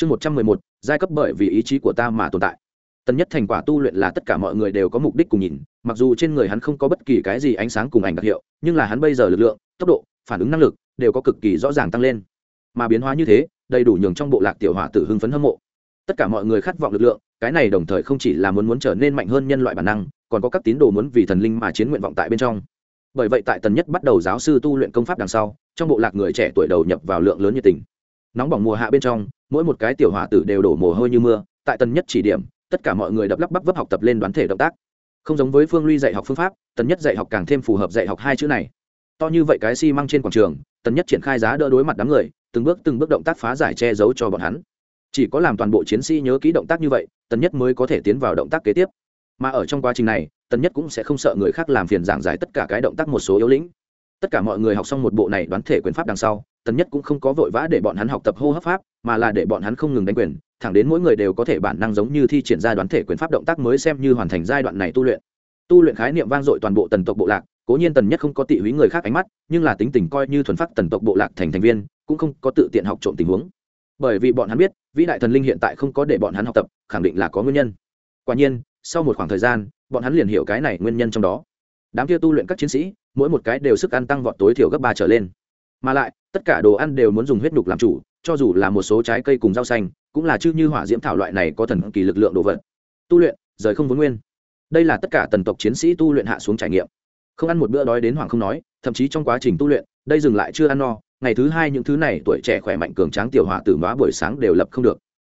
chương một trăm mười một, giai cấp bởi vì ý chí của ta mà tồn tại. Tần nhất thành quả tu luyện là tất cả mọi người đều có mục đích cùng nhìn, mặc dù trên người hắn không có bất kỳ cái gì ánh sáng cùng ảnh đặc hiệu, nhưng là hắn bây giờ lực lượng, tốc độ, phản ứng năng lực đều có cực kỳ rõ ràng tăng lên. Mà biến hóa như thế, đầy đủ nhường trong bộ lạc tiểu hỏa tử hưng phấn hâm mộ. Tất cả mọi người khát vọng lực lượng, cái này đồng thời không chỉ là muốn muốn trở nên mạnh hơn nhân loại bản năng, còn có các tín đồ muốn vì thần linh mà chiến nguyện vọng tại bên trong. Bởi vậy tại tần nhất bắt đầu giáo sư tu luyện công pháp đằng sau, trong bộ lạc người trẻ tuổi đầu nhập vào lượng lớn nhiệt tình. Nóng bỏng mùa hạ bên trong mỗi một cái tiểu hỏa tử đều đổ mồ hôi như mưa, tại tần nhất chỉ điểm, tất cả mọi người đập lắp bắp vấp học tập lên đoán thể động tác. Không giống với phương ly dạy học phương pháp, tần nhất dạy học càng thêm phù hợp dạy học hai chữ này. To như vậy cái xi、si、măng trên quảng trường, tần nhất triển khai giá đỡ đối mặt đám người, từng bước từng bước động tác phá giải che giấu cho bọn hắn. Chỉ có làm toàn bộ chiến sĩ nhớ kỹ động tác như vậy, tần nhất mới có thể tiến vào động tác kế tiếp. Mà ở trong quá trình này, tần nhất cũng sẽ không sợ người khác làm phiền giảng giải tất cả cái động tác một số yếu lĩnh. Tất cả mọi người học xong một bộ này đoán thể quyền pháp đằng sau tần nhất cũng không có vội vã để bọn hắn học tập hô hấp pháp, mà là để bọn hắn không ngừng đánh quyền, thẳng đến mỗi người đều có thể bản năng giống như thi triển ra đoán thể quyền pháp động tác mới xem như hoàn thành giai đoạn này tu luyện. Tu luyện khái niệm vang dội toàn bộ tần tộc bộ lạc, cố nhiên tần nhất không có tị húy người khác ánh mắt, nhưng là tính tình coi như thuần phát tần tộc bộ lạc thành thành viên, cũng không có tự tiện học trộm tình huống. Bởi vì bọn hắn biết, vĩ đại thần linh hiện tại không có để bọn hắn học tập, khẳng định là có nguyên nhân. Quả nhiên, sau một khoảng thời gian, bọn hắn liền hiểu cái này nguyên nhân trong đó. Đám kia tu luyện các chiến sĩ, mỗi một cái đều sức ăn tăng vọt tối thiểu gấp ba trở lên. Mà lại tất cả đồ ăn đều muốn dùng huyết nhục làm chủ, cho dù là một số trái cây cùng rau xanh, cũng là chư như hỏa diễm thảo loại này có thần kỳ lực lượng đồ vật. Tu luyện, rời không vốn nguyên. Đây là tất cả tần tộc chiến sĩ tu luyện hạ xuống trải nghiệm. Không ăn một bữa đói đến hoàng không nói, thậm chí trong quá trình tu luyện, đây dừng lại chưa ăn no, ngày thứ hai những thứ này tuổi trẻ khỏe mạnh cường tráng tiểu hòa tử mã buổi sáng đều lập không được.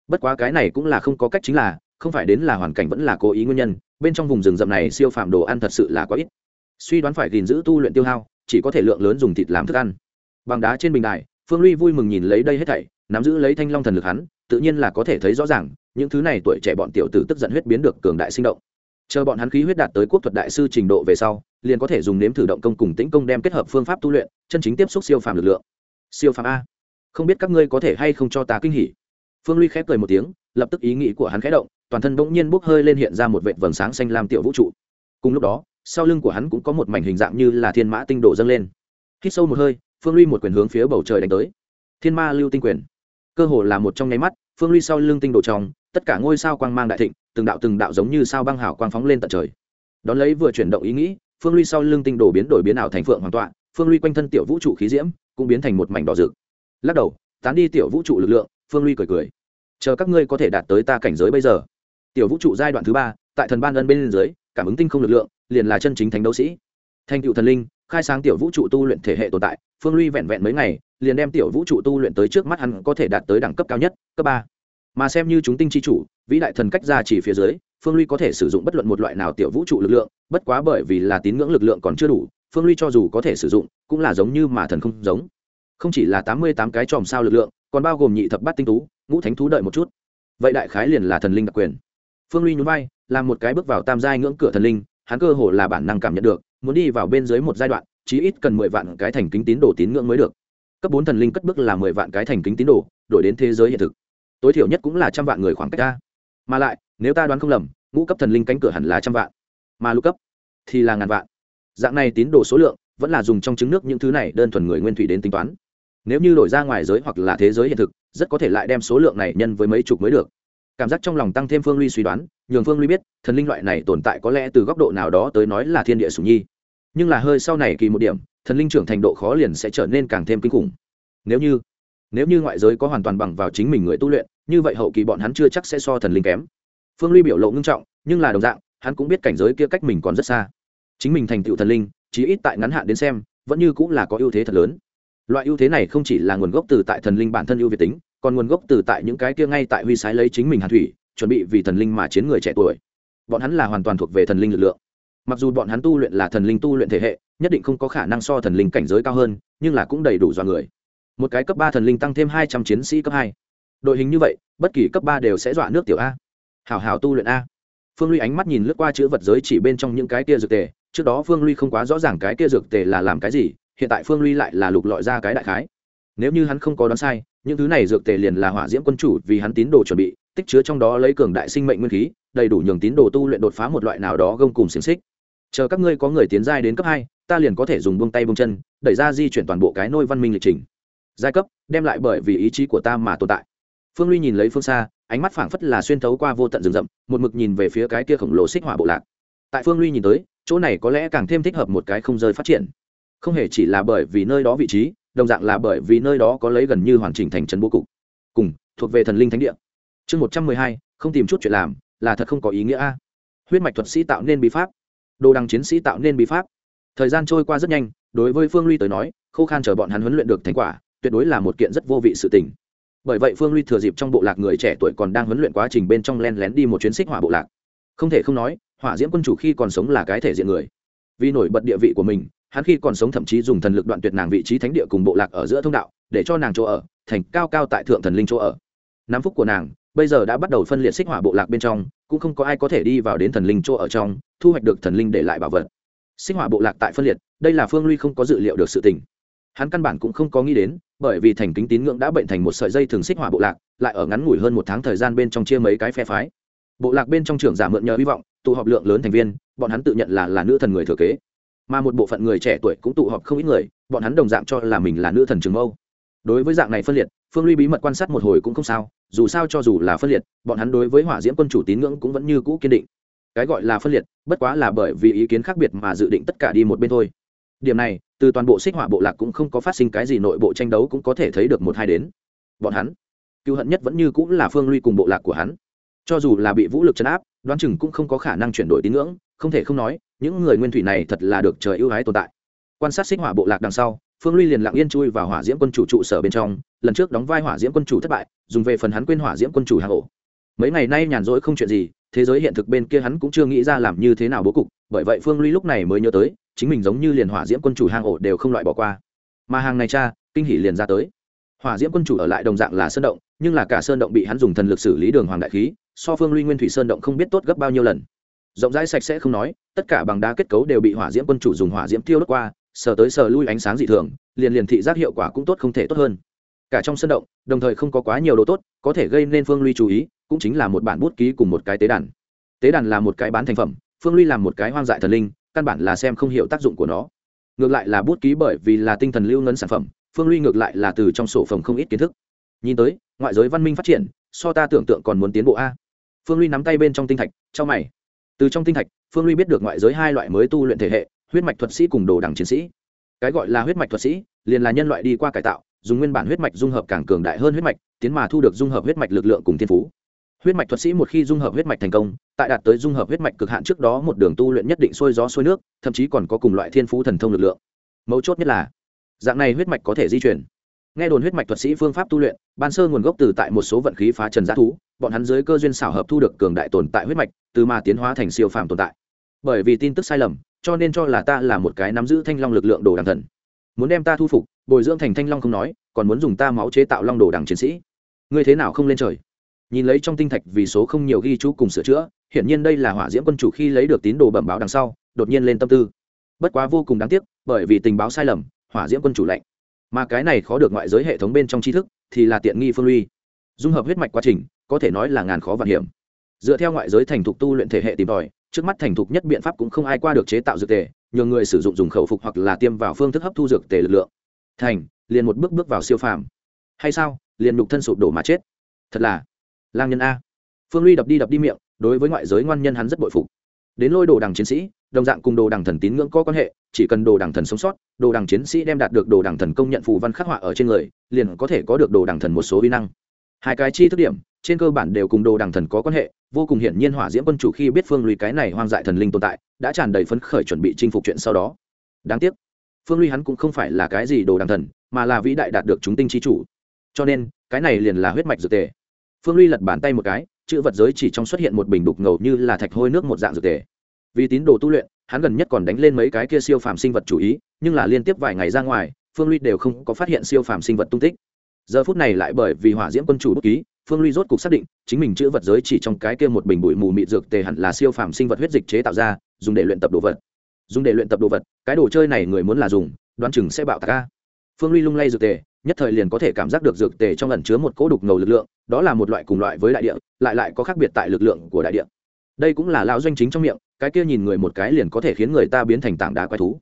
Bất quá cái này cũng là không có cách chính là, không phải đến là hoàn cảnh vẫn là cố ý nguyên nhân, bên trong vùng rừng rậm này siêu phạm đồ ăn thật sự là quá ít. Suy đoán phải gìn giữ tu luyện tiêu hao, chỉ có thể lượng lớn dùng thịt làm thức ăn bằng đá trên bình đài, phương ly vui mừng nhìn lấy đây hết thảy, nắm giữ lấy thanh long thần lực hắn, tự nhiên là có thể thấy rõ ràng, những thứ này tuổi trẻ bọn tiểu tử tức giận huyết biến được cường đại sinh động. Chờ bọn hắn khí huyết đạt tới quốc thuật đại sư trình độ về sau, liền có thể dùng nếm thử động công cùng tĩnh công đem kết hợp phương pháp tu luyện, chân chính tiếp xúc siêu phàm lực lượng. Siêu phàm a. Không biết các ngươi có thể hay không cho ta kinh hỉ? Phương ly khép cười một tiếng, lập tức ý nghĩ của hắn khẽ động, toàn thân bỗng nhiên bốc hơi lên hiện ra một vệt vầng sáng xanh lam tiểu vũ trụ. Cùng lúc đó, sau lưng của hắn cũng có một mảnh hình dạng như là thiên mã tinh đồ dâng lên. Hít sâu một hơi phương ly một quyền hướng phía bầu trời đánh tới. Thiên ma lưu tinh quyền. Cơ hồ là một trong nháy mắt, phương ly sau lưng tinh đồ trong, tất cả ngôi sao quang mang đại thịnh, từng đạo từng đạo giống như sao băng hảo quang phóng lên tận trời. Đón lấy vừa chuyển động ý nghĩ, phương ly sau lưng tinh đồ biến đổi biến ảo thành phượng hoàn tọa, phương ly quanh thân tiểu vũ trụ khí diễm, cũng biến thành một mảnh đỏ rực. Lắc đầu, tán đi tiểu vũ trụ lực lượng, phương ly cười cười. Chờ các ngươi có thể đạt tới ta cảnh giới bây giờ. Tiểu vũ trụ giai đoạn thứ ba, tại thần ban ân bên dưới, cảm ứng tinh không lực lượng, liền là chân chính thánh đấu sĩ. Thành cựu thần linh khai sáng tiểu vũ trụ tu luyện thể hệ tồn tại, phương ly vẹn vẹn mấy ngày, liền đem tiểu vũ trụ tu luyện tới trước mắt hắn có thể đạt tới đẳng cấp cao nhất, cấp ba. Mà xem như chúng tinh chi chủ, vĩ đại thần cách ra chỉ phía dưới, phương ly có thể sử dụng bất luận một loại nào tiểu vũ trụ lực lượng, bất quá bởi vì là tín ngưỡng lực lượng còn chưa đủ, phương ly cho dù có thể sử dụng, cũng là giống như mà thần không giống. Không chỉ là tám mươi tám cái chòm sao lực lượng, còn bao gồm nhị thập bát tinh tú, ngũ thánh thú đợi một chút. Vậy đại khái liền là thần linh đặc quyền. Phương ly nhún vai, làm một cái bước vào tam giai ngưỡng cửa thần linh, hắn cơ hồ là bản năng cảm nhận được muốn đi vào bên dưới một giai đoạn, chí ít cần mười vạn cái thành kính tín đồ tín ngưỡng mới được. Cấp bốn thần linh cất bước là mười vạn cái thành kính tín đồ, đổi đến thế giới hiện thực. Tối thiểu nhất cũng là trăm vạn người khoảng cách ta. Mà lại, nếu ta đoán không lầm, ngũ cấp thần linh cánh cửa hẳn là trăm vạn, mà lục cấp thì là ngàn vạn. Dạng này tín đồ số lượng vẫn là dùng trong trứng nước những thứ này đơn thuần người nguyên thủy đến tính toán. Nếu như đổi ra ngoài giới hoặc là thế giới hiện thực, rất có thể lại đem số lượng này nhân với mấy chục mới được cảm giác trong lòng tăng thêm phương ly suy đoán, nhường phương ly biết, thần linh loại này tồn tại có lẽ từ góc độ nào đó tới nói là thiên địa sủng nhi. Nhưng là hơi sau này kỳ một điểm, thần linh trưởng thành độ khó liền sẽ trở nên càng thêm kinh khủng. Nếu như nếu như ngoại giới có hoàn toàn bằng vào chính mình người tu luyện, như vậy hậu kỳ bọn hắn chưa chắc sẽ so thần linh kém. Phương ly biểu lộ ngưng trọng, nhưng là đồng dạng, hắn cũng biết cảnh giới kia cách mình còn rất xa. Chính mình thành tựu thần linh, chí ít tại ngắn hạn đến xem, vẫn như cũng là có ưu thế thật lớn. Loại ưu thế này không chỉ là nguồn gốc từ tại thần linh bản thân ưu việt tính còn nguồn gốc từ tại những cái kia ngay tại huy sái lấy chính mình hàn thủy, chuẩn bị vì thần linh mà chiến người trẻ tuổi. Bọn hắn là hoàn toàn thuộc về thần linh lực lượng. Mặc dù bọn hắn tu luyện là thần linh tu luyện thể hệ, nhất định không có khả năng so thần linh cảnh giới cao hơn, nhưng là cũng đầy đủ dọa người. Một cái cấp ba thần linh tăng thêm hai trăm chiến sĩ cấp hai. Đội hình như vậy, bất kỳ cấp ba đều sẽ dọa nước tiểu a. Hảo hảo tu luyện a. Phương ly ánh mắt nhìn lướt qua chữ vật giới chỉ bên trong những cái kia dược tề, trước đó phương ly không quá rõ ràng cái kia dược tề là làm cái gì, hiện tại phương ly lại là lục lọi ra cái đại khái. Nếu như hắn không có đoán sai những thứ này dược tề liền là hỏa diễm quân chủ vì hắn tín đồ chuẩn bị, tích chứa trong đó lấy cường đại sinh mệnh nguyên khí, đầy đủ nhường tín đồ tu luyện đột phá một loại nào đó gông cùng xiềng xích. Chờ các ngươi có người tiến giai đến cấp hai, ta liền có thể dùng buông tay buông chân, đẩy ra di chuyển toàn bộ cái nôi văn minh lịch trình. Giai cấp, đem lại bởi vì ý chí của ta mà tồn tại. Phương ly nhìn lấy phương xa, ánh mắt phảng phất là xuyên thấu qua vô tận rừng rậm, một mực nhìn về phía cái kia khổng lồ xích hỏa bộ lạc. Tại phương ly nhìn tới, chỗ này có lẽ càng thêm thích hợp một cái không rơi phát triển. Không hề chỉ là bởi vì nơi đó vị trí đồng dạng là bởi vì nơi đó có lấy gần như hoàn chỉnh thành trấn bố cục. Cùng, thuộc về thần linh thánh địa. Chương một trăm mười hai, không tìm chút chuyện làm, là thật không có ý nghĩa a. Huyết mạch thuật sĩ tạo nên bí pháp. Đồ đằng chiến sĩ tạo nên bí pháp. Thời gian trôi qua rất nhanh, đối với phương ly tới nói, khô khan chờ bọn hắn huấn luyện được thành quả, tuyệt đối là một kiện rất vô vị sự tình. Bởi vậy phương ly thừa dịp trong bộ lạc người trẻ tuổi còn đang huấn luyện quá trình bên trong len lén đi một chuyến xích hỏa bộ lạc. Không thể không nói, hỏa diễm quân chủ khi còn sống là cái thể diện người. Vì nổi bật địa vị của mình hắn khi còn sống thậm chí dùng thần lực đoạn tuyệt nàng vị trí thánh địa cùng bộ lạc ở giữa thông đạo, để cho nàng chỗ ở thành cao cao tại thượng thần linh chỗ ở. Năm phúc của nàng, bây giờ đã bắt đầu phân liệt xích hỏa bộ lạc bên trong, cũng không có ai có thể đi vào đến thần linh chỗ ở trong, thu hoạch được thần linh để lại bảo vật. Xích hỏa bộ lạc tại phân liệt, đây là phương ly không có dự liệu được sự tình. Hắn căn bản cũng không có nghĩ đến, bởi vì thành kính tín ngưỡng đã bệnh thành một sợi dây thường xích hỏa bộ lạc, lại ở ngắn ngủi hơn một tháng thời gian bên trong chia mấy cái phe phái. Bộ lạc bên trong trưởng giả mượn nhờ hy vọng, tụ họp lượng lớn thành viên, bọn hắn tự nhận là là nữ thần người thừa kế mà một bộ phận người trẻ tuổi cũng tụ họp không ít người, bọn hắn đồng dạng cho là mình là nữ thần trường mâu. Đối với dạng này phân liệt, phương ly bí mật quan sát một hồi cũng không sao, dù sao cho dù là phân liệt, bọn hắn đối với hỏa diễm quân chủ tín ngưỡng cũng vẫn như cũ kiên định. Cái gọi là phân liệt, bất quá là bởi vì ý kiến khác biệt mà dự định tất cả đi một bên thôi. Điểm này, từ toàn bộ xích hỏa bộ lạc cũng không có phát sinh cái gì nội bộ tranh đấu cũng có thể thấy được một hai đến. Bọn hắn, cựu hận nhất vẫn như cũng là phương ly cùng bộ lạc của hắn. Cho dù là bị vũ lực chấn áp, đoán chừng cũng không có khả năng chuyển đổi tín ngưỡng không thể không nói, những người nguyên thủy này thật là được trời ưu ái tồn tại. Quan sát xích hỏa bộ lạc đằng sau, phương ly liền lặng yên chui vào hỏa diễm quân chủ trụ sở bên trong, lần trước đóng vai hỏa diễm quân chủ thất bại, dùng về phần hắn quên hỏa diễm quân chủ hàng ổ. Mấy ngày nay nhàn rỗi không chuyện gì, thế giới hiện thực bên kia hắn cũng chưa nghĩ ra làm như thế nào bố cục, bởi vậy phương ly lúc này mới nhớ tới, chính mình giống như liền hỏa diễm quân chủ hang ổ đều không loại bỏ qua. Mà hàng này cha, kinh hỷ liền ra tới. Hỏa diễm quân chủ ở lại đồng dạng là sơn động, nhưng là cả sơn động bị hắn dùng thần lực xử lý đường hoàng đại khí, so phương ly nguyên thủy sơn động không biết tốt gấp bao nhiêu lần rộng rãi sạch sẽ không nói, tất cả bằng đá kết cấu đều bị hỏa diễm quân chủ dùng hỏa diễm tiêu đốt qua, sờ tới sờ lui ánh sáng dị thường, liền liền thị giác hiệu quả cũng tốt không thể tốt hơn. Cả trong sân động, đồng thời không có quá nhiều đồ tốt, có thể gây nên phương ly chú ý, cũng chính là một bản bút ký cùng một cái tế đàn. Tế đàn là một cái bán thành phẩm, phương ly làm một cái hoang dại thần linh, căn bản là xem không hiểu tác dụng của nó. Ngược lại là bút ký bởi vì là tinh thần lưu ngân sản phẩm, phương ly ngược lại là từ trong sổ phòng không ít kiến thức. Nhìn tới, ngoại giới văn minh phát triển, so ta tưởng tượng còn muốn tiến bộ a. Phương ly nắm tay bên trong tinh thạch cho mày từ trong tinh thạch, phương ly biết được ngoại giới hai loại mới tu luyện thể hệ, huyết mạch thuật sĩ cùng đồ đẳng chiến sĩ. Cái gọi là huyết mạch thuật sĩ, liền là nhân loại đi qua cải tạo, dùng nguyên bản huyết mạch dung hợp càng cường đại hơn huyết mạch, tiến mà thu được dung hợp huyết mạch lực lượng cùng thiên phú. Huyết mạch thuật sĩ một khi dung hợp huyết mạch thành công, tại đạt tới dung hợp huyết mạch cực hạn trước đó một đường tu luyện nhất định xuôi gió xuôi nước, thậm chí còn có cùng loại thiên phú thần thông lực lượng. Mấu chốt nhất là, dạng này huyết mạch có thể di chuyển. Nghe đồn huyết mạch thuật sĩ phương pháp tu luyện, ban sơ nguồn gốc từ tại một số vận khí phá trần g thú bọn hắn dưới cơ duyên xảo hợp thu được cường đại tồn tại huyết mạch, từ mà tiến hóa thành siêu phàm tồn tại. Bởi vì tin tức sai lầm, cho nên cho là ta là một cái nắm giữ thanh long lực lượng đồ đằng thần. Muốn đem ta thu phục, bồi dưỡng thành thanh long không nói, còn muốn dùng ta máu chế tạo long đồ đằng chiến sĩ. Ngươi thế nào không lên trời? Nhìn lấy trong tinh thạch vì số không nhiều ghi chú cùng sửa chữa, hiển nhiên đây là hỏa diễm quân chủ khi lấy được tín đồ bẩm báo đằng sau, đột nhiên lên tâm tư. Bất quá vô cùng đáng tiếc, bởi vì tình báo sai lầm, hỏa diễm quân chủ lệnh mà cái này khó được ngoại giới hệ thống bên trong tri thức, thì là tiện nghi phương ly dung hợp huyết mạch quá trình có thể nói là ngàn khó vạn hiểm. Dựa theo ngoại giới thành thục tu luyện thể hệ tìm tòi, trước mắt thành thục nhất biện pháp cũng không ai qua được chế tạo dược tề, nhờ người sử dụng dùng khẩu phục hoặc là tiêm vào phương thức hấp thu dược tề lực lượng. Thành, liền một bước bước vào siêu phàm. Hay sao? Liền nhục thân sụp đổ mà chết. Thật là, lang nhân a. Phương ly đập đi đập đi miệng, đối với ngoại giới ngoan nhân hắn rất bội phục. Đến lôi đồ đằng chiến sĩ, đồng dạng cùng đồ đằng thần tín ngưỡng có quan hệ, chỉ cần đồ đằng thần sống sót, đồ đằng chiến sĩ đem đạt được đồ đằng thần công nhận phù văn khắc họa ở trên người, liền có thể có được đồ đằng thần một số vi năng. Hai cái chi thức điểm trên cơ bản đều cùng đồ đằng thần có quan hệ, vô cùng hiển nhiên hỏa diễm quân chủ khi biết phương lùi cái này hoang dại thần linh tồn tại, đã tràn đầy phấn khởi chuẩn bị chinh phục chuyện sau đó. Đáng tiếc, phương ly hắn cũng không phải là cái gì đồ đằng thần, mà là vĩ đại đạt được chúng tinh chi chủ. Cho nên, cái này liền là huyết mạch dược tề. Phương ly lật bàn tay một cái, chữ vật giới chỉ trong xuất hiện một bình đục ngầu như là thạch hôi nước một dạng dược tề. Vì tín đồ tu luyện, hắn gần nhất còn đánh lên mấy cái kia siêu phàm sinh vật chủ ý, nhưng là liên tiếp vài ngày ra ngoài, phương ly đều không có phát hiện siêu phàm sinh vật tung tích. Giờ phút này lại bởi vì hỏa diễm quân chủ bất ký phương ly rốt cục xác định, chính mình chữ vật giới chỉ trong cái kia một bình bụi mù mịt dược tề hẳn là siêu phàm sinh vật huyết dịch chế tạo ra, dùng để luyện tập đồ vật. Dùng để luyện tập đồ vật, cái đồ chơi này người muốn là dùng, đoán chừng sẽ bạo tạc ca phương ly lung lay dược tề, nhất thời liền có thể cảm giác được dược tề trong ẩn chứa một cỗ đục ngầu lực lượng, đó là một loại cùng loại với đại địa, lại lại có khác biệt tại lực lượng của đại địa. Đây cũng là lão doanh chính trong miệng, cái kia nhìn người một cái liền có thể khiến người ta biến thành tảng đá quái thú.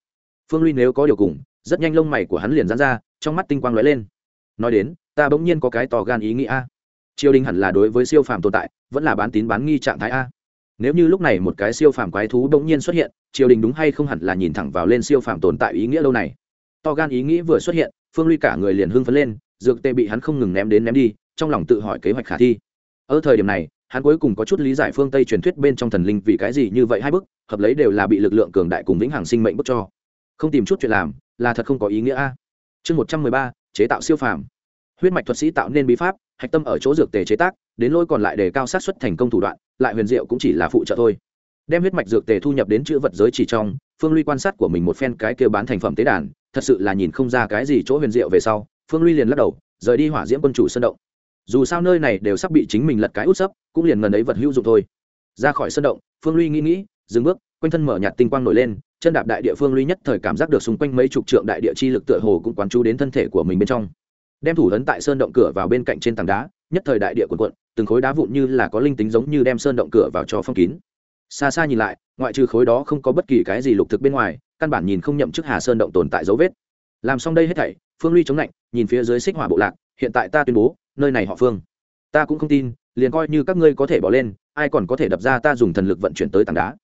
Phương ly nếu có điều cùng, rất nhanh lông mày của hắn liền dán ra, trong mắt tinh quang lóe lên. Nói đến, ta bỗng nhiên có cái to gan ý nghĩ a triều đình hẳn là đối với siêu phàm tồn tại, vẫn là bán tín bán nghi trạng thái a. Nếu như lúc này một cái siêu phàm quái thú bỗng nhiên xuất hiện, triều đình đúng hay không hẳn là nhìn thẳng vào lên siêu phàm tồn tại ý nghĩa lâu này? To gan ý nghĩ vừa xuất hiện, phương ly cả người liền hưng phấn lên, dược tê bị hắn không ngừng ném đến ném đi, trong lòng tự hỏi kế hoạch khả thi. Ở thời điểm này, hắn cuối cùng có chút lý giải phương tây truyền thuyết bên trong thần linh vì cái gì như vậy hai bức hợp lấy đều là bị lực lượng cường đại cùng vĩnh hằng sinh mệnh bức cho. Không tìm chút chuyện làm, là thật không có ý nghĩa a. Chương một trăm mười ba, chế tạo siêu phàm. Huyết mạch thuật sĩ tạo nên bí pháp hạch tâm ở chỗ dược tề chế tác, đến lôi còn lại để cao sát xuất thành công thủ đoạn, lại huyền diệu cũng chỉ là phụ trợ thôi. Đem huyết mạch dược tề thu nhập đến chữ vật giới chỉ trong, phương ly quan sát của mình một phen cái kêu bán thành phẩm tế đàn, thật sự là nhìn không ra cái gì chỗ huyền diệu về sau, phương ly liền lắc đầu, rời đi hỏa diễm quân chủ sân động. Dù sao nơi này đều sắp bị chính mình lật cái út sấp, cũng liền ngần ấy vật hữu dụng thôi. Ra khỏi sân động, phương ly nghĩ nghĩ, dừng bước, quanh thân mở nhạt tinh quang nổi lên, chân đạp đại địa phương ly nhất thời cảm giác được xung quanh mấy chục trượng đại địa chi lực tựa hồ cũng quán chú đến thân thể của mình bên trong đem thủ hấn tại sơn động cửa vào bên cạnh trên tảng đá, nhất thời đại địa quần quận từng khối đá vụn như là có linh tính giống như đem sơn động cửa vào cho phong kín. Xa xa nhìn lại, ngoại trừ khối đó không có bất kỳ cái gì lục thực bên ngoài, căn bản nhìn không nhậm chức hà sơn động tồn tại dấu vết. Làm xong đây hết thảy, phương ly chống lạnh, nhìn phía dưới xích hỏa bộ lạc, hiện tại ta tuyên bố, nơi này họ phương. Ta cũng không tin, liền coi như các ngươi có thể bỏ lên, ai còn có thể đập ra ta dùng thần lực vận chuyển tới tảng đá.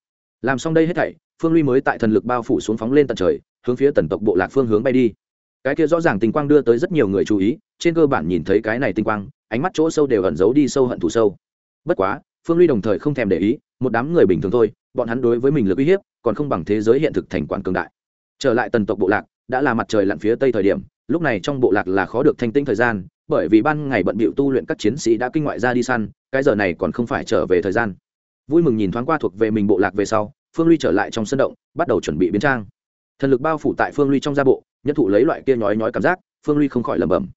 Làm xong đây hết thảy, phương ly mới tại thần lực bao phủ xuống phóng lên tận trời, hướng phía tần tộc bộ lạc phương hướng bay đi cái kia rõ ràng tinh quang đưa tới rất nhiều người chú ý, trên cơ bản nhìn thấy cái này tinh quang, ánh mắt chỗ sâu đều ẩn giấu đi sâu hận thù sâu. Bất quá, phương ly đồng thời không thèm để ý, một đám người bình thường thôi, bọn hắn đối với mình lực uy hiếp, còn không bằng thế giới hiện thực thành quản cường đại. Trở lại tần tộc bộ lạc, đã là mặt trời lặn phía tây thời điểm, lúc này trong bộ lạc là khó được thanh tinh thời gian, bởi vì ban ngày bận bịu tu luyện các chiến sĩ đã kinh ngoại ra đi săn, cái giờ này còn không phải trở về thời gian. Vui mừng nhìn thoáng qua thuộc về mình bộ lạc về sau, phương ly trở lại trong sân động, bắt đầu chuẩn bị biến trang. Thần lực bao phủ tại phương ly trong gia bộ nhất thụ lấy loại kia nhói nhói cảm giác, phương ly không khỏi lẩm bẩm.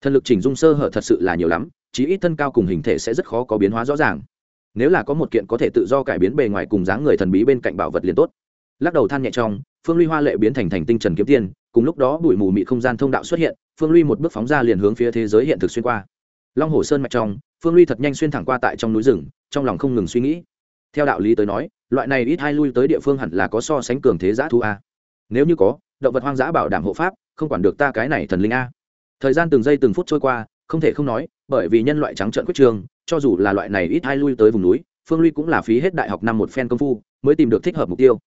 Thần lực chỉnh dung sơ hở thật sự là nhiều lắm, chí ít thân cao cùng hình thể sẽ rất khó có biến hóa rõ ràng. Nếu là có một kiện có thể tự do cải biến bề ngoài cùng dáng người thần bí bên cạnh bảo vật liền tốt. Lắc đầu than nhẹ trong, phương ly hoa lệ biến thành thành tinh trần kiếm tiên, cùng lúc đó bụi mù mị không gian thông đạo xuất hiện, phương ly một bước phóng ra liền hướng phía thế giới hiện thực xuyên qua. Long hồ sơn mạch trong, phương ly thật nhanh xuyên thẳng qua tại trong núi rừng, trong lòng không ngừng suy nghĩ. Theo đạo lý tới nói, loại này ít hai lui tới địa phương hẳn là có so sánh cường thế giã thu a. Nếu như có động vật hoang dã bảo đảm hộ pháp, không quản được ta cái này thần linh a. Thời gian từng giây từng phút trôi qua, không thể không nói, bởi vì nhân loại trắng trợn quyết trường, cho dù là loại này ít hay lui tới vùng núi, phương ly cũng là phí hết đại học năm một phen công phu, mới tìm được thích hợp mục tiêu.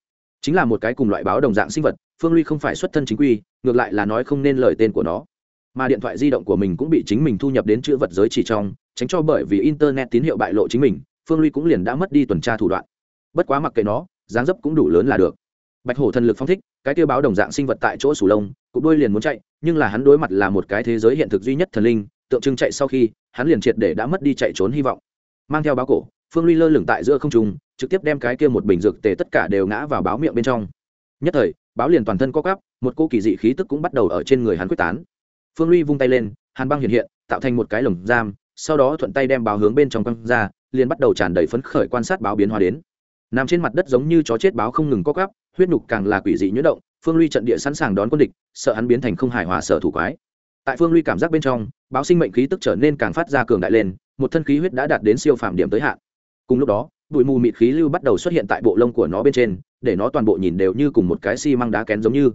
Chính là một cái cùng loại báo đồng dạng sinh vật, phương ly không phải xuất thân chính quy, ngược lại là nói không nên lời tên của nó. Mà điện thoại di động của mình cũng bị chính mình thu nhập đến chữ vật giới chỉ trong, tránh cho bởi vì internet tín hiệu bại lộ chính mình, phương ly cũng liền đã mất đi tuần tra thủ đoạn. Bất quá mặc kệ nó, dáng dấp cũng đủ lớn là được bạch hổ thần lực phong thích, cái tiêu báo đồng dạng sinh vật tại chỗ sủ lông cụp đuôi liền muốn chạy, nhưng là hắn đối mặt là một cái thế giới hiện thực duy nhất thần linh, tượng trưng chạy sau khi, hắn liền triệt để đã mất đi chạy trốn hy vọng. Mang theo báo cổ, phương ly lơ lửng tại giữa không trung, trực tiếp đem cái kia một bình dược tề tất cả đều ngã vào báo miệng bên trong. Nhất thời, báo liền toàn thân co cắp một cô kỳ dị khí tức cũng bắt đầu ở trên người hắn quyết tán. Phương ly vung tay lên, hàn băng hiện hiện, tạo thành một cái lồng giam, sau đó thuận tay đem báo hướng bên trong quăng ra, liền bắt đầu tràn đầy phấn khởi quan sát báo biến hóa đến. Nằm trên mặt đất giống như chó chết báo không ngừng co cắp huyết nhục càng là quỷ dị nhuyễn động, phương ly trận địa sẵn sàng đón quân địch, sợ hắn biến thành không hài hòa sở thủ quái. Tại phương ly cảm giác bên trong, báo sinh mệnh khí tức trở nên càng phát ra cường đại lên, một thân khí huyết đã đạt đến siêu phàm điểm tới hạn. Cùng lúc đó, bụi mù mịt khí lưu bắt đầu xuất hiện tại bộ lông của nó bên trên, để nó toàn bộ nhìn đều như cùng một cái xi măng đá kén giống như.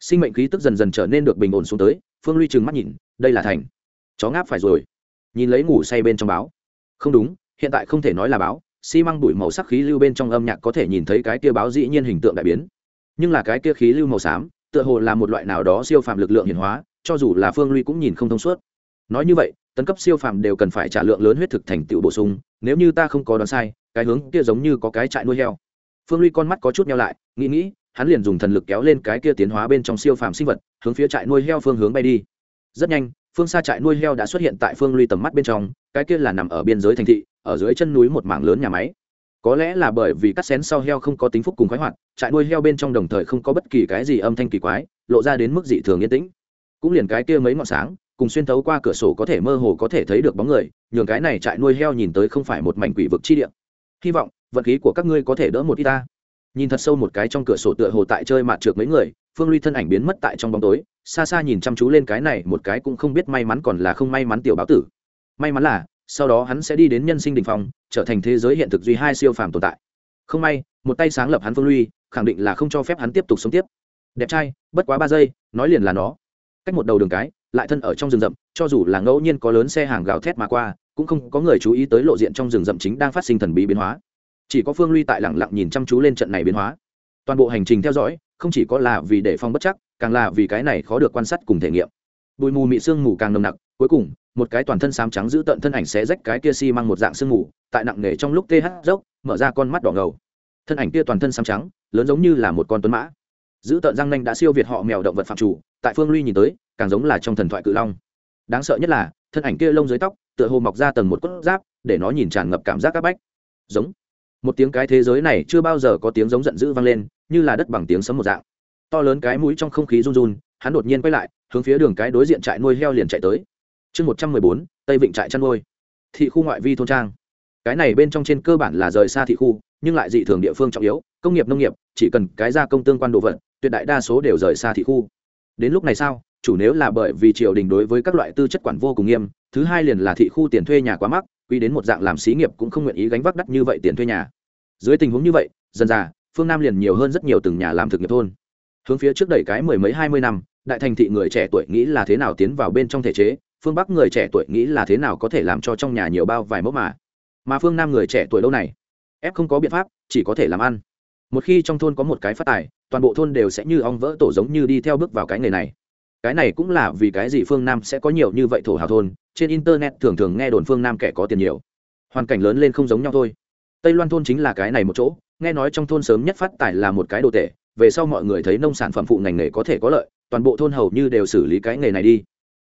Sinh mệnh khí tức dần dần trở nên được bình ổn xuống tới, phương ly trừng mắt nhìn, đây là thành. Chó ngáp phải rồi. Nhìn lấy ngủ say bên trong báo. Không đúng, hiện tại không thể nói là báo xi măng bụi màu sắc khí lưu bên trong âm nhạc có thể nhìn thấy cái kia báo dĩ nhiên hình tượng đại biến. Nhưng là cái kia khí lưu màu xám, tựa hồ là một loại nào đó siêu phàm lực lượng hiển hóa, cho dù là phương ly cũng nhìn không thông suốt. Nói như vậy, tấn cấp siêu phàm đều cần phải trả lượng lớn huyết thực thành tựu bổ sung, nếu như ta không có đoán sai, cái hướng kia giống như có cái trại nuôi heo. Phương ly con mắt có chút nhau lại, nghĩ nghĩ, hắn liền dùng thần lực kéo lên cái kia tiến hóa bên trong siêu phàm sinh vật, hướng phía trại nuôi heo phương hướng bay đi. Rất nhanh phương xa trại nuôi heo đã xuất hiện tại phương ly tầm mắt bên trong, cái kia là nằm ở biên giới thành thị, ở dưới chân núi một mảng lớn nhà máy. Có lẽ là bởi vì cắt xén sau heo không có tính phúc cùng khoái hoạt, trại nuôi heo bên trong đồng thời không có bất kỳ cái gì âm thanh kỳ quái, lộ ra đến mức dị thường yên tĩnh. Cũng liền cái kia mấy ngọn sáng, cùng xuyên thấu qua cửa sổ có thể mơ hồ có thể thấy được bóng người, nhường cái này trại nuôi heo nhìn tới không phải một mảnh quỷ vực chi địa. Hy vọng vận khí của các ngươi có thể đỡ một ít ta. Nhìn thật sâu một cái trong cửa sổ tựa hồ tại chơi mạt trượt mấy người phương ly thân ảnh biến mất tại trong bóng tối, xa xa nhìn chăm chú lên cái này, một cái cũng không biết may mắn còn là không may mắn tiểu báo tử. May mắn là, sau đó hắn sẽ đi đến nhân sinh đình phong, trở thành thế giới hiện thực duy hai siêu phàm tồn tại. Không may, một tay sáng lập hắn phương ly, khẳng định là không cho phép hắn tiếp tục sống tiếp. Đẹp trai, bất quá ba giây, nói liền là nó. Cách một đầu đường cái, lại thân ở trong rừng rậm, cho dù là ngẫu nhiên có lớn xe hàng gào thét mà qua, cũng không có người chú ý tới lộ diện trong rừng rậm chính đang phát sinh thần bí biến hóa. Chỉ có phương ly tại lẳng lặng nhìn chăm chú lên trận này biến hóa. Toàn bộ hành trình theo dõi không chỉ có là vì để phong bất chắc, càng là vì cái này khó được quan sát cùng thể nghiệm. Bụi mù mị sương mù càng nồng nặc, cuối cùng, một cái toàn thân xám trắng giữ tận thân ảnh sẽ rách cái kia xi mang một dạng sương mù, tại nặng nề trong lúc th dốc, mở ra con mắt đỏ ngầu. Thân ảnh kia toàn thân xám trắng, lớn giống như là một con tuấn mã. Giữ tận răng nanh đã siêu việt họ mèo động vật phạm chủ, tại phương ly nhìn tới, càng giống là trong thần thoại cự long. Đáng sợ nhất là, thân ảnh kia lông dưới tóc, tựa hồ mọc ra tầng một cốt giáp, để nó nhìn tràn ngập cảm giác áp bách. Giống. Một tiếng cái thế giới này chưa bao giờ có tiếng giống giận dữ vang lên như là đất bằng tiếng sấm một dạng. To lớn cái mũi trong không khí run run, hắn đột nhiên quay lại, hướng phía đường cái đối diện trại nuôi heo liền chạy tới. Chương một trăm mười bốn, tây vịnh trại chăn nuôi. Thị khu ngoại vi thôn trang. Cái này bên trong trên cơ bản là rời xa thị khu, nhưng lại dị thường địa phương trọng yếu, công nghiệp nông nghiệp, chỉ cần cái gia công tương quan đồ vật, tuyệt đại đa số đều rời xa thị khu. Đến lúc này sao, chủ nếu là bởi vì triều đình đối với các loại tư chất quản vô cùng nghiêm, thứ hai liền là thị khu tiền thuê nhà quá mắc quy đến một dạng làm xí nghiệp cũng không nguyện ý gánh vác đắt như vậy tiền thuê nhà. Dưới tình huống như vậy, dần dà phương nam liền nhiều hơn rất nhiều từng nhà làm thực nghiệp thôn. Hướng phía trước đẩy cái mười mấy hai mươi năm, đại thành thị người trẻ tuổi nghĩ là thế nào tiến vào bên trong thể chế, phương bắc người trẻ tuổi nghĩ là thế nào có thể làm cho trong nhà nhiều bao vài mẫu mà. Mà phương nam người trẻ tuổi lâu này? Ép không có biện pháp, chỉ có thể làm ăn. Một khi trong thôn có một cái phát tài, toàn bộ thôn đều sẽ như ong vỡ tổ giống như đi theo bước vào cái nghề này. Cái này cũng là vì cái gì phương nam sẽ có nhiều như vậy thổ hào thôn, trên internet thường thường nghe đồn phương nam kẻ có tiền nhiều. Hoàn cảnh lớn lên không giống nhau thôi tây loan thôn chính là cái này một chỗ, nghe nói trong thôn sớm nhất phát tài là một cái đồ tệ về sau mọi người thấy nông sản phẩm phụ ngành nghề có thể có lợi, toàn bộ thôn hầu như đều xử lý cái nghề này đi.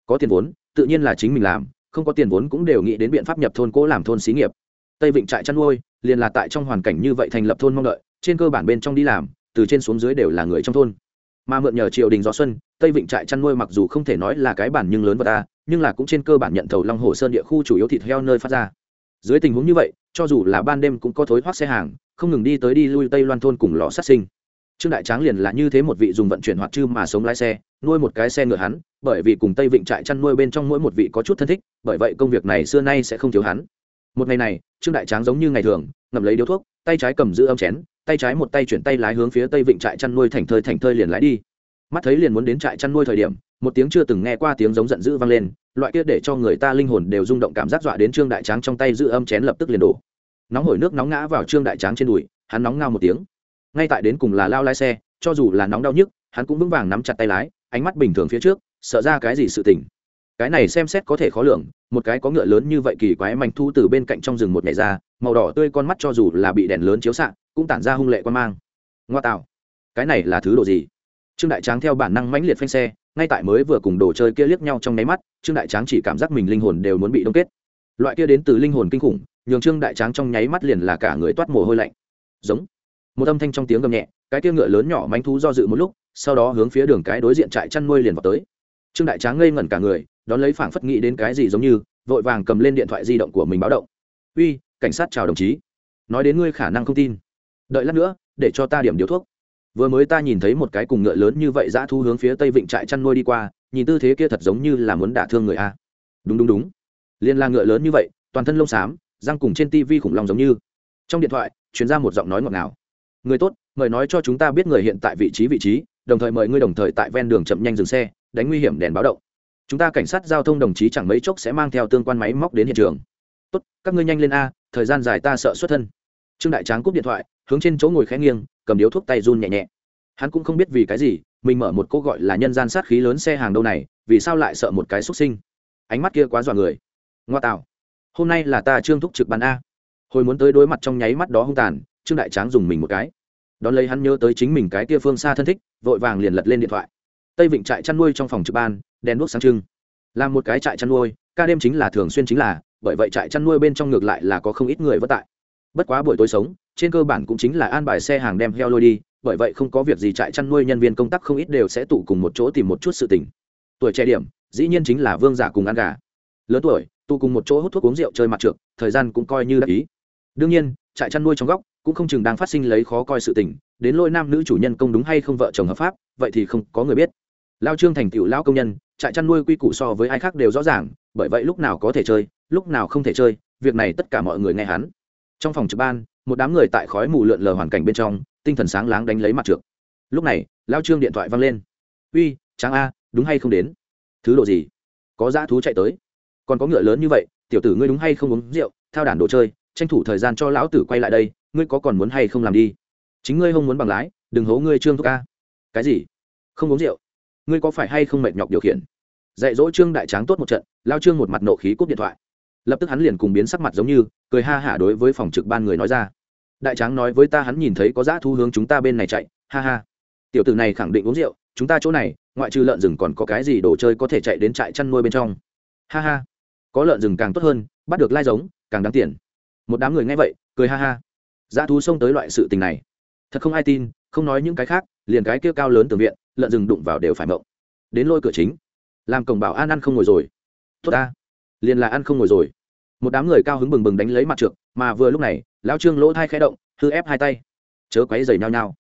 Có tiền vốn, tự nhiên là chính mình làm, không có tiền vốn cũng đều nghĩ đến biện pháp nhập thôn cố làm thôn xí nghiệp. Tây vịnh trại chăn nuôi, liền là tại trong hoàn cảnh như vậy thành lập thôn mong đợi, trên cơ bản bên trong đi làm, từ trên xuống dưới đều là người trong thôn. Mà mượn nhờ triều đình gió xuân, tây vịnh trại chăn nuôi mặc dù không thể nói là cái bản nhưng lớn vật ta, nhưng là cũng trên cơ bản nhận thầu long hồ sơn địa khu chủ yếu thịt heo nơi phát ra. Dưới tình huống như vậy cho dù là ban đêm cũng có thối thoát xe hàng, không ngừng đi tới đi lui tây loan thôn cùng lò sát sinh. Trương đại tráng liền là như thế một vị dùng vận chuyển hoạt chư mà sống lái xe, nuôi một cái xe ngựa hắn, bởi vì cùng tây vịnh trại chăn nuôi bên trong mỗi một vị có chút thân thích, bởi vậy công việc này xưa nay sẽ không thiếu hắn. Một ngày này, trương đại tráng giống như ngày thường, ngậm lấy điếu thuốc, tay trái cầm giữ âm chén, tay trái một tay chuyển tay lái hướng phía tây vịnh trại chăn nuôi thành thơi thành thơi liền lái đi mắt thấy liền muốn đến trại chăn nuôi thời điểm, một tiếng chưa từng nghe qua tiếng giống giận dữ vang lên, loại kia để cho người ta linh hồn đều rung động cảm giác dọa đến trương đại tráng trong tay giữ âm chén lập tức liền đổ. Nóng hổi nước nóng ngã vào trương đại tráng trên đùi, hắn nóng ngao một tiếng. Ngay tại đến cùng là lao lái xe, cho dù là nóng đau nhức, hắn cũng vững vàng nắm chặt tay lái, ánh mắt bình thường phía trước, sợ ra cái gì sự tình. Cái này xem xét có thể khó lường, một cái có ngựa lớn như vậy kỳ quái mảnh thu từ bên cạnh trong rừng một ngày ra, màu đỏ tươi con mắt cho dù là bị đèn lớn chiếu xạ, cũng tản ra hung lệ quan mang. Ngoa tạo. Cái này là thứ đồ gì? Trương đại tráng theo bản năng mãnh liệt phanh xe, ngay tại mới vừa cùng đồ chơi kia liếc nhau trong nháy mắt, trương đại tráng chỉ cảm giác mình linh hồn đều muốn bị đông kết. Loại kia đến từ linh hồn kinh khủng, nhường trương đại tráng trong nháy mắt liền là cả người toát mồ hôi lạnh. Giống. Một âm thanh trong tiếng gầm nhẹ, cái kia ngựa lớn nhỏ mánh thú do dự một lúc, sau đó hướng phía đường cái đối diện trại chăn nuôi liền vào tới. Trương đại tráng ngây ngẩn cả người, đón lấy phảng phất nghĩ đến cái gì giống như, vội vàng cầm lên điện thoại di động của mình báo động. Uy, cảnh sát chào đồng chí. Nói đến ngươi khả năng không tin. Đợi lát nữa, để cho ta điểm điếu thuốc vừa mới ta nhìn thấy một cái cùng ngựa lớn như vậy dã thu hướng phía tây vịnh trại chăn nuôi đi qua, nhìn tư thế kia thật giống như là muốn đả thương người a. Đúng đúng đúng. Liên la ngựa lớn như vậy, toàn thân lông xám, răng cùng trên tivi khủng long giống như. Trong điện thoại chuyển ra một giọng nói ngọt ngào. Người tốt, mời nói cho chúng ta biết người hiện tại vị trí vị trí, đồng thời mời ngươi đồng thời tại ven đường chậm nhanh dừng xe, đánh nguy hiểm đèn báo động. Chúng ta cảnh sát giao thông đồng chí chẳng mấy chốc sẽ mang theo tương quan máy móc đến hiện trường. Tốt, các ngươi nhanh lên a, thời gian dài ta sợ xuất thân trương đại tráng cúp điện thoại, hướng trên chỗ ngồi khẽ nghiêng, cầm điếu thuốc tay run nhẹ nhẹ. Hắn cũng không biết vì cái gì, mình mở một cô gọi là nhân gian sát khí lớn xe hàng đâu này, vì sao lại sợ một cái xuất sinh. Ánh mắt kia quá dọa người. Ngoa tạo. Hôm nay là ta trương thúc trực bàn a. Hồi muốn tới đối mặt trong nháy mắt đó hung tàn, trương đại tráng dùng mình một cái. Đón lấy hắn nhớ tới chính mình cái kia phương xa thân thích, vội vàng liền lật lên điện thoại. Tây vịnh trại chăn nuôi trong phòng trực ban, đèn đuốc sáng trưng. Làm một cái trại chăn nuôi, ca đêm chính là thường xuyên chính là, bởi vậy trại chăn nuôi bên trong ngược lại là có không ít người vất tại bất quá buổi tối sống, trên cơ bản cũng chính là an bài xe hàng đem heo lôi đi, bởi vậy không có việc gì trại chăn nuôi nhân viên công tác không ít đều sẽ tụ cùng một chỗ tìm một chút sự tình. Tuổi trẻ điểm, dĩ nhiên chính là vương giả cùng ăn gà. Lớn tuổi, tụ cùng một chỗ hút thuốc uống rượu chơi mặt trượt, thời gian cũng coi như đắc ý. Đương nhiên, trại chăn nuôi trong góc cũng không chừng đang phát sinh lấy khó coi sự tình, đến lôi nam nữ chủ nhân công đúng hay không vợ chồng hợp pháp, vậy thì không có người biết. Lao trương thành tựu lao công nhân, trại chăn nuôi quy củ so với ai khác đều rõ ràng, bởi vậy lúc nào có thể chơi, lúc nào không thể chơi, việc này tất cả mọi người nghe hắn trong phòng trực ban, một đám người tại khói mù lượn lờ hoàn cảnh bên trong, tinh thần sáng láng đánh lấy mặt trượt lúc này, lao trương điện thoại văng lên. Uy tráng a, đúng hay không đến? Thứ độ gì? Có dã thú chạy tới. Còn có ngựa lớn như vậy, tiểu tử ngươi đúng hay không uống rượu, thao đản đồ chơi, tranh thủ thời gian cho lão tử quay lại đây, ngươi có còn muốn hay không làm đi? Chính ngươi không muốn bằng lái, đừng hố ngươi trương thúc ca cái gì? Không uống rượu? Ngươi có phải hay không mệt nhọc điều khiển? Dạy dỗ trương đại tráng tốt một trận, lao trương một mặt nộ khí cúp điện thoại lập tức hắn liền cùng biến sắc mặt giống như, cười ha hả đối với phòng trực ban người nói ra. Đại tráng nói với ta hắn nhìn thấy có dã thu hướng chúng ta bên này chạy, ha ha. Tiểu tử này khẳng định uống rượu, chúng ta chỗ này, ngoại trừ lợn rừng còn có cái gì đồ chơi có thể chạy đến trại chăn nuôi bên trong. Ha ha. Có lợn rừng càng tốt hơn, bắt được lai giống, càng đáng tiền. Một đám người nghe vậy, cười ha ha. Dã thú xông tới loại sự tình này. Thật không ai tin, không nói những cái khác, liền cái kia cao lớn tường viện, lợn rừng đụng vào đều phải mộng. Đến lôi cửa chính. Làm cổng bảo an ăn không ngồi rồi. Tốt ta liền là ăn không ngồi rồi. Một đám người cao hứng bừng bừng đánh lấy mặt trượt mà vừa lúc này, lão trương lỗ thai khẽ động, hư ép hai tay. Chớ quấy dày nhau nhau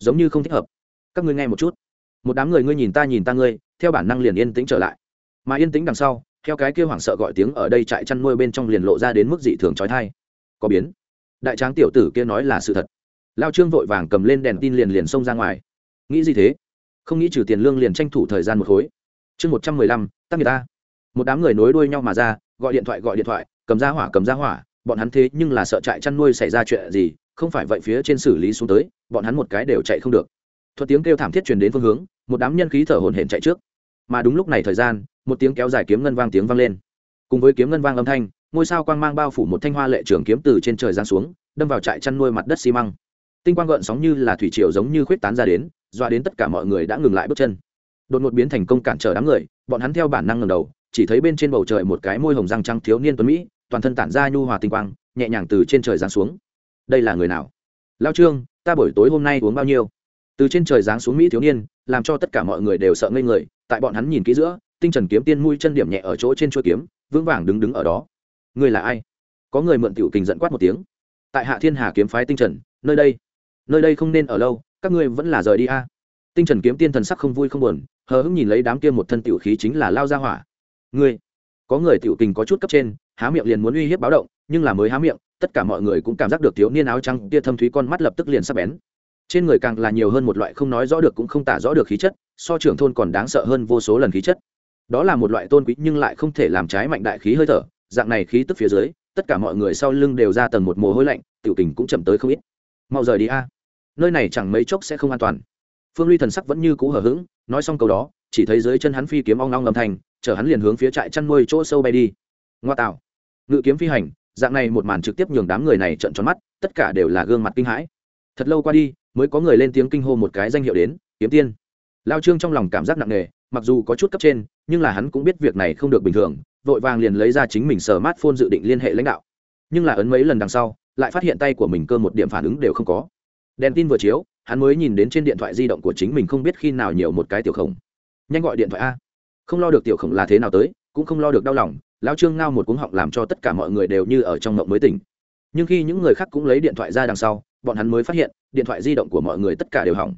giống như không thích hợp. Các ngươi nghe một chút. Một đám người ngươi nhìn ta nhìn ta ngươi, theo bản năng liền yên tĩnh trở lại. Mà yên tĩnh đằng sau, theo cái kia hoảng sợ gọi tiếng ở đây trại chăn nuôi bên trong liền lộ ra đến mức dị thường trói thai có biến. Đại tráng tiểu tử kia nói là sự thật. Lao trương vội vàng cầm lên đèn tin liền liền xông ra ngoài. Nghĩ gì thế? Không nghĩ trừ tiền lương liền tranh thủ thời gian một khối. Chương một trăm mười lăm, tắc người ta một đám người nối đuôi nhau mà ra, gọi điện thoại, gọi điện thoại, cầm ra hỏa, cầm ra hỏa. Bọn hắn thế nhưng là sợ trại chăn nuôi xảy ra chuyện gì, không phải vậy phía trên xử lý xuống tới, bọn hắn một cái đều chạy không được. Thuật tiếng kêu thảm thiết truyền đến phương hướng, một đám nhân khí thở hồn hển chạy trước. Mà đúng lúc này thời gian, một tiếng kéo dài kiếm ngân vang tiếng vang lên. Cùng với kiếm ngân vang âm thanh, ngôi sao quang mang bao phủ một thanh hoa lệ trường kiếm từ trên trời giáng xuống, đâm vào trại chăn nuôi mặt đất xi măng. Tinh quang gợn sóng như là thủy triều giống như khuyết tán ra đến dọa đến tất cả mọi người đã ngừng lại bước chân. Đột ngột biến thành công cản trở đám người, bọn hắn theo bản năng ngầm đầu chỉ thấy bên trên bầu trời một cái môi hồng răng trắng thiếu niên tuấn mỹ, toàn thân tản ra nhu hòa tinh quang, nhẹ nhàng từ trên trời giáng xuống. Đây là người nào? Lao trương, ta buổi tối hôm nay uống bao nhiêu? Từ trên trời giáng xuống mỹ thiếu niên, làm cho tất cả mọi người đều sợ ngây người, tại bọn hắn nhìn kỹ giữa, tinh trần kiếm tiên mũi chân điểm nhẹ ở chỗ trên chuôi kiếm, vững vàng đứng đứng ở đó. Người là ai? Có người mượn tiểu kình giận quát một tiếng. Tại hạ thiên hà kiếm phái tinh trần, nơi đây? Nơi đây không nên ở lâu, các ngươi vẫn là rời đi a. Tinh trần kiếm tiên thần sắc không vui không buồn, hờ hững nhìn lấy đám kia một thân tiểu khí chính là lao ra hỏa ngươi, có người tiểu tình có chút cấp trên, há miệng liền muốn uy hiếp báo động, nhưng là mới há miệng, tất cả mọi người cũng cảm giác được thiếu niên áo trắng tia thâm thúy con mắt lập tức liền sắp bén. Trên người càng là nhiều hơn một loại không nói rõ được cũng không tả rõ được khí chất, so trưởng thôn còn đáng sợ hơn vô số lần khí chất. Đó là một loại tôn quý nhưng lại không thể làm trái mạnh đại khí hơi thở, dạng này khí tức phía dưới, tất cả mọi người sau lưng đều ra tầng một mồ hôi lạnh, tiểu tình cũng chậm tới không ít. Mau rời đi a. Nơi này chẳng mấy chốc sẽ không an toàn. Phương ly thần sắc vẫn như cũ hờ hững, nói xong câu đó, chỉ thấy dưới chân hắn phi kiếm ong long âm thanh chở hắn liền hướng phía trại chăn nuôi chỗ sâu bay đi. Ngoa tạo. Ngự kiếm phi hành, dạng này một màn trực tiếp nhường đám người này trợn tròn mắt, tất cả đều là gương mặt kinh hãi. Thật lâu qua đi, mới có người lên tiếng kinh hô một cái danh hiệu đến, kiếm tiên. Lao trương trong lòng cảm giác nặng nề, mặc dù có chút cấp trên, nhưng là hắn cũng biết việc này không được bình thường, vội vàng liền lấy ra chính mình sờ mát phôn dự định liên hệ lãnh đạo. Nhưng là ấn mấy lần đằng sau, lại phát hiện tay của mình cơ một điểm phản ứng đều không có. Đèn tin vừa chiếu, hắn mới nhìn đến trên điện thoại di động của chính mình không biết khi nào nhiều một cái tiểu khổng. Nhanh gọi điện thoại a không lo được tiểu khổng là thế nào tới, cũng không lo được đau lòng lao trương ngao một cuống họng làm cho tất cả mọi người đều như ở trong mộng mới tỉnh. Nhưng khi những người khác cũng lấy điện thoại ra đằng sau, bọn hắn mới phát hiện, điện thoại di động của mọi người tất cả đều hỏng.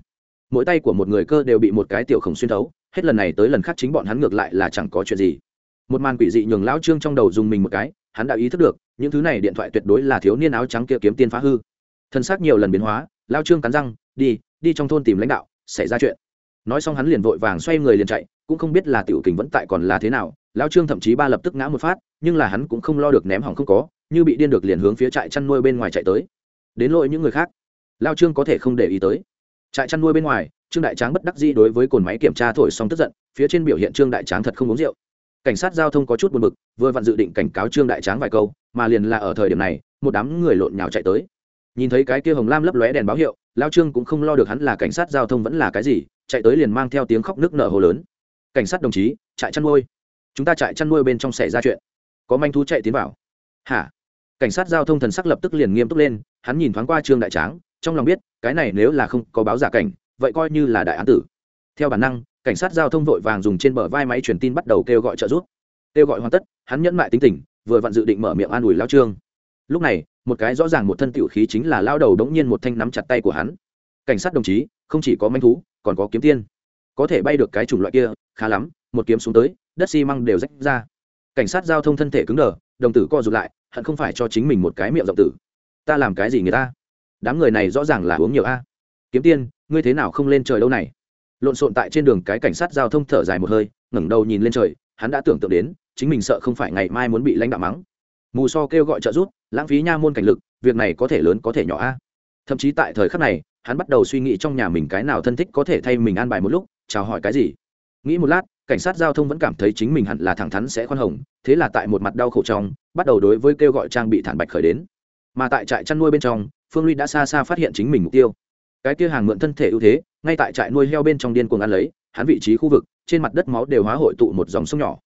Mỗi tay của một người cơ đều bị một cái tiểu khổng xuyên thấu, hết lần này tới lần khác chính bọn hắn ngược lại là chẳng có chuyện gì. Một màn quỷ dị nhường lão trương trong đầu dùng mình một cái, hắn đã ý thức được, những thứ này điện thoại tuyệt đối là thiếu niên áo trắng kia kiếm tiên phá hư. Thân xác nhiều lần biến hóa lao trương cắn răng, đi đi trong thôn tìm lãnh đạo, xảy ra chuyện. Nói xong hắn liền vội vàng xoay người liền chạy cũng không biết là tiểu kình vẫn tại còn là thế nào, lao trương thậm chí ba lập tức ngã một phát, nhưng là hắn cũng không lo được ném hỏng không có, như bị điên được liền hướng phía trại chăn nuôi bên ngoài chạy tới. Đến lỗi những người khác, lao trương có thể không để ý tới. Trại chăn nuôi bên ngoài, trương đại tráng bất đắc dĩ đối với cồn máy kiểm tra thổi xong tức giận, phía trên biểu hiện trương đại tráng thật không uống rượu. Cảnh sát giao thông có chút buồn bực, vừa vặn dự định cảnh cáo trương đại tráng vài câu, mà liền là ở thời điểm này, một đám người lộn nhào chạy tới. Nhìn thấy cái kia hồng lam lấp lóe đèn báo hiệu, lao trương cũng không lo được hắn là cảnh sát giao thông vẫn là cái gì, chạy tới liền mang theo tiếng khóc nước nở hồ lớn cảnh sát đồng chí, trại chăn nuôi. Chúng ta trại chăn nuôi bên trong xảy ra chuyện. Có manh thú chạy tiến vào. Hả? Cảnh sát giao thông thần sắc lập tức liền nghiêm túc lên, hắn nhìn thoáng qua trương đại tráng, trong lòng biết, cái này nếu là không có báo giả cảnh, vậy coi như là đại án tử. Theo bản năng, cảnh sát giao thông vội vàng dùng trên bờ vai máy truyền tin bắt đầu kêu gọi trợ giúp. Kêu gọi hoàn tất, hắn nhẫn mại tính tình, vừa vặn dự định mở miệng an ủi lao trương. Lúc này, một cái rõ ràng một thân tiểu khí chính là lao đầu đống nhiên một thanh nắm chặt tay của hắn. Cảnh sát đồng chí, không chỉ có manh thú, còn có kiếm tiên có thể bay được cái chủng loại kia, khá lắm, một kiếm xuống tới, đất xi măng đều rách ra. Cảnh sát giao thông thân thể cứng đờ, đồng tử co rụt lại, hận không phải cho chính mình một cái miệng rộng tử. Ta làm cái gì người ta? Đám người này rõ ràng là uống nhiều a. Kiếm tiên, ngươi thế nào không lên trời đâu này? Lộn xộn tại trên đường cái cảnh sát giao thông thở dài một hơi, ngẩng đầu nhìn lên trời, hắn đã tưởng tượng đến, chính mình sợ không phải ngày mai muốn bị lãnh đạo mắng. Mù so kêu gọi trợ giúp, lãng phí nha môn cảnh lực, việc này có thể lớn có thể nhỏ a. Thậm chí tại thời khắc này, hắn bắt đầu suy nghĩ trong nhà mình cái nào thân thích có thể thay mình an bài một lúc chào hỏi cái gì? Nghĩ một lát, cảnh sát giao thông vẫn cảm thấy chính mình hẳn là thẳng thắn sẽ khoan hồng, thế là tại một mặt đau khổ trong, bắt đầu đối với kêu gọi trang bị thản bạch khởi đến. Mà tại trại chăn nuôi bên trong, phương ly đã xa xa phát hiện chính mình mục tiêu. Cái kia hàng mượn thân thể ưu thế, ngay tại trại nuôi heo bên trong điên cuồng ăn lấy, hắn vị trí khu vực, trên mặt đất máu đều hóa hội tụ một dòng sông nhỏ.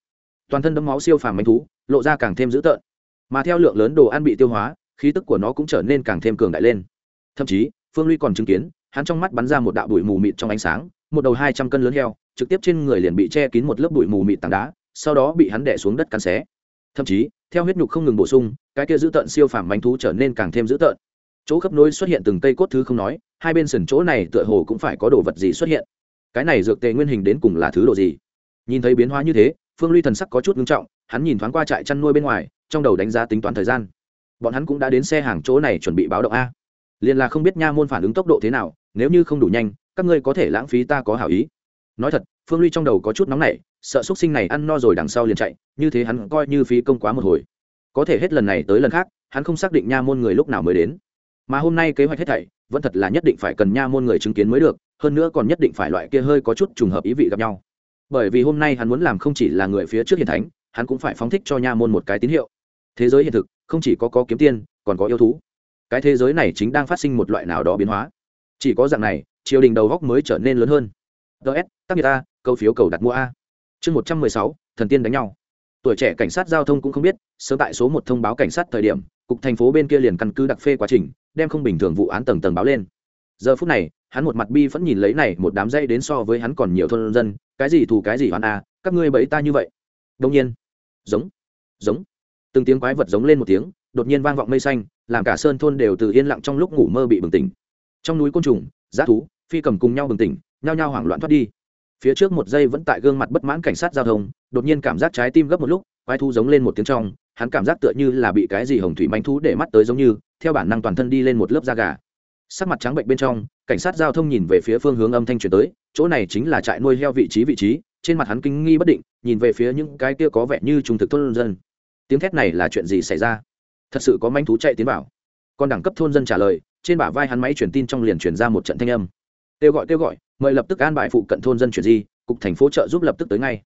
Toàn thân đấm máu siêu phàm manh thú, lộ ra càng thêm dữ tợn. Mà theo lượng lớn đồ ăn bị tiêu hóa, khí tức của nó cũng trở nên càng thêm cường đại lên. Thậm chí, phương ly còn chứng kiến, hắn trong mắt bắn ra một đạo bụi mù mịt trong ánh sáng một đầu hai trăm cân lớn heo, trực tiếp trên người liền bị che kín một lớp bụi mù mịt tảng đá, sau đó bị hắn đẻ xuống đất cắn xé. Thậm chí, theo huyết nhục không ngừng bổ sung, cái kia dữ tợn siêu phàm bánh thú trở nên càng thêm dữ tợn. Chỗ khớp nối xuất hiện từng cây cốt thứ không nói, hai bên sườn chỗ này tựa hồ cũng phải có đồ vật gì xuất hiện. Cái này dược tề nguyên hình đến cùng là thứ đồ gì? Nhìn thấy biến hóa như thế, phương ly thần sắc có chút ngưng trọng, hắn nhìn thoáng qua trại chăn nuôi bên ngoài, trong đầu đánh giá tính toán thời gian. Bọn hắn cũng đã đến xe hàng chỗ này chuẩn bị báo động a liền là không biết nha môn phản ứng tốc độ thế nào, nếu như không đủ nhanh, các ngươi có thể lãng phí ta có hảo ý. Nói thật, phương ly trong đầu có chút nóng nảy, sợ x u ấ t sinh này ăn no rồi đằng sau liền chạy, như thế hắn coi như phí công quá một hồi. Có thể hết lần này tới lần khác, hắn không xác định nha môn người lúc nào mới đến. Mà hôm nay kế hoạch hết thảy, vẫn thật là nhất định phải cần nha môn người chứng kiến mới được, hơn nữa còn nhất định phải loại kia hơi có chút trùng hợp ý vị gặp nhau. Bởi vì hôm nay hắn muốn làm không chỉ là người phía trước hiền thánh, hắn cũng phải phóng thích cho nha môn một cái tín hiệu. Thế giới hiện thực, không chỉ có có kiếm tiên, còn có yêu thú cái thế giới này chính đang phát sinh một loại nào đó biến hóa. Chỉ có dạng này, triều đình đầu góc mới trở nên lớn hơn. Ts tác nghiệp a, câu phiếu cầu đặt mua a. Chương một trăm mười sáu, thần tiên đánh nhau. Tuổi trẻ cảnh sát giao thông cũng không biết, sớm tại số một thông báo cảnh sát thời điểm, cục thành phố bên kia liền căn cứ đặc phê quá trình, đem không bình thường vụ án tầng tầng báo lên. Giờ phút này, hắn một mặt bi vẫn nhìn lấy này, một đám dây đến so với hắn còn nhiều thôn dân, cái gì thù cái gì hoan a, các ngươi bẫy ta như vậy. Đông nhiên. Giống. Giống. Từng tiếng quái vật giống lên một tiếng, đột nhiên vang vọng mây xanh làm cả sơn thôn đều từ yên lặng trong lúc ngủ mơ bị bừng tỉnh. Trong núi côn trùng giá thú, phi cầm cùng nhau bừng tỉnh, nhao nhao hoảng loạn thoát đi. Phía trước một giây vẫn tại gương mặt bất mãn cảnh sát giao thông, đột nhiên cảm giác trái tim gấp một lúc, quái thu giống lên một tiếng trong, hắn cảm giác tựa như là bị cái gì hồng thủy manh thú để mắt tới giống như, theo bản năng toàn thân đi lên một lớp da gà. Sắc mặt trắng bệnh bên trong, cảnh sát giao thông nhìn về phía phương hướng âm thanh truyền tới, chỗ này chính là trại nuôi heo vị trí vị trí, trên mặt hắn kinh nghi bất định, nhìn về phía những cái kia có vẻ như trung thực thôn dân. Tiếng thét này là chuyện gì xảy ra? Thật sự có manh thú chạy tiến vào. Còn đẳng cấp thôn dân trả lời, trên bả vai hắn máy truyền tin trong liền truyền ra một trận thanh âm. Kêu gọi kêu gọi, mời lập tức an bài phụ cận thôn dân chuyển di, cục thành phố trợ giúp lập tức tới ngay.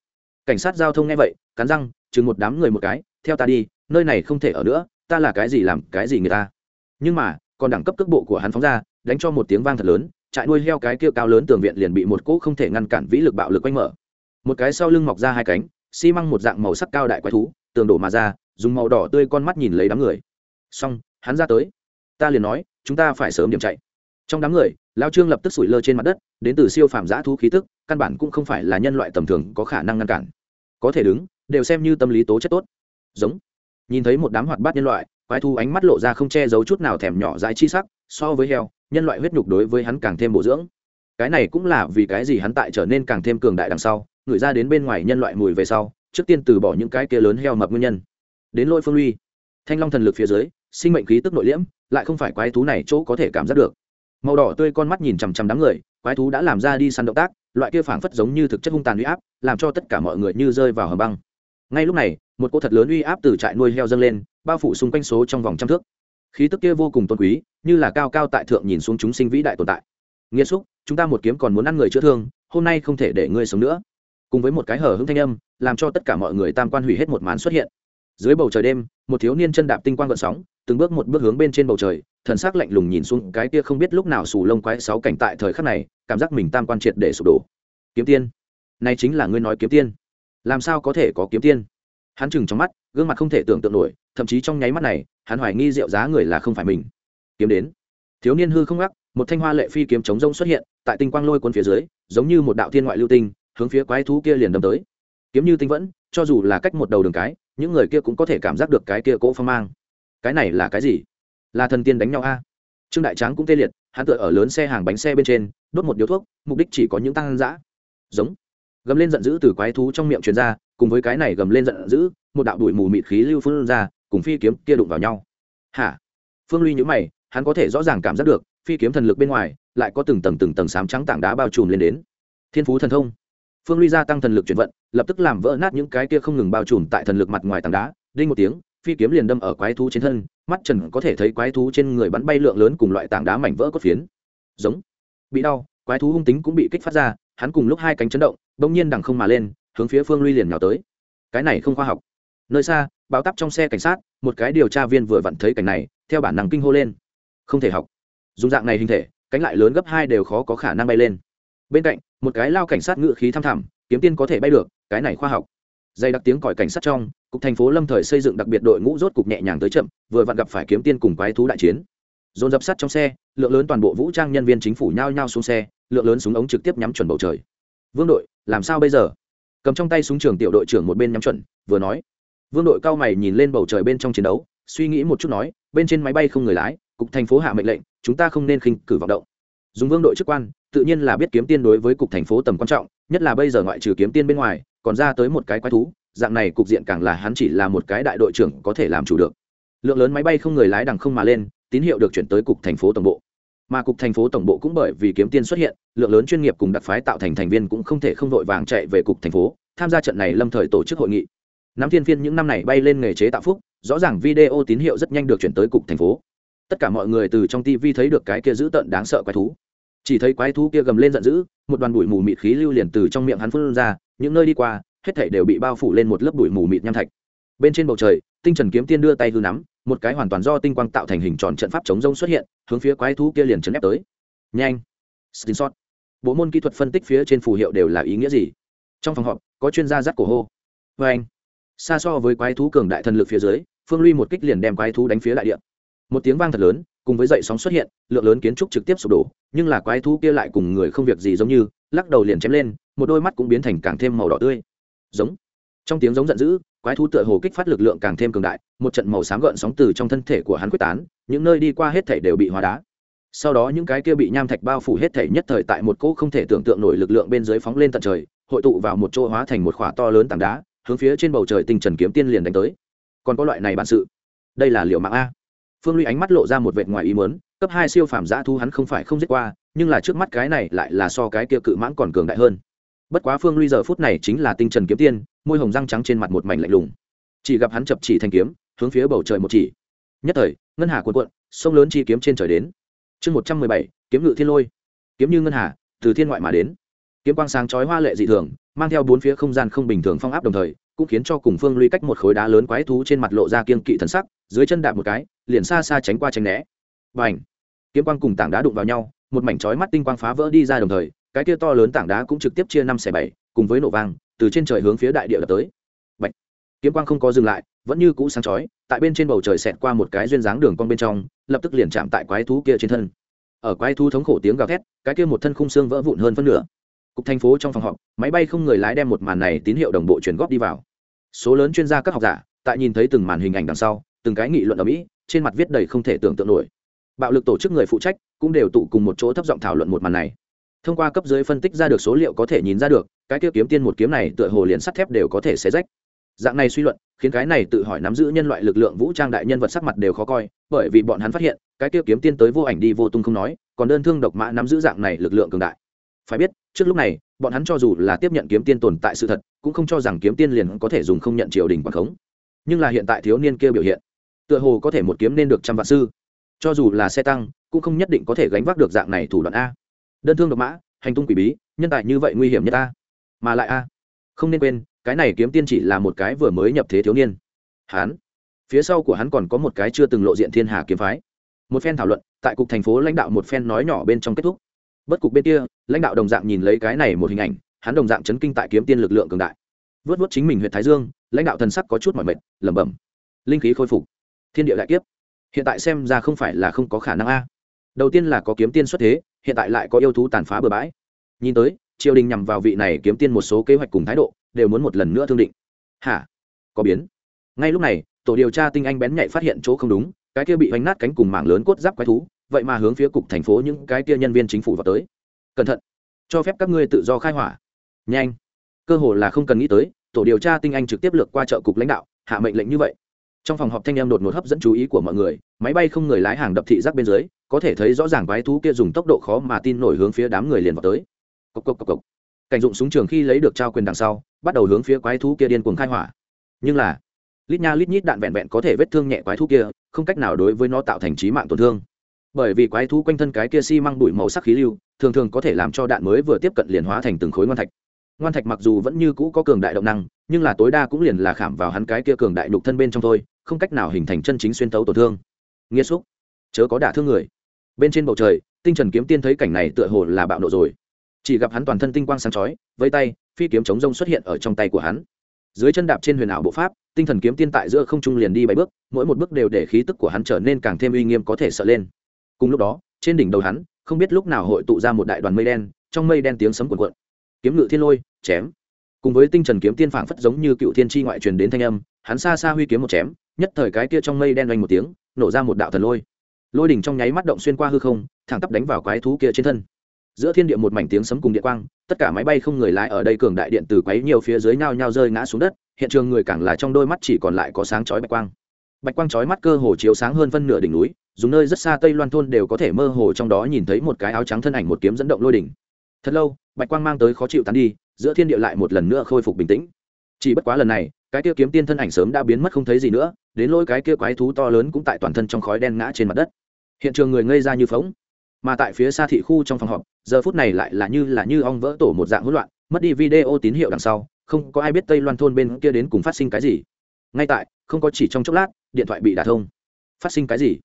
Cảnh sát giao thông nghe vậy, cắn răng, chừng một đám người một cái, theo ta đi, nơi này không thể ở nữa, ta là cái gì làm cái gì người ta. Nhưng mà còn đẳng cấp cước bộ của hắn phóng ra, đánh cho một tiếng vang thật lớn, trại nuôi heo cái kia cao lớn tường viện liền bị một cỗ không thể ngăn cản vĩ lực bạo lực quanh mở. Một cái sau lưng mọc ra hai cánh, xi măng một dạng màu sắc cao đại quái thú, tường đổ mà ra dùng màu đỏ tươi con mắt nhìn lấy đám người. Xong, hắn ra tới. Ta liền nói, chúng ta phải sớm điểm chạy. Trong đám người, lao trương lập tức sủi lơ trên mặt đất, đến từ siêu phàm giã thú khí tức, căn bản cũng không phải là nhân loại tầm thường có khả năng ngăn cản. Có thể đứng, đều xem như tâm lý tố chất tốt. Giống. Nhìn thấy một đám hoạt bát nhân loại, quái thu ánh mắt lộ ra không che giấu chút nào thèm nhỏ dãi chi sắc, so với heo, nhân loại huyết nhục đối với hắn càng thêm bổ dưỡng. Cái này cũng là vì cái gì hắn tại trở nên càng thêm cường đại đằng sau, người ra đến bên ngoài nhân loại mùi về sau, trước tiên từ bỏ những cái kia lớn heo mập nguyên nhân đến lôi phương uy. Thanh long thần lực phía dưới, sinh mệnh khí tức nội liễm, lại không phải quái thú này chỗ có thể cảm giác được. Màu đỏ tươi con mắt nhìn chằm chằm đám người, quái thú đã làm ra đi săn động tác, loại kia phảng phất giống như thực chất hung tàn uy áp, làm cho tất cả mọi người như rơi vào hầm băng. Ngay lúc này, một cô thật lớn uy áp từ trại nuôi heo dâng lên, bao phủ xung quanh số trong vòng trăm thước. Khí tức kia vô cùng tôn quý, như là cao cao tại thượng nhìn xuống chúng sinh vĩ đại tồn tại. Nghĩa xúc, chúng ta một kiếm còn muốn ăn người chữa thương, hôm nay không thể để ngươi sống nữa. Cùng với một cái hở hững thanh âm, làm cho tất cả mọi người tam quan hủy hết một màn xuất hiện dưới bầu trời đêm, một thiếu niên chân đạp tinh quang gợn sóng, từng bước một bước hướng bên trên bầu trời, thần sắc lạnh lùng nhìn xuống cái kia không biết lúc nào sù lông quái sáu cảnh tại thời khắc này, cảm giác mình tam quan triệt để sụp đổ. Kiếm tiên, này chính là ngươi nói kiếm tiên. Làm sao có thể có kiếm tiên? Hắn chừng trong mắt, gương mặt không thể tưởng tượng nổi, thậm chí trong nháy mắt này, hắn hoài nghi rượu giá người là không phải mình. Kiếm đến. Thiếu niên hư không gác một thanh hoa lệ phi kiếm chống rông xuất hiện, tại tinh quang lôi quân phía dưới, giống như một đạo thiên ngoại lưu tinh, hướng phía quái thú kia liền đâm tới. Kiếm như tinh vẫn, cho dù là cách một đầu đường cái những người kia cũng có thể cảm giác được cái kia cỗ phong mang. Cái này là cái gì? Là thần tiên đánh nhau a? Trương đại tráng cũng tê liệt, hắn tựa ở lớn xe hàng bánh xe bên trên, đốt một điếu thuốc, mục đích chỉ có những tăng dã. Giống. Gầm lên giận dữ từ quái thú trong miệng truyền ra, cùng với cái này gầm lên giận dữ, một đạo đuổi mù mịt khí lưu phun ra, cùng phi kiếm kia đụng vào nhau. Hả? Phương ly nhữ mày, hắn có thể rõ ràng cảm giác được, phi kiếm thần lực bên ngoài, lại có từng tầng từng tầng sám trắng tảng đá bao trùm lên đến. Thiên phú thần thông phương ly gia tăng thần lực chuyển vận, lập tức làm vỡ nát những cái kia không ngừng bao trùm tại thần lực mặt ngoài tảng đá, đinh một tiếng, phi kiếm liền đâm ở quái thú trên thân, mắt trần có thể thấy quái thú trên người bắn bay lượng lớn cùng loại tảng đá mảnh vỡ cốt phiến. Giống. Bị đau, quái thú hung tính cũng bị kích phát ra, hắn cùng lúc hai cánh chấn động, bỗng nhiên đằng không mà lên, hướng phía phương ly liền nhào tới. Cái này không khoa học. Nơi xa, báo tắp trong xe cảnh sát, một cái điều tra viên vừa vặn thấy cảnh này, theo bản năng kinh hô lên. Không thể học. Dùng dạng này hình thể, cánh lại lớn gấp hai đều khó có khả năng bay lên. Bên cạnh một cái lao cảnh sát ngự khí thăm thẳm, kiếm tiên có thể bay được, cái này khoa học. Dây đặc tiếng còi cảnh sát trong, cục thành phố lâm thời xây dựng đặc biệt đội ngũ rốt cục nhẹ nhàng tới chậm, vừa vặn gặp phải kiếm tiên cùng quái thú đại chiến. Dồn dập sắt trong xe, lượng lớn toàn bộ vũ trang nhân viên chính phủ nhao nhao xuống xe, lượng lớn súng ống trực tiếp nhắm chuẩn bầu trời. Vương đội, làm sao bây giờ? Cầm trong tay súng trường tiểu đội trưởng một bên nhắm chuẩn, vừa nói. Vương đội cao mày nhìn lên bầu trời bên trong chiến đấu, suy nghĩ một chút nói, bên trên máy bay không người lái, cục thành phố hạ mệnh lệnh, chúng ta không nên khinh cử vọng động. Dùng vương đội chức quan tự nhiên là biết kiếm tiên đối với cục thành phố tầm quan trọng, nhất là bây giờ ngoại trừ kiếm tiên bên ngoài, còn ra tới một cái quái thú, dạng này cục diện càng là hắn chỉ là một cái đại đội trưởng có thể làm chủ được. Lượng lớn máy bay không người lái đằng không mà lên, tín hiệu được chuyển tới cục thành phố tổng bộ. Mà cục thành phố tổng bộ cũng bởi vì kiếm tiên xuất hiện, lượng lớn chuyên nghiệp cùng đặc phái tạo thành thành viên cũng không thể không vội vàng chạy về cục thành phố, tham gia trận này lâm thời tổ chức hội nghị. Nắm thiên phiên những năm này bay lên nghề chế tạo phúc, rõ ràng video tín hiệu rất nhanh được chuyển tới cục thành phố. Tất cả mọi người từ trong tv thấy được cái kia dữ tợn đáng sợ quái thú chỉ thấy quái thú kia gầm lên giận dữ, một đoàn bụi mù mịt khí lưu liền từ trong miệng hắn phun ra, những nơi đi qua, hết thảy đều bị bao phủ lên một lớp bụi mù mịt nham thạch. Bên trên bầu trời, tinh trần kiếm tiên đưa tay hư nắm, một cái hoàn toàn do tinh quang tạo thành hình tròn trận pháp chống rông xuất hiện, hướng phía quái thú kia liền chấn ép tới. Nhanh! Screenshot. Bộ môn kỹ thuật phân tích phía trên phù hiệu đều là ý nghĩa gì? Trong phòng họp, có chuyên gia dắt cổ hô. Vê anh, xa so với quái thú cường đại thần lực phía dưới, phương ly một kích liền đem quái thú đánh phía đại địa. Một tiếng vang thật lớn cùng với dậy sóng xuất hiện, lượng lớn kiến trúc trực tiếp sụp đổ, nhưng là quái thú kia lại cùng người không việc gì giống như, lắc đầu liền chém lên, một đôi mắt cũng biến thành càng thêm màu đỏ tươi. Giống. Trong tiếng giống giận dữ, quái thú tựa hồ kích phát lực lượng càng thêm cường đại, một trận màu xám gợn sóng từ trong thân thể của hắn quyết tán, những nơi đi qua hết thể đều bị hóa đá. Sau đó những cái kia bị nham thạch bao phủ hết thể nhất thời tại một cỗ không thể tưởng tượng nổi lực lượng bên dưới phóng lên tận trời, hội tụ vào một chỗ hóa thành một khỏa to lớn tảng đá, hướng phía trên bầu trời tinh trần kiếm tiên liền đánh tới. Còn có loại này bản sự. Đây là liệu mạng a phương ly ánh mắt lộ ra một vệt ngoài ý mớn cấp hai siêu phàm giã thu hắn không phải không giết qua, nhưng là trước mắt cái này lại là so cái kia cự mãng còn cường đại hơn. Bất quá phương ly giờ phút này chính là tinh trần kiếm tiên, môi hồng răng trắng trên mặt một mảnh lạnh lùng. Chỉ gặp hắn chập chỉ thành kiếm, hướng phía bầu trời một chỉ. Nhất thời, ngân hà cuộn cuộn, sông lớn chi kiếm trên trời đến. Chương một trăm mười bảy, kiếm ngự thiên lôi. Kiếm như ngân hà, từ thiên ngoại mà đến. Kiếm quang sáng chói hoa lệ dị thường, mang theo bốn phía không gian không bình thường phong áp đồng thời, cũng khiến cho cùng phương ly cách một khối đá lớn quái thú trên mặt lộ ra kiên kỵ thần sắc dưới chân đạp một cái, liền xa xa tránh qua tránh né. Và ảnh kiếm quang cùng tảng đá đụng vào nhau, một mảnh chói mắt tinh quang phá vỡ đi ra đồng thời, cái kia to lớn tảng đá cũng trực tiếp chia năm xẻ bảy, cùng với nổ vang, từ trên trời hướng phía đại địa đập tới. Bạch. kiếm quang không có dừng lại, vẫn như cũ sáng chói, tại bên trên bầu trời xẹt qua một cái duyên dáng đường cong bên trong, lập tức liền chạm tại quái thú kia trên thân. Ở quái thú thống khổ tiếng gào thét, cái kia một thân khung xương vỡ vụn hơn phân nửa. Cục thành phố trong phòng họp, máy bay không người lái đem một màn này tín hiệu đồng bộ chuyển góp đi vào. Số lớn chuyên gia các học giả, tại nhìn thấy từng màn hình ảnh đằng sau từng cái nghị luận ở mỹ, trên mặt viết đầy không thể tưởng tượng nổi. Bạo lực tổ chức người phụ trách cũng đều tụ cùng một chỗ thấp giọng thảo luận một màn này. Thông qua cấp dưới phân tích ra được số liệu có thể nhìn ra được, cái kia kiếm tiên một kiếm này tựa hồ liền sắt thép đều có thể xé rách. Dạng này suy luận, khiến cái này tự hỏi nắm giữ nhân loại lực lượng vũ trang đại nhân vật sắc mặt đều khó coi, bởi vì bọn hắn phát hiện, cái kia kiếm tiên tới vô ảnh đi vô tung không nói, còn đơn thương độc mã nắm giữ dạng này lực lượng cường đại. Phải biết, trước lúc này, bọn hắn cho dù là tiếp nhận kiếm tiên tồn tại sự thật, cũng không cho rằng kiếm tiên liền có thể dùng không nhận triều đình quảng khống. Nhưng là hiện tại thiếu niên kia biểu hiện tựa hồ có thể một kiếm nên được trăm vạn sư. Cho dù là xe tăng, cũng không nhất định có thể gánh vác được dạng này thủ đoạn a. Đơn thương độc mã, hành tung quỷ bí, nhân tài như vậy nguy hiểm nhất a. Mà lại a, không nên quên, cái này kiếm tiên chỉ là một cái vừa mới nhập thế thiếu niên. Hắn phía sau của hắn còn có một cái chưa từng lộ diện thiên hà kiếm phái. Một phen thảo luận, tại cục thành phố lãnh đạo một phen nói nhỏ bên trong kết thúc. Bất cục bên kia, lãnh đạo đồng dạng nhìn lấy cái này một hình ảnh, hắn đồng dạng chấn kinh tại kiếm tiên lực lượng cường đại. Vớt vớt chính mình huyện thái dương, lãnh đạo thần sắc có chút mỏi mệt, lẩm bẩm. Linh khí khôi phục thiên địa đại kiếp. Hiện tại xem ra không phải là không có khả năng a. Đầu tiên là có kiếm tiên xuất thế, hiện tại lại có yêu thú tàn phá bừa bãi. Nhìn tới, triều đình nhằm vào vị này kiếm tiên một số kế hoạch cùng thái độ, đều muốn một lần nữa thương định. Hả? Có biến. Ngay lúc này, tổ điều tra tinh anh bén nhạy phát hiện chỗ không đúng, cái kia bị vánh nát cánh cùng mảng lớn cốt giáp quái thú, vậy mà hướng phía cục thành phố những cái kia nhân viên chính phủ vào tới. Cẩn thận. Cho phép các ngươi tự do khai hỏa. Nhanh. Cơ hồ là không cần nghĩ tới, tổ điều tra tinh anh trực tiếp lược qua chợ cục lãnh đạo, hạ mệnh lệnh như vậy trong phòng họp thanh em đột ngột hấp dẫn chú ý của mọi người, máy bay không người lái hàng đập thị giác bên dưới, có thể thấy rõ ràng quái thú kia dùng tốc độ khó mà tin nổi hướng phía đám người liền vào tới. Cốc cốc cốc cốc. cảnh dụng súng trường khi lấy được trao quyền đằng sau, bắt đầu hướng phía quái thú kia điên cuồng khai hỏa. Nhưng là, lít nha lít nhít đạn vẹn vẹn có thể vết thương nhẹ quái thú kia, không cách nào đối với nó tạo thành trí mạng tổn thương. Bởi vì quái thú quanh thân cái kia xi mang bụi màu sắc khí lưu, thường thường có thể làm cho đạn mới vừa tiếp cận liền hóa thành từng khối ngoan thạch ngoan thạch mặc dù vẫn như cũ có cường đại động năng, nhưng là tối đa cũng liền là khảm vào hắn cái kia cường đại nhục thân bên trong thôi, không cách nào hình thành chân chính xuyên tấu tổn thương. Nghĩa xúc, chớ có đả thương người. Bên trên bầu trời, tinh trần kiếm tiên thấy cảnh này tựa hồ là bạo nộ rồi. Chỉ gặp hắn toàn thân tinh quang sáng chói, vây tay, phi kiếm chống rông xuất hiện ở trong tay của hắn. Dưới chân đạp trên huyền ảo bộ pháp, tinh thần kiếm tiên tại giữa không trung liền đi bảy bước, mỗi một bước đều để khí tức của hắn trở nên càng thêm uy nghiêm có thể sợ lên. Cùng lúc đó, trên đỉnh đầu hắn, không biết lúc nào hội tụ ra một đại đoàn mây đen, trong mây đen tiếng sấm cuộn cuộn kiếm ngự thiên lôi, chém. Cùng với tinh trần kiếm tiên phảng phất giống như cựu thiên tri ngoại truyền đến thanh âm, hắn xa xa huy kiếm một chém, nhất thời cái kia trong mây đen oanh một tiếng, nổ ra một đạo thần lôi. Lôi đỉnh trong nháy mắt động xuyên qua hư không, thẳng tắp đánh vào quái thú kia trên thân. Giữa thiên địa một mảnh tiếng sấm cùng điện quang, tất cả máy bay không người lái ở đây cường đại điện từ quấy nhiều phía dưới nhao nhao rơi ngã xuống đất, hiện trường người càng là trong đôi mắt chỉ còn lại có sáng chói bạch quang. Bạch quang chói mắt cơ hồ chiếu sáng hơn phân nửa đỉnh núi, dùng nơi rất xa tây loan thôn đều có thể mơ hồ trong đó nhìn thấy một cái áo trắng thân ảnh một kiếm dẫn động lôi đỉnh thật lâu, bạch quang mang tới khó chịu tán đi, giữa thiên địa lại một lần nữa khôi phục bình tĩnh. Chỉ bất quá lần này, cái kia kiếm tiên thân ảnh sớm đã biến mất không thấy gì nữa, đến lôi cái kia quái thú to lớn cũng tại toàn thân trong khói đen ngã trên mặt đất. Hiện trường người ngây ra như phóng mà tại phía xa thị khu trong phòng họp, giờ phút này lại là như là như ong vỡ tổ một dạng hỗn loạn, mất đi video tín hiệu đằng sau, không có ai biết tây loan thôn bên kia đến cùng phát sinh cái gì. Ngay tại, không có chỉ trong chốc lát, điện thoại bị đả thông. Phát sinh cái gì?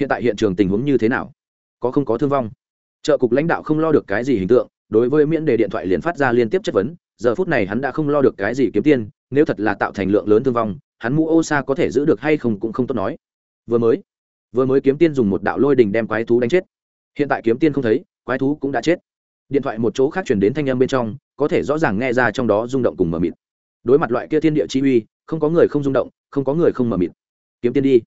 Hiện tại hiện trường tình huống như thế nào? Có không có thương vong? Trợ cục lãnh đạo không lo được cái gì hình tượng đối với miễn đề điện thoại liền phát ra liên tiếp chất vấn, giờ phút này hắn đã không lo được cái gì kiếm tiền, nếu thật là tạo thành lượng lớn thương vong, hắn mũ ô sa có thể giữ được hay không cũng không tốt nói. Vừa mới vừa mới kiếm tiên dùng một đạo lôi đình đem quái thú đánh chết. Hiện tại kiếm tiên không thấy, quái thú cũng đã chết. Điện thoại một chỗ khác chuyển đến thanh âm bên trong, có thể rõ ràng nghe ra trong đó rung động cùng mờ mịt. Đối mặt loại kia thiên địa chi uy, không có người không rung động, không có người không mờ mịt. Kiếm tiên đi.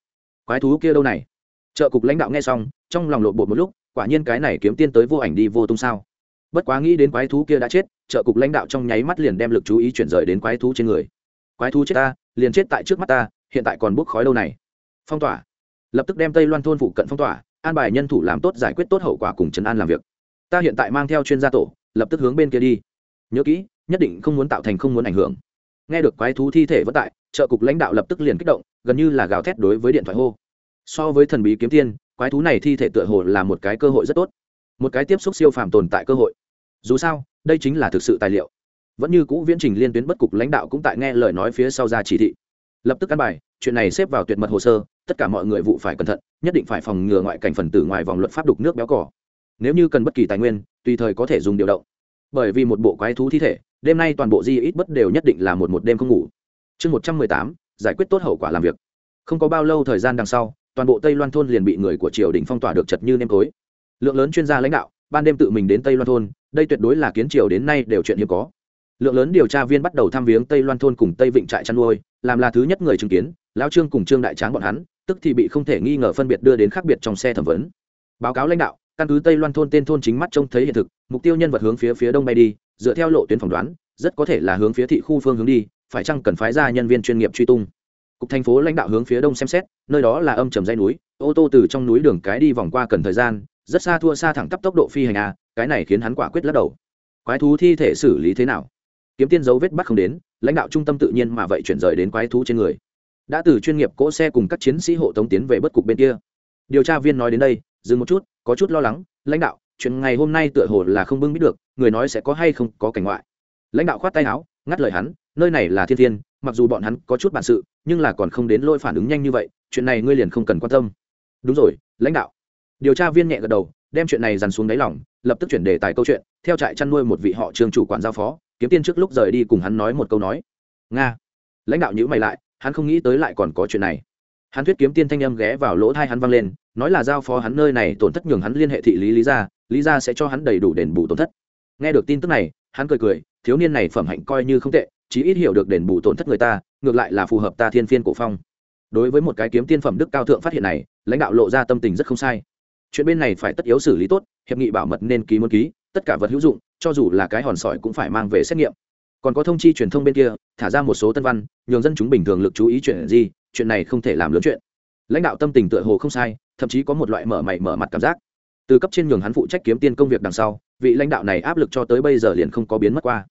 Quái thú kia đâu này? Trợ cục lãnh đạo nghe xong, trong lòng lộ bột một lúc, quả nhiên cái này kiếm tiên tới vô ảnh đi vô tung sao? Bất quá nghĩ đến quái thú kia đã chết, trợ cục lãnh đạo trong nháy mắt liền đem lực chú ý chuyển rời đến quái thú trên người. Quái thú chết ta, liền chết tại trước mắt ta, hiện tại còn bốc khói đâu này. Phong tỏa. Lập tức đem tây loan thôn phụ cận phong tỏa, an bài nhân thủ làm tốt giải quyết tốt hậu quả cùng trấn an làm việc. Ta hiện tại mang theo chuyên gia tổ, lập tức hướng bên kia đi. Nhớ kỹ, nhất định không muốn tạo thành không muốn ảnh hưởng. Nghe được quái thú thi thể vất tại, trợ cục lãnh đạo lập tức liền kích động, gần như là gào thét đối với điện thoại hô. So với thần bí kiếm tiên, quái thú này thi thể tựa hồ là một cái cơ hội rất tốt một cái tiếp xúc siêu phàm tồn tại cơ hội. Dù sao, đây chính là thực sự tài liệu. Vẫn như cũ viễn trình liên tuyến bất cục lãnh đạo cũng tại nghe lời nói phía sau ra chỉ thị. Lập tức căn bài, chuyện này xếp vào tuyệt mật hồ sơ, tất cả mọi người vụ phải cẩn thận, nhất định phải phòng ngừa ngoại cảnh phần tử ngoài vòng luật pháp đục nước béo cỏ. Nếu như cần bất kỳ tài nguyên, tùy thời có thể dùng điều động. Bởi vì một bộ quái thú thi thể, đêm nay toàn bộ di ít bất đều nhất định là một một đêm không ngủ. Chương một trăm mười tám, giải quyết tốt hậu quả làm việc. Không có bao lâu thời gian đằng sau, toàn bộ tây loan thôn liền bị người của triều đình phong tỏa được chật như nêm tối lượng lớn chuyên gia lãnh đạo, ban đêm tự mình đến tây loan thôn, đây tuyệt đối là kiến triều đến nay đều chuyện hiếm có. Lượng lớn điều tra viên bắt đầu thăm viếng tây loan thôn cùng tây vịnh trại chăn nuôi, làm là thứ nhất người chứng kiến, lão trương cùng trương đại tráng bọn hắn, tức thì bị không thể nghi ngờ phân biệt đưa đến khác biệt trong xe thẩm vấn. Báo cáo lãnh đạo, căn cứ tây loan thôn tên thôn chính mắt trông thấy hiện thực, mục tiêu nhân vật hướng phía phía đông bay đi, dựa theo lộ tuyến phỏng đoán, rất có thể là hướng phía thị khu phương hướng đi, phải chăng cần phái ra nhân viên chuyên nghiệp truy tung. Cục thành phố lãnh đạo hướng phía đông xem xét, nơi đó là âm trầm dây núi, ô tô từ trong núi đường cái đi vòng qua cần thời gian rất xa thua xa thẳng tắp tốc độ phi hành a cái này khiến hắn quả quyết lắc đầu. Quái thú thi thể xử lý thế nào? Kiếm tiên dấu vết bắt không đến, lãnh đạo trung tâm tự nhiên mà vậy chuyển rời đến quái thú trên người. Đã từ chuyên nghiệp cỗ xe cùng các chiến sĩ hộ tống tiến về bất cục bên kia. Điều tra viên nói đến đây, dừng một chút, có chút lo lắng, lãnh đạo, chuyện ngày hôm nay tựa hồ là không bưng biết được, người nói sẽ có hay không có cảnh ngoại. Lãnh đạo khoát tay áo, ngắt lời hắn, nơi này là thiên thiên, mặc dù bọn hắn có chút bản sự, nhưng là còn không đến lỗi phản ứng nhanh như vậy, chuyện này ngươi liền không cần quan tâm. Đúng rồi, lãnh đạo điều tra viên nhẹ gật đầu, đem chuyện này dằn xuống đáy lỏng lập tức chuyển đề tài câu chuyện, theo trại chăn nuôi một vị họ trường chủ quản giao phó, kiếm tiên trước lúc rời đi cùng hắn nói một câu nói. Nga. Lãnh đạo nhữ mày lại, hắn không nghĩ tới lại còn có chuyện này. Hắn thuyết kiếm tiên thanh âm ghé vào lỗ thai hắn văng lên, nói là giao phó hắn nơi này tổn thất nhường hắn liên hệ thị lý lý ra lý ra sẽ cho hắn đầy đủ đền bù tổn thất. Nghe được tin tức này, hắn cười cười, thiếu niên này phẩm hạnh coi như không tệ, chí ít hiểu được đền bù tổn thất người ta, ngược lại là phù hợp ta thiên phiên cổ phong. Đối với một cái kiếm tiên phẩm đức cao thượng phát hiện này, lãnh đạo lộ ra tâm tình rất không sai chuyện bên này phải tất yếu xử lý tốt, hiệp nghị bảo mật nên ký muốn ký, tất cả vật hữu dụng, cho dù là cái hòn sỏi cũng phải mang về xét nghiệm. Còn có thông chi truyền thông bên kia, thả ra một số tân văn, nhường dân chúng bình thường lực chú ý chuyện gì, chuyện này không thể làm lớn chuyện. Lãnh đạo tâm tình tựa hồ không sai, thậm chí có một loại mở mày mở mặt cảm giác. Từ cấp trên nhường hắn phụ trách kiếm tiền công việc đằng sau, vị lãnh đạo này áp lực cho tới bây giờ liền không có biến mất qua.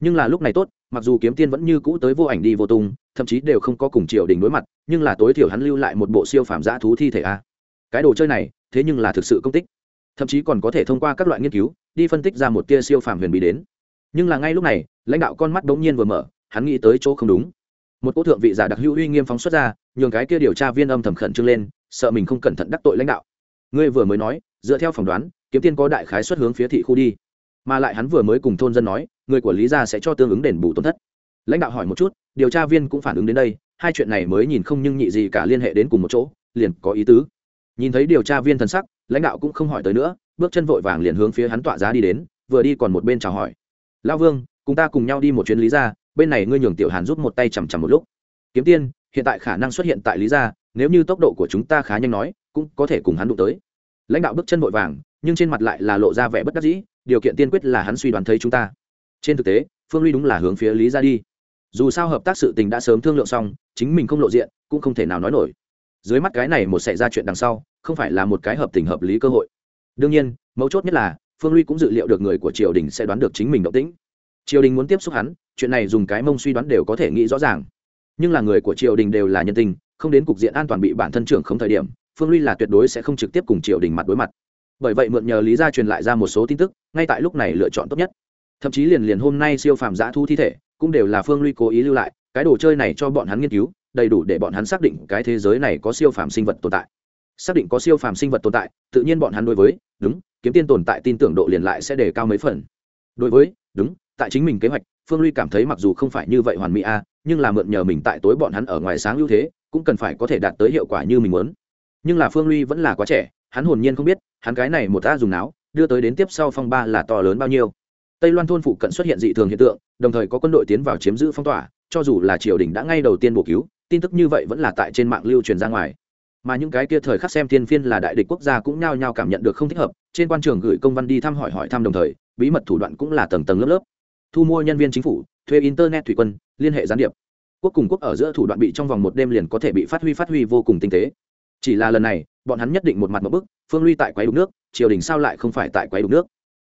Nhưng là lúc này tốt, mặc dù kiếm tiên vẫn như cũ tới vô ảnh đi vô tung, thậm chí đều không có cùng triều đình đối mặt, nhưng là tối thiểu hắn lưu lại một bộ siêu phàm giã thú thi thể a. Cái đồ chơi này thế nhưng là thực sự công tích. Thậm chí còn có thể thông qua các loại nghiên cứu, đi phân tích ra một tia siêu phàm huyền bí đến. Nhưng là ngay lúc này, lãnh đạo con mắt đ ố n g nhiên vừa mở, hắn nghĩ tới chỗ không đúng. Một cô thượng vị giả đặc hữu uy nghiêm phóng xuất ra, nhường cái kia điều tra viên âm thầm khẩn trương lên, sợ mình không cẩn thận đắc tội lãnh đạo. Ngươi vừa mới nói, dựa theo phỏng đoán, kiếm tiên có đại khái xuất hướng phía thị khu đi. Mà lại hắn vừa mới cùng thôn dân nói, người của lý gia sẽ cho tương ứng đền bù tổn thất. Lãnh đạo hỏi một chút, điều tra viên cũng phản ứng đến đây, hai chuyện này mới nhìn không nhưng nhị gì cả liên hệ đến cùng một chỗ, liền có ý tứ nhìn thấy điều tra viên thần sắc, lãnh đạo cũng không hỏi tới nữa, bước chân vội vàng liền hướng phía hắn tọa giá đi đến, vừa đi còn một bên chào hỏi. Lão vương, cùng ta cùng nhau đi một chuyến lý gia, bên này ngươi nhường tiểu hàn giúp một tay chằm chằm một lúc. Kiếm tiên, hiện tại khả năng xuất hiện tại lý gia, nếu như tốc độ của chúng ta khá nhanh nói, cũng có thể cùng hắn đụng tới. Lãnh đạo bước chân vội vàng, nhưng trên mặt lại là lộ ra vẻ bất đắc dĩ, điều kiện tiên quyết là hắn suy đoán thấy chúng ta. Trên thực tế, phương ly đúng là hướng phía lý gia đi. Dù sao hợp tác sự tình đã sớm thương lượng xong, chính mình không lộ diện, cũng không thể nào nói nổi dưới mắt cái này một xảy ra chuyện đằng sau, không phải là một cái hợp tình hợp lý cơ hội. Đương nhiên, mấu chốt nhất là, phương ly cũng dự liệu được người của triều đình sẽ đoán được chính mình động tĩnh. Triều đình muốn tiếp xúc hắn, chuyện này dùng cái mông suy đoán đều có thể nghĩ rõ ràng. Nhưng là người của triều đình đều là nhân tình, không đến cục diện an toàn bị bản thân trưởng không thời điểm, phương ly là tuyệt đối sẽ không trực tiếp cùng triều đình mặt đối mặt. Bởi vậy mượn nhờ lý gia truyền lại ra một số tin tức, ngay tại lúc này lựa chọn tốt nhất. Thậm chí liền liền hôm nay siêu phàm giã thu thi thể, cũng đều là phương ly cố ý lưu lại, cái đồ chơi này cho bọn hắn nghiên cứu đầy đủ để bọn hắn xác định cái thế giới này có siêu phàm sinh vật tồn tại. Xác định có siêu phàm sinh vật tồn tại, tự nhiên bọn hắn đối với, đúng, kiếm tiên tồn tại tin tưởng độ liền lại sẽ đề cao mấy phần. Đối với, đúng, tại chính mình kế hoạch, phương ly cảm thấy mặc dù không phải như vậy hoàn mỹ a, nhưng là mượn nhờ mình tại tối bọn hắn ở ngoài sáng ưu thế, cũng cần phải có thể đạt tới hiệu quả như mình muốn. Nhưng là phương ly vẫn là quá trẻ, hắn hồn nhiên không biết, hắn cái này một ta dùng não, đưa tới đến tiếp sau phong ba là to lớn bao nhiêu. Tây loan thôn phụ cận xuất hiện dị thường hiện tượng, đồng thời có quân đội tiến vào chiếm giữ phong tỏa, cho dù là triều đình đã ngay đầu tiên bổ cứu tin tức như vậy vẫn là tại trên mạng lưu truyền ra ngoài. Mà những cái kia thời khắc xem thiên phiên là đại địch quốc gia cũng nhao nhao cảm nhận được không thích hợp, trên quan trường gửi công văn đi thăm hỏi hỏi thăm đồng thời, bí mật thủ đoạn cũng là tầng tầng lớp lớp. Thu mua nhân viên chính phủ, thuê internet thủy quân, liên hệ gián điệp. Quốc cùng quốc ở giữa thủ đoạn bị trong vòng một đêm liền có thể bị phát huy phát huy vô cùng tinh tế. Chỉ là lần này, bọn hắn nhất định một mặt một bức, phương ly tại quái đục nước, triều đình sao lại không phải tại quái đục nước?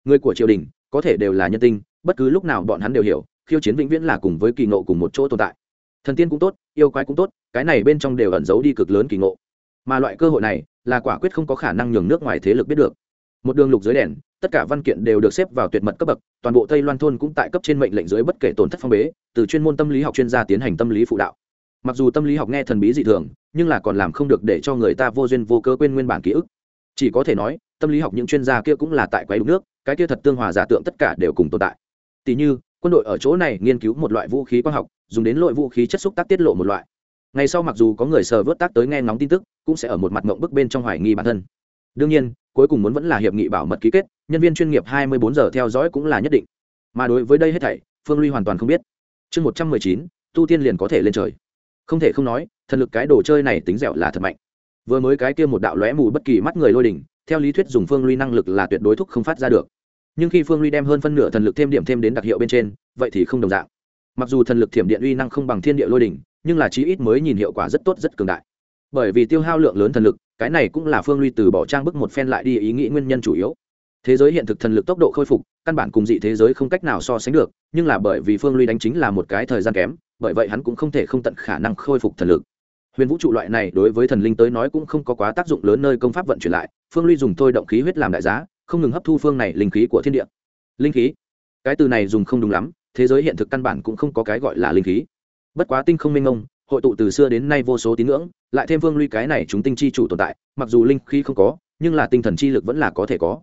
Người của triều đình, có thể đều là nhân tinh, bất cứ lúc nào bọn hắn đều hiểu, khiêu chiến vĩnh viễn là cùng với kỳ ngộ cùng một chỗ tồn tại thần tiên cũng tốt, yêu quái cũng tốt, cái này bên trong đều ẩn giấu đi cực lớn kỳ ngộ. Mà loại cơ hội này, là quả quyết không có khả năng nhường nước ngoài thế lực biết được. Một đường lục dưới đèn, tất cả văn kiện đều được xếp vào tuyệt mật cấp bậc, toàn bộ tây loan thôn cũng tại cấp trên mệnh lệnh dưới bất kể tổn thất phong bế, từ chuyên môn tâm lý học chuyên gia tiến hành tâm lý phụ đạo. Mặc dù tâm lý học nghe thần bí dị thường, nhưng là còn làm không được để cho người ta vô duyên vô cơ quên nguyên bản ký ức. Chỉ có thể nói, tâm lý học những chuyên gia kia cũng là tại quái đúng nước, cái kia thật tương hòa giả tượng tất cả đều cùng tồn tại. Tỷ như quân đội ở chỗ này nghiên cứu một loại vũ khí quang học, dùng đến lội vũ khí chất xúc tác tiết lộ một loại. Ngày sau mặc dù có người sờ vớt tác tới nghe ngóng tin tức, cũng sẽ ở một mặt mộng bức bên trong hoài nghi bản thân. Đương nhiên, cuối cùng muốn vẫn là hiệp nghị bảo mật ký kết, nhân viên chuyên nghiệp hai mươi bốn giờ theo dõi cũng là nhất định. Mà đối với đây hết thảy, phương ly hoàn toàn không biết. Chương một trăm mười chín, tu tiên liền có thể lên trời. Không thể không nói, thần lực cái đồ chơi này tính dẻo là thật mạnh. Vừa mới cái kia một đạo lóe mù bất kỳ mắt người lôi đỉnh, theo lý thuyết dùng phương ly năng lực là tuyệt đối thúc không phát ra được nhưng khi phương ly đem hơn phân nửa thần lực thêm điểm thêm đến đặc hiệu bên trên, vậy thì không đồng dạng. Mặc dù thần lực thiểm điện uy năng không bằng thiên địa lôi đỉnh, nhưng là chí ít mới nhìn hiệu quả rất tốt, rất cường đại. Bởi vì tiêu hao lượng lớn thần lực, cái này cũng là phương ly từ bỏ trang bức một phen lại đi ý nghĩ nguyên nhân chủ yếu. Thế giới hiện thực thần lực tốc độ khôi phục, căn bản cùng dị thế giới không cách nào so sánh được, nhưng là bởi vì phương ly đánh chính là một cái thời gian kém, bởi vậy hắn cũng không thể không tận khả năng khôi phục thần lực. Huyền vũ trụ loại này đối với thần linh tới nói cũng không có quá tác dụng lớn nơi công pháp vận chuyển lại, phương ly dùng thôi động khí huyết làm đại giá không ngừng hấp thu phương này linh khí của thiên địa. Linh khí? Cái từ này dùng không đúng lắm, thế giới hiện thực căn bản cũng không có cái gọi là linh khí. Bất quá tinh không minh ông hội tụ từ xưa đến nay vô số tín ngưỡng, lại thêm vương luy cái này chúng tinh chi chủ tồn tại, mặc dù linh khí không có, nhưng là tinh thần chi lực vẫn là có thể có.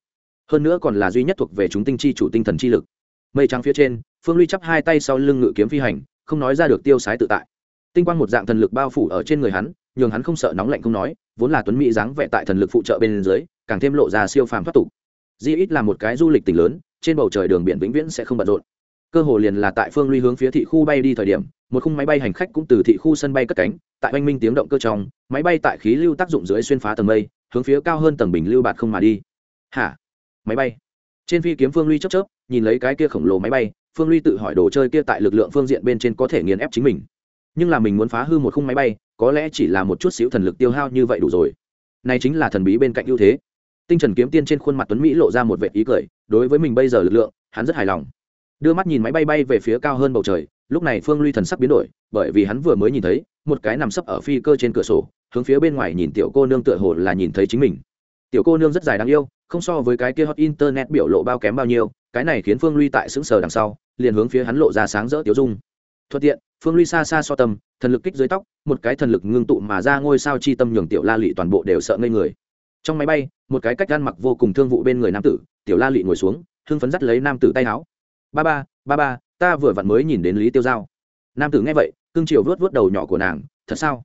Hơn nữa còn là duy nhất thuộc về chúng tinh chi chủ tinh thần chi lực. Mây trắng phía trên, phương luy chắp hai tay sau lưng ngự kiếm phi hành, không nói ra được tiêu sái tự tại. Tinh quang một dạng thần lực bao phủ ở trên người hắn, nhường hắn không sợ nóng lạnh không nói, vốn là tuấn mỹ dáng vẻ tại thần lực phụ trợ bên dưới, càng thêm lộ ra siêu phàm thoát tục di ít là một cái du lịch tỉnh lớn, trên bầu trời đường biển vĩnh viễn sẽ không bận rộn. Cơ hồ liền là tại phương ly hướng phía thị khu bay đi thời điểm, một khung máy bay hành khách cũng từ thị khu sân bay cất cánh, tại oanh minh tiếng động cơ trong, máy bay tại khí lưu tác dụng dưới xuyên phá tầng mây, hướng phía cao hơn tầng bình lưu bạt không mà đi. Hả? Máy bay? Trên phi kiếm phương ly chớp chớp, nhìn lấy cái kia khổng lồ máy bay, phương ly tự hỏi đồ chơi kia tại lực lượng phương diện bên trên có thể nghiền ép chính mình. Nhưng là mình muốn phá hư một khung máy bay, có lẽ chỉ là một chút xíu thần lực tiêu hao như vậy đủ rồi. Này chính là thần bí bên cạnh ưu thế tinh trần kiếm tiên trên khuôn mặt tuấn mỹ lộ ra một vệ ý cười, đối với mình bây giờ lực lượng, hắn rất hài lòng. Đưa mắt nhìn máy bay bay về phía cao hơn bầu trời, lúc này phương ly thần sắc biến đổi, bởi vì hắn vừa mới nhìn thấy, một cái nằm sấp ở phi cơ trên cửa sổ, hướng phía bên ngoài nhìn tiểu cô nương tựa hồ là nhìn thấy chính mình. Tiểu cô nương rất dài đáng yêu, không so với cái kia hot internet biểu lộ bao kém bao nhiêu, cái này khiến phương ly tại sững sờ đằng sau, liền hướng phía hắn lộ ra sáng rỡ tiểu dung. Thuận tiện, phương ly xa xa so tâm thần lực kích dưới tóc, một cái thần lực ngưng tụ mà ra ngôi sao chi tâm nhường tiểu la lị toàn bộ đều sợ ngây người trong máy bay, một cái cách ăn mặc vô cùng thương vụ bên người nam tử, tiểu la lị ngồi xuống, hưng phấn dắt lấy nam tử tay áo. Ba ba ba ba, ta vừa vặn mới nhìn đến lý tiêu giao. Nam tử nghe vậy, cưng chiều vớt vớt đầu nhỏ của nàng, thật sao?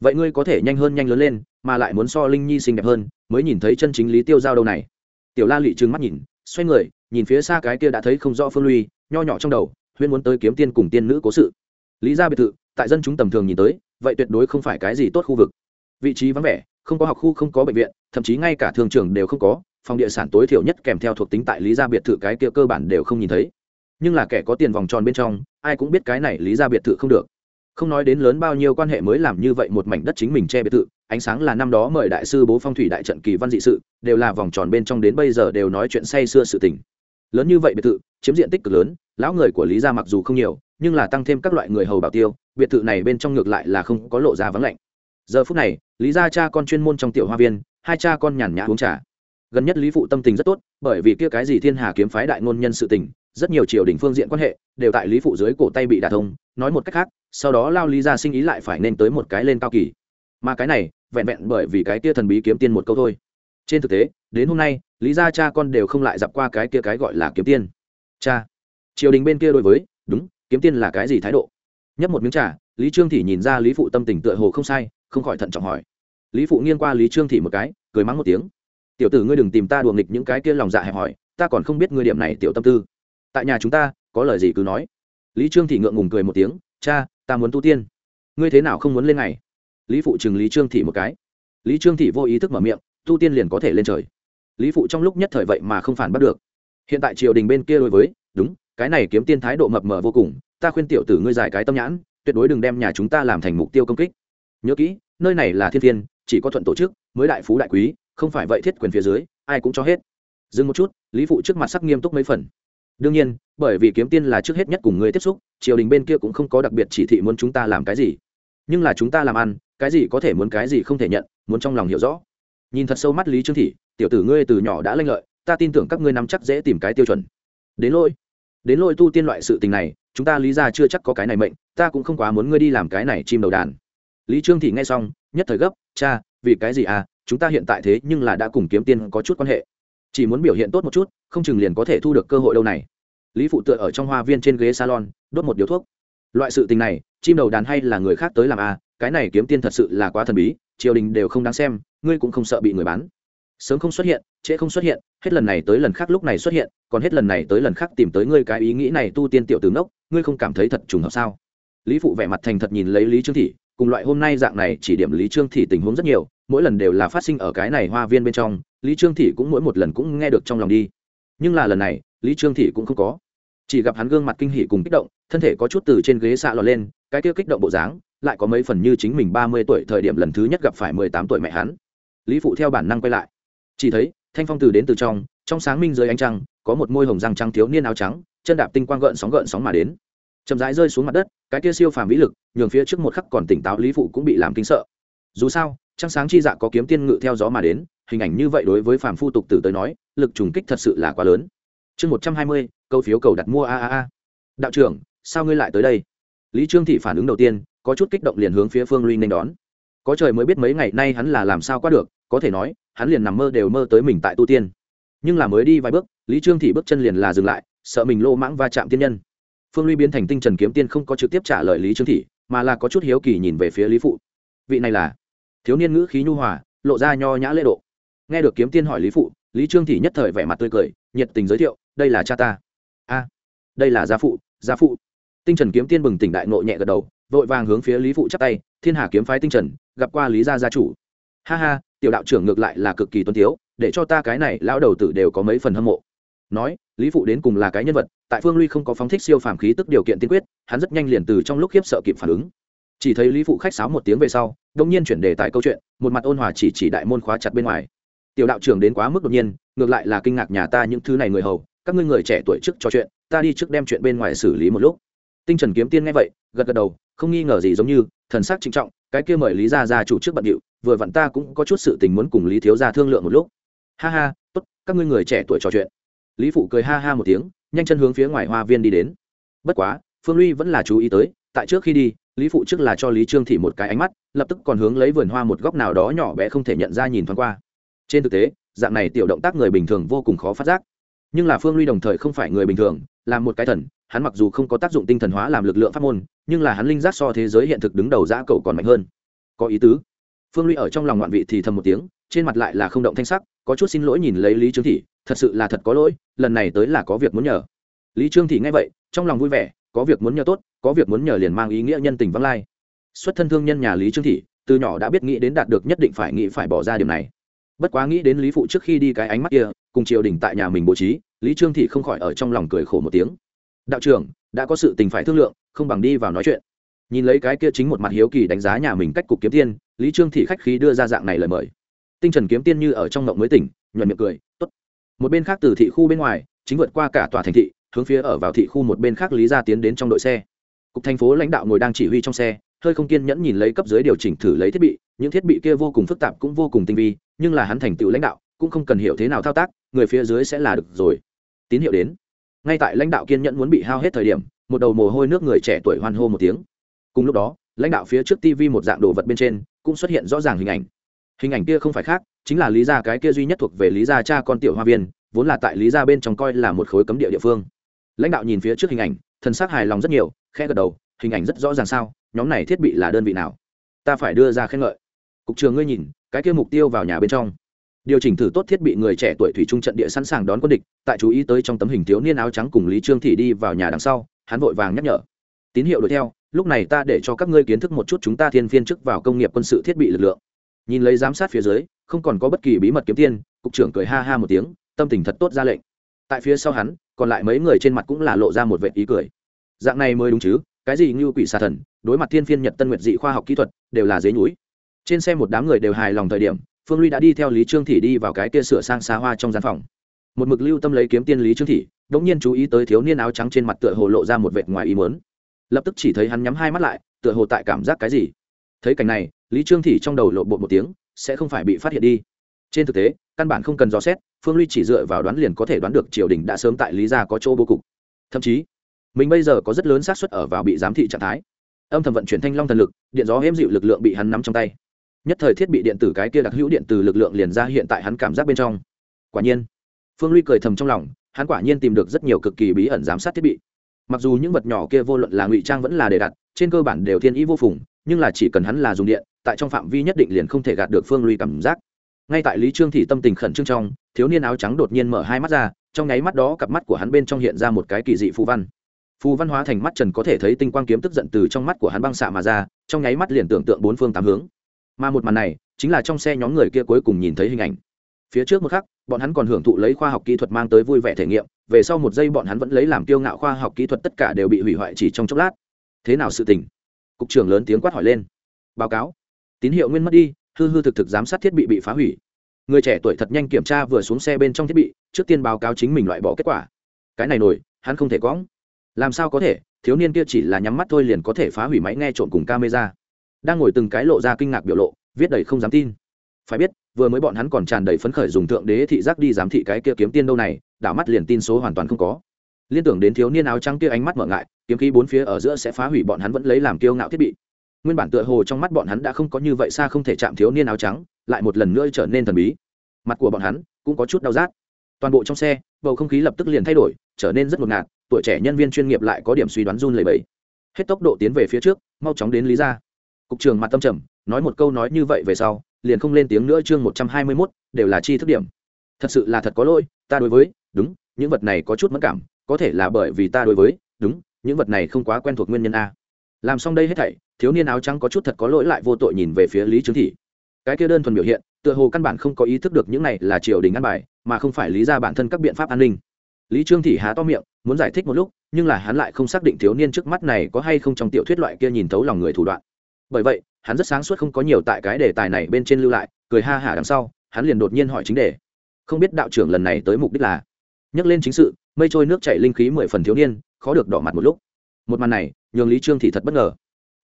Vậy ngươi có thể nhanh hơn nhanh lớn lên, mà lại muốn so linh nhi xinh đẹp hơn, mới nhìn thấy chân chính lý tiêu giao đâu này. Tiểu la lị trừng mắt nhìn, xoay người, nhìn phía xa cái kia đã thấy không rõ phương lui nho nhỏ trong đầu, huyên muốn tới kiếm tiên cùng tiên nữ cố sự. Lý ra biệt thự, tại dân chúng tầm thường nhìn tới, vậy tuyệt đối không phải cái gì tốt khu vực. Vị trí vắng vẻ, không có học khu, không có bệnh viện thậm chí ngay cả thường trường đều không có, phòng địa sản tối thiểu nhất kèm theo thuộc tính tại lý gia biệt thự cái kia cơ bản đều không nhìn thấy. Nhưng là kẻ có tiền vòng tròn bên trong, ai cũng biết cái này lý gia biệt thự không được. Không nói đến lớn bao nhiêu quan hệ mới làm như vậy một mảnh đất chính mình che biệt thự, ánh sáng là năm đó mời đại sư bố phong thủy đại trận kỳ văn dị sự, đều là vòng tròn bên trong đến bây giờ đều nói chuyện say xưa sự tình. Lớn như vậy biệt thự, chiếm diện tích cực lớn, lão người của lý gia mặc dù không nhiều, nhưng là tăng thêm các loại người hầu bảo tiêu, biệt thự này bên trong ngược lại là không có lộ ra vắng lạnh. Giờ phút này, lý gia cha con chuyên môn trong tiểu hoa viên hai cha con nhàn nhã uống trà. Gần nhất lý phụ tâm tình rất tốt, bởi vì kia cái gì thiên hà kiếm phái đại ngôn nhân sự tình, rất nhiều triều đình phương diện quan hệ, đều tại lý phụ dưới cổ tay bị đả thông, nói một cách khác, sau đó lao lý ra sinh ý lại phải nên tới một cái lên cao kỳ. Mà cái này, vẹn vẹn bởi vì cái kia thần bí kiếm tiên một câu thôi. Trên thực tế, đến hôm nay, lý gia cha con đều không lại dặm qua cái kia cái gọi là kiếm tiên. Cha, triều đình bên kia đối với, đúng, kiếm tiên là cái gì thái độ? Nhấp một miếng trà, lý trương thị nhìn ra lý phụ tâm tình tựa hồ không sai, không khỏi thận trọng hỏi lý phụ nghiêng qua lý trương thị một cái, cười mắng một tiếng. Tiểu tử ngươi đừng tìm ta đùa nghịch những cái kia lòng dạ hẹp hỏi ta còn không biết ngươi điểm này tiểu tâm tư. Tại nhà chúng ta, có lời gì cứ nói. Lý trương thị ngượng ngùng cười một tiếng, cha, ta muốn tu tiên. Ngươi thế nào không muốn lên ngày? Lý phụ chừng lý trương thị một cái. Lý trương thị vô ý thức mở miệng, tu tiên liền có thể lên trời. Lý phụ trong lúc nhất thời vậy mà không phản bắt được. Hiện tại triều đình bên kia đối với, đúng, cái này kiếm tiên thái độ mập mờ vô cùng, ta khuyên tiểu tử ngươi giải cái tâm nhãn, tuyệt đối đừng đem nhà chúng ta làm thành mục tiêu công kích. Nhớ kỹ, nơi này là thiên thiên chỉ có thuận tổ chức mới đại phú đại quý, không phải vậy thiết quyền phía dưới, ai cũng cho hết. Dừng một chút, lý phụ trước mặt sắc nghiêm túc mấy phần. Đương nhiên, bởi vì kiếm tiên là trước hết nhất cùng người tiếp xúc, triều đình bên kia cũng không có đặc biệt chỉ thị muốn chúng ta làm cái gì. Nhưng là chúng ta làm ăn, cái gì có thể muốn cái gì không thể nhận, muốn trong lòng hiểu rõ. Nhìn thật sâu mắt lý trương thị, tiểu tử ngươi từ nhỏ đã lanh lợi, ta tin tưởng các ngươi nắm chắc dễ tìm cái tiêu chuẩn. Đến lỗi đến lỗi tu tiên loại sự tình này, chúng ta lý ra chưa chắc có cái này mệnh, ta cũng không quá muốn ngươi đi làm cái này chim đầu đàn. Lý trương thị nghe xong nhất thời gấp, cha, vì cái gì à? Chúng ta hiện tại thế nhưng là đã cùng kiếm tiên có chút quan hệ. Chỉ muốn biểu hiện tốt một chút, không chừng liền có thể thu được cơ hội đâu này. Lý phụ tựa ở trong hoa viên trên ghế salon, đốt một điếu thuốc. Loại sự tình này, chim đầu đàn hay là người khác tới làm à? Cái này kiếm tiên thật sự là quá thần bí, triều đình đều không đáng xem, ngươi cũng không sợ bị người bán. Sớm không xuất hiện, trễ không xuất hiện, hết lần này tới lần khác lúc này xuất hiện, còn hết lần này tới lần khác tìm tới ngươi cái ý nghĩ này tu tiên tiểu tướng đốc ngươi không cảm thấy thật trùng hợp sao? Lý phụ vẻ mặt thành thật nhìn lấy lý trương thị cùng loại hôm nay dạng này, chỉ điểm lý trương thị tình huống rất nhiều, mỗi lần đều là phát sinh ở cái này hoa viên bên trong, lý trương thị cũng mỗi một lần cũng nghe được trong lòng đi. Nhưng là lần này, lý trương thị cũng không có. Chỉ gặp hắn gương mặt kinh hỉ cùng kích động, thân thể có chút từ trên ghế xạ lọt lên, cái kia kích động bộ dáng, lại có mấy phần như chính mình ba mươi tuổi thời điểm lần thứ nhất gặp phải mười tám tuổi mẹ hắn. Lý phụ theo bản năng quay lại. Chỉ thấy, thanh phong từ đến từ trong trong sáng minh dưới ánh trăng, có một môi hồng răng trắng thiếu niên áo trắng, chân đạp tinh quang gợn sóng gợn sóng mà đến chậm rãi rơi xuống mặt đất, cái kia siêu phàm vĩ lực, nhường phía trước một khắc còn tỉnh táo lý phụ cũng bị làm kinh sợ. Dù sao, trăng sáng chi dạ có kiếm tiên ngự theo gió mà đến, hình ảnh như vậy đối với phàm phu tục tử tới nói, lực trùng kích thật sự là quá lớn. Chương một trăm hai mươi, câu phiếu cầu đặt mua a a a. Đạo trưởng, sao ngươi lại tới đây? Lý trương thị phản ứng đầu tiên, có chút kích động liền hướng phía phương luy nên đón. Có trời mới biết mấy ngày nay hắn là làm sao qua được, có thể nói, hắn liền nằm mơ đều mơ tới mình tại tu tiên. Nhưng là mới đi vài bước, lý trương thị bước chân liền là dừng lại, sợ mình lô mãng va chạm tiên nhân phương ly biến thành tinh trần kiếm tiên không có trực tiếp trả lời lý trương thị mà là có chút hiếu kỳ nhìn về phía lý phụ. Vị này là thiếu niên ngữ khí nhu hòa lộ ra nho nhã lễ độ. Nghe được kiếm tiên hỏi lý phụ lý trương thị nhất thời vẻ mặt tươi cười nhiệt tình giới thiệu đây là cha ta. A đây là gia phụ gia phụ. Tinh trần kiếm tiên bừng tỉnh đại nội nhẹ gật đầu vội vàng hướng phía lý phụ chắp tay thiên hà kiếm phái tinh trần gặp qua lý gia gia chủ. Ha ha tiểu đạo trưởng ngược lại là cực kỳ tuân thiếu, để cho ta cái này lão đầu tử đều có mấy phần hâm mộ. Nói lý phụ đến cùng là cái nhân vật, tại phương ly không có phóng thích siêu phàm khí tức điều kiện tiên quyết, hắn rất nhanh liền từ trong lúc khiếp sợ kịp phản ứng. Chỉ thấy lý phụ khách sáo một tiếng về sau, đông nhiên chuyển đề tại câu chuyện, một mặt ôn hòa chỉ chỉ đại môn khóa chặt bên ngoài. Tiểu đạo trưởng đến quá mức đột nhiên, ngược lại là kinh ngạc nhà ta những thứ này người hầu, các ngươi người trẻ tuổi trước trò chuyện, ta đi trước đem chuyện bên ngoài xử lý một lúc. Tinh trần kiếm tiên nghe vậy, gật gật đầu, không nghi ngờ gì giống như, thần sắc trịnh trọng, cái kia mời lý gia gia chủ trước bận điệu, vừa vặn ta cũng có chút sự tình muốn cùng lý thiếu gia thương lượng một lúc. Ha ha, tốt, các ngươi người trẻ tuổi trò chuyện lý phụ cười ha ha một tiếng, nhanh chân hướng phía ngoài hoa viên đi đến. Bất quá, phương ly vẫn là chú ý tới, tại trước khi đi, lý phụ trước là cho lý trương thị một cái ánh mắt, lập tức còn hướng lấy vườn hoa một góc nào đó nhỏ bé không thể nhận ra nhìn thoáng qua. Trên thực tế, dạng này tiểu động tác người bình thường vô cùng khó phát giác. Nhưng là phương ly đồng thời không phải người bình thường, là một cái thần, hắn mặc dù không có tác dụng tinh thần hóa làm lực lượng pháp môn, nhưng là hắn linh giác so thế giới hiện thực đứng đầu giã cầu còn mạnh hơn. Có ý tứ. Phương ly ở trong lòng ngoạn vị thì thầm một tiếng, trên mặt lại là không động thanh sắc, có chút xin lỗi nhìn lấy lý trương thị thật sự là thật có lỗi, lần này tới là có việc muốn nhờ. Lý trương thị nghe vậy, trong lòng vui vẻ, có việc muốn nhờ tốt, có việc muốn nhờ liền mang ý nghĩa nhân tình vắng lai. Xuất thân thương nhân nhà lý trương thị, từ nhỏ đã biết nghĩ đến đạt được nhất định phải nghĩ phải bỏ ra điều này. Bất quá nghĩ đến lý phụ trước khi đi cái ánh mắt kia, cùng triều đình tại nhà mình bố trí, lý trương thị không khỏi ở trong lòng cười khổ một tiếng. Đạo trưởng, đã có sự tình phải thương lượng, không bằng đi vào nói chuyện. Nhìn lấy cái kia chính một mặt hiếu kỳ đánh giá nhà mình cách cục kiếm tiên, lý trương thị khách khí đưa ra dạng này lời mời. Tinh trần kiếm tiên như ở trong ngộng mới tỉnh, nhuận miệng cười một bên khác từ thị khu bên ngoài, chính vượt qua cả tòa thành thị, hướng phía ở vào thị khu một bên khác lý ra tiến đến trong đội xe. Cục thành phố lãnh đạo ngồi đang chỉ huy trong xe, hơi không kiên nhẫn nhìn lấy cấp dưới điều chỉnh thử lấy thiết bị, những thiết bị kia vô cùng phức tạp cũng vô cùng tinh vi, nhưng là hắn thành tựu lãnh đạo, cũng không cần hiểu thế nào thao tác, người phía dưới sẽ là được rồi. Tín hiệu đến. Ngay tại lãnh đạo kiên nhẫn muốn bị hao hết thời điểm, một đầu mồ hôi nước người trẻ tuổi hoan hô một tiếng. Cùng lúc đó, lãnh đạo phía trước tv một dạng đồ vật bên trên, cũng xuất hiện rõ ràng hình ảnh. Hình ảnh kia không phải khác chính là lý gia cái kia duy nhất thuộc về lý gia cha con tiểu hoa viên, vốn là tại lý gia bên trong coi là một khối cấm địa địa phương. Lãnh đạo nhìn phía trước hình ảnh, thần sắc hài lòng rất nhiều khe gật đầu, hình ảnh rất rõ ràng sao, nhóm này thiết bị là đơn vị nào? Ta phải đưa ra khen ngợi. Cục trường ngươi nhìn, cái kia mục tiêu vào nhà bên trong. Điều chỉnh thử tốt thiết bị người trẻ tuổi thủy trung trận địa sẵn sàng đón quân địch, tại chú ý tới trong tấm hình thiếu niên áo trắng cùng lý trương thị đi vào nhà đằng sau, hắn vội vàng nhắc nhở. Tín hiệu đuổi theo, lúc này ta để cho các ngươi kiến thức một chút chúng ta thiên phiên chức vào công nghiệp quân sự thiết bị lực lượng. Nhìn lấy giám sát phía dưới không còn có bất kỳ bí mật kiếm tiên, cục trưởng cười ha ha một tiếng, tâm tình thật tốt ra lệnh. Tại phía sau hắn, còn lại mấy người trên mặt cũng là lộ ra một vệ ý cười. Dạng này mới đúng chứ, cái gì như quỷ xà thần, đối mặt thiên phiên nhật tân nguyệt dị khoa học kỹ thuật, đều là dế núi trên xe một đám người đều hài lòng thời điểm, phương ly đã đi theo lý trương thị đi vào cái kia sửa sang xa hoa trong gian phòng. Một mực lưu tâm lấy kiếm tiên lý trương thị đ ỗ n g nhiên chú ý tới thiếu niên áo trắng trên mặt tựa hồ lộ ra một vệt ngoài ý mớn lập tức chỉ thấy hắn nhắm hai mắt lại, tựa hồ tại cảm giác cái gì. Thấy cảnh này, lý trương thị trong đầu lộ bột một tiếng sẽ không phải bị phát hiện đi. Trên thực tế, căn bản không cần dò xét, phương ly chỉ dựa vào đoán liền có thể đoán được triều đình đã sớm tại lý gia có chỗ bố cục. Thậm chí, mình bây giờ có rất lớn xác suất ở vào bị giám thị trạng thái. Âm thầm vận chuyển thanh long thần lực, điện gió êm dịu lực lượng bị hắn nắm trong tay. Nhất thời thiết bị điện tử cái kia đặc hữu điện từ lực lượng liền ra hiện tại hắn cảm giác bên trong. Quả nhiên, phương ly cười thầm trong lòng, hắn quả nhiên tìm được rất nhiều cực kỳ bí ẩn giám sát thiết bị. Mặc dù những vật nhỏ kia vô luận là ngụy trang vẫn là đề đặt, trên cơ bản đều thiên ý vô phùng, nhưng là chỉ cần hắn là dùng điện tại trong phạm vi nhất định liền không thể gạt được phương ly cảm giác. Ngay tại lý trương thị tâm tình khẩn trương trong, thiếu niên áo trắng đột nhiên mở hai mắt ra, trong nháy mắt đó cặp mắt của hắn bên trong hiện ra một cái kỳ dị phù văn. Phù văn hóa thành mắt trần có thể thấy tinh quang kiếm tức giận từ trong mắt của hắn băng xạ mà ra, trong nháy mắt liền tưởng tượng bốn phương tám hướng. Mà một màn này, chính là trong xe nhóm người kia cuối cùng nhìn thấy hình ảnh. Phía trước một khắc, bọn hắn còn hưởng thụ lấy khoa học kỹ thuật mang tới vui vẻ thể nghiệm, về sau một giây bọn hắn vẫn lấy làm kiêu ngạo khoa học kỹ thuật tất cả đều bị hủy hoại chỉ trong chốc lát. Thế nào sự tình? Cục trưởng lớn tiếng quát hỏi lên. Báo cáo tín hiệu nguyên mất đi, hư hư thực thực giám sát thiết bị bị phá hủy. Người trẻ tuổi thật nhanh kiểm tra vừa xuống xe bên trong thiết bị, trước tiên báo cáo chính mình loại bỏ kết quả. Cái này nổi, hắn không thể cóng làm sao có thể, thiếu niên kia chỉ là nhắm mắt thôi liền có thể phá hủy máy nghe trộm cùng camera. Đang ngồi từng cái lộ ra kinh ngạc biểu lộ, viết đầy không dám tin. Phải biết, vừa mới bọn hắn còn tràn đầy phấn khởi dùng thượng đế thị giác đi giám thị cái kia kiếm tiên đâu này, đảo mắt liền tin số hoàn toàn không có. Liên tưởng đến thiếu niên áo trắng kia ánh mắt mở ngại, kiếm khí bốn phía ở giữa sẽ phá hủy bọn hắn vẫn lấy làm kiêu ngạo thiết bị nguyên bản tựa hồ trong mắt bọn hắn đã không có như vậy xa không thể chạm thiếu niên áo trắng, lại một lần nữa trở nên thần bí. Mặt của bọn hắn cũng có chút đau rát. Toàn bộ trong xe, bầu không khí lập tức liền thay đổi, trở nên rất ngột ngạt, tuổi trẻ nhân viên chuyên nghiệp lại có điểm suy đoán run lầy bẫy hết tốc độ tiến về phía trước, mau chóng đến lý ra cục trường mặt tâm trầm, nói một câu nói như vậy về sau, liền không lên tiếng nữa chương một trăm hai mươi mốt, đều là chi thức điểm. Thật sự là thật có lỗi, ta đối với, đúng, những vật này có chút mất cảm, có thể là bởi vì ta đối với, đúng, những vật này không quá quen thuộc nguyên nhân a. Làm xong đây hết thảy thiếu niên áo trắng có chút thật có lỗi lại vô tội nhìn về phía lý trướng thị. Cái kia đơn thuần biểu hiện, tựa hồ căn bản không có ý thức được những này là triều đình ăn bài, mà không phải lý ra bản thân các biện pháp an ninh. Lý trương thị há to miệng, muốn giải thích một lúc, nhưng là hắn lại không xác định thiếu niên trước mắt này có hay không trong tiểu thuyết loại kia nhìn thấu lòng người thủ đoạn. Bởi vậy, hắn rất sáng suốt không có nhiều tại cái đề tài này bên trên lưu lại, cười ha hả đằng sau, hắn liền đột nhiên hỏi chính đề. Không biết đạo trưởng lần này tới mục đích là? Nhắc lên chính sự, mây trôi nước chảy linh khí mười phần thiếu niên, khó được đỏ mặt một lúc. Một màn này, nhường lý trương Thị thật bất ngờ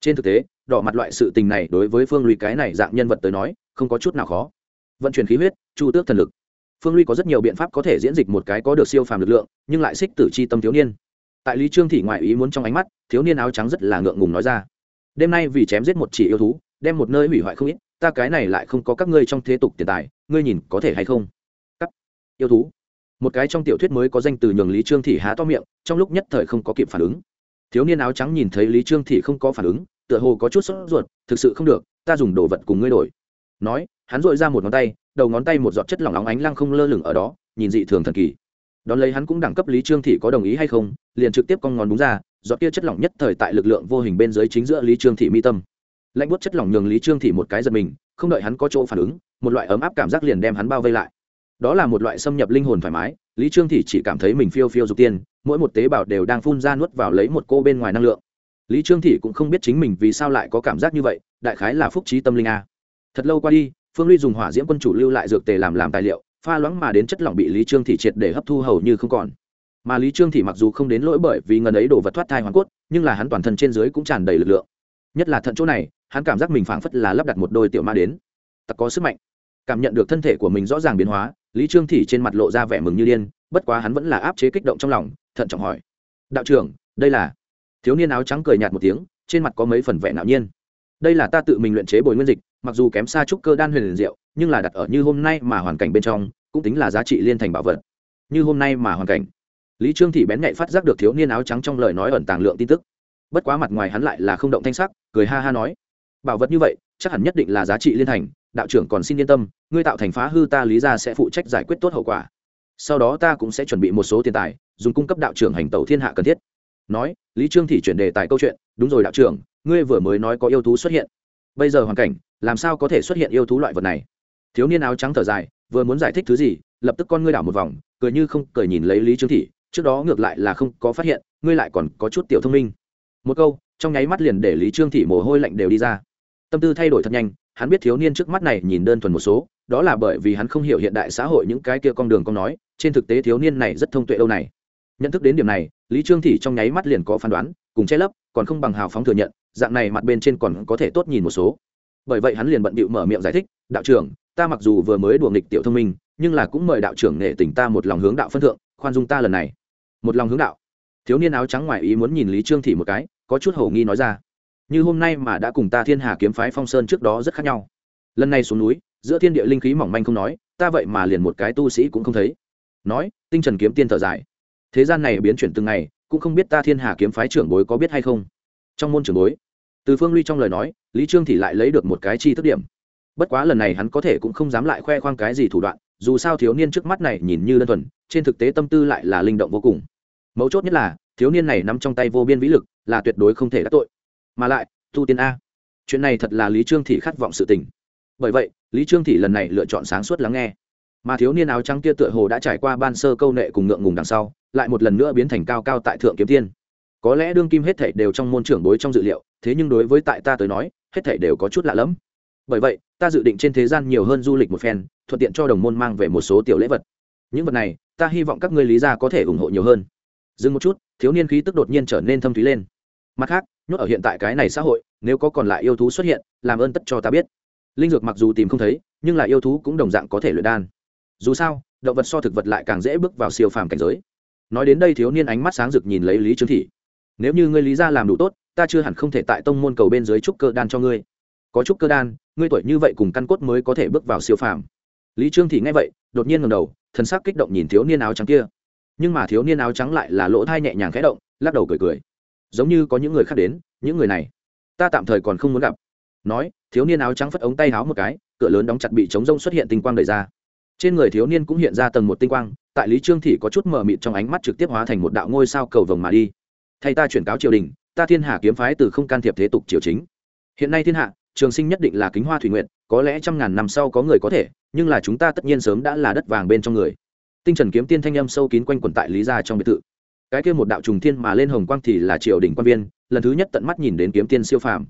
trên thực tế, đỏ mặt loại sự tình này đối với phương lùi cái này dạng nhân vật tới nói, không có chút nào khó. Vận chuyển khí huyết, chu tước thần lực. Phương ly có rất nhiều biện pháp có thể diễn dịch một cái có được siêu phàm lực lượng, nhưng lại xích tử c h i tâm thiếu niên. Tại lý trương thị ngoại ý muốn trong ánh mắt, thiếu niên áo trắng rất là ngượng ngùng nói ra. Đêm nay vì chém giết một chỉ yêu thú, đem một nơi hủy hoại không ít, ta cái này lại không có các ngươi trong thế tục tiền tài, ngươi nhìn có thể hay không? Các yêu thú. Một cái trong tiểu thuyết mới có danh từ nhường lý trương thị há to miệng, trong lúc nhất thời không có kịp phản ứng. Thiếu niên áo trắng nhìn thấy lý trương thị không có phản ứng tựa hồ có chút sốt ruột, thực sự không được, ta dùng đồ vật cùng ngươi đổi. Nói, hắn dội ra một ngón tay, đầu ngón tay một giọt chất lỏng óng ánh lăng không lơ lửng ở đó, nhìn dị thường thần kỳ. Đón lấy hắn cũng đẳng cấp lý trương thị có đồng ý hay không, liền trực tiếp con ngón đúng ra, giọt kia chất lỏng nhất thời tại lực lượng vô hình bên dưới chính giữa lý trương thị mi tâm. Lạnh bút chất lỏng nhường lý trương thị một cái giật mình, không đợi hắn có chỗ phản ứng, một loại ấm áp cảm giác liền đem hắn bao vây lại. Đó là một loại xâm nhập linh hồn thoải mái, lý trương thị chỉ cảm thấy mình phiêu phiêu dục tiên, mỗi một tế bào đều đang phun ra nuốt vào lấy một cô bên ngoài năng lượng lý trương thị cũng không biết chính mình vì sao lại có cảm giác như vậy, đại khái là phúc trí tâm linh a. Thật lâu qua đi, phương ly dùng hỏa diễm quân chủ lưu lại dược tề làm làm tài liệu, pha loãng mà đến chất lỏng bị lý trương thị triệt để hấp thu hầu như không còn. Mà lý trương thị mặc dù không đến lỗi bởi vì ngần ấy đồ vật thoát thai hoàn cốt, nhưng là hắn toàn thân trên dưới cũng tràn đầy lực lượng. Nhất là thận chỗ này, hắn cảm giác mình phảng phất là lắp đặt một đôi tiểu ma đến. Tặc có sức mạnh. Cảm nhận được thân thể của mình rõ ràng biến hóa, lý trương thị trên mặt lộ ra vẻ mừng như điên, bất quá hắn vẫn là áp chế kích động trong lòng, thận trọng hỏi. Đạo trưởng, đây là thiếu niên áo trắng cười nhạt một tiếng, trên mặt có mấy phần vẻ ngạo nhiên. Đây là ta tự mình luyện chế bồi nguyên dịch, mặc dù kém xa trúc cơ đan huyền diệu, nhưng là đặt ở như hôm nay mà hoàn cảnh bên trong, cũng tính là giá trị liên thành bảo vật. Như hôm nay mà hoàn cảnh. Lý trương thị bén nhạy phát giác được thiếu niên áo trắng trong lời nói ẩn tàng lượng tin tức. Bất quá mặt ngoài hắn lại là không động thanh sắc, cười ha ha nói. Bảo vật như vậy, chắc hẳn nhất định là giá trị liên thành, đạo trưởng còn xin yên tâm, ngươi tạo thành phá hư ta lý ra sẽ phụ trách giải quyết tốt hậu quả. Sau đó ta cũng sẽ chuẩn bị một số tiền tài, dùng cung cấp đạo trưởng hành tẩu thiên hạ cần thiết nói, lý trương thị chuyển đề tài câu chuyện, đúng rồi đạo trưởng, ngươi vừa mới nói có yêu thú xuất hiện. Bây giờ hoàn cảnh, làm sao có thể xuất hiện yêu thú loại vật này? Thiếu niên áo trắng thở dài, vừa muốn giải thích thứ gì, lập tức con ngươi đảo một vòng, cười như không cười nhìn lấy lý trương thị, trước đó ngược lại là không có phát hiện, ngươi lại còn có chút tiểu thông minh. Một câu, trong nháy mắt liền để lý trương thị mồ hôi lạnh đều đi ra. Tâm tư thay đổi thật nhanh, hắn biết thiếu niên trước mắt này nhìn đơn thuần một số, đó là bởi vì hắn không hiểu hiện đại xã hội những cái kia con đường con nói, trên thực tế thiếu niên này rất thông tuệ lâu này. Nhận thức đến điểm này lý trương thị trong nháy mắt liền có phán đoán, cùng che lấp, còn không bằng hào phóng thừa nhận, dạng này mặt bên trên còn có thể tốt nhìn một số. Bởi vậy hắn liền bận bịu mở miệng giải thích, đạo trưởng, ta mặc dù vừa mới đùa nghịch tiểu thông minh, nhưng là cũng mời đạo trưởng nghệ tỉnh ta một lòng hướng đạo phân thượng, khoan dung ta lần này. Một lòng hướng đạo. Thiếu niên áo trắng ngoài ý muốn nhìn lý trương thị một cái, có chút hầu nghi nói ra, như hôm nay mà đã cùng ta thiên hà kiếm phái phong sơn trước đó rất khác nhau. Lần này xuống núi, giữa thiên địa linh khí mỏng manh không nói, ta vậy mà liền một cái tu sĩ cũng không thấy. Nói, tinh trần kiếm tiên thở dài thế gian này biến chuyển từng ngày, cũng không biết ta thiên hà kiếm phái trưởng bối có biết hay không. Trong môn trưởng bối, từ phương ly trong lời nói, lý trương thì lại lấy được một cái chi thức điểm. Bất quá lần này hắn có thể cũng không dám lại khoe khoang cái gì thủ đoạn, dù sao thiếu niên trước mắt này nhìn như đơn thuần, trên thực tế tâm tư lại là linh động vô cùng. Mấu chốt nhất là, thiếu niên này nắm trong tay vô biên vĩ lực, là tuyệt đối không thể đắc tội. Mà lại, tu tiên a. Chuyện này thật là lý trương thị khát vọng sự tình. Bởi vậy, lý trương thị lần này lựa chọn sáng suốt lắng nghe. Mà thiếu niên áo trắng kia tựa hồ đã trải qua ban sơ câu nệ cùng ngượng ngùng đằng sau lại một lần nữa biến thành cao cao tại thượng kiếm tiên. Có lẽ đương kim hết thảy đều trong môn trưởng bối trong dự liệu, thế nhưng đối với tại ta tới nói, hết thảy đều có chút lạ lẫm. Bởi vậy, ta dự định trên thế gian nhiều hơn du lịch một phen, thuận tiện cho đồng môn mang về một số tiểu lễ vật. Những vật này, ta hy vọng các ngươi lý gia có thể ủng hộ nhiều hơn. Dừng một chút, thiếu niên khí tức đột nhiên trở nên thâm thúy lên. Mặt khác, nhốt ở hiện tại cái này xã hội, nếu có còn lại yêu thú xuất hiện, làm ơn tất cho ta biết. Linh dược mặc dù tìm không thấy, nhưng là yêu thú cũng đồng dạng có thể luyện đan. Dù sao, động vật so thực vật lại càng dễ bước vào siêu phàm cảnh giới nói đến đây thiếu niên ánh mắt sáng rực nhìn lấy lý trương thị. Nếu như ngươi lý ra làm đủ tốt, ta chưa hẳn không thể tại tông môn cầu bên dưới trúc cơ đan cho ngươi. Có trúc cơ đan, ngươi tuổi như vậy cùng căn cốt mới có thể bước vào siêu phàm. Lý trương thị nghe vậy, đột nhiên ngầm đầu, thần sắc kích động nhìn thiếu niên áo trắng kia. Nhưng mà thiếu niên áo trắng lại là lỗ thai nhẹ nhàng khẽ động, lắc đầu cười cười. Giống như có những người khác đến, những người này, ta tạm thời còn không muốn gặp. Nói, thiếu niên áo trắng phất ống tay áo một cái, cửa lớn đóng chặt bị chống rông xuất hiện tinh quang đầy ra. Trên người thiếu niên cũng hiện ra tầng một tinh quang tại lý trương thị có chút mờ mịt trong ánh mắt trực tiếp hóa thành một đạo ngôi sao cầu vồng mà đi. Thay ta chuyển cáo triều đình, ta thiên hạ kiếm phái từ không can thiệp thế tục triều chính. Hiện nay thiên hạ, trường sinh nhất định là kính hoa thủy nguyện có lẽ trăm ngàn năm sau có người có thể, nhưng là chúng ta tất nhiên sớm đã là đất vàng bên trong người. Tinh trần kiếm tiên thanh âm sâu kín quanh quẩn tại lý gia trong biệt thự. Cái kia một đạo trùng thiên mà lên hồng quang thì là triều đình quan viên, lần thứ nhất tận mắt nhìn đến kiếm tiên siêu phàm.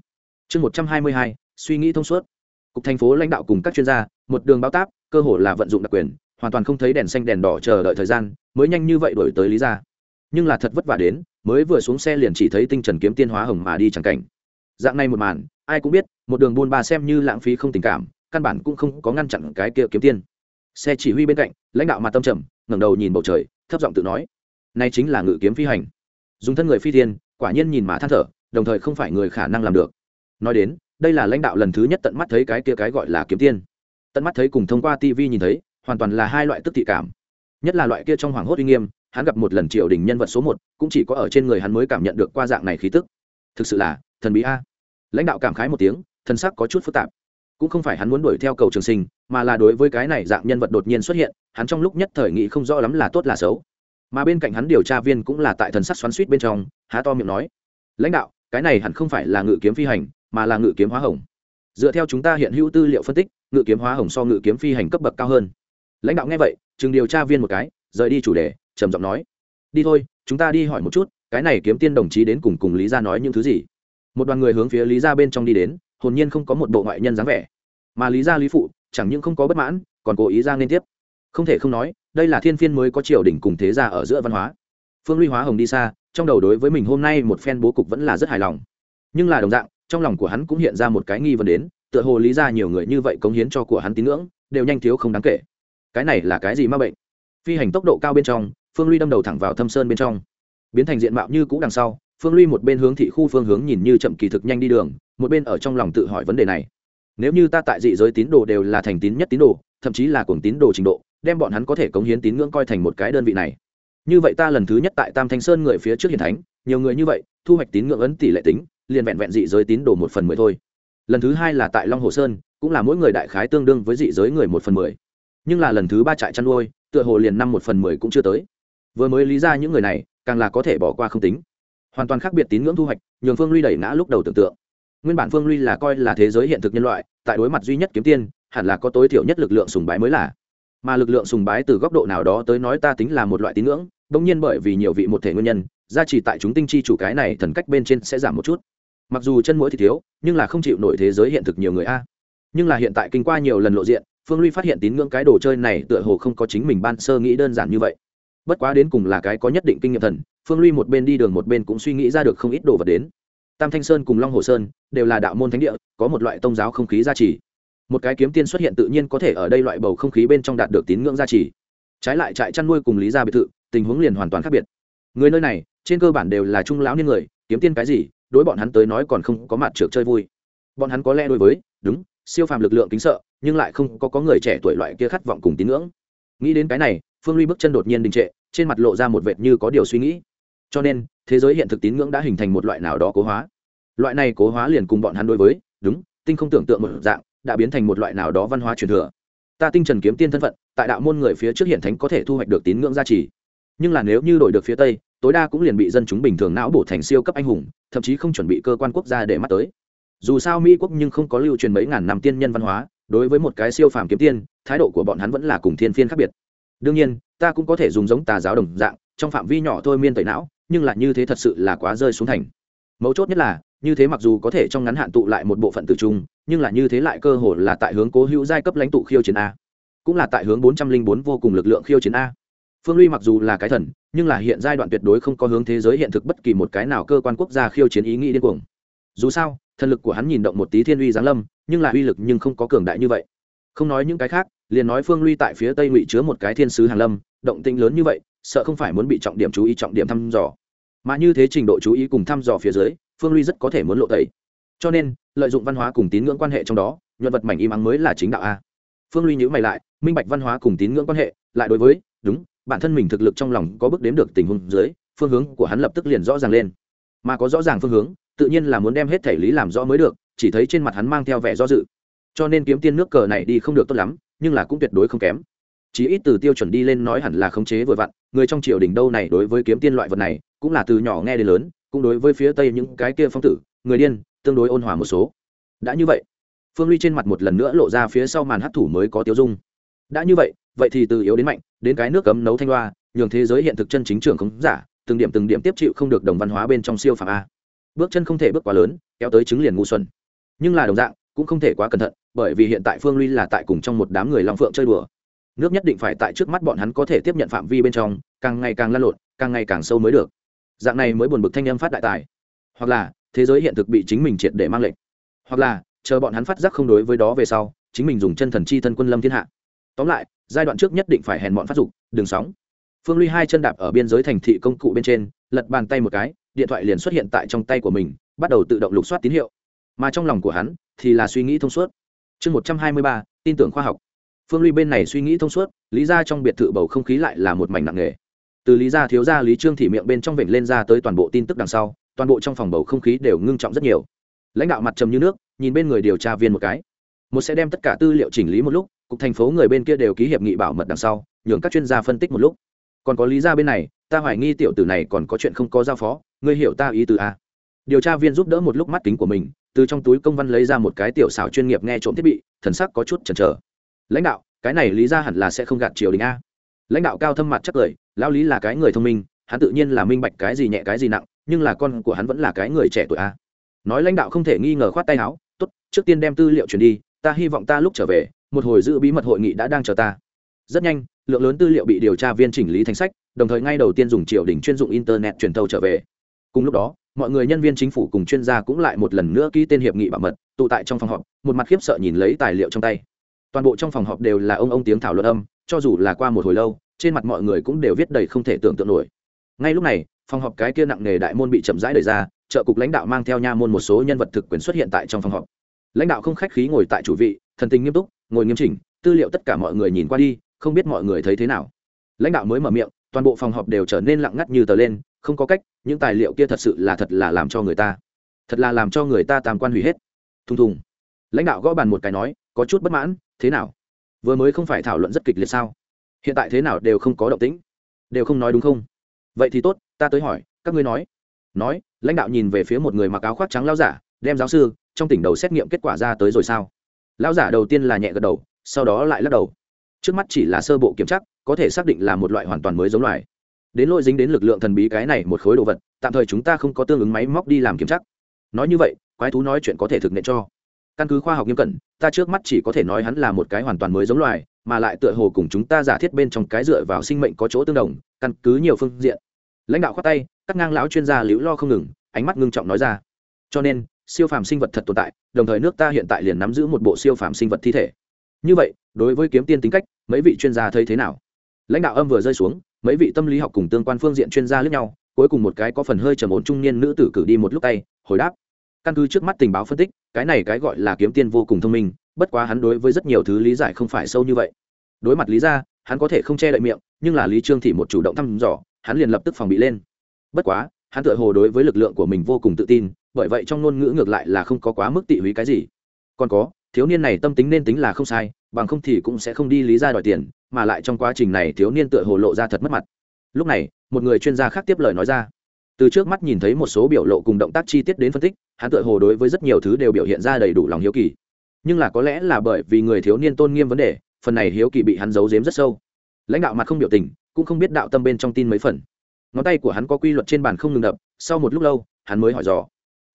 Chương một trăm hai mươi hai, suy nghĩ thông suốt. Cục thành phố lãnh đạo cùng các chuyên gia, một đường báo táp, cơ hội là vận dụng đặc quyền hoàn toàn không thấy đèn xanh đèn đỏ chờ đợi thời gian, mới nhanh như vậy đổi tới lý gia. Nhưng là thật vất vả đến, mới vừa xuống xe liền chỉ thấy tinh trần kiếm tiên hóa hồng mà đi chẳng cảnh. Dạng này một màn, ai cũng biết, một đường buôn ba xem như lãng phí không tình cảm, căn bản cũng không có ngăn chặn cái kia kiếm tiên. Xe chỉ huy bên cạnh, lãnh đạo mặt tâm trầm, ngẩng đầu nhìn bầu trời, thấp giọng tự nói, nay chính là ngự kiếm phi hành. Dùng thân người phi thiên, quả nhiên nhìn mà than thở, đồng thời không phải người khả năng làm được. Nói đến, đây là lãnh đạo lần thứ nhất tận mắt thấy cái kia cái gọi là kiếm tiên. Tận mắt thấy cùng thông qua tv nhìn thấy hoàn toàn là hai loại tức thị cảm. Nhất là loại kia trong hoàng hốt uy nghiêm, hắn gặp một lần triều đình nhân vật số một, cũng chỉ có ở trên người hắn mới cảm nhận được qua dạng này khí tức. Thực sự là, thần bí a. Lãnh đạo cảm khái một tiếng, thân sắc có chút phức tạp. Cũng không phải hắn muốn đuổi theo cầu trường sinh, mà là đối với cái này dạng nhân vật đột nhiên xuất hiện, hắn trong lúc nhất thời nghĩ không rõ lắm là tốt là xấu. Mà bên cạnh hắn điều tra viên cũng là tại thần sắc xoắn suýt bên trong, há to miệng nói. Lãnh đạo, cái này hẳn không phải là ngự kiếm phi hành, mà là ngự kiếm hóa hồng. Dựa theo chúng ta hiện hữu tư liệu phân tích, ngự kiếm hóa hồng so ngự kiếm phi hành cấp bậc cao hơn lãnh đạo nghe vậy, chừng điều tra viên một cái, rời đi chủ đề, trầm giọng nói, đi thôi, chúng ta đi hỏi một chút, cái này kiếm tiên đồng chí đến cùng cùng lý ra nói những thứ gì? Một đoàn người hướng phía lý ra bên trong đi đến, hồn nhiên không có một bộ ngoại nhân dáng vẻ. Mà lý gia lý phụ, chẳng những không có bất mãn, còn cố ý ra liên tiếp. Không thể không nói, đây là thiên phiên mới có triều đình cùng thế gia ở giữa văn hóa. Phương ly hóa hồng đi xa, trong đầu đối với mình hôm nay một phen bố cục vẫn là rất hài lòng. Nhưng là đồng dạng, trong lòng của hắn cũng hiện ra một cái nghi vấn đến, tựa hồ lý ra nhiều người như vậy cống hiến cho của hắn tín ngưỡng, đều nhanh thiếu không đáng kể cái này là cái gì ma bệnh? Phi hành tốc độ cao bên trong, phương ly đâm đầu thẳng vào thâm sơn bên trong. Biến thành diện mạo như cũ đằng sau, phương ly một bên hướng thị khu phương hướng nhìn như chậm kỳ thực nhanh đi đường, một bên ở trong lòng tự hỏi vấn đề này. Nếu như ta tại dị giới tín đồ đều là thành tín nhất tín đồ, thậm chí là cuồng tín đồ trình độ, đem bọn hắn có thể cống hiến tín ngưỡng coi thành một cái đơn vị này. Như vậy ta lần thứ nhất tại tam thanh sơn người phía trước hiền thánh, nhiều người như vậy, thu hoạch tín ngưỡng ấn tỷ lệ tính, liền vẹn vẹn dị giới tín đồ một phần mười thôi. Lần thứ hai là tại long hồ sơn, cũng là mỗi người đại khái tương đương với dị giới người một phần mười nhưng là lần thứ ba trại chăn nuôi, tựa hồ liền năm một phần mười cũng chưa tới. Vừa mới lý ra những người này, càng là có thể bỏ qua không tính. Hoàn toàn khác biệt tín ngưỡng thu hoạch, nhường phương ly đẩy ngã lúc đầu tưởng tượng. Nguyên bản phương ly là coi là thế giới hiện thực nhân loại, tại đối mặt duy nhất kiếm tiên, hẳn là có tối thiểu nhất lực lượng sùng bái mới là. Mà lực lượng sùng bái từ góc độ nào đó tới nói ta tính là một loại tín ngưỡng bỗng nhiên bởi vì nhiều vị một thể nguyên nhân, gia trì tại chúng tinh chi chủ cái này thần cách bên trên sẽ giảm một chút. Mặc dù chân mũi thì thiếu, nhưng là không chịu nổi thế giới hiện thực nhiều người a. Nhưng là hiện tại kinh qua nhiều lần lộ diện phương ly phát hiện tín ngưỡng cái đồ chơi này tựa hồ không có chính mình ban sơ nghĩ đơn giản như vậy. Bất quá đến cùng là cái có nhất định kinh nghiệm thần, phương ly một bên đi đường một bên cũng suy nghĩ ra được không ít đồ vật đến. Tam thanh sơn cùng long hồ sơn đều là đạo môn thánh địa, có một loại tôn giáo không khí gia trì. Một cái kiếm tiên xuất hiện tự nhiên có thể ở đây loại bầu không khí bên trong đạt được tín ngưỡng gia trì. Trái lại trại chăn nuôi cùng lý gia biệt thự, tình huống liền hoàn toàn khác biệt. Người nơi này, trên cơ bản đều là trung lão niên người, kiếm tiên cái gì, đối bọn hắn tới nói còn không có mặt trượt chơi vui. Bọn hắn có lẽ đối với, đúng siêu phàm lực lượng kính sợ, nhưng lại không có có người trẻ tuổi loại kia khát vọng cùng tín ngưỡng. Nghĩ đến cái này, phương ly bước chân đột nhiên đình trệ, trên mặt lộ ra một vệt như có điều suy nghĩ. Cho nên, thế giới hiện thực tín ngưỡng đã hình thành một loại nào đó cố hóa. Loại này cố hóa liền cùng bọn hắn đối với, đúng, tinh không tưởng tượng một dạng, đã biến thành một loại nào đó văn hóa truyền thừa. Ta tinh trần kiếm tiên thân phận, tại đạo môn người phía trước hiện thánh có thể thu hoạch được tín ngưỡng gia trì. Nhưng là nếu như đổi được phía tây, tối đa cũng liền bị dân chúng bình thường não bổ thành siêu cấp anh hùng, thậm chí không chuẩn bị cơ quan quốc gia để mắt tới dù sao mỹ quốc nhưng không có lưu truyền mấy ngàn năm tiên nhân văn hóa, đối với một cái siêu phàm kiếm tiên, thái độ của bọn hắn vẫn là cùng thiên phiên khác biệt. Đương nhiên, ta cũng có thể dùng giống tà giáo đồng dạng, trong phạm vi nhỏ thôi miên tẩy não, nhưng lại như thế thật sự là quá rơi xuống thành. Mấu chốt nhất là, như thế mặc dù có thể trong ngắn hạn tụ lại một bộ phận tử trung, nhưng là như thế lại cơ hội là tại hướng cố hữu giai cấp lãnh tụ khiêu chiến a. Cũng là tại hướng bốn trăm linh bốn vô cùng lực lượng khiêu chiến a. Phương ly mặc dù là cái thần, nhưng là hiện giai đoạn tuyệt đối không có hướng thế giới hiện thực bất kỳ một cái nào cơ quan quốc gia khiêu chiến ý nghĩ điên cuồng. Dù sao thần lực của hắn nhìn động một tí thiên uy giáng lâm, nhưng là uy lực nhưng không có cường đại như vậy. Không nói những cái khác, liền nói phương ly tại phía tây ngụy chứa một cái thiên sứ hàng lâm, động tinh lớn như vậy, sợ không phải muốn bị trọng điểm chú ý, trọng điểm thăm dò. Mà như thế trình độ chú ý cùng thăm dò phía dưới, phương ly rất có thể muốn lộ tẩy. Cho nên, lợi dụng văn hóa cùng tín ngưỡng quan hệ trong đó, nhuận vật mảnh im ắng mới là chính đạo a. Phương ly nhữ mày lại, minh bạch văn hóa cùng tín ngưỡng quan hệ, lại đối với, đúng, bản thân mình thực lực trong lòng có bước đếm được tình huống dưới, phương hướng của hắn lập tức liền rõ ràng lên. Mà có rõ ràng phương hướng tự nhiên là muốn đem hết thể lý làm rõ mới được, chỉ thấy trên mặt hắn mang theo vẻ do dự. Cho nên kiếm tiên nước cờ này đi không được tốt lắm, nhưng là cũng tuyệt đối không kém. Chỉ ít từ tiêu chuẩn đi lên nói hẳn là khống chế vừa vặn, người trong triều đình đâu này đối với kiếm tiên loại vật này, cũng là từ nhỏ nghe đến lớn, cũng đối với phía tây những cái kia phong tử, người điên, tương đối ôn hòa một số. Đã như vậy, phương ly trên mặt một lần nữa lộ ra phía sau màn hấp thủ mới có tiêu dung. Đã như vậy vậy thì từ yếu đến mạnh, đến cái nước cấm nấu thanh loa, nhường thế giới hiện thực chân chính trường không giả, từng điểm từng điểm tiếp chịu không được đồng văn hóa bên trong siêu phạm a bước chân không thể bước quá lớn, kéo tới chứng liền ngu xuân nhưng là đồng dạng, cũng không thể quá cẩn thận, bởi vì hiện tại phương ly là tại cùng trong một đám người long phượng chơi đùa. Nước nhất định phải tại trước mắt bọn hắn có thể tiếp nhận phạm vi bên trong, càng ngày càng lan lộn, càng ngày càng sâu mới được. Dạng này mới buồn bực thanh âm phát đại tài. Hoặc là, thế giới hiện thực bị chính mình triệt để mang lệnh hoặc là, chờ bọn hắn phát giác không đối với đó về sau, chính mình dùng chân thần chi thân quân lâm thiên hạ. Tóm lại, giai đoạn trước nhất định phải hèn bọn phát dục, đừng sóng. Phương ly hai chân đạp ở biên giới thành thị công cụ bên trên lật bàn tay một cái, điện thoại liền xuất hiện tại trong tay của mình, bắt đầu tự động lục soát tín hiệu. Mà trong lòng của hắn thì là suy nghĩ thông suốt. Chương một trăm hai mươi ba, tin tưởng khoa học. Phương ly bên này suy nghĩ thông suốt, lý ra trong biệt thự bầu không khí lại là một mảnh nặng nề. Từ lý ra thiếu ra lý trương thị miệng bên trong vịnh lên ra tới toàn bộ tin tức đằng sau, toàn bộ trong phòng bầu không khí đều ngưng trọng rất nhiều. Lãnh đạo mặt trầm như nước, nhìn bên người điều tra viên một cái. Một sẽ đem tất cả tư liệu chỉnh lý một lúc, cục thành phố người bên kia đều ký hiệp nghị bảo mật đằng sau, nhường các chuyên gia phân tích một lúc còn có lý ra bên này, ta hoài nghi tiểu tử này còn có chuyện không có giao phó, ngươi hiểu ta ý từ a à? điều tra viên giúp đỡ một lúc mắt kính của mình, từ trong túi công văn lấy ra một cái tiểu xảo chuyên nghiệp nghe trộm thiết bị, thần sắc có chút chần chờ. Lãnh đạo, cái này lý ra hẳn là sẽ không gạt triều đình a. Lãnh đạo cao thâm mặt chắc cười lão lý là cái người thông minh, hắn tự nhiên là minh bạch cái gì nhẹ cái gì nặng, nhưng là con của hắn vẫn là cái người trẻ tuổi a. Nói lãnh đạo không thể nghi ngờ khoát tay áo, tốt, trước tiên đem tư liệu chuyển đi, ta hy vọng ta lúc trở về, một hồi giữ bí mật hội nghị đã đang chờ ta rất nhanh, lượng lớn tư liệu bị điều tra viên chỉnh lý thành sách, đồng thời ngay đầu tiên dùng triều đình chuyên dụng internet truyền thâu trở về. Cùng lúc đó, mọi người nhân viên chính phủ cùng chuyên gia cũng lại một lần nữa ký tên hiệp nghị bảo mật, tụ tại trong phòng họp, một mặt khiếp sợ nhìn lấy tài liệu trong tay. Toàn bộ trong phòng họp đều là ông ông tiếng thảo luận âm, cho dù là qua một hồi lâu, trên mặt mọi người cũng đều viết đầy không thể tưởng tượng nổi. Ngay lúc này, phòng họp cái kia nặng nề đại môn bị chậm rãi đẩy ra, trợ cục lãnh đạo mang theo nha môn một số nhân vật thực quyền xuất hiện tại trong phòng họp. Lãnh đạo không khách khí ngồi tại chủ vị, thần tình nghiêm túc, ngồi nghiêm chỉnh, tư liệu tất cả mọi người nhìn qua đi không biết mọi người thấy thế nào. Lãnh đạo mới mở miệng, toàn bộ phòng họp đều trở nên lặng ngắt như tờ lên, không có cách, những tài liệu kia thật sự là thật là làm cho người ta, thật là làm cho người ta tam quan hủy hết. Thùng thùng. Lãnh đạo gõ bàn một cái nói, có chút bất mãn, thế nào? Vừa mới không phải thảo luận rất kịch liệt sao? Hiện tại thế nào đều không có động tĩnh, đều không nói đúng không? Vậy thì tốt, ta tới hỏi, các ngươi nói. Nói, lãnh đạo nhìn về phía một người mặc áo khoác trắng lao giả, đem giáo sư, trong tỉnh đầu xét nghiệm kết quả ra tới rồi sao? Lao giả đầu tiên là nhẹ gật đầu, sau đó lại lắc đầu trước mắt chỉ là sơ bộ kiểm tra, có thể xác định là một loại hoàn toàn mới giống loài. Đến lôi dính đến lực lượng thần bí cái này một khối đồ vật, tạm thời chúng ta không có tương ứng máy móc đi làm kiểm tra. Nói như vậy, quái thú nói chuyện có thể thực nện cho. Căn cứ khoa học nghiêm cẩn, ta trước mắt chỉ có thể nói hắn là một cái hoàn toàn mới giống loài, mà lại tựa hồ cùng chúng ta giả thiết bên trong cái dựa vào sinh mệnh có chỗ tương đồng, căn cứ nhiều phương diện. Lãnh đạo khoát tay, các ngang lão chuyên gia liễu lo không ngừng, ánh mắt ngưng trọng nói ra. Cho nên, siêu phàm sinh vật thật tồn tại, đồng thời nước ta hiện tại liền nắm giữ một bộ siêu phàm sinh vật thi thể như vậy, đối với kiếm tiên tính cách, mấy vị chuyên gia thấy thế nào? Lãnh đạo âm vừa rơi xuống, mấy vị tâm lý học cùng tương quan phương diện chuyên gia lẫn nhau, cuối cùng một cái có phần hơi trầm ổn trung niên nữ tử cử đi một lúc tay, hồi đáp. Căn cứ trước mắt tình báo phân tích, cái này cái gọi là kiếm tiên vô cùng thông minh, bất quá hắn đối với rất nhiều thứ lý giải không phải sâu như vậy. Đối mặt lý ra hắn có thể không che đậy miệng, nhưng là lý trương thì một chủ động thăm dò, hắn liền lập tức phòng bị lên. Bất quá, hắn tựa hồ đối với lực lượng của mình vô cùng tự tin, bởi vậy trong ngôn ngữ ngược lại là không có quá mức tị húy cái gì. Còn có thiếu niên này tâm tính nên tính là không sai, bằng không thì cũng sẽ không đi lý ra đòi tiền, mà lại trong quá trình này thiếu niên tựa hồ lộ ra thật mất mặt. Lúc này, một người chuyên gia khác tiếp lời nói ra. Từ trước mắt nhìn thấy một số biểu lộ cùng động tác chi tiết đến phân tích, hắn tựa hồ đối với rất nhiều thứ đều biểu hiện ra đầy đủ lòng hiếu kỳ. Nhưng là có lẽ là bởi vì người thiếu niên tôn nghiêm vấn đề, phần này hiếu kỳ bị hắn giấu giếm rất sâu. Lãnh đạo mặt không biểu tình, cũng không biết đạo tâm bên trong tin mấy phần. Ngón tay của hắn có quy luật trên bàn không ngừng đập, sau một lúc lâu, hắn mới hỏi dò.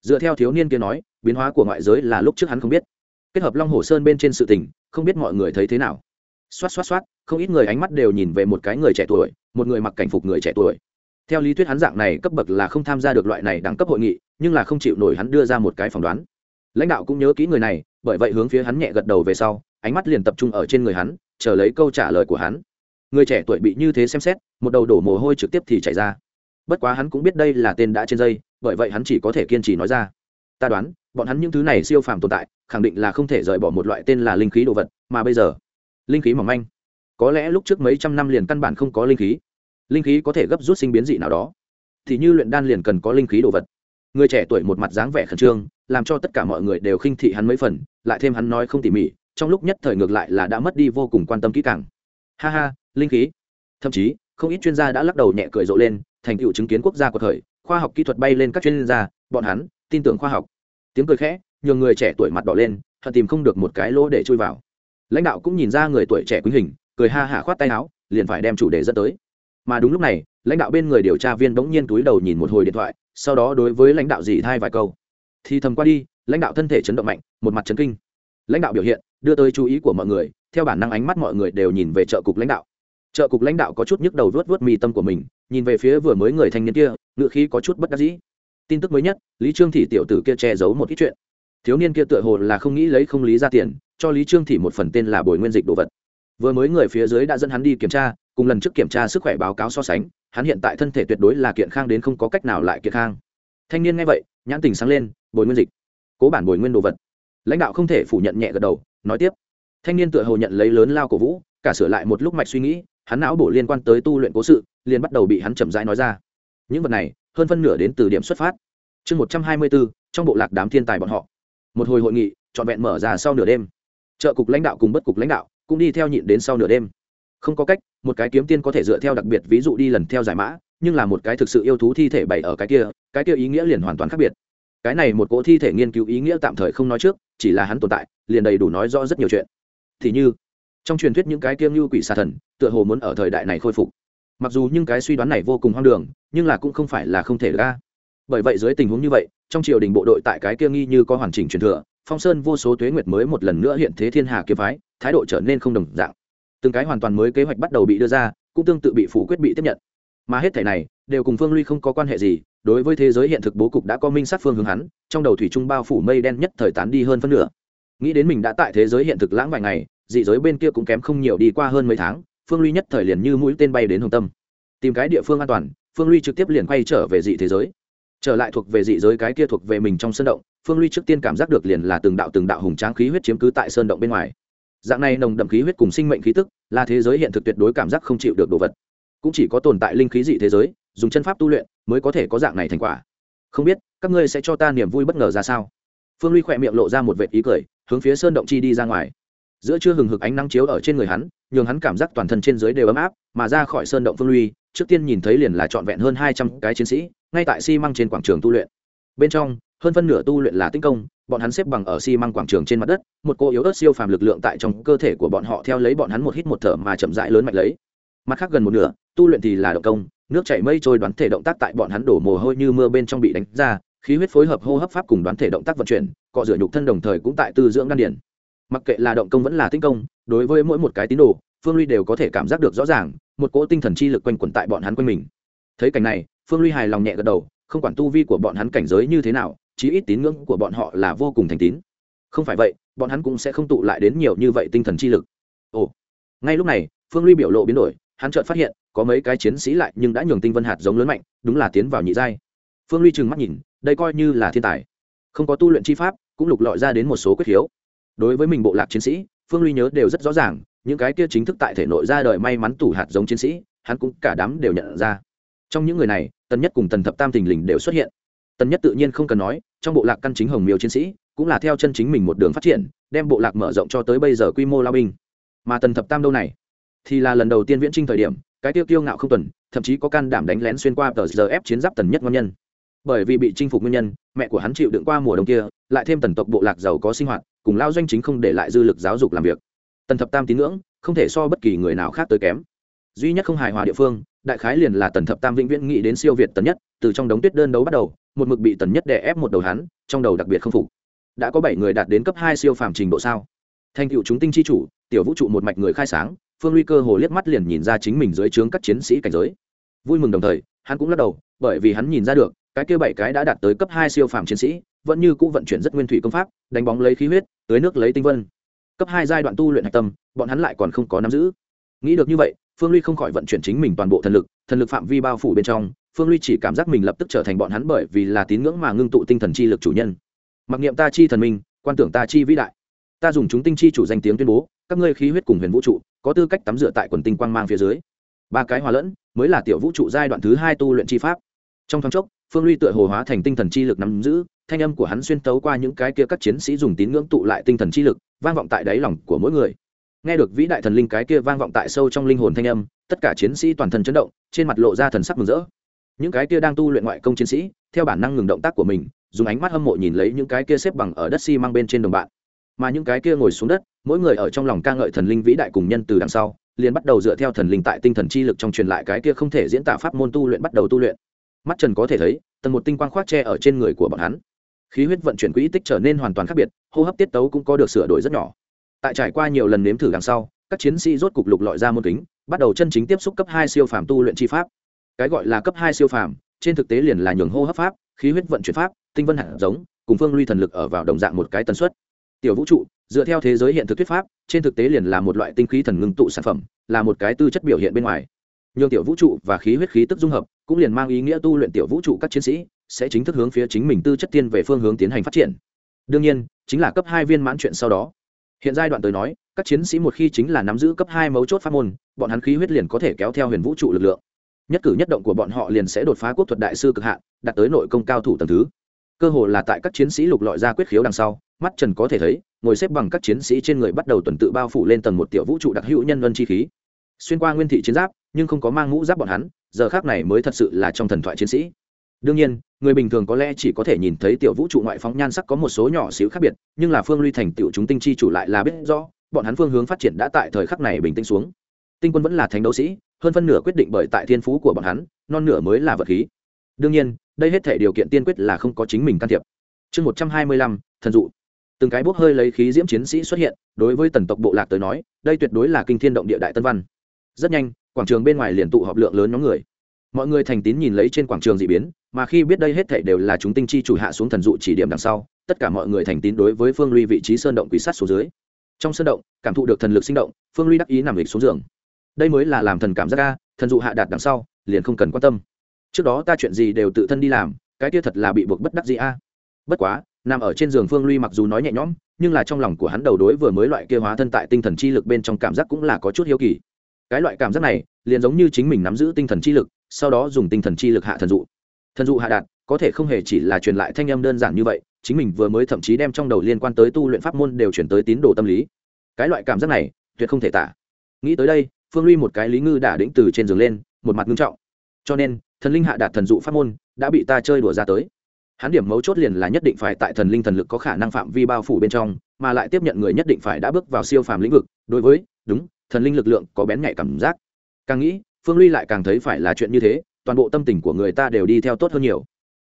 Dựa theo thiếu niên kia nói, biến hóa của ngoại giới là lúc trước hắn không biết kết hợp long hồ sơn bên trên sự tình, không biết mọi người thấy thế nào. Xoát xoát xoát, không ít người ánh mắt đều nhìn về một cái người trẻ tuổi, một người mặc cảnh phục người trẻ tuổi. Theo lý thuyết hắn dạng này cấp bậc là không tham gia được loại này đẳng cấp hội nghị, nhưng là không chịu nổi hắn đưa ra một cái phỏng đoán. Lãnh đạo cũng nhớ kỹ người này, bởi vậy hướng phía hắn nhẹ gật đầu về sau, ánh mắt liền tập trung ở trên người hắn, chờ lấy câu trả lời của hắn. Người trẻ tuổi bị như thế xem xét, một đầu đổ mồ hôi trực tiếp thì chảy ra. Bất quá hắn cũng biết đây là tên đã trên dây, bởi vậy hắn chỉ có thể kiên trì nói ra. Ta đoán, bọn hắn những thứ này siêu phàm tồn tại khẳng định là không thể rời bỏ một loại tên là linh khí đồ vật, mà bây giờ, linh khí mỏng manh. Có lẽ lúc trước mấy trăm năm liền căn bản không có linh khí. Linh khí có thể gấp rút sinh biến dị nào đó. Thì như luyện đan liền cần có linh khí đồ vật. Người trẻ tuổi một mặt dáng vẻ khẩn trương, làm cho tất cả mọi người đều khinh thị hắn mấy phần, lại thêm hắn nói không tỉ mỉ, trong lúc nhất thời ngược lại là đã mất đi vô cùng quan tâm kỹ càng. Ha ha, linh khí. Thậm chí, không ít chuyên gia đã lắc đầu nhẹ cười rộ lên, thành tựu chứng kiến quốc gia của thời, khoa học kỹ thuật bay lên các chuyên gia, bọn hắn, tin tưởng khoa học. Tiếng cười khẽ nhiều người trẻ tuổi mặt đỏ lên, thật tìm không được một cái lỗ để chui vào. Lãnh đạo cũng nhìn ra người tuổi trẻ quý hình, cười ha hả khoát tay áo, liền phải đem chủ đề dẫn tới. Mà đúng lúc này, lãnh đạo bên người điều tra viên bỗng nhiên túi đầu nhìn một hồi điện thoại, sau đó đối với lãnh đạo dì thai vài câu. Thì thầm qua đi, lãnh đạo thân thể chấn động mạnh, một mặt chấn kinh. Lãnh đạo biểu hiện, đưa tới chú ý của mọi người, theo bản năng ánh mắt mọi người đều nhìn về trợ cục lãnh đạo. Trợ cục lãnh đạo có chút nhức đầu vớt vớt mi tâm của mình, nhìn về phía vừa mới người thanh niên kia ngựa khí có chút bất đắc dĩ. Tin tức mới nhất, lý trương thị tiểu tử kia che giấu một ít chuyện thiếu niên kia tựa hồ là không nghĩ lấy không lý ra tiền, cho lý trương thị một phần tên là bồi nguyên dịch đồ vật. Vừa mới người phía dưới đã dẫn hắn đi kiểm tra, cùng lần trước kiểm tra sức khỏe báo cáo so sánh, hắn hiện tại thân thể tuyệt đối là kiện khang đến không có cách nào lại kiện khang. Thanh niên nghe vậy, nhãn tình sáng lên, bồi nguyên dịch, cố bản bồi nguyên đồ vật. Lãnh đạo không thể phủ nhận nhẹ gật đầu, nói tiếp. Thanh niên tựa hồ nhận lấy lớn lao cổ vũ, cả sửa lại một lúc mạch suy nghĩ, hắn não bổ liên quan tới tu luyện cố sự, liền bắt đầu bị hắn chậm rãi nói ra. Những vật này, hơn phân nửa đến từ điểm xuất phát. Chương một trăm hai mươi bốn trong bộ lạc đám thiên tài bọn họ một hồi hội nghị, trọn vẹn mở ra sau nửa đêm. Trợ cục lãnh đạo cùng bất cục lãnh đạo cũng đi theo nhịn đến sau nửa đêm. Không có cách, một cái kiếm tiên có thể dựa theo đặc biệt ví dụ đi lần theo giải mã, nhưng là một cái thực sự yêu thú thi thể bày ở cái kia cái kia ý nghĩa liền hoàn toàn khác biệt. Cái này một cỗ thi thể nghiên cứu ý nghĩa tạm thời không nói trước, chỉ là hắn tồn tại, liền đầy đủ nói rõ rất nhiều chuyện. Thì như, trong truyền thuyết những cái kiêng như quỷ xà thần, tựa hồ muốn ở thời đại này khôi phục. Mặc dù những cái suy đoán này vô cùng hoang đường, nhưng là cũng không phải là không thể ra bởi vậy dưới tình huống như vậy, trong triều đình bộ đội tại cái kia nghi như có hoàn chỉnh truyền thừa, phong sơn vô số tuế nguyệt mới một lần nữa hiện thế thiên hà kiếm phái, thái độ trở nên không đồng dạng. Từng cái hoàn toàn mới kế hoạch bắt đầu bị đưa ra, cũng tương tự bị phủ quyết bị tiếp nhận. Mà hết thể này, đều cùng phương ly không có quan hệ gì, đối với thế giới hiện thực bố cục đã có minh sát phương hướng hắn, trong đầu thủy trung bao phủ mây đen nhất thời tán đi hơn phân nửa. Nghĩ đến mình đã tại thế giới hiện thực lãng vài ngày, dị giới bên kia cũng kém không nhiều đi qua hơn mấy tháng, phương ly nhất thời liền như mũi tên bay đến hồng tâm. Tìm cái địa phương an toàn, phương ly trực tiếp liền quay trở về dị thế giới trở lại thuộc về dị giới cái kia thuộc về mình trong sơn động, phương ly trước tiên cảm giác được liền là từng đạo từng đạo hùng tráng khí huyết chiếm cứ tại sơn động bên ngoài. Dạng này nồng đậm khí huyết cùng sinh mệnh khí tức, là thế giới hiện thực tuyệt đối cảm giác không chịu được đồ vật. Cũng chỉ có tồn tại linh khí dị thế giới, dùng chân pháp tu luyện mới có thể có dạng này thành quả. Không biết, các ngươi sẽ cho ta niềm vui bất ngờ ra sao? Phương ly khỏe miệng lộ ra một vệt ý cười, hướng phía sơn động chi đi ra ngoài. Giữa trưa hừng hực ánh nắng chiếu ở trên người hắn, nhường hắn cảm giác toàn thân trên dưới đều ấm áp, mà ra khỏi sơn động phương ly trước tiên nhìn thấy liền là trọn vẹn hơn hai trăm cái chiến sĩ ngay tại xi măng trên quảng trường tu luyện. Bên trong, hơn phân nửa tu luyện là tinh công, bọn hắn xếp bằng ở xi măng quảng trường trên mặt đất, một cô yếu ớt siêu phàm lực lượng tại trong cơ thể của bọn họ theo lấy bọn hắn một hít một thở mà chậm rãi lớn mạnh lấy. Mặt khác gần một nửa, tu luyện thì là động công, nước chảy mây trôi đoán thể động tác tại bọn hắn đổ mồ hôi như mưa bên trong bị đánh ra, khí huyết phối hợp hô hấp pháp cùng đoán thể động tác vận chuyển, cọ rửa nhục thân đồng thời cũng tại tư dưỡng đan điển mặc kệ là động công vẫn là tinh công, đối với mỗi một cái tín đồ, phương ly đều có thể cảm giác được rõ ràng, một cỗ tinh thần chi lực quanh quẩn tại bọn hắn quanh mình. Thấy cảnh này phương ly hài lòng nhẹ gật đầu, không quản tu vi của bọn hắn cảnh giới như thế nào, chí ít tín ngưỡng của bọn họ là vô cùng thành tín. Không phải vậy, bọn hắn cũng sẽ không tụ lại đến nhiều như vậy tinh thần chi lực. Ồ. Ngay lúc này, phương ly biểu lộ biến đổi, hắn chợt phát hiện, có mấy cái chiến sĩ lại nhưng đã nhường tinh vân hạt giống lớn mạnh, đúng là tiến vào nhị giai. Phương ly trừng mắt nhìn, đây coi như là thiên tài. Không có tu luyện chi pháp, cũng lục lọi ra đến một số quyết khiếu đối với mình bộ lạc chiến sĩ, phương ly nhớ đều rất rõ ràng, những cái kia chính thức tại thể nội ra đời may mắn tủ hạt giống chiến sĩ, hắn cũng cả đám đều nhận ra trong những người này, tần nhất cùng tần thập tam thình lình đều xuất hiện. Tần nhất tự nhiên không cần nói, trong bộ lạc căn chính hồng miêu chiến sĩ, cũng là theo chân chính mình một đường phát triển, đem bộ lạc mở rộng cho tới bây giờ quy mô lao binh. Mà tần thập tam đâu này? Thì là lần đầu tiên viễn trinh thời điểm, cái tiêu kiêu ngạo không tuần, thậm chí có can đảm đánh lén xuyên qua tờ giờ ép chiến giáp tần nhất ngon nhân. Bởi vì bị chinh phục nguyên nhân, mẹ của hắn chịu đựng qua mùa đông kia, lại thêm tần tộc bộ lạc giàu có sinh hoạt, cùng lao doanh chính không để lại dư lực giáo dục làm việc. Tần thập tam tín ngưỡng, không thể so bất kỳ người nào khác tới kém duy nhất không hài hòa địa phương, đại khái liền là tần thập tam vĩnh viễn nghĩ đến siêu việt tần nhất, từ trong đống tuyết đơn đấu bắt đầu, một mực bị tần nhất đè ép một đầu hắn, trong đầu đặc biệt không phục. Đã có bảy người đạt đến cấp hai siêu phàm trình độ sao? Thành cựu chúng tinh chi chủ, tiểu vũ trụ một mạch người khai sáng, phương ly cơ hồ liếc mắt liền nhìn ra chính mình dưới trướng các chiến sĩ cảnh giới. Vui mừng đồng thời, hắn cũng lắc đầu, bởi vì hắn nhìn ra được, cái kia bảy cái đã đạt tới cấp hai siêu phàm chiến sĩ, vẫn như cũ vận chuyển rất nguyên thủy công pháp, đánh bóng lấy khí huyết tưới nước lấy tinh vân. Cấp hai giai đoạn tu luyện hạch tâm, bọn hắn lại còn không có nắm giữ. Nghĩ được như vậy phương ly không khỏi vận chuyển chính mình toàn bộ thần lực thần lực phạm vi bao phủ bên trong, phương ly chỉ cảm giác mình lập tức trở thành bọn hắn bởi vì là tín ngưỡng mà ngưng tụ tinh thần chi lực chủ nhân. Mặc niệm ta chi thần minh, quan tưởng ta chi vĩ đại. Ta dùng chúng tinh chi chủ danh tiếng tuyên bố, các ngươi khí huyết cùng huyền vũ trụ, có tư cách tắm rửa tại quần tinh quang mang phía dưới. Ba cái hòa lẫn, mới là tiểu vũ trụ giai đoạn thứ hai tu luyện chi pháp. Trong thoáng chốc, phương ly tựa hồ hóa thành tinh thần chi lực nắm giữ, thanh âm của hắn xuyên tấu qua những cái kia các chiến sĩ dùng tín ngưỡng tụ lại tinh thần chi lực, vang vọng tại đáy lòng của mỗi người nghe được vĩ đại thần linh cái kia vang vọng tại sâu trong linh hồn thanh âm, tất cả chiến sĩ toàn thân chấn động, trên mặt lộ ra thần sắc mừng rỡ. Những cái kia đang tu luyện ngoại công chiến sĩ, theo bản năng ngừng động tác của mình, dùng ánh mắt hâm mộ nhìn lấy những cái kia xếp bằng ở đất xi、si、mang bên trên đồng bạn. Mà những cái kia ngồi xuống đất, mỗi người ở trong lòng ca ngợi thần linh vĩ đại cùng nhân từ đằng sau, liền bắt đầu dựa theo thần linh tại tinh thần chi lực trong truyền lại cái kia không thể diễn tả pháp môn tu luyện bắt đầu tu luyện. Mắt trần có thể thấy, tầng một tinh quang khoác tre ở trên người của bọn hắn. Khí huyết vận chuyển quỹ tích trở nên hoàn toàn khác biệt, hô hấp tiết tấu cũng có được sửa đổi rất nhỏ tại trải qua nhiều lần nếm thử đằng sau, các chiến sĩ rốt cục lục lọi ra môn kính, bắt đầu chân chính tiếp xúc cấp hai siêu phàm tu luyện chi pháp. Cái gọi là cấp hai siêu phàm, trên thực tế liền là nhường hô hấp pháp, khí huyết vận chuyển pháp, tinh vân hạt giống, cùng phương ly thần lực ở vào đồng dạng một cái tần suất. Tiểu vũ trụ, dựa theo thế giới hiện thực thuyết pháp, trên thực tế liền là một loại tinh khí thần ngưng tụ sản phẩm, là một cái tư chất biểu hiện bên ngoài. Nhường tiểu vũ trụ và khí huyết khí tức dung hợp, cũng liền mang ý nghĩa tu luyện tiểu vũ trụ các chiến sĩ sẽ chính thức hướng phía chính mình tư chất tiên về phương hướng tiến hành phát triển. Đương nhiên, chính là cấp hai viên mãn chuyện sau đó hiện giai đoạn tới nói, các chiến sĩ một khi chính là nắm giữ cấp hai mấu chốt pháp môn, bọn hắn khí huyết liền có thể kéo theo huyền vũ trụ lực lượng. Nhất cử nhất động của bọn họ liền sẽ đột phá quốc thuật đại sư cực hạn, đạt tới nội công cao thủ tầng thứ. Cơ hồ là tại các chiến sĩ lục lọi ra quyết khiếu đằng sau, mắt trần có thể thấy, ngồi xếp bằng các chiến sĩ trên người bắt đầu tuần tự bao phủ lên tầng một tiểu vũ trụ đặc hữu nhân vân chi khí. Xuyên qua nguyên thị chiến giáp, nhưng không có mang mũ giáp bọn hắn, giờ khác này mới thật sự là trong thần thoại chiến sĩ đương nhiên, người bình thường có lẽ chỉ có thể nhìn thấy tiểu vũ trụ ngoại phóng nhan sắc có một số nhỏ xíu khác biệt, nhưng là phương ly thành tiểu chúng tinh chi chủ lại là biết rõ, bọn hắn phương hướng phát triển đã tại thời khắc này bình tĩnh xuống. Tinh quân vẫn là thánh đấu sĩ, hơn phân nửa quyết định bởi tại thiên phú của bọn hắn, non nửa mới là vật khí. Đương nhiên, đây hết thể điều kiện tiên quyết là không có chính mình can thiệp. Chương một trăm hai mươi lăm, thần dụ. Từng cái bốc hơi lấy khí diễm chiến sĩ xuất hiện, đối với tần tộc bộ lạc tới nói, đây tuyệt đối là kinh thiên động địa đại tân văn. Rất nhanh, quảng trường bên ngoài liền tụ họp lượng lớn nhóm người. Mọi người thành tín nhìn lấy trên quảng trường d ị biến mà khi biết đây hết thảy đều là chúng tinh chi chủ hạ xuống thần dụ chỉ điểm đằng sau, tất cả mọi người thành tín đối với phương ly vị trí sơn động quỷ sát xuống dưới. Trong sơn động, cảm thụ được thần lực sinh động, phương ly đắc ý nằm lịch xuống giường. Đây mới là làm thần cảm giác ca thần dụ hạ đạt đằng sau, liền không cần quan tâm. Trước đó ta chuyện gì đều tự thân đi làm, cái kia thật là bị buộc bất đắc gì a. Bất quá, nằm ở trên giường phương ly mặc dù nói nhẹ nhõm, nhưng là trong lòng của hắn đầu đối vừa mới loại kia hóa thân tại tinh thần chi lực bên trong cảm giác cũng là có chút hiếu kỳ. Cái loại cảm giác này, liền giống như chính mình nắm giữ tinh thần chi lực, sau đó dùng tinh thần chi lực hạ thần dụ thần dụ hạ đạt, có thể không hề chỉ là truyền lại thanh âm đơn giản như vậy, chính mình vừa mới thậm chí đem trong đầu liên quan tới tu luyện pháp môn đều chuyển tới tín đồ tâm lý. Cái loại cảm giác này, tuyệt không thể tả. Nghĩ tới đây, phương ly một cái lý ngư đã đĩnh từ trên giường lên, một mặt ngưng trọng. Cho nên, thần linh hạ đạt thần dụ pháp môn đã bị ta chơi đùa ra tới. Hắn điểm mấu chốt liền là nhất định phải tại thần linh thần lực có khả năng phạm vi bao phủ bên trong, mà lại tiếp nhận người nhất định phải đã bước vào siêu phàm lĩnh vực. Đối với, đúng, thần linh lực lượng có bén nhạy cảm giác. Càng nghĩ, phương ly lại càng thấy phải là chuyện như thế toàn bộ tâm tình của người ta đều đi theo tốt hơn nhiều.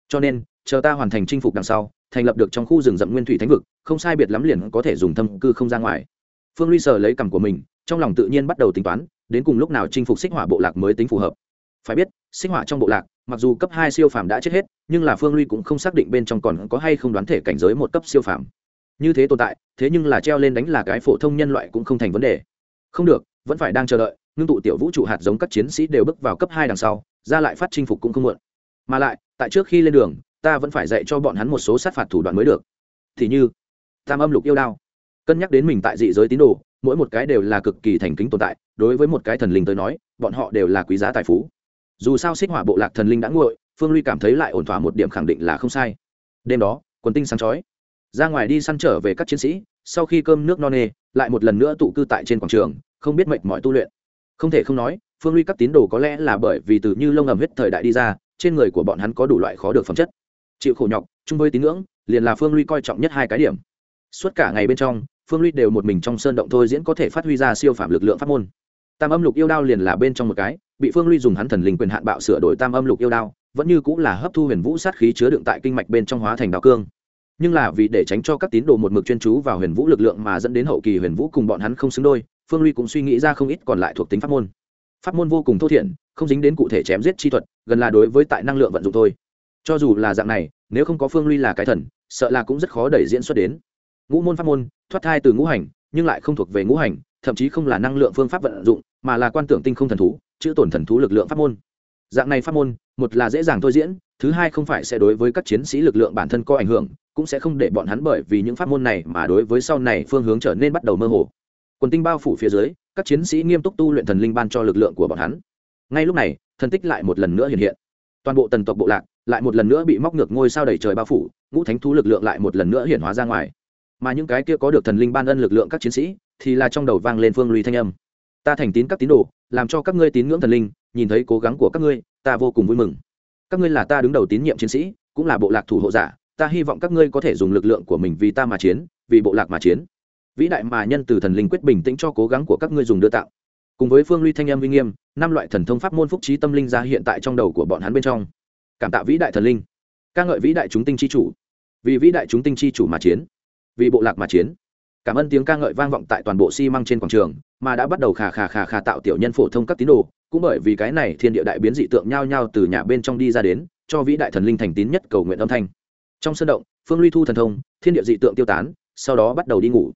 Cho nên, chờ ta hoàn thành chinh phục đằng sau, thành lập được trong khu rừng rậm nguyên thủy thánh vực, không sai biệt lắm liền có thể dùng thâm cư không ra ngoài. Phương ly sờ lấy cằm của mình, trong lòng tự nhiên bắt đầu tính toán, đến cùng lúc nào chinh phục xích hỏa bộ lạc mới tính phù hợp. Phải biết, xích hỏa trong bộ lạc, mặc dù cấp hai siêu phàm đã chết hết, nhưng là phương ly cũng không xác định bên trong còn có hay không đoán thể cảnh giới một cấp siêu phàm. Như thế tồn tại, thế nhưng là treo lên đánh là cái phổ thông nhân loại cũng không thành vấn đề. Không được, vẫn phải đang chờ đợi, ngưng tụ tiểu vũ trụ hạt giống các chiến sĩ đều bước vào cấp hai đằng sau ra lại phát chinh phục cũng không muộn. Mà lại, tại trước khi lên đường, ta vẫn phải dạy cho bọn hắn một số sát phạt thủ đoạn mới được. Thì như, tam âm lục yêu đao. Cân nhắc đến mình tại dị giới tín đồ, mỗi một cái đều là cực kỳ thành kính tồn tại, đối với một cái thần linh tới nói, bọn họ đều là quý giá tài phú. Dù sao xích hỏa bộ lạc thần linh đã nguội, phương ly cảm thấy lại ổn thỏa một điểm khẳng định là không sai. Đêm đó, quần tinh sáng chói. Ra ngoài đi săn trở về các chiến sĩ, sau khi cơm nước no nê, lại một lần nữa tụ cư tại trên quảng trường, không biết mệt mỏi tu luyện. Không thể không nói phương ly các tín đồ có lẽ là bởi vì từ như lông ẩm huyết thời đại đi ra, trên người của bọn hắn có đủ loại khó được phẩm chất. Chịu khổ nhọc, chung với tín ngưỡng, liền là phương ly coi trọng nhất hai cái điểm. Suốt cả ngày bên trong, phương ly đều một mình trong sơn động thôi diễn có thể phát huy ra siêu phạm lực lượng pháp môn. Tam âm lục yêu đao liền là bên trong một cái, bị phương ly dùng hắn thần linh quyền hạn bạo sửa đổi tam âm lục yêu đao, vẫn như cũng là hấp thu huyền vũ sát khí chứa đựng tại kinh mạch bên trong hóa thành đao cương. Nhưng là vì để tránh cho các tín đồ một mực chuyên chú vào huyền vũ lực lượng mà dẫn đến hậu kỳ huyền vũ cùng bọn hắn không xứng đôi, phương ly cũng suy nghĩ ra không ít còn lại thuộc tính pháp môn pháp môn vô cùng thô thiển, không dính đến cụ thể chém giết chi thuật, gần là đối với tại năng lượng vận dụng thôi. Cho dù là dạng này, nếu không có phương ly là cái thần, sợ là cũng rất khó đẩy diễn xuất đến. Ngũ môn pháp môn, thoát thai từ ngũ hành, nhưng lại không thuộc về ngũ hành, thậm chí không là năng lượng phương pháp vận dụng, mà là quan tưởng tinh không thần thú, chữ tổn thần thú lực lượng pháp môn. Dạng này pháp môn, một là dễ dàng thôi diễn, thứ hai không phải sẽ đối với các chiến sĩ lực lượng bản thân có ảnh hưởng, cũng sẽ không để bọn hắn bởi vì những pháp môn này mà đối với sau này phương hướng trở nên bắt đầu mơ hồ quần tinh bao phủ phía dưới, các chiến sĩ nghiêm túc tu luyện thần linh ban cho lực lượng của bọn hắn. Ngay lúc này, thần tích lại một lần nữa hiện hiện. Toàn bộ tần tộc bộ lạc lại một lần nữa bị móc ngược ngôi sao đầy trời bao phủ, ngũ thánh thú lực lượng lại một lần nữa hiện hóa ra ngoài. Mà những cái kia có được thần linh ban ân lực lượng các chiến sĩ thì là trong đầu vang lên phương lùi thanh âm. Ta thành tín các tín đồ, làm cho các ngươi tín ngưỡng thần linh, nhìn thấy cố gắng của các ngươi, ta vô cùng vui mừng. Các ngươi là ta đứng đầu tín nhiệm chiến sĩ, cũng là bộ lạc thủ hộ giả, ta hy vọng các ngươi có thể dùng lực lượng của mình vì ta mà chiến, vì bộ lạc mà chiến vĩ đại mà nhân từ thần linh quyết bình tĩnh cho cố gắng của các ngươi dùng đưa tạo cùng với phương ly thanh âm uy nghiêm, năm loại thần thông pháp môn phúc trí tâm linh ra hiện tại trong đầu của bọn hắn bên trong. Cảm tạ vĩ đại thần linh. Ca ngợi vĩ đại chúng tinh chi chủ. Vì vĩ đại chúng tinh chi chủ mà chiến. Vì bộ lạc mà chiến. Cảm ơn tiếng ca ngợi vang vọng tại toàn bộ xi măng trên quảng trường, mà đã bắt đầu khà khà khà khà tạo tiểu nhân phổ thông các tín đồ, cũng bởi vì cái này thiên địa đại biến dị tượng nhao nhao từ nhà bên trong đi ra đến, cho vĩ đại thần linh thành tín nhất cầu nguyện âm thanh. Trong sân động, phương ly thu thần thông, thiên địa dị tượng tiêu tán, sau đó bắt đầu đi ngủ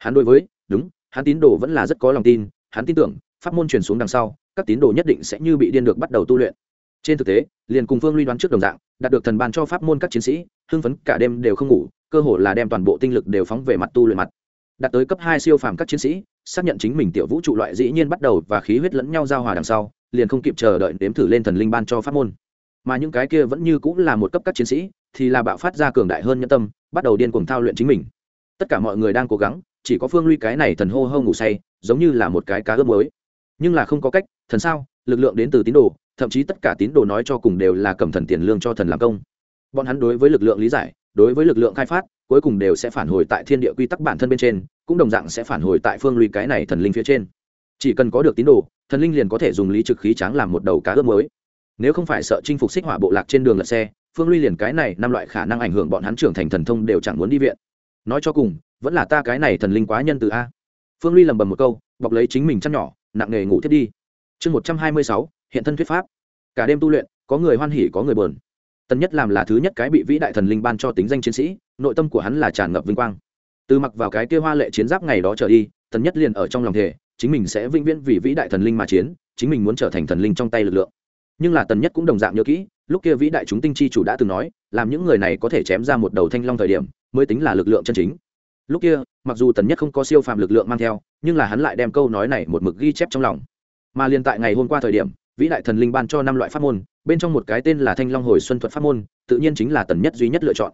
hắn đối với, đúng, hắn tín đồ vẫn là rất có lòng tin, hắn tin tưởng, pháp môn truyền xuống đằng sau, các tín đồ nhất định sẽ như bị điên được bắt đầu tu luyện. Trên thực tế, liền cùng phương ly đoán trước đồng dạng, đạt được thần ban cho pháp môn các chiến sĩ, hưng phấn cả đêm đều không ngủ, cơ hội là đem toàn bộ tinh lực đều phóng về mặt tu luyện mặt. Đạt tới cấp hai siêu phàm các chiến sĩ, xác nhận chính mình tiểu vũ trụ loại dĩ nhiên bắt đầu và khí huyết lẫn nhau giao hòa đằng sau, liền không kịp chờ đợi đếm thử lên thần linh ban cho pháp môn. Mà những cái kia vẫn như cũng là một cấp các chiến sĩ, thì là bạo phát ra cường đại hơn nhân tâm, bắt đầu điên cuồng thao luyện chính mình. Tất cả mọi người đang cố gắng chỉ có phương ly cái này thần hô hô ngủ say, giống như là một cái cá ướp mới nhưng là không có cách, thần sao, lực lượng đến từ tín đồ, thậm chí tất cả tín đồ nói cho cùng đều là cầm thần tiền lương cho thần làm công. Bọn hắn đối với lực lượng lý giải, đối với lực lượng khai phát, cuối cùng đều sẽ phản hồi tại thiên địa quy tắc bản thân bên trên, cũng đồng dạng sẽ phản hồi tại phương ly cái này thần linh phía trên. Chỉ cần có được tín đồ, thần linh liền có thể dùng lý trực khí tráng làm một đầu cá ướp mới nếu không phải sợ chinh phục xích hỏa bộ lạc trên đường lật xe, phương ly liền cái này năm loại khả năng ảnh hưởng bọn hắn trưởng thành thần thông đều chẳng muốn đi viện nói cho cùng, vẫn là ta cái này thần linh quá nhân từ a. Phương ly lầm bầm một câu, bọc lấy chính mình chăn nhỏ, nặng nghề ngủ thiết đi. Chương một trăm hai mươi sáu, hiện thân thuyết pháp. Cả đêm tu luyện, có người hoan hỉ, có người bờn tần nhất làm là thứ nhất cái bị vĩ đại thần linh ban cho tính danh chiến sĩ, nội tâm của hắn là tràn ngập vinh quang. Từ mặc vào cái kia hoa lệ chiến giáp ngày đó trở đi, tần nhất liền ở trong lòng thể chính mình sẽ vĩnh viễn vì vĩ đại thần linh mà chiến, chính mình muốn trở thành thần linh trong tay lực lượng. Nhưng là tần nhất cũng đồng dạng nhớ kỹ, lúc kia vĩ đại chúng tinh chi chủ đã từng nói, làm những người này có thể chém ra một đầu thanh long thời điểm mới tính là lực lượng chân chính. Lúc kia, mặc dù tần nhất không có siêu phàm lực lượng mang theo, nhưng là hắn lại đem câu nói này một mực ghi chép trong lòng. Mà liền tại ngày hôm qua thời điểm, vĩ đại thần linh ban cho năm loại pháp môn, bên trong một cái tên là thanh long hồi xuân thuật pháp môn, tự nhiên chính là tần nhất duy nhất lựa chọn.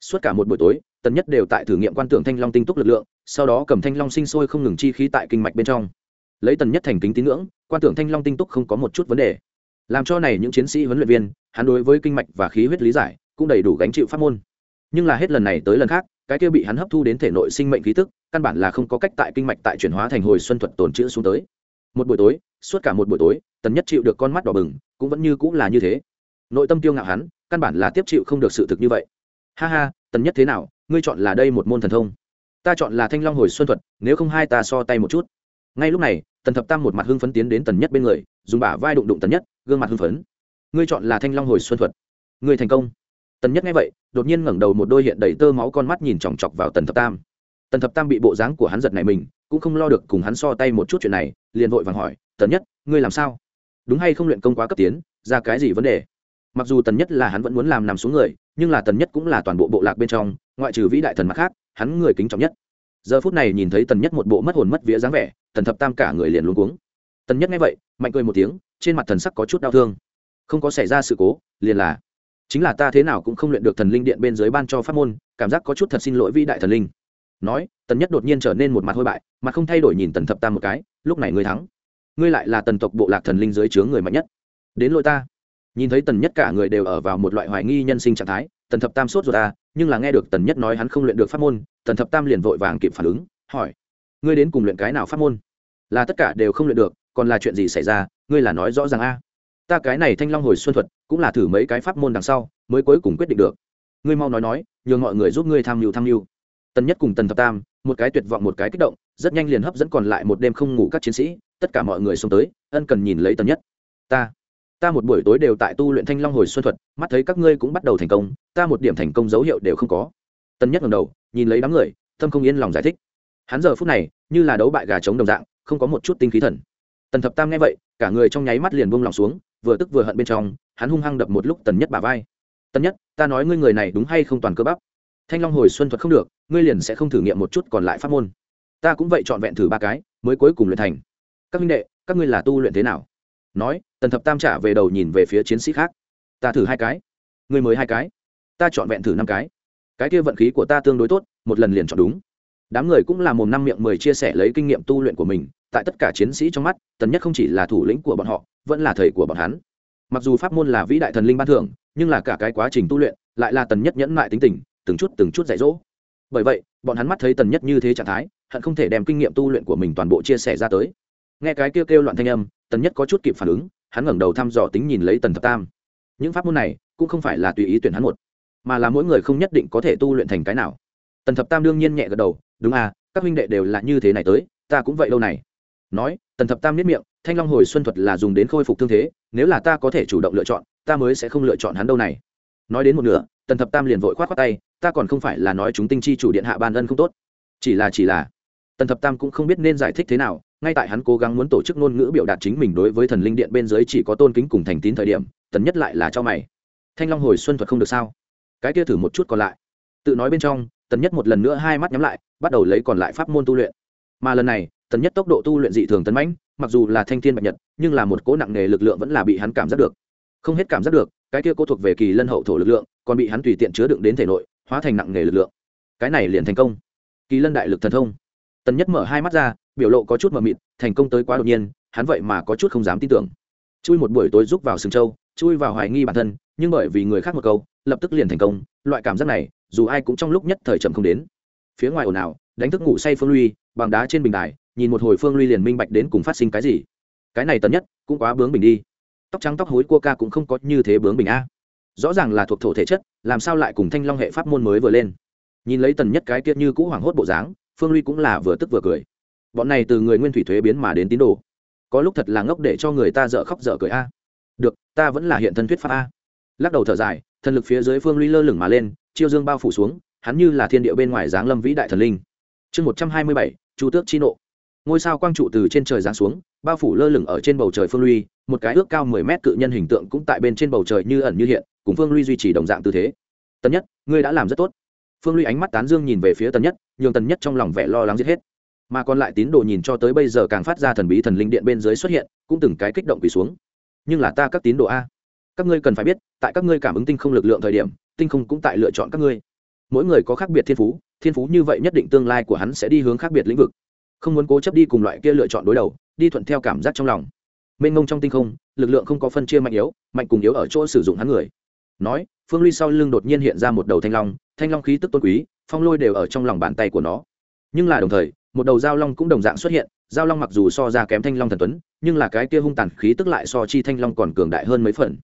Suốt cả một buổi tối, tần nhất đều tại thử nghiệm quan tưởng thanh long tinh túc lực lượng, sau đó cầm thanh long sinh sôi không ngừng chi khí tại kinh mạch bên trong. Lấy tần nhất thành kính tín ngưỡng, quan tưởng thanh long tinh túc không có một chút vấn đề. Làm cho này những chiến sĩ huấn luyện viên, hắn đối với kinh mạch và khí huyết lý giải, cũng đầy đủ gánh chịu pháp môn nhưng là hết lần này tới lần khác, cái kia bị hắn hấp thu đến thể nội sinh mệnh khí tức, căn bản là không có cách tại kinh mạch tại chuyển hóa thành hồi xuân thuật tồn chữ xuống tới. Một buổi tối, suốt cả một buổi tối, tần nhất chịu được con mắt đỏ bừng, cũng vẫn như cũng là như thế. Nội tâm tiêu ngạo hắn, căn bản là tiếp chịu không được sự thực như vậy. Ha ha, tần nhất thế nào, ngươi chọn là đây một môn thần thông. Ta chọn là thanh long hồi xuân thuật, nếu không hai ta so tay một chút. Ngay lúc này, tần thập tam một mặt hưng phấn tiến đến tần nhất bên người, dùng bả vai đụng đụng tần nhất, gương mặt hưng phấn. Ngươi chọn là thanh long hồi xuân thuật. Ngươi thành công. Tần nhất nghe vậy đột nhiên ngẩng đầu một đôi hiện đầy tơ máu con mắt nhìn chòng chọc vào tần thập tam. Tần thập tam bị bộ dáng của hắn giật này mình, cũng không lo được cùng hắn so tay một chút chuyện này, liền vội vàng hỏi, tần nhất, ngươi làm sao? Đúng hay không luyện công quá cấp tiến, ra cái gì vấn đề? Mặc dù tần nhất là hắn vẫn muốn làm nằm xuống người, nhưng là tần nhất cũng là toàn bộ bộ lạc bên trong, ngoại trừ vĩ đại thần mặt khác, hắn người kính trọng nhất. Giờ phút này nhìn thấy tần nhất một bộ mất hồn mất vía dáng vẻ, tần thập tam cả người liền luôn cuống. Tần nhất nghe vậy, mạnh cười một tiếng, trên mặt thần sắc có chút đau thương. Không có xảy ra sự cố, liền là chính là ta thế nào cũng không luyện được thần linh điện bên dưới ban cho pháp môn, cảm giác có chút thật xin lỗi vĩ đại thần linh. Nói, tần nhất đột nhiên trở nên một mặt hôi bại, mặt không thay đổi nhìn tần thập tam một cái, lúc này ngươi thắng. Ngươi lại là tần tộc bộ lạc thần linh dưới chướng người mạnh nhất. Đến lỗi ta. Nhìn thấy tần nhất cả người đều ở vào một loại hoài nghi nhân sinh trạng thái, tần thập tam sốt rồi ta, nhưng là nghe được tần nhất nói hắn không luyện được pháp môn, tần thập tam liền vội vàng kịp phản ứng, hỏi, ngươi đến cùng luyện cái nào pháp môn? Là tất cả đều không luyện được, còn là chuyện gì xảy ra? Ngươi là nói rõ ràng a. Ta cái này thanh long hồi xuân thuật cũng là thử mấy cái pháp môn đằng sau, mới cuối cùng quyết định được. Ngươi mau nói nói, nhường mọi người giúp ngươi tham mưu tham mưu. Tần nhất cùng tần thập tam, một cái tuyệt vọng một cái kích động, rất nhanh liền hấp dẫn còn lại một đêm không ngủ các chiến sĩ, tất cả mọi người xông tới, ân cần nhìn lấy tần nhất. Ta ta một buổi tối đều tại tu luyện thanh long hồi xuân thuật, mắt thấy các ngươi cũng bắt đầu thành công, ta một điểm thành công dấu hiệu đều không có. Tần nhất ngầm đầu, nhìn lấy đám người tâm không yên lòng giải thích. Hắn giờ phút này, như là đấu bại gà trống đồng dạng, không có một chút tinh khí thần. Tần thập tam nghe vậy, cả người trong nháy mắt liền buông lòng xuống vừa tức vừa hận bên trong, hắn hung hăng đập một lúc tần nhất bà vai. Tần nhất, ta nói ngươi người này đúng hay không toàn cơ bắp? Thanh long hồi xuân thuật không được, ngươi liền sẽ không thử nghiệm một chút còn lại pháp môn. Ta cũng vậy trọn vẹn thử ba cái, mới cuối cùng luyện thành. Các minh đệ, các ngươi là tu luyện thế nào? Nói, tần thập tam trả về đầu nhìn về phía chiến sĩ khác. Ta thử hai cái. Ngươi mới hai cái. Ta chọn vẹn thử năm cái. Cái kia vận khí của ta tương đối tốt, một lần liền chọn đúng đám người cũng là mồm năm miệng mười chia sẻ lấy kinh nghiệm tu luyện của mình, tại tất cả chiến sĩ trong mắt, tần nhất không chỉ là thủ lĩnh của bọn họ, vẫn là thầy của bọn hắn. Mặc dù pháp môn là vĩ đại thần linh ban thưởng, nhưng là cả cái quá trình tu luyện lại là tần nhất nhẫn mại tính tình, từng chút từng chút dạy dỗ. Bởi vậy, bọn hắn mắt thấy tần nhất như thế trạng thái, hận không thể đem kinh nghiệm tu luyện của mình toàn bộ chia sẻ ra tới. Nghe cái kêu kêu loạn thanh âm, tần nhất có chút kịp phản ứng, hắn ngẩng đầu thăm dò tính nhìn lấy tần thập tam. Những pháp môn này cũng không phải là tùy ý tuyển hắn một, mà là mỗi người không nhất định có thể tu luyện thành cái nào. Tần thập tam đương nhiên nhẹ gật đầu đúng à các huynh đệ đều là như thế này tới, ta cũng vậy lâu này. Nói, tần thập tam biết miệng, thanh long hồi xuân thuật là dùng đến khôi phục thương thế, nếu là ta có thể chủ động lựa chọn, ta mới sẽ không lựa chọn hắn đâu này. Nói đến một nửa, tần thập tam liền vội k h o á t khoác tay, ta còn không phải là nói chúng tinh chi chủ điện hạ ban ân không tốt. Chỉ là chỉ là. Tần thập tam cũng không biết nên giải thích thế nào, ngay tại hắn cố gắng muốn tổ chức ngôn ngữ biểu đạt chính mình đối với thần linh điện bên dưới chỉ có tôn kính cùng thành tín thời điểm, tần nhất lại là cho mày. Thanh long hồi xuân thuật không được sao? Cái kia thử một chút còn lại. Tự nói bên trong tần nhất một lần nữa hai mắt nhắm lại, bắt đầu lấy còn lại pháp môn tu luyện. Mà lần này, tần nhất tốc độ tu luyện dị thường tấn mãnh, mặc dù là thanh thiên bạch nhật, nhưng là một cố nặng nề lực lượng vẫn là bị hắn cảm giác được. Không hết cảm giác được, cái kia cố thuộc về kỳ lân hậu thổ lực lượng, còn bị hắn tùy tiện chứa đựng đến thể nội, hóa thành nặng nề lực lượng. Cái này liền thành công. Kỳ lân đại lực thần thông. Tần nhất mở hai mắt ra, biểu lộ có chút mờ mịt, thành công tới quá đột nhiên, hắn vậy mà có chút không dám tin tưởng. Chui một buổi tối rúc vào sừng châu, chui vào hoài nghi bản thân, nhưng bởi vì người khác một câu, lập tức liền thành công, loại cảm giác này dù ai cũng trong lúc nhất thời chậm không đến. Phía ngoài ồn ào, đánh thức ngủ say phương luy, bằng đá trên bình đài, nhìn một hồi phương luy liền minh bạch đến cùng phát sinh cái gì. Cái này tần nhất, cũng quá bướng bình đi. Tóc trắng tóc hối cua ca cũng không có như thế bướng bình a. Rõ ràng là thuộc thổ thể chất, làm sao lại cùng thanh long hệ pháp môn mới vừa lên. Nhìn lấy tần nhất cái kia như cũ hoảng hốt bộ dáng, phương luy cũng là vừa tức vừa cười. Bọn này từ người nguyên thủy thuế biến mà đến tín đồ. Có lúc thật là ngốc để cho người ta dở khóc dở cười a. Được, ta vẫn là hiện thân thuyết pháp a. Lắc đầu thở dài, thần lực phía dưới phương luy lơ lửng mà lên chiêu dương bao phủ xuống, hắn như là thiên địa bên ngoài giáng lâm vĩ đại thần linh. Chương một trăm hai mươi bảy, chu tước chi nộ. Ngôi sao quang trụ từ trên trời giáng xuống, bao phủ lơ lửng ở trên bầu trời phương luy, một cái ước cao mười mét cự nhân hình tượng cũng tại bên trên bầu trời như ẩn như hiện, cùng phương luy duy trì đồng dạng tư thế. Tần nhất, ngươi đã làm rất tốt. Phương luy ánh mắt tán dương nhìn về phía tần nhất, nhường tần nhất trong lòng vẻ lo lắng giết hết. Mà còn lại tín đồ nhìn cho tới bây giờ càng phát ra thần bí thần linh điện bên dưới xuất hiện, cũng từng cái kích động quỳ xuống. Nhưng là ta các tín đồ a các ngươi cần phải biết, tại các ngươi cảm ứng tinh không lực lượng thời điểm, tinh không cũng tại lựa chọn các ngươi. Mỗi người có khác biệt thiên phú thiên phú như vậy nhất định tương lai của hắn sẽ đi hướng khác biệt lĩnh vực. Không muốn cố chấp đi cùng loại kia lựa chọn đối đầu, đi thuận theo cảm giác trong lòng. Mênh mông trong tinh không, lực lượng không có phân chia mạnh yếu, mạnh cùng yếu ở chỗ sử dụng hắn người. Nói, phương ly sau lưng đột nhiên hiện ra một đầu thanh long thanh long khí tức tôn quý, phong lôi đều ở trong lòng bàn tay của nó. Nhưng là đồng thời, một đầu giao long cũng đồng dạng xuất hiện, giao long mặc dù so ra kém thanh long thần tuấn, nhưng là cái kia hung tàn khí tức lại so chi thanh long còn cường đại hơn mấy phần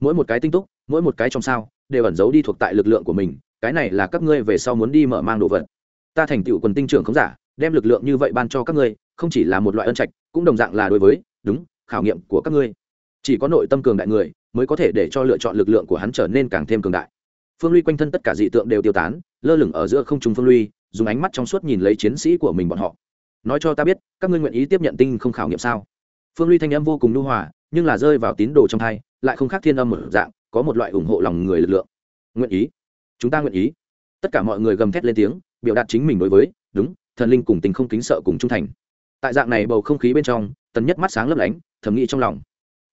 mỗi một cái tinh túc, mỗi một cái trong sao, đều ẩn giấu đi thuộc tại lực lượng của mình, cái này là các ngươi về sau muốn đi mở mang đồ vật. Ta thành tựu quần tinh trưởng không giả, đem lực lượng như vậy ban cho các ngươi, không chỉ là một loại ân trạch, cũng đồng dạng là đối với, đúng, khảo nghiệm của các ngươi. Chỉ có nội tâm cường đại người, mới có thể để cho lựa chọn lực lượng của hắn trở nên càng thêm cường đại. Phương ly quanh thân tất cả dị tượng đều tiêu tán, lơ lửng ở giữa không trung phương ly dùng ánh mắt trong suốt nhìn lấy chiến sĩ của mình bọn họ. Nói cho ta biết, các ngươi nguyện ý tiếp nhận tinh không khảo nghiệm sao? Phương ly thanh âm vô cùng nhu hòa, nhưng là rơi vào tín đồ trong thai lại không khác thiên âm một dạng, có một loại ủng hộ lòng người lực lượng. Nguyện ý. Chúng ta nguyện ý. Tất cả mọi người gầm thét lên tiếng, biểu đạt chính mình đối với, đúng, thần linh cùng tình không kính sợ cùng trung thành. Tại dạng này bầu không khí bên trong, tần nhất mắt sáng lấp lánh, thầm nghĩ trong lòng.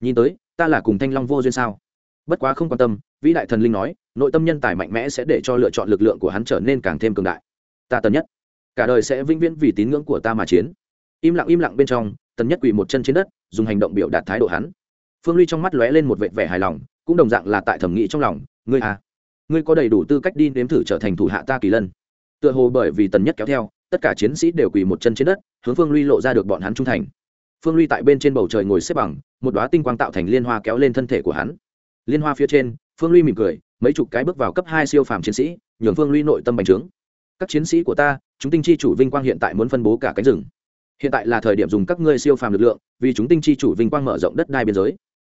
Nhìn tới, ta là cùng thanh long vô duyên sao? Bất quá không quan tâm, vĩ đại thần linh nói, nội tâm nhân tài mạnh mẽ sẽ để cho lựa chọn lực lượng của hắn trở nên càng thêm cường đại. Ta tần nhất, cả đời sẽ vĩnh viễn vì tín ngưỡng của ta mà chiến. Im lặng im lặng bên trong, tần nhất quỳ một chân trên đất, dùng hành động biểu đạt thái độ hắn phương ly trong mắt lóe lên một vệt vẻ hài lòng, cũng đồng dạng là tại thẩm nghĩ trong lòng, ngươi à ngươi có đầy đủ tư cách đi nếm thử trở thành thủ hạ ta kỳ lân. Tựa hồ bởi vì tần nhất kéo theo, tất cả chiến sĩ đều quỳ một chân trên đất, hướng phương ly lộ ra được bọn hắn trung thành. Phương ly tại bên trên bầu trời ngồi xếp bằng, một đoá tinh quang tạo thành liên hoa kéo lên thân thể của hắn. Liên hoa phía trên, phương ly mỉm cười, mấy chục cái bước vào cấp hai siêu phàm chiến sĩ, nhường phương ly nội tâm bành trướng. Các chiến sĩ của ta, chúng tinh chi chủ vinh quang hiện tại muốn phân bố cả cánh rừng. Hiện tại là thời điểm dùng các ngươi siêu phàm lực lượng, vì chúng tinh chi chủ vinh quang mở rộng đất đai biên giới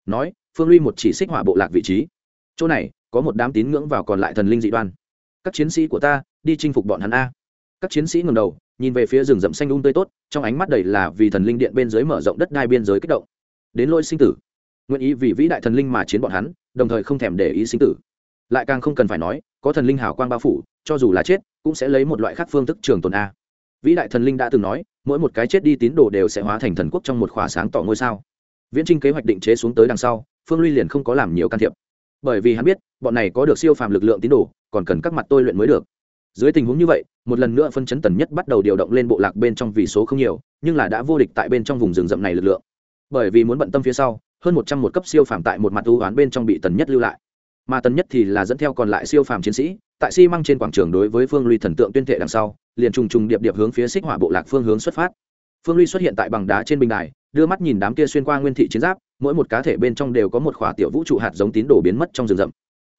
nói, phương ly một chỉ xích hỏa bộ lạc vị trí. Chỗ này, có một đám tín ngưỡng vào còn lại thần linh dị đoan. Các chiến sĩ của ta, đi chinh phục bọn hắn a. Các chiến sĩ ngầm đầu, nhìn về phía rừng rậm xanh ung tươi tốt, trong ánh mắt đầy là vì thần linh điện bên dưới mở rộng đất đai biên giới kích động. Đến lỗi sinh tử. Nguyện ý vì vĩ đại thần linh mà chiến bọn hắn, đồng thời không thèm để ý sinh tử. Lại càng không cần phải nói, có thần linh hào quang bao phủ, cho dù là chết, cũng sẽ lấy một loại khác phương thức trường tồn a. Vĩ đại thần linh đã từng nói, mỗi một cái chết đi tín đồ đều sẽ hóa thành thần quốc trong một khỏa sáng tỏ ngôi sao viễn trinh kế hoạch định chế xuống tới đằng sau, phương ly liền không có làm nhiều can thiệp. Bởi vì hắn biết, bọn này có được siêu phàm lực lượng tín đồ, còn cần các mặt tôi luyện mới được. Dưới tình huống như vậy, một lần nữa phân chấn tần nhất bắt đầu điều động lên bộ lạc bên trong vì số không nhiều, nhưng là đã vô địch tại bên trong vùng rừng rậm này lực lượng. Bởi vì muốn bận tâm phía sau, hơn một trăm một cấp siêu phàm tại một mặt ưu oán bên trong bị tần nhất lưu lại. Mà tần nhất thì là dẫn theo còn lại siêu phàm chiến sĩ, tại xi măng trên quảng trường đối với phương ly thần tượng tuyên thệ đằng sau, liền trùng trùng điệp điệp hướng phía xích hỏa bộ lạc phương hướng xuất phát phương ly xuất hiện tại bằng đá trên bình đài, đưa mắt nhìn đám kia xuyên qua nguyên thị chiến giáp, mỗi một cá thể bên trong đều có một khỏa tiểu vũ trụ hạt giống tín đồ biến mất trong rừng rậm.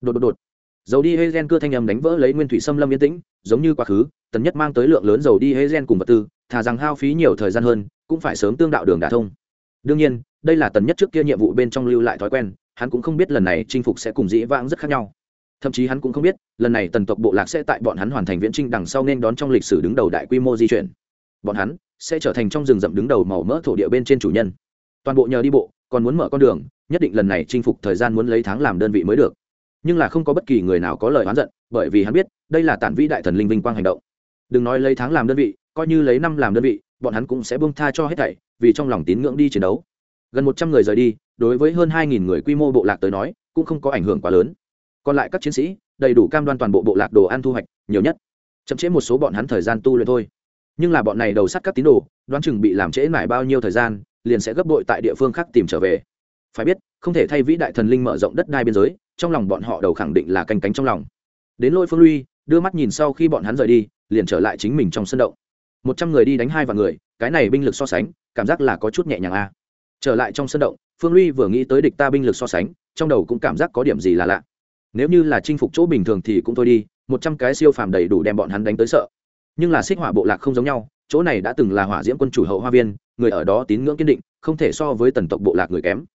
Đột đột đột. Dầu đi hê gen cưa thanh âm đánh vỡ lấy nguyên thủy xâm lâm yên tĩnh, giống như quá khứ, tần nhất mang tới lượng lớn dầu đi hê gen cùng vật tư, thà rằng hao phí nhiều thời gian hơn, cũng phải sớm tương đạo đường đả thông. Đương nhiên, đây là tần nhất trước kia nhiệm vụ bên trong lưu lại thói quen, hắn cũng không biết lần này chinh phục sẽ cùng dĩ vãng rất khác nhau. Thậm chí hắn cũng không biết, lần này tần tộc bộ lạc sẽ tại bọn hắn hoàn thành viễn trinh đằng sau nên đón trong lịch sử đứng đầu đại quy mô di chuyển. Bọn hắn sẽ trở thành trong rừng rậm đứng đầu màu mỡ thổ địa bên trên chủ nhân. Toàn bộ nhờ đi bộ, còn muốn mở con đường, nhất định lần này chinh phục thời gian muốn lấy tháng làm đơn vị mới được. Nhưng là không có bất kỳ người nào có lời oán giận, bởi vì hắn biết, đây là tản vĩ đại thần linh vinh quang hành động. Đừng nói lấy tháng làm đơn vị, coi như lấy năm làm đơn vị, bọn hắn cũng sẽ buông tha cho hết thảy, vì trong lòng tín ngưỡng đi chiến đấu. Gần một trăm người rời đi, đối với hơn hai nghìn người quy mô bộ lạc tới nói, cũng không có ảnh hưởng quá lớn. Còn lại các chiến sĩ, đầy đủ cam đoan toàn bộ bộ lạc đồ ăn thu hoạch, nhiều nhất. Chậm chế một số bọn hắn thời gian tu luyện thôi nhưng là bọn này đầu sắt các tín đồ, đoán chừng bị làm trễ mãi bao nhiêu thời gian, liền sẽ gấp đội tại địa phương khác tìm trở về. Phải biết, không thể thay vĩ đại thần linh mở rộng đất đai biên giới, trong lòng bọn họ đầu khẳng định là canh cánh trong lòng. Đến lôi phương lui, đưa mắt nhìn sau khi bọn hắn rời đi, liền trở lại chính mình trong sân động. Một trăm người đi đánh hai vạn người, cái này binh lực so sánh, cảm giác là có chút nhẹ nhàng a. Trở lại trong sân động, phương lui vừa nghĩ tới địch ta binh lực so sánh, trong đầu cũng cảm giác có điểm gì là lạ. Nếu như là chinh phục chỗ bình thường thì cũng thôi đi, một trăm cái siêu phàm đầy đủ đem bọn hắn đánh tới sợ nhưng là xích hỏa bộ lạc không giống nhau, chỗ này đã từng là hỏa diễm quân chủ hậu hoa viên, người ở đó tín ngưỡng kiên định, không thể so với tần tộc bộ lạc người kém.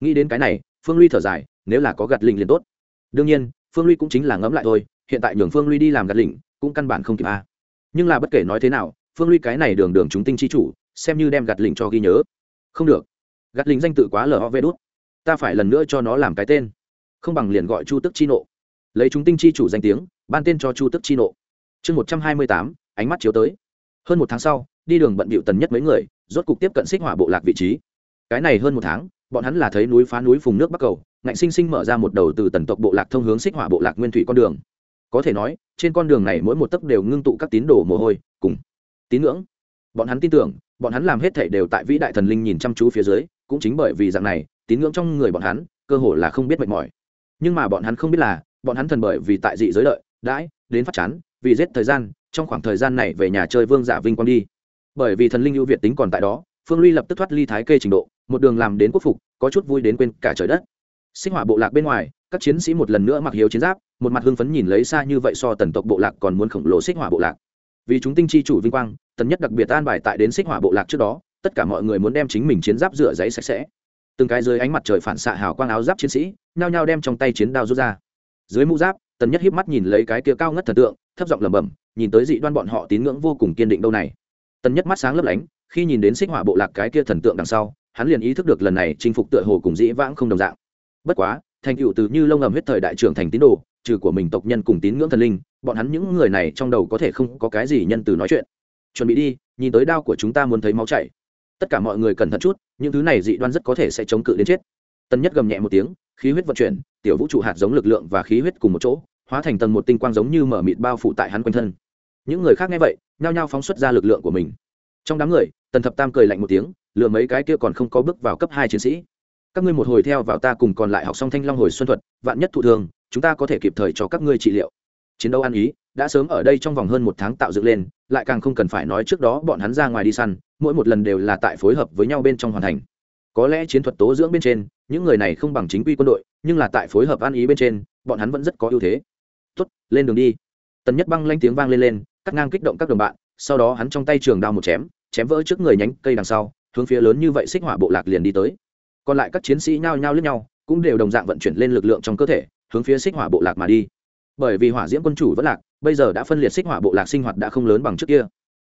Nghĩ đến cái này, phương ly thở dài, nếu là có gạt lình liền tốt. Đương nhiên, phương ly cũng chính là ngẫm lại thôi, hiện tại nhường phương ly đi làm gạt lình cũng căn bản không kịp a. Nhưng là bất kể nói thế nào, phương ly cái này đường đường chúng tinh chi chủ, xem như đem gạt lình cho ghi nhớ. Không được. Gạt lình danh tự quá lờ ho vê đốt ta phải lần nữa cho nó làm cái tên. Không bằng liền gọi chu tức chi nộ. Lấy chúng tinh chi chủ danh tiếng, ban tên cho chu tức chi nộ. Chương một trăm hai mươi tám ánh mắt chiếu tới. Hơn một tháng sau, đi đường bận bịu tần nhất mấy người, rốt cục tiếp cận xích hỏa bộ lạc vị trí. Cái này hơn một tháng, bọn hắn là thấy núi phá núi phùng nước bắc cầu, ngạnh sinh sinh mở ra một đầu từ tần tộc bộ lạc thông hướng xích hỏa bộ lạc nguyên thủy con đường. Có thể nói, trên con đường này mỗi một tấc đều ngưng tụ các tín đồ mồ hôi, cùng tín ngưỡng. Bọn hắn tin tưởng, bọn hắn làm hết thảy đều tại vĩ đại thần linh nhìn chăm chú phía dưới, cũng chính bởi vì dạng này, tín ngưỡng trong người bọn hắn, cơ hồ là không biết mệt mỏi. Nhưng mà bọn hắn không biết là, bọn hắn thần bởi vì tại dị giới lợi đãi, đến phát chán, vì giết thời gian trong khoảng thời gian này về nhà chơi vương giả vinh quang đi. Bởi vì thần linh ưu việt tính còn tại đó, phương ly lập tức thoát ly thái kê trình độ, một đường làm đến quốc phục, có chút vui đến quên cả trời đất. Sinh hỏa bộ lạc bên ngoài, các chiến sĩ một lần nữa mặc hiếu chiến giáp, một mặt hưng phấn nhìn lấy xa như vậy so tần tộc bộ lạc còn muốn khổng lồ xích hỏa bộ lạc. Vì chúng tinh chi chủ vinh quang, tần nhất đặc biệt an bài tại đến xích hỏa bộ lạc trước đó, tất cả mọi người muốn đem chính mình chiến giáp rửa giấy sạch sẽ. Từng cái dưới ánh mặt trời phản xạ hào quang áo giáp chiến sĩ, nhao nhao đem trong tay chiến đao rút ra. Dưới mũ giáp, tần nhất híp mắt nhìn lấy cái kia cao ngất thần tượng, thấp giọng lẩm bẩm nhìn tới dị đoan bọn họ tín ngưỡng vô cùng kiên định đâu này. Tần nhất mắt sáng lấp lánh, khi nhìn đến xích hỏa bộ lạc cái kia thần tượng đằng sau, hắn liền ý thức được lần này chinh phục tựa hồ cùng dĩ vãng không đồng dạng. Bất quá, thành tựu từ như lông ầm huyết thời đại trưởng thành tín đồ, trừ của mình tộc nhân cùng tín ngưỡng thần linh, bọn hắn những người này trong đầu có thể không có cái gì nhân từ nói chuyện. Chuẩn bị đi, nhìn tới đao của chúng ta muốn thấy máu chảy. Tất cả mọi người cẩn thận chút, những thứ này dị đoan rất có thể sẽ chống cự đến chết. Tân nhất gầm nhẹ một tiếng, khí huyết vận chuyển, tiểu vũ trụ hạt giống lực lượng và khí huyết cùng một chỗ, hóa thành tầng một tinh quang giống như mở mịt bao phủ tại hắn quanh thân những người khác nghe vậy, nhao nhao phóng xuất ra lực lượng của mình. Trong đám người, tần thập tam cười lạnh một tiếng, lừa mấy cái kia còn không có bước vào cấp hai chiến sĩ. Các ngươi một hồi theo vào ta cùng còn lại học xong thanh long hồi xuân thuật, vạn nhất thụ thường chúng ta có thể kịp thời cho các ngươi trị liệu. Chiến đấu ăn ý, đã sớm ở đây trong vòng hơn một tháng tạo dựng lên, lại càng không cần phải nói trước đó bọn hắn ra ngoài đi săn, mỗi một lần đều là tại phối hợp với nhau bên trong hoàn thành. Có lẽ chiến thuật tố dưỡng bên trên, những người này không bằng chính quy quân đội, nhưng là tại phối hợp ăn ý bên trên, bọn hắn vẫn rất có ưu thế. Tốt, lên đường đi. Tần nhất băng lanh tiếng vang lên lên cắt ngang kích động các đồng bạn, sau đó hắn trong tay trường đao một chém chém vỡ trước người nhánh cây đằng sau, hướng phía lớn như vậy xích hỏa bộ lạc liền đi tới. Còn lại các chiến sĩ nhao nhao lướt nhau, cũng đều đồng dạng vận chuyển lên lực lượng trong cơ thể, hướng phía xích hỏa bộ lạc mà đi. Bởi vì hỏa diễm quân chủ vẫn lạc, bây giờ đã phân liệt xích hỏa bộ lạc sinh hoạt đã không lớn bằng trước kia.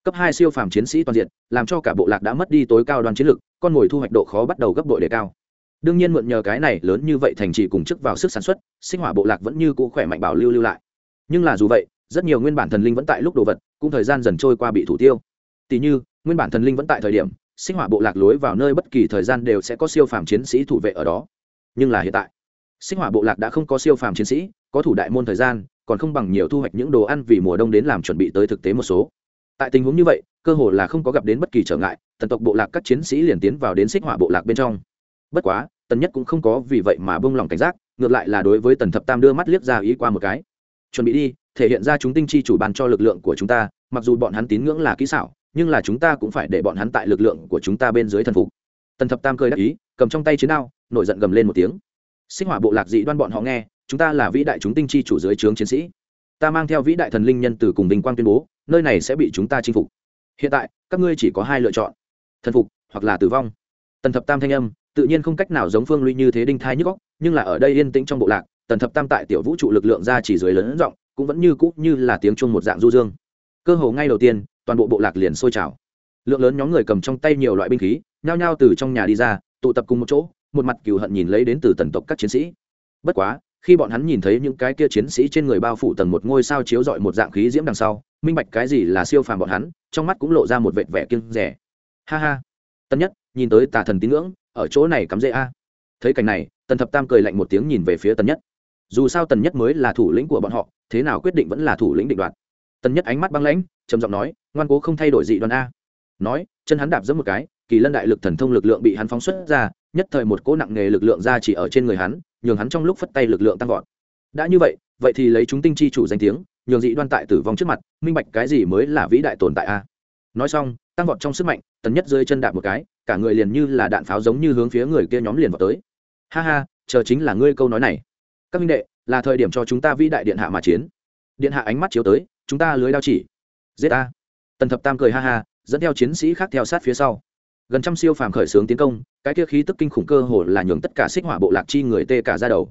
Cấp hai siêu phàm chiến sĩ toàn diện, làm cho cả bộ lạc đã mất đi tối cao đoàn chiến lực, con mồi thu hoạch độ khó bắt đầu gấp đội đề cao. Đương nhiên mượn nhờ cái này lớn như vậy thành trì cùng chức vào sức sản xuất sinh hỏa bộ lạc vẫn như cũ khỏe mạnh bảo lưu lưu lại. Nhưng là dù vậy rất nhiều nguyên bản thần linh vẫn tại lúc đồ vật, cũng thời gian dần trôi qua bị thủ tiêu. Tỷ như, nguyên bản thần linh vẫn tại thời điểm, sinh hỏa bộ lạc lối vào nơi bất kỳ thời gian đều sẽ có siêu phàm chiến sĩ thủ vệ ở đó. Nhưng là hiện tại, sinh hỏa bộ lạc đã không có siêu phàm chiến sĩ, có thủ đại môn thời gian, còn không bằng nhiều thu hoạch những đồ ăn vì mùa đông đến làm chuẩn bị tới thực tế một số. Tại tình huống như vậy, cơ hồ là không có gặp đến bất kỳ trở ngại tần tộc bộ lạc các chiến sĩ liền tiến vào đến xích hỏa bộ lạc bên trong. Bất quá, tần nhất cũng không có vì vậy mà bông lòng cảnh giác, ngược lại là đối với tần thập tam đưa mắt liếc ra ý qua một cái. Chuẩn bị đi thể hiện ra chúng tinh chi chủ bàn cho lực lượng của chúng ta, mặc dù bọn hắn tín ngưỡng là kỹ xảo, nhưng là chúng ta cũng phải để bọn hắn tại lực lượng của chúng ta bên dưới thần phục. Tần thập tam cười đắc ý, cầm trong tay chiến đao, nổi giận gầm lên một tiếng. Sinh hỏa bộ lạc dị đoan bọn họ nghe, chúng ta là vĩ đại chúng tinh chi chủ dưới trướng chiến sĩ. Ta mang theo vĩ đại thần linh nhân từ cùng bình quang tuyên bố, nơi này sẽ bị chúng ta chinh phục. Hiện tại, các ngươi chỉ có hai lựa chọn, thần phục hoặc là tử vong. Tần thập tam thanh âm, tự nhiên không cách nào giống phương ly như thế đinh thai nhức góc nhưng là ở đây yên tĩnh trong bộ lạc, tần thập tam tại tiểu vũ trụ lực lượng ra chỉ dưới lớn rộng cũng vẫn như cũ như là tiếng chuông một dạng du dương. Cơ hồ ngay đầu tiên, toàn bộ bộ lạc liền sôi trào. Lượng lớn nhóm người cầm trong tay nhiều loại binh khí, nhao nhao từ trong nhà đi ra, tụ tập cùng một chỗ, một mặt cừu hận nhìn lấy đến từ tần tộc các chiến sĩ. Bất quá, khi bọn hắn nhìn thấy những cái kia chiến sĩ trên người bao phủ tầng một ngôi sao chiếu rọi một dạng khí diễm đằng sau, minh bạch cái gì là siêu phàm bọn hắn, trong mắt cũng lộ ra một vệt vẻ kiêng rẻ ha ha. Tân nhất, nhìn tới tà thần tín ngưỡng, ở chỗ này cắm dễ a. Thấy cảnh này, tần thập tam cười lạnh một tiếng nhìn về phía tần nhất dù sao tần nhất mới là thủ lĩnh của bọn họ, thế nào quyết định vẫn là thủ lĩnh định đoạt. Tần nhất ánh mắt băng lãnh, trầm giọng nói, ngoan cố không thay đổi dị đoan a. Nói, chân hắn đạp dẫn một cái, kỳ lân đại lực thần thông lực lượng bị hắn phóng xuất ra, nhất thời một cỗ nặng nghề lực lượng ra chỉ ở trên người hắn, nhường hắn trong lúc phất tay lực lượng tăng vọt. Đã như vậy vậy thì lấy chúng tinh chi chủ danh tiếng, nhường dị đoan tại tử vong trước mặt, minh bạch cái gì mới là vĩ đại tồn tại a. Nói xong, tăng vọt trong sức mạnh, tần nhất rơi chân đạp một cái, cả người liền như là đạn pháo giống như hướng phía người kia nhóm liền vào tới. Ha ha, chờ chính là ngươi câu nói này các minh đệ, là thời điểm cho chúng ta vĩ đại điện hạ mà chiến. Điện hạ ánh mắt chiếu tới, chúng ta lưới đao chỉ. Giết ta. tần thập tam cười ha ha, dẫn theo chiến sĩ khác theo sát phía sau. Gần trăm siêu phàm khởi xướng tiến công, cái kia khí tức kinh khủng cơ hồ là nhường tất cả xích hỏa bộ lạc chi người tê cả ra đầu.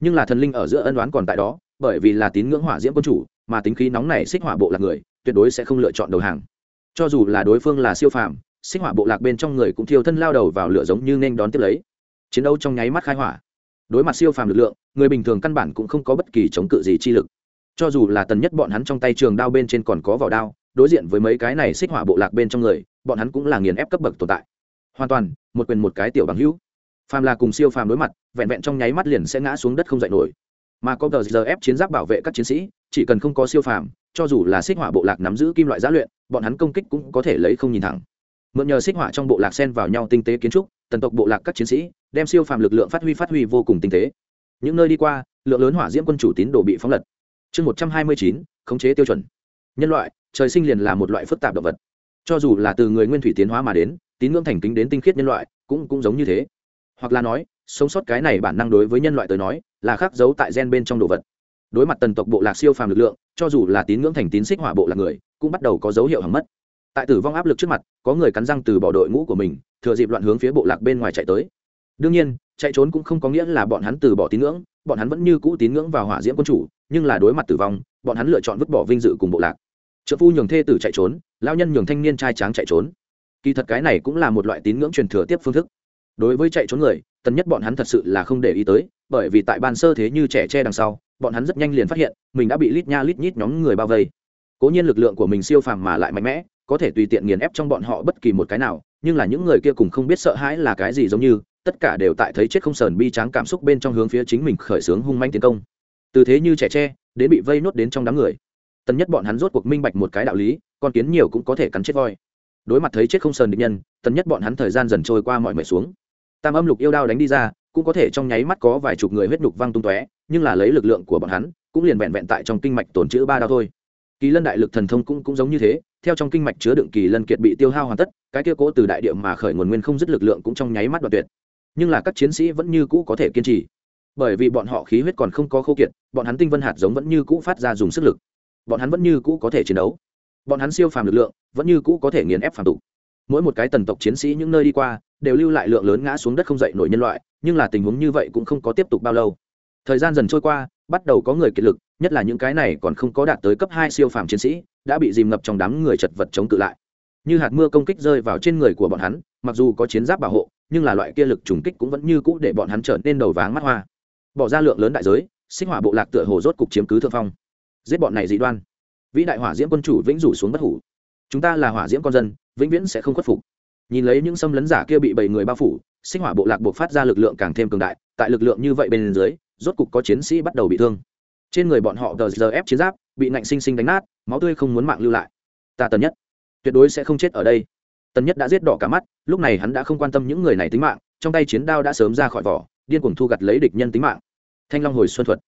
Nhưng là thần linh ở giữa ân đoán còn tại đó, bởi vì là tín ngưỡng hỏa diễm quân chủ, mà tính khí nóng này xích hỏa bộ lạc người, tuyệt đối sẽ không lựa chọn đầu hàng. Cho dù là đối phương là siêu phàm, xích hỏa bộ lạc bên trong người cũng thiêu thân lao đầu vào lửa giống như nên đón tiếp lấy. Chiến đấu trong nháy mắt khai hỏa đối mặt siêu phàm lực lượng, người bình thường căn bản cũng không có bất kỳ chống cự gì chi lực. Cho dù là tần nhất bọn hắn trong tay trường đao bên trên còn có vỏ đao, đối diện với mấy cái này xích hỏa bộ lạc bên trong người, bọn hắn cũng là nghiền ép cấp bậc tồn tại. Hoàn toàn, một quyền một cái tiểu bằng hữu. Phàm là cùng siêu phàm đối mặt, vẹn vẹn trong nháy mắt liền sẽ ngã xuống đất không dậy nổi. Mà có tờ giờ ép chiến giáp bảo vệ các chiến sĩ, chỉ cần không có siêu phàm, cho dù là xích hỏa bộ lạc nắm giữ kim loại giá luyện, bọn hắn công kích cũng có thể lấy không nhìn thẳng. Mượn nhờ xích hỏa trong bộ lạc xen vào nhau tinh tế kiến trúc, tần tộc bộ lạc các chiến sĩ đem siêu phàm lực lượng phát huy phát huy vô cùng tinh tế. Những nơi đi qua, lượng lớn hỏa diễm quân chủ tín đồ bị phóng lật. Chương một trăm hai mươi chín, khống chế tiêu chuẩn. Nhân loại, trời sinh liền là một loại phức tạp động vật. Cho dù là từ người nguyên thủy tiến hóa mà đến, tín ngưỡng thành kính đến tinh khiết nhân loại, cũng cũng giống như thế. Hoặc là nói, sống sót cái này bản năng đối với nhân loại tới nói, là khắc giấu tại gen bên trong đồ vật. Đối mặt tần tộc bộ lạc siêu phàm lực lượng, cho dù là tín ngưỡng thành tín xích hỏa bộ lạc người, cũng bắt đầu có dấu hiệu hỏng mất. Tại tử vong áp lực trước mặt, có người cắn răng từ bỏ đội ngũ của mình, thừa dịp loạn hướng phía bộ lạc bên ngoài chạy tới đương nhiên, chạy trốn cũng không có nghĩa là bọn hắn từ bỏ tín ngưỡng, bọn hắn vẫn như cũ tín ngưỡng vào hỏa diễm quân chủ, nhưng là đối mặt tử vong, bọn hắn lựa chọn vứt bỏ vinh dự cùng bộ lạc. Trợ phu nhường thê tử chạy trốn lao nhân nhường thanh niên trai tráng chạy trốn. Kỳ thật cái này cũng là một loại tín ngưỡng truyền thừa tiếp phương thức. Đối với chạy trốn người, tần nhất bọn hắn thật sự là không để ý tới, bởi vì tại ban sơ thế như trẻ tre đằng sau, bọn hắn rất nhanh liền phát hiện, mình đã bị lít nha lít nhít nhóm người bao vây. Cố nhiên lực lượng của mình siêu phàm mà lại mạnh mẽ, có thể tùy tiện nghiền ép trong bọn họ bất kỳ một cái nào, nhưng là những người kia cùng không biết sợ hãi là cái gì giống như tất cả đều tại thấy chết không sờn bi tráng cảm xúc bên trong hướng phía chính mình khởi xướng hung manh tiến công. Từ thế như trẻ tre, đến bị vây nốt đến trong đám người. Tần nhất bọn hắn rốt cuộc minh bạch một cái đạo lý, con kiến nhiều cũng có thể cắn chết voi. Đối mặt thấy chết không sờn địch nhân, tần nhất bọn hắn thời gian dần trôi qua mọi mệt xuống. Tam âm lục yêu đao đánh đi ra, cũng có thể trong nháy mắt có vài chục người huyết nhục văng tung tóe, nhưng là lấy lực lượng của bọn hắn, cũng liền vẹn vẹn tại trong kinh mạch tổn chữ ba đao thôi. Kỳ lân đại lực thần thông cũng cũng giống như thế, theo trong kinh mạch chứa đựng kỳ lân kiệt bị tiêu hao hoàn tất, cái kia cố từ đại địa mà khởi nguồn nguyên không dứt lực lượng cũng trong nháy mắt đoạn tuyệt nhưng là các chiến sĩ vẫn như cũ có thể kiên trì. Bởi vì bọn họ khí huyết còn không có khô kiệt, bọn hắn tinh vân hạt giống vẫn như cũ phát ra dùng sức lực. Bọn hắn vẫn như cũ có thể chiến đấu. Bọn hắn siêu phàm lực lượng vẫn như cũ có thể nghiền ép phàm tục. Mỗi một cái tần tộc chiến sĩ những nơi đi qua, đều lưu lại lượng lớn ngã xuống đất không dậy nổi nhân loại, nhưng là tình huống như vậy cũng không có tiếp tục bao lâu. Thời gian dần trôi qua, bắt đầu có người kiệt lực, nhất là những cái này còn không có đạt tới cấp hai siêu phàm chiến sĩ, đã bị dìm ngập trong đám người chật vật chống cự lại. Như hạt mưa công kích rơi vào trên người của bọn hắn, mặc dù có chiến giáp bảo hộ nhưng là loại kia lực trùng kích cũng vẫn như cũ để bọn hắn trở nên đầu váng mắt hoa. Bỏ ra lượng lớn đại giới sinh hỏa bộ lạc tựa hồ rốt cục chiếm cứ thượng phong. Giết bọn này dị đoan. Vĩ đại hỏa diễm quân chủ vĩnh rủ xuống bất hủ. Chúng ta là hỏa diễm con dân, vĩnh viễn sẽ không khuất phục. Nhìn lấy những xâm lấn giả kia bị bảy người bao phủ sinh hỏa bộ lạc buộc phát ra lực lượng càng thêm cường đại, tại lực lượng như vậy bên dưới, rốt cục có chiến sĩ bắt đầu bị thương. Trên người bọn họ tờ giờ ép chiến giáp, bị nạnh sinh sinh đánh nát, máu tươi không muốn mạng lưu lại. Ta tần nhất. Tuyệt đối sẽ không chết ở đây tần nhất đã giết đỏ cả mắt, lúc này hắn đã không quan tâm những người này tính mạng, trong tay chiến đao đã sớm ra khỏi vỏ, điên cuồng thu gặt lấy địch nhân tính mạng. Thanh long hồi xuân thuật.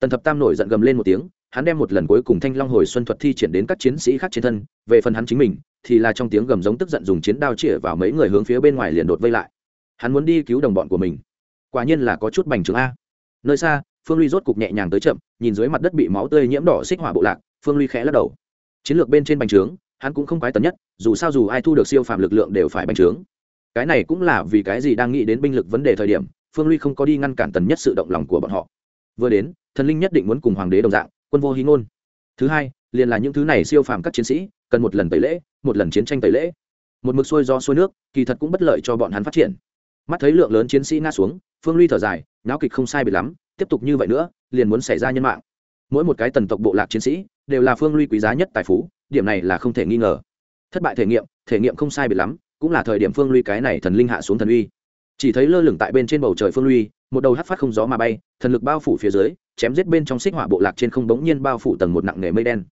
Tần thập tam nổi giận gầm lên một tiếng, hắn đem một lần cuối cùng thanh long hồi xuân thuật thi triển đến các chiến sĩ khác trên thân, về phần hắn chính mình, thì là trong tiếng gầm giống tức giận dùng chiến đao chĩa vào mấy người hướng phía bên ngoài liền đột vây lại. Hắn muốn đi cứu đồng bọn của mình. Quả nhiên là có chút bành trướng a. Nơi xa, phương ly rốt cục nhẹ nhàng tới chậm, nhìn dưới mặt đất bị máu tươi nhiễm đỏ xích hỏa bộ lạc, phương ly khẽ lắc đầu. Chiến lược bên trên bành trướng hắn cũng không quái tần nhất, dù sao dù ai thu được siêu phạm lực lượng đều phải bành trướng. Cái này cũng là vì cái gì đang nghĩ đến binh lực vấn đề thời điểm, phương ly không có đi ngăn cản tần nhất sự động lòng của bọn họ. Vừa đến, thần linh nhất định muốn cùng hoàng đế đồng dạng, quân vô hí ngôn. Thứ hai, liền là những thứ này siêu phàm các chiến sĩ, cần một lần tẩy lễ, một lần chiến tranh tẩy lễ. Một mực xuôi do xuôi nước, kỳ thật cũng bất lợi cho bọn hắn phát triển. Mắt thấy lượng lớn chiến sĩ ngã xuống, phương ly thở dài, náo kịch không sai biệt lắm, tiếp tục như vậy nữa, liền muốn xảy ra nhân mạng. Mỗi một cái tần tộc bộ lạc chiến sĩ, đều là phương ly quý giá nhất tài phú điểm này là không thể nghi ngờ. Thất bại thể nghiệm thể nghiệm không sai biệt lắm, cũng là thời điểm phương ly cái này thần linh hạ xuống thần uy. Chỉ thấy lơ lửng tại bên trên bầu trời phương ly một đầu hắt phát không gió mà bay, thần lực bao phủ phía dưới, chém giết bên trong xích hỏa bộ lạc trên không bỗng nhiên bao phủ tầng một nặng nề mây đen.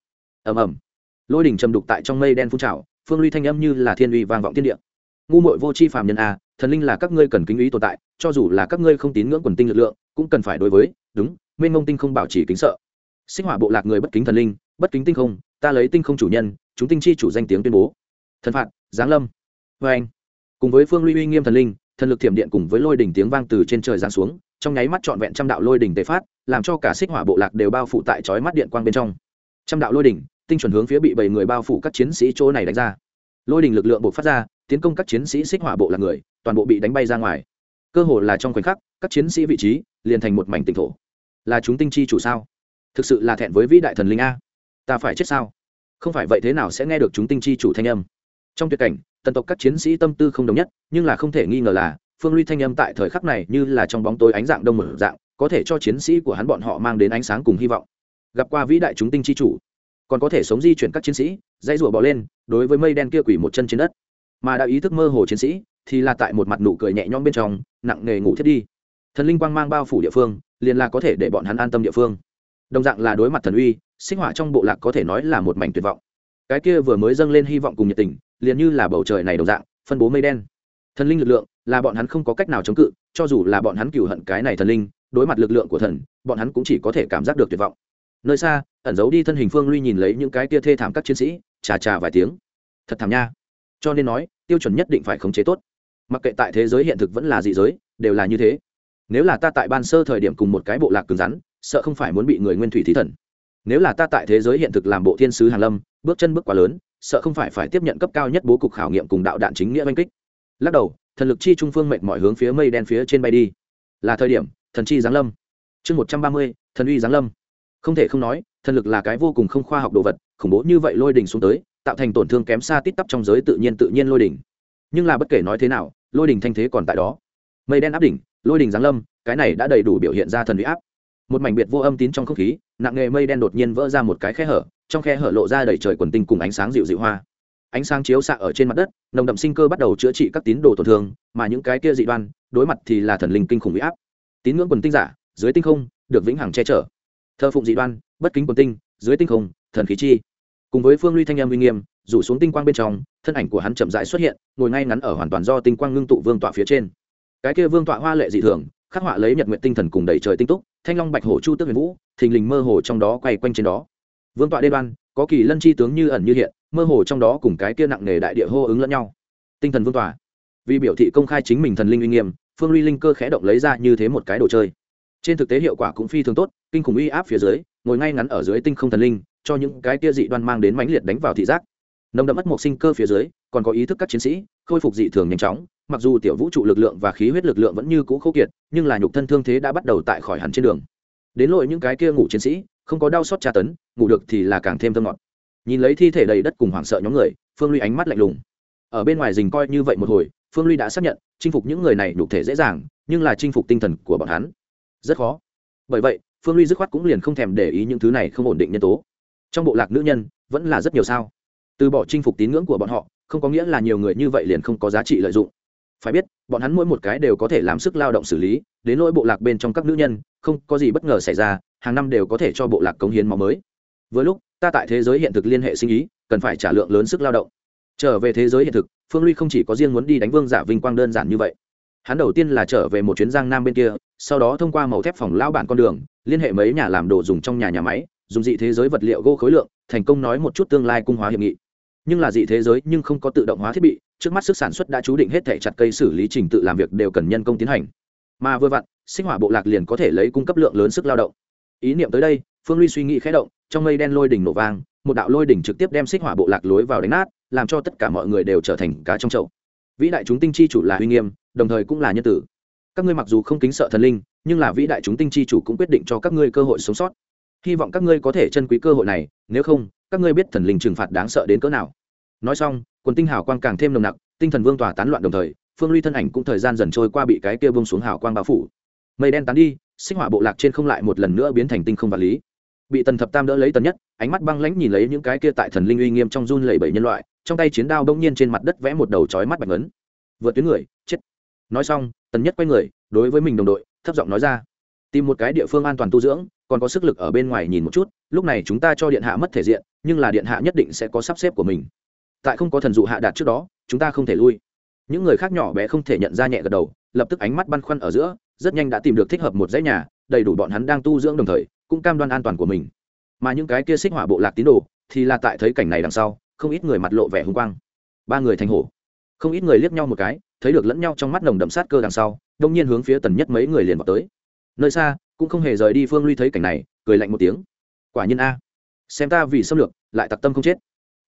Ầm ầm. Lôi đỉnh trầm đục tại trong mây đen phun trào, phương ly thanh âm như là thiên uy vang vọng thiên địa. Ngu muội vô chi phàm nhân a, thần linh là các ngươi cần kính ý tồn tại, cho dù là các ngươi không tín ngưỡng quần tinh lực lượng, cũng cần phải đối với, đúng, mênh mông tinh không bảo trì kính sợ. Xích hỏa bộ lạc người bất kính thần linh, bất kính tinh không ta lấy tinh không chủ nhân, chúng tinh chi chủ danh tiếng tuyên bố. Thần phạt, giáng lâm. Vê anh, cùng với phương ly uy nghiêm thần linh, thần lực thiểm điện cùng với lôi đỉnh tiếng vang từ trên trời giáng xuống, trong nháy mắt trọn vẹn trăm đạo lôi đỉnh tề phát, làm cho cả xích hỏa bộ lạc đều bao phủ tại chói mắt điện quang bên trong. Trăm đạo lôi đỉnh, tinh chuẩn hướng phía bị bảy người bao phủ các chiến sĩ chỗ này đánh ra. Lôi đỉnh lực lượng buộc phát ra, tiến công các chiến sĩ xích hỏa bộ lạc người, toàn bộ bị đánh bay ra ngoài. Cơ hồ là trong khoảnh khắc, các chiến sĩ vị trí liền thành một mảnh tỉnh thổ. Là chúng tinh chi chủ sao? Thực sự là thẹn với vĩ đại thần linh a ta phải chết sao? Không phải vậy thế nào sẽ nghe được chúng tinh chi chủ thanh âm? Trong tuyệt cảnh, tần tộc các chiến sĩ tâm tư không đồng nhất, nhưng là không thể nghi ngờ là, phương ly thanh âm tại thời khắc này như là trong bóng tối ánh dạng đông mở dạng, có thể cho chiến sĩ của hắn bọn họ mang đến ánh sáng cùng hy vọng. Gặp qua vĩ đại chúng tinh chi chủ, còn có thể sống di chuyển các chiến sĩ dây rủa bỏ lên, đối với mây đen kia quỷ một chân trên đất. Mà đã ý thức mơ hồ chiến sĩ, thì là tại một mặt nụ cười nhẹ nhõm bên trong, nặng nề ngủ thiết đi. Thần linh quang mang bao phủ địa phương, liền là có thể để bọn hắn an tâm địa phương. Đồng dạng là đối mặt thần uy sinh hỏa trong bộ lạc có thể nói là một mảnh tuyệt vọng. Cái kia vừa mới dâng lên hy vọng cùng nhiệt tình, liền như là bầu trời này đồng dạng, phân bố mây đen. Thần linh lực lượng là bọn hắn không có cách nào chống cự, cho dù là bọn hắn cừu hận cái này thần linh, đối mặt lực lượng của thần, bọn hắn cũng chỉ có thể cảm giác được tuyệt vọng. Nơi xa, ẩn giấu đi thân hình phương luy nhìn lấy những cái kia thê thảm các chiến sĩ, chà chà vài tiếng. Thật thảm nha. Cho nên nói, tiêu chuẩn nhất định phải khống chế tốt. Mặc kệ tại thế giới hiện thực vẫn là dị giới, đều là như thế. Nếu là ta tại ban sơ thời điểm cùng một cái bộ lạc cứng rắn, sợ không phải muốn bị người nguyên thủy thí thần nếu là ta tại thế giới hiện thực làm bộ thiên sứ hàn lâm, bước chân bước quá lớn, sợ không phải phải tiếp nhận cấp cao nhất bố cục khảo nghiệm cùng đạo đạn chính nghĩa oanh kích. Lắc đầu, thần lực chi trung phương mệnh mọi hướng phía mây đen phía trên bay đi. Là thời điểm, thần chi giáng lâm. Chương một trăm ba mươi, thần uy giáng lâm. Không thể không nói, thần lực là cái vô cùng không khoa học đồ vật, khủng bố như vậy lôi đỉnh xuống tới, tạo thành tổn thương kém xa tít tắp trong giới tự nhiên tự nhiên lôi đỉnh. Nhưng là bất kể nói thế nào, lôi đỉnh thanh thế còn tại đó. Mây đen áp đỉnh, lôi đỉnh giáng lâm, cái này đã đầy đủ biểu hiện ra thần uy áp một mảnh biệt vô âm tín trong không khí, nặng nghề mây đen đột nhiên vỡ ra một cái khe hở, trong khe hở lộ ra đầy trời quần tinh cùng ánh sáng dịu dịu hoa. Ánh sáng chiếu xạ ở trên mặt đất, nồng đậm sinh cơ bắt đầu chữa trị các tín đồ tổn thương, mà những cái kia dị đoan, đối mặt thì là thần linh kinh khủng huy áp. Tín ngưỡng quần tinh giả, dưới tinh không, được vĩnh hằng che chở. Thơ phụng dị đoan, bất kính quần tinh, dưới tinh không, thần khí chi. Cùng với phương ly thanh em uy nghiêm, rủ xuống tinh quang bên trong, thân ảnh của hắn chậm rãi xuất hiện, ngồi ngay ngắn ở hoàn toàn do tinh quang ngưng tụ vương tọa phía trên. Cái kia vương tọa hoa lệ dị thường khắc họa lấy nhật nguyện tinh thần cùng đầy trời tinh túc, thanh long bạch hổ chu tước huyền vũ, thình lình mơ hồ trong đó quay quanh trên đó. Vương tọa đê đoan, có kỳ lân chi tướng như ẩn như hiện, mơ hồ trong đó cùng cái kia nặng nề đại địa hô ứng lẫn nhau. Tinh thần vương tọa. Vì biểu thị công khai chính mình thần linh uy nghiêm, phương ly linh cơ khẽ động lấy ra như thế một cái đồ chơi. Trên thực tế hiệu quả cũng phi thường tốt, kinh khủng uy áp phía dưới, ngồi ngay ngắn ở dưới tinh không thần linh, cho những cái kia dị đoan mang đến mãnh liệt đánh vào thị giác. Nồng đậm mất một sinh cơ phía dưới, còn có ý thức các chiến sĩ, khôi phục dị thường nhanh chóng mặc dù tiểu vũ trụ lực lượng và khí huyết lực lượng vẫn như cũ khô kiệt, nhưng là nhục thân thương thế đã bắt đầu tại khỏi hẳn trên đường. Đến lội những cái kia ngủ chiến sĩ, không có đau xót tra tấn, ngủ được thì là càng thêm thơm ngọt. Nhìn lấy thi thể đầy đất cùng hoảng sợ nhóm người, phương ly ánh mắt lạnh lùng. Ở bên ngoài dình coi như vậy một hồi, phương ly đã xác nhận, chinh phục những người này nhục thể dễ dàng, nhưng là chinh phục tinh thần của bọn hắn, rất khó. Bởi vậy, phương ly dứt khoát cũng liền không thèm để ý những thứ này không ổn định nhân tố. Trong bộ lạc nữ nhân, vẫn là rất nhiều sao. Từ bỏ chinh phục tín ngưỡng của bọn họ, không có nghĩa là nhiều người như vậy liền không có giá trị lợi dụng phải biết, bọn hắn mỗi một cái đều có thể làm sức lao động xử lý, đến nỗi bộ lạc bên trong các nữ nhân, không có gì bất ngờ xảy ra, hàng năm đều có thể cho bộ lạc cống hiến máu mới. Với lúc, ta tại thế giới hiện thực liên hệ sinh ý, cần phải trả lượng lớn sức lao động. Trở về thế giới hiện thực, phương ly không chỉ có riêng muốn đi đánh vương giả vinh quang đơn giản như vậy. Hắn đầu tiên là trở về một chuyến giang nam bên kia, sau đó thông qua màu thép phòng lao bản con đường, liên hệ mấy nhà làm đồ dùng trong nhà nhà máy, dùng dị thế giới vật liệu gỗ khối lượng, thành công nói một chút tương lai cung hóa hiệp nghị. Nhưng là dị thế giới nhưng không có tự động hóa thiết bị trước mắt sức sản xuất đã chú định hết thể chặt cây xử lý trình tự làm việc đều cần nhân công tiến hành. Mà vừa vặn, sinh hỏa bộ lạc liền có thể lấy cung cấp lượng lớn sức lao động. Ý niệm tới đây, phương ly suy nghĩ khẽ động, trong mây đen lôi đỉnh nổ vang, một đạo lôi đỉnh trực tiếp đem xích hỏa bộ lạc lối vào đánh nát, làm cho tất cả mọi người đều trở thành cá trong chậu. Vĩ đại chúng tinh chi chủ là uy nghiêm, đồng thời cũng là nhân tử. Các ngươi mặc dù không kính sợ thần linh, nhưng là vĩ đại chúng tinh chi chủ cũng quyết định cho các ngươi cơ hội sống sót. Hy vọng các ngươi có thể chân quý cơ hội này, nếu không, các ngươi biết thần linh trừng phạt đáng sợ đến cỡ nào. Nói xong quần tinh hào quang càng thêm nồng nặc, tinh thần vương tỏa tán loạn đồng thời, phương ly thân ảnh cũng thời gian dần trôi qua bị cái kia bông xuống hào quang bao phủ. Mây đen tán đi, sinh hỏa bộ lạc trên không lại một lần nữa biến thành tinh không vật lý. Bị tần thập tam đỡ lấy tần nhất, ánh mắt băng lãnh nhìn lấy những cái kia tại thần linh uy nghiêm trong run lẩy bẩy nhân loại, trong tay chiến đao đông nhiên trên mặt đất vẽ một đầu chói mắt bạch ấn vượt tuyến người, chết. Nói xong, tần nhất quay người, đối với mình đồng đội, thấp giọng nói ra, tìm một cái địa phương an toàn tu dưỡng, còn có sức lực ở bên ngoài nhìn một chút, lúc này chúng ta cho điện hạ mất thể diện, nhưng là điện hạ nhất định sẽ có sắp xếp của mình tại không có thần dụ hạ đạt trước đó, chúng ta không thể lui. Những người khác nhỏ bé không thể nhận ra nhẹ gật đầu, lập tức ánh mắt băn khoăn ở giữa, rất nhanh đã tìm được thích hợp một dãy nhà, đầy đủ bọn hắn đang tu dưỡng đồng thời, cũng cam đoan an toàn của mình. Mà những cái kia xích hỏa bộ lạc tín đồ, thì là tại thấy cảnh này đằng sau, không ít người mặt lộ vẻ hung quang. Ba người thành hổ. Không ít người liếc nhau một cái, thấy được lẫn nhau trong mắt nồng đậm sát cơ đằng sau, đông nhiên hướng phía tần nhất mấy người liền vào tới. Nơi xa, cũng không hề rời đi phương ly thấy cảnh này, cười lạnh một tiếng. Quả nhiên a. Xem ta vì xâm lược, lại tặc tâm không chết.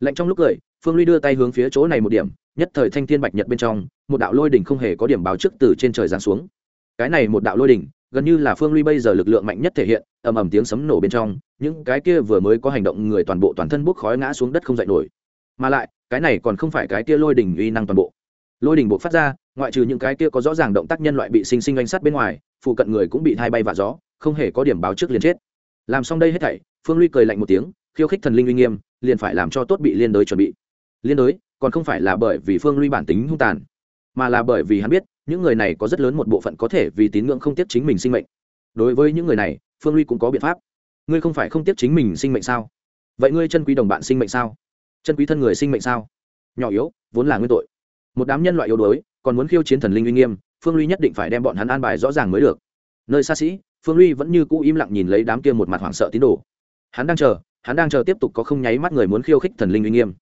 Lạnh trong lúc cười phương ly đưa tay hướng phía chỗ này một điểm, nhất thời thanh thiên bạch nhật bên trong, một đạo lôi đỉnh không hề có điểm báo trước từ trên trời giáng xuống. Cái này một đạo lôi đỉnh, gần như là phương ly bây giờ lực lượng mạnh nhất thể hiện, ầm ầm tiếng sấm nổ bên trong, những cái kia vừa mới có hành động người toàn bộ toàn thân bốc khói ngã xuống đất không dậy nổi. Mà lại, cái này còn không phải cái kia lôi đỉnh uy năng toàn bộ. Lôi đỉnh buộc phát ra, ngoại trừ những cái kia có rõ ràng động tác nhân loại bị sinh sinh oanh sắt bên ngoài, phụ cận người cũng bị thay bay và gió, không hề có điểm báo trước liền chết. Làm xong đây hết thảy, phương ly cười lạnh một tiếng, khiêu khích thần linh uy nghiêm, liền phải làm cho tốt bị liên đới chuẩn bị liên đối, còn không phải là bởi vì phương ly bản tính hung tàn, mà là bởi vì hắn biết, những người này có rất lớn một bộ phận có thể vì tín ngưỡng không tiếp chính mình sinh mệnh. Đối với những người này, phương ly cũng có biện pháp. Ngươi không phải không tiếp chính mình sinh mệnh sao? Vậy ngươi chân quý đồng bạn sinh mệnh sao? Chân quý thân người sinh mệnh sao? Nhỏ yếu, vốn là nguyên tội. Một đám nhân loại yếu đuối, còn muốn khiêu chiến thần linh uy nghiêm, phương ly nhất định phải đem bọn hắn an bài rõ ràng mới được. Nơi xa xỉ phương ly vẫn như cũ im lặng nhìn lấy đám kia một mặt hoảng sợ tín đồ. Hắn đang chờ, hắn đang chờ tiếp tục có không nháy mắt người muốn khiêu khích thần linh uy nghiêm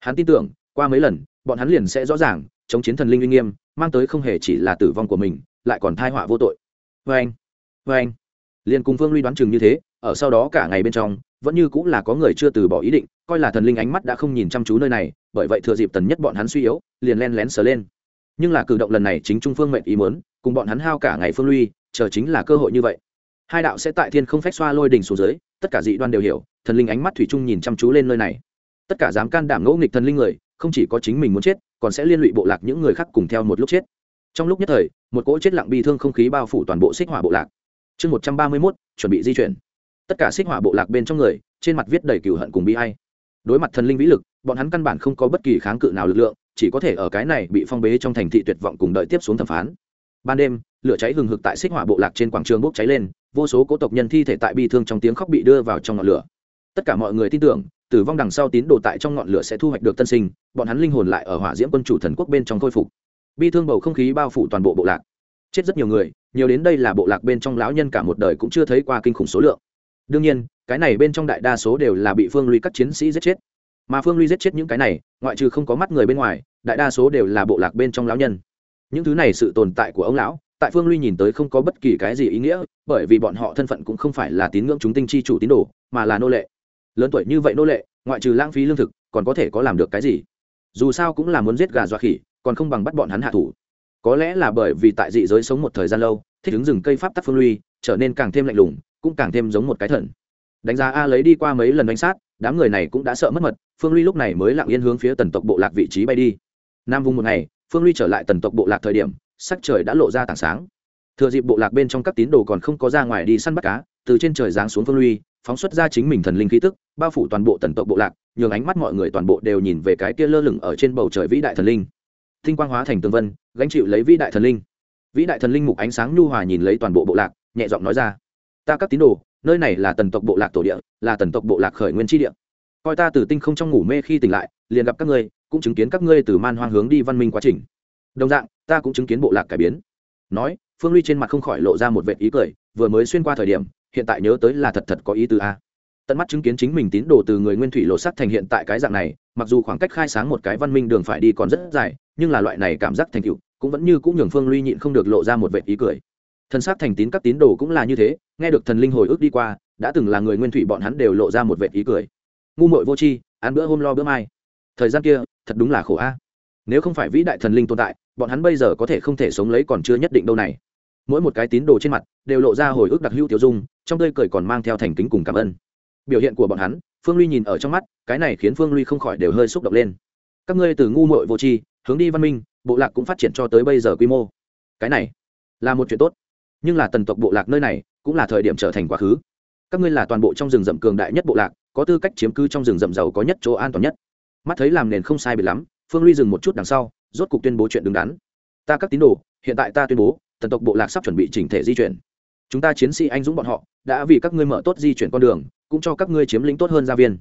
hắn tin tưởng, qua mấy lần, bọn hắn liền sẽ rõ ràng, chống chiến thần linh uy nghiêm, mang tới không hề chỉ là tử vong của mình, lại còn thai họa vô tội. Vê anh vê anh. Liền cùng phương ly đoán chừng như thế, ở sau đó cả ngày bên trong, vẫn như cũng là có người chưa từ bỏ ý định, coi là thần linh ánh mắt đã không nhìn chăm chú nơi này, bởi vậy thừa dịp tần nhất bọn hắn suy yếu, liền len lén sờ lên. Nhưng là cử động lần này chính trung phương mệnh ý muốn, cùng bọn hắn hao cả ngày phương ly chờ chính là cơ hội như vậy. Hai đạo sẽ tại thiên không phách xoa lôi đình xuống dưới, tất cả dị đoan đều hiểu, thần linh ánh mắt thủy chung nhìn chăm chú lên nơi này tất cả dám can đảm ngỗ nghịch thần linh người, không chỉ có chính mình muốn chết, còn sẽ liên lụy bộ lạc những người khác cùng theo một lúc chết. Trong lúc nhất thời, một cỗ chết lặng bi thương không khí bao phủ toàn bộ xích hỏa bộ lạc. Chương một trăm ba mươi mốt, chuẩn bị di chuyển. Tất cả xích hỏa bộ lạc bên trong người, trên mặt viết đầy cừu hận cùng bi hay đối mặt thần linh vĩ lực, bọn hắn căn bản không có bất kỳ kháng cự nào lực lượng, chỉ có thể ở cái này bị phong bế trong thành thị tuyệt vọng cùng đợi tiếp xuống thẩm phán. Ban đêm, lửa cháy hừng hực tại xích hỏa bộ lạc trên quảng trường bốc cháy lên, vô số cố tộc nhân thi thể tại bi thương trong tiếng khóc bị đưa vào trong ngọn lửa tất cả mọi người tin tưởng, tử vong đằng sau tín đồ tại trong ngọn lửa sẽ thu hoạch được tân sinh, bọn hắn linh hồn lại ở hỏa diễm quân chủ thần quốc bên trong khôi phục. Bi thương bầu không khí bao phủ toàn bộ bộ lạc. Chết rất nhiều người, nhiều đến đây là bộ lạc bên trong lão nhân cả một đời cũng chưa thấy qua kinh khủng số lượng. Đương nhiên, cái này bên trong đại đa số đều là bị phương ly các chiến sĩ giết chết. Mà phương ly giết chết những cái này, ngoại trừ không có mắt người bên ngoài, đại đa số đều là bộ lạc bên trong lão nhân. Những thứ này sự tồn tại của ông lão, tại phương ly nhìn tới không có bất kỳ cái gì ý nghĩa, bởi vì bọn họ thân phận cũng không phải là tín ngưỡng chúng tinh chi chủ tín đồ, mà là nô lệ lớn tuổi như vậy nô lệ, ngoại trừ lãng phí lương thực, còn có thể có làm được cái gì? Dù sao cũng là muốn giết gà dọa khỉ, còn không bằng bắt bọn hắn hạ thủ. Có lẽ là bởi vì tại dị giới sống một thời gian lâu, thích ứng rừng cây pháp tắc phương ly trở nên càng thêm lạnh lùng, cũng càng thêm giống một cái thần. Đánh giá a lấy đi qua mấy lần đánh sát, đám người này cũng đã sợ mất mật, phương ly lúc này mới lặng yên hướng phía tần tộc bộ lạc vị trí bay đi. Nam vùng một ngày, phương ly trở lại tần tộc bộ lạc thời điểm, sắc trời đã lộ ra tảng sáng. Thừa dịp bộ lạc bên trong các tín đồ còn không có ra ngoài đi săn bắt cá, từ trên trời giáng xuống phương ly phóng xuất ra chính mình thần linh khí tức, bao phủ toàn bộ tần tộc bộ lạc, nhường ánh mắt mọi người toàn bộ đều nhìn về cái kia lơ lửng ở trên bầu trời vĩ đại thần linh. Tinh quang hóa thành tương vân, gánh chịu lấy vĩ đại thần linh. Vĩ đại thần linh mục ánh sáng nhu hòa nhìn lấy toàn bộ bộ lạc, nhẹ giọng nói ra, ta các tín đồ, nơi này là tần tộc bộ lạc tổ địa, là tần tộc bộ lạc khởi nguyên tri địa. Coi ta từ tinh không trong ngủ mê khi tỉnh lại, liền gặp các ngươi, cũng chứng kiến các ngươi từ man hoang hướng đi văn minh quá trình. Đồng dạng, ta cũng chứng kiến bộ lạc cải biến. Nói, phương ly trên mặt không khỏi lộ ra một vệt ý cười, vừa mới xuyên qua thời điểm hiện tại nhớ tới là thật thật có ý tứ a. Tận mắt chứng kiến chính mình tín đồ từ người nguyên thủy lộ sắt thành hiện tại cái dạng này, mặc dù khoảng cách khai sáng một cái văn minh đường phải đi còn rất dài, nhưng là loại này cảm giác thành tựu cũng vẫn như cũng nhường phương luy nhịn không được lộ ra một vệ ý cười. Thần xác thành tín các tín đồ cũng là như thế, nghe được thần linh hồi ức đi qua, đã từng là người nguyên thủy bọn hắn đều lộ ra một vệ ý cười. Ngu muội vô tri, ăn bữa hôm lo bữa mai. Thời gian kia, thật đúng là khổ a. Nếu không phải vĩ đại thần linh tồn tại, bọn hắn bây giờ có thể không thể sống lấy còn chưa nhất định đâu này mỗi một cái tín đồ trên mặt đều lộ ra hồi ức đặc hữu tiểu dung, trong tươi cười còn mang theo thành kính cùng cảm ơn. Biểu hiện của bọn hắn, phương ly nhìn ở trong mắt, cái này khiến phương ly không khỏi đều hơi xúc động lên. Các ngươi từ ngu muội vô tri, hướng đi văn minh, bộ lạc cũng phát triển cho tới bây giờ quy mô. Cái này là một chuyện tốt, nhưng là tần tộc bộ lạc nơi này cũng là thời điểm trở thành quá khứ. Các ngươi là toàn bộ trong rừng rậm cường đại nhất bộ lạc, có tư cách chiếm cứ trong rừng rậm giàu có nhất chỗ an toàn nhất. Mắt thấy làm nền không sai biệt lắm, phương ly dừng một chút đằng sau, rốt cục tuyên bố chuyện đứng đắn. Ta các tín đồ, hiện tại ta tuyên bố tần tộc bộ lạc sắp chuẩn bị chỉnh thể di chuyển. Chúng ta chiến sĩ anh dũng bọn họ, đã vì các ngươi mở tốt di chuyển con đường, cũng cho các ngươi chiếm lĩnh tốt hơn gia viên.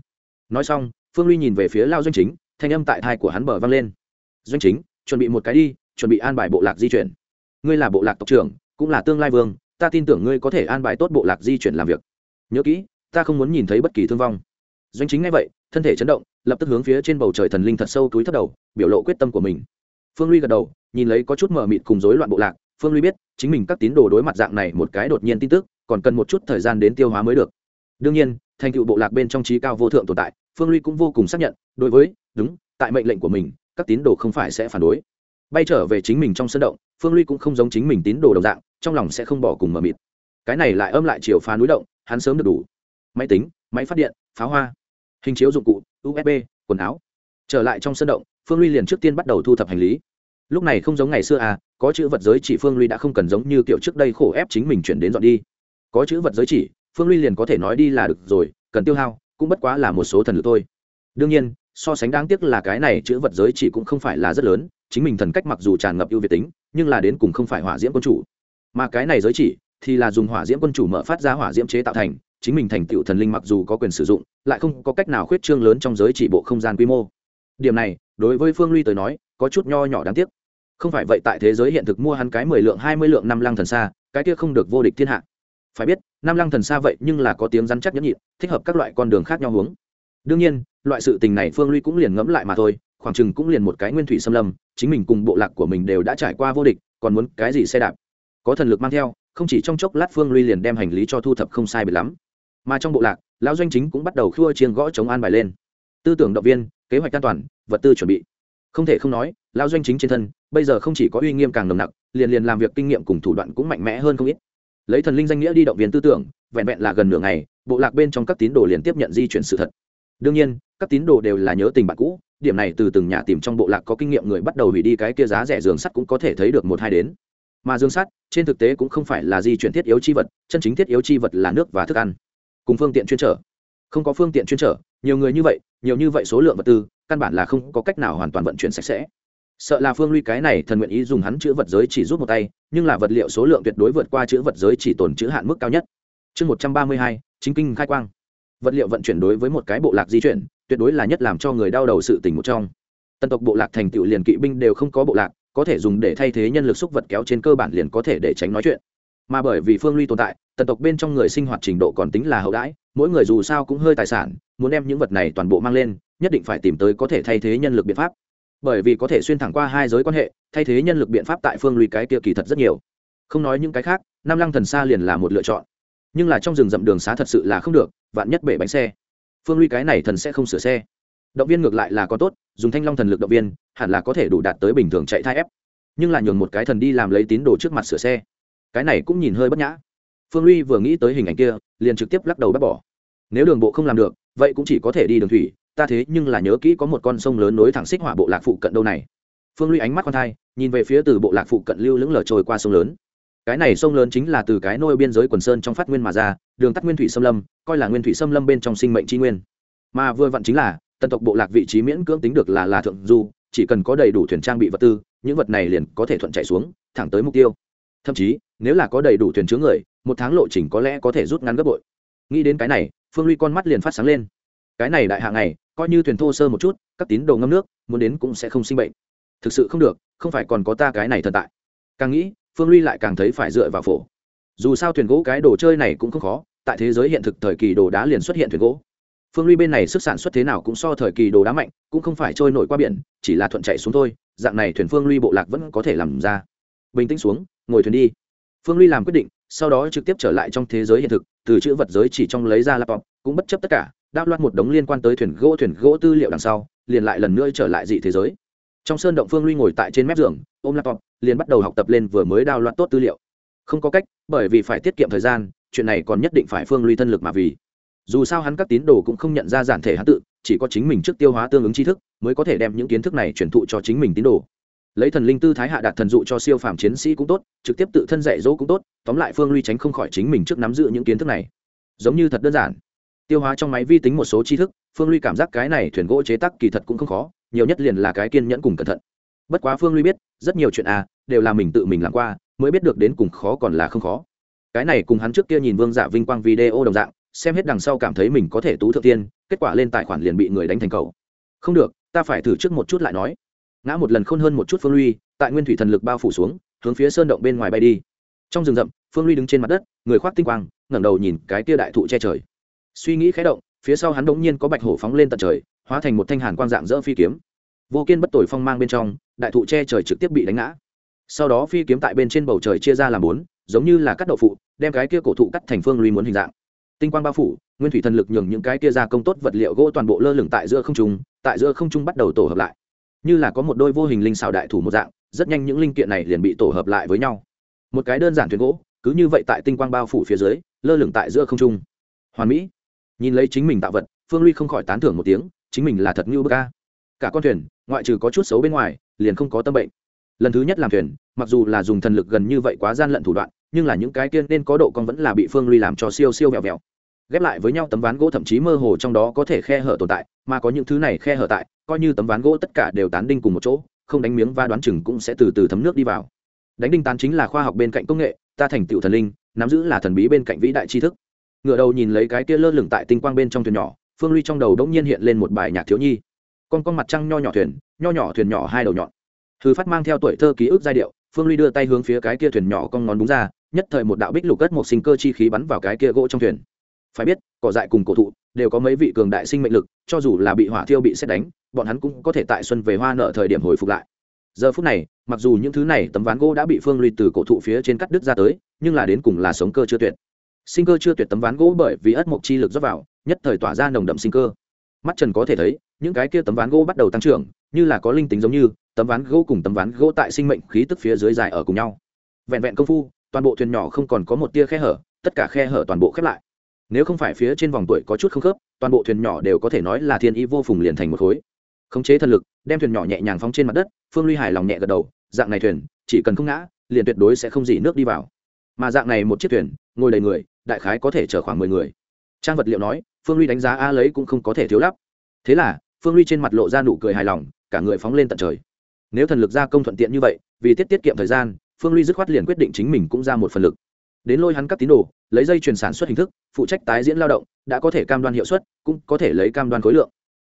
Nói xong, phương ly nhìn về phía lao doanh chính, thanh âm tại thai của hắn bờ vang lên. Doanh chính, chuẩn bị một cái đi, chuẩn bị an bài bộ lạc di chuyển. Ngươi là bộ lạc tộc trưởng, cũng là tương lai vương, ta tin tưởng ngươi có thể an bài tốt bộ lạc di chuyển làm việc. Nhớ kỹ, ta không muốn nhìn thấy bất kỳ thương vong. Doanh chính ngay vậy, thân thể chấn động, lập tức hướng phía trên bầu trời thần linh thật sâu túi thấp đầu, biểu lộ quyết tâm của mình. Phương ly gật đầu, nhìn lấy có chút mờ mịt cùng rối loạn bộ lạc phương ly biết, chính mình các tín đồ đối mặt dạng này một cái đột nhiên tin tức, còn cần một chút thời gian đến tiêu hóa mới được. Đương nhiên, thành tựu bộ lạc bên trong trí cao vô thượng tồn tại, phương ly cũng vô cùng xác nhận, đối với, đúng, tại mệnh lệnh của mình, các tín đồ không phải sẽ phản đối. Bay trở về chính mình trong sân động, phương ly cũng không giống chính mình tín đồ đồng dạng, trong lòng sẽ không bỏ cùng mờ mịt. Cái này lại âm lại chiều phá núi động, hắn sớm được đủ. Máy tính, máy phát điện, pháo hoa, hình chiếu dụng cụ usb quần áo. Trở lại trong sân động, phương ly liền trước tiên bắt đầu thu thập hành lý. Lúc này không giống ngày xưa à có chữ vật giới chỉ phương ly đã không cần giống như kiểu trước đây khổ ép chính mình chuyển đến dọn đi. Có chữ vật giới chỉ, phương ly liền có thể nói đi là được rồi, cần tiêu hao, cũng bất quá là một số thần lực thôi. Đương nhiên, so sánh đáng tiếc là cái này chữ vật giới chỉ cũng không phải là rất lớn, chính mình thần cách mặc dù tràn ngập ưu việt tính, nhưng là đến cùng không phải hỏa diễm quân chủ. Mà cái này giới chỉ thì là dùng hỏa diễm quân chủ mở phát ra hỏa diễm chế tạo thành, chính mình thành tựu thần linh mặc dù có quyền sử dụng, lại không có cách nào khuyết trương lớn trong giới chỉ bộ không gian quy mô. Điểm này, đối với phương ly tới nói, có chút nho nhỏ đáng tiếc không phải vậy tại thế giới hiện thực mua hắn cái mười lượng, hai mươi lượng năm lăng thần xa, cái kia không được vô địch thiên hạ. Phải biết, năm lăng thần xa vậy nhưng là có tiếng rắn chắc nhẫn nhịn, thích hợp các loại con đường khác nhau hướng. Đương nhiên, loại sự tình này phương ly cũng liền ngẫm lại mà thôi, khoảng chừng cũng liền một cái nguyên thủy xâm lâm, chính mình cùng bộ lạc của mình đều đã trải qua vô địch, còn muốn cái gì xe đạp? Có thần lực mang theo, không chỉ trong chốc lát phương ly liền đem hành lý cho thu thập không sai bị lắm. Mà trong bộ lạc, lão doanh chính cũng bắt đầu khua chiên gõ chống an bài lên. Tư tưởng động viên, kế hoạch an toàn, vật tư chuẩn bị. Không thể không nói, lão doanh chính trên thân bây giờ không chỉ có uy nghiêm càng nồng nặc, liền liền làm việc kinh nghiệm cùng thủ đoạn cũng mạnh mẽ hơn không ít. Lấy thần linh danh nghĩa đi động viên tư tưởng, vẹn vẹn là gần nửa ngày, bộ lạc bên trong các tín đồ liền tiếp nhận di chuyển sự thật. Đương nhiên, các tín đồ đều là nhớ tình bạn cũ, điểm này từ từng nhà tìm trong bộ lạc có kinh nghiệm người bắt đầu hủy đi cái kia giá rẻ giường sắt cũng có thể thấy được một hai đến. Mà giường sắt, trên thực tế cũng không phải là di chuyển thiết yếu chi vật, chân chính thiết yếu chi vật là nước và thức ăn. Cùng phương tiện chuyên trở. Không có phương tiện chuyên trở, nhiều người như vậy, nhiều như vậy số lượng vật tư, căn bản là không có cách nào hoàn toàn vận chuyển sạch sẽ sợ là phương ly cái này thần nguyện ý dùng hắn chữ vật giới chỉ rút một tay, nhưng là vật liệu số lượng tuyệt đối vượt qua chữ vật giới chỉ tồn chữ hạn mức cao nhất. Chương một trăm ba mươi hai, chính kinh khai quang. Vật liệu vận chuyển đối với một cái bộ lạc di chuyển, tuyệt đối là nhất làm cho người đau đầu sự tình một trong. Tần tộc bộ lạc thành tựu liền kỵ binh đều không có bộ lạc, có thể dùng để thay thế nhân lực xúc vật kéo trên cơ bản liền có thể để tránh nói chuyện. Mà bởi vì phương ly tồn tại tần tộc bên trong người sinh hoạt trình độ còn tính là hậu đãi, mỗi người dù sao cũng hơi tài sản, muốn đem những vật này toàn bộ mang lên, nhất định phải tìm tới có thể thay thế nhân lực biện pháp bởi vì có thể xuyên thẳng qua hai giới quan hệ, thay thế nhân lực biện pháp tại phương lùi cái kia kỳ thật rất nhiều. Không nói những cái khác, nam lăng thần xa liền là một lựa chọn. Nhưng là trong rừng rậm đường xá thật sự là không được, vạn nhất bể bánh xe. Phương lùi cái này thần sẽ không sửa xe. Động viên ngược lại là có tốt, dùng thanh long thần lực động viên, hẳn là có thể đủ đạt tới bình thường chạy thai ép. Nhưng là nhường một cái thần đi làm lấy tín đồ trước mặt sửa xe. Cái này cũng nhìn hơi bất nhã. Phương ly vừa nghĩ tới hình ảnh kia, liền trực tiếp lắc đầu bác bỏ. Nếu đường bộ không làm được, vậy cũng chỉ có thể đi đường thủy ta thế nhưng là nhớ kỹ có một con sông lớn nối thẳng xích hỏa bộ lạc phụ cận đâu này. Phương ly ánh mắt con thai, nhìn về phía từ bộ lạc phụ cận lưu lững lờ trôi qua sông lớn. Cái này sông lớn chính là từ cái nôi biên giới quần sơn trong phát nguyên mà ra, đường tắt nguyên thủy xâm lâm, coi là nguyên thủy xâm lâm bên trong sinh mệnh tri nguyên. Mà vừa vặn chính là tần tộc bộ lạc vị trí miễn cưỡng tính được là là thượng du, chỉ cần có đầy đủ thuyền trang bị vật tư, những vật này liền có thể thuận chạy xuống, thẳng tới mục tiêu. Thậm chí, nếu là có đầy đủ thuyền chứa người, một tháng lộ trình có lẽ có thể rút ngắn gấp bội. Nghĩ đến cái này, phương ly con mắt liền phát sáng lên. Cái này đại hạ này coi như thuyền thô sơ một chút, các tín đồ ngâm nước, muốn đến cũng sẽ không sinh bệnh. Thực sự không được, không phải còn có ta cái này thần tại. Càng nghĩ, phương ly lại càng thấy phải dựa vào phổ. Dù sao thuyền gỗ cái đồ chơi này cũng không khó, tại thế giới hiện thực thời kỳ đồ đá liền xuất hiện thuyền gỗ. Phương ly bên này sức sản xuất thế nào cũng so thời kỳ đồ đá mạnh, cũng không phải trôi nổi qua biển, chỉ là thuận chạy xuống thôi, dạng này thuyền phương ly bộ lạc vẫn có thể làm ra. Bình tĩnh xuống, ngồi thuyền đi. Phương ly làm quyết định, sau đó trực tiếp trở lại trong thế giới hiện thực, từ chữ vật giới chỉ trong lấy ra laptop, cũng bất chấp tất cả đao loạt một đống liên quan tới thuyền gỗ thuyền gỗ tư liệu đằng sau, liền lại lần nữa trở lại dị thế giới. Trong sơn động phương luy ngồi tại trên mép giường, ôm laptop, liền bắt đầu học tập lên vừa mới đào loạt tốt tư liệu. Không có cách, bởi vì phải tiết kiệm thời gian, chuyện này còn nhất định phải phương luy thân lực mà vì. Dù sao hắn các tín đồ cũng không nhận ra giản thể hắn tự, chỉ có chính mình trước tiêu hóa tương ứng tri thức, mới có thể đem những kiến thức này truyền thụ cho chính mình tín đồ. Lấy thần linh tư thái hạ đạt thần dụ cho siêu phàm chiến sĩ cũng tốt, trực tiếp tự thân dạy dỗ cũng tốt, tóm lại phương luy tránh không khỏi chính mình trước nắm giữ những kiến thức này. Giống như thật đơn giản tiêu hóa trong máy vi tính một số tri thức, phương luy cảm giác cái này thuyền gỗ chế tác kỳ thật cũng không khó, nhiều nhất liền là cái kiên nhẫn cùng cẩn thận. Bất quá phương luy biết, rất nhiều chuyện à đều là mình tự mình làm qua, mới biết được đến cùng khó còn là không khó. Cái này cùng hắn trước kia nhìn vương giả vinh quang video đồng dạng, xem hết đằng sau cảm thấy mình có thể tú thượng tiên, kết quả lên tài khoản liền bị người đánh thành cầu không được, ta phải thử trước một chút lại nói. Ngã một lần khôn hơn một chút phương luy, tại nguyên thủy thần lực bao phủ xuống, hướng phía sơn động bên ngoài bay đi. Trong rừng rậm, phương luy đứng trên mặt đất, người khoác tinh quang, ngẩng đầu nhìn cái tia đại thụ che trời suy nghĩ khé động, phía sau hắn đ ỗ n g nhiên có bạch hổ phóng lên tận trời, hóa thành một thanh hàn quang dạng dỡ phi kiếm. Vô kiên bất tội phong mang bên trong, đại thụ che trời trực tiếp bị đánh ngã. Sau đó phi kiếm tại bên trên bầu trời chia ra làm bốn, giống như là cắt đậu phụ, đem cái kia cổ thụ cắt thành phương luy muốn hình dạng. Tinh quang bao phủ, nguyên thủy thần lực nhường những cái kia ra công tốt vật liệu gỗ toàn bộ lơ lửng tại giữa không trung, tại giữa không trung bắt đầu tổ hợp lại. Như là có một đôi vô hình linh xào đại thủ một dạng, rất nhanh những linh kiện này liền bị tổ hợp lại với nhau. Một cái đơn giản thuyền gỗ, cứ như vậy tại tinh quang bao phủ phía dưới, lơ lửng tại giữa không trung. Hoàn mỹ nhìn lấy chính mình tạo vật, phương ly không khỏi tán thưởng một tiếng, chính mình là thật như bơ ca cả con thuyền, ngoại trừ có chút xấu bên ngoài, liền không có tâm bệnh. Lần thứ nhất làm thuyền, mặc dù là dùng thần lực gần như vậy quá gian lận thủ đoạn, nhưng là những cái tiên nên có độ con vẫn là bị phương ly làm cho siêu siêu vẹo vẹo. Ghép lại với nhau tấm ván gỗ thậm chí mơ hồ trong đó có thể khe hở tồn tại, mà có những thứ này khe hở tại, coi như tấm ván gỗ tất cả đều tán đinh cùng một chỗ, không đánh miếng và đoán chừng cũng sẽ từ từ thấm nước đi vào. Đánh đinh tán chính là khoa học bên cạnh công nghệ, ta thành tựu thần linh, nắm giữ là thần bí bên cạnh vĩ đại tri thức ngựa đầu nhìn lấy cái kia lơ lửng tại tinh quang bên trong thuyền nhỏ, phương ly trong đầu đ ỗ n g nhiên hiện lên một bài nhạc thiếu nhi. Con con mặt trăng nho nhỏ thuyền, nho nhỏ thuyền nhỏ hai đầu nhọn. Thư phát mang theo tuổi thơ ký ức giai điệu, phương ly đưa tay hướng phía cái kia thuyền nhỏ con ngón đúng ra, nhất thời một đạo bích lục cất một sinh cơ chi khí bắn vào cái kia gỗ trong thuyền. Phải biết, cỏ dại cùng cổ thụ đều có mấy vị cường đại sinh mệnh lực, cho dù là bị hỏa thiêu bị xét đánh, bọn hắn cũng có thể tại xuân về hoa nợ thời điểm hồi phục lại. Giờ phút này, mặc dù những thứ này tấm ván gỗ đã bị phương ly từ cổ thụ phía trên cắt đứt ra tới, nhưng là đến cùng là sống cơ chưa tuyệt sinh cơ chưa tuyệt tấm ván gỗ bởi vì ất mộc chi lực rót vào, nhất thời tỏa ra nồng đậm sinh cơ. Mắt trần có thể thấy, những cái kia tấm ván gỗ bắt đầu tăng trưởng, như là có linh tính giống như, tấm ván gỗ cùng tấm ván gỗ tại sinh mệnh khí tức phía dưới dài ở cùng nhau. Vẹn vẹn công phu, toàn bộ thuyền nhỏ không còn có một tia khe hở, tất cả khe hở toàn bộ khép lại. Nếu không phải phía trên vòng tuổi có chút không khớp, toàn bộ thuyền nhỏ đều có thể nói là thiên ý vô phùng liền thành một khối. Khống chế thần lực, đem thuyền nhỏ nhẹ nhàng phóng trên mặt đất, phương ly hài lòng nhẹ gật đầu, dạng này thuyền, chỉ cần không ngã, liền tuyệt đối sẽ không dỉ nước đi vào. Mà dạng này một chiếc thuyền, ngồi đầy người đại khái có thể chở khoảng mười người. Trang vật liệu nói, phương ly đánh giá a lấy cũng không có thể thiếu lắp thế là, phương ly trên mặt lộ ra nụ cười hài lòng, cả người phóng lên tận trời. Nếu thần lực gia công thuận tiện như vậy, vì tiết tiết kiệm thời gian, phương ly dứt khoát liền quyết định chính mình cũng ra một phần lực. Đến lôi hắn các tín đồ, lấy dây chuyển sản xuất hình thức, phụ trách tái diễn lao động, đã có thể cam đoan hiệu suất, cũng có thể lấy cam đoan khối lượng.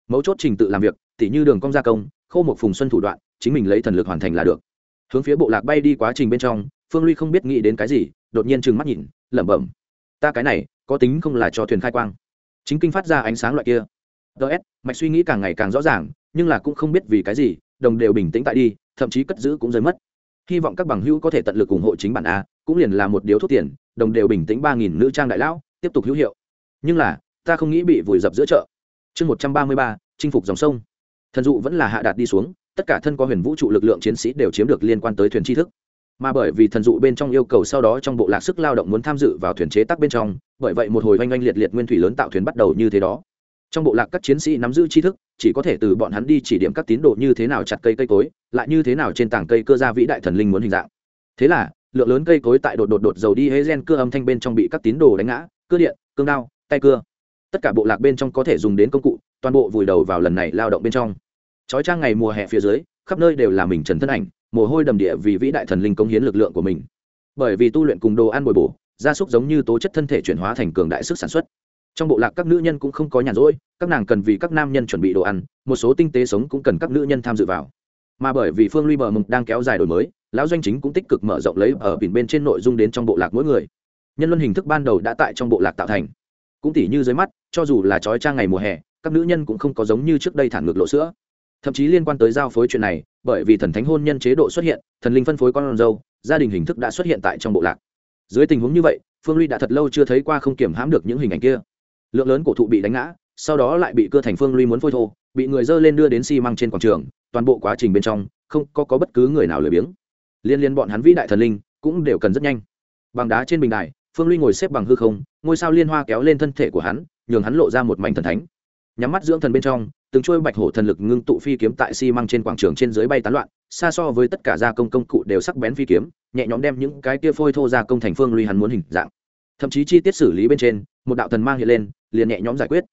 Mấu chốt trình tự làm việc, tỉ như đường cong gia công, khô một phùng xuân thủ đoạn, chính mình lấy thần lực hoàn thành là được. Hướng phía bộ lạc bay đi quá trình bên trong, phương ly không biết nghĩ đến cái gì, đột nhiên trừng mắt nhìn, lẩm bẩm ta cái này, có tính không là cho thuyền khai quang. Chính kinh phát ra ánh sáng loại kia. Ts mạch suy nghĩ càng ngày càng rõ ràng, nhưng là cũng không biết vì cái gì, đồng đều bình tĩnh tại đi, thậm chí cất giữ cũng rơi mất. Hy vọng các bằng hữu có thể tận lực ủng hộ chính bản a, cũng liền là một điếu thuốc tiền, đồng đều bình tĩnh ba nghìn nữ trang đại lão, tiếp tục hữu hiệu. Nhưng là, ta không nghĩ bị vùi dập giữa chợ. Chương một trăm ba mươi ba, chinh phục dòng sông. Thần dụ vẫn là hạ đạt đi xuống, tất cả thân có huyền vũ trụ lực lượng chiến sĩ đều chiếm được liên quan tới thuyền tri thức mà bởi vì thần dụ bên trong yêu cầu sau đó trong bộ lạc sức lao động muốn tham dự vào thuyền chế tác bên trong, bởi vậy một hồi oanh oanh liệt liệt nguyên thủy lớn tạo thuyền bắt đầu như thế đó. Trong bộ lạc các chiến sĩ nắm giữ tri thức, chỉ có thể từ bọn hắn đi chỉ điểm các tín đồ như thế nào chặt cây cây cối, lại như thế nào trên tảng cây cơ gia vĩ đại thần linh muốn hình dạng. Thế là, lượng lớn cây cối tại đột đột đột dầu đi hế gen cưa âm thanh bên trong bị các tín đồ đánh ngã cưa điện, cương đao, tay cưa. Tất cả bộ lạc bên trong có thể dùng đến công cụ, toàn bộ vùi đầu vào lần này lao động bên trong. Trói trang ngày mùa hè phía dưới khắp nơi đều là mình trần thân ảnh, mồ hôi đầm địa vì vĩ đại thần linh công hiến lực lượng của mình. Bởi vì tu luyện cùng đồ ăn bồi bổ, gia súc giống như tố chất thân thể chuyển hóa thành cường đại sức sản xuất. Trong bộ lạc các nữ nhân cũng không có nhàn rỗi, các nàng cần vì các nam nhân chuẩn bị đồ ăn, một số tinh tế sống cũng cần các nữ nhân tham dự vào. Mà bởi vì phương ly bờ mực đang kéo dài đổi mới, lão doanh chính cũng tích cực mở rộng lấy ở biển bên trên nội dung đến trong bộ lạc mỗi người. Nhân luân hình thức ban đầu đã tại trong bộ lạc tạo thành. Cũng tỉ như dưới mắt, cho dù là trói trang ngày mùa hè, các nữ nhân cũng không có giống như trước đây thản ngược lộ sữa thậm chí liên quan tới giao phối chuyện này bởi vì thần thánh hôn nhân chế độ xuất hiện thần linh phân phối con dâu gia đình hình thức đã xuất hiện tại trong bộ lạc. Dưới tình huống như vậy phương ly đã thật lâu chưa thấy qua không kiểm hãm được những hình ảnh kia. Lượng lớn cổ thụ bị đánh ngã sau đó lại bị cưa thành phương ly muốn phôi thô bị người dơ lên đưa đến xi măng trên quảng trường toàn bộ quá trình bên trong không có, có bất cứ người nào lười biếng. Liên liên bọn hắn vĩ đại thần linh cũng đều cần rất nhanh. Bằng đá trên bình đài phương ly ngồi xếp bằng hư không ngôi sao liên hoa kéo lên thân thể của hắn nhường hắn lộ ra một mảnh thần thánh. Nhắm mắt dưỡng thần bên trong từng trôi bạch hổ thần lực ngưng tụ phi kiếm tại xi măng trên quảng trường trên dưới bay tán loạn, xa so với tất cả gia công công cụ đều sắc bén phi kiếm, nhẹ nhõm đem những cái kia phôi thô gia công thành phương lui hắn muốn hình dạng. Thậm chí chi tiết xử lý bên trên, một đạo thần mang hiện lên, liền nhẹ nhõm giải quyết.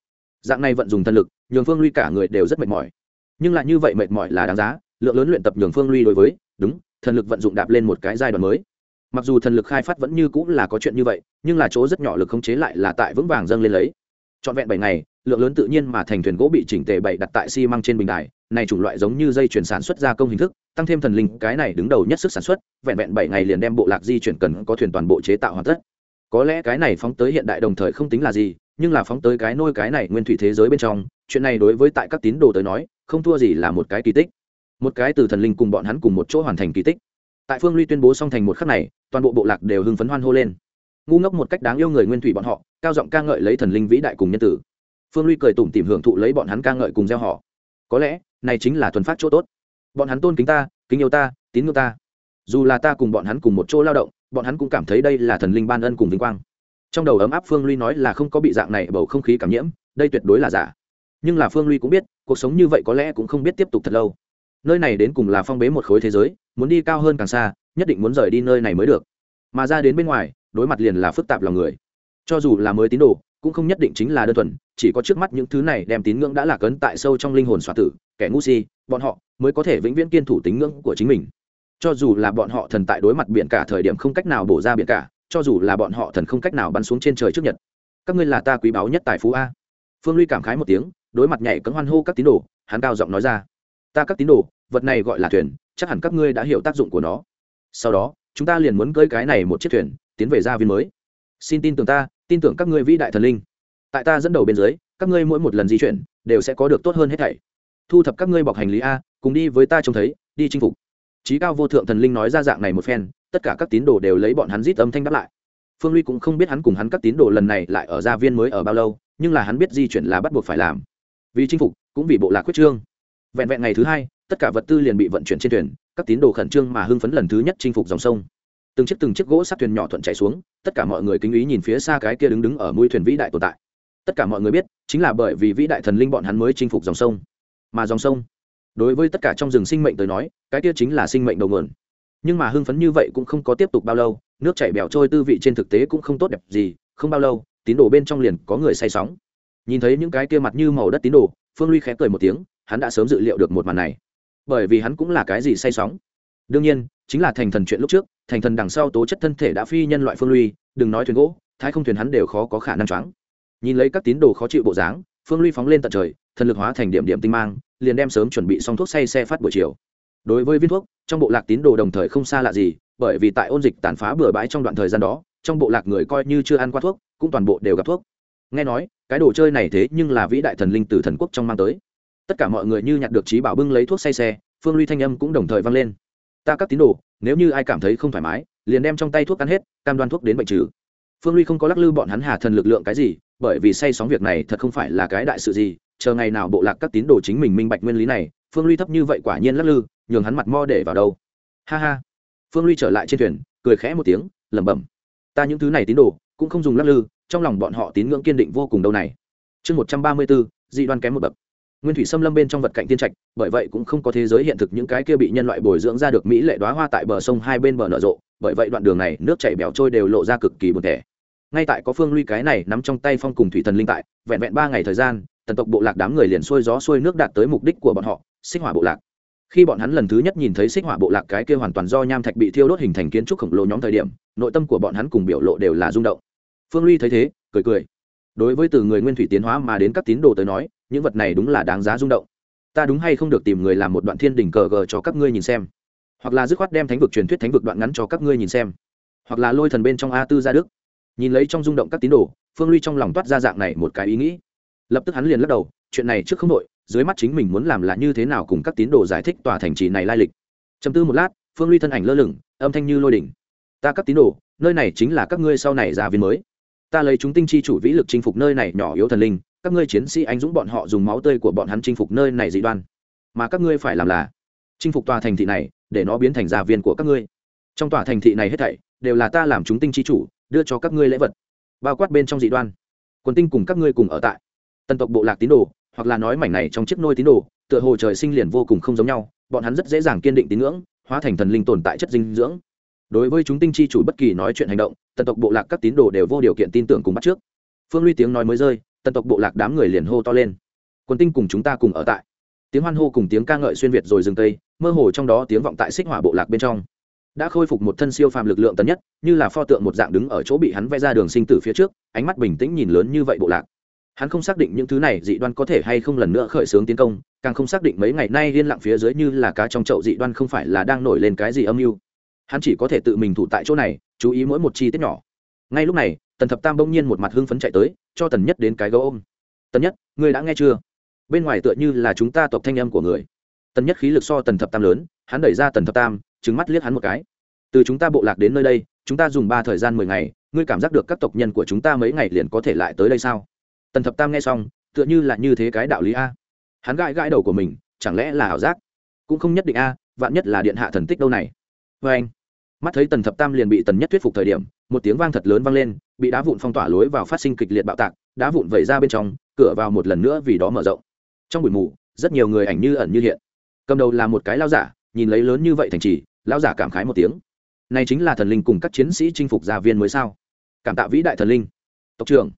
Dạng này vận dùng thần lực, nhường phương lui cả người đều rất mệt mỏi. Nhưng lại như vậy mệt mỏi là đáng giá, lượng lớn luyện tập nhường phương lui đối với, đúng, thần lực vận dụng đạp lên một cái giai đoạn mới. Mặc dù thần lực khai phát vẫn như cũng là có chuyện như vậy, nhưng là chỗ rất nhỏ lực khống chế lại là tại vững vàng dâng lên lấy. Trọn vẹn bảy ngày lượng lớn tự nhiên mà thành thuyền gỗ bị chỉnh tề bày đặt tại xi măng trên bình đài, này chủng loại giống như dây chuyển sản xuất gia công hình thức, tăng thêm thần linh, cái này đứng đầu nhất sức sản xuất, vẹn vẹn bảy ngày liền đem bộ lạc di chuyển cần có thuyền toàn bộ chế tạo hoàn tất. Có lẽ cái này phóng tới hiện đại đồng thời không tính là gì, nhưng là phóng tới cái nôi cái này nguyên thủy thế giới bên trong, chuyện này đối với tại các tín đồ tới nói, không thua gì là một cái kỳ tích. Một cái từ thần linh cùng bọn hắn cùng một chỗ hoàn thành kỳ tích. Tại phương ly tuyên bố xong thành một khắc này, toàn bộ bộ lạc đều hưng phấn hoan hô lên. Ngu ngốc một cách đáng yêu người nguyên thủy bọn họ, cao giọng ca ngợi lấy thần linh vĩ đại cùng nhân tử phương ly cười tủm tìm hưởng thụ lấy bọn hắn ca ngợi cùng gieo họ. Có lẽ, này chính là thuần phát chỗ tốt. Bọn hắn tôn kính ta, kính yêu ta, tín ngưỡng ta. Dù là ta cùng bọn hắn cùng một chỗ lao động, bọn hắn cũng cảm thấy đây là thần linh ban ân cùng vinh quang. Trong đầu ấm áp phương ly nói là không có bị dạng này bầu không khí cảm nhiễm, đây tuyệt đối là giả. Nhưng là phương ly cũng biết, cuộc sống như vậy có lẽ cũng không biết tiếp tục thật lâu. Nơi này đến cùng là phong bế một khối thế giới, muốn đi cao hơn càng xa, nhất định muốn rời đi nơi này mới được. Mà ra đến bên ngoài, đối mặt liền là phức tạp lòng người. Cho dù là mới tín đồ cũng không nhất định chính là đơn thuần, chỉ có trước mắt những thứ này đem tín ngưỡng đã lạc ấn tại sâu trong linh hồn xoa tử, kẻ ngu si, bọn họ mới có thể vĩnh viễn kiên thủ tín ngưỡng của chính mình. Cho dù là bọn họ thần tại đối mặt biển cả thời điểm không cách nào bổ ra biển cả, cho dù là bọn họ thần không cách nào bắn xuống trên trời trước nhật. Các ngươi là ta quý báu nhất tài phú a. Phương ly cảm khái một tiếng, đối mặt nhảy cấm hoan hô các tín đồ, hắn cao giọng nói ra. Ta các tín đồ, vật này gọi là thuyền, chắc hẳn các ngươi đã hiểu tác dụng của nó. Sau đó, chúng ta liền muốn cơi cái này một chiếc thuyền, tiến về gia viên mới. Xin tin tưởng ta tin tưởng các ngươi vĩ đại thần linh. Tại ta dẫn đầu bên dưới, các ngươi mỗi một lần di chuyển, đều sẽ có được tốt hơn hết thảy. Thu thập các ngươi bọc hành lý a, cùng đi với ta trông thấy, đi chinh phục. Trí cao vô thượng thần linh nói ra dạng này một phen, tất cả các tín đồ đều lấy bọn hắn rít âm thanh đáp lại. Phương ly cũng không biết hắn cùng hắn các tín đồ lần này lại ở gia viên mới ở bao lâu, nhưng là hắn biết di chuyển là bắt buộc phải làm. Vì chinh phục, cũng vì bộ lạc quyết trương. Vẹn vẹn ngày thứ hai, tất cả vật tư liền bị vận chuyển trên thuyền, các tín đồ khẩn trương mà hưng phấn lần thứ nhất chinh phục dòng sông từng chiếc từng chiếc gỗ sắt thuyền nhỏ thuận chạy xuống, tất cả mọi người kính ý nhìn phía xa cái kia đứng đứng ở mũi thuyền vĩ đại tồn tại. Tất cả mọi người biết, chính là bởi vì vĩ đại thần linh bọn hắn mới chinh phục dòng sông. Mà dòng sông, đối với tất cả trong rừng sinh mệnh tới nói, cái kia chính là sinh mệnh đầu nguồn. Nhưng mà hưng phấn như vậy cũng không có tiếp tục bao lâu, nước chảy bèo trôi tư vị trên thực tế cũng không tốt đẹp gì, không bao lâu, tín đồ bên trong liền có người say sóng. Nhìn thấy những cái kia mặt như màu đất tín đồ, phương ly khẽ cười một tiếng, hắn đã sớm dự liệu được một màn này. Bởi vì hắn cũng là cái gì say sóng? Đương nhiên, chính là thành thần chuyện lúc trước, thành thần đằng sau tố chất thân thể đã phi nhân loại phương ly đừng nói thuyền gỗ, thái không thuyền hắn đều khó có khả năng choáng. Nhìn lấy các tín đồ khó chịu bộ dáng, phương ly phóng lên tận trời, thần lực hóa thành điểm điểm tinh mang, liền đem sớm chuẩn bị xong thuốc say xe phát buổi chiều. Đối với viên thuốc, trong bộ lạc tín đồ đồng thời không xa lạ gì, bởi vì tại ôn dịch tàn phá bừa bãi trong đoạn thời gian đó, trong bộ lạc người coi như chưa ăn qua thuốc, cũng toàn bộ đều gặp thuốc. Nghe nói, cái đồ chơi này thế nhưng là vĩ đại thần linh từ thần quốc trong mang tới. Tất cả mọi người như nhặt được trí bảo bưng lấy thuốc say xe, phương ly thanh âm cũng đồng thời vang lên ta các tín đồ, nếu như ai cảm thấy không thoải mái, liền đem trong tay thuốc ăn hết, cam đoan thuốc đến bệnh trừ. Phương ly không có lắc lư bọn hắn hà thần lực lượng cái gì, bởi vì say sóng việc này thật không phải là cái đại sự gì, chờ ngày nào bộ lạc các tín đồ chính mình minh bạch nguyên lý này, phương ly thấp như vậy quả nhiên lắc lư, nhường hắn mặt mo để vào đâu. Ha ha. Phương ly trở lại trên thuyền, cười khẽ một tiếng, lẩm bẩm. Ta những thứ này tín đồ, cũng không dùng lắc lư, trong lòng bọn họ tín ngưỡng kiên định vô cùng đâu này. Chương một trăm ba mươi bốn dị đoan kém một bậc nguyên thủy xâm lâm bên trong vật cạnh tiên trạch, bởi vậy cũng không có thế giới hiện thực những cái kia bị nhân loại bồi dưỡng ra được mỹ lệ đoá hoa tại bờ sông hai bên bờ nở rộ, bởi vậy đoạn đường này nước chảy bẻo trôi đều lộ ra cực kỳ buồn thẻ ngay tại có phương ly cái này nắm trong tay phong cùng thủy thần linh tại, vẹn vẹn ba ngày thời gian, tần tộc bộ lạc đám người liền xuôi gió xuôi nước đạt tới mục đích của bọn họ, xích hỏa bộ lạc. Khi bọn hắn lần thứ nhất nhìn thấy xích hỏa bộ lạc cái kia hoàn toàn do nham thạch bị thiêu đốt hình thành kiến trúc khổng lồ nhóm thời điểm, nội tâm của bọn hắn cùng biểu lộ đều là rung động. Phương ly thấy thế, cười cười. Đối với từ người nguyên thủy tiến hóa mà đến các tín đồ tới nói những vật này đúng là đáng giá rung động. Ta đúng hay không được tìm người làm một đoạn thiên đỉnh cờ gờ cho các ngươi nhìn xem. Hoặc là dứt khoát đem thánh vực truyền thuyết thánh vực đoạn ngắn cho các ngươi nhìn xem. Hoặc là lôi thần bên trong a tư gia đức. Nhìn lấy trong rung động các tín đồ, phương ly trong lòng toát ra dạng này một cái ý nghĩ. Lập tức hắn liền lắc đầu, chuyện này trước không đội dưới mắt chính mình muốn làm là như thế nào cùng các tín đồ giải thích tòa thành trì này lai lịch. Chầm tư một lát, phương ly thân ảnh lơ lửng, âm thanh như lôi đỉnh. Ta các tín đồ, nơi này chính là các ngươi sau này ra viên mới ta lấy chúng tinh chi chủ vĩ lực chinh phục nơi này nhỏ yếu thần linh, các ngươi chiến sĩ anh dũng bọn họ dùng máu tươi của bọn hắn chinh phục nơi này dị đoan. Mà các ngươi phải làm là chinh phục tòa thành thị này, để nó biến thành gia viên của các ngươi. Trong tòa thành thị này hết thảy, đều là ta làm chúng tinh chi chủ, đưa cho các ngươi lễ vật. Bao quát bên trong dị đoan. Quần tinh cùng các ngươi cùng ở tại. Tân tộc bộ lạc tín đồ, hoặc là nói mảnh này trong chiếc nôi tín đồ, tựa hồ trời sinh liền vô cùng không giống nhau, bọn hắn rất dễ dàng kiên định tín ngưỡng, hóa thành thần linh tồn tại chất dinh dưỡng đối với chúng tinh chi chủ bất kỳ nói chuyện hành động, tần tộc bộ lạc các tín đồ đều vô điều kiện tin tưởng cùng bắt trước. Phương ly tiếng nói mới rơi, tần tộc bộ lạc đám người liền hô to lên. Quần tinh cùng chúng ta cùng ở tại. Tiếng hoan hô cùng tiếng ca ngợi xuyên việt rồi dừng tây, mơ hồ trong đó tiếng vọng tại xích hỏa bộ lạc bên trong. Đã khôi phục một thân siêu phàm lực lượng tần nhất, như là pho tượng một dạng đứng ở chỗ bị hắn vẽ ra đường sinh tử phía trước, ánh mắt bình tĩnh nhìn lớn như vậy bộ lạc. Hắn không xác định những thứ này dị đoan có thể hay không lần nữa khởi xướng tiến công, càng không xác định mấy ngày nay liên lặng phía dưới như là cá trong chậu dị đoan không phải là đang nổi lên cái gì âm mưu hắn chỉ có thể tự mình thủ tại chỗ này, chú ý mỗi một chi tiết nhỏ. Ngay lúc này, tần thập tam bỗng nhiên một mặt hưng phấn chạy tới, cho tần nhất đến cái gấu ôm. Tần nhất, ngươi đã nghe chưa? Bên ngoài tựa như là chúng ta tộc thanh âm của người. Tần nhất khí lực so tần thập tam lớn, hắn đẩy ra tần thập tam trứng mắt liếc hắn một cái. Từ chúng ta bộ lạc đến nơi đây, chúng ta dùng ba thời gian mười ngày, ngươi cảm giác được các tộc nhân của chúng ta mấy ngày liền có thể lại tới đây sao? Tần thập tam nghe xong, tựa như là như thế cái đạo lý a. Hắn gãi gãi đầu của mình, chẳng lẽ là ảo giác? Cũng không nhất định a, vạn nhất là điện hạ thần tích đâu này. Vê anh mắt thấy tần thập tam liền bị tần nhất thuyết phục thời điểm, một tiếng vang thật lớn vang lên, bị đá vụn phong tỏa lối vào phát sinh kịch liệt bạo tạc, đá vụn vẩy ra bên trong, cửa vào một lần nữa vì đó mở rộng. Trong buổi mù, rất nhiều người ảnh như ẩn như hiện. Cầm đầu là một cái lao giả, nhìn lấy lớn như vậy thành trì lao giả cảm khái một tiếng. Này chính là thần linh cùng các chiến sĩ chinh phục gia viên mới sao? Cảm tạ vĩ đại thần linh. Tộc trưởng.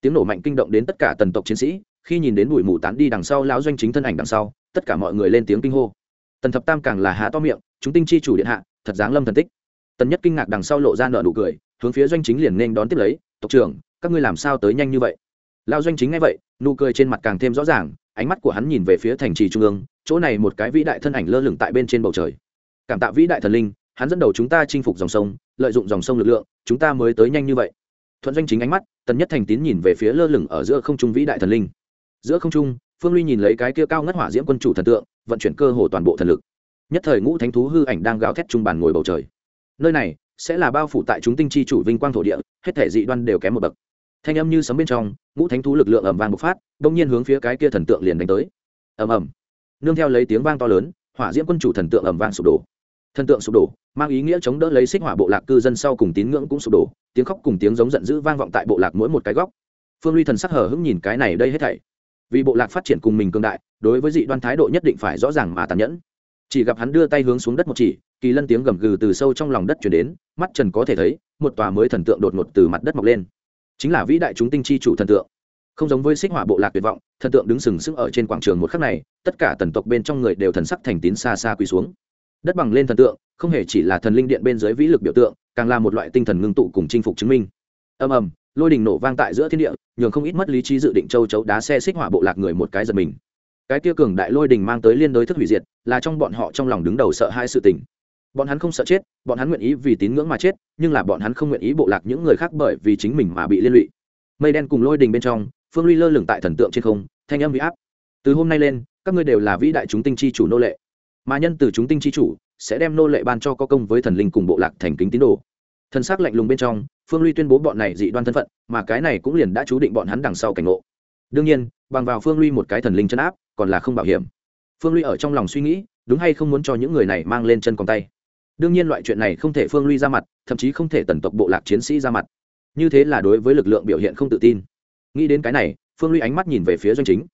Tiếng nổ mạnh kinh động đến tất cả tần tộc chiến sĩ, khi nhìn đến bụi mù tán đi đằng sau lão doanh chính thân ảnh đằng sau, tất cả mọi người lên tiếng kinh hô. Tần thập tam càng là há to miệng, chúng tinh chi chủ điện hạ, thật dáng lâm thần tích tần nhất kinh ngạc đằng sau lộ ra nợ nụ cười, hướng phía doanh chính liền nên đón tiếp lấy, tộc trưởng, các ngươi làm sao tới nhanh như vậy? Lão doanh chính ngay vậy, nụ cười trên mặt càng thêm rõ ràng, ánh mắt của hắn nhìn về phía thành trì trung ương, chỗ này một cái vĩ đại thân ảnh lơ lửng tại bên trên bầu trời. Cảm tạ vĩ đại thần linh, hắn dẫn đầu chúng ta chinh phục dòng sông, lợi dụng dòng sông lực lượng, chúng ta mới tới nhanh như vậy. Thuận doanh chính ánh mắt, tần nhất thành tín nhìn về phía lơ lửng ở giữa không trung vĩ đại thần linh. Giữa không trung, phương ly nhìn lấy cái kia cao ngất hỏa diễm quân chủ thần tượng, vận chuyển cơ hồ toàn bộ thần lực. Nhất thời ngũ thánh thú hư ảnh đang gào thét trung bàn ngồi bầu trời nơi này sẽ là bao phủ tại chúng tinh chi chủ vinh quang thổ địa, hết thể dị đoan đều kém một bậc. Thanh âm như sấm bên trong, ngũ thánh thú lực lượng ẩm vàng bộc phát, đông nhiên hướng phía cái kia thần tượng liền đánh tới. Ầm ầm. Nương theo lấy tiếng vang to lớn, hỏa diễm quân chủ thần tượng ẩm vang sụp đổ. Thần tượng sụp đổ, mang ý nghĩa chống đỡ lấy xích hỏa bộ lạc cư dân sau cùng tín ngưỡng cũng sụp đổ, tiếng khóc cùng tiếng giống giận dữ vang vọng tại bộ lạc mỗi một cái góc. Phương ly thần sắc hở hững nhìn cái này đây hết thảy. Vì bộ lạc phát triển cùng mình cường đại, đối với dị đoan thái độ nhất định phải rõ ràng mà tàn nhẫn. Chỉ gặp hắn đưa tay hướng xuống đất một chỉ kỳ lân tiếng gầm gừ từ sâu trong lòng đất chuyển đến, mắt trần có thể thấy, một tòa mới thần tượng đột ngột từ mặt đất mọc lên. Chính là vĩ đại chúng tinh chi chủ thần tượng. Không giống với xích hỏa bộ lạc tuyệt vọng, thần tượng đứng sừng sững ở trên quảng trường một khắc này, tất cả tần tộc bên trong người đều thần sắc thành tín xa xa quỳ xuống. Đất bằng lên thần tượng, không hề chỉ là thần linh điện bên dưới vĩ lực biểu tượng, càng là một loại tinh thần ngưng tụ cùng chinh phục chứng minh. Ầm ầm, lôi đình nổ vang tại giữa thiên địa, nhường không ít mất lý trí dự định châu chấu đá xe xích hỏa bộ lạc người một cái giật mình. Cái kia cường đại lôi đình mang tới liên đối thức hủy diệt, là trong bọn họ trong lòng đứng đầu sợ hai sự tình bọn hắn không sợ chết, bọn hắn nguyện ý vì tín ngưỡng mà chết, nhưng là bọn hắn không nguyện ý bộ lạc những người khác bởi vì chính mình mà bị liên lụy. Mây đen cùng lôi đình bên trong, phương ly lơ lửng tại thần tượng trên không, thanh âm bị áp. Từ hôm nay lên, các ngươi đều là vĩ đại chúng tinh chi chủ nô lệ. Mà nhân từ chúng tinh chi chủ sẽ đem nô lệ ban cho có công với thần linh cùng bộ lạc thành kính tín đồ. Thần xác lạnh lùng bên trong, phương ly tuyên bố bọn này dị đoan thân phận, mà cái này cũng liền đã chú định bọn hắn đằng sau cảnh ngộ. Đương nhiên, bằng vào phương ly một cái thần linh chân áp, còn là không bảo hiểm. Phương ly ở trong lòng suy nghĩ, đúng hay không muốn cho những người này mang lên chân còn tay đương nhiên loại chuyện này không thể phương ly ra mặt, thậm chí không thể tần tộc bộ lạc chiến sĩ ra mặt. Như thế là đối với lực lượng biểu hiện không tự tin. Nghĩ đến cái này, phương ly ánh mắt nhìn về phía doanh chính.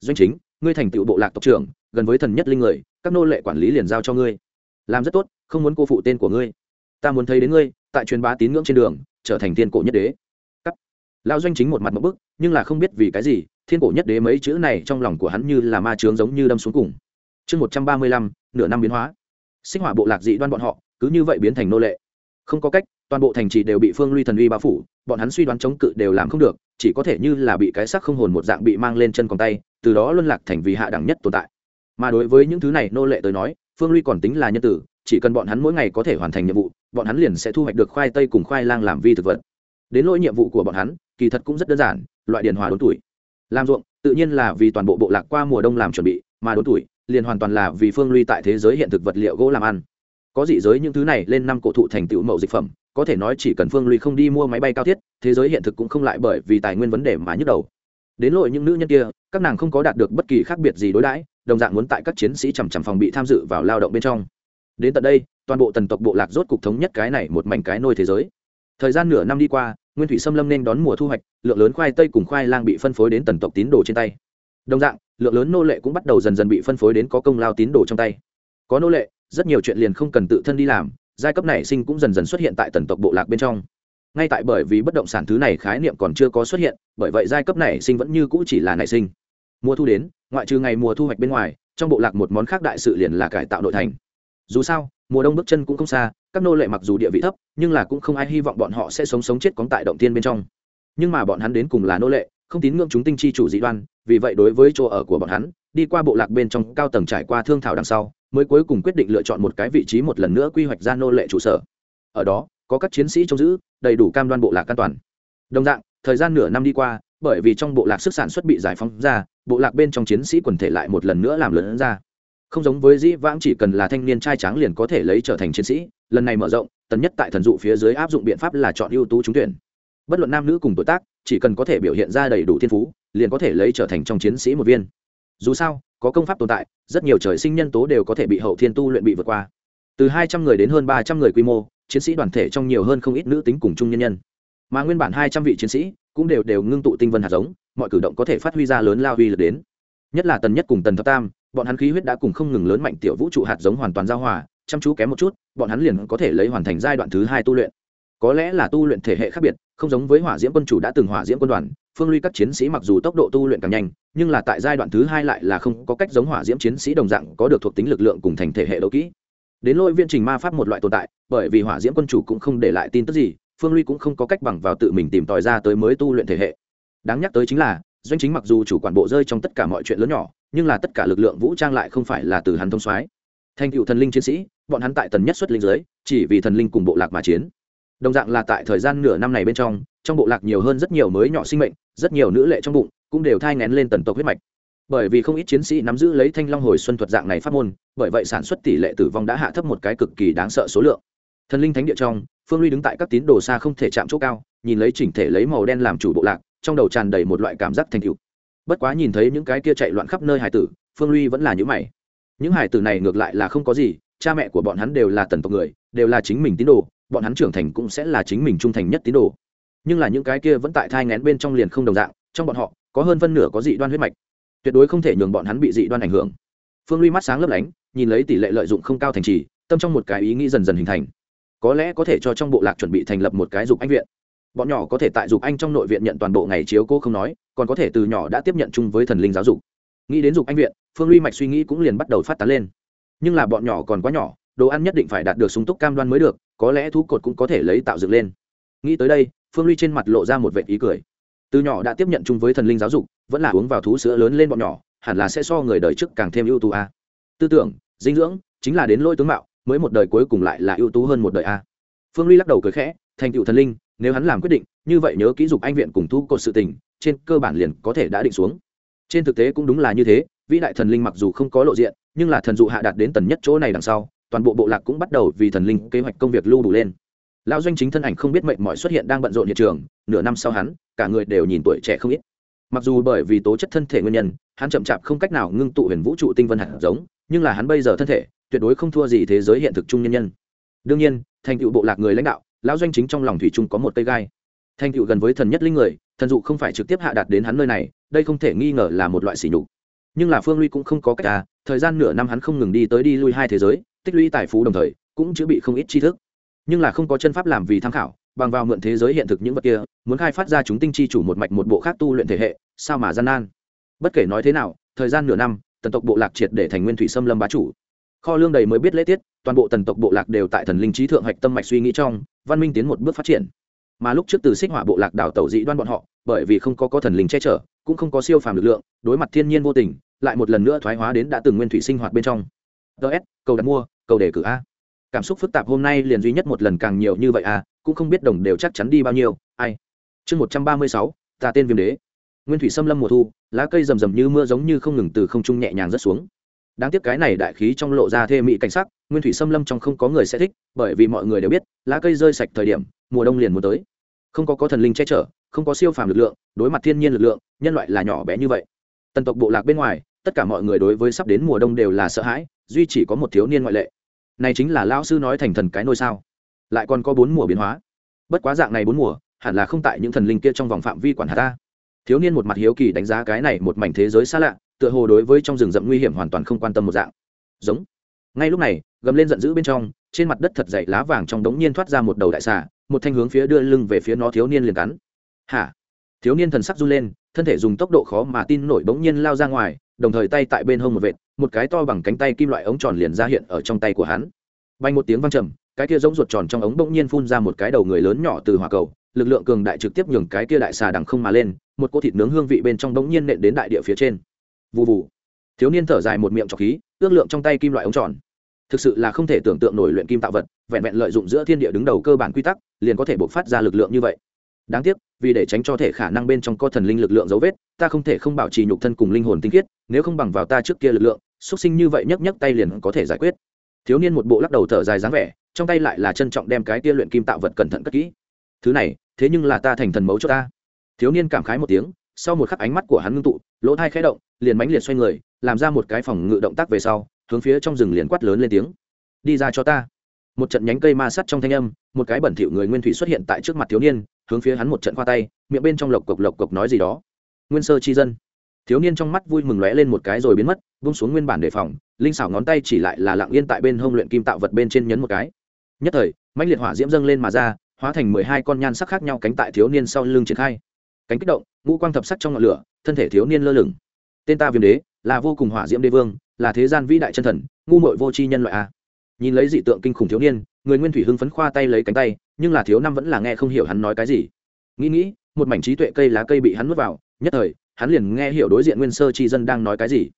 Doanh chính, ngươi thành tựu bộ lạc tộc trưởng, gần với thần nhất linh người, các nô lệ quản lý liền giao cho ngươi. Làm rất tốt, không muốn cô phụ tên của ngươi. Ta muốn thấy đến ngươi, tại truyền bá tín ngưỡng trên đường, trở thành thiên cổ nhất đế. Cắt. Lao doanh chính một mặt một bức, nhưng là không biết vì cái gì, thiên cổ nhất đế mấy chữ này trong lòng của hắn như là ma trướng giống như đâm xuống cùng. Chương một trăm ba mươi lăm, nửa năm biến hóa sinh hỏa bộ lạc dị đoan bọn họ, cứ như vậy biến thành nô lệ. Không có cách, toàn bộ thành trì đều bị phương ly thần uy bao phủ, bọn hắn suy đoán chống cự đều làm không được, chỉ có thể như là bị cái sắc không hồn một dạng bị mang lên chân còn tay, từ đó luân lạc thành vì hạ đẳng nhất tồn tại. Mà đối với những thứ này nô lệ tới nói, phương ly còn tính là nhân tử, chỉ cần bọn hắn mỗi ngày có thể hoàn thành nhiệm vụ, bọn hắn liền sẽ thu hoạch được khoai tây cùng khoai lang làm vi thực vật. Đến lỗi nhiệm vụ của bọn hắn, kỳ thật cũng rất đơn giản, loại điền hòa đốn tuổi. Làm ruộng, tự nhiên là vì toàn bộ bộ lạc qua mùa đông làm chuẩn bị, mà đốn tuổi liền hoàn toàn là vì phương ly tại thế giới hiện thực vật liệu gỗ làm ăn. Có dị giới những thứ này lên năm cổ thụ thành tựu mậu dịch phẩm, có thể nói chỉ cần phương ly không đi mua máy bay cao thiết, thế giới hiện thực cũng không lại bởi vì tài nguyên vấn đề mà nhức đầu. Đến lội những nữ nhân kia, các nàng không có đạt được bất kỳ khác biệt gì đối đãi, đồng dạng muốn tại các chiến sĩ chằm chằm phòng bị tham dự vào lao động bên trong. Đến tận đây, toàn bộ tần tộc bộ lạc rốt cục thống nhất cái này một mảnh cái nôi thế giới. Thời gian nửa năm đi qua, nguyên thủy xâm lâm nên đón mùa thu hoạch, lượng lớn khoai tây cùng khoai lang bị phân phối đến tần tộc tín đồ trên tay đồng dạng, lượng lớn nô lệ cũng bắt đầu dần dần bị phân phối đến có công lao tín đồ trong tay. Có nô lệ, rất nhiều chuyện liền không cần tự thân đi làm, giai cấp này sinh cũng dần dần xuất hiện tại tần tộc bộ lạc bên trong. Ngay tại bởi vì bất động sản thứ này khái niệm còn chưa có xuất hiện, bởi vậy giai cấp này sinh vẫn như cũ chỉ là nảy sinh. Mùa thu đến, ngoại trừ ngày mùa thu hoạch bên ngoài, trong bộ lạc một món khác đại sự liền là cải tạo nội thành. Dù sao, mùa đông bước chân cũng không xa, các nô lệ mặc dù địa vị thấp, nhưng là cũng không ai hy vọng bọn họ sẽ sống sống chết cóng tại động tiên bên trong. Nhưng mà bọn hắn đến cùng là nô lệ không tín ngưỡng chúng tinh chi chủ dị đoan, vì vậy đối với chỗ ở của bọn hắn, đi qua bộ lạc bên trong cao tầng trải qua thương thảo đằng sau, mới cuối cùng quyết định lựa chọn một cái vị trí một lần nữa quy hoạch ra nô lệ trụ sở. Ở đó, có các chiến sĩ trông giữ, đầy đủ cam đoan bộ lạc an toàn. Đồng dạng, thời gian nửa năm đi qua, bởi vì trong bộ lạc sức sản xuất bị giải phóng ra, bộ lạc bên trong chiến sĩ quần thể lại một lần nữa làm lớn ra. Không giống với dĩ vãng chỉ cần là thanh niên trai tráng liền có thể lấy trở thành chiến sĩ, lần này mở rộng, tần nhất tại thần dụ phía dưới áp dụng biện pháp là chọn ưu tú trúng tuyển bất luận nam nữ cùng tuổi tác, chỉ cần có thể biểu hiện ra đầy đủ thiên phú, liền có thể lấy trở thành trong chiến sĩ một viên. Dù sao, có công pháp tồn tại, rất nhiều trời sinh nhân tố đều có thể bị hậu thiên tu luyện bị vượt qua. Từ hai trăm người đến hơn ba trăm người quy mô, chiến sĩ đoàn thể trong nhiều hơn không ít nữ tính cùng chung nhân nhân. Mà nguyên bản hai trăm vị chiến sĩ cũng đều đều ngưng tụ tinh vân hạt giống, mọi cử động có thể phát huy ra lớn lao huy lực đến. Nhất là tần nhất cùng tần thập tam, bọn hắn khí huyết đã cùng không ngừng lớn mạnh tiểu vũ trụ hạt giống hoàn toàn giao hòa, chăm chú kém một chút, bọn hắn liền có thể lấy hoàn thành giai đoạn thứ hai tu luyện có lẽ là tu luyện thể hệ khác biệt, không giống với hỏa diễm quân chủ đã từng hỏa diễm quân đoàn, phương ly các chiến sĩ mặc dù tốc độ tu luyện càng nhanh, nhưng là tại giai đoạn thứ hai lại là không có cách giống hỏa diễm chiến sĩ đồng dạng có được thuộc tính lực lượng cùng thành thể hệ đấu kỹ. Đến lôi viên trình ma pháp một loại tồn tại, bởi vì hỏa diễm quân chủ cũng không để lại tin tức gì, phương ly cũng không có cách bằng vào tự mình tìm tòi ra tới mới tu luyện thể hệ. Đáng nhắc tới chính là, doanh chính mặc dù chủ quản bộ rơi trong tất cả mọi chuyện lớn nhỏ, nhưng là tất cả lực lượng vũ trang lại không phải là từ hắn thông soái. Thành cựu thần linh chiến sĩ, bọn hắn tại tần nhất xuất linh giới, chỉ vì thần linh cùng bộ lạc mà chiến đồng dạng là tại thời gian nửa năm này bên trong trong bộ lạc nhiều hơn rất nhiều mới nhỏ sinh mệnh, rất nhiều nữ lệ trong bụng, cũng đều thai ngén lên tần tộc huyết mạch. Bởi vì không ít chiến sĩ nắm giữ lấy thanh long hồi xuân thuật dạng này phát môn, bởi vậy sản xuất tỷ lệ tử vong đã hạ thấp một cái cực kỳ đáng sợ số lượng. Thần linh thánh địa trong, phương ly đứng tại các tín đồ xa không thể chạm chỗ cao, nhìn lấy chỉnh thể lấy màu đen làm chủ bộ lạc, trong đầu tràn đầy một loại cảm giác thành cựu bất quá nhìn thấy những cái kia chạy loạn khắp nơi hải tử, phương ly vẫn là những mày. Những hải tử này ngược lại là không có gì, cha mẹ của bọn hắn đều là tần tộc người, đều là chính mình tín đồ bọn hắn trưởng thành cũng sẽ là chính mình trung thành nhất tín đồ. Nhưng là những cái kia vẫn tại thai ngén bên trong liền không đồng dạng, trong bọn họ, có hơn phân nửa có dị đoan huyết mạch. Tuyệt đối không thể nhường bọn hắn bị dị đoan ảnh hưởng. Phương ly mắt sáng lấp lánh, nhìn lấy tỷ lệ lợi dụng không cao thành trì, tâm trong một cái ý nghĩ dần dần hình thành. Có lẽ có thể cho trong bộ lạc chuẩn bị thành lập một cái dục anh viện. Bọn nhỏ có thể tại dục anh trong nội viện nhận toàn bộ ngày chiếu cô không nói, còn có thể từ nhỏ đã tiếp nhận chung với thần linh giáo dục. Nghĩ đến dục anh viện, phương ly mạch suy nghĩ cũng liền bắt đầu phát tán lên. Nhưng là bọn nhỏ còn quá nhỏ đồ ăn nhất định phải đạt được súng túc cam đoan mới được, có lẽ thú cột cũng có thể lấy tạo dựng lên. Nghĩ tới đây, phương ly trên mặt lộ ra một vệ ý cười. Từ nhỏ đã tiếp nhận chung với thần linh giáo dục, vẫn là uống vào thú sữa lớn lên bọn nhỏ, hẳn là sẽ so người đời trước càng thêm ưu tú a. Tư tưởng, dinh dưỡng, chính là đến lôi tướng mạo, mới một đời cuối cùng lại là ưu tú hơn một đời a. Phương ly lắc đầu cười khẽ, thành tựu thần linh, nếu hắn làm quyết định, như vậy nhớ kỹ dục anh viện cùng thu cột sự tình, trên cơ bản liền có thể đã định xuống. Trên thực tế cũng đúng là như thế, vĩ đại thần linh mặc dù không có lộ diện, nhưng là thần dụ hạ đạt đến tần nhất chỗ này đằng sau toàn bộ bộ lạc cũng bắt đầu vì thần linh kế hoạch công việc lưu đủ lên. Lão doanh chính thân ảnh không biết mệnh mọi xuất hiện đang bận rộn hiện trường, nửa năm sau hắn, cả người đều nhìn tuổi trẻ không ít. Mặc dù bởi vì tố chất thân thể nguyên nhân, hắn chậm chạp không cách nào ngưng tụ huyền vũ trụ tinh vân hạt giống, nhưng là hắn bây giờ thân thể, tuyệt đối không thua gì thế giới hiện thực chung nhân nhân. Đương nhiên, thành tựu bộ lạc người lãnh đạo, lão doanh chính trong lòng thủy chung có một cây gai. Thành tựu gần với thần nhất linh người, thần dụ không phải trực tiếp hạ đạt đến hắn nơi này, đây không thể nghi ngờ là một loại sỉ nhục. Nhưng là phương ly cũng không có cách à thời gian nửa năm hắn không ngừng đi tới đi lui hai thế giới tích lũy tài phú đồng thời, cũng chứa bị không ít tri thức. Nhưng là không có chân pháp làm vì tham khảo, bằng vào mượn thế giới hiện thực những vật kia, muốn khai phát ra chúng tinh chi chủ một mạch một bộ khác tu luyện thể hệ, sao mà gian nan? Bất kể nói thế nào, thời gian nửa năm, tần tộc bộ lạc triệt để thành nguyên thủy xâm lâm bá chủ. Kho lương đầy mới biết lễ tiết, toàn bộ tần tộc bộ lạc đều tại thần linh trí thượng hạch tâm mạch suy nghĩ trong, văn minh tiến một bước phát triển. Mà lúc trước từ xích hỏa bộ lạc đảo tẩu dị đoan bọn họ, bởi vì không có có thần linh che chở, cũng không có siêu phàm lực lượng, đối mặt thiên nhiên vô tình, lại một lần nữa thoái hóa đến đã từng nguyên thủy sinh hoạt bên trong ts cầu đặt mua, cầu đề cử a. Cảm xúc phức tạp hôm nay liền duy nhất một lần càng nhiều như vậy à cũng không biết đồng đều chắc chắn đi bao nhiêu, ai. Chương một trăm ba mươi sáu, ta tên viêm đế. Nguyên thủy xâm lâm mùa thu, lá cây rầm rầm như mưa giống như không ngừng từ không trung nhẹ nhàng rớt xuống. Đáng tiếc cái này đại khí trong lộ ra thê mỹ cảnh sắc, nguyên thủy xâm lâm trong không có người sẽ thích, bởi vì mọi người đều biết, lá cây rơi sạch thời điểm, mùa đông liền muốn tới. Không có có thần linh che chở, không có siêu phàm lực lượng, đối mặt thiên nhiên lực lượng, nhân loại là nhỏ bé như vậy. Tần tộc bộ lạc bên ngoài, tất cả mọi người đối với sắp đến mùa đông đều là sợ hãi duy chỉ có một thiếu niên ngoại lệ. Này chính là lão sư nói thành thần cái nôi sao? Lại còn có bốn mùa biến hóa. Bất quá dạng này bốn mùa, hẳn là không tại những thần linh kia trong vòng phạm vi quản hạt ta. Thiếu niên một mặt hiếu kỳ đánh giá cái này một mảnh thế giới xa lạ, tựa hồ đối với trong rừng rậm nguy hiểm hoàn toàn không quan tâm một dạng. Giống. Ngay lúc này, gầm lên giận dữ bên trong, trên mặt đất thật dày lá vàng trong đống nhiên thoát ra một đầu đại xà, một thanh hướng phía đưa lưng về phía nó thiếu niên liền cắn. Hả? Thiếu niên thần sắc run lên, thân thể dùng tốc độ khó mà tin nổi bỗng nhiên lao ra ngoài đồng thời tay tại bên hông một vệt, một cái to bằng cánh tay kim loại ống tròn liền ra hiện ở trong tay của hắn. Bay một tiếng văng trầm, cái kia giống ruột tròn trong ống bỗng nhiên phun ra một cái đầu người lớn nhỏ từ hỏa cầu, lực lượng cường đại trực tiếp nhường cái kia đại xà đằng không mà lên, một cỗ thịt nướng hương vị bên trong bỗng nhiên nện đến đại địa phía trên. Vụ vụ thiếu niên thở dài một miệng trọc khí, ước lượng trong tay kim loại ống tròn. Thực sự là không thể tưởng tượng nổi luyện kim tạo vật, vẹn vẹn lợi dụng giữa thiên địa đứng đầu cơ bản quy tắc, liền có thể bộc phát ra lực lượng như vậy đáng tiếc, vì để tránh cho thể khả năng bên trong có thần linh lực lượng dấu vết, ta không thể không bảo trì nhục thân cùng linh hồn tinh khiết, nếu không bằng vào ta trước kia lực lượng, xuất sinh như vậy nhấc nhấc tay liền có thể giải quyết. Thiếu niên một bộ lắc đầu thở dài dáng vẻ, trong tay lại là trân trọng đem cái tia luyện kim tạo vật cẩn thận cất kỹ. Thứ này, thế nhưng là ta thành thần mấu cho ta. Thiếu niên cảm khái một tiếng, sau một khắc ánh mắt của hắn ngưng tụ, lỗ thai khẽ động, liền mánh liệt xoay người, làm ra một cái phòng ngự động tác về sau, hướng phía trong rừng liền quát lớn lên tiếng. Đi ra cho ta. Một trận nhánh cây ma sắt trong thanh âm, một cái bẩn thỉu người nguyên thủy xuất hiện tại trước mặt thiếu niên hướng phía hắn một trận khoa tay, miệng bên trong lộc cộc lộc cộc nói gì đó. Nguyên sơ chi dân. Thiếu niên trong mắt vui mừng lóe lên một cái rồi biến mất vung xuống nguyên bản đề phòng, linh xảo ngón tay chỉ lại là lặng yên tại bên hông luyện kim tạo vật bên trên nhấn một cái. Nhất thời, mãnh liệt hỏa diễm dâng lên mà ra, hóa thành mười hai con nhan sắc khác nhau cánh tại thiếu niên sau lưng triển khai. Cánh kích động, ngũ quang thập sắc trong ngọn lửa, thân thể thiếu niên lơ lửng. Tên ta viêm đế, là vô cùng hỏa diễm đế vương, là thế gian vĩ đại chân thần, ngu mội vô tri nhân loại a. Nhìn lấy dị tượng kinh khủng thiếu niên, người nguyên thủy hưng phấn khoa tay lấy cánh tay nhưng là thiếu năm vẫn là nghe không hiểu hắn nói cái gì. Nghĩ nghĩ, một mảnh trí tuệ cây lá cây bị hắn nuốt vào, nhất thời, hắn liền nghe hiểu đối diện nguyên sơ chi dân đang nói cái gì.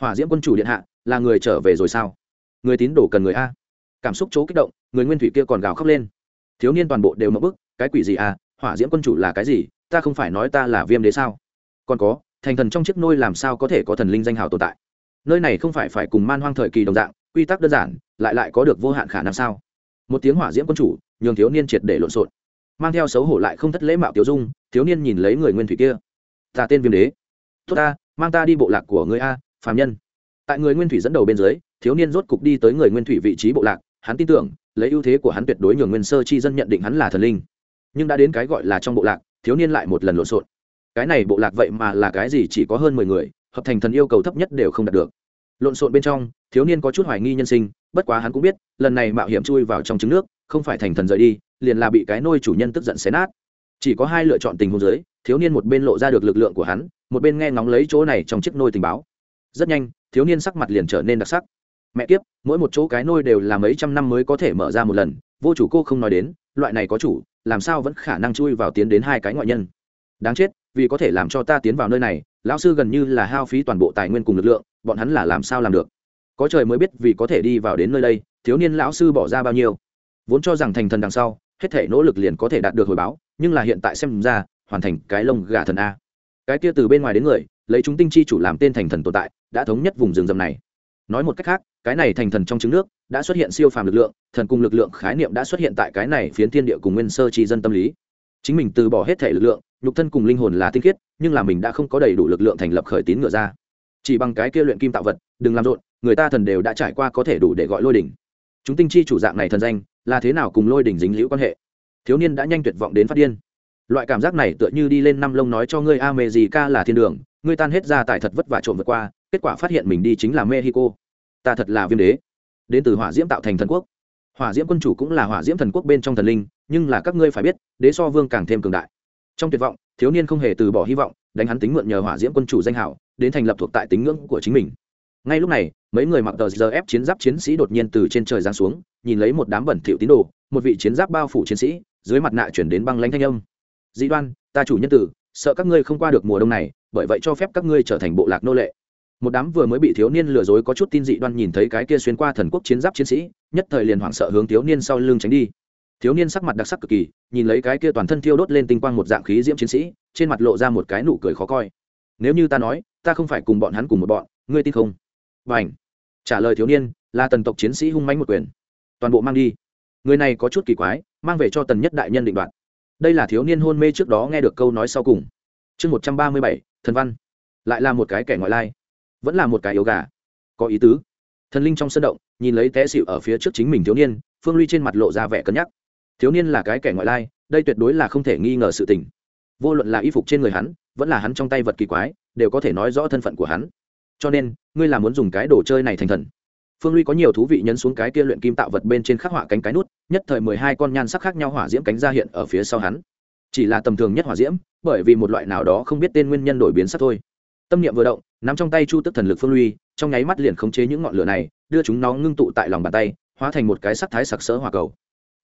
Hỏa diễm quân chủ điện hạ, là người trở về rồi sao? Người tín đồ cần người a. Cảm xúc chỗ kích động, người nguyên thủy kia còn gào khóc lên. Thiếu niên toàn bộ đều mập bức, cái quỷ gì a? Hỏa diễm quân chủ là cái gì? Ta không phải nói ta là viêm đế sao? Còn có, thành thần trong chiếc nôi làm sao có thể có thần linh danh hào tồn tại? Nơi này không phải phải cùng man hoang thời kỳ đồng dạng, quy tắc đơn giản, lại lại có được vô hạn khả năng sao? Một tiếng hỏa diễm quân chủ, nhường thiếu niên triệt để lộn xộn. Mang theo xấu hổ lại không thất lễ mạo tiểu dung, thiếu niên nhìn lấy người nguyên thủy kia. Ta tên viêm đế. Tốt ta, mang ta đi bộ lạc của người a, phàm nhân. Tại người nguyên thủy dẫn đầu bên dưới, thiếu niên rốt cục đi tới người nguyên thủy vị trí bộ lạc. Hắn tin tưởng, lấy ưu thế của hắn tuyệt đối nhường nguyên sơ chi dân nhận định hắn là thần linh. Nhưng đã đến cái gọi là trong bộ lạc, thiếu niên lại một lần lộn xộn. Cái này bộ lạc vậy mà là cái gì chỉ có hơn mười người, hợp thành thần yêu cầu thấp nhất đều không đạt được. Lộn xộn bên trong, thiếu niên có chút hoài nghi nhân sinh bất quá hắn cũng biết, lần này mạo hiểm chui vào trong trứng nước, không phải thành thần rời đi, liền là bị cái nôi chủ nhân tức giận xé nát. Chỉ có hai lựa chọn tình huống giới thiếu niên một bên lộ ra được lực lượng của hắn, một bên nghe ngóng lấy chỗ này trong chiếc nôi tình báo. Rất nhanh, thiếu niên sắc mặt liền trở nên đặc sắc. Mẹ kiếp, mỗi một chỗ cái nôi đều là mấy trăm năm mới có thể mở ra một lần, vô chủ cô không nói đến, loại này có chủ, làm sao vẫn khả năng chui vào tiến đến hai cái ngoại nhân? Đáng chết, vì có thể làm cho ta tiến vào nơi này, lão sư gần như là hao phí toàn bộ tài nguyên cùng lực lượng, bọn hắn là làm sao làm được? Có trời mới biết vì có thể đi vào đến nơi đây, thiếu niên lão sư bỏ ra bao nhiêu. Vốn cho rằng thành thần đằng sau, hết thể nỗ lực liền có thể đạt được hồi báo, nhưng là hiện tại xem ra, hoàn thành cái lông gà thần a. Cái kia từ bên ngoài đến người, lấy chúng tinh chi chủ làm tên thành thần tồn tại, đã thống nhất vùng rừng rậm này. Nói một cách khác, cái này thành thần trong trứng nước, đã xuất hiện siêu phàm lực lượng, thần cùng lực lượng khái niệm đã xuất hiện tại cái này phiến thiên địa cùng nguyên sơ tri dân tâm lý. Chính mình từ bỏ hết thể lực lượng, nhục thân cùng linh hồn là tinh khiết, nhưng là mình đã không có đầy đủ lực lượng thành lập khởi tín ngựa ra. Chỉ bằng cái kia luyện kim tạo vật, đừng làm rộn người ta thần đều đã trải qua có thể đủ để gọi lôi đỉnh. Chúng tinh chi chủ dạng này thần danh, là thế nào cùng lôi đỉnh dính liễu quan hệ? Thiếu niên đã nhanh tuyệt vọng đến phát điên. Loại cảm giác này tựa như đi lên năm lông nói cho ngươi a mê gì ca là thiên đường, ngươi tan hết ra tài thật vất vả trộm vượt qua, kết quả phát hiện mình đi chính là mexico. Ta thật là viêm đế. Đến từ hỏa diễm tạo thành thần quốc. Hỏa diễm quân chủ cũng là hỏa diễm thần quốc bên trong thần linh, nhưng là các ngươi phải biết, đế so vương càng thêm cường đại. Trong tuyệt vọng, thiếu niên không hề từ bỏ hy vọng, đánh hắn tính mượn nhờ hỏa diễm quân chủ danh hảo, đến thành lập thuộc tại tính ngưỡng của chính mình ngay lúc này, mấy người mặc tờ giờ ép chiến giáp chiến sĩ đột nhiên từ trên trời giáng xuống, nhìn lấy một đám bẩn thỉu tín đồ, một vị chiến giáp bao phủ chiến sĩ, dưới mặt nạ chuyển đến băng lãnh thanh âm. Dĩ đoan, ta chủ nhân tử, sợ các ngươi không qua được mùa đông này, bởi vậy cho phép các ngươi trở thành bộ lạc nô lệ. Một đám vừa mới bị thiếu niên lừa dối có chút tin dị đoan nhìn thấy cái kia xuyên qua thần quốc chiến giáp chiến sĩ, nhất thời liền hoảng sợ hướng thiếu niên sau lưng tránh đi. Thiếu niên sắc mặt đặc sắc cực kỳ, nhìn lấy cái kia toàn thân thiêu đốt lên tinh quang một dạng khí diễm chiến sĩ, trên mặt lộ ra một cái nụ cười khó coi. Nếu như ta nói, ta không phải cùng bọn hắn cùng một bọn, ngươi tin không? Và trả lời thiếu niên, là tần tộc chiến sĩ hung mánh một quyền. Toàn bộ mang đi. Người này có chút kỳ quái, mang về cho tần nhất đại nhân định đoạt. Đây là thiếu niên hôn mê trước đó nghe được câu nói sau cùng. Chương một trăm ba mươi bảy, thần văn. Lại là một cái kẻ ngoại lai. Vẫn là một cái yếu gà. Có ý tứ. Thần linh trong sân động, nhìn lấy té xịu ở phía trước chính mình thiếu niên, phương ly trên mặt lộ ra vẻ cân nhắc. Thiếu niên là cái kẻ ngoại lai, đây tuyệt đối là không thể nghi ngờ sự tình. Vô luận là y phục trên người hắn, vẫn là hắn trong tay vật kỳ quái, đều có thể nói rõ thân phận của hắn cho nên, ngươi là muốn dùng cái đồ chơi này thành thần. Phương ly có nhiều thú vị nhấn xuống cái kia luyện kim tạo vật bên trên khắc họa cánh cái nút, nhất thời mười hai con nhan sắc khác nhau hỏa diễm cánh ra hiện ở phía sau hắn. Chỉ là tầm thường nhất hỏa diễm, bởi vì một loại nào đó không biết tên nguyên nhân đổi biến sắc thôi. Tâm niệm vừa động, nắm trong tay chu tức thần lực phương ly trong nháy mắt liền khống chế những ngọn lửa này, đưa chúng nó ngưng tụ tại lòng bàn tay, hóa thành một cái sắc thái sặc sỡ hỏa cầu.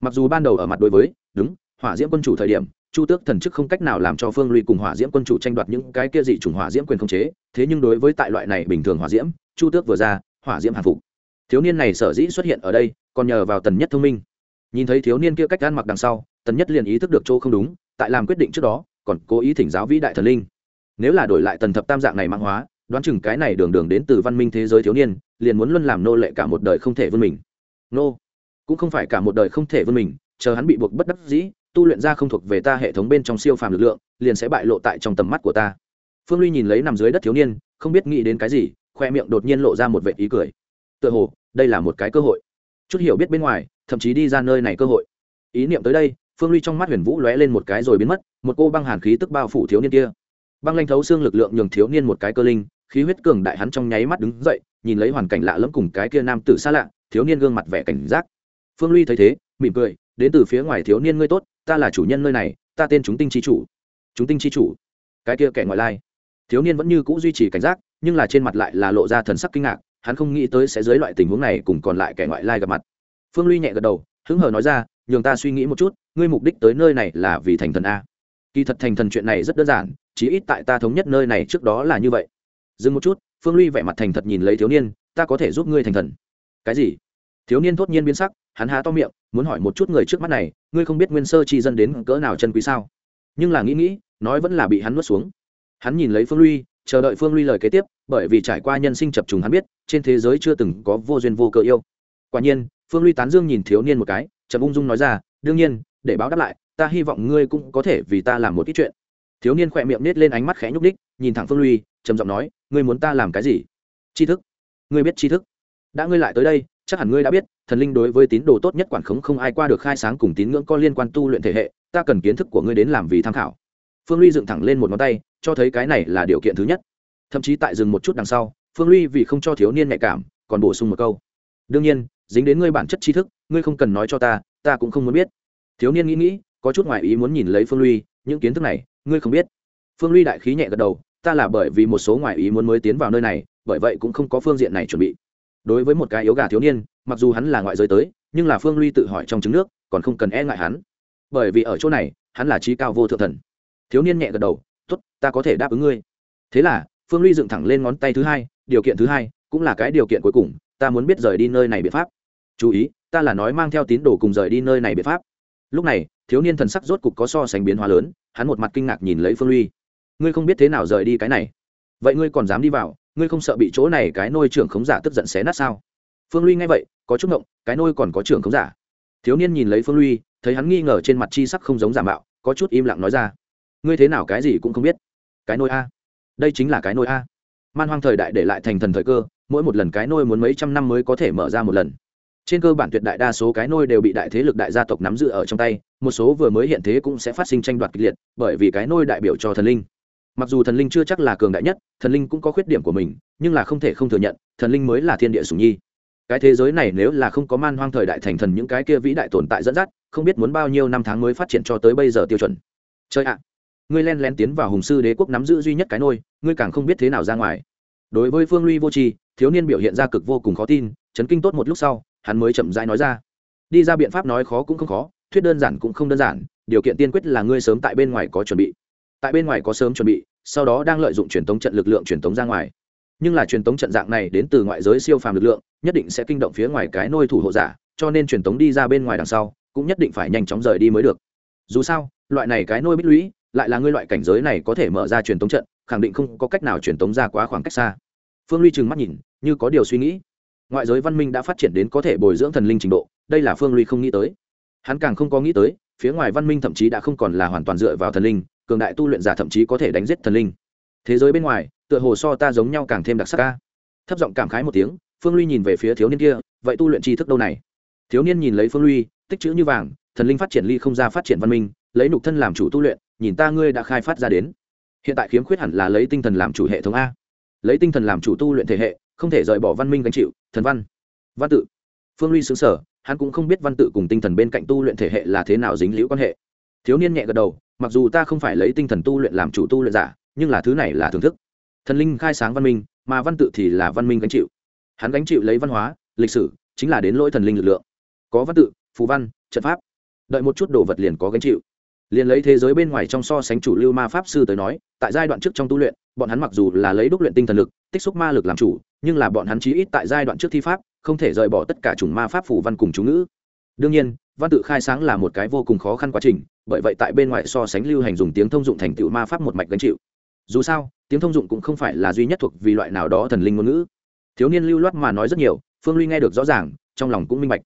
Mặc dù ban đầu ở mặt đối với, đúng, hỏa diễm quân chủ thời điểm chu tước thần chức không cách nào làm cho phương ly cùng hỏa diễm quân chủ tranh đoạt những cái kia dị chủng hỏa diễm quyền không chế, thế nhưng đối với tại loại này bình thường hỏa diễm, chu tước vừa ra, hỏa diễm hàng phục. Thiếu niên này sở dĩ xuất hiện ở đây, còn nhờ vào tần nhất thông minh. Nhìn thấy thiếu niên kia cách gan mặc đằng sau, tần nhất liền ý thức được chỗ không đúng, tại làm quyết định trước đó, còn cố ý thỉnh giáo vĩ đại thần linh. Nếu là đổi lại tần thập tam dạng này mang hóa, đoán chừng cái này đường đường đến từ văn minh thế giới thiếu niên, liền muốn luôn làm nô lệ cả một đời không thể vươn mình. Nô, cũng không phải cả một đời không thể vươn mình, chờ hắn bị buộc bất đắc dĩ tu luyện ra không thuộc về ta hệ thống bên trong siêu phàm lực lượng, liền sẽ bại lộ tại trong tầm mắt của ta. Phương ly nhìn lấy nằm dưới đất thiếu niên, không biết nghĩ đến cái gì, khoe miệng đột nhiên lộ ra một vệ ý cười. Tựa hồ, đây là một cái cơ hội. Chút hiểu biết bên ngoài, thậm chí đi ra nơi này cơ hội. Ý niệm tới đây, phương ly trong mắt huyền vũ lóe lên một cái rồi biến mất, một cô băng hàn khí tức bao phủ thiếu niên kia. Băng lanh thấu xương lực lượng nhường thiếu niên một cái cơ linh, khí huyết cường đại hắn trong nháy mắt đứng dậy, nhìn lấy hoàn cảnh lạ lẫm cùng cái kia nam tử xa lạ, thiếu niên gương mặt vẻ cảnh giác. Phương ly thấy thế, mỉm cười, đến từ phía ngoài thiếu niên ngươi tốt ta là chủ nhân nơi này, ta tên chúng tinh chi chủ. Chúng tinh chi chủ? Cái kia kẻ ngoại lai. Thiếu niên vẫn như c ũ duy trì cảnh giác, nhưng là trên mặt lại là lộ ra thần sắc kinh ngạc, hắn không nghĩ tới sẽ dưới loại tình huống này cùng còn lại kẻ ngoại lai gặp mặt. Phương ly nhẹ gật đầu, hứng hờ nói ra, nhường ta suy nghĩ một chút, ngươi mục đích tới nơi này là vì thành thần a. Kỳ thật thành thần chuyện này rất đơn giản, chí ít tại ta thống nhất nơi này trước đó là như vậy. Dừng một chút, phương ly vẻ mặt thành thật nhìn lấy thiếu niên, ta có thể giúp ngươi thành thần. Cái gì? Thiếu niên thốt nhiên biến sắc hắn há to miệng, muốn hỏi một chút người trước mắt này, ngươi không biết nguyên sơ chi dân đến cỡ nào chân quý sao? Nhưng là nghĩ nghĩ, nói vẫn là bị hắn nuốt xuống. Hắn nhìn lấy phương ly chờ đợi phương ly lời kế tiếp, bởi vì trải qua nhân sinh chập trùng hắn biết, trên thế giới chưa từng có vô duyên vô cơ yêu. Quả nhiên, phương ly tán dương nhìn thiếu niên một cái, chậm ung dung nói ra, đương nhiên, để báo đáp lại, ta hy vọng ngươi cũng có thể vì ta làm một ít chuyện. Thiếu niên khỏe miệng nết lên ánh mắt khẽ nhúc đích nhìn thẳng phương ly trầm giọng nói, ngươi muốn ta làm cái gì? Tri thức. Ngươi biết tri thức. Đã ngươi lại tới đây chắc hẳn ngươi đã biết, thần linh đối với tín đồ tốt nhất quản khống không ai qua được khai sáng cùng tín ngưỡng có liên quan tu luyện thể hệ, ta cần kiến thức của ngươi đến làm vì tham khảo. Phương ly dựng thẳng lên một ngón tay, cho thấy cái này là điều kiện thứ nhất. Thậm chí tại dừng một chút đằng sau, phương ly vì không cho thiếu niên nhạy cảm, còn bổ sung một câu. Đương nhiên, dính đến ngươi bản chất tri thức, ngươi không cần nói cho ta ta cũng không muốn biết. Thiếu niên nghĩ nghĩ, có chút ngoại ý muốn nhìn lấy phương ly những kiến thức này, ngươi không biết. Phương ly đại khí nhẹ gật đầu, ta là bởi vì một số ngoại ý muốn mới tiến vào nơi này, bởi vậy cũng không có phương diện này chuẩn bị đối với một cái yếu gà thiếu niên, mặc dù hắn là ngoại giới tới, nhưng là phương ly tự hỏi trong trứng nước, còn không cần e ngại hắn. Bởi vì ở chỗ này, hắn là trí cao vô thượng thần. Thiếu niên nhẹ gật đầu t ố t ta có thể đáp ứng ngươi. Thế là, phương ly dựng thẳng lên ngón tay thứ hai, điều kiện thứ hai, cũng là cái điều kiện cuối cùng, ta muốn biết rời đi nơi này biện pháp. Chú ý, ta là nói mang theo tín đồ cùng rời đi nơi này biện pháp. Lúc này, thiếu niên thần sắc rốt cục có so sánh biến hóa lớn, hắn một mặt kinh ngạc nhìn lấy phương ly ngươi không biết thế nào rời đi cái này? Vậy ngươi còn dám đi vào? Ngươi không sợ bị chỗ này cái nôi trưởng khống giả tức giận xé nát sao? Phương ly nghe vậy, có chút ngộng, cái nôi còn có trưởng khống giả? Thiếu niên nhìn lấy phương ly thấy hắn nghi ngờ trên mặt chi sắc không giống giả mạo, có chút im lặng nói ra. Ngươi thế nào cái gì cũng không biết. Cái nôi a. Đây chính là cái nôi a. Man hoang thời đại để lại thành thần thời cơ, mỗi một lần cái nôi muốn mấy trăm năm mới có thể mở ra một lần. Trên cơ bản tuyệt đại đa số cái nôi đều bị đại thế lực đại gia tộc nắm giữ ở trong tay, một số vừa mới hiện thế cũng sẽ phát sinh tranh đoạt kịch liệt, bởi vì cái nôi đại biểu cho thần linh. Mặc dù thần linh chưa chắc là cường đại nhất thần linh cũng có khuyết điểm của mình, nhưng là không thể không thừa nhận, thần linh mới là thiên địa sùng nhi. Cái thế giới này nếu là không có man hoang thời đại thành thần những cái kia vĩ đại tồn tại dẫn dắt, không biết muốn bao nhiêu năm tháng mới phát triển cho tới bây giờ tiêu chuẩn. Chơi ạ! Ngươi len lén tiến vào hùng sư đế quốc nắm giữ duy nhất cái nôi, ngươi càng không biết thế nào ra ngoài. Đối với phương ly vô tri, thiếu niên biểu hiện ra cực vô cùng khó tin, chấn kinh tốt một lúc sau, hắn mới chậm rãi nói ra. Đi ra biện pháp nói khó cũng không khó, thuyết đơn giản cũng không đơn giản, điều kiện tiên quyết là ngươi sớm tại bên ngoài có chuẩn bị. Tại bên ngoài có sớm chuẩn bị sau đó đang lợi dụng truyền tống trận lực lượng truyền tống ra ngoài. Nhưng là truyền tống trận dạng này đến từ ngoại giới siêu phàm lực lượng, nhất định sẽ kinh động phía ngoài cái nôi thủ hộ giả, cho nên truyền tống đi ra bên ngoài đằng sau, cũng nhất định phải nhanh chóng rời đi mới được. Dù sao, loại này cái nôi bích lũy, lại là ngươi loại cảnh giới này có thể mở ra truyền tống trận, khẳng định không có cách nào truyền tống ra quá khoảng cách xa. Phương ly trừng mắt nhìn, như có điều suy nghĩ. Ngoại giới văn minh đã phát triển đến có thể bồi dưỡng thần linh trình độ, đây là phương ly không nghĩ tới. Hắn càng không có nghĩ tới, phía ngoài văn minh thậm chí đã không còn là hoàn toàn dựa vào thần linh cường đại tu luyện giả thậm chí có thể đánh giết thần linh. Thế giới bên ngoài, tựa hồ so ta giống nhau càng thêm đặc sắc ca. Thấp giọng cảm khái một tiếng, phương ly nhìn về phía thiếu niên kia, vậy tu luyện tri thức đâu này? Thiếu niên nhìn lấy phương ly tích chữ như vàng, thần linh phát triển ly không ra phát triển văn minh, lấy nục thân làm chủ tu luyện, nhìn ta ngươi đã khai phát ra đến. Hiện tại khiếm khuyết hẳn là lấy tinh thần làm chủ hệ thống a. Lấy tinh thần làm chủ tu luyện thể hệ, không thể rời bỏ văn minh gánh chịu, thần văn. Văn tự. Phương ly xứng sở hắn cũng không biết văn tự cùng tinh thần bên cạnh tu luyện thể hệ là thế nào dính liễu quan hệ thiếu niên nhẹ gật đầu, mặc dù ta không phải lấy tinh thần tu luyện làm chủ tu luyện giả, nhưng là thứ này là thưởng thức. Thần linh khai sáng văn minh, mà văn tự thì là văn minh gánh chịu. Hắn gánh chịu lấy văn hóa, lịch sử, chính là đến lỗi thần linh lực lượng. Có văn tự, phù văn, trận pháp. Đợi một chút đồ vật liền có gánh chịu. Liền lấy thế giới bên ngoài trong so sánh chủ lưu ma pháp sư tới nói, tại giai đoạn trước trong tu luyện, bọn hắn mặc dù là lấy đúc luyện tinh thần lực, tích xúc ma lực làm chủ, nhưng là bọn hắn chí ít tại giai đoạn trước thi pháp, không thể rời bỏ tất cả chủng ma pháp phù văn cùng chú ngữ đương nhiên, văn tự khai sáng là một cái vô cùng khó khăn quá trình, bởi vậy tại bên ngoài so sánh lưu hành dùng tiếng thông dụng thành tựu ma pháp một mạch gánh chịu. Dù sao, tiếng thông dụng cũng không phải là duy nhất thuộc vì loại nào đó thần linh ngôn ngữ. Thiếu niên lưu loát mà nói rất nhiều, phương ly nghe được rõ ràng, trong lòng cũng minh bạch.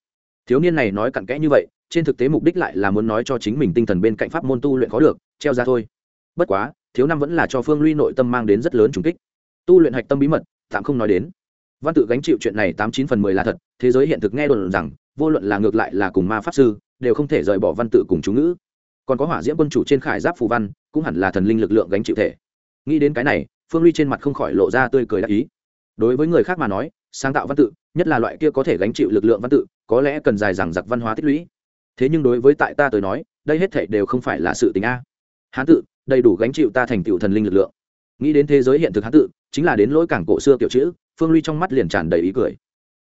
Thiếu niên này nói cặn kẽ như vậy, trên thực tế mục đích lại là muốn nói cho chính mình tinh thần bên cạnh pháp môn tu luyện có được, treo ra thôi. Bất quá, thiếu năm vẫn là cho phương ly nội tâm mang đến rất lớn trùng kích. Tu luyện hạch tâm bí mật, tạm không nói đến. Văn tự gánh chịu chuyện này tám chín phần mười là thật, thế giới hiện thực nghe đồn rằng vô luận là ngược lại là cùng ma pháp sư, đều không thể rời bỏ văn tự cùng chú ngữ. Còn có hỏa diễm quân chủ trên khải giáp phù văn, cũng hẳn là thần linh lực lượng gánh chịu thể. Nghĩ đến cái này, phương ly trên mặt không khỏi lộ ra tươi cười đắc ý. Đối với người khác mà nói, sáng tạo văn tự, nhất là loại kia có thể gánh chịu lực lượng văn tự, có lẽ cần dài dằng dặc văn hóa tích lũy. Thế nhưng đối với tại ta tới nói, đây hết thể đều không phải là sự tình a. Hán tự, đầy đủ gánh chịu ta thành tựu thần linh lực lượng. Nghĩ đến thế giới hiện thực hán tự, chính là đến lỗi cảng cổ xưa kiểu chữ, phương ly trong mắt liền tràn đầy ý cười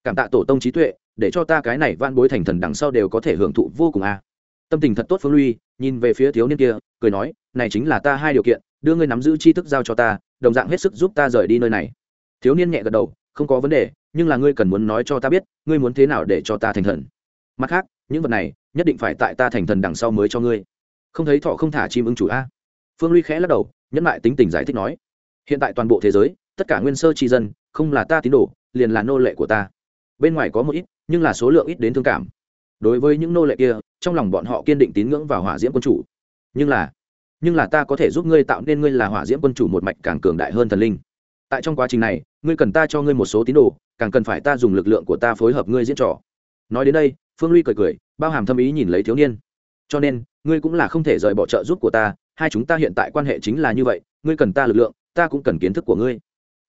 cảm tạ tổ tông trí tuệ, để cho ta cái này van bối thành thần đằng sau đều có thể hưởng thụ vô cùng a. Tâm tình thật tốt phương ly nhìn về phía thiếu niên kia, cười nói, này chính là ta hai điều kiện, đưa ngươi nắm giữ tri thức giao cho ta, đồng dạng hết sức giúp ta rời đi nơi này. Thiếu niên nhẹ gật đầu, không có vấn đề, nhưng là ngươi cần muốn nói cho ta biết, ngươi muốn thế nào để cho ta thành thần. Mặt khác, những vật này, nhất định phải tại ta thành thần đằng sau mới cho ngươi. Không thấy thọ không thả chim ưng chủ a? Phương ly khẽ lắc đầu, nhẫn lại tính tình giải thích nói, hiện tại toàn bộ thế giới, tất cả nguyên sơ tri dân, không là ta tín đồ, liền là nô lệ của ta bên ngoài có một ít, nhưng là số lượng ít đến thương cảm. Đối với những nô lệ kia, trong lòng bọn họ kiên định tín ngưỡng vào hỏa diễm quân chủ. Nhưng là nhưng là ta có thể giúp ngươi tạo nên ngươi là hỏa diễm quân chủ một mạch càng cường đại hơn thần linh. Tại trong quá trình này, ngươi cần ta cho ngươi một số tín đồ, càng cần phải ta dùng lực lượng của ta phối hợp ngươi diễn trò. Nói đến đây, phương ly cười cười, bao hàm thâm ý nhìn lấy thiếu niên. Cho nên, ngươi cũng là không thể rời bỏ trợ giúp của ta, hai chúng ta hiện tại quan hệ chính là như vậy, ngươi cần ta lực lượng, ta cũng cần kiến thức của ngươi.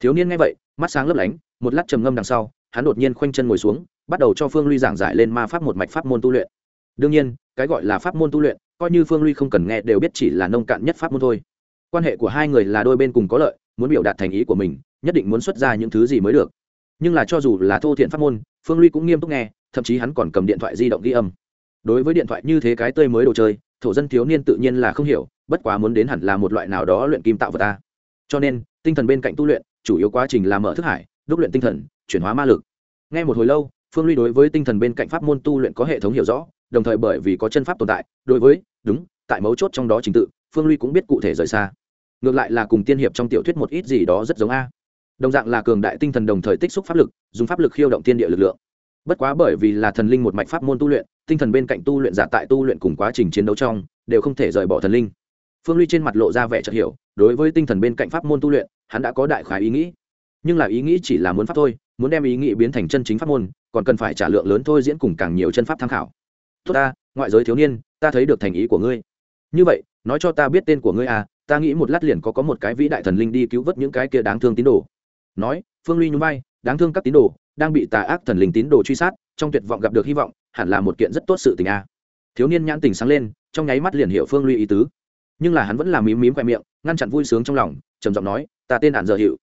Thiếu niên nghe vậy, mắt sáng lấp lánh, một lát trầm ngâm đằng sau hắn đột nhiên khoanh chân ngồi xuống, bắt đầu cho phương ly giảng giải lên ma pháp một mạch pháp môn tu luyện. Đương nhiên, cái gọi là pháp môn tu luyện, coi như phương ly không cần nghe đều biết chỉ là nông cạn nhất pháp môn thôi. Quan hệ của hai người là đôi bên cùng có lợi, muốn biểu đạt thành ý của mình, nhất định muốn xuất ra những thứ gì mới được. Nhưng là cho dù là thô thiện pháp môn, phương ly cũng nghiêm túc nghe, thậm chí hắn còn cầm điện thoại di động ghi âm. Đối với điện thoại như thế cái tươi mới đồ chơi, thổ dân thiếu niên tự nhiên là không hiểu, bất quá muốn đến hẳn là một loại nào đó luyện kim tạo vật ta. Cho nên, tinh thần bên cạnh tu luyện, chủ yếu quá trình là mở thức hải, đúc luyện tinh thần chuyển hóa ma lực. Ngay một hồi lâu, phương ly đối với tinh thần bên cạnh pháp môn tu luyện có hệ thống hiểu rõ, đồng thời bởi vì có chân pháp tồn tại, đối với, đúng, tại mấu chốt trong đó trình tự, phương ly cũng biết cụ thể rời xa. Ngược lại là cùng tiên hiệp trong tiểu thuyết một ít gì đó rất giống a. Đồng dạng là cường đại tinh thần đồng thời tích xúc pháp lực, dùng pháp lực khiêu động tiên địa lực lượng. Bất quá bởi vì là thần linh một mạch pháp môn tu luyện, tinh thần bên cạnh tu luyện giả tại tu luyện cùng quá trình chiến đấu trong, đều không thể rời bỏ thần linh. Phương ly trên mặt lộ ra vẻ chợt hiểu, đối với tinh thần bên cạnh pháp môn tu luyện, hắn đã có đại khái ý nghĩ nhưng là ý nghĩ chỉ là muốn pháp thôi, muốn đem ý nghĩ biến thành chân chính pháp môn, còn cần phải trả lượng lớn thôi diễn cùng càng nhiều chân pháp tham khảo. Tốt ta, ngoại giới thiếu niên, ta thấy được thành ý của ngươi. Như vậy, nói cho ta biết tên của ngươi à ta nghĩ một lát liền có có một cái vĩ đại thần linh đi cứu vớt những cái kia đáng thương tín đồ. Nói, phương ly nhún vai, đáng thương các tín đồ, đang bị tà ác thần linh tín đồ truy sát, trong tuyệt vọng gặp được hy vọng, hẳn là một kiện rất tốt sự tình a à. thiếu niên nhãn tình sáng lên, trong nháy mắt liền hiểu phương ly ý tứ. Nhưng là hắn vẫn là mím mím khoe miệng, ngăn chặn vui sướng trong lòng, trầm giọng nói, ta tên hạn giờ hiệu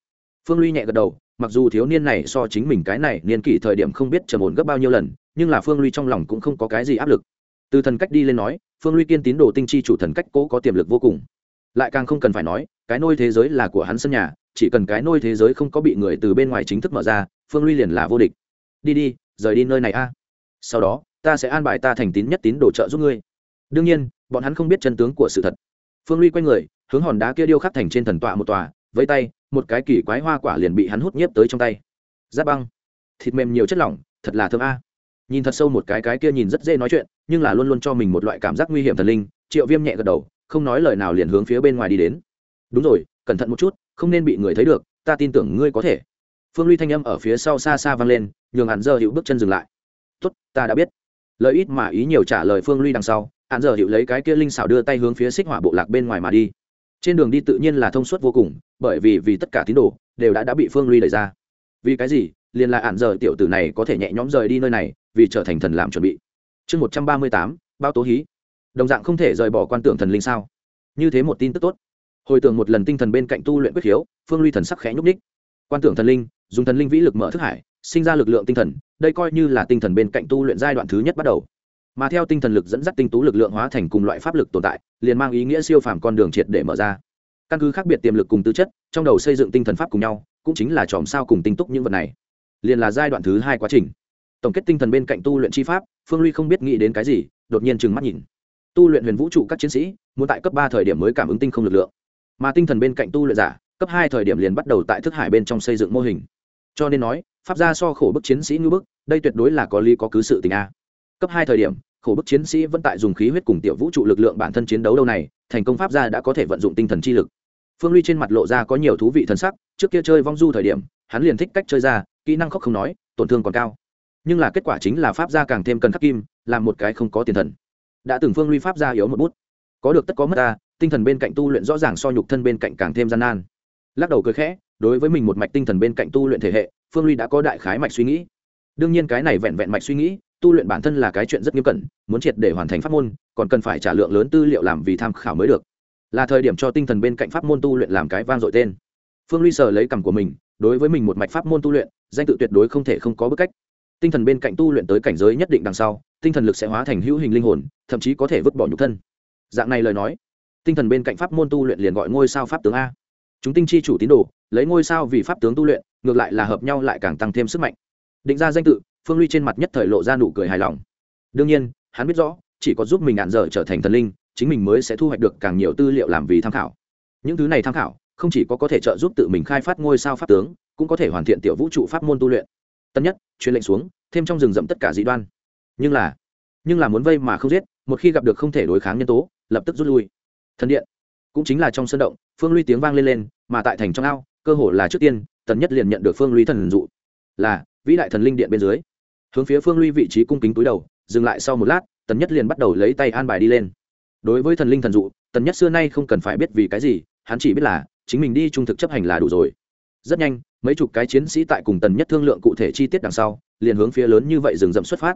phương ly nhẹ gật đầu, mặc dù thiếu niên này so chính mình cái này niên kỷ thời điểm không biết trầm ổn gấp bao nhiêu lần, nhưng là phương ly trong lòng cũng không có cái gì áp lực. Từ thần cách đi lên nói, phương ly kiên tín đồ tinh chi chủ thần cách cố có tiềm lực vô cùng. Lại càng không cần phải nói, cái nôi thế giới là của hắn sân nhà, chỉ cần cái nôi thế giới không có bị người từ bên ngoài chính thức mở ra, phương ly liền là vô địch. Đi đi, rời đi nơi này a. Sau đó, ta sẽ an bài ta thành tín nhất tín đồ trợ giúp ngươi. Đương nhiên, bọn hắn không biết chân tướng của sự thật. Phương ly quay người, hướng hòn đá kia điêu khắc thành trên thần tọa một tòa với tay, một cái kỳ quái hoa quả liền bị hắn hút nhiếp tới trong tay. Giáp băng. Thịt mềm nhiều chất lỏng, thật là thơm a. Nhìn thật sâu một cái cái kia nhìn rất dễ nói chuyện, nhưng là luôn luôn cho mình một loại cảm giác nguy hiểm thần linh, triệu viêm nhẹ gật đầu, không nói lời nào liền hướng phía bên ngoài đi đến. Đúng rồi, cẩn thận một chút, không nên bị người thấy được, ta tin tưởng ngươi có thể. Phương ly thanh âm ở phía sau xa xa vang lên, nhường hắn giờ hữu bước chân dừng lại. Tốt, ta đã biết. Lời ít mà ý nhiều trả lời phương ly đằng sau hắn giờ hữu lấy cái kia linh xảo đưa tay hướng phía xích hỏa bộ lạc bên ngoài mà đi trên đường đi tự nhiên là thông suốt vô cùng, bởi vì vì tất cả tín đồ đều đã đã bị phương ly đẩy ra. Vì cái gì? Liền là ạn giờ tiểu tử này có thể nhẹ nhõm rời đi nơi này, vì trở thành thần làm chuẩn bị. Chương một trăm ba mươi tám bao tố hí. Đồng dạng không thể rời bỏ quan tưởng thần linh sao? Như thế một tin tức tốt. Hồi tưởng một lần tinh thần bên cạnh tu luyện quyết hiếu, phương ly thần sắc khẽ nhúc ních quan tưởng thần linh, dùng thần linh vĩ lực mở thức hải, sinh ra lực lượng tinh thần, đây coi như là tinh thần bên cạnh tu luyện giai đoạn thứ nhất bắt đầu mà theo tinh thần lực dẫn dắt tinh tú lực lượng hóa thành cùng loại pháp lực tồn tại, liền mang ý nghĩa siêu phàm con đường triệt để mở ra. Căn cứ khác biệt tiềm lực cùng tư chất, trong đầu xây dựng tinh thần pháp cùng nhau, cũng chính là chòm sao cùng tinh túc những vật này. Liền là giai đoạn thứ hai quá trình. Tổng kết tinh thần bên cạnh tu luyện chi pháp, phương ly không biết nghĩ đến cái gì, đột nhiên trừng mắt nhìn. Tu luyện huyền vũ trụ các chiến sĩ, muốn tại cấp ba thời điểm mới cảm ứng tinh không lực lượng. Mà tinh thần bên cạnh tu luyện giả, cấp hai thời điểm liền bắt đầu tại thức hải bên trong xây dựng mô hình. Cho nên nói, pháp gia so khổ bức chiến sĩ ngư bức, đây tuyệt đối là có lý có cứ sự tình a cấp hai thời điểm, khổ bức chiến sĩ vẫn tại dùng khí huyết cùng tiểu vũ trụ lực lượng bản thân chiến đấu đâu này, thành công pháp gia đã có thể vận dụng tinh thần chi lực. Phương ly trên mặt lộ ra có nhiều thú vị thần sắc, trước kia chơi vong du thời điểm, hắn liền thích cách chơi ra, kỹ năng khóc không nói, tổn thương còn cao. Nhưng là kết quả chính là pháp gia càng thêm cần khắc kim, làm một cái không có tiền thần. Đã từng phương ly pháp gia yếu một bút. Có được tất có mất ta, tinh thần bên cạnh tu luyện rõ ràng so nhục thân bên cạnh càng thêm gian nan. Lắc đầu cười khẽ, đối với mình một mạch tinh thần bên cạnh tu luyện thể hệ, phương ly đã có đại khái mạch suy nghĩ. Đương nhiên cái này vẹn vẹn mạch suy nghĩ tu luyện bản thân là cái chuyện rất nghiêm cẩn, muốn triệt để hoàn thành pháp môn, còn cần phải trả lượng lớn tư liệu làm vì tham khảo mới được. Là thời điểm cho tinh thần bên cạnh pháp môn tu luyện làm cái vang dội tên. Phương ly sờ lấy cằm của mình, đối với mình một mạch pháp môn tu luyện, danh tự tuyệt đối không thể không có bức cách. Tinh thần bên cạnh tu luyện tới cảnh giới nhất định đằng sau, tinh thần lực sẽ hóa thành hữu hình linh hồn, thậm chí có thể vứt bỏ nhục thân. Dạng này lời nói, tinh thần bên cạnh pháp môn tu luyện liền gọi ngôi sao pháp tướng a. Chúng tinh chi chủ tín đồ, lấy ngôi sao vì pháp tướng tu luyện, ngược lại là hợp nhau lại càng tăng thêm sức mạnh. Định ra danh tự phương ly trên mặt nhất thời lộ ra nụ cười hài lòng. Đương nhiên, hắn biết rõ, chỉ có giúp mình ạn dở trở thành thần linh, chính mình mới sẽ thu hoạch được càng nhiều tư liệu làm vì tham khảo. Những thứ này tham khảo, không chỉ có có thể trợ giúp tự mình khai phát ngôi sao pháp tướng, cũng có thể hoàn thiện tiểu vũ trụ pháp môn tu luyện. Tân nhất, truyền lệnh xuống, thêm trong rừng rậm tất cả dị đoan. Nhưng là nhưng là muốn vây mà không giết, một khi gặp được không thể đối kháng nhân tố, lập tức rút lui. Thần điện, cũng chính là trong sân động, phương ly tiếng vang lên lên, mà tại thành trong ao, cơ hồ là trước tiên, tần nhất liền nhận được phương ly thần dụ. Là, vĩ đại thần linh điện bên dưới hướng phía phương ly vị trí cung kính túi đầu, dừng lại sau một lát, tần nhất liền bắt đầu lấy tay an bài đi lên. Đối với thần linh thần dụ, tần nhất xưa nay không cần phải biết vì cái gì, hắn chỉ biết là, chính mình đi trung thực chấp hành là đủ rồi. Rất nhanh, mấy chục cái chiến sĩ tại cùng tần nhất thương lượng cụ thể chi tiết đằng sau, liền hướng phía lớn như vậy rừng rậm xuất phát.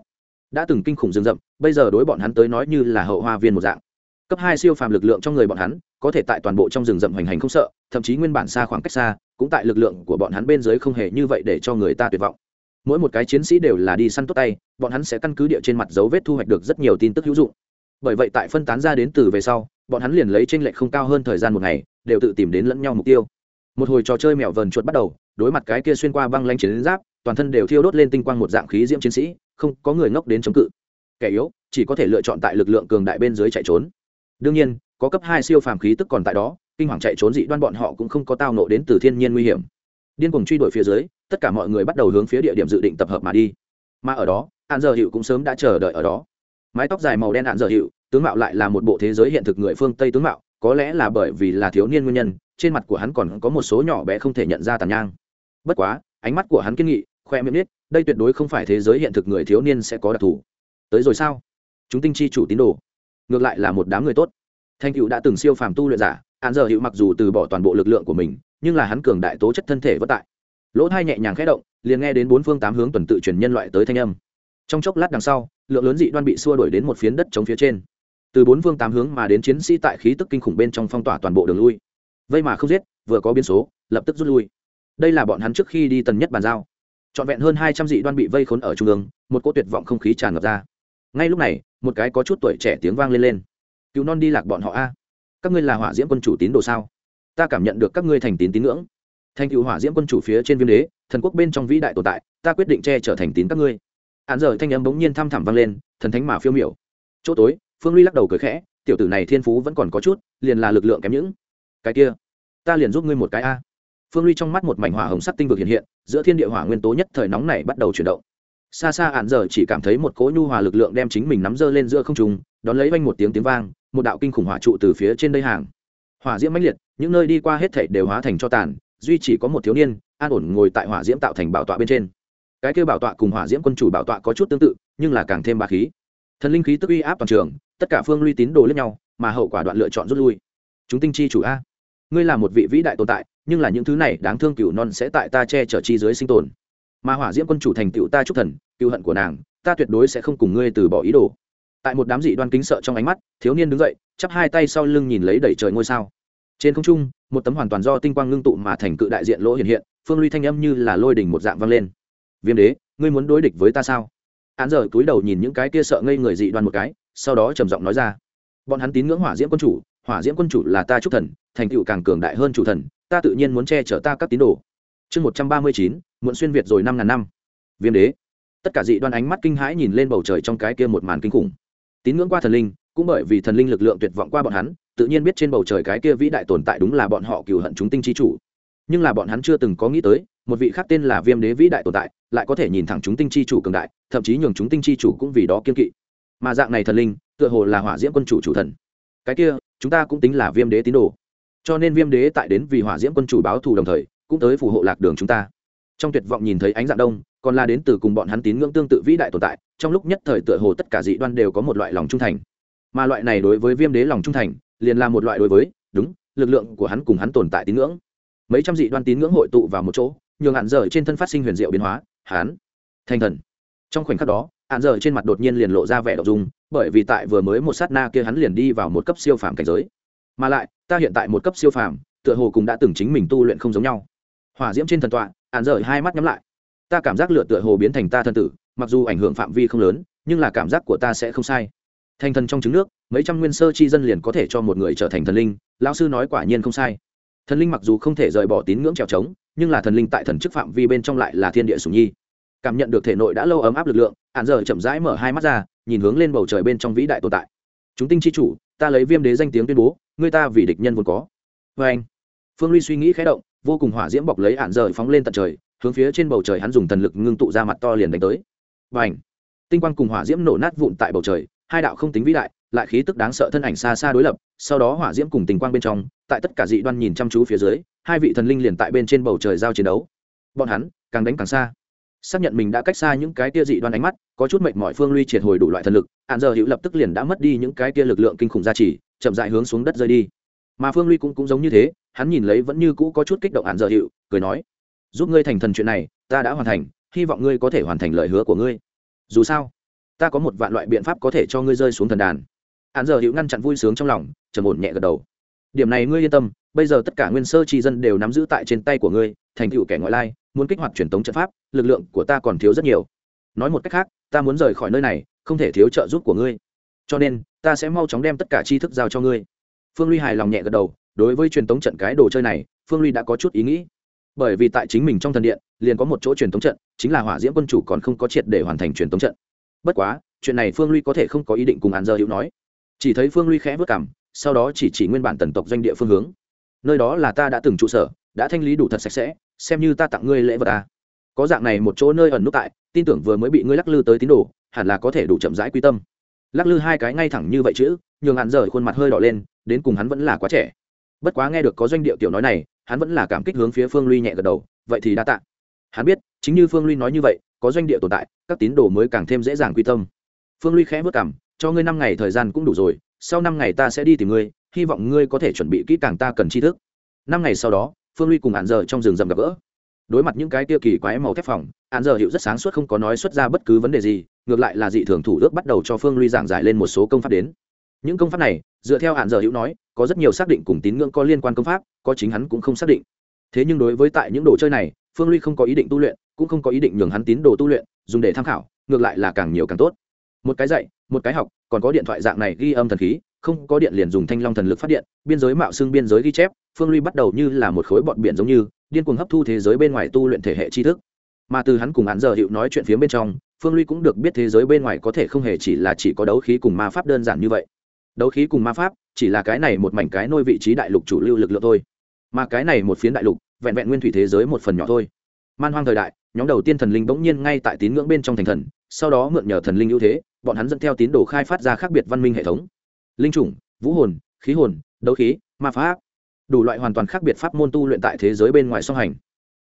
Đã từng kinh khủng rừng rậm, bây giờ đối bọn hắn tới nói như là hậu hoa viên một dạng. Cấp hai siêu phàm lực lượng trong người bọn hắn, có thể tại toàn bộ trong rừng rậm hoành hành không sợ, thậm chí nguyên bản xa khoảng cách xa, cũng tại lực lượng của bọn hắn bên dưới không hề như vậy để cho người ta tuyệt vọng mỗi một cái chiến sĩ đều là đi săn tốt tay, bọn hắn sẽ căn cứ địa trên mặt dấu vết thu hoạch được rất nhiều tin tức hữu dụng. Bởi vậy tại phân tán ra đến từ về sau, bọn hắn liền lấy tranh lệch không cao hơn thời gian một ngày, đều tự tìm đến lẫn nhau mục tiêu. Một hồi trò chơi mèo vờn chuột bắt đầu, đối mặt cái kia xuyên qua băng lanh chiến giáp, toàn thân đều thiêu đốt lên tinh quang một dạng khí diễm chiến sĩ, không có người ngốc đến chống cự. Kẻ yếu, chỉ có thể lựa chọn tại lực lượng cường đại bên dưới chạy trốn. Đương nhiên, có cấp hai siêu phàm khí tức còn tại đó, kinh hoàng chạy trốn dị đoan bọn họ cũng không có tao nộ đến từ thiên nhiên nguy hiểm điên cuồng truy đuổi phía dưới tất cả mọi người bắt đầu hướng phía địa điểm dự định tập hợp mà đi. Mà ở đó hạn giờ hiệu cũng sớm đã chờ đợi ở đó. Mái tóc dài màu đen hạn giờ hiệu tướng mạo lại là một bộ thế giới hiện thực người phương tây tướng mạo có lẽ là bởi vì là thiếu niên nguyên nhân trên mặt của hắn còn có một số nhỏ bé không thể nhận ra tàn nhang. Bất quá ánh mắt của hắn kiên nghị khoe miệng biết, đây tuyệt đối không phải thế giới hiện thực người thiếu niên sẽ có đặc thù. Tới rồi sao? Chúng tinh chi chủ tín đồ. Ngược lại là một đám người tốt. Thanh cựu đã từng siêu phàm tu luyện giả hạn giờ hiệu mặc dù từ bỏ toàn bộ lực lượng của mình nhưng là hắn cường đại tố chất thân thể vất tại. Lỗ thai nhẹ nhàng khẽ động, liền nghe đến bốn phương tám hướng tuần tự truyền nhân loại tới thanh âm. Trong chốc lát đằng sau, lượng lớn dị đoan bị xua đuổi đến một phiến đất chống phía trên. Từ bốn phương tám hướng mà đến chiến sĩ tại khí tức kinh khủng bên trong phong tỏa toàn bộ đường lui. Vây mà không giết, vừa có biến số, lập tức rút lui. Đây là bọn hắn trước khi đi tần nhất bàn giao. Trọn vẹn hơn hai trăm dị đoan bị vây khốn ở trung ương, một cỗ tuyệt vọng không khí tràn ngập ra. Ngay lúc này, một cái có chút tuổi trẻ tiếng vang lên lên. Cứu non đi lạc bọn họ a. Các ngươi là hỏa diễm quân chủ tín đồ sao? Ta cảm nhận được các ngươi thành tín tín ngưỡng. Thành cựu hỏa diễm quân chủ phía trên viêm đế, thần quốc bên trong vĩ đại tồn tại, ta quyết định che trở thành tín các ngươi. Hạn giờ thanh âm bỗng nhiên thăm thẳm vang lên, thần thánh mà phiêu miểu. Chỗ tối, phương ly lắc đầu cười khẽ, tiểu tử này thiên phú vẫn còn có chút, liền là lực lượng kém những. Cái kia, ta liền giúp ngươi một cái a. Phương ly trong mắt một mảnh hỏa hồng sắc tinh vực hiện hiện, giữa thiên địa hỏa nguyên tố nhất thời nóng này bắt đầu chuyển động. Xa xa hạn giờ chỉ cảm thấy một cỗ nhu hòa lực lượng đem chính mình nắm dơ lên giữa không trùng đón lấy vanh một tiếng tiếng vang, một đạo kinh khủng hỏa trụ từ phía trên đây hàng. Hỏa diễm mãnh liệt những nơi đi qua hết thảy đều hóa thành cho tàn, duy chỉ có một thiếu niên, an ổn ngồi tại hỏa diễm tạo thành bảo tọa bên trên. Cái kêu bảo tọa cùng hỏa diễm quân chủ bảo tọa có chút tương tự, nhưng là càng thêm bá khí. Thần linh khí tức uy áp toàn trường, tất cả phương luy tín đồ lẫn nhau, mà hậu quả đoạn lựa chọn rút lui. Chúng tinh chi chủ a. Ngươi là một vị vĩ đại tồn tại, nhưng là những thứ này đáng thương cửu non sẽ tại ta che chở chi dưới sinh tồn. Mà hỏa diễm quân chủ thành tựu ta chúc thần cựu hận của nàng, ta tuyệt đối sẽ không cùng ngươi từ bỏ ý đồ. Tại một đám dị đoan kính sợ trong ánh mắt, thiếu niên đứng dậy, chắp hai tay sau lưng nhìn lấy đẩy trời ngôi sao trên không trung, một tấm hoàn toàn do tinh quang ngưng tụ mà thành cự đại diện lỗ hiện hiện, phương ly thanh âm như là lôi đỉnh một dạng vang lên. Viêm đế, ngươi muốn đối địch với ta sao? Án giờ cúi đầu nhìn những cái kia sợ ngây người dị đoan một cái, sau đó trầm giọng nói ra. Bọn hắn tín ngưỡng hỏa diễm quân chủ, hỏa diễm quân chủ là ta trúc thần, thành tựu càng cường đại hơn chủ thần, ta tự nhiên muốn che chở ta các tín đồ. Chương một trăm ba mươi chín, muộn xuyên việt rồi năm ngàn năm. Viêm đế. Tất cả dị đoan ánh mắt kinh hãi nhìn lên bầu trời trong cái kia một màn kinh khủng. Tín ngưỡng qua thần linh, cũng bởi vì thần linh lực lượng tuyệt vọng qua bọn hắn tự nhiên biết trên bầu trời cái kia vĩ đại tồn tại đúng là bọn họ cừu hận chúng tinh chi chủ. Nhưng là bọn hắn chưa từng có nghĩ tới, một vị khác tên là viêm đế vĩ đại tồn tại, lại có thể nhìn thẳng chúng tinh chi chủ cường đại, thậm chí nhường chúng tinh chi chủ cũng vì đó kiên kỵ. Mà dạng này thần linh, tựa hồ là hỏa diễm quân chủ chủ thần. Cái kia, chúng ta cũng tính là viêm đế tín đồ. Cho nên viêm đế tại đến vì hỏa diễm quân chủ báo thù đồng thời, cũng tới phù hộ lạc đường chúng ta. Trong tuyệt vọng nhìn thấy ánh dạng đông, còn là đến từ cùng bọn hắn tín ngưỡng tương tự vĩ đại tồn tại, trong lúc nhất thời tựa hồ tất cả dị đoan đều có một loại lòng trung thành. Mà loại này đối với viêm đế lòng trung thành liền là một loại đối với, đúng, lực lượng của hắn cùng hắn tồn tại tín ngưỡng. Mấy trăm dị đoan tín ngưỡng hội tụ vào một chỗ, nhường hạn dở trên thân phát sinh huyền diệu biến hóa, hắn thành thần. Trong khoảnh khắc đó, hạn dở trên mặt đột nhiên liền lộ ra vẻ đ ộ dung, bởi vì tại vừa mới một sát na kia hắn liền đi vào một cấp siêu phàm cảnh giới. Mà lại, ta hiện tại một cấp siêu phàm, tựa hồ cũng đã từng chính mình tu luyện không giống nhau. Hỏa diễm trên thần tọa, hạn dở hai mắt nhắm lại. Ta cảm giác lựa tựa hồ biến thành ta thân tử, mặc dù ảnh hưởng phạm vi không lớn, nhưng là cảm giác của ta sẽ không sai. Thành thần trong trứng nước mấy trăm nguyên sơ chi dân liền có thể cho một người trở thành thần linh, lão sư nói quả nhiên không sai. Thần linh mặc dù không thể rời bỏ tín ngưỡng trèo trống, nhưng là thần linh tại thần chức phạm vi bên trong lại là thiên địa sùng nhi. Cảm nhận được thể nội đã lâu ấm áp lực lượng hạn giờ chậm rãi mở hai mắt ra, nhìn hướng lên bầu trời bên trong vĩ đại tồn tại. Chúng tinh chi chủ, ta lấy viêm đế danh tiếng tuyên bố, người ta vì địch nhân vốn có. Vê anh, phương ly suy nghĩ khé động, vô cùng hỏa diễm bọc lấy hạn giờ phóng lên tận trời, hướng phía trên bầu trời hắn dùng thần lực ngưng tụ ra mặt to liền đánh tới. Và ảnh tinh quang cùng hỏa diễm nổ nát vụn tại bầu trời, hai đạo không tính vĩ đại lại khí tức đáng sợ thân ảnh xa xa đối lập, sau đó hỏa diễm cùng tình quang bên trong, tại tất cả dị đoan nhìn chăm chú phía dưới, hai vị thần linh liền tại bên trên bầu trời giao chiến đấu. Bọn hắn càng đánh càng xa. Xác nhận mình đã cách xa những cái tia dị đoan ánh mắt, có chút mệnh mọi phương ly triệt hồi đủ loại thần lực hạn giờ hữu lập tức liền đã mất đi những cái tia lực lượng kinh khủng gia trì, chậm dại hướng xuống đất rơi đi. Mà phương ly cũng cũng giống như thế, hắn nhìn lấy vẫn như cũ có chút kích động hạn giờ hữu, cười nói, giúp ngươi thành thần chuyện này, ta đã hoàn thành, hy vọng ngươi có thể hoàn thành lời hứa của ngươi. Dù sao, ta có một vạn loại biện pháp có thể cho ngươi rơi xuống thần đàn hạn giờ hữu ngăn chặn vui sướng trong lòng, trầm ổn nhẹ gật đầu. Điểm này ngươi yên tâm, bây giờ tất cả nguyên sơ tri dân đều nắm giữ tại trên tay của ngươi, thành tựu kẻ ngoại lai, muốn kích hoạt truyền thống trận pháp, lực lượng của ta còn thiếu rất nhiều. Nói một cách khác, ta muốn rời khỏi nơi này, không thể thiếu trợ giúp của ngươi. Cho nên, ta sẽ mau chóng đem tất cả tri thức giao cho ngươi. Phương ly hài lòng nhẹ gật đầu, đối với truyền thống trận cái đồ chơi này, phương ly đã có chút ý nghĩ. Bởi vì tại chính mình trong thần điện, liền có một chỗ truyền thống trận, chính là hỏa diễm quân chủ còn không có triệt để hoàn thành truyền thống trận. Bất quá, chuyện này phương ly có thể không có ý định cùng hàn dơ hữu nói chỉ thấy phương ly khẽ vất cảm sau đó chỉ chỉ nguyên bản tần tộc doanh địa phương hướng. Nơi đó là ta đã từng trụ sở, đã thanh lý đủ thật sạch sẽ, xem như ta tặng ngươi lễ vật ta có dạng này một chỗ nơi ẩn nút tại, tin tưởng vừa mới bị ngươi lắc lư tới tín đồ, hẳn là có thể đủ chậm rãi quy tâm. Lắc lư hai cái ngay thẳng như vậy chứ, nhường hạn rời khuôn mặt hơi đỏ lên, đến cùng hắn vẫn là quá trẻ. Bất quá nghe được có doanh địa tiểu nói này, hắn vẫn là cảm kích hướng phía phương ly nhẹ gật đầu, vậy thì đa tạ. Hắn biết, chính như phương ly nói như vậy, có doanh địa tồn tại, các tín đồ mới càng thêm dễ dàng quy tâm. Phương ly khẽ vất cảm cho ngươi năm ngày thời gian cũng đủ rồi, sau năm ngày ta sẽ đi tìm ngươi, hy vọng ngươi có thể chuẩn bị kỹ càng ta cần tri thức. Năm ngày sau đó, phương ly cùng hạn giờ trong rừng rậm gặp gỡ. Đối mặt những cái tiêu kỳ quái màu thép phòng hạn giờ hiệu rất sáng suốt không có nói xuất ra bất cứ vấn đề gì, ngược lại là dị thường thủ ước bắt đầu cho phương ly giảng giải lên một số công pháp đến. Những công pháp này, dựa theo hạn giờ hữu nói, có rất nhiều xác định cùng tín ngưỡng có liên quan công pháp, có chính hắn cũng không xác định. Thế nhưng đối với tại những đồ chơi này, phương ly không có ý định tu luyện, cũng không có ý định nhường hắn tín đồ tu luyện, dùng để tham khảo, ngược lại là càng nhiều càng tốt. Một cái dạy một cái học, còn có điện thoại dạng này ghi âm thần khí, không có điện liền dùng thanh long thần lực phát điện, biên giới mạo xương biên giới ghi chép, phương ly bắt đầu như là một khối bọn biển giống như, điên cuồng hấp thu thế giới bên ngoài tu luyện thể hệ tri thức. Mà từ hắn cùng hắn giờ hiệu nói chuyện phía bên trong, phương ly cũng được biết thế giới bên ngoài có thể không hề chỉ là chỉ có đấu khí cùng ma pháp đơn giản như vậy. Đấu khí cùng ma pháp, chỉ là cái này một mảnh cái nôi vị trí đại lục chủ lưu lực lượng thôi. Mà cái này một phiến đại lục, vẹn vẹn nguyên thủy thế giới một phần nhỏ thôi. Man hoang thời đại, nhóm đầu tiên thần linh bỗng nhiên ngay tại tín ngưỡng bên trong thành thần sau đó mượn nhờ thần linh ưu thế, bọn hắn dẫn theo tín đồ khai phát ra khác biệt văn minh hệ thống. Linh chủng, vũ hồn, khí hồn, đấu khí, ma pháp. Đủ loại hoàn toàn khác biệt pháp môn tu luyện tại thế giới bên ngoài song hành.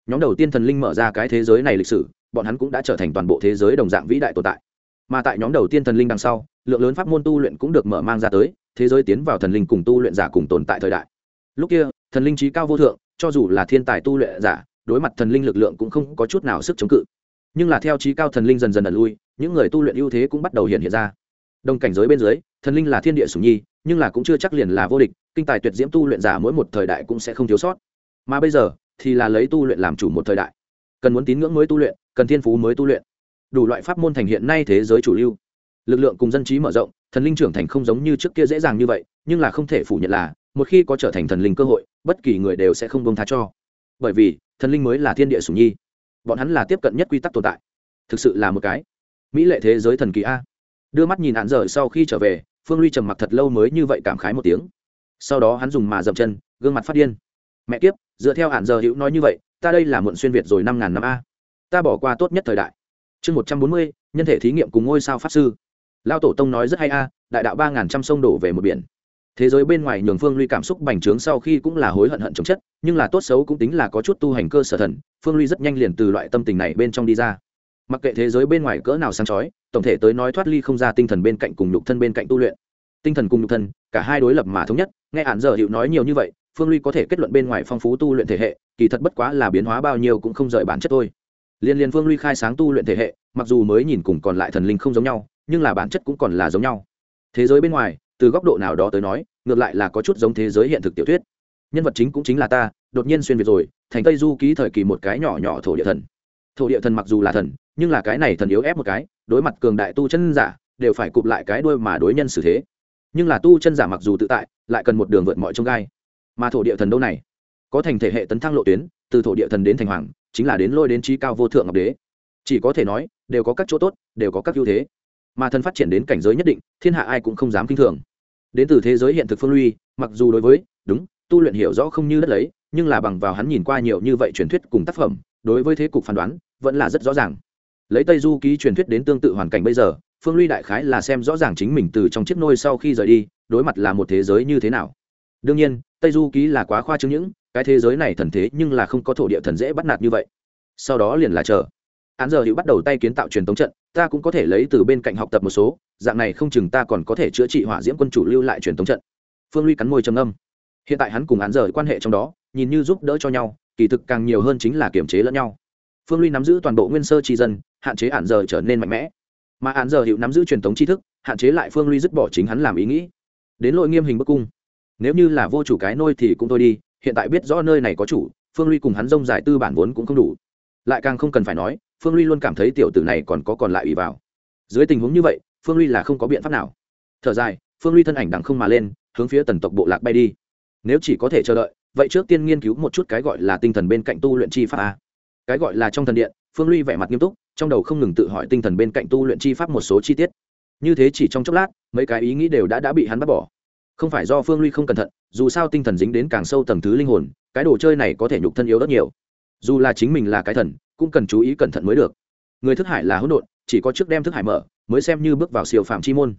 Nhóm đầu tiên thần linh mở ra cái thế giới này lịch sử, bọn hắn cũng đã trở thành toàn bộ thế giới đồng dạng vĩ đại tồn tại. Mà tại nhóm đầu tiên thần linh đằng sau, lượng lớn pháp môn tu luyện cũng được mở mang ra tới, thế giới tiến vào thần linh cùng tu luyện giả cùng tồn tại thời đại. Lúc kia, thần linh trí cao vô thượng, cho dù là thiên tài tu luyện giả, đối mặt thần linh lực lượng cũng không có chút nào sức chống cự nhưng là theo trí cao thần linh dần dần ẩn lui, những người tu luyện ưu thế cũng bắt đầu hiện hiện ra. Đồng cảnh giới bên dưới, thần linh là thiên địa sủng nhi, nhưng là cũng chưa chắc liền là vô địch, kinh tài tuyệt diễm tu luyện giả mỗi một thời đại cũng sẽ không thiếu sót. Mà bây giờ, thì là lấy tu luyện làm chủ một thời đại. Cần muốn tín ngưỡng mới tu luyện, cần thiên phú mới tu luyện. Đủ loại pháp môn thành hiện nay thế giới chủ lưu. Lực lượng cùng dân trí mở rộng, thần linh trưởng thành không giống như trước kia dễ dàng như vậy, nhưng là không thể phủ nhận là, một khi có trở thành thần linh cơ hội, bất kỳ người đều sẽ không bông tha cho. Bởi vì, thần linh mới là thiên địa sủng nhi bọn hắn là tiếp cận nhất quy tắc tồn tại. Thực sự là một cái mỹ lệ thế giới thần kỳ a. Đưa mắt nhìn hạn dở sau khi trở về, phương ly trầm mặc thật lâu mới như vậy cảm khái một tiếng. Sau đó hắn dùng mà dậm chân, gương mặt phát điên. Mẹ kiếp, dựa theo hạn giờ hữu nói như vậy, ta đây là muộn xuyên việt rồi năm ngàn năm a. Ta bỏ qua tốt nhất thời đại. Chương một trăm bốn mươi, nhân thể thí nghiệm cùng ngôi sao pháp sư. Lao tổ tông nói rất hay a, đại đạo ba ngàn trăm sông đổ về một biển thế giới bên ngoài nhường phương ly cảm xúc bành trướng sau khi cũng là hối hận hận chống chất, nhưng là tốt xấu cũng tính là có chút tu hành cơ sở thần, phương ly rất nhanh liền từ loại tâm tình này bên trong đi ra. Mặc kệ thế giới bên ngoài cỡ nào sáng chói, tổng thể tới nói thoát ly không ra tinh thần bên cạnh cùng nhục thân bên cạnh tu luyện. Tinh thần cùng nhục thân, cả hai đối lập mà thống nhất, nghe hạn giờ hiệu nói nhiều như vậy, phương ly có thể kết luận bên ngoài phong phú tu luyện thể hệ, kỳ thật bất quá là biến hóa bao nhiêu cũng không rời bản chất thôi. Liên liên phương ly khai sáng tu luyện thể hệ, mặc dù mới nhìn cùng còn lại thần linh không giống nhau, nhưng là bản chất cũng còn là giống nhau. Thế giới bên ngoài từ góc độ nào đó tới nói, ngược lại là có chút giống thế giới hiện thực tiểu thuyết. Nhân vật chính cũng chính là ta, đột nhiên xuyên việt rồi, thành tây du ký thời kỳ một cái nhỏ nhỏ thổ địa thần. Thổ địa thần mặc dù là thần, nhưng là cái này thần yếu ép một cái, đối mặt cường đại tu chân giả, đều phải cụp lại cái đuôi mà đối nhân xử thế. Nhưng là tu chân giả mặc dù tự tại, lại cần một đường vượt mọi trông gai. Mà thổ địa thần đâu này? Có thành thể hệ tấn thăng lộ tuyến, từ thổ địa thần đến thành hoàng, chính là đến lôi đến trí cao vô thượng ngọc đế. Chỉ có thể nói, đều có các chỗ tốt, đều có các ưu thế mà thần phát triển đến cảnh giới nhất định, thiên hạ ai cũng không dám kinh thường. Đến từ thế giới hiện thực phương lui mặc dù đối với, đúng, tu luyện hiểu rõ không như đất lấy, nhưng là bằng vào hắn nhìn qua nhiều như vậy truyền thuyết cùng tác phẩm, đối với thế cục phán đoán, vẫn là rất rõ ràng. Lấy tây du ký truyền thuyết đến tương tự hoàn cảnh bây giờ, phương ly đại khái là xem rõ ràng chính mình từ trong chiếc nôi sau khi rời đi, đối mặt là một thế giới như thế nào. Đương nhiên, tây du ký là quá khoa chứng những, cái thế giới này thần thế nhưng là không có thổ địa thần dễ bắt nạt như vậy. Sau đó liền là chờ án giờ hữu bắt đầu tay kiến tạo truyền tống trận, ta cũng có thể lấy từ bên cạnh học tập một số, dạng này không chừng ta còn có thể chữa trị hỏa diễm quân chủ lưu lại truyền tống trận. Phương ly cắn môi trầm âm hiện tại hắn cùng án giờ quan hệ trong đó, nhìn như giúp đỡ cho nhau, kỳ thực càng nhiều hơn chính là kiềm chế lẫn nhau. Phương ly nắm giữ toàn bộ nguyên sơ tri dân, hạn chế Án giờ trở nên mạnh mẽ. Mà Án giờ hữu nắm giữ truyền thống tri thức, hạn chế lại phương ly dứt bỏ chính hắn làm ý nghĩ. Đến lội nghiêm hình bức cung. Nếu như là vô chủ cái nôi thì cũng thôi đi, hiện tại biết rõ nơi này có chủ, phương ly cùng hắn rông giải tư bản vốn cũng không đủ lại càng không cần phải nói, phương ly luôn cảm thấy tiểu tử này còn có còn lại ủy vào. Dưới tình huống như vậy, phương ly là không có biện pháp nào. Thở dài, phương ly thân ảnh đằng không mà lên, hướng phía tần tộc bộ lạc bay đi. Nếu chỉ có thể chờ đợi, vậy trước tiên nghiên cứu một chút cái gọi là tinh thần bên cạnh tu luyện chi pháp a. Cái gọi là trong thần điện, phương ly vẻ mặt nghiêm túc, trong đầu không ngừng tự hỏi tinh thần bên cạnh tu luyện chi pháp một số chi tiết. Như thế chỉ trong chốc lát, mấy cái ý nghĩ đều đã đã bị hắn bắt bỏ. Không phải do phương ly không cẩn thận, dù sao tinh thần dính đến càng sâu tầng thứ linh hồn, cái đồ chơi này có thể nhục thân yếu rất nhiều dù là chính mình là cái thần, cũng cần chú ý cẩn thận mới được. Người thức hải là hỗn độn, chỉ có trước đem thức hải mở, mới xem như bước vào siêu phạm chi môn.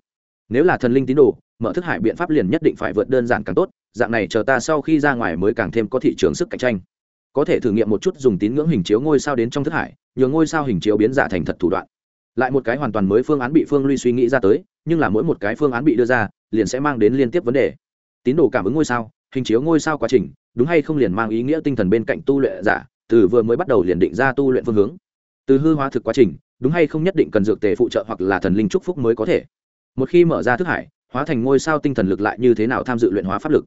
Nếu là thần linh tín đồ, mở thức hải biện pháp liền nhất định phải vượt đơn giản càng tốt, dạng này chờ ta sau khi ra ngoài mới càng thêm có thị trường sức cạnh tranh. Có thể thử nghiệm một chút dùng tín ngưỡng hình chiếu ngôi sao đến trong thức hải, nhờ ngôi sao hình chiếu biến giả thành thật thủ đoạn. Lại một cái hoàn toàn mới phương án bị phương ly suy nghĩ ra tới, nhưng là mỗi một cái phương án bị đưa ra, liền sẽ mang đến liên tiếp vấn đề. Tín đồ cảm ứng ngôi sao, hình chiếu ngôi sao quá trình, đúng hay không liền mang ý nghĩa tinh thần bên cạnh tu luyện giả từ vừa mới bắt đầu liền định ra tu luyện phương hướng. Từ hư hóa thực quá trình, đúng hay không nhất định cần dược tề phụ trợ hoặc là thần linh trúc phúc mới có thể. Một khi mở ra thức hải, hóa thành ngôi sao tinh thần lực lại như thế nào tham dự luyện hóa pháp lực?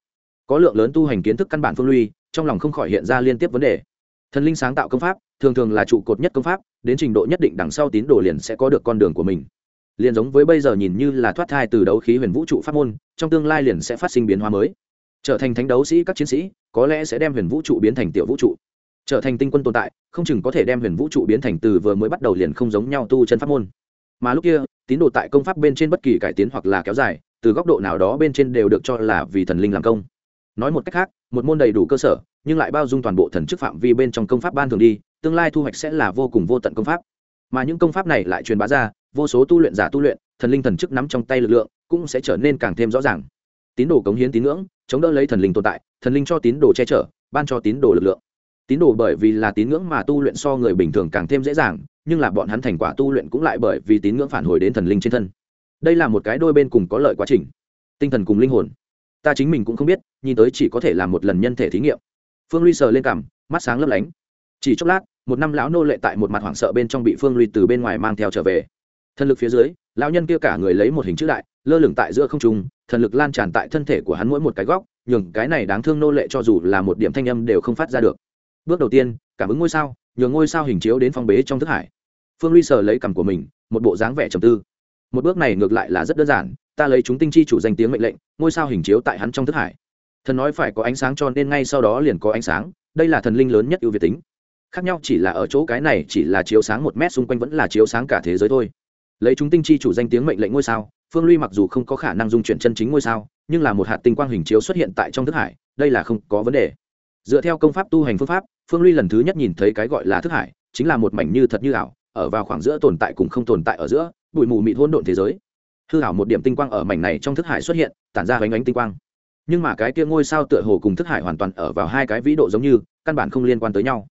Có lượng lớn tu hành kiến thức căn bản phương lui, trong lòng không khỏi hiện ra liên tiếp vấn đề. Thần linh sáng tạo công pháp, thường thường là trụ cột nhất công pháp, đến trình độ nhất định đằng sau tín đồ liền sẽ có được con đường của mình. Liền giống với bây giờ nhìn như là thoát thai từ đấu khí huyền vũ trụ pháp môn, trong tương lai liền sẽ phát sinh biến hóa mới. Trở thành thánh đấu sĩ các chiến sĩ, có lẽ sẽ đem huyền vũ trụ biến thành tiểu vũ trụ trở thành tinh quân tồn tại, không chừng có thể đem huyền vũ trụ biến thành từ vừa mới bắt đầu liền không giống nhau tu chân pháp môn. Mà lúc kia, tín đồ tại công pháp bên trên bất kỳ cải tiến hoặc là kéo dài, từ góc độ nào đó bên trên đều được cho là vì thần linh làm công. Nói một cách khác, một môn đầy đủ cơ sở, nhưng lại bao dung toàn bộ thần chức phạm vi bên trong công pháp ban thường đi, tương lai thu hoạch sẽ là vô cùng vô tận công pháp. Mà những công pháp này lại truyền bá ra, vô số tu luyện giả tu luyện, thần linh thần chức nắm trong tay lực lượng, cũng sẽ trở nên càng thêm rõ ràng. Tín đồ cống hiến tín ngưỡng, chống đỡ lấy thần linh tồn tại, thần linh cho tín đồ che chở, ban cho tín đồ lực lượng tín đồ bởi vì là tín ngưỡng mà tu luyện so người bình thường càng thêm dễ dàng, nhưng là bọn hắn thành quả tu luyện cũng lại bởi vì tín ngưỡng phản hồi đến thần linh trên thân. Đây là một cái đôi bên cùng có lợi quá trình. Tinh thần cùng linh hồn. Ta chính mình cũng không biết, nhìn tới chỉ có thể làm một lần nhân thể thí nghiệm. Phương ly sờ lên cằm, mắt sáng lấp lánh. Chỉ chốc lát, một năm lão nô lệ tại một mặt hoảng sợ bên trong bị phương ly từ bên ngoài mang theo trở về. Thần lực phía dưới, lão nhân kia cả người lấy một hình chữ đại, lơ lửng tại giữa không trung, thần lực lan tràn tại thân thể của hắn mỗi một cái góc, nhường cái này đáng thương nô lệ cho dù là một điểm thanh âm đều không phát ra được bước đầu tiên, cảm ứng ngôi sao, nhường ngôi sao hình chiếu đến phong bế trong thức hải. Phương ly sờ lấy cằm của mình, một bộ dáng vẻ trầm tư. Một bước này ngược lại là rất đơn giản, ta lấy chúng tinh chi chủ danh tiếng mệnh lệnh, ngôi sao hình chiếu tại hắn trong thức hải. Thần nói phải có ánh sáng cho nên ngay sau đó liền có ánh sáng, đây là thần linh lớn nhất ưu việt tính. Khác nhau chỉ là ở chỗ cái này chỉ là chiếu sáng một mét xung quanh vẫn là chiếu sáng cả thế giới thôi. Lấy chúng tinh chi chủ danh tiếng mệnh lệnh ngôi sao, phương ly mặc dù không có khả năng dung chuyển chân chính ngôi sao, nhưng là một hạt tinh quang hình chiếu xuất hiện tại trong thức hải, đây là không có vấn đề dựa theo công pháp tu hành phương pháp, phương ly lần thứ nhất nhìn thấy cái gọi là thức hải, chính là một mảnh như thật như ảo, ở vào khoảng giữa tồn tại cùng không tồn tại ở giữa, bụi mù mịt hỗn độn thế giới. Hư ảo một điểm tinh quang ở mảnh này trong thức hải xuất hiện, tản ra bánh ánh tinh quang. Nhưng mà cái kia ngôi sao tựa hồ cùng thức hải hoàn toàn ở vào hai cái vĩ độ giống như, căn bản không liên quan tới nhau.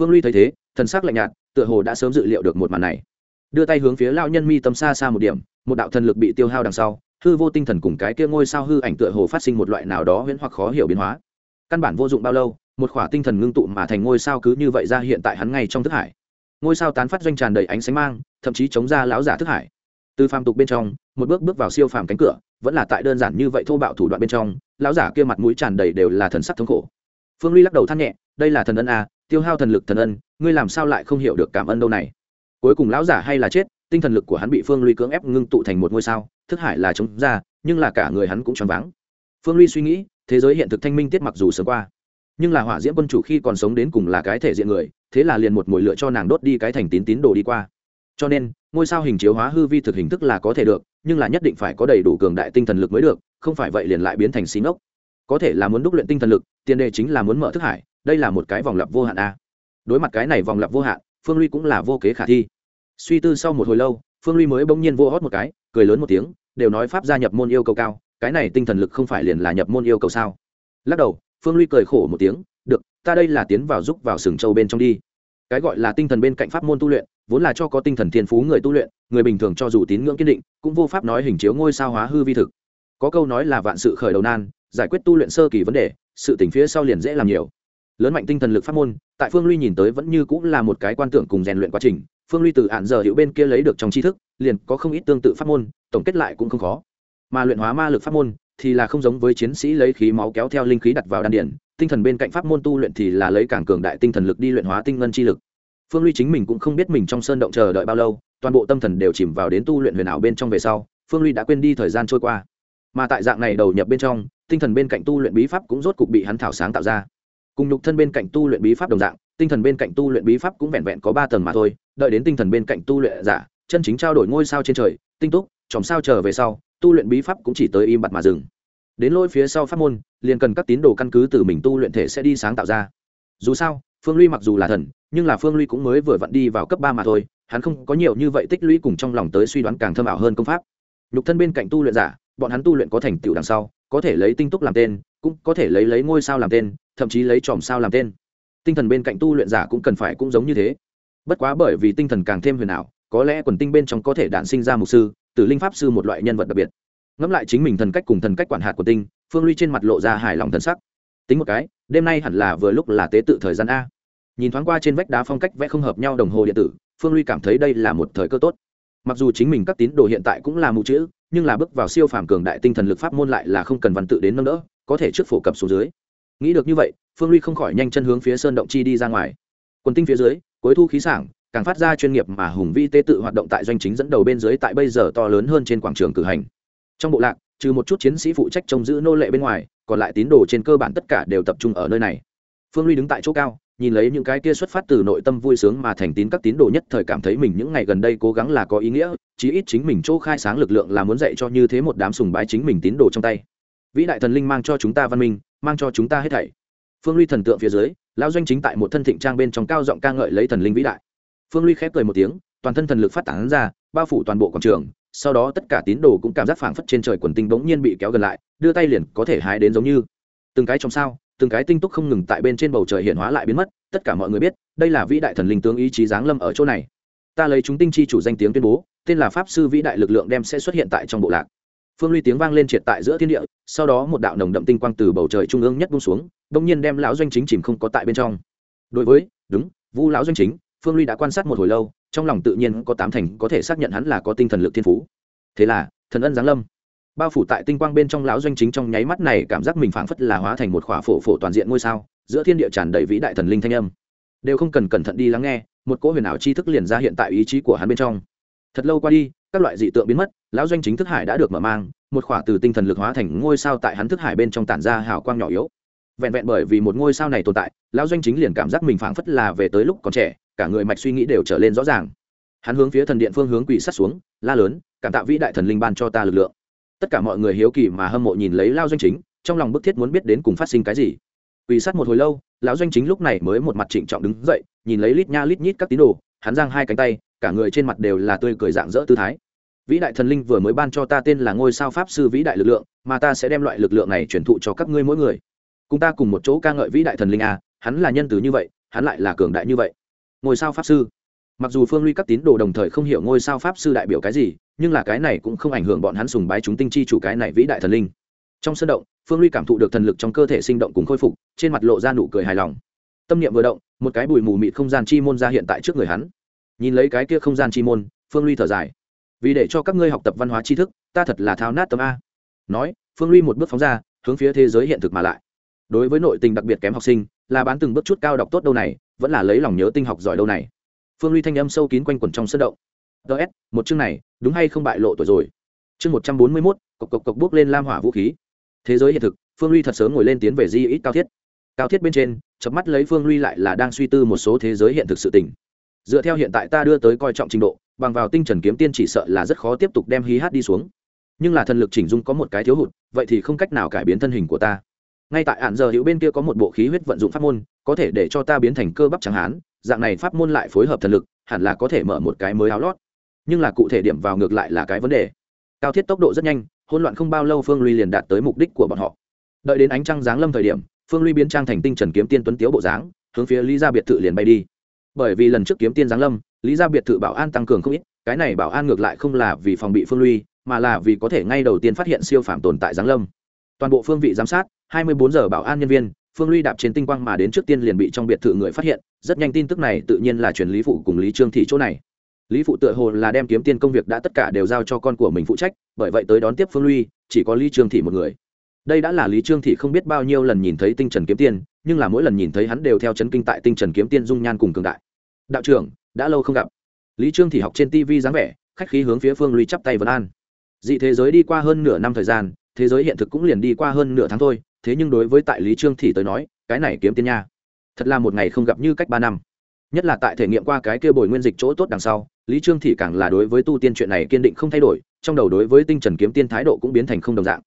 Phương ly thấy thế, thần sắc lạnh nhạt, tựa hồ đã sớm dự liệu được một màn này. Đưa tay hướng phía lao nhân mi tâm xa xa một điểm, một đạo thần lực bị tiêu hao đằng sau, hư vô tinh thần cùng cái kia ngôi sao hư ảnh tựa hồ phát sinh một loại nào đó huyễn hoặc khó hiểu biến hóa căn bản vô dụng bao lâu, một khỏa tinh thần ngưng tụ mà thành ngôi sao cứ như vậy ra hiện tại hắn ngay trong thức hải. Ngôi sao tán phát doanh tràn đầy ánh sáng mang, thậm chí chống ra lão giả thức hải. Từ phàm tục bên trong, một bước bước vào siêu phàm cánh cửa, vẫn là tại đơn giản như vậy thô bạo thủ đoạn bên trong, lão giả kia mặt mũi tràn đầy đều là thần sắc thống khổ. Phương ly lắc đầu than nhẹ, đây là thần ân a tiêu hao thần lực thần ân, ngươi làm sao lại không hiểu được cảm ơn đâu này? Cuối cùng lão giả hay là chết, tinh thần lực của hắn bị phương ly cưỡng ép ngưng tụ thành một ngôi sao, thức hải là chống ra, nhưng là cả người hắn cũng choáng váng. Phương ly suy nghĩ thế giới hiện thực thanh minh tiết mặc dù sớm qua, nhưng là hỏa diễm quân chủ khi còn sống đến cùng là cái thể diện người, thế là liền một mồi lựa cho nàng đốt đi cái thành tín tín đồ đi qua. Cho nên, ngôi sao hình chiếu hóa hư vi thực hình thức là có thể được, nhưng là nhất định phải có đầy đủ cường đại tinh thần lực mới được, không phải vậy liền lại biến thành xí ngốc. Có thể là muốn đúc luyện tinh thần lực, tiền đề chính là muốn mở thức hải, đây là một cái vòng lặp vô hạn a. Đối mặt cái này vòng lặp vô hạn, phương ly cũng là vô kế khả thi. Suy tư sau một hồi lâu, phương ly mới bỗng nhiên vô hót một cái, cười lớn một tiếng, đều nói pháp gia nhập môn yêu cầu cao cái này tinh thần lực không phải liền là nhập môn yêu cầu sao? Lắc đầu, phương ly cười khổ một tiếng, được, ta đây là tiến vào giúp vào sừng châu bên trong đi. Cái gọi là tinh thần bên cạnh pháp môn tu luyện, vốn là cho có tinh thần thiên phú người tu luyện, người bình thường cho dù tín ngưỡng kiên định, cũng vô pháp nói hình chiếu ngôi sao hóa hư vi thực. Có câu nói là vạn sự khởi đầu nan, giải quyết tu luyện sơ kỳ vấn đề, sự tỉnh phía sau liền dễ làm nhiều. Lớn mạnh tinh thần lực pháp môn, tại phương ly nhìn tới vẫn như cũng là một cái quan tưởng cùng rèn luyện quá trình, phương ly từ hạn giờ hiệu bên kia lấy được trong tri thức, liền có không ít tương tự pháp môn, tổng kết lại cũng không khó mà luyện hóa ma lực pháp môn thì là không giống với chiến sĩ lấy khí máu kéo theo linh khí đặt vào đan điển tinh thần bên cạnh pháp môn tu luyện thì là lấy càng cường đại tinh thần lực đi luyện hóa tinh ngân chi lực. Phương ly chính mình cũng không biết mình trong sơn động chờ đợi bao lâu, toàn bộ tâm thần đều chìm vào đến tu luyện huyền ảo bên trong về sau, phương ly đã quên đi thời gian trôi qua. Mà tại dạng này đầu nhập bên trong, tinh thần bên cạnh tu luyện bí pháp cũng rốt cục bị hắn thảo sáng tạo ra. Cùng nhục thân bên cạnh tu luyện bí pháp đồng dạng, tinh thần bên cạnh tu luyện bí pháp cũng vẹn vẹn có ba tầng mà thôi, đợi đến tinh thần bên cạnh tu luyện giả, chân chính trao đổi ngôi sao trên trời, tinh túc, chòm sao trở về sau tu luyện bí pháp cũng chỉ tới im bặt mà dừng. Đến lôi phía sau pháp môn, liền cần các tín đồ căn cứ từ mình tu luyện thể sẽ đi sáng tạo ra. Dù sao, phương ly mặc dù là thần, nhưng là phương ly cũng mới vừa vặn đi vào cấp ba mà thôi, hắn không có nhiều như vậy tích lũy cùng trong lòng tới suy đoán càng thâm ảo hơn công pháp. Nhục thân bên cạnh tu luyện giả, bọn hắn tu luyện có thành tựu đằng sau, có thể lấy tinh túc làm tên, cũng có thể lấy lấy ngôi sao làm tên, thậm chí lấy chòm sao làm tên. Tinh thần bên cạnh tu luyện giả cũng cần phải cũng giống như thế. Bất quá bởi vì tinh thần càng thêm huyền ảo, có lẽ quần tinh bên trong có thể đản sinh ra mục sư từ linh pháp sư một loại nhân vật đặc biệt. Ngẫm lại chính mình thần cách cùng thần cách quản hạt của tinh, phương ly trên mặt lộ ra hài lòng thần sắc. Tính một cái, đêm nay hẳn là vừa lúc là tế tự thời gian a. Nhìn thoáng qua trên vách đá phong cách vẽ không hợp nhau đồng hồ điện tử, phương ly cảm thấy đây là một thời cơ tốt. Mặc dù chính mình các tín đồ hiện tại cũng là mù chữ, nhưng là bước vào siêu phàm cường đại tinh thần lực pháp môn lại là không cần văn tự đến nâng đỡ, có thể trước phổ cập xuống dưới. Nghĩ được như vậy, phương ly không khỏi nhanh chân hướng phía sơn động chi đi ra ngoài. Quần tinh phía dưới, cuối thu khí sảng càng phát ra chuyên nghiệp mà hùng vi tế tự hoạt động tại doanh chính dẫn đầu bên dưới tại bây giờ to lớn hơn trên quảng trường cử hành. Trong bộ lạc, trừ một chút chiến sĩ phụ trách trông giữ nô lệ bên ngoài, còn lại tín đồ trên cơ bản tất cả đều tập trung ở nơi này. Phương ly đứng tại chỗ cao, nhìn lấy những cái kia xuất phát từ nội tâm vui sướng mà thành tín các tín đồ nhất thời cảm thấy mình những ngày gần đây cố gắng là có ý nghĩa, chí ít chính mình chỗ khai sáng lực lượng là muốn dạy cho như thế một đám sùng bái chính mình tín đồ trong tay. Vĩ đại thần linh mang cho chúng ta văn minh, mang cho chúng ta hết thảy. Phương ly thần tượng phía dưới, lão doanh chính tại một thân thịnh trang bên trong cao giọng ca ngợi lấy thần linh vĩ đại phương ly khép cười một tiếng, toàn thân thần lực phát tán ra, bao phủ toàn bộ quảng trường, sau đó tất cả tín đồ cũng cảm giác phảng phất trên trời quần tinh bỗng nhiên bị kéo gần lại, đưa tay liền có thể hái đến giống như. Từng cái trong sao, từng cái tinh túc không ngừng tại bên trên bầu trời hiện hóa lại biến mất, tất cả mọi người biết, đây là vĩ đại thần linh tướng ý chí giáng lâm ở chỗ này. Ta lấy chúng tinh chi chủ danh tiếng tuyên bố, tên là pháp sư vĩ đại lực lượng đem sẽ xuất hiện tại trong bộ lạc. Phương ly tiếng vang lên triệt tại giữa thiên địa, sau đó một đạo nồng đậm tinh quang từ bầu trời trung ương nhất bung xuống đông nhiên đem lão doanh chính chìm không có tại bên trong. Đối với, đúng, vu lão doanh chính phương ly đã quan sát một hồi lâu, trong lòng tự nhiên có tám thành có thể xác nhận hắn là có tinh thần lực thiên phú. Thế là, thần ân giáng lâm. Bao phủ tại tinh quang bên trong lão doanh chính trong nháy mắt này cảm giác mình phảng phất là hóa thành một khỏa phổ phổ toàn diện ngôi sao, giữa thiên địa tràn đầy vĩ đại thần linh thanh âm. Đều không cần cẩn thận đi lắng nghe, một cỗ huyền ảo chi thức liền ra hiện tại ý chí của hắn bên trong. Thật lâu qua đi, các loại dị tượng biến mất, lão doanh chính thức hải đã được mở mang, một khỏa từ tinh thần lực hóa thành ngôi sao tại hắn thức hải bên trong tản ra hào quang nhỏ yếu vẹn vẹn bởi vì một ngôi sao này tồn tại, lão doanh chính liền cảm giác mình phảng phất là về tới lúc còn trẻ, cả người mạch suy nghĩ đều trở lên rõ ràng. Hắn hướng phía thần điện phương hướng quỳ sắt xuống, la lớn, cảm tạ vĩ đại thần linh ban cho ta lực lượng. Tất cả mọi người hiếu kỳ mà hâm mộ nhìn lấy lao doanh chính, trong lòng bức thiết muốn biết đến cùng phát sinh cái gì. Quỳ sắt một hồi lâu, lão doanh chính lúc này mới một mặt trịnh trọng đứng dậy, nhìn lấy lít nha lít nhít các tín đồ, hắn giang hai cánh tay, cả người trên mặt đều là tươi cười dạng dỡ tư thái. Vĩ đại thần linh vừa mới ban cho ta tên là ngôi sao pháp sư vĩ đại lực lượng, mà ta sẽ đem loại lực lượng này truyền thụ cho các ngươi mỗi người cùng ta cùng một chỗ ca ngợi vĩ đại thần linh a, hắn là nhân từ như vậy, hắn lại là cường đại như vậy. Ngôi sao pháp sư. Mặc dù phương ly các tín đồ đồng thời không hiểu ngôi sao pháp sư đại biểu cái gì, nhưng là cái này cũng không ảnh hưởng bọn hắn sùng bái chúng tinh chi chủ cái này vĩ đại thần linh. Trong sân động, phương ly cảm thụ được thần lực trong cơ thể sinh động cùng khôi phục, trên mặt lộ ra nụ cười hài lòng. Tâm niệm vừa động, một cái bụi mù mịt không gian chi môn ra hiện tại trước người hắn. Nhìn lấy cái kia không gian chi môn, phương ly thở dài. Vì để cho các ngươi học tập văn hóa tri thức, ta thật là thao nát tâm a. Nói, phương ly một bước phóng ra, hướng phía thế giới hiện thực mà lại đối với nội tình đặc biệt kém học sinh, là bán từng bước chút cao đọc tốt đâu này, vẫn là lấy lòng nhớ tinh học giỏi đâu này. Phương ly thanh âm sâu kín quanh quẩn trong sân động. Ts một chương này, đúng hay không bại lộ tuổi rồi? Chương một trăm bốn mươi mốt, cộc cộc cộc bước lên lam hỏa vũ khí. Thế giới hiện thực, phương ly thật sớm ngồi lên tiến về di ít cao thiết. Cao thiết bên trên chập mắt lấy phương ly lại là đang suy tư một số thế giới hiện thực sự tình. Dựa theo hiện tại ta đưa tới coi trọng trình độ, bằng vào tinh trần kiếm tiên chỉ sợ là rất khó tiếp tục đem hí hát đi xuống. Nhưng là thần lực chỉnh dung có một cái thiếu hụt, vậy thì không cách nào cải biến thân hình của ta ngay tại hạn giờ hữu bên kia có một bộ khí huyết vận dụng pháp môn, có thể để cho ta biến thành cơ bắp chẳng hán, dạng này pháp môn lại phối hợp thần lực, hẳn là có thể mở một cái mới áo lót. Nhưng là cụ thể điểm vào ngược lại là cái vấn đề. Cao thiết tốc độ rất nhanh, hỗn loạn không bao lâu phương ly liền đạt tới mục đích của bọn họ. Đợi đến ánh trăng giáng lâm thời điểm, phương ly biến trang thành tinh trần kiếm tiên tuấn tiếu bộ dáng, hướng phía lý gia biệt thự liền bay đi. Bởi vì lần trước kiếm tiên giáng lâm, lý gia biệt thự bảo an tăng cường không ít, cái này bảo an ngược lại không là vì phòng bị phương ly mà là vì có thể ngay đầu tiên phát hiện siêu phạm tồn tại giáng lâm toàn bộ phương vị giám sát 24 giờ bảo an nhân viên, phương ly đạp trên tinh quang mà đến trước tiên liền bị trong biệt thự người phát hiện, rất nhanh tin tức này tự nhiên là truyền lý phụ cùng lý trương thị chỗ này. Lý phụ tựa hồ là đem kiếm tiên công việc đã tất cả đều giao cho con của mình phụ trách, bởi vậy tới đón tiếp phương ly chỉ có lý trương thị một người. Đây đã là lý trương thị không biết bao nhiêu lần nhìn thấy tinh trần kiếm tiên nhưng là mỗi lần nhìn thấy hắn đều theo chấn kinh tại tinh trần kiếm tiên dung nhan cùng cường đại. Đạo trưởng, đã lâu không gặp. Lý trương thị học trên tv dáng vẻ, khách khí hướng phía phương ly chắp tay vân an. Dị thế giới đi qua hơn nửa năm thời gian thế giới hiện thực cũng liền đi qua hơn nửa tháng thôi, thế nhưng đối với tại lý trương thị tới nói, cái này kiếm tiên nha. Thật là một ngày không gặp như cách ba năm. Nhất là tại thể nghiệm qua cái kia bồi nguyên dịch chỗ tốt đằng sau, lý trương thị càng là đối với tu tiên chuyện này kiên định không thay đổi, trong đầu đối với tinh trần kiếm tiên thái độ cũng biến thành không đồng dạng.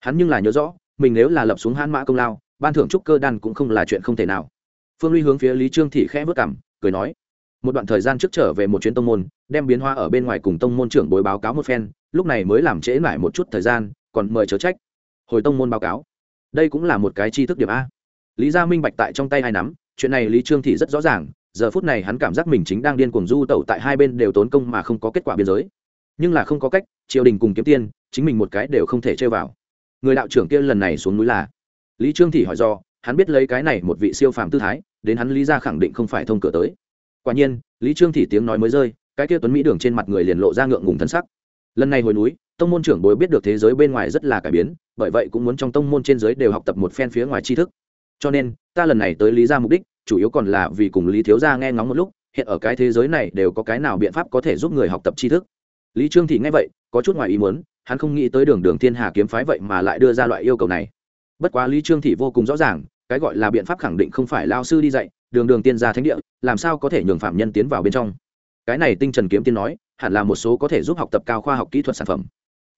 Hắn nhưng là nhớ rõ, mình nếu là lập xuống hãn mã công lao, ban thưởng trúc cơ đan cũng không là chuyện không thể nào. Phương ly hướng phía lý trương thị khẽ vất cảm cười nói, một đoạn thời gian trước trở về một chuyến tông môn, đem biến hoa ở bên ngoài cùng tông môn trưởng bối báo cáo một phen, lúc này mới làm trễ lại một chút thời gian còn mời chớ trách. Hồi tông môn báo cáo. Đây cũng là một cái chi thức điểm a. Lý gia minh bạch tại trong tay hai nắm, chuyện này lý trương thị rất rõ ràng, giờ phút này hắn cảm giác mình chính đang điên cuồng du tẩu tại hai bên đều tốn công mà không có kết quả biên giới. Nhưng là không có cách, triều đình cùng kiếm tiên, chính mình một cái đều không thể chơi vào. Người đạo trưởng kia lần này xuống núi là? Lý trương thị hỏi do, hắn biết lấy cái này một vị siêu phàm tư thái, đến hắn lý ra khẳng định không phải thông cửa tới. Quả nhiên, lý trương thị tiếng nói mới rơi, cái kia tuấn mỹ đường trên mặt người liền lộ ra ngượng ngùng thân sắc. Lần này hồi núi tông môn trưởng bối biết được thế giới bên ngoài rất là cải biến, bởi vậy cũng muốn trong tông môn trên giới đều học tập một phen phía ngoài tri thức. Cho nên, ta lần này tới lý ra mục đích, chủ yếu còn là vì cùng lý thiếu gia nghe ngóng một lúc, hiện ở cái thế giới này đều có cái nào biện pháp có thể giúp người học tập tri thức. Lý trương thị nghe vậy, có chút ngoài ý muốn, hắn không nghĩ tới đường đường thiên hà kiếm phái vậy mà lại đưa ra loại yêu cầu này. Bất quá lý trương thị vô cùng rõ ràng, cái gọi là biện pháp khẳng định không phải lao sư đi dạy, đường đường tiên gia thánh địa, làm sao có thể nhường phạm nhân tiến vào bên trong. Cái này tinh trần kiếm tiên nói, hẳn là một số có thể giúp học tập cao khoa học kỹ thuật sản phẩm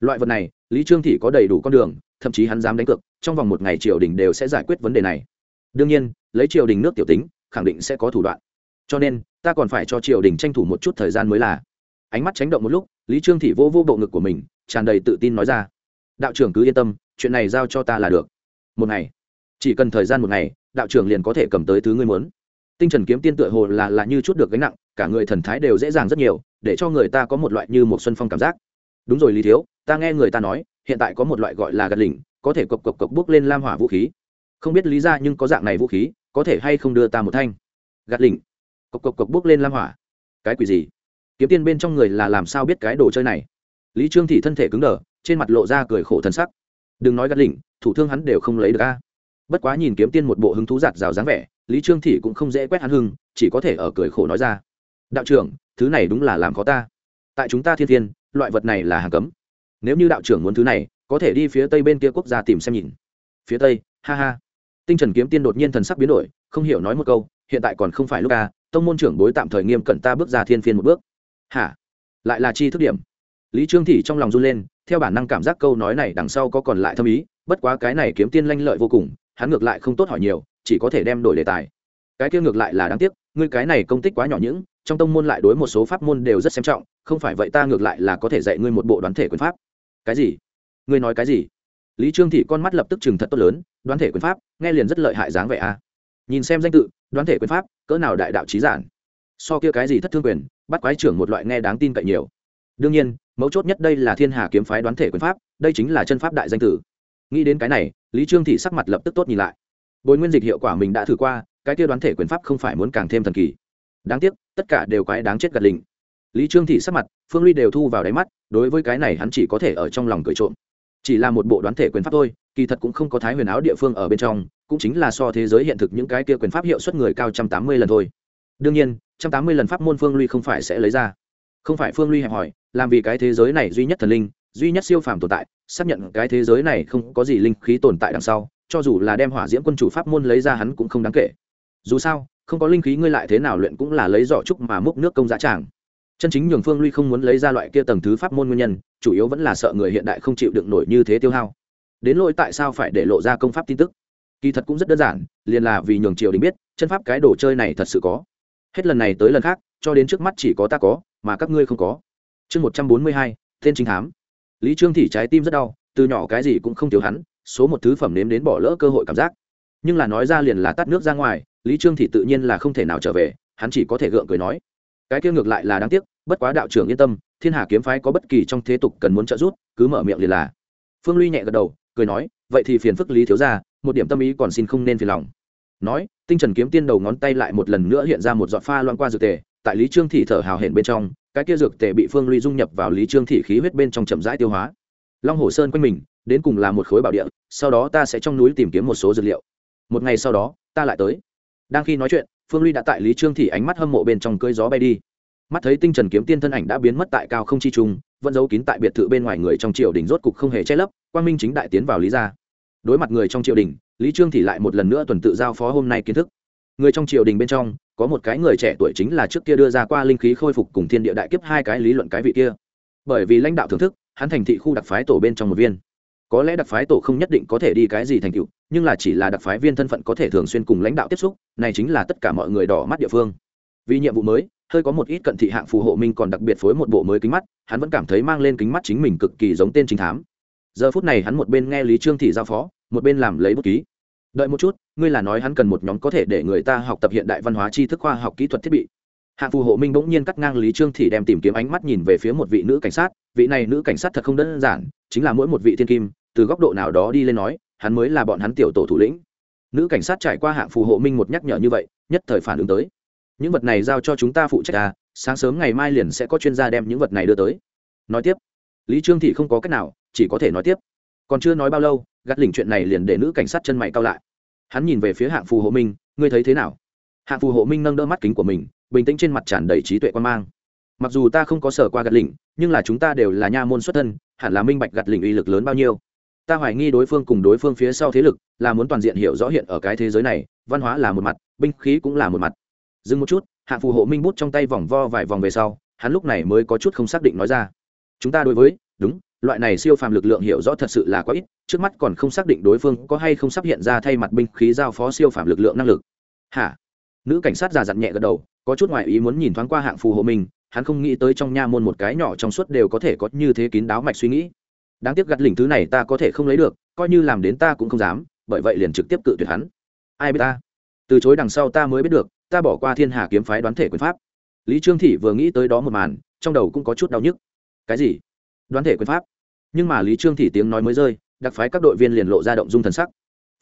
loại vật này, lý trương thị có đầy đủ con đường, thậm chí hắn dám đánh cược, trong vòng một ngày triều đình đều sẽ giải quyết vấn đề này. Đương nhiên, lấy triều đình nước tiểu tính, khẳng định sẽ có thủ đoạn. Cho nên, ta còn phải cho triều đình tranh thủ một chút thời gian mới là. Ánh mắt tránh động một lúc, lý trương thị vô vô bộ ngực của mình, tràn đầy tự tin nói ra. Đạo trưởng cứ yên tâm, chuyện này giao cho ta là được. Một ngày. Chỉ cần thời gian một ngày, đạo trưởng liền có thể cầm tới thứ ngươi muốn. Tinh trần kiếm tiên tựa hồ là là như chút được gánh nặng, cả người thần thái đều dễ dàng rất nhiều, để cho người ta có một loại như một xuân phong cảm giác. Đúng rồi lý thiếu ta nghe người ta nói, hiện tại có một loại gọi là gạt lỉnh, có thể cộc cộc cộc bước lên lam hỏa vũ khí. Không biết lý ra nhưng có dạng này vũ khí, có thể hay không đưa ta một thanh? Gạt lỉnh. Cộc cộc cộc bước lên lam hỏa. Cái quỷ gì? Kiếm tiên bên trong người là làm sao biết cái đồ chơi này? Lý trương thị thân thể cứng đờ, trên mặt lộ ra cười khổ thân sắc. Đừng nói gạt lỉnh, thủ thương hắn đều không lấy được a. Bất quá nhìn kiếm tiên một bộ hứng thú giạt rào dáng vẻ, lý trương thị cũng không dễ quét hắn hưng, chỉ có thể ở cười khổ nói ra. Đạo trưởng, thứ này đúng là làm khó ta. Tại chúng ta thiên thiên, loại vật này là hàng cấm nếu như đạo trưởng muốn thứ này, có thể đi phía tây bên kia quốc gia tìm xem nhìn. Phía tây, ha ha. Tinh trần kiếm tiên đột nhiên thần sắc biến đổi, không hiểu nói một câu, hiện tại còn không phải lúc ca tông môn trưởng bối tạm thời nghiêm cẩn ta bước ra thiên phiên một bước. Hả? Lại là chi thức điểm. Lý trương thị trong lòng run lên, theo bản năng cảm giác câu nói này đằng sau có còn lại thâm ý, bất quá cái này kiếm tiên lanh lợi vô cùng, hắn ngược lại không tốt hỏi nhiều, chỉ có thể đem đổi đề tài. Cái kia ngược lại là đáng tiếc, ngươi cái này công tích quá nhỏ những trong tông môn lại đối một số pháp môn đều rất xem trọng, không phải vậy ta ngược lại là có thể dạy ngươi một bộ đoán thể quyền pháp cái gì? Ngươi nói cái gì? Lý trương thị con mắt lập tức chừng thật tốt lớn, đoán thể quyền pháp, nghe liền rất lợi hại dáng vẻ a. À? nhìn xem danh tự, đoán thể quyền pháp, cỡ nào đại đạo trí giản. So kia cái gì thất thương quyền, bắt quái trưởng một loại nghe đáng tin cậy nhiều. Đương nhiên, mấu chốt nhất đây là thiên hà kiếm phái đoán thể quyền pháp, đây chính là chân pháp đại danh tử. Nghĩ đến cái này, lý trương thị sắc mặt lập tức tốt nhìn lại. Bồi nguyên dịch hiệu quả mình đã thử qua, cái kia đoán thể quyền pháp không phải muốn càng thêm thần kỳ. Đáng tiếc, tất cả đều quái đáng chết gật lình lý trương thị sắc mặt, phương ly đều thu vào đáy mắt, đối với cái này hắn chỉ có thể ở trong lòng cười trộm. Chỉ là một bộ đoán thể quyền pháp thôi, kỳ thật cũng không có thái huyền áo địa phương ở bên trong, cũng chính là so thế giới hiện thực những cái kia quyền pháp hiệu suất người cao trăm tám mươi lần thôi. Đương nhiên, trăm tám mươi lần pháp môn phương ly không phải sẽ lấy ra. Không phải phương ly hẹp hỏi, làm vì cái thế giới này duy nhất thần linh, duy nhất siêu phàm tồn tại, xác nhận cái thế giới này không có gì linh khí tồn tại đằng sau, cho dù là đem hỏa diễm quân chủ pháp môn lấy ra hắn cũng không đáng kể. Dù sao, không có linh khí ngươi lại thế nào luyện cũng là lấy giỏ trúc mà múc nước công giá tràng chân chính nhường phương ly không muốn lấy ra loại kia tầng thứ pháp môn nguyên nhân, chủ yếu vẫn là sợ người hiện đại không chịu đựng nổi như thế tiêu hao. Đến lỗi tại sao phải để lộ ra công pháp tin tức? Kỳ thật cũng rất đơn giản, liền là vì nhường triều đình biết, chân pháp cái đồ chơi này thật sự có. Hết lần này tới lần khác, cho đến trước mắt chỉ có ta có, mà các ngươi không có. Chương một trăm bốn mươi hai tên chính thám. Lý trương thị trái tim rất đau, từ nhỏ cái gì cũng không thiếu hắn, số một thứ phẩm nếm đến bỏ lỡ cơ hội cảm giác. Nhưng là nói ra liền là tắt nước ra ngoài, lý trương thị tự nhiên là không thể nào trở về, hắn chỉ có thể gượng cười nói cái kia ngược lại là đáng tiếc, bất quá đạo trưởng yên tâm, thiên hà kiếm phái có bất kỳ trong thế tục cần muốn trợ giúp, cứ mở miệng liền là. Phương ly nhẹ gật đầu, cười nói, vậy thì phiền phức lý thiếu ra một điểm tâm ý còn xin không nên phiền lòng. Nói, tinh trần kiếm tiên đầu ngón tay lại một lần nữa hiện ra một giọt pha loan qua dược tề, tại lý trương thị thở hào hển bên trong, cái kia dược tề bị phương ly dung nhập vào lý trương thị khí huyết bên trong chậm rãi tiêu hóa. Long hồ sơn quanh mình, đến cùng là một khối bảo địa, sau đó ta sẽ trong núi tìm kiếm một số dược liệu. Một ngày sau đó, ta lại tới. Đang khi nói chuyện phương ly đã tại lý trương thị ánh mắt hâm mộ bên trong cơi gió bay đi. Mắt thấy tinh trần kiếm tiên thân ảnh đã biến mất tại cao không chi trung, vẫn giấu kín tại biệt thự bên ngoài người trong triều đình rốt cục không hề che lấp, quang minh chính đại tiến vào lý gia. Đối mặt người trong triều đình, lý trương thị lại một lần nữa tuần tự giao phó hôm nay kiến thức. Người trong triều đình bên trong, có một cái người trẻ tuổi chính là trước kia đưa ra qua linh khí khôi phục cùng thiên địa đại kiếp hai cái lý luận cái vị kia. Bởi vì lãnh đạo thưởng thức, hắn thành thị khu đặc phái tổ bên trong một viên có lẽ đặc phái tổ không nhất định có thể đi cái gì thành tựu, nhưng là chỉ là đặc phái viên thân phận có thể thường xuyên cùng lãnh đạo tiếp xúc, này chính là tất cả mọi người đỏ mắt địa phương. Vì nhiệm vụ mới, hơi có một ít cận thị hạng phù hộ minh còn đặc biệt phối một bộ mới kính mắt, hắn vẫn cảm thấy mang lên kính mắt chính mình cực kỳ giống tên chính thám. Giờ phút này hắn một bên nghe lý trương thị giao phó, một bên làm lấy bút ký. Đợi một chút, ngươi là nói hắn cần một nhóm có thể để người ta học tập hiện đại văn hóa tri thức khoa học kỹ thuật thiết bị. Hạng phù hộ minh bỗng nhiên cắt ngang lý trương thị đem tìm kiếm ánh mắt nhìn về phía một vị nữ cảnh sát. Vị này nữ cảnh sát thật không đơn giản, chính là mỗi một vị thiên kim từ góc độ nào đó đi lên nói, hắn mới là bọn hắn tiểu tổ thủ lĩnh. Nữ cảnh sát trải qua hạng phù hộ minh một nhắc nhở như vậy, nhất thời phản ứng tới. Những vật này giao cho chúng ta phụ trách à sáng sớm ngày mai liền sẽ có chuyên gia đem những vật này đưa tới. Nói tiếp. Lý trương thị không có cách nào, chỉ có thể nói tiếp. Còn chưa nói bao lâu, gắt lỉnh chuyện này liền để nữ cảnh sát chân mày cao lại. Hắn nhìn về phía hạng phù hộ minh, ngươi thấy thế nào? Hạng phù hộ minh nâng đỡ mắt kính của mình, bình tĩnh trên mặt tràn đầy trí tuệ quan mang. Mặc dù ta không có sở qua gạt lỉnh, nhưng là chúng ta đều là nha môn xuất thân, hẳn là minh bạch gạt lỉnh uy lực lớn bao nhiêu ta hoài nghi đối phương cùng đối phương phía sau thế lực là muốn toàn diện hiểu rõ hiện ở cái thế giới này, văn hóa là một mặt, binh khí cũng là một mặt. Dừng một chút, hạ phù hộ minh bút trong tay vòng vo vài vòng về sau, hắn lúc này mới có chút không xác định nói ra. Chúng ta đối với, đúng, loại này siêu phàm lực lượng hiểu rõ thật sự là quá ít, trước mắt còn không xác định đối phương có hay không sắp hiện ra thay mặt binh khí giao phó siêu phàm lực lượng năng lực. Hả? Nữ cảnh sát già dặn nhẹ gật đầu, có chút ngoại ý muốn nhìn thoáng qua hạng phù hộ mình hắn không nghĩ tới trong nha môn một cái nhỏ trong suốt đều có thể có như thế kín đáo mạch suy nghĩ đáng tiếc gặt lỉnh thứ này ta có thể không lấy được, coi như làm đến ta cũng không dám, bởi vậy liền trực tiếp cự tuyệt hắn. Ai biết ta? Từ chối đằng sau ta mới biết được, ta bỏ qua thiên hà kiếm phái đoán thể quyền pháp. Lý trương thị vừa nghĩ tới đó một màn, trong đầu cũng có chút đau nhức. Cái gì? Đoán thể quyền pháp? Nhưng mà lý trương thị tiếng nói mới rơi, đặc phái các đội viên liền lộ ra động dung thần sắc.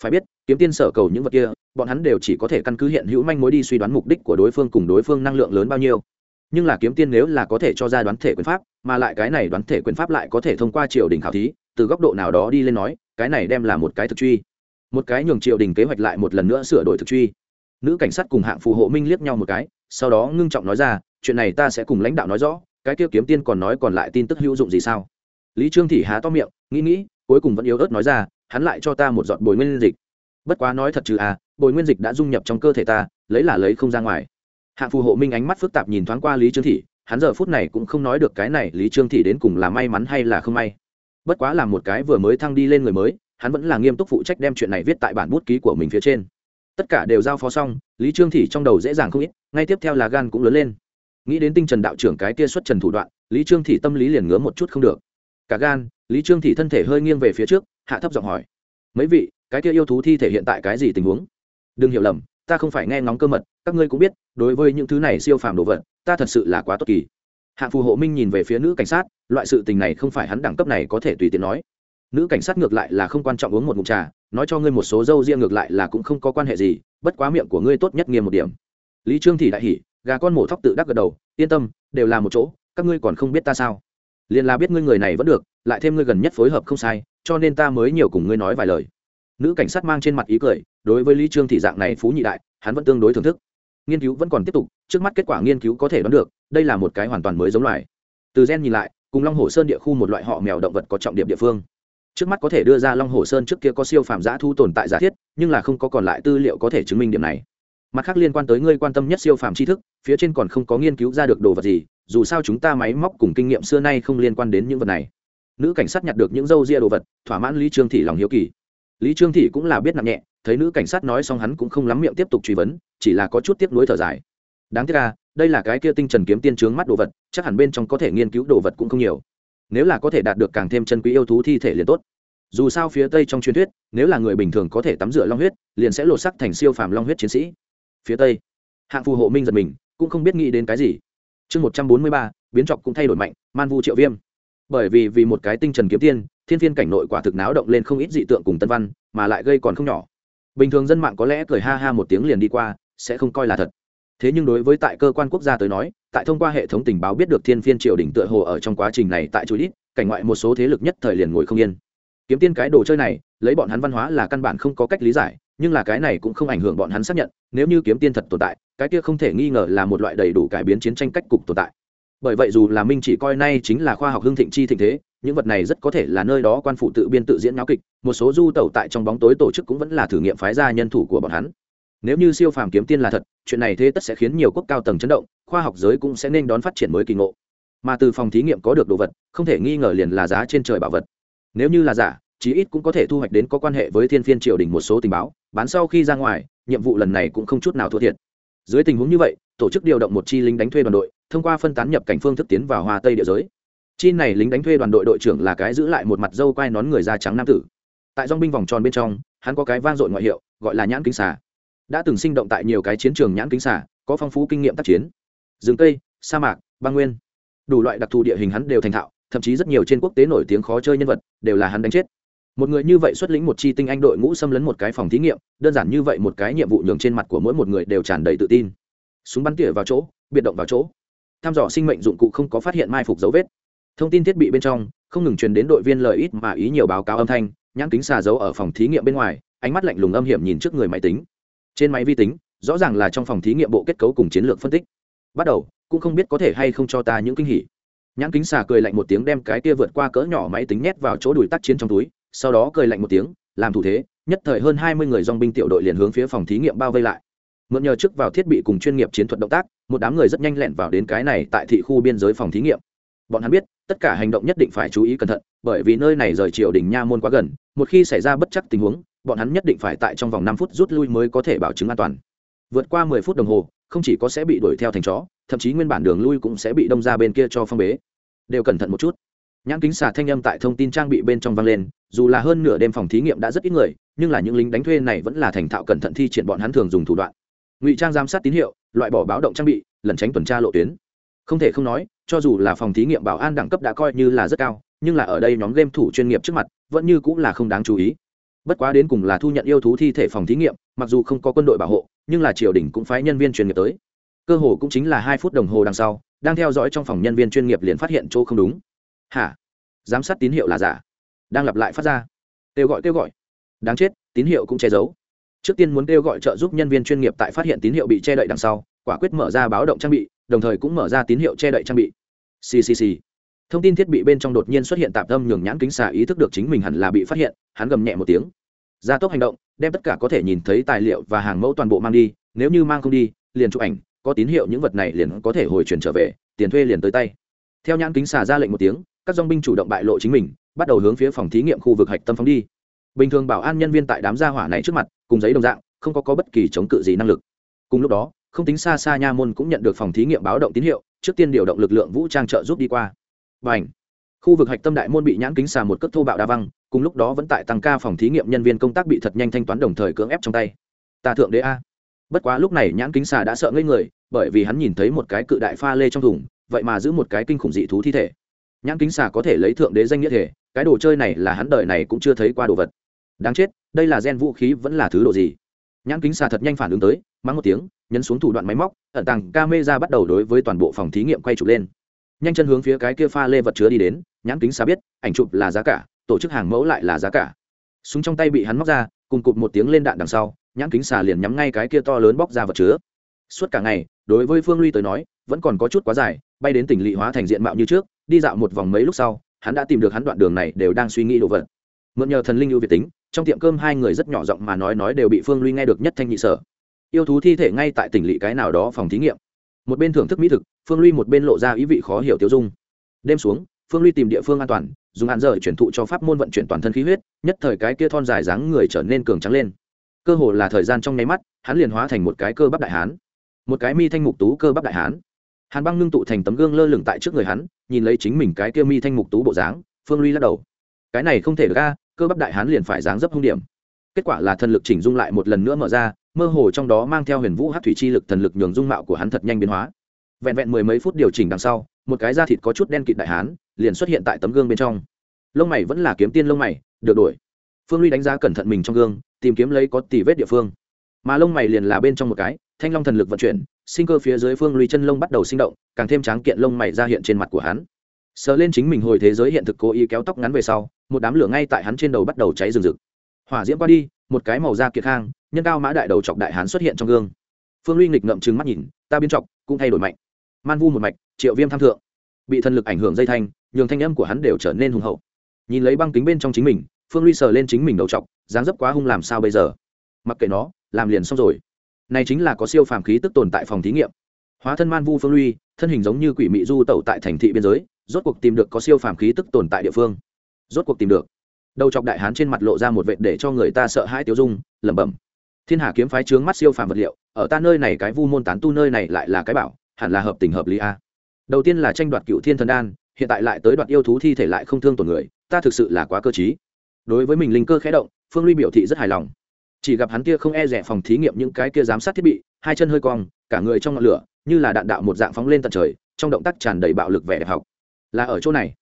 Phải biết, kiếm tiên sở cầu những vật kia, bọn hắn đều chỉ có thể căn cứ hiện hữu manh mối đi suy đoán mục đích của đối phương cùng đối phương năng lượng lớn bao nhiêu nhưng là kiếm tiên nếu là có thể cho ra đoán thể quyền pháp, mà lại cái này đoán thể quyền pháp lại có thể thông qua triều đình khảo thí, từ góc độ nào đó đi lên nói, cái này đem là một cái thực truy. Một cái nhường triều đình kế hoạch lại một lần nữa sửa đổi thực truy. Nữ cảnh sát cùng hạng phù hộ minh liếc nhau một cái, sau đó ngưng trọng nói ra, chuyện này ta sẽ cùng lãnh đạo nói rõ, cái kia kiếm tiên còn nói còn lại tin tức hữu dụng gì sao? Lý trương thị há to miệng, nghĩ nghĩ, cuối cùng vẫn yếu ớt nói ra, hắn lại cho ta một giọt bồi nguyên dịch. Bất quá nói thật chứ à bồi nguyên dịch đã dung nhập trong cơ thể ta, lấy là lấy không ra ngoài hạng phù hộ minh ánh mắt phức tạp nhìn thoáng qua lý trương thị, hắn giờ phút này cũng không nói được cái này lý trương thị đến cùng là may mắn hay là không may. Bất quá là một cái vừa mới thăng đi lên người mới, hắn vẫn là nghiêm túc phụ trách đem chuyện này viết tại bản bút ký của mình phía trên. Tất cả đều giao phó xong, lý trương thị trong đầu dễ dàng không ít, ngay tiếp theo là gan cũng lớn lên. Nghĩ đến tinh trần đạo trưởng cái kia xuất trần thủ đoạn, lý trương thị tâm lý liền ngứa một chút không được. Cả gan, lý trương thị thân thể hơi nghiêng về phía trước, hạ thấp giọng hỏi. Mấy vị, cái kia yêu thú thi thể hiện tại cái gì tình huống? Đừng hiểu lầm ta không phải nghe ngóng cơ mật, các ngươi cũng biết, đối với những thứ này siêu phàm đồ vật, ta thật sự là quá tốt kỳ. Hạ phù hộ minh nhìn về phía nữ cảnh sát, loại sự tình này không phải hắn đẳng cấp này có thể tùy tiện nói. Nữ cảnh sát ngược lại là không quan trọng uống một ngụm trà, nói cho ngươi một số dâu riêng ngược lại là cũng không có quan hệ gì, bất quá miệng của ngươi tốt nhất nghiêm một điểm. Lý trương thì đại hỉ, gà con mổ thóc tự đắc gật đầu, yên tâm, đều là một chỗ, các ngươi còn không biết ta sao? Liền là biết ngươi người này vẫn được, lại thêm ngươi gần nhất phối hợp không sai, cho nên ta mới nhiều cùng ngươi nói vài lời. Nữ cảnh sát mang trên mặt ý cười đối với lý trương thị dạng này phú nhị đại, hắn vẫn tương đối thưởng thức. Nghiên cứu vẫn còn tiếp tục, trước mắt kết quả nghiên cứu có thể đoán được, đây là một cái hoàn toàn mới giống loài. Từ gen nhìn lại, cùng long hồ sơn địa khu một loại họ mèo động vật có trọng điểm địa phương. Trước mắt có thể đưa ra long hồ sơn trước kia có siêu phàm giã thu tồn tại giả thiết, nhưng là không có còn lại tư liệu có thể chứng minh điểm này. Mặt khác liên quan tới ngươi quan tâm nhất siêu phàm tri thức, phía trên còn không có nghiên cứu ra được đồ vật gì, dù sao chúng ta máy móc cùng kinh nghiệm xưa nay không liên quan đến những vật này. Nữ cảnh sát nhặt được những dâu ria đồ vật, thỏa mãn lý trương thị lòng hiếu kỳ. Lý trương thị cũng là biết nặng nhẹ thấy nữ cảnh sát nói xong hắn cũng không lắm miệng tiếp tục truy vấn, chỉ là có chút tiếp nối thở dài. Đáng tiếc là đây là cái kia tinh trần kiếm tiên trướng mắt đồ vật, chắc hẳn bên trong có thể nghiên cứu đồ vật cũng không nhiều. Nếu là có thể đạt được càng thêm chân quý yêu thú thi thể liền tốt. Dù sao phía tây trong truyền thuyết, nếu là người bình thường có thể tắm rửa long huyết, liền sẽ lột sắc thành siêu phàm long huyết chiến sĩ. Phía tây, hạng phù hộ minh giật mình, cũng không biết nghĩ đến cái gì. Chương một trăm bốn mươi ba, biến trọc cũng thay đổi mạnh, man vu triệu viêm. Bởi vì vì một cái tinh trần kiếm tiên, thiên phiên cảnh nội quả thực náo động lên không ít dị tượng cùng tân văn, mà lại gây còn không nhỏ bình thường dân mạng có lẽ cười ha ha một tiếng liền đi qua, sẽ không coi là thật. Thế nhưng đối với tại cơ quan quốc gia tới nói, tại thông qua hệ thống tình báo biết được thiên phiên triều đỉnh tựa hồ ở trong quá trình này tại chuỗi ít cảnh ngoại một số thế lực nhất thời liền ngồi không yên. Kiếm tiên cái đồ chơi này, lấy bọn hắn văn hóa là căn bản không có cách lý giải, nhưng là cái này cũng không ảnh hưởng bọn hắn xác nhận, nếu như kiếm tiên thật tồn tại, cái kia không thể nghi ngờ là một loại đầy đủ cải biến chiến tranh cách cục tồn tại. Bởi vậy dù là minh chỉ coi nay chính là khoa học hưng thịnh chi thịnh thế những vật này rất có thể là nơi đó quan phụ tự biên tự diễn náo kịch, một số du tẩu tại trong bóng tối tổ chức cũng vẫn là thử nghiệm phái ra nhân thủ của bọn hắn. Nếu như siêu phàm kiếm tiên là thật, chuyện này thế tất sẽ khiến nhiều quốc cao tầng chấn động, khoa học giới cũng sẽ nên đón phát triển mới kỳ ngộ. Mà từ phòng thí nghiệm có được đồ vật, không thể nghi ngờ liền là giá trên trời bảo vật. Nếu như là giả, chí ít cũng có thể thu hoạch đến có quan hệ với thiên phiên triều đình một số tình báo, bán sau khi ra ngoài, nhiệm vụ lần này cũng không chút nào thua thiệt. Dưới tình huống như vậy, tổ chức điều động một chi lính đánh thuê đoàn đội, thông qua phân tán nhập cảnh phương thức tiến vào hoa tây địa giới chi này lính đánh thuê đoàn đội đội trưởng là cái giữ lại một mặt dâu quai nón người da trắng nam tử. Tại dong binh vòng tròn bên trong, hắn có cái vang dội ngoại hiệu, gọi là nhãn kính xà. Đã từng sinh động tại nhiều cái chiến trường nhãn kính xà, có phong phú kinh nghiệm tác chiến. Rừng cây, sa mạc, băng nguyên. Đủ loại đặc thù địa hình hắn đều thành thạo, thậm chí rất nhiều trên quốc tế nổi tiếng khó chơi nhân vật đều là hắn đánh chết. Một người như vậy xuất lĩnh một chi tinh anh đội ngũ xâm lấn một cái phòng thí nghiệm, đơn giản như vậy một cái nhiệm vụ nhường trên mặt của mỗi một người đều tràn đầy tự tin. Súng bắn tỉa vào chỗ, biệt động vào chỗ. Thăm dò sinh mệnh dụng cụ không có phát hiện mai phục dấu vết thông tin thiết bị bên trong, không ngừng truyền đến đội viên lời ít mà ý nhiều báo cáo âm thanh, nhãn kính xà giấu ở phòng thí nghiệm bên ngoài, ánh mắt lạnh lùng âm hiểm nhìn trước người máy tính. Trên máy vi tính, rõ ràng là trong phòng thí nghiệm bộ kết cấu cùng chiến lược phân tích. Bắt đầu, cũng không biết có thể hay không cho ta những kinh hỉ. Nhãn kính xà cười lạnh một tiếng đem cái kia vượt qua cỡ nhỏ máy tính nhét vào chỗ đùi tác chiến trong túi, sau đó cười lạnh một tiếng, làm thủ thế, nhất thời hơn hai mươi người dong binh tiểu đội liền hướng phía phòng thí nghiệm bao vây lại. Mượn nhờ trước vào thiết bị cùng chuyên nghiệp chiến thuật động tác, một đám người rất nhanh lẹn vào đến cái này tại thị khu biên giới phòng thí nghiệm bọn hắn biết, tất cả hành động nhất định phải chú ý cẩn thận, bởi vì nơi này rời triều đình nha môn quá gần, một khi xảy ra bất chắc tình huống, bọn hắn nhất định phải tại trong vòng năm phút rút lui mới có thể bảo chứng an toàn. Vượt qua mười phút đồng hồ, không chỉ có sẽ bị đuổi theo thành chó, thậm chí nguyên bản đường lui cũng sẽ bị đông ra bên kia cho phong bế. Đều cẩn thận một chút. Nhãn kính xà thanh âm tại thông tin trang bị bên trong vang lên, dù là hơn nửa đêm phòng thí nghiệm đã rất ít người, nhưng là những lính đánh thuê này vẫn là thành thạo cẩn thận thi triển bọn hắn thường dùng thủ đoạn. Ngụy trang giám sát tín hiệu, loại bỏ báo động trang bị, lẩn tránh tuần tra lộ tuyến. Không thể không nói cho dù là phòng thí nghiệm bảo an đẳng cấp đã coi như là rất cao, nhưng là ở đây nhóm game thủ chuyên nghiệp trước mặt, vẫn như cũng là không đáng chú ý. Bất quá đến cùng là thu nhận yêu thú thi thể phòng thí nghiệm, mặc dù không có quân đội bảo hộ, nhưng là triều đình cũng phái nhân viên chuyên nghiệp tới. Cơ hồ cũng chính là hai phút đồng hồ đằng sau, đang theo dõi trong phòng nhân viên chuyên nghiệp liền phát hiện chỗ không đúng. Hả? Giám sát tín hiệu là giả. Đang lặp lại phát ra. Kêu gọi kêu gọi. Đáng chết, tín hiệu cũng che giấu. Trước tiên muốn kêu gọi trợ giúp nhân viên chuyên nghiệp tại phát hiện tín hiệu bị che đậy đằng sau, quả quyết mở ra báo động trang bị, đồng thời cũng mở ra tín hiệu che đậy trang bị ccc thông tin thiết bị bên trong đột nhiên xuất hiện tạp tâm nhường nhãn kính xà ý thức được chính mình hẳn là bị phát hiện hắn gầm nhẹ một tiếng. Gia tốc hành động đem tất cả có thể nhìn thấy tài liệu và hàng mẫu toàn bộ mang đi nếu như mang không đi liền chụp ảnh có tín hiệu những vật này liền có thể hồi chuyển trở về tiền thuê liền tới tay. Theo nhãn kính xà ra lệnh một tiếng các dong binh chủ động bại lộ chính mình bắt đầu hướng phía phòng thí nghiệm khu vực hạch tâm phóng đi. Bình thường bảo an nhân viên tại đám gia hỏa này trước mặt cùng giấy đồng dạng không có, có bất kỳ chống cự gì năng lực. Cùng lúc đó không tính xa xa nha môn cũng nhận được phòng thí nghiệm báo động tín hiệu trước tiên điều động lực lượng vũ trang trợ giúp đi qua. Và ảnh khu vực hạch tâm đại môn bị nhãn kính xà một cất thô bạo đa văng, cùng lúc đó vẫn tại tăng ca phòng thí nghiệm nhân viên công tác bị thật nhanh thanh toán đồng thời cưỡng ép trong tay. Ta thượng đế a. Bất quá lúc này nhãn kính xà đã sợ ngây người, bởi vì hắn nhìn thấy một cái cự đại pha lê trong thùng, vậy mà giữ một cái kinh khủng dị thú thi thể. Nhãn kính xà có thể lấy thượng đế danh nghĩa thể, cái đồ chơi này là hắn đời này cũng chưa thấy qua đồ vật. Đáng chết, đây là gen vũ khí vẫn là thứ đồ gì? Nhãn kính xà thật nhanh phản ứng tới mắng một tiếng, nhấn xuống thủ đoạn máy móc, ẩn tàng ca mê ra bắt đầu đối với toàn bộ phòng thí nghiệm quay chụp lên. Nhanh chân hướng phía cái kia pha lê vật chứa đi đến, nhãn kính xà biết, ảnh chụp là giá cả, tổ chức hàng mẫu lại là giá cả. Súng trong tay bị hắn móc ra, cùng cụt một tiếng lên đạn đằng sau, nhãn kính xà liền nhắm ngay cái kia to lớn bóc ra vật chứa. Suốt cả ngày, đối với phương ly tới nói, vẫn còn có chút quá dài, bay đến tỉnh lỵ hóa thành diện mạo như trước, đi dạo một vòng mấy lúc sau, hắn đã tìm được hắn đoạn đường này đều đang suy nghĩ đồ vật. Mượn nhờ thần linh ưu việt tính, trong tiệm cơm hai người rất nhỏ giọng mà nói nói đều bị phương ly nghe được nhất thanh nhị sở yêu thú thi thể ngay tại tỉnh lỵ cái nào đó phòng thí nghiệm. Một bên thưởng thức mỹ thực, phương ly một bên lộ ra ý vị khó hiểu tiêu dung. Đêm xuống, phương ly tìm địa phương an toàn, dùng hạn rời chuyển thụ cho pháp môn vận chuyển toàn thân khí huyết, nhất thời cái kia thon dài dáng người trở nên cường trắng lên. Cơ hồ là thời gian trong nháy mắt, hắn liền hóa thành một cái cơ bắp đại hán. Một cái mi thanh mục tú cơ bắp đại hán. Hàn băng ngưng tụ thành tấm gương lơ lửng tại trước người hắn, nhìn lấy chính mình cái kia mi thanh mục tú bộ dáng, phương ly lắc đầu. Cái này không thể ra cơ bắp đại hán liền phải dáng dấp hung điểm. Kết quả là thần lực chỉnh dung lại một lần nữa mở ra mơ hồ trong đó mang theo huyền vũ hát thủy chi lực thần lực nhường dung mạo của hắn thật nhanh biến hóa. Vẹn vẹn mười mấy phút điều chỉnh đằng sau, một cái da thịt có chút đen kịt đại hán liền xuất hiện tại tấm gương bên trong. Lông mày vẫn là kiếm tiên lông mày, được đổi. Phương ly đánh giá cẩn thận mình trong gương, tìm kiếm lấy có tỷ vết địa phương. Mà lông mày liền là bên trong một cái, thanh long thần lực vận chuyển, sinh cơ phía dưới phương ly chân lông bắt đầu sinh động, càng thêm tráng kiện lông mày ra hiện trên mặt của hắn. Sờ lên chính mình hồi thế giới hiện thực cố ý kéo tóc ngắn về sau, một đám lửa ngay tại hắn trên đầu bắt đầu cháy rừng rực. Hỏa diễm qua đi, một cái màu da kiệt khang nhân cao mã đại đầu chọc đại hán xuất hiện trong gương. Phương ly nghịch ngậm trừng mắt nhìn, ta biến chọc, cũng thay đổi mạnh. Man vu một mạch, triệu viêm tham thượng. Bị thần lực ảnh hưởng dây thanh, nhường thanh âm của hắn đều trở nên hùng hậu. Nhìn lấy băng kính bên trong chính mình, phương ly sờ lên chính mình đầu chọc, dáng dấp quá hung làm sao bây giờ? Mặc kệ nó, làm liền xong rồi. Này chính là có siêu phàm khí tức tồn tại phòng thí nghiệm. Hóa thân man vu phương ly thân hình giống như quỷ mị du tẩu tại thành thị biên giới, rốt cuộc tìm được có siêu phàm khí tức tồn tại địa phương. Rốt cuộc tìm được. Đầu chọc đại hán trên mặt lộ ra một vệt để cho người ta sợ hãi tiêu dung, lẩm bẩm thiên hà kiếm phái trướng mắt siêu phàm vật liệu, ở ta nơi này cái vu môn tán tu nơi này lại là cái bảo, hẳn là hợp tình hợp lý a. Đầu tiên là tranh đoạt cựu thiên thần đan, hiện tại lại tới đoạt yêu thú thi thể lại không thương tổn người, ta thực sự là quá cơ t đối với mình linh cơ khẽ động, phương ly biểu thị rất hài lòng. Chỉ gặp hắn kia không e rẻ phòng thí nghiệm những cái kia giám sát thiết bị, hai chân hơi cong, cả người trong ngọn lửa, như là đạn đạo một dạng phóng lên tận trời, trong động tác tràn đầy bạo lực vẻ đẹp học. Là ở chỗ này,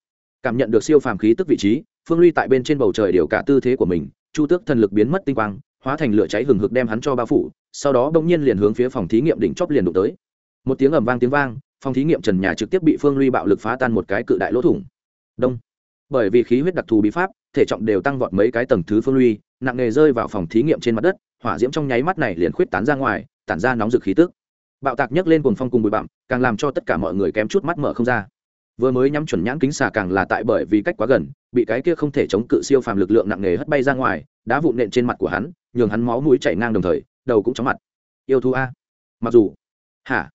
cảm nhận được siêu phàm khí tức vị trí, phương ly tại bên trên bầu trời điều cả tư thế của mình, chu tước thần lực biến mất tinh quang hóa thành lửa cháy hừng hực đem hắn cho bao phủ, sau đó bỗng nhiên liền hướng phía phòng thí nghiệm đỉnh chóp liền đụng tới. Một tiếng ầm vang tiếng vang, phòng thí nghiệm trần nhà trực tiếp bị phương ly bạo lực phá tan một cái cự đại lỗ thủng. Đông. Bởi vì khí huyết đặc thù bí pháp, thể trọng đều tăng vọt mấy cái tầng thứ phương ly nặng nề rơi vào phòng thí nghiệm trên mặt đất, hỏa diễm trong nháy mắt này liền khuyết tán ra ngoài, tản ra nóng rực khí tức. Bạo tạc nhấc lên cuồng phong cùng bụi bặm, càng làm cho tất cả mọi người kém chút mắt mở không ra. Vừa mới nhắm chuẩn nhãn kính xà càng là tại bởi vì cách quá gần, bị cái kia không thể chống cự siêu phàm lực lượng nặng nề hất bay ra ngoài, đá vụn nện trên mặt của hắn nhường hắn máu mũi chảy ngang đồng thời, đầu cũng chóng mặt. Yêu thú a. Mặc dù, hả?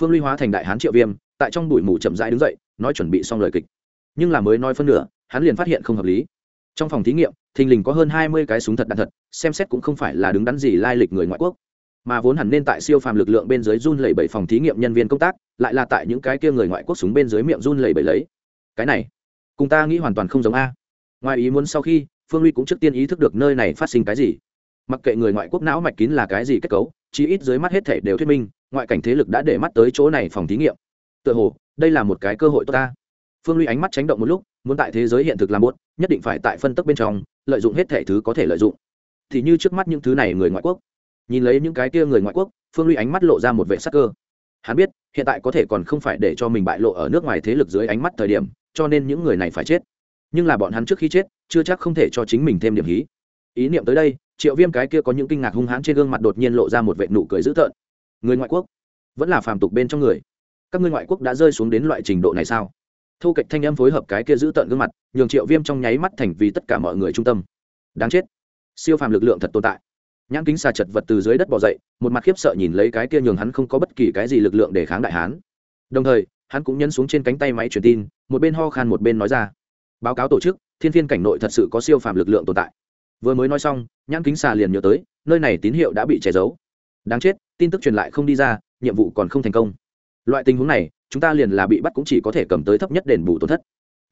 Phương ly hóa thành đại hán triệu viêm, tại trong bụi mù chậm rãi đứng dậy, nói chuẩn bị xong lời kịch. Nhưng là mới nói phân nửa, hắn liền phát hiện không hợp lý. Trong phòng thí nghiệm, thình lình có hơn hai mươi cái súng thật đạn thật, xem xét cũng không phải là đứng đắn gì lai lịch người ngoại quốc. Mà vốn hẳn nên tại siêu phàm lực lượng bên dưới run lẩy bẩy phòng thí nghiệm nhân viên công tác, lại là tại những cái kia người ngoại quốc súng bên dưới miệng run lẩy bẩy lấy. Cái này, cùng ta nghĩ hoàn toàn không giống a. Ngoài ý muốn sau khi, phương ly cũng trước tiên ý thức được nơi này phát sinh cái gì mặc kệ người ngoại quốc não mạch kín là cái gì kết cấu, chí ít dưới mắt hết thể đều thuyết minh, ngoại cảnh thế lực đã để mắt tới chỗ này phòng thí nghiệm. Tựa hồ, đây là một cái cơ hội tốt ta. Phương ly ánh mắt tránh động một lúc, muốn tại thế giới hiện thực làm bốt nhất định phải tại phân tức bên trong, lợi dụng hết thể thứ có thể lợi dụng. Thì như trước mắt những thứ này người ngoại quốc. Nhìn lấy những cái kia người ngoại quốc, phương ly ánh mắt lộ ra một vệ sắc cơ. Hắn biết, hiện tại có thể còn không phải để cho mình bại lộ ở nước ngoài thế lực dưới ánh mắt thời điểm, cho nên những người này phải chết. Nhưng là bọn hắn trước khi chết, chưa chắc không thể cho chính mình thêm điểm hí. Ý niệm tới đây triệu viêm cái kia có những kinh ngạc hung hãn trên gương mặt đột nhiên lộ ra một vệ nụ cười dữ tợn. Người ngoại quốc, vẫn là phàm tục bên trong người. Các ngươi ngoại quốc đã rơi xuống đến loại trình độ này sao? Thu kịch thanh âm phối hợp cái kia giữ tợn gương mặt, nhường triệu viêm trong nháy mắt thành vì tất cả mọi người trung tâm. Đáng chết. Siêu phàm lực lượng thật tồn tại. Nhãn kính xà chật vật từ dưới đất bỏ dậy, một mặt khiếp sợ nhìn lấy cái kia nhường hắn không có bất kỳ cái gì lực lượng để kháng đại hán. Đồng thời, hắn cũng nhấn xuống trên cánh tay máy truyền tin, một bên ho khan một bên nói ra. Báo cáo tổ chức, thiên Viên cảnh nội thật sự có siêu phàm lực lượng tồn tại vừa mới nói xong nhãn kính xà liền nhớ tới nơi này tín hiệu đã bị che giấu. Đáng chết tin tức truyền lại không đi ra nhiệm vụ còn không thành công. Loại tình huống này chúng ta liền là bị bắt cũng chỉ có thể cầm tới thấp nhất đền bù tổn thất.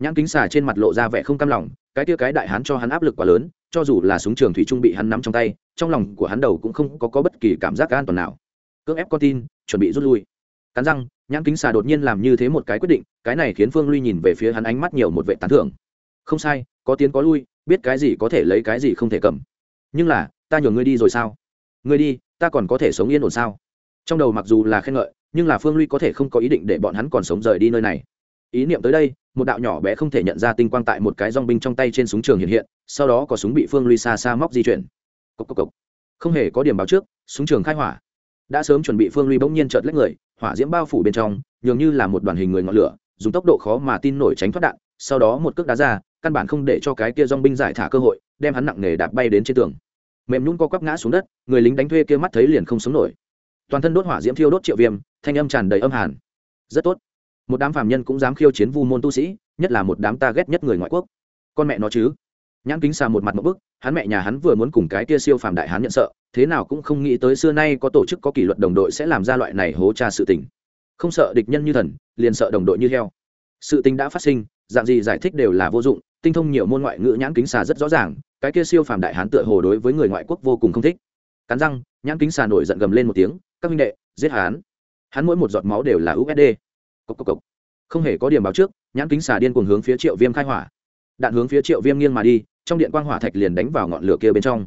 Nhãn kính xà trên mặt lộ ra vẻ không cam lòng cái tia cái đại hán cho hắn áp lực quá lớn cho dù là súng trường thủy trung bị hắn nắm trong tay trong lòng của hắn đầu cũng không có, có bất kỳ cảm giác an toàn nào. Cưỡng ép con tin chuẩn bị rút lui. Cắn răng nhãn kính xà đột nhiên làm như thế một cái quyết định cái này khiến phương lui nhìn về phía hắn ánh mắt nhiều một vệ tán thưởng. Không sai có tiến có lui biết cái gì có thể lấy cái gì không thể cầm. Nhưng là, ta nhường ngươi đi rồi sao? Ngươi đi, ta còn có thể sống yên ổn sao? Trong đầu mặc dù là khen ngợi, nhưng là phương ly có thể không có ý định để bọn hắn còn sống rời đi nơi này. Ý niệm tới đây, một đạo nhỏ bé không thể nhận ra tinh quang tại một cái dong binh trong tay trên súng trường hiện hiện, sau đó có súng bị phương ly xa xa móc di chuyển. Cốc cốc cốc. không hề có điểm báo trước, súng trường khai hỏa. Đã sớm chuẩn bị phương ly bỗng nhiên chợt lấy người, hỏa diễm bao phủ bên trong, nhường như là một đoàn hình người ngọn lửa, dùng tốc độ khó mà tin nổi tránh thoát đạn, sau đó một cước đá ra căn bản không để cho cái kia dong binh giải thả cơ hội, đem hắn nặng nề đạp bay đến trên tường. Mềm nhún co quắp ngã xuống đất, người lính đánh thuê kia mắt thấy liền không sống nổi. Toàn thân đốt hỏa diễm thiêu đốt triệu viêm, thanh âm tràn đầy âm hàn. Rất tốt. Một đám phàm nhân cũng dám khiêu chiến vu môn tu sĩ, nhất là một đám ta ghét nhất người ngoại quốc. Con mẹ nó chứ. Nhãn kính xà một mặt một bức, hắn mẹ nhà hắn vừa muốn cùng cái kia siêu phàm đại hắn nhận sợ, thế nào cũng không nghĩ tới xưa nay có tổ chức có kỷ luật đồng đội sẽ làm ra loại này hố tra sự tình. Không sợ địch nhân như thần, liền sợ đồng đội như heo. Sự tình đã phát sinh, dạng gì giải thích đều là vô dụng tinh thông nhiều môn ngoại ngữ nhãn kính xà rất rõ ràng, cái kia siêu phàm đại hán tựa hồ đối với người ngoại quốc vô cùng không thích. Cắn răng, nhãn kính xà nổi giận gầm lên một tiếng, các minh đệ, giết hán hắn mỗi một giọt máu đều là usd cốc cốc cốc. không hề có điểm báo trước, nhãn kính xà điên cuồng hướng phía triệu viêm khai hỏa. Đạn hướng phía triệu viêm nghiêng mà đi, trong điện quang hỏa thạch liền đánh vào ngọn lửa kia bên trong.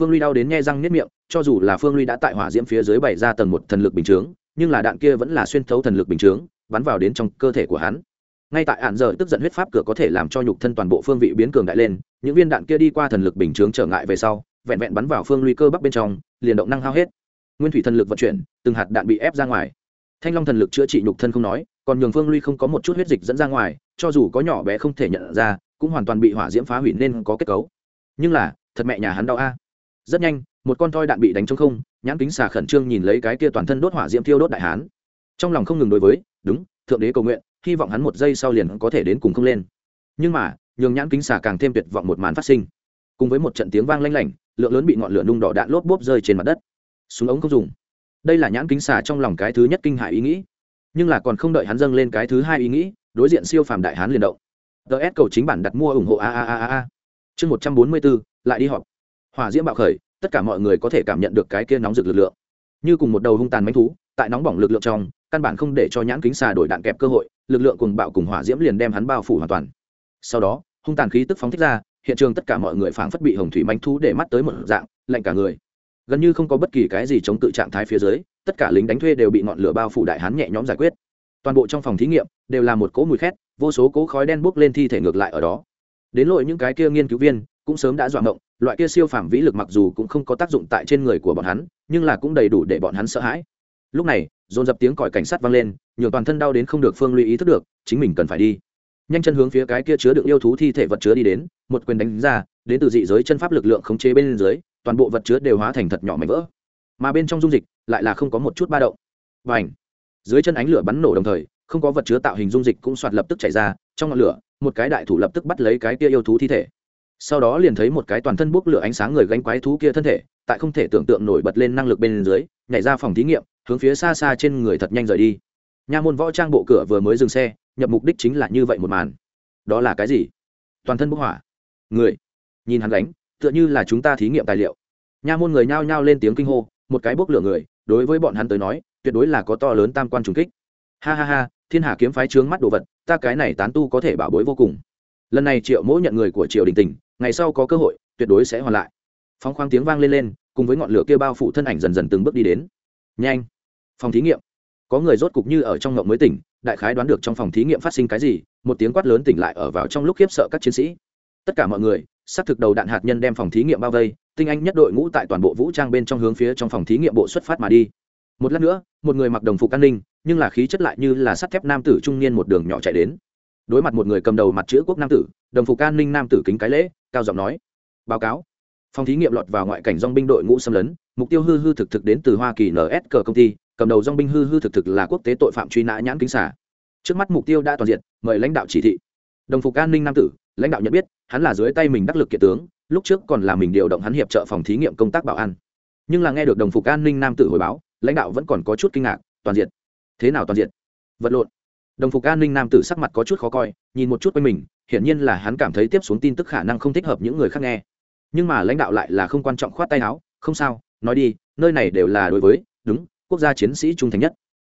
Phương ly đau đến nghe răng nếp miệng, cho dù là phương ly đã tại hỏa diễm phía dưới bày ra tầng một thần lực bình chướng, nhưng là đạn kia vẫn là xuyên thấu thần lực bình chướng, bắn vào đến trong cơ thể của hắn ngay tại ạn giờ tức giận huyết pháp cửa có thể làm cho nhục thân toàn bộ phương vị biến cường đại lên, những viên đạn kia đi qua thần lực bình chướng trở ngại về sau, vẹn vẹn bắn vào phương luy cơ bắp bên trong, liền động năng hao hết. Nguyên thủy thần lực vận chuyển, từng hạt đạn bị ép ra ngoài. Thanh long thần lực chữa trị nhục thân không nói, còn nhường phương luy không có một chút huyết dịch dẫn ra ngoài, cho dù có nhỏ bé không thể nhận ra, cũng hoàn toàn bị hỏa diễm phá hủy nên có kết cấu. Nhưng là, thật mẹ nhà hắn đau a. Rất nhanh, một con toi đạn bị đánh trong không, nhãn kính xà khẩn trương nhìn lấy cái kia toàn thân đốt hỏa diễm thiêu đốt đại hán. Trong lòng không ngừng đối với, đúng, thượng đế cầu nguyện hy vọng hắn một giây sau liền có thể đến cùng không lên. Nhưng mà, nhường nhãn kính xà càng thêm tuyệt vọng một màn phát sinh. Cùng với một trận tiếng vang lanh lảnh, lượng lớn bị ngọn lửa nung đỏ đạn lốp bốp rơi trên mặt đất. Súng ống không dùng. Đây là nhãn kính xà trong lòng cái thứ nhất kinh hại ý nghĩ. Nhưng là còn không đợi hắn dâng lên cái thứ hai ý nghĩ, đối diện siêu phàm đại hán liền động. Ts cầu chính bản đặt mua ủng hộ a a a a a. Chương một trăm bốn mươi bốn, lại đi họp. Hòa diễm bạo khởi, tất cả mọi người có thể cảm nhận được cái kia nóng rực lực lượng. Như cùng một đầu hung tàn manh thú, tại nóng bỏng lực lượng trong, căn bản không để cho nhãn kính xà đổi đạn kẹp cơ hội lực lượng cùng bạo cùng hỏa diễm liền đem hắn bao phủ hoàn toàn. Sau đó, hung tàn khí tức phóng thích ra, hiện trường tất cả mọi người phảng phất bị hồng thủy manh thú để mắt tới một dạng, lạnh cả người. Gần như không có bất kỳ cái gì chống tự trạng thái phía dưới, tất cả lính đánh thuê đều bị ngọn lửa bao phủ đại hán nhẹ nhõm giải quyết. Toàn bộ trong phòng thí nghiệm đều là một cỗ mùi khét, vô số cỗ khói đen bốc lên thi thể ngược lại ở đó. Đến lội những cái kia nghiên cứu viên cũng sớm đã dọa ngộng, loại kia siêu phàm vĩ lực mặc dù cũng không có tác dụng tại trên người của bọn hắn, nhưng là cũng đầy đủ để bọn hắn sợ hãi lúc này, dồn dập tiếng còi cảnh sát vang lên, nhường toàn thân đau đến không được phương lưu ý thức được, chính mình cần phải đi. Nhanh chân hướng phía cái kia chứa đựng yêu thú thi thể vật chứa đi đến, một quyền đánh ra, đến từ dị giới chân pháp lực lượng khống chế bên dưới, toàn bộ vật chứa đều hóa thành thật nhỏ mảnh vỡ. Mà bên trong dung dịch, lại là không có một chút ba động. Và ảnh dưới chân ánh lửa bắn nổ đồng thời, không có vật chứa tạo hình dung dịch cũng soạt lập tức chảy ra, trong ngọn lửa, một cái đại thủ lập tức bắt lấy cái kia yêu thú thi thể. Sau đó liền thấy một cái toàn thân bốc lửa ánh sáng người gánh quái thú kia thân thể, tại không thể tưởng tượng nổi bật lên năng lực bên dưới, nhảy ra phòng thí nghiệm hướng phía xa xa trên người thật nhanh rời đi. Nha môn võ trang bộ cửa vừa mới dừng xe, nhập mục đích chính là như vậy một màn. Đó là cái gì? Toàn thân bốc hỏa. Người. Nhìn hắn đánh tựa như là chúng ta thí nghiệm tài liệu. Nha môn người nhao nhao lên tiếng kinh hô, một cái bốc lửa người, đối với bọn hắn tới nói, tuyệt đối là có to lớn tam quan trùng kích. Ha ha ha, thiên hà kiếm phái trướng mắt đồ vật, ta cái này tán tu có thể bảo bối vô cùng. Lần này triệu mỗ nhận người của triệu đình tình ngày sau có cơ hội, tuyệt đối sẽ hoàn lại. Phóng khoáng tiếng vang lên lên, cùng với ngọn lửa kia bao phủ thân ảnh dần dần từng bước đi đến. Nhanh phòng thí nghiệm. Có người rốt cục như ở trong ngộng mới tỉnh, đại khái đoán được trong phòng thí nghiệm phát sinh cái gì, một tiếng quát lớn tỉnh lại ở vào trong lúc khiếp sợ các chiến sĩ. Tất cả mọi người, xác thực đầu đạn hạt nhân đem phòng thí nghiệm bao vây, tinh anh nhất đội ngũ tại toàn bộ vũ trang bên trong hướng phía trong phòng thí nghiệm bộ xuất phát mà đi. Một lát nữa, một người mặc đồng phục an ninh, nhưng là khí chất lại như là sắt thép nam tử trung niên một đường nhỏ chạy đến. Đối mặt một người cầm đầu mặt chữ quốc nam tử, đồng phục an ninh nam tử kính cái lễ, cao giọng nói, báo cáo. Phòng thí nghiệm lọt vào ngoại cảnh dong binh đội ngũ xâm lấn, mục tiêu hư hư thực thực đến từ hoa kỳ ns cờ công ty cầm đầu dong binh hư hư thực thực là quốc tế tội phạm truy nã nhãn kính xả trước mắt mục tiêu đã toàn diện, mời lãnh đạo chỉ thị. Đồng phục an ninh nam tử, lãnh đạo nhận biết, hắn là dưới tay mình đắc lực kiện tướng, lúc trước còn là mình điều động hắn hiệp trợ phòng thí nghiệm công tác bảo an. Nhưng là nghe được đồng phục an ninh nam tử hồi báo, lãnh đạo vẫn còn có chút kinh ngạc, toàn diện. Thế nào toàn diện? Vật lộn. Đồng phục an ninh nam tử sắc mặt có chút khó coi, nhìn một chút quanh mình, hiển nhiên là hắn cảm thấy tiếp xuống tin tức khả năng không thích hợp những người khác nghe. Nhưng mà lãnh đạo lại là không quan trọng khoát tay áo, không sao, nói đi, nơi này đều là đối với, đúng quốc gia chiến sĩ trung thành nhất.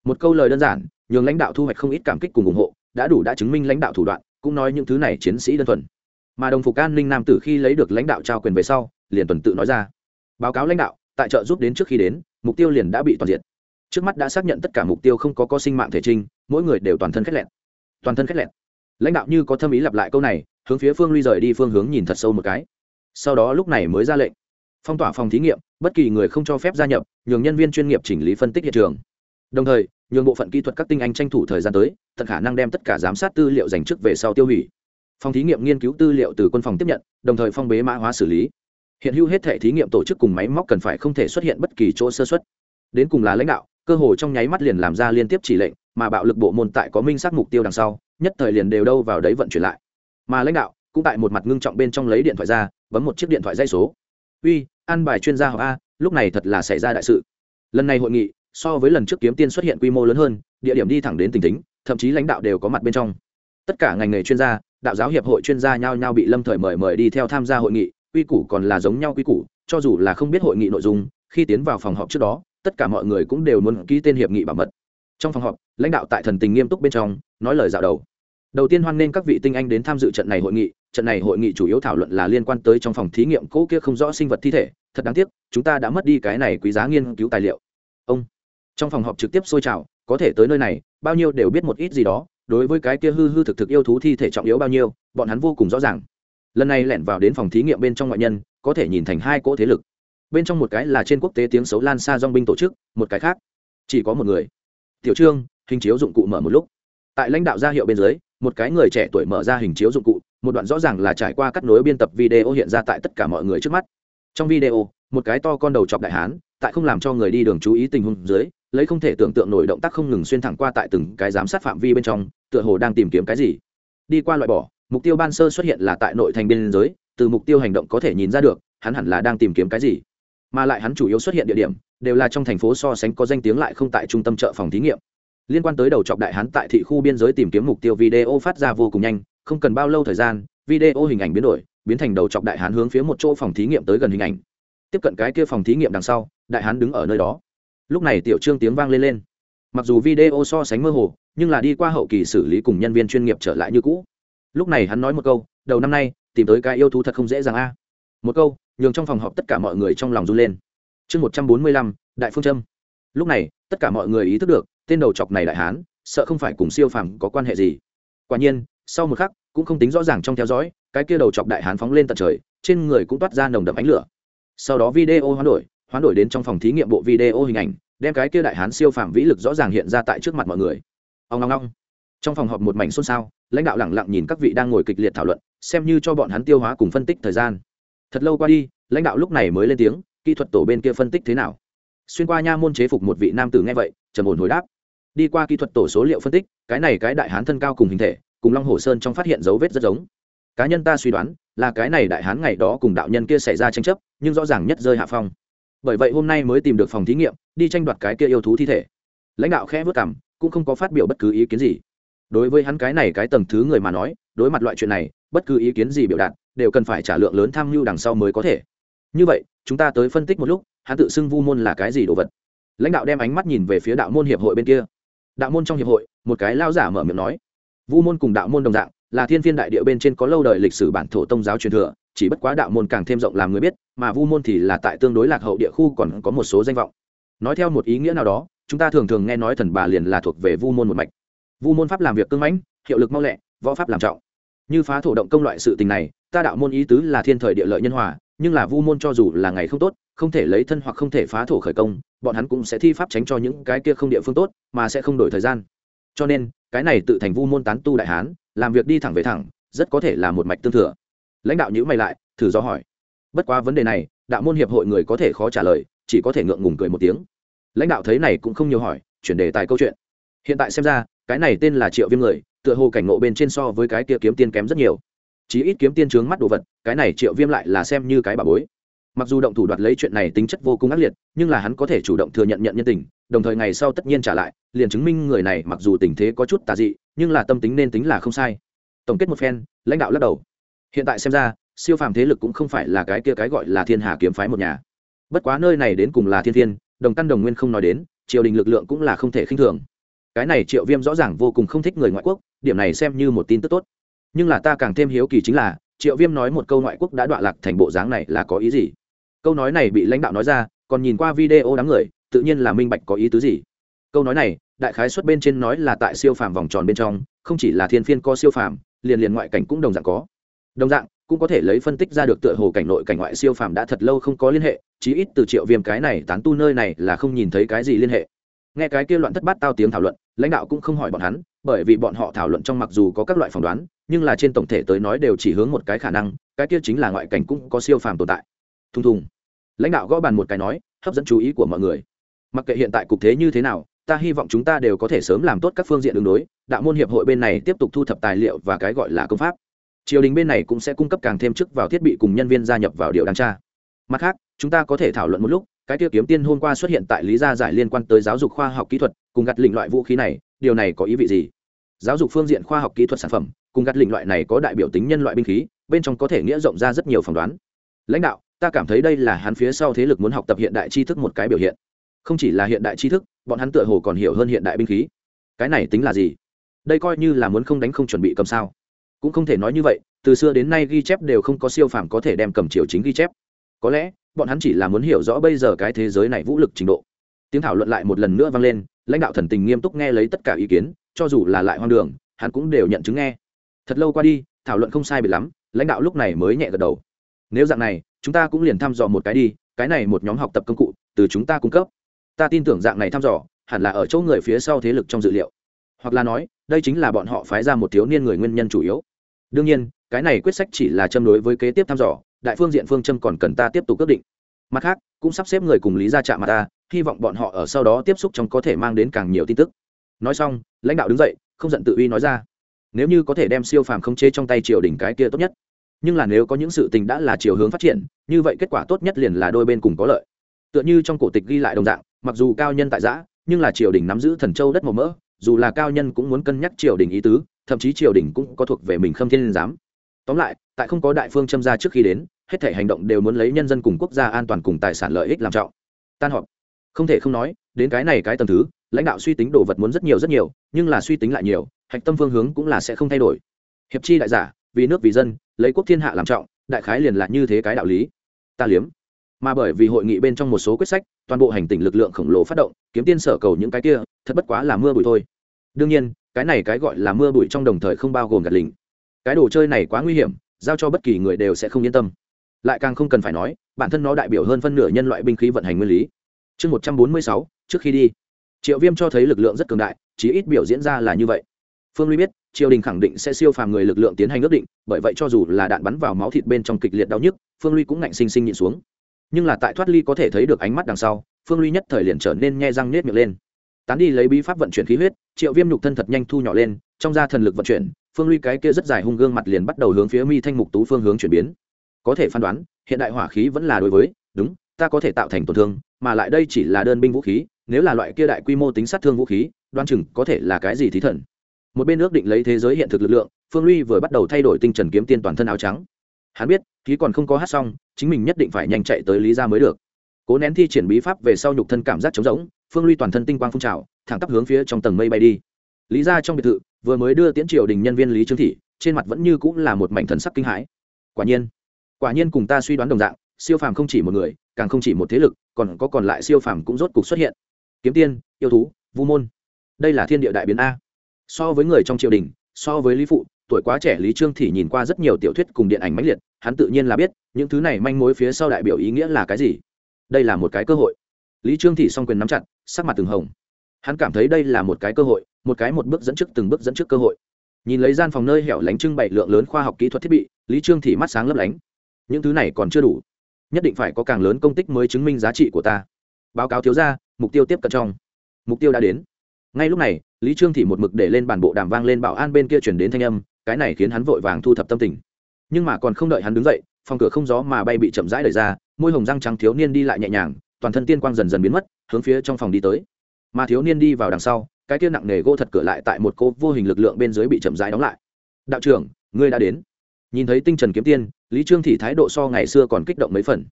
Một câu lời đơn giản, nhường lãnh đạo thu hoạch không ít cảm kích cùng ủng hộ, đã đủ đã chứng minh lãnh đạo thủ đoạn, cũng nói những thứ này chiến sĩ đơn thuần. Mà đồng phục an ninh nam tử khi lấy được lãnh đạo trao quyền về sau, liền tuần tự nói ra. Báo cáo lãnh đạo, tại trợ giúp đến trước khi đến, mục tiêu liền đã bị toàn diện trước mắt đã xác nhận tất cả mục tiêu không có có sinh mạng thể trinh mỗi người đều toàn thân khét lẹn. Toàn thân khét lẹn. Lãnh đạo như có thâm ý lặp lại câu này, hướng phía phương ly rời đi phương hướng nhìn thật sâu một cái. Sau đó lúc này mới ra lệnh phong tỏa phòng thí nghiệm, bất kỳ người không cho phép gia nhập, nhường nhân viên chuyên nghiệp chỉnh lý phân tích hiện trường. Đồng thời, nhường bộ phận kỹ thuật các tinh anh tranh thủ thời gian tới, tận khả năng đem tất cả giám sát tư liệu dành trước về sau tiêu hủy. Phòng thí nghiệm nghiên cứu tư liệu từ quân phòng tiếp nhận, đồng thời phong bế mã hóa xử lý. Hiện hữu hết thể thí nghiệm tổ chức cùng máy móc cần phải không thể xuất hiện bất kỳ chỗ sơ xuất đến cùng là lãnh đạo, cơ hội trong nháy mắt liền làm ra liên tiếp chỉ lệnh, mà bạo lực bộ môn tại có minh xác mục tiêu đằng sau, nhất thời liền đều đâu vào đấy vận chuyển lại. Mà lãnh đạo cũng tại một mặt ngưng trọng bên trong lấy điện thoại ra, bấm một chiếc điện thoại dây số uy, an bài chuyên gia họp a, lúc này thật là xảy ra đại sự. Lần này hội nghị, so với lần trước kiếm tiên xuất hiện quy mô lớn hơn, địa điểm đi thẳng đến tỉnh tính, thậm chí lãnh đạo đều có mặt bên trong. Tất cả ngành nghề chuyên gia, đạo giáo hiệp hội chuyên gia nhao nhao bị lâm thời mời mời đi theo tham gia hội nghị, quy củ còn là giống nhau quy củ, cho dù là không biết hội nghị nội dung, khi tiến vào phòng họp trước đó, tất cả mọi người cũng đều muốn ký tên hiệp nghị bảo mật. Trong phòng họp, lãnh đạo tại thần tình nghiêm túc bên trong, nói lời dạo đầu đầu tiên hoan nghênh các vị tinh anh đến tham dự trận này hội nghị. Trận này hội nghị chủ yếu thảo luận là liên quan tới trong phòng thí nghiệm cỗ kia không rõ sinh vật thi thể. Thật đáng tiếc, chúng ta đã mất đi cái này quý giá nghiên cứu tài liệu. Ông, trong phòng họp trực tiếp sôi trào, có thể tới nơi này, bao nhiêu đều biết một ít gì đó, đối với cái kia hư hư thực thực yêu thú thi thể trọng yếu bao nhiêu, bọn hắn vô cùng rõ ràng. Lần này lẻn vào đến phòng thí nghiệm bên trong ngoại nhân, có thể nhìn thành hai cỗ thế lực. Bên trong một cái là trên quốc tế tiếng xấu lan xa dong binh tổ chức, một cái khác, chỉ có một người. Tiểu trương, hình chiếu dụng cụ mở một lúc. Tại lãnh đạo gia hiệu bên dưới một cái người trẻ tuổi mở ra hình chiếu dụng cụ, một đoạn rõ ràng là trải qua cắt nối biên tập video hiện ra tại tất cả mọi người trước mắt. Trong video, một cái to con đầu chọc đại hán, tại không làm cho người đi đường chú ý tình huống dưới, lấy không thể tưởng tượng nổi động tác không ngừng xuyên thẳng qua tại từng cái giám sát phạm vi bên trong, tựa hồ đang tìm kiếm cái gì. Đi qua loại bỏ, mục tiêu ban sơ xuất hiện là tại nội thành biên giới, từ mục tiêu hành động có thể nhìn ra được, hắn hẳn là đang tìm kiếm cái gì. Mà lại hắn chủ yếu xuất hiện địa điểm, đều là trong thành phố so sánh có danh tiếng lại không tại trung tâm chợ phòng thí nghiệm liên quan tới đầu chọc đại hán tại thị khu biên giới tìm kiếm mục tiêu video phát ra vô cùng nhanh, không cần bao lâu thời gian, video hình ảnh biến đổi, biến thành đầu chọc đại hán hướng phía một chỗ phòng thí nghiệm tới gần hình ảnh. Tiếp cận cái kia phòng thí nghiệm đằng sau, đại hán đứng ở nơi đó. Lúc này tiểu trương tiếng vang lên lên. Mặc dù video so sánh mơ hồ, nhưng là đi qua hậu kỳ xử lý cùng nhân viên chuyên nghiệp trở lại như cũ. Lúc này hắn nói một câu, đầu năm nay, tìm tới cái yêu thú thật không dễ dàng a. Một câu, nhường trong phòng họp tất cả mọi người trong lòng run lên. Chương một trăm bốn mươi lăm, đại phương trâm lúc này, tất cả mọi người ý thức được tên đầu chọc này đại hán, sợ không phải cùng siêu phàm có quan hệ gì. Quả nhiên, sau một khắc, cũng không tính rõ ràng trong theo dõi, cái kia đầu chọc đại hán phóng lên tận trời, trên người cũng toát ra nồng đậm ánh lửa. Sau đó video hoán đổi hoán đổi đến trong phòng thí nghiệm bộ video hình ảnh, đem cái kia đại hán siêu phàm vĩ lực rõ ràng hiện ra tại trước mặt mọi người. Ông long long trong phòng họp một mảnh xôn xao, lãnh đạo lẳng lặng nhìn các vị đang ngồi kịch liệt thảo luận, xem như cho bọn hắn tiêu hóa cùng phân tích thời gian. Thật lâu qua đi, lãnh đạo lúc này mới lên tiếng, kỹ thuật tổ bên kia phân tích thế nào? Xuyên qua nha môn chế phục một vị nam tử nghe vậy, trầm ổn hồi đáp đi qua kỹ thuật tổ số liệu phân tích, cái này cái đại hán thân cao cùng hình thể, cùng long hồ sơn trong phát hiện dấu vết rất giống. Cá nhân ta suy đoán, là cái này đại hán ngày đó cùng đạo nhân kia xảy ra tranh chấp, nhưng rõ ràng nhất rơi hạ phong. Bởi vậy hôm nay mới tìm được phòng thí nghiệm, đi tranh đoạt cái kia yêu thú thi thể. Lãnh đạo khẽ vất cảm, cũng không có phát biểu bất cứ ý kiến gì. Đối với hắn cái này cái tầng thứ người mà nói, đối mặt loại chuyện này, bất cứ ý kiến gì biểu đạt, đều cần phải trả lượng lớn tham mưu đằng sau mới có thể. Như vậy, chúng ta tới phân tích một lúc, hắn tự xưng vu môn là cái gì đồ vật? Lãnh đạo đem ánh mắt nhìn về phía đạo môn hiệp hội bên kia đạo môn trong hiệp hội, một cái lao giả mở miệng nói. Vu môn cùng đạo môn đồng dạng, là thiên viên đại địa bên trên có lâu đời lịch sử bản thổ tông giáo truyền thừa, chỉ bất quá đạo môn càng thêm rộng làm người biết, mà vu môn thì là tại tương đối lạc hậu địa khu còn có một số danh vọng. Nói theo một ý nghĩa nào đó, chúng ta thường thường nghe nói thần bà liền là thuộc về vu môn một mạch. Vu môn pháp làm việc cưng mãnh, hiệu lực mau lẹ, võ pháp làm trọng. Như phá thổ động công loại sự tình này, ta đạo môn ý tứ là thiên thời địa lợi nhân hòa nhưng là vu môn cho dù là ngày không tốt, không thể lấy thân hoặc không thể phá thổ khởi công, bọn hắn cũng sẽ thi pháp tránh cho những cái kia không địa phương tốt, mà sẽ không đổi thời gian. Cho nên, cái này tự thành vu môn tán tu đại hán, làm việc đi thẳng về thẳng, rất có thể là một mạch tương thừa. Lãnh đạo nhữ mày lại, thử do hỏi. Bất quá vấn đề này, đạo môn hiệp hội người có thể khó trả lời, chỉ có thể ngượng ngùng cười một tiếng. Lãnh đạo thấy này cũng không nhiều hỏi, chuyển đề tài câu chuyện. Hiện tại xem ra, cái này tên là triệu viêm người, tựa hồ cảnh ngộ bên trên so với cái kia kiếm tiên kém rất nhiều chí ít kiếm tiên trướng mắt đồ vật, cái này triệu viêm lại là xem như cái bà bối. Mặc dù động thủ đoạt lấy chuyện này tính chất vô cùng ác liệt, nhưng là hắn có thể chủ động thừa nhận nhận nhân tình, đồng thời ngày sau tất nhiên trả lại, liền chứng minh người này mặc dù tình thế có chút tà dị, nhưng là tâm tính nên tính là không sai. Tổng kết một phen, lãnh đạo lắc đầu. Hiện tại xem ra, siêu phàm thế lực cũng không phải là cái kia cái gọi là thiên hà kiếm phái một nhà. Bất quá nơi này đến cùng là thiên thiên, đồng căn đồng nguyên không nói đến, triều đình lực lượng cũng là không thể khinh thường. Cái này triệu viêm rõ ràng vô cùng không thích người ngoại quốc, điểm này xem như một tin tức tốt nhưng là ta càng thêm hiếu kỳ chính là, triệu viêm nói một câu ngoại quốc đã đọa lạc thành bộ dáng này là có ý gì? Câu nói này bị lãnh đạo nói ra, còn nhìn qua video đám người, tự nhiên là minh bạch có ý tứ gì. Câu nói này, đại khái xuất bên trên nói là tại siêu phàm vòng tròn bên trong, không chỉ là thiên phiên có siêu phàm, liền liền ngoại cảnh cũng đồng dạng có. Đồng dạng, cũng có thể lấy phân tích ra được tựa hồ cảnh nội cảnh ngoại siêu phàm đã thật lâu không có liên hệ, chí ít từ triệu viêm cái này tán tu nơi này là không nhìn thấy cái gì liên hệ nghe cái kia loạn thất bát tao tiếng thảo luận, lãnh đạo cũng không hỏi bọn hắn, bởi vì bọn họ thảo luận trong mặc dù có các loại phỏng đoán, nhưng là trên tổng thể tới nói đều chỉ hướng một cái khả năng, cái kia chính là ngoại cảnh cũng có siêu phàm tồn tại. Thùng thùng. Lãnh đạo gõ bàn một cái nói, hấp dẫn chú ý của mọi người. Mặc kệ hiện tại cục thế như thế nào, ta hy vọng chúng ta đều có thể sớm làm tốt các phương diện đường đối, đạo môn hiệp hội bên này tiếp tục thu thập tài liệu và cái gọi là công pháp. Triều đình bên này cũng sẽ cung cấp càng thêm chức vào thiết bị cùng nhân viên gia nhập vào điều đáng tra. Mặt khác, chúng ta có thể thảo luận một lúc cái tiêu kiếm tiên hôm qua xuất hiện tại lý gia giải liên quan tới giáo dục khoa học kỹ thuật, cùng gặt lĩnh loại vũ khí này, điều này có ý vị gì? Giáo dục phương diện khoa học kỹ thuật sản phẩm, cùng gặt lĩnh loại này có đại biểu tính nhân loại binh khí, bên trong có thể nghĩa rộng ra rất nhiều phỏng đoán. Lãnh đạo, ta cảm thấy đây là hắn phía sau thế lực muốn học tập hiện đại tri thức một cái biểu hiện. Không chỉ là hiện đại tri thức, bọn hắn tựa hồ còn hiểu hơn hiện đại binh khí. Cái này tính là gì? Đây coi như là muốn không đánh không chuẩn bị cầm sao? Cũng không thể nói như vậy, từ xưa đến nay ghi chép đều không có siêu phàm có thể đem cầm triều chính ghi chép có lẽ, bọn hắn chỉ là muốn hiểu rõ bây giờ cái thế giới này vũ lực trình độ. Tiếng thảo luận lại một lần nữa vang lên, lãnh đạo thần tình nghiêm túc nghe lấy tất cả ý kiến, cho dù là lại hoang đường, hắn cũng đều nhận chứng nghe. Thật lâu qua đi, thảo luận không sai biệt lắm, lãnh đạo lúc này mới nhẹ gật đầu. Nếu dạng này, chúng ta cũng liền thăm dò một cái đi, cái này một nhóm học tập công cụ, từ chúng ta cung cấp. Ta tin tưởng dạng này thăm dò, hẳn là ở chỗ người phía sau thế lực trong dự liệu. Hoặc là nói, đây chính là bọn họ phái ra một thiếu niên người nguyên nhân chủ yếu. Đương nhiên, cái này quyết sách chỉ là châm đối với kế tiếp thăm dò đại phương diện phương châm còn cần ta tiếp tục quyết định. Mặt khác, cũng sắp xếp người cùng lý ra chạm mà ta, hy vọng bọn họ ở sau đó tiếp xúc trong có thể mang đến càng nhiều tin tức. Nói xong, lãnh đạo đứng dậy, không giận tự uy nói ra, nếu như có thể đem siêu phàm khống chế trong tay triều đình cái kia tốt nhất, nhưng là nếu có những sự tình đã là chiều hướng phát triển, như vậy kết quả tốt nhất liền là đôi bên cùng có lợi. Tựa như trong cổ tịch ghi lại đồng dạng, mặc dù cao nhân tại giã, nhưng là triều đình nắm giữ thần châu đất màu mỡ, dù là cao nhân cũng muốn cân nhắc triều đình ý tứ, thậm chí triều đình cũng có thuộc về mình khâm thiên giám tóm lại, tại không có đại phương châm ra trước khi đến, hết thể hành động đều muốn lấy nhân dân cùng quốc gia an toàn cùng tài sản lợi ích làm trọng. Tan họp. Không thể không nói, đến cái này cái tầm thứ, lãnh đạo suy tính đồ vật muốn rất nhiều rất nhiều, nhưng là suy tính lại nhiều, hạch tâm phương hướng cũng là sẽ không thay đổi. Hiệp chi đại giả, vì nước vì dân, lấy quốc thiên hạ làm trọng, đại khái liền là như thế cái đạo lý. Ta liếm. Mà bởi vì hội nghị bên trong một số quyết sách, toàn bộ hành tỉnh lực lượng khổng lồ phát động, kiếm tiên sở cầu những cái kia, thật bất quá là mưa bụi thôi. Đương nhiên, cái này cái gọi là mưa bụi trong đồng thời không bao gồm gạt lình cái đồ chơi này quá nguy hiểm, giao cho bất kỳ người đều sẽ không yên tâm. Lại càng không cần phải nói, bản thân nó đại biểu hơn phân nửa nhân loại binh khí vận hành nguyên lý. Chương một trăm bốn mươi sáu, trước khi đi. Triệu viêm cho thấy lực lượng rất cường đại, chí ít biểu diễn ra là như vậy. Phương ly biết, triều đình khẳng định sẽ siêu phàm người lực lượng tiến hành ước định, bởi vậy cho dù là đạn bắn vào máu thịt bên trong kịch liệt đau nhức, phương ly cũng ngạnh sinh sinh nhịn xuống. Nhưng là tại thoát ly có thể thấy được ánh mắt đằng sau, phương ly nhất thời liền trở nên nghe răng nết miệng lên. Tán đi lấy bí pháp vận chuyển khí huyết, triệu viêm nhục thân thật nhanh thu nhỏ lên, trong da thần lực vận chuyển phương ly cái kia rất dài hung gương mặt liền bắt đầu hướng phía mi thanh mục tú phương hướng chuyển biến. Có thể phán đoán, hiện đại hỏa khí vẫn là đối với, đúng, ta có thể tạo thành tổn thương, mà lại đây chỉ là đơn binh vũ khí, nếu là loại kia đại quy mô tính sát thương vũ khí đoan chừng có thể là cái gì thí thần. Một bên ước định lấy thế giới hiện thực lực lượng, phương ly vừa bắt đầu thay đổi tinh trần kiếm tiên toàn thân áo trắng. Hắn biết, khí còn không có hát xong, chính mình nhất định phải nhanh chạy tới lý ra mới được. Cố nén thi triển bí pháp về sau nhục thân cảm giác trống rỗng, phương ly toàn thân tinh quang phun trào, thẳng tắp hướng phía trong tầng mây bay đi. Lý ra trong biệt thự vừa mới đưa tiễn triều đình nhân viên lý trương thị, trên mặt vẫn như cũng là một mảnh thần sắc kinh hãi. Quả nhiên quả nhiên cùng ta suy đoán đồng dạng, siêu phàm không chỉ một người, càng không chỉ một thế lực, còn có còn lại siêu phàm cũng rốt cục xuất hiện. Kiếm tiên, yêu thú, vu môn. Đây là thiên địa đại biến a. So với người trong triều đình, so với lý phụ, tuổi quá trẻ lý trương thì nhìn qua rất nhiều tiểu thuyết cùng điện ảnh mãnh liệt, hắn tự nhiên là biết, những thứ này manh mối phía sau đại biểu ý nghĩa là cái gì. Đây là một cái cơ hội. Lý trương thị song quyền nắm chặt, sắc mặt từng hồng. Hắn cảm thấy đây là một cái cơ hội một cái một bước dẫn trước từng bước dẫn trước cơ hội. Nhìn lấy gian phòng nơi hẻo lánh trưng bày lượng lớn khoa học kỹ thuật thiết bị, lý trương thị mắt sáng lấp lánh. Những thứ này còn chưa đủ. Nhất định phải có càng lớn công tích mới chứng minh giá trị của ta. Báo cáo thiếu ra mục tiêu tiếp cận trong. Mục tiêu đã đến. Ngay lúc này, lý trương thị một mực để lên bản bộ đàm vang lên bảo an bên kia chuyển đến thanh âm, cái này khiến hắn vội vàng thu thập tâm tình. Nhưng mà còn không đợi hắn đứng dậy, phòng cửa không gió mà bay bị chậm rãi đẩy ra, môi hồng răng trắng thiếu niên đi lại nhẹ nhàng, toàn thân tiên quang dần dần biến mất, hướng phía trong phòng đi tới. Mà thiếu niên đi vào đằng sau cái kia nặng nề gỗ thật cửa lại tại một cô vô hình lực lượng bên dưới bị chậm rãi đóng lại. Đạo trưởng, ngươi đã đến. Nhìn thấy tinh trần kiếm tiên, lý trương thị thái độ so ngày xưa còn kích động mấy phần.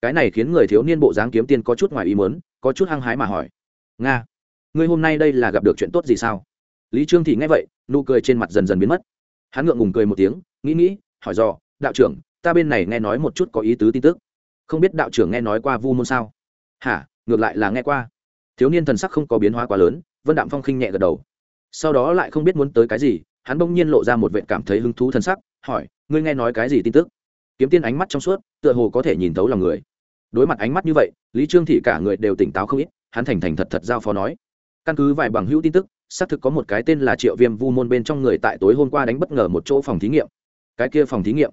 Cái này khiến người thiếu niên bộ dáng kiếm tiên có chút ngoài ý muốn, có chút hăng hái mà hỏi, nga, ngươi hôm nay đây là gặp được chuyện tốt gì sao? Lý trương thị nghe vậy, nụ cười trên mặt dần dần biến mất. Hắn ngượng ngùng cười một tiếng, nghĩ nghĩ, hỏi dò, đạo trưởng, ta bên này nghe nói một chút có ý tứ tin tức. Không biết đạo trưởng nghe nói qua vu môn sao? Hả, ngược lại là nghe qua. Thiếu niên thần sắc không có biến hóa quá lớn vân đạm phong khinh nhẹ gật đầu. Sau đó lại không biết muốn tới cái gì, hắn bỗng nhiên lộ ra một vệ cảm thấy hứng thú thần sắc, hỏi, ngươi nghe nói cái gì tin tức? Kiếm tiên ánh mắt trong suốt, tựa hồ có thể nhìn thấu lòng người. Đối mặt ánh mắt như vậy, lý trương thị cả người đều tỉnh táo không ít, hắn thành thành thật thật giao phó nói. Căn cứ vài bằng hữu tin tức, xác thực có một cái tên là triệu viêm vu môn bên trong người tại tối hôm qua đánh bất ngờ một chỗ phòng thí nghiệm. Cái kia phòng thí nghiệm,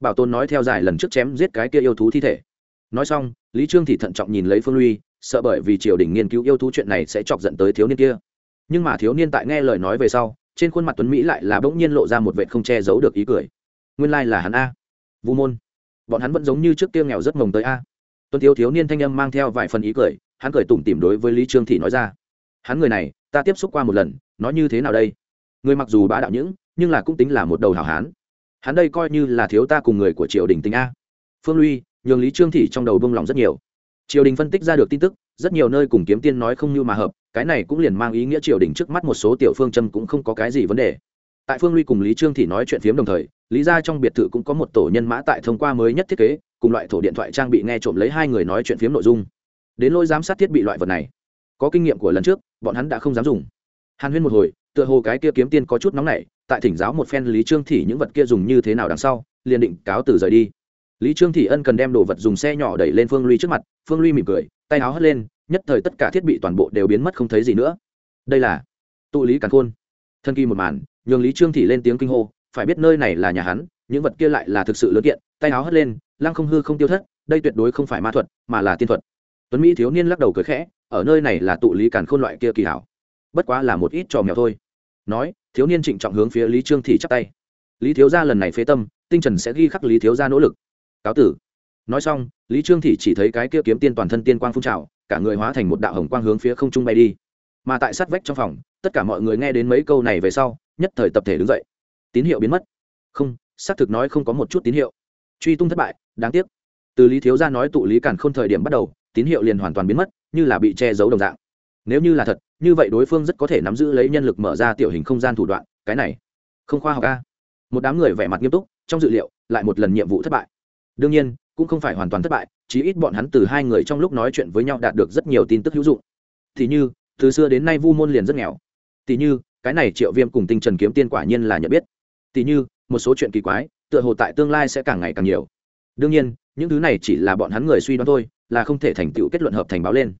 bảo tôn nói theo dài lần trước chém giết cái kia yêu thú thi thể. Nói xong, lý trương Thị thận trọng nhìn lấy phương luy sợ bởi vì triều đình nghiên cứu yêu thú chuyện này sẽ chọc dẫn tới thiếu niên kia. Nhưng mà thiếu niên tại nghe lời nói về sau, trên khuôn mặt tuấn mỹ lại là bỗng nhiên lộ ra một vẻ không che giấu được ý cười. Nguyên lai、like、là hắn a. Vu môn. Bọn hắn vẫn giống như trước kia nghèo rất mồng tới a. Tuấn thiếu thiếu niên thanh âm mang theo vài phần ý cười, hắn cười tủm tỉm đối với lý trương thị nói ra. Hắn người này, ta tiếp xúc qua một lần, nói như thế nào đây? Người mặc dù bá đạo những, nhưng là cũng tính là một đầu hảo hán. Hắn đây coi như là thiếu ta cùng người của triều đình tính a. Phương luy, nhường lý trương thị trong đầu bông lòng rất nhiều triều đình phân tích ra được tin tức, rất nhiều nơi cùng kiếm tiên nói không như mà hợp, cái này cũng liền mang ý nghĩa triều đình trước mắt một số tiểu phương châm cũng không có cái gì vấn đề. Tại phương ly cùng lý trương thì nói chuyện phiếm đồng thời, lý ra trong biệt thự cũng có một tổ nhân mã tại thông qua mới nhất thiết kế, cùng loại thổ điện thoại trang bị nghe trộm lấy hai người nói chuyện phiếm nội dung. Đến lỗi giám sát thiết bị loại vật này, có kinh nghiệm của lần trước, bọn hắn đã không dám dùng. Hàn huyên một hồi, tựa hồ cái kia kiếm tiên có chút nóng nảy, tại thỉnh giáo một phen lý trương thì những vật kia dùng như thế nào đằng sau, liền định cáo từ rời đi lý trương thị ân cần đem đồ vật dùng xe nhỏ đẩy lên phương ly trước mặt, phương ly mỉm cười, tay áo hất lên, nhất thời tất cả thiết bị toàn bộ đều biến mất không thấy gì nữa. Đây là tụ lý càn khôn. Thân kỳ một màn, nhường lý trương thị lên tiếng kinh hô, phải biết nơi này là nhà hắn, những vật kia lại là thực sự lớn kiện, tay áo hất lên, lăng không hư không tiêu thất, đây tuyệt đối không phải ma thuật, mà là tiên thuật. Tuấn mỹ thiếu niên lắc đầu cười khẽ, ở nơi này là tụ lý càn khôn loại kia kỳ hảo. Bất quá là một ít trò mèo thôi. Nói, thiếu niên trịnh trọng hướng phía lý trương thị chắp tay. Lý thiếu gia lần này phế tâm, tinh trần sẽ ghi khắc lý thiếu gia nỗ lực cáo tử. Nói xong, lý trương thị chỉ thấy cái kia kiếm tiên toàn thân tiên quang phun trào, cả người hóa thành một đạo hồng quang hướng phía không trung bay đi. Mà tại sát vách trong phòng, tất cả mọi người nghe đến mấy câu này về sau, nhất thời tập thể đứng dậy. Tín hiệu biến mất. Không, xác thực nói không có một chút tín hiệu. Truy tung thất bại, đáng tiếc. Từ lý thiếu gia nói tụ lý càn khôn thời điểm bắt đầu, tín hiệu liền hoàn toàn biến mất, như là bị che giấu đồng dạng. Nếu như là thật, như vậy đối phương rất có thể nắm giữ lấy nhân lực mở ra tiểu hình không gian thủ đoạn, cái này không khoa học ca một đám người vẻ mặt nghiêm túc, trong dự liệu, lại một lần nhiệm vụ thất bại đương nhiên, cũng không phải hoàn toàn thất bại, chí ít bọn hắn từ hai người trong lúc nói chuyện với nhau đạt được rất nhiều tin tức hữu dụng. Thì như, từ xưa đến nay vu môn liền rất nghèo. Tỷ như, cái này triệu viêm cùng tinh trần kiếm tiên quả nhiên là nhận biết. Tỷ như, một số chuyện kỳ quái, tựa hồ tại tương lai sẽ càng ngày càng nhiều. Đương nhiên, những thứ này chỉ là bọn hắn người suy đoán thôi, là không thể thành tựu kết luận hợp thành báo lên.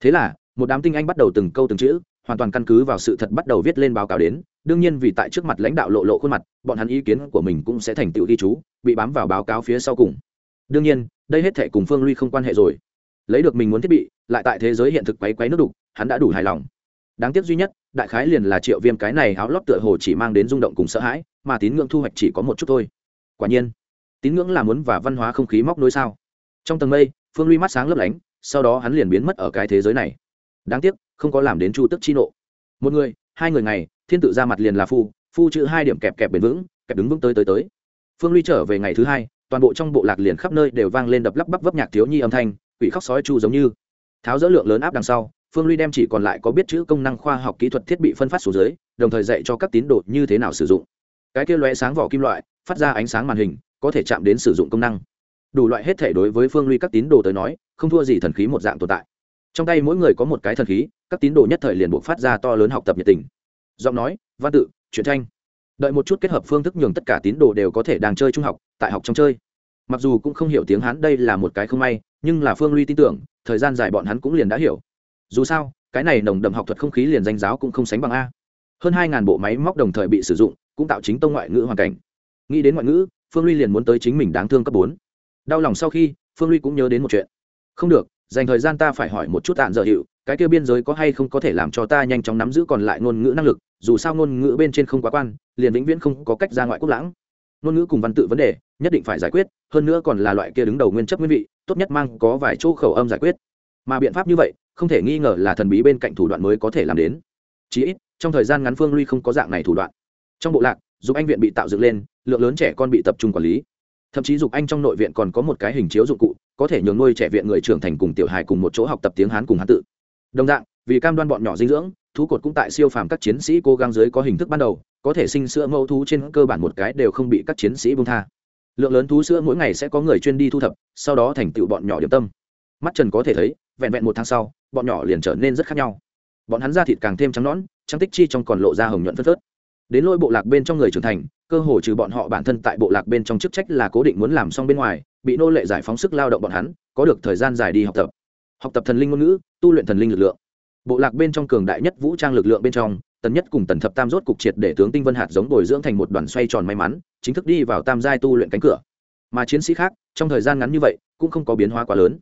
Thế là, một đám tinh anh bắt đầu từng câu từng chữ hoàn toàn căn cứ vào sự thật bắt đầu viết lên báo cáo đến, đương nhiên vì tại trước mặt lãnh đạo lộ lộ khuôn mặt, bọn hắn ý kiến của mình cũng sẽ thành tựu ghi chú, bị bám vào báo cáo phía sau cùng. Đương nhiên, đây hết thể cùng phương ly không quan hệ rồi. Lấy được mình muốn thiết bị, lại tại thế giới hiện thực quấy quấy nước đục, hắn đã đủ hài lòng. Đáng tiếc duy nhất, đại khái liền là triệu viêm cái này áo lót tựa hồ chỉ mang đến rung động cùng sợ hãi, mà tín ngưỡng thu hoạch chỉ có một chút thôi. Quả nhiên, tín ngưỡng là muốn và văn hóa không khí móc nối sao? Trong tầng mây, phương ly mắt sáng lấp lánh, sau đó hắn liền biến mất ở cái thế giới này. Đáng tiếc không có làm đến chu tức chi nộ. Một người, hai người ngày, thiên tự ra mặt liền là phu phu chữ hai điểm kẹp kẹp bền vững, kẹp đứng vững tới tới tới. Phương ly trở về ngày thứ hai, toàn bộ trong bộ lạc liền khắp nơi đều vang lên đập lắp bắp vấp nhạc thiếu nhi âm thanh, quỷ khóc sói chu giống như. Tháo dỡ lượng lớn áp đằng sau, phương ly đem chỉ còn lại có biết chữ công năng khoa học kỹ thuật thiết bị phân phát xuống dưới, đồng thời dạy cho các tín đồ như thế nào sử dụng. Cái kia lóe sáng vỏ kim loại, phát ra ánh sáng màn hình, có thể chạm đến sử dụng công năng. Đủ loại hết thể đối với phương ly các tín đồ tới nói, không thua gì thần khí một dạng tồn tại trong tay mỗi người có một cái thần khí, các tín đồ nhất thời liền buộc phát ra to lớn học tập nhiệt tình. Giọng nói, văn tự, truyện tranh. Đợi một chút kết hợp phương thức nhường tất cả tín đồ đều có thể đang chơi trung học, tại học trong chơi. Mặc dù cũng không hiểu tiếng hán đây là một cái không may, nhưng là phương ly tin tưởng, thời gian dài bọn hắn cũng liền đã hiểu. Dù sao, cái này nồng đậm học thuật không khí liền danh giáo cũng không sánh bằng a. Hơn hai ngàn bộ máy móc đồng thời bị sử dụng, cũng tạo chính tông ngoại ngữ hoàn cảnh. Nghĩ đến ngoại ngữ, phương ly liền muốn tới chính mình đáng thương cấp bốn. Đau lòng sau khi, phương ly cũng nhớ đến một chuyện. Không được dành thời gian ta phải hỏi một chút tạm dở hiệu, cái kia biên giới có hay không có thể làm cho ta nhanh chóng nắm giữ còn lại ngôn ngữ năng lực, dù sao ngôn ngữ bên trên không quá quan, liền vĩnh viễn không có cách ra ngoại quốc lãng. Ngôn ngữ cùng văn tự vấn đề, nhất định phải giải quyết, hơn nữa còn là loại kia đứng đầu nguyên chấp nguyên vị, tốt nhất mang có vài chỗ khẩu âm giải quyết. Mà biện pháp như vậy, không thể nghi ngờ là thần bí bên cạnh thủ đoạn mới có thể làm đến. Chí ít, trong thời gian ngắn phương ly không có dạng này thủ đoạn. Trong bộ lạc giúp anh viện bị tạo dựng lên, lượng lớn trẻ con bị tập trung quản lý thậm chí dục anh trong nội viện còn có một cái hình chiếu dụng cụ, có thể nhường nuôi trẻ viện người trưởng thành cùng tiểu hài cùng một chỗ học tập tiếng hán cùng hán tự. Đồng dạng, vì cam đoan bọn nhỏ dinh dưỡng, thú cột cũng tại siêu phàm các chiến sĩ cố gắng dưới có hình thức ban đầu, có thể sinh sữa mẫu thú trên cơ bản một cái đều không bị các chiến sĩ bung tha. Lượng lớn thú sữa mỗi ngày sẽ có người chuyên đi thu thập, sau đó thành tựu bọn nhỏ điểm tâm. Mắt trần có thể thấy, vẹn vẹn một tháng sau, bọn nhỏ liền trở nên rất khác nhau. Bọn hắn da thịt càng thêm trắng nõn, trắng tích chi trong còn lộ ra hồng nhuận phớt phớt. Đến lôi bộ lạc bên trong người trưởng thành cơ hồ trừ bọn họ bản thân tại bộ lạc bên trong chức trách là cố định muốn làm xong bên ngoài, bị nô lệ giải phóng sức lao động bọn hắn, có được thời gian dài đi học tập. Học tập thần linh ngôn ngữ, tu luyện thần linh lực lượng. Bộ lạc bên trong cường đại nhất vũ trang lực lượng bên trong, tần nhất cùng tần thập tam rốt cục triệt để tướng tinh vân hạt giống bồi dưỡng thành một đoàn xoay tròn may mắn, chính thức đi vào tam giai tu luyện cánh cửa. Mà chiến sĩ khác, trong thời gian ngắn như vậy, cũng không có biến hóa quá lớn.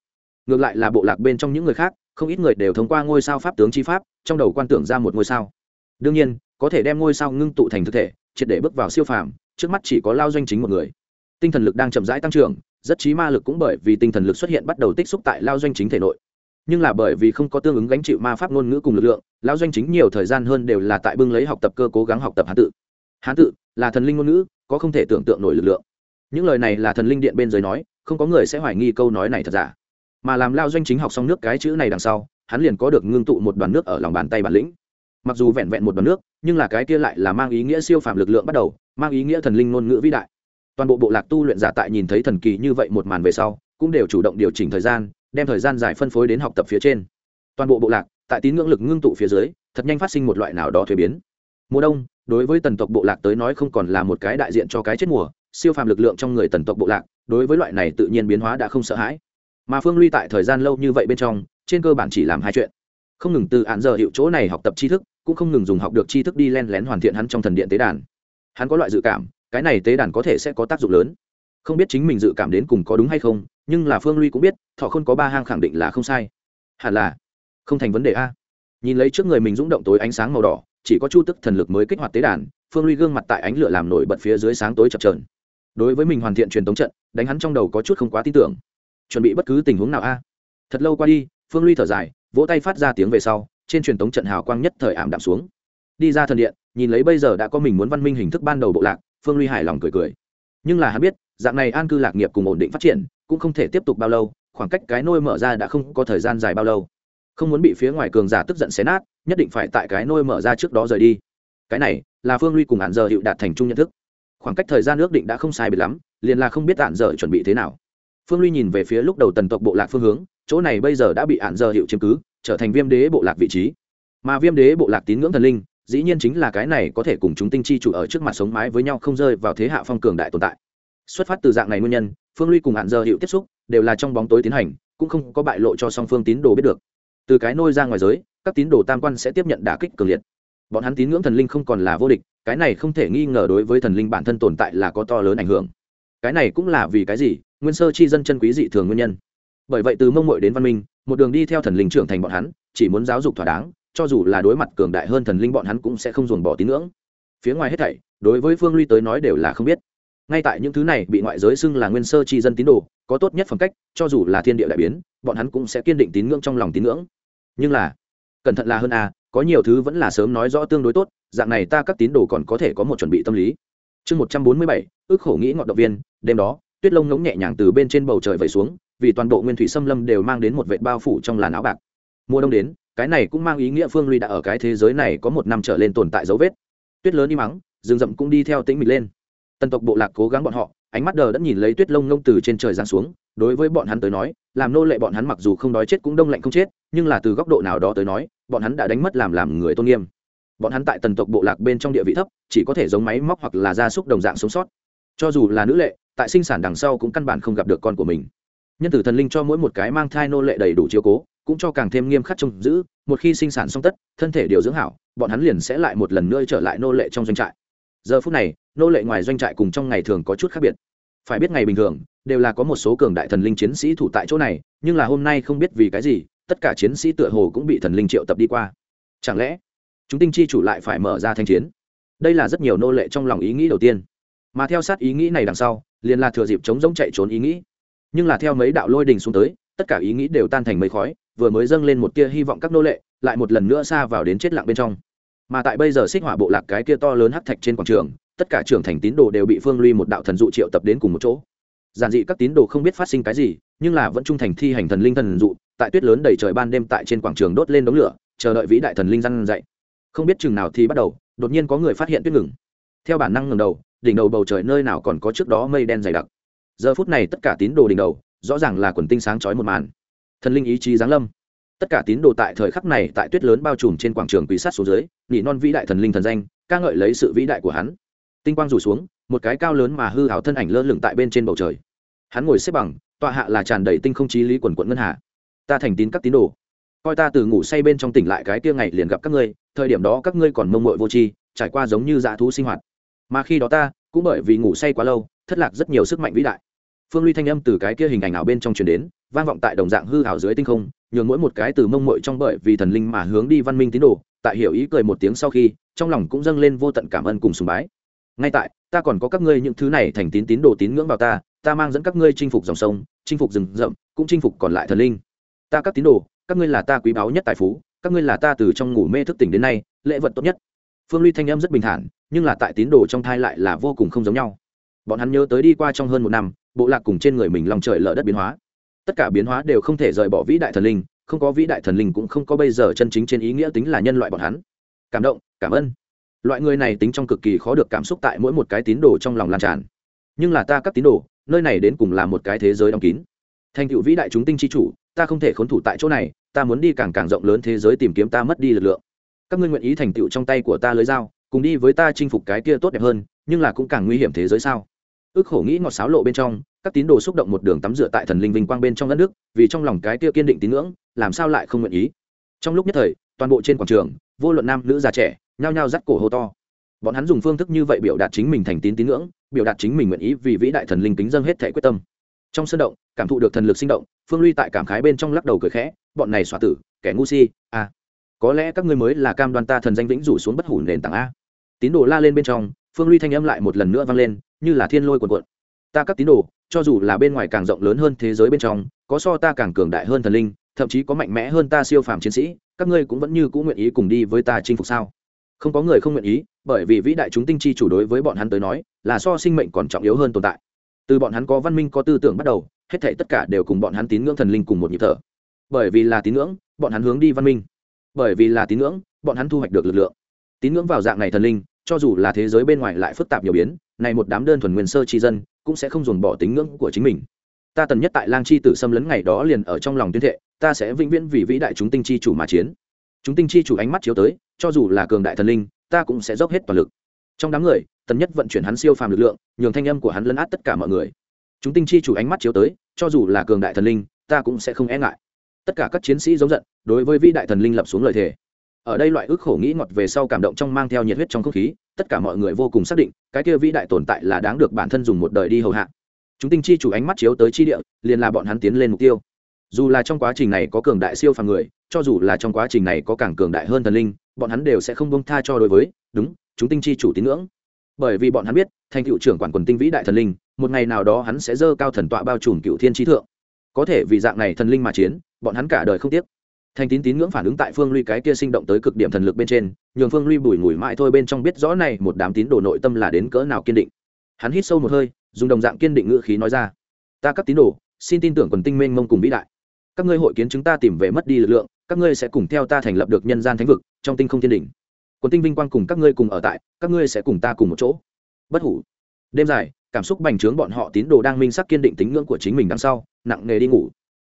Ngược lại là bộ lạc bên trong những người khác, không ít người đều thông qua ngôi sao pháp tướng chi pháp, trong đầu quan tưởng ra một ngôi sao. Đương nhiên có thể đem ngôi sao ngưng tụ thành thực thể, triệt để bước vào siêu phàm, trước mắt chỉ có lao doanh chính một người. Tinh thần lực đang chậm rãi tăng trưởng, rất trí ma lực cũng bởi vì tinh thần lực xuất hiện bắt đầu tích xúc tại lao doanh chính thể nội. Nhưng là bởi vì không có tương ứng gánh chịu ma pháp ngôn ngữ cùng lực lượng, lao doanh chính nhiều thời gian hơn đều là tại bưng lấy học tập cơ cố gắng học tập hán tự. Hán tự là thần linh ngôn ngữ, có không thể tưởng tượng nổi lực lượng. Những lời này là thần linh điện bên dưới nói, không có người sẽ hoài nghi câu nói này thật giả. Mà làm lao doanh chính học xong nước cái chữ này đằng sau, hắn liền có được ngưng tụ một đoàn nước ở lòng bàn tay bản lĩnh mặc dù vẹn vẹn một đoàn nước, nhưng là cái kia lại là mang ý nghĩa siêu phàm lực lượng bắt đầu, mang ý nghĩa thần linh ngôn ngữ vĩ đại. Toàn bộ bộ lạc tu luyện giả tại nhìn thấy thần kỳ như vậy một màn về sau, cũng đều chủ động điều chỉnh thời gian, đem thời gian dài phân phối đến học tập phía trên. Toàn bộ bộ lạc, tại tín ngưỡng lực ngưng tụ phía dưới, thật nhanh phát sinh một loại nào đó thuế biến. Mùa đông, đối với tần tộc bộ lạc tới nói không còn là một cái đại diện cho cái chết mùa, siêu phàm lực lượng trong người tần tộc bộ lạc, đối với loại này tự nhiên biến hóa đã không sợ hãi. Mà phương ly tại thời gian lâu như vậy bên trong, trên cơ bản chỉ làm hai chuyện. Không ngừng từ hạn giờ hiệu chỗ này học tập tri thức cũng không ngừng dùng học được tri thức đi len lén hoàn thiện hắn trong thần điện tế đàn. Hắn có loại dự cảm, cái này tế đàn có thể sẽ có tác dụng lớn. Không biết chính mình dự cảm đến cùng có đúng hay không, nhưng là phương ly cũng biết, thọ không có ba hang khẳng định là không sai. Hẳn là, không thành vấn đề a. Nhìn lấy trước người mình rung động tối ánh sáng màu đỏ, chỉ có chu tức thần lực mới kích hoạt tế đàn, phương ly gương mặt tại ánh lửa làm nổi bật phía dưới sáng tối chập trờn đối với mình hoàn thiện truyền thống trận, đánh hắn trong đầu có chút không quá tin tưởng. Chuẩn bị bất cứ tình huống nào a. Thật lâu qua đi, phương ly thở dài, vỗ tay phát ra tiếng về sau trên truyền tống trận hào quang nhất thời ảm đạm xuống. Đi ra thần điện, nhìn lấy bây giờ đã có mình muốn văn minh hình thức ban đầu bộ lạc, phương ly hài lòng cười cười. Nhưng là hắn biết, dạng này an cư lạc nghiệp cùng ổn định phát triển, cũng không thể tiếp tục bao lâu, khoảng cách cái nôi mở ra đã không có thời gian dài bao lâu. Không muốn bị phía ngoài cường giả tức giận xé nát, nhất định phải tại cái nôi mở ra trước đó rời đi. Cái này, là phương ly cùng hạn giờ hiệu đạt thành chung nhận thức. Khoảng cách thời gian ước định đã không sai biệt lắm, liền là không biết hạn giờ chuẩn bị thế nào. Phương ly nhìn về phía lúc đầu tần tộc bộ lạc phương hướng, chỗ này bây giờ đã bị hạn giờ hiệu chiếm cứ trở thành viêm đế bộ lạc vị trí. Mà viêm đế bộ lạc tín ngưỡng thần linh, dĩ nhiên chính là cái này có thể cùng chúng tinh chi chủ ở trước mặt sống mái với nhau không rơi vào thế hạ phong cường đại tồn tại. Xuất phát từ dạng này nguyên nhân, phương ly cùng hạn giờ hiệu tiếp xúc, đều là trong bóng tối tiến hành, cũng không có bại lộ cho song phương tín đồ biết được. Từ cái nôi ra ngoài giới, các tín đồ tam quan sẽ tiếp nhận đả kích cường liệt. Bọn hắn tín ngưỡng thần linh không còn là vô địch, cái này không thể nghi ngờ đối với thần linh bản thân tồn tại là có to lớn ảnh hưởng. Cái này cũng là vì cái gì? Nguyên sơ chi dân chân quý dị thường nguyên nhân. Bởi vậy từ mông mội đến văn minh một đường đi theo thần linh trưởng thành bọn hắn, chỉ muốn giáo dục thỏa đáng, cho dù là đối mặt cường đại hơn thần linh bọn hắn cũng sẽ không dồn bỏ tín ngưỡng. Phía ngoài hết thảy, đối với phương ly tới nói đều là không biết. Ngay tại những thứ này bị ngoại giới xưng là nguyên sơ tri dân tín đồ, có tốt nhất phẩm cách, cho dù là thiên địa đại biến, bọn hắn cũng sẽ kiên định tín ngưỡng trong lòng tín ngưỡng. Nhưng là, cẩn thận là hơn a có nhiều thứ vẫn là sớm nói rõ tương đối tốt, dạng này ta các tín đồ còn có thể có một chuẩn bị tâm lý. Chương một trăm bốn mươi bảy, ước khổ nghĩ ngọn động viên, đêm đó, tuyết lông ngống nhẹ nhàng từ bên trên bầu trời vẩy xuống vì toàn bộ nguyên thủy xâm lâm đều mang đến một vệt bao phủ trong làn áo bạc. Mùa đông đến, cái này cũng mang ý nghĩa phương ly đã ở cái thế giới này có một năm trở lên tồn tại dấu vết. Tuyết lớn đi mắng rừng rậm cũng đi theo tĩnh mịch lên. Tần tộc bộ lạc cố gắng bọn họ, ánh mắt đờ đã nhìn lấy tuyết lông ngông từ trên trời giáng xuống, đối với bọn hắn tới nói, làm nô lệ bọn hắn mặc dù không đói chết cũng đông lạnh không chết, nhưng là từ góc độ nào đó tới nói, bọn hắn đã đánh mất làm làm người tôn nghiêm. Bọn hắn tại tần tộc bộ lạc bên trong địa vị thấp, chỉ có thể giống máy móc hoặc là gia súc đồng dạng sống sót. Cho dù là nữ lệ, tại sinh sản đằng sau cũng căn bản không gặp được con của mình nhân tử thần linh cho mỗi một cái mang thai nô lệ đầy đủ chiếu cố, cũng cho càng thêm nghiêm khắc trông giữ, một khi sinh sản xong tất, thân thể điều dưỡng hảo, bọn hắn liền sẽ lại một lần nữa trở lại nô lệ trong doanh trại. Giờ phút này, nô lệ ngoài doanh trại cùng trong ngày thường có chút khác biệt. Phải biết ngày bình thường, đều là có một số cường đại thần linh chiến sĩ thủ tại chỗ này, nhưng là hôm nay không biết vì cái gì, tất cả chiến sĩ tựa hồ cũng bị thần linh triệu tập đi qua. Chẳng lẽ, chúng tinh chi chủ lại phải mở ra thanh chiến? Đây là rất nhiều nô lệ trong lòng ý nghĩ đầu tiên. Mà theo sát ý nghĩ này đằng sau, liền là thừa dịp chống giống chạy trốn ý nghĩ nhưng là theo mấy đạo lôi đình xuống tới, tất cả ý nghĩ đều tan thành mây khói, vừa mới dâng lên một tia hy vọng các nô lệ, lại một lần nữa xa vào đến chết lặng bên trong. Mà tại bây giờ xích hỏa bộ lạc cái kia to lớn hắc thạch trên quảng trường, tất cả trưởng thành tín đồ đều bị phương ly một đạo thần dụ triệu tập đến cùng một chỗ. Giản dị các tín đồ không biết phát sinh cái gì, nhưng là vẫn trung thành thi hành thần linh thần dụ, tại tuyết lớn đầy trời ban đêm tại trên quảng trường đốt lên đống lửa, chờ đợi vĩ đại thần linh răn dậy không biết chừng nào thì bắt đầu, đột nhiên có người phát hiện tuyết ngừng. Theo bản năng ngừng đầu, đỉnh đầu bầu trời nơi nào còn có trước đó mây đen dày đặc giờ phút này tất cả tín đồ đỉnh đầu, rõ ràng là quần tinh sáng chói một màn. Thần linh ý chí giáng lâm. Tất cả tín đồ tại thời khắc này tại tuyết lớn bao trùm trên quảng trường quỷ sát xuống dưới nỉ non vĩ đại thần linh thần danh, ca ngợi lấy sự vĩ đại của hắn. Tinh quang rủ xuống, một cái cao lớn mà hư hảo thân ảnh lơ lửng tại bên trên bầu trời. Hắn ngồi xếp bằng, tọa hạ là tràn đầy tinh không chí lý quần quận ngân hà. Ta thành tín các tín đồ. Coi ta từ ngủ say bên trong tỉnh lại cái kia ngày liền gặp các ngươi, thời điểm đó các ngươi còn mông mội vô tri, trải qua giống như dã thú sinh hoạt. Mà khi đó ta, cũng bởi vì ngủ say quá lâu thất lạc rất nhiều sức mạnh vĩ đại. Phương ly thanh âm từ cái kia hình ảnh ảo bên trong truyền đến, vang vọng tại đồng dạng hư ảo dưới tinh không, nhường mỗi một cái từ mông mội trong bởi vì thần linh mà hướng đi văn minh tín đồ, tại hiểu ý cười một tiếng sau khi, trong lòng cũng dâng lên vô tận cảm ơn cùng sùng bái. Ngay tại, ta còn có các ngươi những thứ này thành tín tín đồ tín ngưỡng vào ta ta mang dẫn các ngươi chinh phục dòng sông, chinh phục rừng rậm, cũng chinh phục còn lại thần linh. Ta các tín đồ, các ngươi là ta quý báu nhất tài phú, các ngươi là ta từ trong ngủ mê thức tỉnh đến nay, lễ vật tốt nhất. Phương ly thanh âm rất bình thản, nhưng là tại tín đồ trong thai lại là vô cùng không giống nhau bọn hắn nhớ tới đi qua trong hơn một năm, bộ lạc cùng trên người mình lòng trời lở đất biến hóa. Tất cả biến hóa đều không thể rời bỏ vĩ đại thần linh, không có vĩ đại thần linh cũng không có bây giờ chân chính trên ý nghĩa tính là nhân loại bọn hắn. Cảm động, cảm ơn. Loại người này tính trong cực kỳ khó được cảm xúc tại mỗi một cái tín đồ trong lòng lan tràn. Nhưng là ta các tín đồ, nơi này đến cùng là một cái thế giới đóng kín. Thành tựu vĩ đại chúng tinh chi chủ, ta không thể khốn thủ tại chỗ này, ta muốn đi càng càng rộng lớn thế giới tìm kiếm ta mất đi lực lượng. Các ngươi nguyện ý thành tựu trong tay của ta lưới dao, cùng đi với ta chinh phục cái kia tốt đẹp hơn, nhưng là cũng càng nguy hiểm thế giới sao? Ước khổ nghĩ ngọt sáo lộ bên trong, các tín đồ xúc động một đường tắm rửa tại thần linh vinh quang bên trong đất nước, vì trong lòng cái kia kiên định tín ngưỡng, làm sao lại không nguyện ý? Trong lúc nhất thời, toàn bộ trên quảng trường, vô luận nam nữ già trẻ, nhao nhao dắt cổ hô to. Bọn hắn dùng phương thức như vậy biểu đạt chính mình thành tín tín ngưỡng, biểu đạt chính mình nguyện ý vì vĩ đại thần linh kính dâng hết thể quyết tâm. Trong sân động, cảm thụ được thần lực sinh động, phương ly tại cảm khái bên trong lắc đầu cười khẽ, bọn này xóa tử, kẻ ngu si a có lẽ các ngươi mới là cam đoan ta thần danh vĩnh rủ xuống bất hủ nền tảng a. Tín đồ la lên bên trong, phương ly thanh âm lại một lần nữa vang lên như là thiên lôi cuồn cuộn. Ta các tín đồ, cho dù là bên ngoài càng rộng lớn hơn thế giới bên trong, có so ta càng cường đại hơn thần linh, thậm chí có mạnh mẽ hơn ta siêu phàm chiến sĩ, các ngươi cũng vẫn như cũng nguyện ý cùng đi với ta chinh phục sao? Không có người không nguyện ý, bởi vì vĩ đại chúng tinh chi chủ đối với bọn hắn tới nói, là so sinh mệnh còn trọng yếu hơn tồn tại. Từ bọn hắn có văn minh, có tư tưởng bắt đầu, hết thể tất cả đều cùng bọn hắn tín ngưỡng thần linh cùng một nhịp thở. Bởi vì là tín ngưỡng, bọn hắn hướng đi văn minh. Bởi vì là tín ngưỡng, bọn hắn thu hoạch được lực lượng. Tín ngưỡng vào dạng này thần linh, cho dù là thế giới bên ngoài lại phức tạp nhiều biến này một đám đơn thuần nguyên sơ tri dân, cũng sẽ không dồn bỏ tính ngưỡng của chính mình. Ta tần nhất tại lang chi tử xâm lấn ngày đó liền ở trong lòng tuyên thệ, ta sẽ vĩnh viễn vì vĩ đại chúng tinh chi chủ mà chiến. Chúng tinh chi chủ ánh mắt chiếu tới, cho dù là cường đại thần linh, ta cũng sẽ dốc hết toàn lực. Trong đám người, tần nhất vận chuyển hắn siêu phàm lực lượng, nhường thanh âm của hắn lấn át tất cả mọi người. Chúng tinh chi chủ ánh mắt chiếu tới, cho dù là cường đại thần linh, ta cũng sẽ không e ngại. Tất cả các chiến sĩ giống giận, đối với vĩ đại thần linh lập xuống lời thề. Ở đây loại ước khổ nghĩ ngọt về sau cảm động trong mang theo nhiệt huyết trong không khí tất cả mọi người vô cùng xác định, cái kia vĩ đại tồn tại là đáng được bản thân dùng một đời đi hầu hạ. Chúng tinh chi chủ ánh mắt chiếu tới chi địa, liền là bọn hắn tiến lên mục tiêu. Dù là trong quá trình này có cường đại siêu phàm người, cho dù là trong quá trình này có càng cường đại hơn thần linh, bọn hắn đều sẽ không bông tha cho đối với, đúng, chúng tinh chi chủ tín ngưỡng. Bởi vì bọn hắn biết, thành cựu trưởng quản quần tinh vĩ đại thần linh, một ngày nào đó hắn sẽ dơ cao thần tọa bao trùm cựu thiên trí thượng. Có thể vì dạng này thần linh mà chiến, bọn hắn cả đời không tiếc thành tín tín ngưỡng phản ứng tại phương ly cái kia sinh động tới cực điểm thần lực bên trên, nhường phương ly bùi ngùi mãi thôi bên trong biết rõ này một đám tín đồ nội tâm là đến cỡ nào kiên định. Hắn hít sâu một hơi, dùng đồng dạng kiên định ngữ khí nói ra, ta các tín đồ, xin tin tưởng quần tinh mênh mông cùng vĩ đại. Các ngươi hội kiến chúng ta tìm về mất đi lực lượng, các ngươi sẽ cùng theo ta thành lập được nhân gian thánh vực, trong tinh không thiên đỉnh. Quần tinh vinh quang cùng các ngươi cùng ở tại, các ngươi sẽ cùng ta cùng một chỗ. Bất hủ. Đêm dài, cảm xúc bành trướng bọn họ tín đồ đang minh sắc kiên định tính ngưỡng của chính mình đằng sau, nặng nề đi ngủ.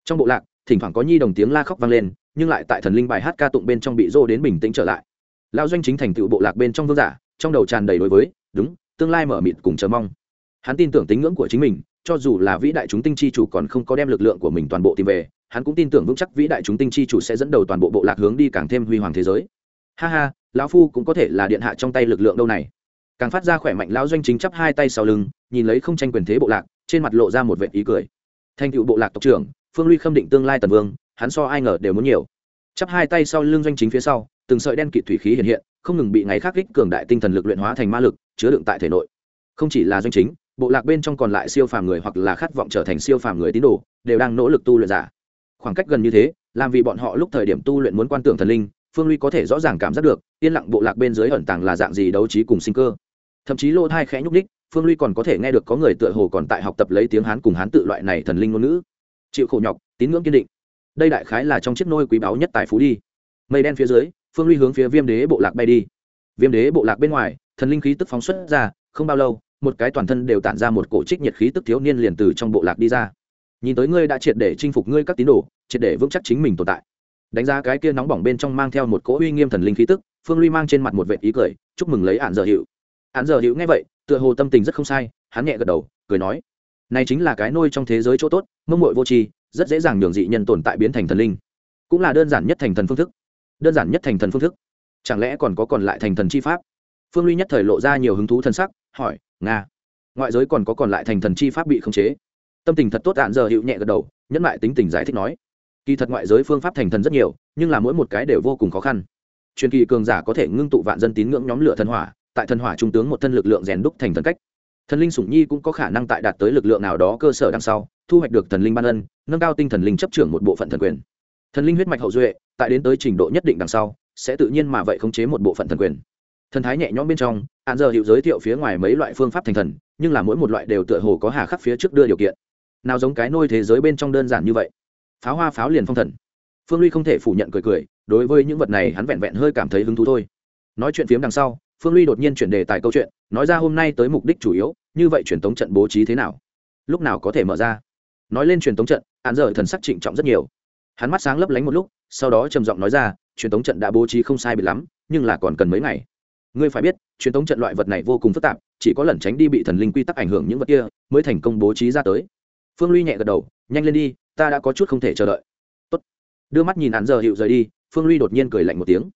Trong bộ lạc, thỉnh thoảng có nhi đồng tiếng la khóc vang lên nhưng lại tại thần linh bài hát ca tụng bên trong bị rô đến bình tĩnh trở lại. Lão doanh chính thành tựu bộ lạc bên trong vương giả, trong đầu tràn đầy đối với, đúng, tương lai mở mịt cùng chờ mong. Hắn tin tưởng tính ngưỡng của chính mình, cho dù là vĩ đại chúng tinh chi chủ còn không có đem lực lượng của mình toàn bộ tìm về, hắn cũng tin tưởng vững chắc vĩ đại chúng tinh chi chủ sẽ dẫn đầu toàn bộ bộ lạc hướng đi càng thêm huy hoàng thế giới. Ha ha, lão phu cũng có thể là điện hạ trong tay lực lượng đâu này. Càng phát ra khỏe mạnh, lão doanh chính chắp hai tay sau lưng, nhìn lấy không tranh quyền thế bộ lạc, trên mặt lộ ra một vệ ý cười. Thành tựu bộ lạc tộc trưởng, phương ly khâm định tương lai tần vương hắn so ai ngờ đều muốn nhiều. Chắp hai tay sau lưng doanh chính phía sau, từng sợi đen kịt thủy khí hiện hiện, không ngừng bị ngày khắc kích cường đại tinh thần lực luyện hóa thành ma lực, chứa đựng tại thể nội. Không chỉ là doanh chính, bộ lạc bên trong còn lại siêu phàm người hoặc là khát vọng trở thành siêu phàm người tín đồ, đều đang nỗ lực tu luyện giả. Khoảng cách gần như thế, làm vì bọn họ lúc thời điểm tu luyện muốn quan tưởng thần linh, phương ly có thể rõ ràng cảm giác được, yên lặng bộ lạc bên dưới ẩn tàng là dạng gì đấu trí cùng sinh cơ. Thậm chí lỗ thai khẽ nhúc ních phương ly còn có thể nghe được có người tựa hồ còn tại học tập lấy tiếng hán cùng hán tự loại này thần linh ngôn ngữ. Chịu khổ nhọc, tín ngưỡng kiên định đây đại khái là trong chiếc nôi quý báu nhất tài phú đi. Mây đen phía dưới, phương ly hướng phía viêm đế bộ lạc bay đi. Viêm đế bộ lạc bên ngoài, thần linh khí tức phóng xuất ra, không bao lâu, một cái toàn thân đều tản ra một cổ trích nhiệt khí tức thiếu niên liền từ trong bộ lạc đi ra. Nhìn tới ngươi đã triệt để chinh phục ngươi các tín đồ, triệt để vững chắc chính mình tồn tại. Đánh giá cái kia nóng bỏng bên trong mang theo một cỗ uy nghiêm thần linh khí tức, phương ly mang trên mặt một vệ ý cười, chúc mừng lấy ạn giờ hiệu ạn giờ hiệu nghe vậy, tựa hồ tâm tình rất không sai, hắn nhẹ gật đầu, cười nói, này chính là cái nôi trong thế giới chỗ tốt, mông mội vô tri rất dễ dàng nhường dị nhân tồn tại biến thành thần linh. Cũng là đơn giản nhất thành thần phương thức. Đơn giản nhất thành thần phương thức. Chẳng lẽ còn có còn lại thành thần chi pháp? Phương ly nhất thời lộ ra nhiều hứng thú thân sắc, hỏi, nga, ngoại giới còn có còn lại thành thần chi pháp bị khống chế? Tâm tình thật tốt, đạn giờ hiệu nhẹ gật đầu, nhẫn lại tính tình giải thích nói, kỳ thật ngoại giới phương pháp thành thần rất nhiều, nhưng là mỗi một cái đều vô cùng khó khăn. Truyền kỳ cường giả có thể ngưng tụ vạn dân tín ngưỡng nhóm lửa thần hỏa, tại thần hỏa trung tướng một thân lực lượng rèn đúc thành thần cách. Thần linh sủng nhi cũng có khả năng tại đạt tới lực lượng nào đó cơ sở đằng sau thu hoạch được thần linh ban ân, nâng cao tinh thần linh chấp trưởng một bộ phận thần quyền. Thần linh huyết mạch hậu duệ, tại đến tới trình độ nhất định đằng sau, sẽ tự nhiên mà vậy khống chế một bộ phận thần quyền. Thần thái nhẹ nhõm bên trong hạn giờ hiệu giới thiệu phía ngoài mấy loại phương pháp thành thần, nhưng là mỗi một loại đều tựa hồ có hà khắc phía trước đưa điều kiện. Nào giống cái nôi thế giới bên trong đơn giản như vậy. Pháo hoa pháo liền phong thần. Phương ly không thể phủ nhận cười cười, đối với những vật này hắn vẹn vẹn hơi cảm thấy hứng thú thôi. Nói chuyện phiếm đằng sau, phương ly đột nhiên chuyển đề tài câu chuyện, nói ra hôm nay tới mục đích chủ yếu, như vậy truyền tống trận bố trí thế nào? Lúc nào có thể mở ra? Nói lên truyền tống trận hạn giờ thần sắc trịnh trọng rất nhiều. Hắn mắt sáng lấp lánh một lúc, sau đó trầm giọng nói ra, truyền tống trận đã bố trí không sai biệt lắm, nhưng là còn cần mấy ngày. Ngươi phải biết, truyền thống trận loại vật này vô cùng phức tạp, chỉ có lẩn tránh đi bị thần linh quy tắc ảnh hưởng những vật kia, mới thành công bố trí ra tới. Phương ly nhẹ gật đầu, nhanh lên đi, ta đã có chút không thể chờ đợi. Tốt. đưa mắt nhìn hắn giờ hiệu rời đi, phương ly đột nhiên cười lạnh một tiếng.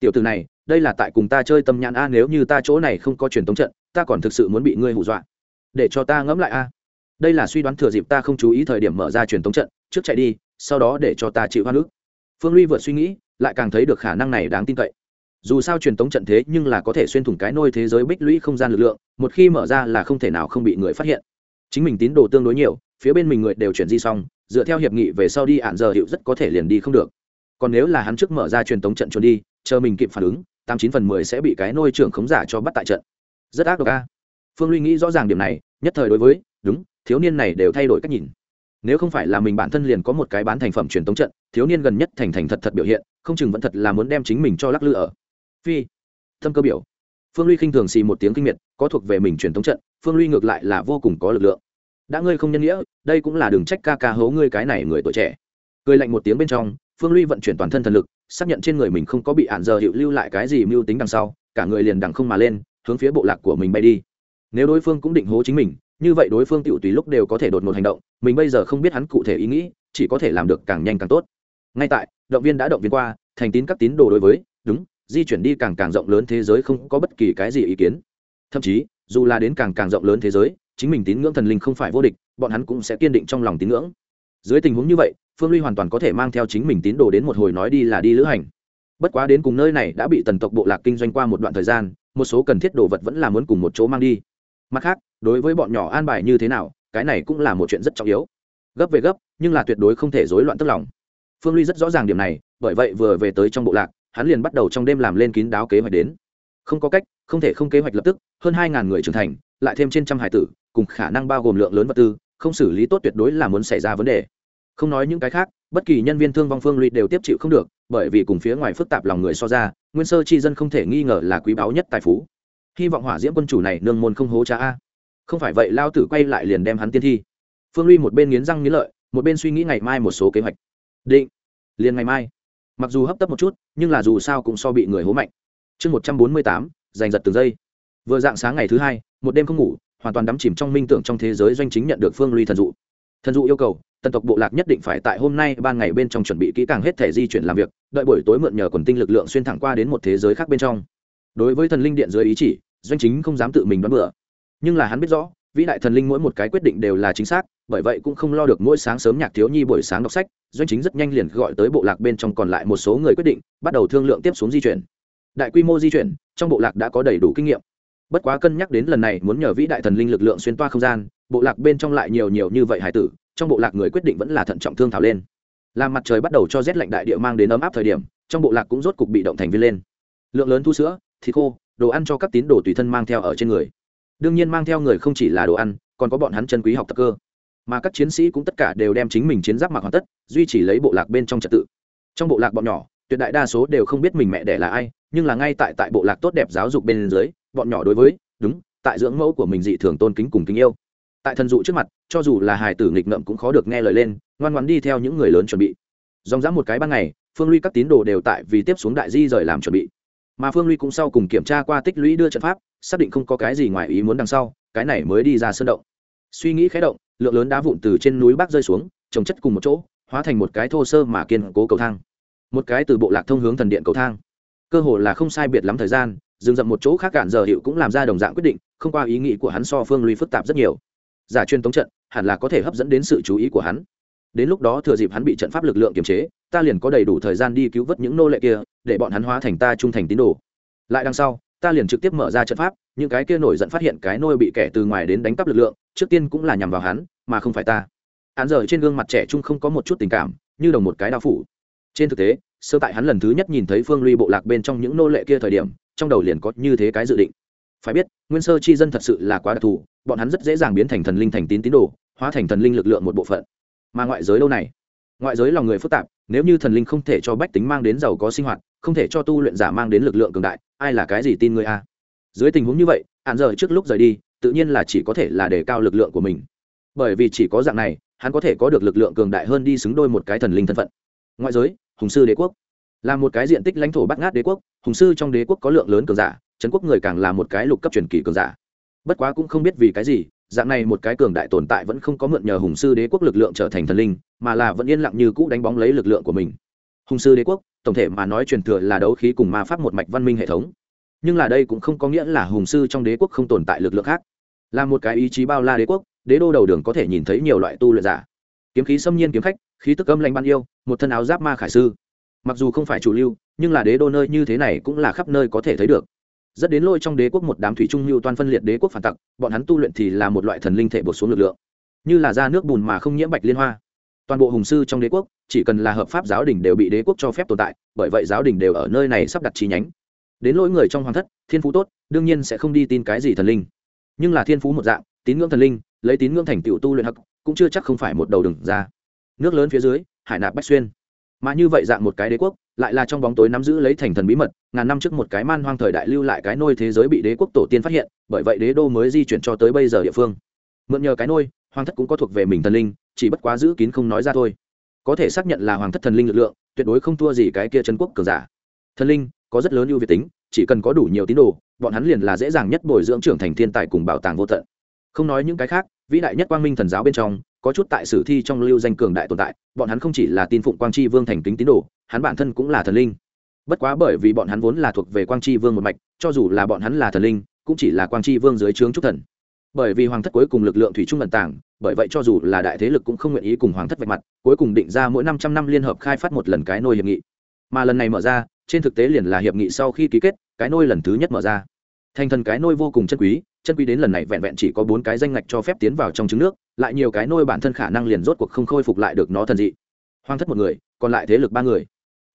Tiểu từ này, đây là tại cùng ta chơi tâm nhãn a, nếu như ta chỗ này không có truyền thống trận, ta còn thực sự muốn bị ngươi hù dọa. Để cho ta ngẫm lại a đây là suy đoán thừa dịp ta không chú ý thời điểm mở ra truyền thống trận, trước chạy đi, sau đó để cho ta chịu hoa nước phương ly vượt suy nghĩ, lại càng thấy được khả năng này đáng tin cậy. Dù sao truyền tống trận thế nhưng là có thể xuyên thủng cái nôi thế giới bích lũy không gian lực lượng, một khi mở ra là không thể nào không bị người phát hiện. Chính mình tín đồ tương đối nhiều, phía bên mình người đều chuyển di xong, dựa theo hiệp nghị về sau đi ạn giờ hiệu rất có thể liền đi không được. Còn nếu là hắn trước mở ra truyền tống trận trốn đi, chờ mình kịp phản ứng, tám chín phần mười sẽ bị cái nôi trưởng khống giả cho bắt tại trận. Rất ác độc a. Phương luy nghĩ rõ ràng điểm này, nhất thời đối với, đúng thiếu niên này đều thay đổi cách nhìn. Nếu không phải là mình bản thân liền có một cái bán thành phẩm truyền tống trận, thiếu niên gần nhất thành thành thật thật biểu hiện, không chừng vẫn thật là muốn đem chính mình cho lắc lư ở. Phi, thâm cơ biểu. Phương ly khinh thường xì một tiếng kinh miệt, có thuộc về mình truyền thống trận, phương ly ngược lại là vô cùng có lực lượng. Đã ngươi không nhân nghĩa, đây cũng là đường trách ca ca hố ngươi cái này người tuổi trẻ. Cười lạnh một tiếng bên trong, phương ly vận chuyển toàn thân thần lực, xác nhận trên người mình không có bị ạn giờ hiệu lưu lại cái gì mưu tính đằng sau, cả người liền đằng không mà lên, hướng phía bộ lạc của mình bay đi. Nếu đối phương cũng định hố chính mình như vậy đối phương tựu tùy lúc đều có thể đột ngột hành động, mình bây giờ không biết hắn cụ thể ý nghĩ, chỉ có thể làm được càng nhanh càng tốt. Ngay tại, động viên đã động viên qua, thành tín các tín đồ đối với, đúng, di chuyển đi càng càng rộng lớn thế giới không có bất kỳ cái gì ý kiến. Thậm chí, dù là đến càng càng rộng lớn thế giới, chính mình tín ngưỡng thần linh không phải vô địch, bọn hắn cũng sẽ kiên định trong lòng tín ngưỡng. Dưới tình huống như vậy, phương ly hoàn toàn có thể mang theo chính mình tín đồ đến một hồi nói đi là đi lữ hành. Bất quá đến cùng nơi này đã bị tần tộc bộ lạc kinh doanh qua một đoạn thời gian, một số cần thiết đồ vật vẫn là muốn cùng một chỗ mang đi mặt khác, đối với bọn nhỏ an bài như thế nào, cái này cũng là một chuyện rất trọng yếu. Gấp về gấp, nhưng là tuyệt đối không thể rối loạn tức lòng. Phương ly rất rõ ràng điểm này, bởi vậy vừa về tới trong bộ lạc, hắn liền bắt đầu trong đêm làm lên kín đáo kế hoạch đến. Không có cách, không thể không kế hoạch lập tức, hơn hai ngàn người trưởng thành, lại thêm trên trăm hải tử, cùng khả năng bao gồm lượng lớn vật tư, không xử lý tốt tuyệt đối là muốn xảy ra vấn đề. Không nói những cái khác, bất kỳ nhân viên thương vong phương lụy đều tiếp chịu không được, bởi vì cùng phía ngoài phức tạp lòng người so ra, nguyên sơ chi dân không thể nghi ngờ là quý báu nhất tài phú hy vọng hỏa diễm quân chủ này nương môn không hố cha a. Không phải vậy, lao tử quay lại liền đem hắn tiên thi. Phương ly một bên nghiến răng nghiến lợi, một bên suy nghĩ ngày mai một số kế hoạch. Định. Liền ngày mai. Mặc dù hấp tấp một chút, nhưng là dù sao cũng so bị người hố mạnh. Chương một trăm bốn mươi tám, giành giật từng giây. Vừa dạng sáng ngày thứ hai, một đêm không ngủ, hoàn toàn đắm chìm trong minh tưởng trong thế giới doanh chính nhận được phương ly thần dụ. Thần dụ yêu cầu, tần tộc bộ lạc nhất định phải tại hôm nay ban ngày bên trong chuẩn bị kỹ càng hết thể di chuyển làm việc, đợi buổi tối mượn nhờ quần tinh lực lượng xuyên thẳng qua đến một thế giới khác bên trong đối với thần linh điện dưới ý chỉ, doanh chính không dám tự mình đoán bừa. Nhưng là hắn biết rõ, vĩ đại thần linh mỗi một cái quyết định đều là chính xác, bởi vậy cũng không lo được mỗi sáng sớm nhạc thiếu nhi buổi sáng đọc sách, doanh chính rất nhanh liền gọi tới bộ lạc bên trong còn lại một số người quyết định, bắt đầu thương lượng tiếp xuống di chuyển. Đại quy mô di chuyển, trong bộ lạc đã có đầy đủ kinh nghiệm. Bất quá cân nhắc đến lần này muốn nhờ vĩ đại thần linh lực lượng xuyên toa không gian, bộ lạc bên trong lại nhiều nhiều như vậy hải tử, trong bộ lạc người quyết định vẫn là thận trọng thương thảo lên. Làm mặt trời bắt đầu cho rét lạnh đại địa mang đến ấm áp thời điểm, trong bộ lạc cũng rốt cục bị động thành viên lên. Lượng lớn thu sữa thịt khô, đồ ăn cho các tín đồ tùy thân mang theo ở trên người. Đương nhiên mang theo người không chỉ là đồ ăn, còn có bọn hắn chân quý học tập cơ. Mà các chiến sĩ cũng tất cả đều đem chính mình chiến giáp mặc hoàn tất, duy trì lấy bộ lạc bên trong trật tự. Trong bộ lạc bọn nhỏ, tuyệt đại đa số đều không biết mình mẹ đẻ là ai, nhưng là ngay tại tại bộ lạc tốt đẹp giáo dục bên dưới, bọn nhỏ đối với, đúng, tại dưỡng mẫu của mình dị thường tôn kính cùng kính yêu. Tại thần dụ trước mặt, cho dù là hài tử nghịch ngợm cũng khó được nghe lời lên, ngoan ngoan đi theo những người lớn chuẩn bị. Dòng dã một cái ban ngày, phương ly các tín đồ đều tại vì tiếp xuống đại di rời làm chuẩn bị mà phương ly cũng sau cùng kiểm tra qua tích lũy đưa trận pháp, xác định không có cái gì ngoài ý muốn đằng sau, cái này mới đi ra sơn động. Suy nghĩ khé động, lượng lớn đá vụn từ trên núi bắc rơi xuống, trồng chất cùng một chỗ, hóa thành một cái thô sơ mà kiên cố cầu thang. Một cái từ bộ lạc thông hướng thần điện cầu thang. Cơ hồ là không sai biệt lắm thời gian, dừng dậm một chỗ khác cạn giờ hiệu cũng làm ra đồng dạng quyết định, không qua ý nghĩ của hắn so phương ly phức tạp rất nhiều. Giả chuyên tống trận, hẳn là có thể hấp dẫn đến sự chú ý của hắn. Đến lúc đó thừa dịp hắn bị trận pháp lực lượng kiềm chế ta liền có đầy đủ thời gian đi cứu vớt những nô lệ kia, để bọn hắn hóa thành ta trung thành tín đồ. Lại đằng sau, ta liền trực tiếp mở ra trận pháp, những cái kia nổi giận phát hiện cái nôi bị kẻ từ ngoài đến đánh cắp lực lượng, trước tiên cũng là nhằm vào hắn, mà không phải ta. Hắn giờ trên gương mặt trẻ trung không có một chút tình cảm, như đồng một cái đao phủ. Trên thực tế, sơ tại hắn lần thứ nhất nhìn thấy phương ly bộ lạc bên trong những nô lệ kia thời điểm, trong đầu liền có như thế cái dự định. Phải biết, nguyên sơ chi dân thật sự là quá đặc thù, bọn hắn rất dễ dàng biến thành thần linh thành tín tín đồ, hóa thành thần linh lực lượng một bộ phận. Mà ngoại giới đâu này? Ngoại giới lòng người phức tạp nếu như thần linh không thể cho bách tính mang đến giàu có sinh hoạt, không thể cho tu luyện giả mang đến lực lượng cường đại, ai là cái gì tin người a? Dưới tình huống như vậy hạn giờ trước lúc rời đi, tự nhiên là chỉ có thể là đề cao lực lượng của mình. Bởi vì chỉ có dạng này, hắn có thể có được lực lượng cường đại hơn đi xứng đôi một cái thần linh thân phận. Ngoại giới, hùng sư đế quốc. Là một cái diện tích lãnh thổ bắt ngát đế quốc, hùng sư trong đế quốc có lượng lớn cường giả, trấn quốc người càng là một cái lục cấp truyền kỳ cường giả. Bất quá cũng không biết vì cái gì dạng này một cái cường đại tồn tại vẫn không có mượn nhờ hùng sư đế quốc lực lượng trở thành thần linh, mà là vẫn yên lặng như cũ đánh bóng lấy lực lượng của mình. Hùng sư đế quốc, tổng thể mà nói truyền thừa là đấu khí cùng ma pháp một mạch văn minh hệ thống. Nhưng là đây cũng không có nghĩa là hùng sư trong đế quốc không tồn tại lực lượng khác. Là một cái ý chí bao la đế quốc, đế đô đầu đường có thể nhìn thấy nhiều loại tu luyện giả. Kiếm khí xâm nhiên kiếm khách, khí tức âm lanh ban yêu, một thân áo giáp ma khải sư. Mặc dù không phải chủ lưu, nhưng là đế đô nơi như thế này cũng là khắp nơi có thể thấy được rất đến lôi trong đế quốc một đám thủy trung lưu toàn phân liệt đế quốc phản tặc, bọn hắn tu luyện thì là một loại thần linh thể bổ xuống lực lượng. Như là ra nước bùn mà không nhiễm bạch liên hoa. Toàn bộ hùng sư trong đế quốc, chỉ cần là hợp pháp giáo đình đều bị đế quốc cho phép tồn tại, bởi vậy giáo đình đều ở nơi này sắp đặt chi nhánh. Đến lỗi người trong hoàng thất, thiên phú tốt, đương nhiên sẽ không đi tin cái gì thần linh. Nhưng là thiên phú một dạng, tín ngưỡng thần linh, lấy tín ngưỡng thành tựu tu luyện hắc, cũng chưa chắc không phải một đầu đừng ra. Nước lớn phía dưới, hải nạp bách xuyên mà như vậy dạng một cái đế quốc, lại là trong bóng tối nắm giữ lấy thành thần bí mật, ngàn năm trước một cái man hoang thời đại lưu lại cái nôi thế giới bị đế quốc tổ tiên phát hiện, bởi vậy đế đô mới di chuyển cho tới bây giờ địa phương. Mượn nhờ cái nôi, hoàng thất cũng có thuộc về mình thần linh, chỉ bất quá giữ kín không nói ra thôi. Có thể xác nhận là hoàng thất thần linh lực lượng, tuyệt đối không thua gì cái kia trần quốc cường giả. Thần linh, có rất lớn ưu việt tính, chỉ cần có đủ nhiều tín đồ, bọn hắn liền là dễ dàng nhất bồi dưỡng trưởng thành thiên tài cùng bảo tàng vô tận. Không nói những cái khác, vĩ đại nhất quang minh thần giáo bên trong có chút tại sử thi trong lưu danh cường đại tồn tại, bọn hắn không chỉ là tin phụng quang tri vương thành kính tín đồ, hắn bản thân cũng là thần linh. Bất quá bởi vì bọn hắn vốn là thuộc về quang tri vương một mạch, cho dù là bọn hắn là thần linh, cũng chỉ là quang tri vương dưới trướng trúc thần. Bởi vì hoàng thất cuối cùng lực lượng thủy chung ẩn tảng bởi vậy cho dù là đại thế lực cũng không nguyện ý cùng hoàng thất vạch mặt, cuối cùng định ra mỗi năm trăm năm liên hợp khai phát một lần cái nôi hiệp nghị. Mà lần này mở ra, trên thực tế liền là hiệp nghị sau khi ký kết, cái nôi lần thứ nhất mở ra. Thành thần cái nôi vô cùng chân quý chân quý đến lần này vẹn vẹn chỉ có bốn cái danh ngạch cho phép tiến vào trong trứng nước, lại nhiều cái nôi bản thân khả năng liền rốt cuộc không khôi phục lại được nó thần dị. Hoàng thất một người, còn lại thế lực ba người.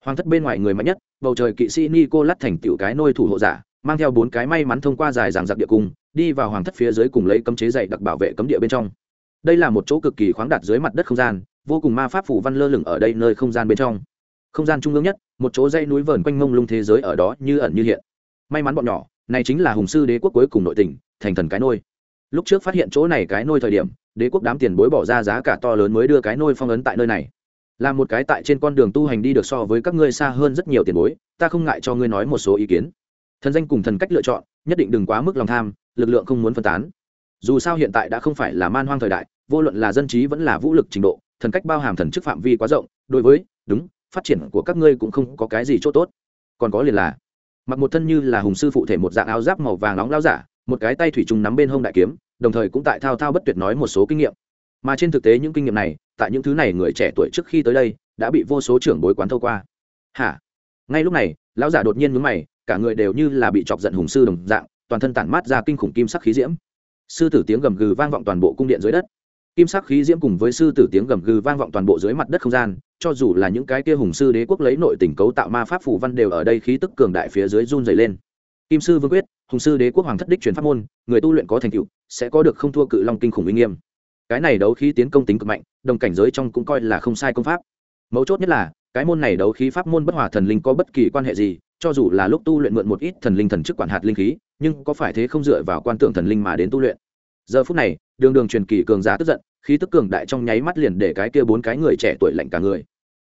Hoàng thất bên ngoài người mạnh nhất, bầu trời kỵ sĩ nico lắt thành tiểu cái nôi thủ hộ giả, mang theo bốn cái may mắn thông qua dài giảng giặc địa cung, đi vào hoàng thất phía dưới cùng lấy cấm chế dạy đặc bảo vệ cấm địa bên trong. Đây là một chỗ cực kỳ khoáng đạt dưới mặt đất không gian, vô cùng ma pháp phủ văn lơ lửng ở đây nơi không gian bên trong. Không gian trung ương nhất, một chỗ dây núi vờn quanh mông lung thế giới ở đó như ẩn như hiện. May mắn bọn nhỏ này chính là hùng sư đế quốc cuối cùng nội tỉnh, thành thần cái nôi. Lúc trước phát hiện chỗ này cái nôi thời điểm, đế quốc đám tiền bối bỏ ra giá cả to lớn mới đưa cái nôi phong ấn tại nơi này. Là một cái tại trên con đường tu hành đi được so với các ngươi xa hơn rất nhiều tiền bối, ta không ngại cho ngươi nói một số ý kiến. Thần danh cùng thần cách lựa chọn, nhất định đừng quá mức lòng tham, lực lượng không muốn phân tán. Dù sao hiện tại đã không phải là man hoang thời đại, vô luận là dân trí vẫn là vũ lực trình độ, thần cách bao hàm thần chức phạm vi quá rộng, đối với, đúng, phát triển của các ngươi cũng không có cái gì chỗ tốt. Còn có liền là mặc một thân như là hùng sư phụ thể một dạng áo giáp màu vàng nóng lao giả, một cái tay thủy trùng nắm bên hông đại kiếm, đồng thời cũng tại thao thao bất tuyệt nói một số kinh nghiệm. Mà trên thực tế những kinh nghiệm này, tại những thứ này người trẻ tuổi trước khi tới đây, đã bị vô số trưởng bối quán thâu qua. Hả? Ngay lúc này, lão giả đột nhiên mướn mày, cả người đều như là bị chọc giận hùng sư đồng dạng, toàn thân tản mát ra kinh khủng kim sắc khí diễm. Sư tử tiếng gầm gừ vang vọng toàn bộ cung điện dưới đất kim sắc khí diễm cùng với sư tử tiếng gầm gừ vang vọng toàn bộ dưới mặt đất không gian, cho dù là những cái kia hùng sư đế quốc lấy nội tình cấu tạo ma pháp phủ văn đều ở đây khí tức cường đại phía dưới run dày lên. Kim sư vương quyết, hùng sư đế quốc hoàng thất đích truyền pháp môn, người tu luyện có thành tựu, sẽ có được không thua cự long kinh khủng uy nghiêm. Cái này đấu khí tiến công tính cực mạnh, đồng cảnh giới trong cũng coi là không sai công pháp. Mấu chốt nhất là, cái môn này đấu khí pháp môn bất hòa thần linh có bất kỳ quan hệ gì, cho dù là lúc tu luyện mượn một ít thần linh thần chức quản hạt linh khí, nhưng có phải thế không dựa vào quan tượng thần linh mà đến tu luyện? Giờ phút này, đường đường truyền kỳ cường giá tức giận, khí tức cường đại trong nháy mắt liền để cái kia bốn cái người trẻ tuổi lạnh cả người.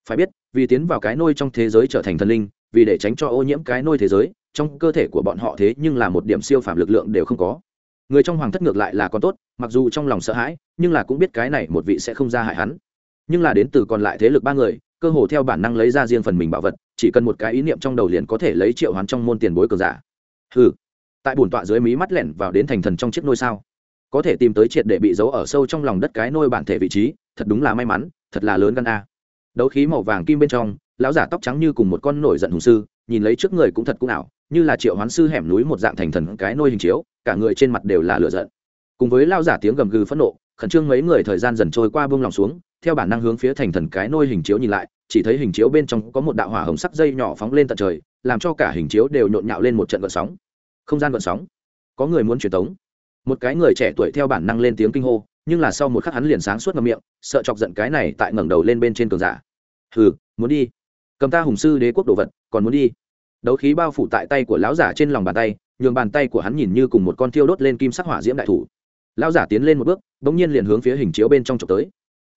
Phải biết, vì tiến vào cái nôi trong thế giới trở thành thần linh, vì để tránh cho ô nhiễm cái nôi thế giới, trong cơ thể của bọn họ thế nhưng là một điểm siêu phạm lực lượng đều không có. Người trong hoàng thất ngược lại là còn tốt, mặc dù trong lòng sợ hãi, nhưng là cũng biết cái này một vị sẽ không ra hại hắn. Nhưng là đến từ còn lại thế lực ba người, cơ hồ theo bản năng lấy ra riêng phần mình bảo vật, chỉ cần một cái ý niệm trong đầu liền có thể lấy triệu hoán trong môn tiền bối cường giả. Ừ tại bổn tọa dưới mí mắt lẻn vào đến thành thần trong chiếc nôi sao? Có thể tìm tới triệt để bị giấu ở sâu trong lòng đất cái nôi bản thể vị trí, thật đúng là may mắn, thật là lớn gan a. Đấu khí màu vàng kim bên trong, lão giả tóc trắng như cùng một con nổi giận hùng sư, nhìn lấy trước người cũng thật cũng ảo, như là triệu hoán sư hẻm núi một dạng thành thần cái nôi hình chiếu, cả người trên mặt đều là lửa giận. Cùng với lao giả tiếng gầm gừ phẫn nộ, khẩn trương mấy người thời gian dần trôi qua buông lòng xuống, theo bản năng hướng phía thành thần cái nôi hình chiếu nhìn lại, chỉ thấy hình chiếu bên trong có một đạo hỏa hồng sắc dây nhỏ phóng lên tận trời, làm cho cả hình chiếu đều nhộn nhạo lên một trận gợn sóng. Không gian gợn sóng. Có người muốn truyền tống một cái người trẻ tuổi theo bản năng lên tiếng kinh hô, nhưng là sau một khắc hắn liền sáng suốt ngậm miệng, sợ chọc giận cái này tại ngẩng đầu lên bên trên cường giả. Hừ, muốn đi. Cầm ta hùng sư đế quốc đồ vật, còn muốn đi. Đấu khí bao phủ tại tay của lão giả trên lòng bàn tay, nhường bàn tay của hắn nhìn như cùng một con thiêu đốt lên kim sắc hỏa diễm đại thủ. Lão giả tiến lên một bước, bỗng nhiên liền hướng phía hình chiếu bên trong trộm tới.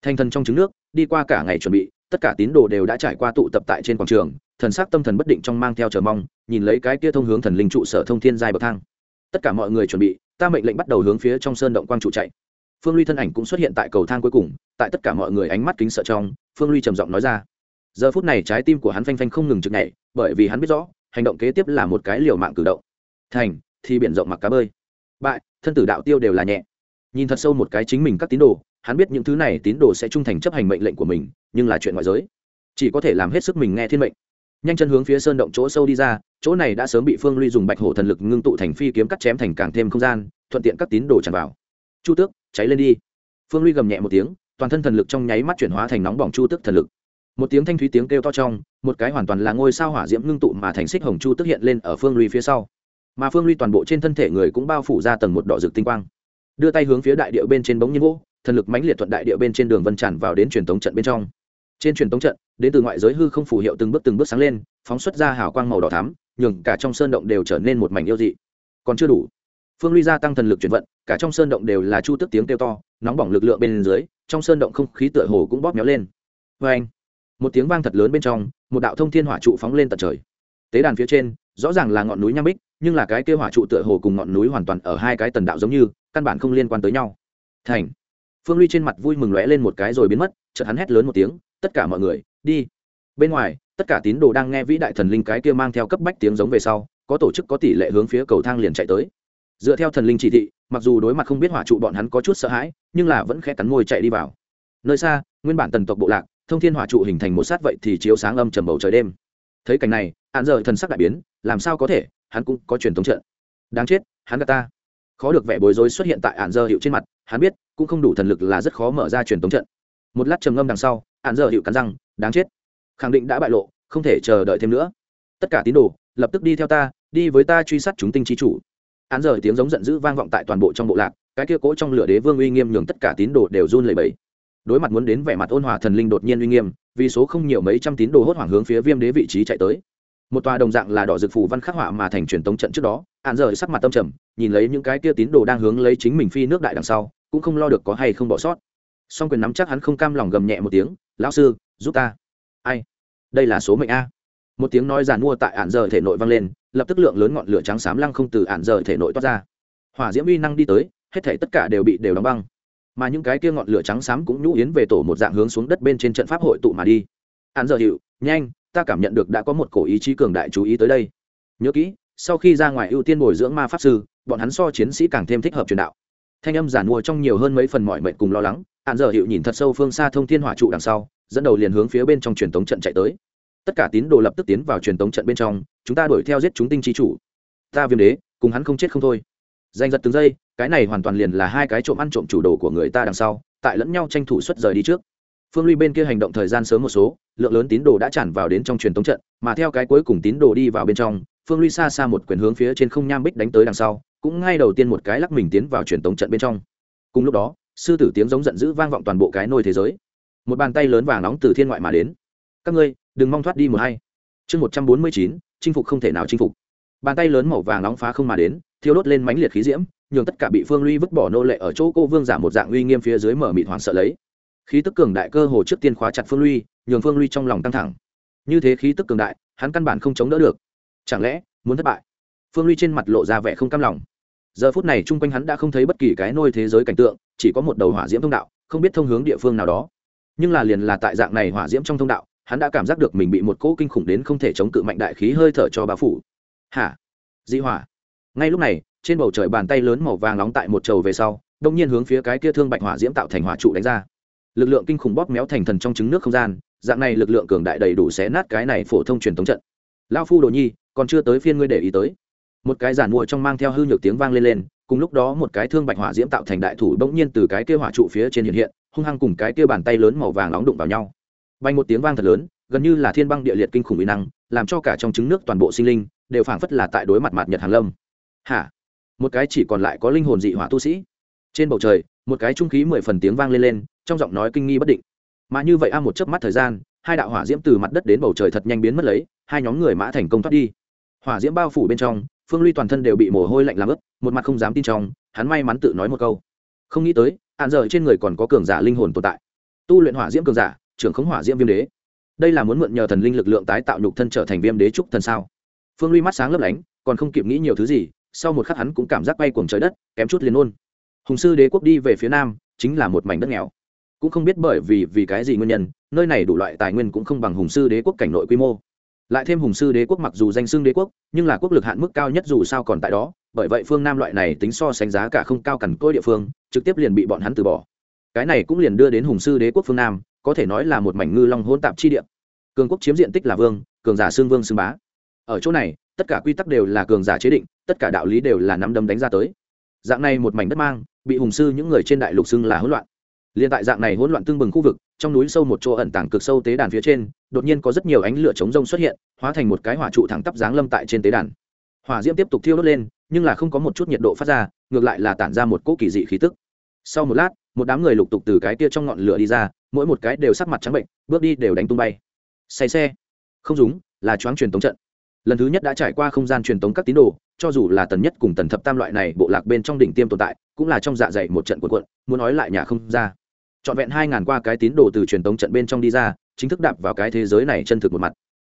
Thanh thân trong trứng nước, đi qua cả ngày chuẩn bị, tất cả tín đồ đều đã trải qua tụ tập tại trên quảng trường, thần sắc tâm thần bất định trong mang theo chờ mong, nhìn lấy cái kia thông hướng thần linh trụ sở thông thiên giai bậc thang tất cả mọi người chuẩn bị, ta mệnh lệnh bắt đầu hướng phía trong sơn động quang trụ chạy. Phương ly thân ảnh cũng xuất hiện tại cầu thang cuối cùng, tại tất cả mọi người ánh mắt kính sợ trong, phương ly trầm giọng nói ra. Giờ phút này trái tim của hắn phanh phanh không ngừng chực nhảy, bởi vì hắn biết rõ, hành động kế tiếp là một cái liều mạng cử động. Thành, thì biển rộng mặc cá bơi. Bại, thân tử đạo tiêu đều là nhẹ. Nhìn thật sâu một cái chính mình các tín đồ, hắn biết những thứ này tín đồ sẽ trung thành chấp hành mệnh lệnh của mình, nhưng là chuyện ngoại giới. Chỉ có thể làm hết sức mình nghe thiên mệnh. Nhanh chân hướng phía sơn động chỗ sâu đi ra chỗ này đã sớm bị phương ly dùng bạch hổ thần lực ngưng tụ thành phi kiếm cắt chém thành càng thêm không gian, thuận tiện các tín đồ tràn vào. Chu tước, cháy lên đi. Phương ly gầm nhẹ một tiếng, toàn thân thần lực trong nháy mắt chuyển hóa thành nóng bỏng chu tước thần lực. Một tiếng thanh thúy tiếng kêu to trong, một cái hoàn toàn là ngôi sao hỏa diễm ngưng tụ mà thành xích hồng chu tức hiện lên ở phương ly phía sau. Mà phương ly toàn bộ trên thân thể người cũng bao phủ ra tầng một đỏ rực tinh quang. Đưa tay hướng phía đại điệu bên trên bóng nhiên gỗ thần lực mãnh liệt thuận đại điệu bên trên đường vân tràn vào đến truyền tống trận bên trong. Trên truyền tống trận, đến từ ngoại giới hư không phù hiệu từng bước từng bước sáng lên, phóng xuất ra hào quang màu đỏ thắm nhường cả trong sơn động đều trở nên một mảnh yêu dị. Còn chưa đủ. Phương ly gia tăng thần lực chuyển vận, cả trong sơn động đều là chu tức tiếng kêu to, nóng bỏng lực lượng bên dưới, trong sơn động không khí tựa hồ cũng bóp méo lên. Vê anh, một tiếng vang thật lớn bên trong, một đạo thông thiên hỏa trụ phóng lên tận trời. Tế đàn phía trên, rõ ràng là ngọn núi nham bích, nhưng là cái kêu hỏa trụ tựa hồ cùng ngọn núi hoàn toàn ở hai cái tần đạo giống như, căn bản không liên quan tới nhau. Thành, phương ly trên mặt vui mừng lóe lên một cái rồi biến mất, chợt hắn hét lớn một tiếng, tất cả mọi người, đi. Bên ngoài tất cả tín đồ đang nghe vĩ đại thần linh cái kia mang theo cấp bách tiếng giống về sau, có tổ chức có tỷ lệ hướng phía cầu thang liền chạy tới. Dựa theo thần linh chỉ thị, mặc dù đối mặt không biết hỏa trụ bọn hắn có chút sợ hãi, nhưng là vẫn khẽ cắn môi chạy đi vào. Nơi xa, nguyên bản tần tộc bộ lạc, thông thiên hỏa trụ hình thành một sát vậy thì chiếu sáng âm trầm bầu trời đêm. Thấy cảnh này hạn giờ thần sắc đại biến, làm sao có thể, hắn cũng có truyền thống trận. Đáng chết, hắn gạt ta. Khó được vẻ bối rối xuất hiện tại hạn giờ hiệu trên mặt, hắn biết, cũng không đủ thần lực là rất khó mở ra truyền thống trận. Một lát trầm ngâm đằng sau hạn giờ hiệu cắn răng, đáng chết khẳng định đã bại lộ, không thể chờ đợi thêm nữa. Tất cả tín đồ, lập tức đi theo ta, đi với ta truy sát chúng tinh trí chủ. Án rời tiếng giống giận dữ vang vọng tại toàn bộ trong bộ lạc, cái kia cỗ trong lửa đế vương uy nghiêm nhường tất cả tín đồ đều run lẩy bẩy. Đối mặt muốn đến vẻ mặt ôn hòa thần linh đột nhiên uy nghiêm, vì số không nhiều mấy trăm tín đồ hốt hoảng hướng phía viêm đế vị trí chạy tới. Một tòa đồng dạng là đỏ dược phù văn khắc họa mà thành truyền tống trận trước đó, án rời sắc mặt tâm trầm, nhìn lấy những cái kia tín đồ đang hướng lấy chính mình phi nước đại đằng sau, cũng không lo được có hay không bỏ sót. Song quyền nắm chắc hắn không cam lòng gầm nhẹ một tiếng, lão sư, giúp ta ai? Đây là số mệnh a. Một tiếng nói giàn mua tại ạn giờ thể nội vang lên, lập tức lượng lớn ngọn lửa trắng xám lăng không từ ạn giờ thể nội toát ra. Hỏa diễm uy năng đi tới, hết thể tất cả đều bị đều đóng băng. Mà những cái kia ngọn lửa trắng xám cũng nhũ yến về tổ một dạng hướng xuống đất bên trên trận pháp hội tụ mà đi. Ạn giờ hiệu, nhanh, ta cảm nhận được đã có một cổ ý chí cường đại chú ý tới đây. Nhớ kỹ, sau khi ra ngoài ưu tiên bồi dưỡng ma pháp sư, bọn hắn so chiến sĩ càng thêm thích hợp truyền đạo. Thanh âm giản mua trong nhiều hơn mấy phần mọi mệnh cùng lo lắng hạn giờ hiệu nhìn thật sâu phương xa thông thiên hỏa trụ đằng sau, dẫn đầu liền hướng phía bên trong truyền tống trận chạy tới. Tất cả tín đồ lập tức tiến vào truyền tống trận bên trong, chúng ta đuổi theo giết chúng tinh trí chủ. Ta viêm đế, cùng hắn không chết không thôi. Danh giật từng giây, cái này hoàn toàn liền là hai cái trộm ăn trộm chủ đồ của người ta đằng sau, tại lẫn nhau tranh thủ xuất rời đi trước. Phương ly bên kia hành động thời gian sớm một số, lượng lớn tín đồ đã tràn vào đến trong truyền tống trận, mà theo cái cuối cùng tín đồ đi vào bên trong, phương ly xa xa một quyền hướng phía trên không nham bích đánh tới đằng sau, cũng ngay đầu tiên một cái lắc mình tiến vào truyền tống trận bên trong. Cùng lúc đó sư tử tiếng giống giận dữ vang vọng toàn bộ cái nôi thế giới. Một bàn tay lớn vàng nóng từ thiên ngoại mà đến. Các ngươi, đừng mong thoát đi một hay chương một trăm bốn mươi chín, chinh phục không thể nào chinh phục. Bàn tay lớn màu vàng nóng phá không mà đến, thiêu đốt lên mánh liệt khí diễm, nhường tất cả bị phương ly vứt bỏ nô lệ ở chỗ cô vương giả một dạng uy nghiêm phía dưới mở mịt hoảng sợ lấy. Khí tức cường đại cơ hồ trước tiên khóa chặt phương ly nhường phương ly trong lòng căng thẳng. Như thế khí tức cường đại, hắn căn bản không chống đỡ được. Chẳng lẽ muốn thất bại? Phương ly trên mặt lộ ra vẻ không cam lòng giờ phút này chung quanh hắn đã không thấy bất kỳ cái nôi thế giới cảnh tượng, chỉ có một đầu hỏa diễm thông đạo, không biết thông hướng địa phương nào đó. Nhưng là liền là tại dạng này hỏa diễm trong thông đạo, hắn đã cảm giác được mình bị một cỗ kinh khủng đến không thể chống cự mạnh đại khí hơi thở cho bao phủ. Hả? Dị hỏa. Ngay lúc này, trên bầu trời bàn tay lớn màu vàng nóng tại một trầu về sau, đông nhiên hướng phía cái kia thương bạch hỏa diễm tạo thành hỏa trụ đánh ra. Lực lượng kinh khủng bóp méo thành thần trong trứng nước không gian, dạng này lực lượng cường đại đầy đủ xé nát cái này phổ thông truyền thống trận. Lao phu đồ nhi, còn chưa tới phiên ngươi để ý tới một cái giản mua trong mang theo hư nhược tiếng vang lên lên, cùng lúc đó một cái thương bạch hỏa diễm tạo thành đại thủ bỗng nhiên từ cái kia hỏa trụ phía trên hiện hiện, hung hăng cùng cái kia bàn tay lớn màu vàng nóng đụng vào nhau. Bay một tiếng vang thật lớn, gần như là thiên băng địa liệt kinh khủng uy năng, làm cho cả trong trứng nước toàn bộ sinh linh đều phảng phất là tại đối mặt mặt nhật hàn lâm. Hả? Một cái chỉ còn lại có linh hồn dị hỏa tu sĩ. Trên bầu trời, một cái trung khí mười phần tiếng vang lên lên, trong giọng nói kinh nghi bất định. Mà như vậy a một chớp mắt thời gian, hai đạo hỏa diễm từ mặt đất đến bầu trời thật nhanh biến mất lấy, hai nhóm người mã thành công thoát đi. Hỏa diễm bao phủ bên trong phương ly toàn thân đều bị mồ hôi lạnh làm ướt, một mặt không dám tin trong, hắn may mắn tự nói một câu. Không nghĩ tới hạn giờ trên người còn có cường giả linh hồn tồn tại. Tu luyện hỏa diễm cường giả, trưởng khống hỏa diễm viêm đế. Đây là muốn mượn nhờ thần linh lực lượng tái tạo nhục thân trở thành viêm đế trúc thần sao? Phương ly mắt sáng lấp lánh, còn không kịp nghĩ nhiều thứ gì, sau một khắc hắn cũng cảm giác bay cuồng trời đất, kém chút liền ôn hùng sư đế quốc đi về phía nam, chính là một mảnh đất nghèo. Cũng không biết bởi vì vì cái gì nguyên nhân, nơi này đủ loại tài nguyên cũng không bằng hùng sư đế quốc cảnh nội quy mô lại thêm hùng sư đế quốc mặc dù danh xưng đế quốc, nhưng là quốc lực hạn mức cao nhất dù sao còn tại đó, bởi vậy phương nam loại này tính so sánh giá cả không cao cằn côi địa phương, trực tiếp liền bị bọn hắn từ bỏ. Cái này cũng liền đưa đến hùng sư đế quốc phương nam, có thể nói là một mảnh ngư long hôn tạp chi địa. Cường quốc chiếm diện tích là vương, cường giả xương vương xương bá. Ở chỗ này, tất cả quy tắc đều là cường giả chế định, tất cả đạo lý đều là nắm đấm đánh ra tới. Dạng này một mảnh đất mang, bị hùng sư những người trên đại lục xưng là hỗn loạn liên tại dạng này hỗn loạn tương bừng khu vực, trong núi sâu một chỗ ẩn tàng cực sâu tế đàn phía trên, đột nhiên có rất nhiều ánh lửa chống rông xuất hiện, hóa thành một cái hỏa trụ thẳng tắp giáng lâm tại trên tế đàn. Hỏa diễm tiếp tục thiêu đốt lên, nhưng là không có một chút nhiệt độ phát ra, ngược lại là tản ra một cỗ kỳ dị khí tức. Sau một lát, một đám người lục tục từ cái kia trong ngọn lửa đi ra, mỗi một cái đều sắc mặt trắng bệnh, bước đi đều đánh tung bay. Say xe. Không đúng, là choáng truyền tống trận. Lần thứ nhất đã trải qua không gian truyền tống các tín đồ, cho dù là tần nhất cùng tần thập tam loại này bộ lạc bên trong đỉnh tiêm tồn tại, cũng là trong dạ dày một trận cuộn cuộn, muốn nói lại nhà không ra trọn vẹn hai ngàn qua cái tín đồ từ truyền tống trận bên trong đi ra, chính thức đạp vào cái thế giới này chân thực một mặt.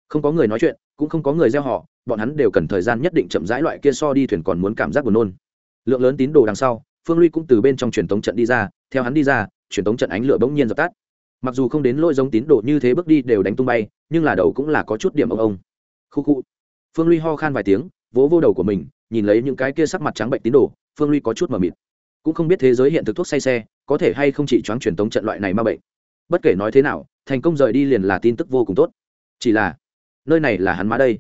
Không có người nói chuyện, cũng không có người gieo họ, bọn hắn đều cần thời gian nhất định chậm rãi loại kia so đi thuyền còn muốn cảm giác buồn nôn. Lượng lớn tín đồ đằng sau, phương ly cũng từ bên trong truyền tống trận đi ra, theo hắn đi ra, truyền tống trận ánh lửa bỗng nhiên dập tắt. Mặc dù không đến lỗi giống tín đồ như thế bước đi đều đánh tung bay, nhưng là đầu cũng là có chút điểm ông ông. Khu khu. Phương ly ho khan vài tiếng, vỗ vô đầu của mình, nhìn lấy những cái kia sắc mặt trắng bệnh tín đồ, phương ly có chút mờ mịt cũng không biết thế giới hiện thực thuốc say xe có thể hay không chỉ choáng truyền tống trận loại này ma bệnh. Bất kể nói thế nào thành công rời đi liền là tin tức vô cùng tốt. Chỉ là nơi này là hắn má đây.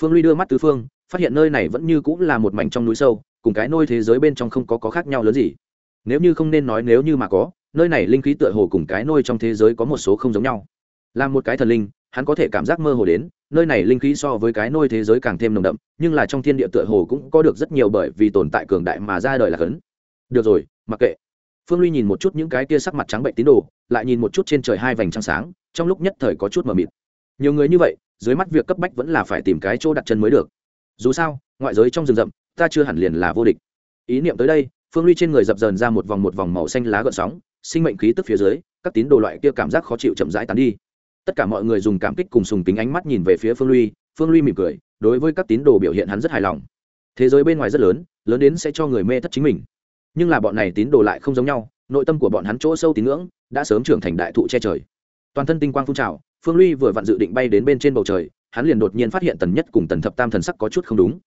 Phương ly đưa mắt tứ phương phát hiện nơi này vẫn như cũng là một mảnh trong núi sâu cùng cái nôi thế giới bên trong không có, có khác nhau lớn gì. Nếu như không nên nói nếu như mà có nơi này linh khí tựa hồ cùng cái nôi trong thế giới có một số không giống nhau. Là một cái thần linh hắn có thể cảm giác mơ hồ đến nơi này linh khí so với cái nôi thế giới càng thêm nồng đậm nhưng là trong thiên địa tựa hồ cũng có được rất nhiều bởi vì tồn tại cường đại mà ra đời là khấn được rồi, mặc kệ. Phương ly nhìn một chút những cái kia sắc mặt trắng bệnh tín đồ, lại nhìn một chút trên trời hai vành trăng sáng, trong lúc nhất thời có chút mờ mịt. Nhiều người như vậy, dưới mắt việc cấp bách vẫn là phải tìm cái chỗ đặt chân mới được. Dù sao, ngoại giới trong rừng rậm, ta chưa hẳn liền là vô địch. Ý niệm tới đây, phương ly trên người dập dờn ra một vòng một vòng màu xanh lá gợn sóng, sinh mệnh khí tức phía dưới, các tín đồ loại kia cảm giác khó chịu chậm rãi tán đi. Tất cả mọi người dùng cảm kích cùng sùng kính ánh mắt nhìn về phía phương ly phương ly mỉm cười, đối với các tín đồ biểu hiện hắn rất hài lòng. Thế giới bên ngoài rất lớn lớn đến sẽ cho người mê thất chính mình nhưng là bọn này tín đồ lại không giống nhau, nội tâm của bọn hắn chỗ sâu tín ngưỡng đã sớm trưởng thành đại thụ che trời. Toàn thân tinh quang phun trào, phương ly vừa vặn dự định bay đến bên trên bầu trời, hắn liền đột nhiên phát hiện tần nhất cùng tần thập tam thần sắc có chút không đúng.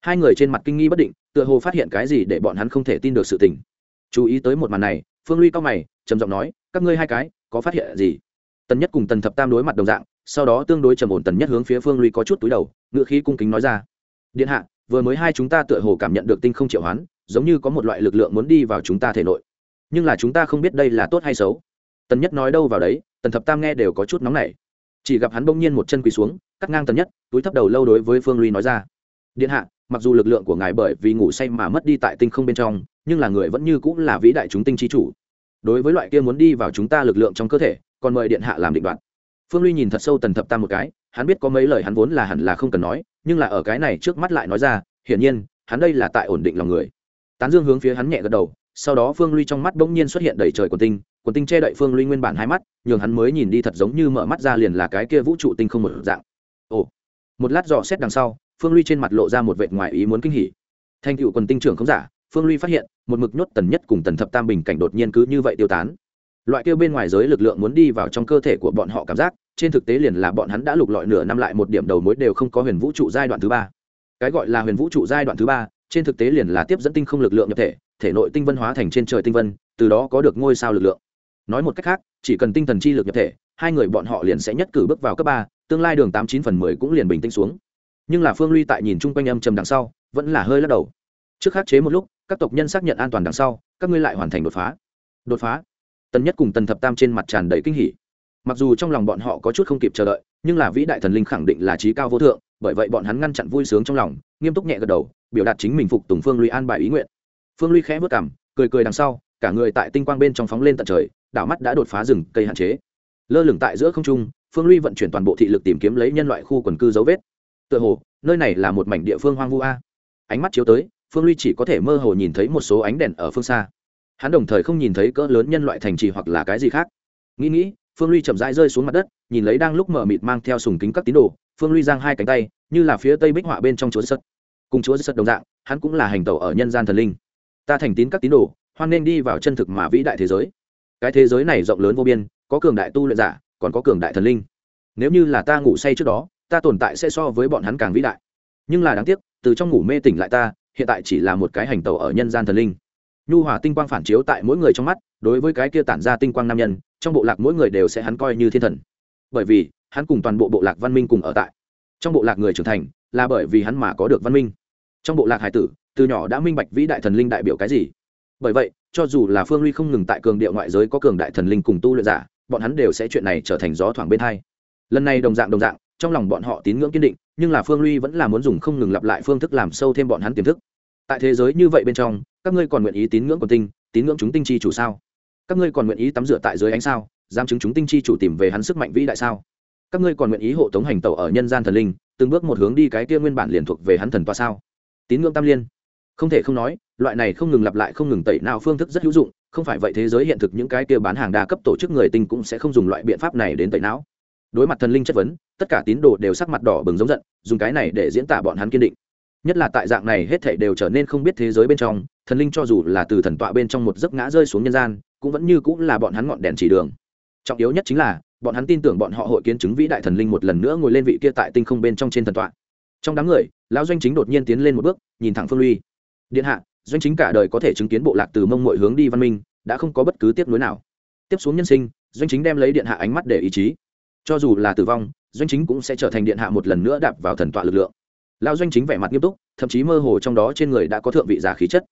Hai người trên mặt kinh nghi bất định, tựa hồ phát hiện cái gì để bọn hắn không thể tin được sự tình. Chú ý tới một màn này, phương ly cao mày, trầm giọng nói, các ngươi hai cái, có phát hiện gì? Tần nhất cùng tần thập tam đối mặt đồng dạng, sau đó tương đối trầm ổn tần nhất hướng phía phương ly có chút túi đầu ngựa khí cung kính nói ra, điện hạ, vừa mới hai chúng ta tựa hồ cảm nhận được tinh không triệu hoán giống như có một loại lực lượng muốn đi vào chúng ta thể nội. Nhưng là chúng ta không biết đây là tốt hay xấu. Tần nhất nói đâu vào đấy, tần thập tam nghe đều có chút nóng nảy. Chỉ gặp hắn bỗng nhiên một chân quỳ xuống, cắt ngang tần nhất, túi thấp đầu lâu đối với phương ly nói ra. Điện hạ, mặc dù lực lượng của ngài bởi vì ngủ say mà mất đi tại tinh không bên trong, nhưng là người vẫn như cũng là vĩ đại chúng tinh trí chủ. Đối với loại kia muốn đi vào chúng ta lực lượng trong cơ thể, còn mời điện hạ làm định đoạt phương ly nhìn thật sâu tần thập tam một cái, hắn biết có mấy lời hắn vốn là hẳn là không cần nói, nhưng là ở cái này trước mắt lại nói ra, hiển nhiên, hắn đây là tại ổn định lòng người tán dương hướng phía hắn nhẹ gật đầu, sau đó phương ly trong mắt bỗng nhiên xuất hiện đầy trời quần tinh quần tinh che đậy phương ly nguyên bản hai mắt, nhường hắn mới nhìn đi thật giống như mở mắt ra liền là cái kia vũ trụ tinh không một dạng. Ồ, một lát dò xét đằng sau, phương ly trên mặt lộ ra một vệt ngoài ý muốn kinh hỉ. Thành cựu quần tinh trưởng không giả, phương ly phát hiện, một mực nhốt tần nhất cùng tần thập tam bình cảnh đột nhiên cứ như vậy tiêu tán. Loại kia bên ngoài giới lực lượng muốn đi vào trong cơ thể của bọn họ cảm giác, trên thực tế liền là bọn hắn đã lục lọi nửa năm lại một điểm đầu mối đều không có huyền vũ trụ giai đoạn thứ ba. Cái gọi là huyền vũ trụ giai đoạn thứ ba trên thực tế liền là tiếp dẫn tinh không lực lượng nhập thể thể nội tinh vân hóa thành trên trời tinh vân, từ đó có được ngôi sao lực lượng. Nói một cách khác, chỉ cần tinh thần chi lực nhập thể, hai người bọn họ liền sẽ nhất cử bước vào cấp ba, tương lai đường tám chín phần mười cũng liền bình tĩnh xuống. Nhưng là phương ly tại nhìn chung quanh âm trầm đằng sau, vẫn là hơi lắc đầu. Trước khắc chế một lúc, các tộc nhân xác nhận an toàn đằng sau, các ngươi lại hoàn thành đột phá. Đột phá. Tần nhất cùng tần thập tam trên mặt tràn đầy kinh hỉ. Mặc dù trong lòng bọn họ có chút không kịp chờ đợi, nhưng là vĩ đại thần linh khẳng định là trí cao vô thượng bởi vậy bọn hắn ngăn chặn vui sướng trong lòng, nghiêm túc nhẹ gật đầu, biểu đạt chính mình phục tùng phương ly an bài ý nguyện. Phương ly khẽ vất cảm cười cười đằng sau, cả người tại tinh quang bên trong phóng lên tận trời, đảo mắt đã đột phá rừng cây hạn chế. Lơ lửng tại giữa không trung, phương ly vận chuyển toàn bộ thị lực tìm kiếm lấy nhân loại khu quần cư dấu vết. Tựa hồ, nơi này là một mảnh địa phương hoang vu a. Ánh mắt chiếu tới, phương ly chỉ có thể mơ hồ nhìn thấy một số ánh đèn ở phương xa. Hắn đồng thời không nhìn thấy cỡ lớn nhân loại thành trì hoặc là cái gì khác. Nghĩ nghĩ, phương ly chậm rãi rơi xuống mặt đất, nhìn lấy đang lúc mở mịt mang theo sùng kính các tín đồ phương ly giang hai cánh tay, như là phía tây bích họa bên trong chúa sất cùng chúa sất đồng dạng, hắn cũng là hành tẩu ở nhân gian thần linh. Ta thành tín các tín đồ, hoan nên đi vào chân thực mà vĩ đại thế giới. Cái thế giới này rộng lớn vô biên, có cường đại tu luyện giả, còn có cường đại thần linh. Nếu như là ta ngủ say trước đó, ta tồn tại sẽ so với bọn hắn càng vĩ đại. Nhưng là đáng tiếc, từ trong ngủ mê tỉnh lại ta, hiện tại chỉ là một cái hành tẩu ở nhân gian thần linh. Nhu hòa tinh quang phản chiếu tại mỗi người trong mắt, đối với cái kia tản ra tinh quang nam nhân, trong bộ lạc mỗi người đều sẽ hắn coi như thiên thần. Bởi vì hắn cùng toàn bộ bộ lạc văn minh cùng ở tại. Trong bộ lạc người trưởng thành là bởi vì hắn mà có được văn minh. Trong bộ lạc hải tử, từ nhỏ đã minh bạch vĩ đại thần linh đại biểu cái gì. Bởi vậy, cho dù là phương ly không ngừng tại cường điệu ngoại giới có cường đại thần linh cùng tu luyện giả, bọn hắn đều sẽ chuyện này trở thành gió thoảng bên hai. Lần này đồng dạng đồng dạng, trong lòng bọn họ tín ngưỡng kiên định, nhưng là phương ly vẫn là muốn dùng không ngừng lặp lại phương thức làm sâu thêm bọn hắn tiềm thức. Tại thế giới như vậy bên trong, các ngươi còn nguyện ý tín ngưỡng còn tinh, tín ngưỡng chúng tinh chi chủ sao? Các ngươi còn nguyện ý tắm rửa tại dưới ánh sao giam chứng chúng tinh chi chủ tìm về hắn sức mạnh vĩ đại sao? Các ngươi còn nguyện ý hộ tống hành tẩu ở nhân gian thần linh, từng bước một hướng đi cái kia nguyên bản liền thuộc về hắn thần toa sao? Tín ngưỡng tam liên. Không thể không nói, loại này không ngừng lặp lại không ngừng tẩy nào phương thức rất hữu dụng, không phải vậy thế giới hiện thực những cái kia bán hàng đa cấp tổ chức người tinh cũng sẽ không dùng loại biện pháp này đến tẩy não. Đối mặt thần linh chất vấn, tất cả tín đồ đều sắc mặt đỏ bừng giống giận, dùng cái này để diễn tả bọn hắn kiên định. Nhất là tại dạng này hết thảy đều trở nên không biết thế giới bên trong, thần linh cho dù là từ thần tọa bên trong một giấc ngã rơi xuống nhân gian, cũng vẫn như cũng là bọn hắn ngọn đèn chỉ đường. Trọng yếu nhất chính là bọn hắn tin tưởng bọn họ hội kiến chứng vĩ đại thần linh một lần nữa ngồi lên vị kia tại tinh không bên trong trên thần tọa. Trong đám người, lão doanh chính đột nhiên tiến lên một bước, nhìn thẳng phương ly điện hạ, doanh chính cả đời có thể chứng kiến bộ lạc từ mông mọi hướng đi văn minh, đã không có bất cứ tiếp nối nào. Tiếp xuống nhân sinh, doanh chính đem lấy điện hạ ánh mắt để ý chí. Cho dù là tử vong, doanh chính cũng sẽ trở thành điện hạ một lần nữa đạp vào thần tọa lực lượng. Lão doanh chính vẻ mặt nghiêm túc, thậm chí mơ hồ trong đó trên người đã có thượng vị giả khí chất.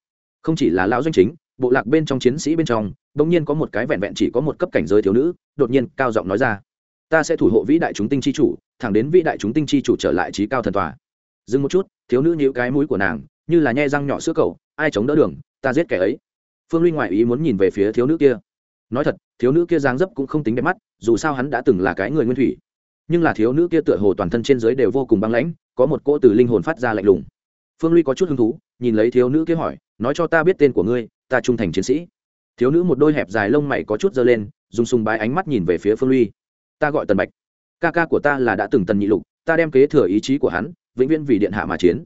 Không chỉ là lão doanh chính bộ lạc bên trong chiến sĩ bên trong, bỗng nhiên có một cái vẹn vẹn chỉ có một cấp cảnh giới thiếu nữ, đột nhiên cao giọng nói ra, ta sẽ thủ hộ vĩ đại chúng tinh chi chủ, thẳng đến vĩ đại chúng tinh chi chủ trở lại trí cao thần tòa. Dừng một chút, thiếu nữ nhíu cái mũi của nàng, như là nhe răng nhỏ sữa cầu ai chống đỡ đường, ta giết kẻ ấy. Phương ly ngoại ý muốn nhìn về phía thiếu nữ kia. Nói thật, thiếu nữ kia dáng dấp cũng không tính đẹp mắt, dù sao hắn đã từng là cái người nguyên thủy. Nhưng là thiếu nữ kia tựa hồ toàn thân trên dưới đều vô cùng băng lãnh, có một cỗ từ linh hồn phát ra lạnh lùng. Phương ly có chút hứng thú, nhìn lấy thiếu nữ kia hỏi, nói cho ta biết tên của ngươi ta trung thành chiến sĩ. Thiếu nữ một đôi hẹp dài lông mày có chút dơ lên, dùng sùng bái ánh mắt nhìn về phía phương ly ta gọi tần bạch. Ca ca của ta là đã từng tần nhị lục, ta đem kế thừa ý chí của hắn, vĩnh viễn vì điện hạ mà chiến.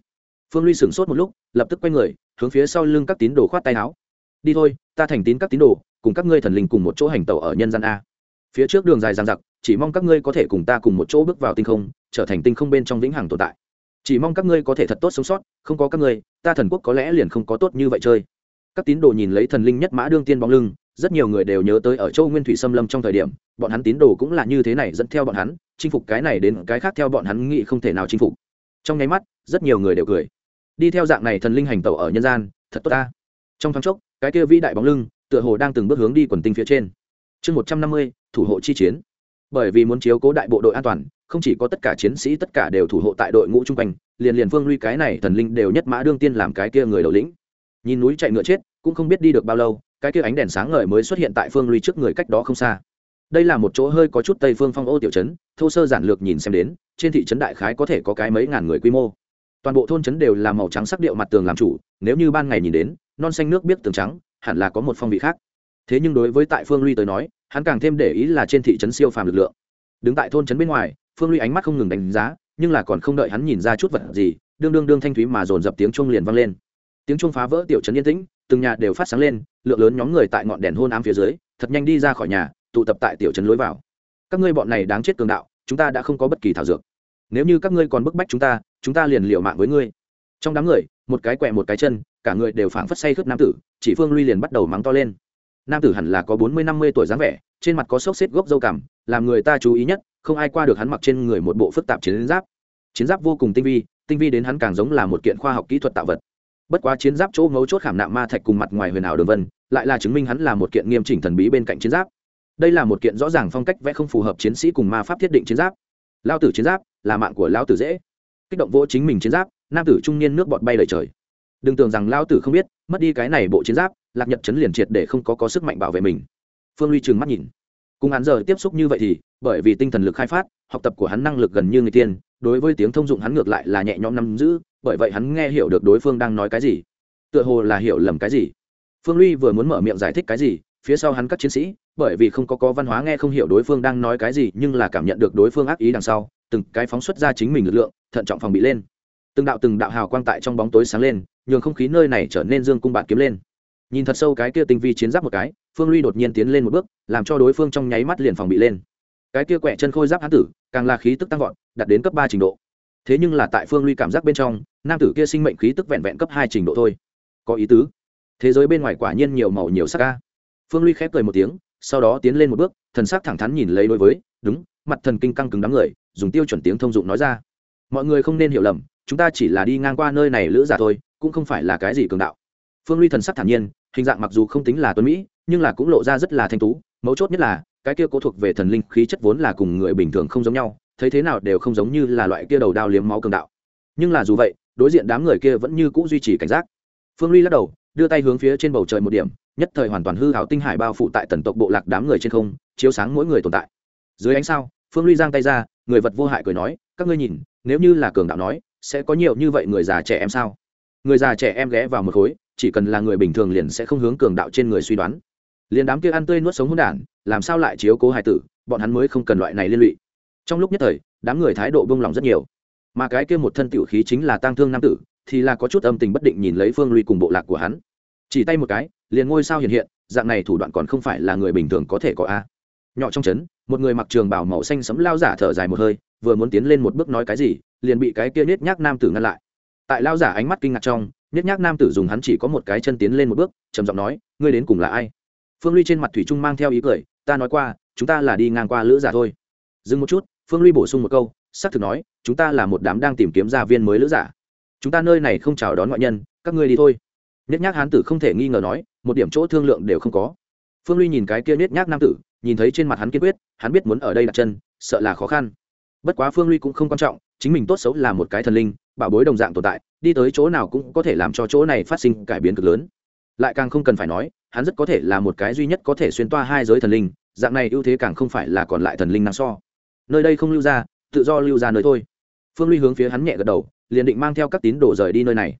Phương ly sửng sốt một lúc, lập tức quay người, hướng phía sau lưng các tín đồ khoát tay áo. Đi thôi, ta thành tín các tín đồ, cùng các ngươi thần linh cùng một chỗ hành tẩu ở nhân gian a. Phía trước đường dài dang dặc, chỉ mong các ngươi có thể cùng ta cùng một chỗ bước vào tinh không, trở thành tinh không bên trong vĩnh hằng tồn tại. Chỉ mong các ngươi có thể thật tốt sống sót, không có các ngươi, ta thần quốc có lẽ liền không có tốt như vậy chơi các tín đồ nhìn lấy thần linh nhất mã đương tiên bóng lưng, rất nhiều người đều nhớ tới ở châu nguyên thủy xâm lâm trong thời điểm, bọn hắn tín đồ cũng là như thế này dẫn theo bọn hắn, chinh phục cái này đến cái khác theo bọn hắn nghĩ không thể nào chinh phục. Trong nháy mắt, rất nhiều người đều cười. Đi theo dạng này thần linh hành tẩu ở nhân gian, thật tốt ta. Trong thoáng chốc, cái kia vĩ đại bóng lưng, tựa hồ đang từng bước hướng đi quần tinh phía trên. Chương một trăm năm mươi, thủ hộ chi chiến. Bởi vì muốn chiếu cố đại bộ đội an toàn, không chỉ có tất cả chiến sĩ tất cả đều thủ hộ tại đội ngũ chung quanh, liền liền phương lui cái này thần linh đều nhất mã đương tiên làm cái kia người đầu lĩnh nhìn núi chạy ngựa chết, cũng không biết đi được bao lâu, cái kia ánh đèn sáng ngời mới xuất hiện tại phương ly trước người cách đó không xa. Đây là một chỗ hơi có chút tây phương phong ô tiểu trấn, thô sơ giản lược nhìn xem đến, trên thị trấn đại khái có thể có cái mấy ngàn người quy mô. Toàn bộ thôn trấn đều là màu trắng sắc điệu mặt tường làm chủ, nếu như ban ngày nhìn đến, non xanh nước biết tường trắng, hẳn là có một phong vị khác. Thế nhưng đối với tại phương ly tới nói, hắn càng thêm để ý là trên thị trấn siêu phàm lực lượng. Đứng tại thôn trấn bên ngoài, phương ly ánh mắt không ngừng đánh giá, nhưng là còn không đợi hắn nhìn ra chút vật gì, đương đương đương thanh thúy mà dồn dập tiếng chuông liền vang lên tiếng chuông phá vỡ tiểu trấn yên tĩnh, từng nhà đều phát sáng lên, lượng lớn nhóm người tại ngọn đèn hôn ám phía dưới, thật nhanh đi ra khỏi nhà, tụ tập tại tiểu trấn lối vào. Các ngươi bọn này đáng chết cường đạo, chúng ta đã không có bất kỳ thảo dược. Nếu như các ngươi còn bức bách chúng ta chúng ta liền liều mạng với ngươi. Trong đám người, một cái quẹ một cái chân, cả người đều phảng phất say khướt nam tử, chỉ phương lui liền bắt đầu mắng to lên. Nam tử hẳn là có bốn mươi, năm mươi tuổi dáng vẻ, trên mặt có xốc xếp gốc dâu cằm, làm người ta chú ý nhất, không ai qua được hắn mặc trên người một bộ phức tạp chiến giáp. Chiến giáp vô cùng tinh vi tinh vi đến hắn càng giống là một kiện khoa học kỹ thuật tạo vật bất quá chiến giáp chỗ ngấu chốt khảm nạm ma thạch cùng mặt ngoài huyền ảo đường vân, lại là chứng minh hắn là một kiện nghiêm chỉnh thần bí bên cạnh chiến giáp. Đây là một kiện rõ ràng phong cách vẽ không phù hợp chiến sĩ cùng ma pháp thiết định chiến giáp. Lao tử chiến giáp, là mạng của lao tử dễ. Kích động vỗ chính mình chiến giáp, nam tử trung niên nước bọt bay lời trời. Đừng tưởng rằng lao tử không biết, mất đi cái này bộ chiến giáp, lạc nhật chấn liền triệt để không có có sức mạnh bảo vệ mình. Phương ly trừng mắt nhìn. Cùng hắn giờ tiếp xúc như vậy thì, bởi vì tinh thần lực khai phát, học tập của hắn năng lực gần như người tiên, đối với tiếng thông dụng hắn ngược lại là nhẹ nhõm nắm giữ bởi vậy hắn nghe hiểu được đối phương đang nói cái gì. Tựa hồ là hiểu lầm cái gì. Phương ly vừa muốn mở miệng giải thích cái gì, phía sau hắn các chiến sĩ, bởi vì không có có văn hóa nghe không hiểu đối phương đang nói cái gì, nhưng là cảm nhận được đối phương ác ý đằng sau, từng cái phóng xuất ra chính mình lực lượng, thận trọng phòng bị lên. Từng đạo từng đạo hào quang tại trong bóng tối sáng lên, nhường không khí nơi này trở nên dương cung bạt kiếm lên. Nhìn thật sâu cái kia tinh vi chiến giáp một cái, phương ly đột nhiên tiến lên một bước, làm cho đối phương trong nháy mắt liền phòng bị lên. Cái kia quẹ chân khôi giáp hán tử, càng là khí tức tăng vọt, đạt đến cấp ba trình độ. Thế nhưng là tại phương ly cảm giác bên trong nam tử kia sinh mệnh khí tức vẹn vẹn cấp hai trình độ thôi. Có ý tứ. Thế giới bên ngoài quả nhiên nhiều màu nhiều sắc ca phương ly khép cười một tiếng, sau đó tiến lên một bước, thần sắc thẳng thắn nhìn lấy đối với, đúng, mặt thần kinh căng cứng đám người, dùng tiêu chuẩn tiếng thông dụng nói ra. Mọi người không nên hiểu lầm, chúng ta chỉ là đi ngang qua nơi này lữ giả thôi, cũng không phải là cái gì cường đạo. Phương ly thần sắc thản nhiên, hình dạng mặc dù không tính là tuấn mỹ, nhưng là cũng lộ ra rất là thanh tú. Mấu chốt nhất là, cái kia cố thuộc về thần linh khí chất vốn là cùng người bình thường không giống nhau, thấy thế nào đều không giống như là loại kia đầu đao liếm máu cường đạo. Nhưng là dù vậy đối diện đám người kia vẫn như cũ duy trì cảnh giác. Phương ly lắc đầu, đưa tay hướng phía trên bầu trời một điểm, nhất thời hoàn toàn hư hảo tinh hải bao phủ tại tần tộc bộ lạc đám người trên không, chiếu sáng mỗi người tồn tại. Dưới ánh sao, phương ly giang tay ra, người vật vô hại cười nói, các ngươi nhìn, nếu như là cường đạo nói, sẽ có nhiều như vậy người già trẻ em sao? Người già trẻ em ghé vào một khối, chỉ cần là người bình thường liền sẽ không hướng cường đạo trên người suy đoán. Liền đám kia ăn tươi nuốt sống hôn đản, làm sao lại chiếu cố hài tử, bọn hắn mới không cần loại này liên lụy. Trong lúc nhất thời, đám người thái độ bông lòng rất nhiều mà cái kia một thân tiểu khí chính là tang thương nam tử, thì là có chút âm tình bất định nhìn lấy phương ly cùng bộ lạc của hắn. Chỉ tay một cái, liền ngôi sao hiện hiện, dạng này thủ đoạn còn không phải là người bình thường có thể có a. Nhỏ trong trấn, một người mặc trường bảo màu xanh sấm lao giả thở dài một hơi, vừa muốn tiến lên một bước nói cái gì, liền bị cái kia nết nhác nam tử ngăn lại. Tại lao giả ánh mắt kinh ngạc trong nết nhác nam tử dùng hắn chỉ có một cái chân tiến lên một bước, trầm giọng nói, ngươi đến cùng là ai? Phương ly trên mặt thủy trung mang theo ý cười, ta nói qua, chúng ta là đi ngang qua lữ giả thôi. Dừng một chút, phương ly bổ sung một câu xác thực nói, chúng ta là một đám đang tìm kiếm gia viên mới lữ giả. Chúng ta nơi này không chào đón ngoại nhân, các ngươi đi thôi. Nết nhác hán tử không thể nghi ngờ nói, một điểm chỗ thương lượng đều không có. Phương ly nhìn cái kia nết nhác nam tử, nhìn thấy trên mặt hắn kiên quyết, hắn biết muốn ở đây đặt chân, sợ là khó khăn. Bất quá phương ly cũng không quan trọng, chính mình tốt xấu là một cái thần linh, bảo bối đồng dạng tồn tại, đi tới chỗ nào cũng có thể làm cho chỗ này phát sinh cải biến cực lớn. Lại càng không cần phải nói, hắn rất có thể là một cái duy nhất có thể xuyên toa hai giới thần linh, dạng này ưu thế càng không phải là còn lại thần linh năng so. Nơi đây không lưu ra tự do lưu ra nơi thôi. Phương ly hướng phía hắn nhẹ gật đầu, liền định mang theo các tín đồ rời đi nơi này.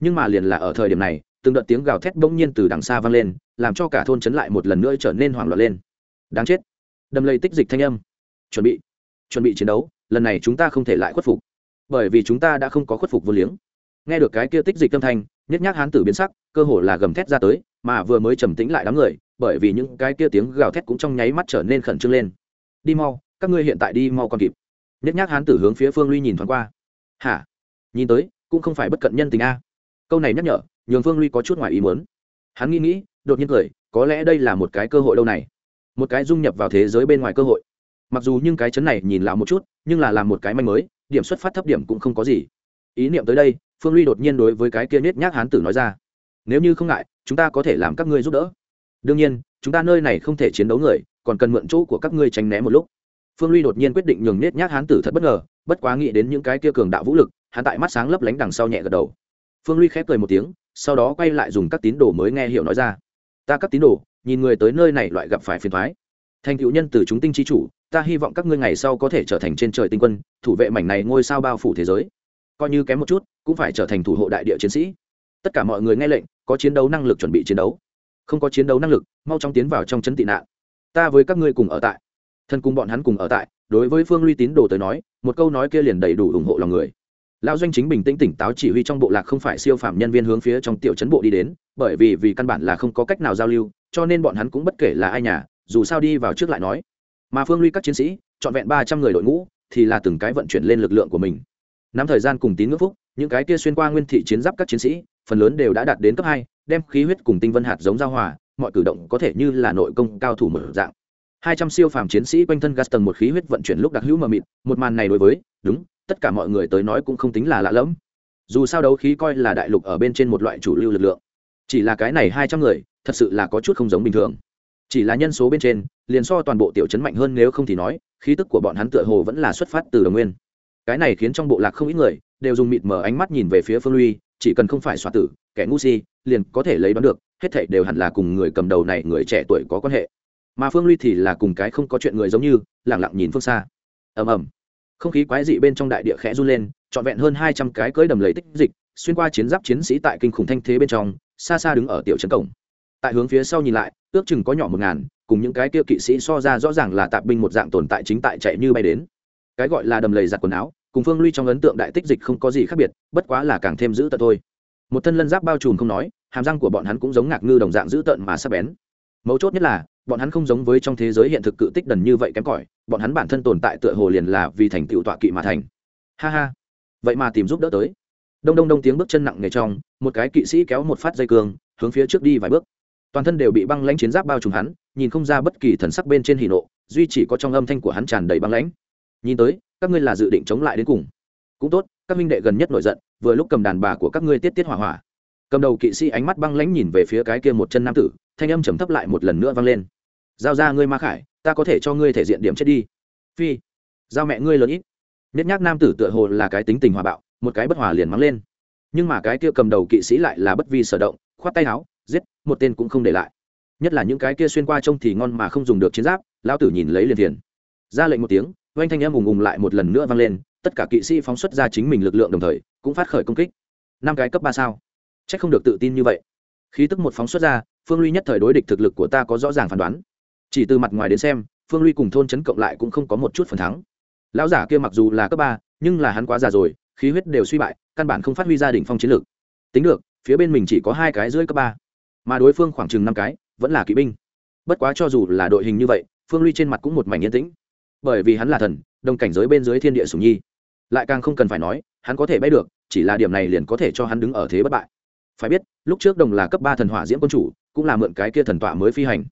Nhưng mà liền là ở thời điểm này, từng đợt tiếng gào thét bỗng nhiên từ đằng xa vang lên, làm cho cả thôn chấn lại một lần nữa trở nên hoảng loạn lên. Đáng chết. Đầm lầy tích dịch thanh âm. Chuẩn bị. Chuẩn bị chiến đấu, lần này chúng ta không thể lại khuất phục. Bởi vì chúng ta đã không có khuất phục vô liếng. Nghe được cái kia tích dịch âm thanh nhất nhác hán tử biến sắc, cơ hồ là gầm thét ra tới, mà vừa mới trầm tĩnh lại đám người, bởi vì những cái kia tiếng gào thét cũng trong nháy mắt trở nên khẩn trương lên. Đi mau, các ngươi hiện tại đi mau còn kịp nhất nhác hán tử hướng phía phương ly nhìn thoáng qua. Hả? Nhìn tới, cũng không phải bất cận nhân tình a. Câu này nhắc nhở, nhường phương ly có chút ngoài ý muốn. Hắn nghĩ nghĩ, đột nhiên cười, có lẽ đây là một cái cơ hội đâu này. Một cái dung nhập vào thế giới bên ngoài cơ hội. Mặc dù nhưng cái chấn này nhìn lạ một chút, nhưng là làm một cái manh mới, điểm xuất phát thấp điểm cũng không có gì. Ý niệm tới đây, phương ly đột nhiên đối với cái kia nết nhác hán tử nói ra. Nếu như không ngại, chúng ta có thể làm các ngươi giúp đỡ. Đương nhiên, chúng ta nơi này không thể chiến đấu người, còn cần mượn chỗ của các ngươi tránh né một lúc phương ly đột nhiên quyết định nhường nết nhác hán tử thật bất ngờ, bất quá nghĩ đến những cái kia cường đạo vũ lực, hắn tại mắt sáng lấp lánh đằng sau nhẹ gật đầu. Phương ly khép cười một tiếng, sau đó quay lại dùng các tín đồ mới nghe hiểu nói ra. Ta các tín đồ, nhìn người tới nơi này loại gặp phải phiền thoái thành cựu nhân từ chúng tinh chi chủ, ta hy vọng các ngươi ngày sau có thể trở thành trên trời tinh quân, thủ vệ mảnh này ngôi sao bao phủ thế giới. Coi như kém một chút, cũng phải trở thành thủ hộ đại địa chiến sĩ. Tất cả mọi người nghe lệnh, có chiến đấu năng lực chuẩn bị chiến đấu. Không có chiến đấu năng lực, mau chóng tiến vào trong chấn tị nạn. Ta với các ngươi cùng ở tại thân cùng bọn hắn cùng ở tại, đối với phương ly tín đồ tới nói, một câu nói kia liền đầy đủ ủng hộ lòng người. Lão doanh chính bình tĩnh tỉnh táo chỉ huy trong bộ lạc không phải siêu phạm nhân viên hướng phía trong tiểu chấn bộ đi đến, bởi vì vì căn bản là không có cách nào giao lưu, cho nên bọn hắn cũng bất kể là ai nhà, dù sao đi vào trước lại nói. Mà phương ly các chiến sĩ, trọn vẹn ba trăm người đội ngũ, thì là từng cái vận chuyển lên lực lượng của mình. Nắm thời gian cùng tín ngưỡng phúc, những cái kia xuyên qua nguyên thị chiến giáp các chiến sĩ, phần lớn đều đã đạt đến cấp hai, đem khí huyết cùng tinh vân hạt giống giao hòa, mọi cử động có thể như là nội công cao thủ mở dạng hai trăm siêu phàm chiến sĩ quanh thân gas tầng một khí huyết vận chuyển lúc đặc hữu mờ mịt, một màn này đối với, đúng, tất cả mọi người tới nói cũng không tính là lạ lẫm. Dù sao đấu khí coi là đại lục ở bên trên một loại chủ lưu lực lượng. Chỉ là cái này hai trăm người, thật sự là có chút không giống bình thường. Chỉ là nhân số bên trên, liền so toàn bộ tiểu chấn mạnh hơn nếu không thì nói, khí tức của bọn hắn tựa hồ vẫn là xuất phát từ đồng nguyên. Cái này khiến trong bộ lạc không ít người, đều dùng mịt mở ánh mắt nhìn về phía phương lui chỉ cần không phải xoa tử, kẻ ngu si, liền có thể lấy đoán được, hết thảy đều hẳn là cùng người cầm đầu này người trẻ tuổi có quan hệ mà phương ly thì là cùng cái không có chuyện người giống như lẳng lặng nhìn phương xa. Ầm ầm. Không khí quái dị bên trong đại địa khẽ run lên, trọn vẹn hơn hai trăm cái cưỡi đầm lầy tích dịch, xuyên qua chiến giáp chiến sĩ tại kinh khủng thanh thế bên trong, xa xa đứng ở tiểu trấn cổng. Tại hướng phía sau nhìn lại, ước chừng có nhỏ một ngàn, cùng những cái kia kỵ sĩ so ra rõ ràng là tạp binh một dạng tồn tại chính tại chạy như bay đến. Cái gọi là đầm lầy giặt quần áo, cùng phương ly trong ấn tượng đại tích dịch không có gì khác biệt, bất quá là càng thêm dữ tợn thôi. Một thân lân giáp bao trùm không nói, hàm răng của bọn hắn cũng giống ngạc ngư đồng dạng dữ tợn mà sắp bén mấu chốt nhất là, bọn hắn không giống với trong thế giới hiện thực cự tích đần như vậy kém cỏi, bọn hắn bản thân tồn tại tựa hồ liền là vì thành tựu tọa kỵ mà thành. Ha ha. Vậy mà tìm giúp đỡ tới. Đông đông đông tiếng bước chân nặng nề trong, một cái kỵ sĩ kéo một phát dây cương, hướng phía trước đi vài bước. Toàn thân đều bị băng lãnh chiến giáp bao trùm hắn, nhìn không ra bất kỳ thần sắc bên trên hỉ nộ, duy chỉ có trong âm thanh của hắn tràn đầy băng lãnh. Nhìn tới, các ngươi là dự định chống lại đến cùng. Cũng tốt, các minh đệ gần nhất nổi giận, vừa lúc cầm đàn bà của các ngươi tiết tiết hỏa hỏa cầm đầu kỵ sĩ ánh mắt băng lãnh nhìn về phía cái kia một chân nam tử, thanh âm trầm thấp lại một lần nữa vang lên. Giao ra ngươi ma khải, ta có thể cho ngươi thể diện điểm chết đi. Phi, giao mẹ ngươi lớn ít. Nhất nhác nam tử tựa hồ là cái tính tình hòa bạo, một cái bất hòa liền mắng lên. Nhưng mà cái kia cầm đầu kỵ sĩ lại là bất vi sở động, khoát tay áo, giết, một tên cũng không để lại. Nhất là những cái kia xuyên qua trông thì ngon mà không dùng được chiến giáp, lão tử nhìn lấy liền thiền. Ra lệnh một tiếng, oanh thanh em ùng ùng lại một lần nữa vang lên, tất cả kỵ sĩ phóng xuất ra chính mình lực lượng đồng thời, cũng phát khởi công kích. Năm cái cấp ba sao? C h ắ c không được tự tin như vậy. Khí tức một phóng xuất ra, phương ly nhất thời đối địch thực lực của ta có rõ ràng phán đoán. Chỉ từ mặt ngoài đến xem, phương ly cùng thôn chấn cộng lại cũng không có một chút phần thắng. Lão giả kia mặc dù là cấp ba, nhưng là hắn quá già rồi, khí huyết đều suy bại, căn bản không phát huy gia đình phong chiến lược tính được, phía bên mình chỉ có hai cái dưới cấp ba, mà đối phương khoảng chừng năm cái, vẫn là kỵ binh. Bất quá cho dù là đội hình như vậy, phương ly trên mặt cũng một mảnh yên tĩnh. Bởi vì hắn là thần đồng cảnh giới bên dưới thiên địa sùng nhi. Lại càng không cần phải nói, hắn có thể bay được, chỉ là điểm này liền có thể cho hắn đứng ở thế bất bại phải biết, lúc trước đồng là cấp ba thần hỏa diễm quân chủ, cũng là mượn cái kia thần tọa mới phi hành.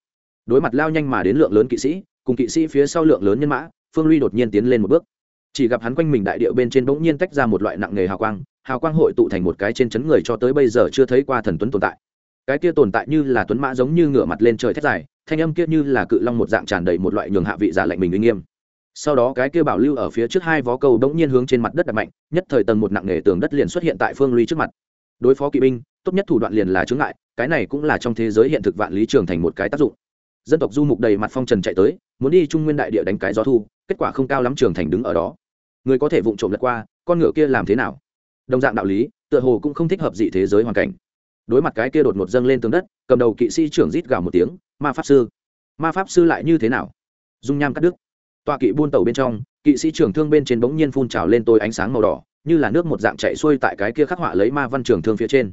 Đối mặt lao nhanh mà đến lượng lớn kỵ sĩ, cùng kỵ sĩ phía sau lượng lớn nhân mã, phương ly đột nhiên tiến lên một bước. Chỉ gặp hắn quanh mình đại điệu bên trên bỗng nhiên tách ra một loại nặng nghề hào quang hào quang hội tụ thành một cái trên chấn người cho tới bây giờ chưa thấy qua thần tuấn tồn tại. Cái kia tồn tại như là tuấn mã giống như ngửa mặt lên trời thét dài, thanh âm kia như là cự long một dạng tràn đầy một loại nhường hạ vị giả lạnh mình uy nghiêm. Sau đó cái kia bảo lưu ở phía trước hai vó cầu bỗng nhiên hướng trên mặt đất đặt mạnh, nhất thời tầng một nặng nghề tường đất liền xuất hiện tại phương ly trước mặt đối phó kỵ binh, tốt nhất thủ đoạn liền là chướng ngại, cái này cũng là trong thế giới hiện thực vạn lý trường thành một cái tác dụng. Dân tộc du mục đầy mặt phong trần chạy tới, muốn đi trung nguyên đại địa đánh cái gió thu, kết quả không cao lắm trường thành đứng ở đó. Người có thể vụng trộm lật qua, con ngựa kia làm thế nào? Đồng dạng đạo lý, tựa hồ cũng không thích hợp dị thế giới hoàn cảnh. Đối mặt cái kia đột ngột dâng lên tường đất, cầm đầu kỵ sĩ trưởng rít gào một tiếng, ma pháp sư, ma pháp sư lại như thế nào? Dung nham cắt đứt. Tọa kỵ buôn tàu bên trong, kỵ sĩ trưởng thương bên trên bỗng nhiên phun trào lên tôi ánh sáng màu đỏ như là nước một dạng chạy xuôi tại cái kia khắc họa lấy ma văn trường thương phía trên.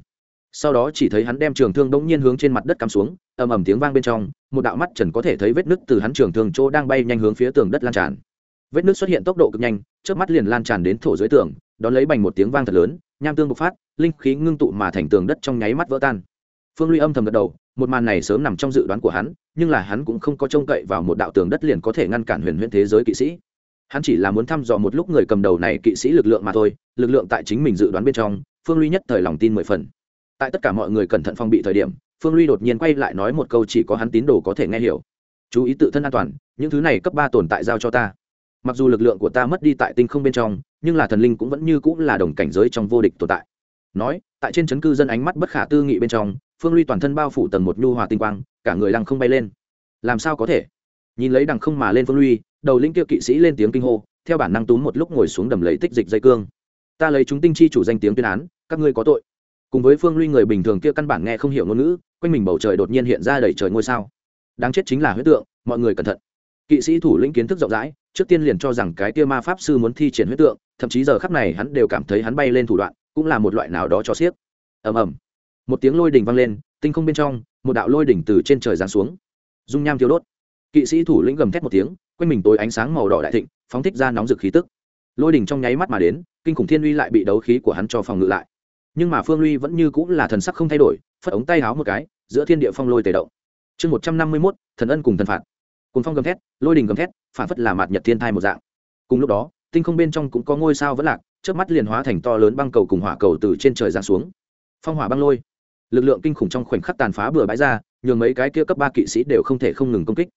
Sau đó chỉ thấy hắn đem trường thương bỗng nhiên hướng trên mặt đất cắm xuống, ầm ầm tiếng vang bên trong, một đạo mắt trần có thể thấy vết nứt từ hắn trường thương chỗ đang bay nhanh hướng phía tường đất lan tràn. Vết nứt xuất hiện tốc độ cực nhanh trước mắt liền lan tràn đến thổ dưới tường, đón lấy bành một tiếng vang thật lớn, nham tương bộc phát, linh khí ngưng tụ mà thành tường đất trong nháy mắt vỡ tan. Phương ly âm thầm gật đầu, một màn này sớm nằm trong dự đoán của hắn, nhưng là hắn cũng không có trông cậy vào một đạo tường đất liền có thể ngăn cản huyền huyễn thế giới kỵ sĩ hắn chỉ là muốn thăm dò một lúc người cầm đầu này kỵ sĩ lực lượng mà thôi, lực lượng tại chính mình dự đoán bên trong, phương ly nhất thời lòng tin mười phần. Tại tất cả mọi người cẩn thận phong bị thời điểm, phương ly đột nhiên quay lại nói một câu chỉ có hắn tín đồ có thể nghe hiểu. Chú ý tự thân an toàn, những thứ này cấp ba tồn tại giao cho ta. Mặc dù lực lượng của ta mất đi tại tinh không bên trong, nhưng là thần linh cũng vẫn như cũng là đồng cảnh giới trong vô địch tồn tại. Nói, tại trên chấn cư dân ánh mắt bất khả tư nghị bên trong, phương ly toàn thân bao phủ tầng một nhu hòa tinh quang, cả người lăng không bay lên. Làm sao có thể? Nhìn lấy đằng không mà lên phương ly đầu linh kia kỵ sĩ lên tiếng kinh hô, theo bản năng túm một lúc ngồi xuống đầm lấy tích dịch dây cương. Ta lấy chúng tinh chi chủ danh tiếng tuyên án, các ngươi có tội. Cùng với phương ly người bình thường kia căn bản nghe không hiểu ngôn ngữ, quanh mình bầu trời đột nhiên hiện ra đầy trời ngôi sao. Đáng chết chính là huyết tượng, mọi người cẩn thận. Kỵ sĩ thủ lĩnh kiến thức rộng rãi, trước tiên liền cho rằng cái kia ma pháp sư muốn thi triển huyết tượng, thậm chí giờ khắp này hắn đều cảm thấy hắn bay lên thủ đoạn, cũng là một loại nào đó cho xiếc. Ầm ầm. Một tiếng lôi đỉnh vang lên, tinh không bên trong, một đạo lôi đỉnh từ trên trời giáng xuống. Dung nham thiếu đốt kỵ sĩ thủ lĩnh gầm thét một tiếng, quanh mình tối ánh sáng màu đỏ đại thịnh, phóng thích ra nóng rực khí tức. Lôi đỉnh trong nháy mắt mà đến, kinh khủng thiên uy lại bị đấu khí của hắn cho phòng ngự lại. Nhưng mà phương uy vẫn như cũng là thần sắc không thay đổi, phất ống tay háo một cái, giữa thiên địa phong lôi tề động. Chương một trăm năm mươi mốt, thần ân cùng thần phạt. Cùng phong gầm thét, lôi đình gầm thét, phản phất là mạt nhật thiên thai một dạng. Cùng lúc đó, tinh không bên trong cũng có ngôi sao vẫn lạc trước mắt liền hóa thành to lớn băng cầu cùng hỏa cầu từ trên trời giáng xuống. Phong hỏa băng lôi. Lực lượng kinh khủng trong khoảnh khắc tàn phá bừa bãi ra, nhường mấy cái kia cấp ba kỵ sĩ đều không thể không ngừng công kích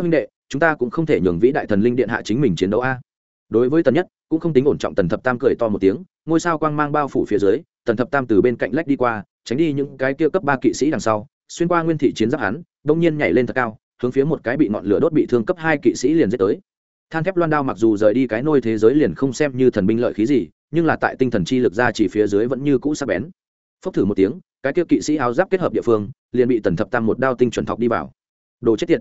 các minh đệ, chúng ta cũng không thể nhường vĩ đại thần linh điện hạ chính mình chiến đấu a. Đối với tần nhất, cũng không tính ổn trọng tần thập tam cười to một tiếng, ngôi sao quang mang bao phủ phía dưới, tần thập tam từ bên cạnh lách đi qua, tránh đi những cái kia cấp ba kỵ sĩ đằng sau, xuyên qua nguyên thị chiến giáp hắn, đông nhiên nhảy lên thật cao, hướng phía một cái bị ngọn lửa đốt bị thương cấp hai kỵ sĩ liền giết tới. Than thép loan đao mặc dù rời đi cái nôi thế giới liền không xem như thần binh lợi khí gì, nhưng là tại tinh thần chi lực ra chỉ phía dưới vẫn như cũ sắc bén. Phốc thử một tiếng, cái kia kỵ sĩ áo giáp kết hợp địa phương, liền bị tần thập tam một đao tinh chuẩn thọc đi vào. Đồ chết tiệt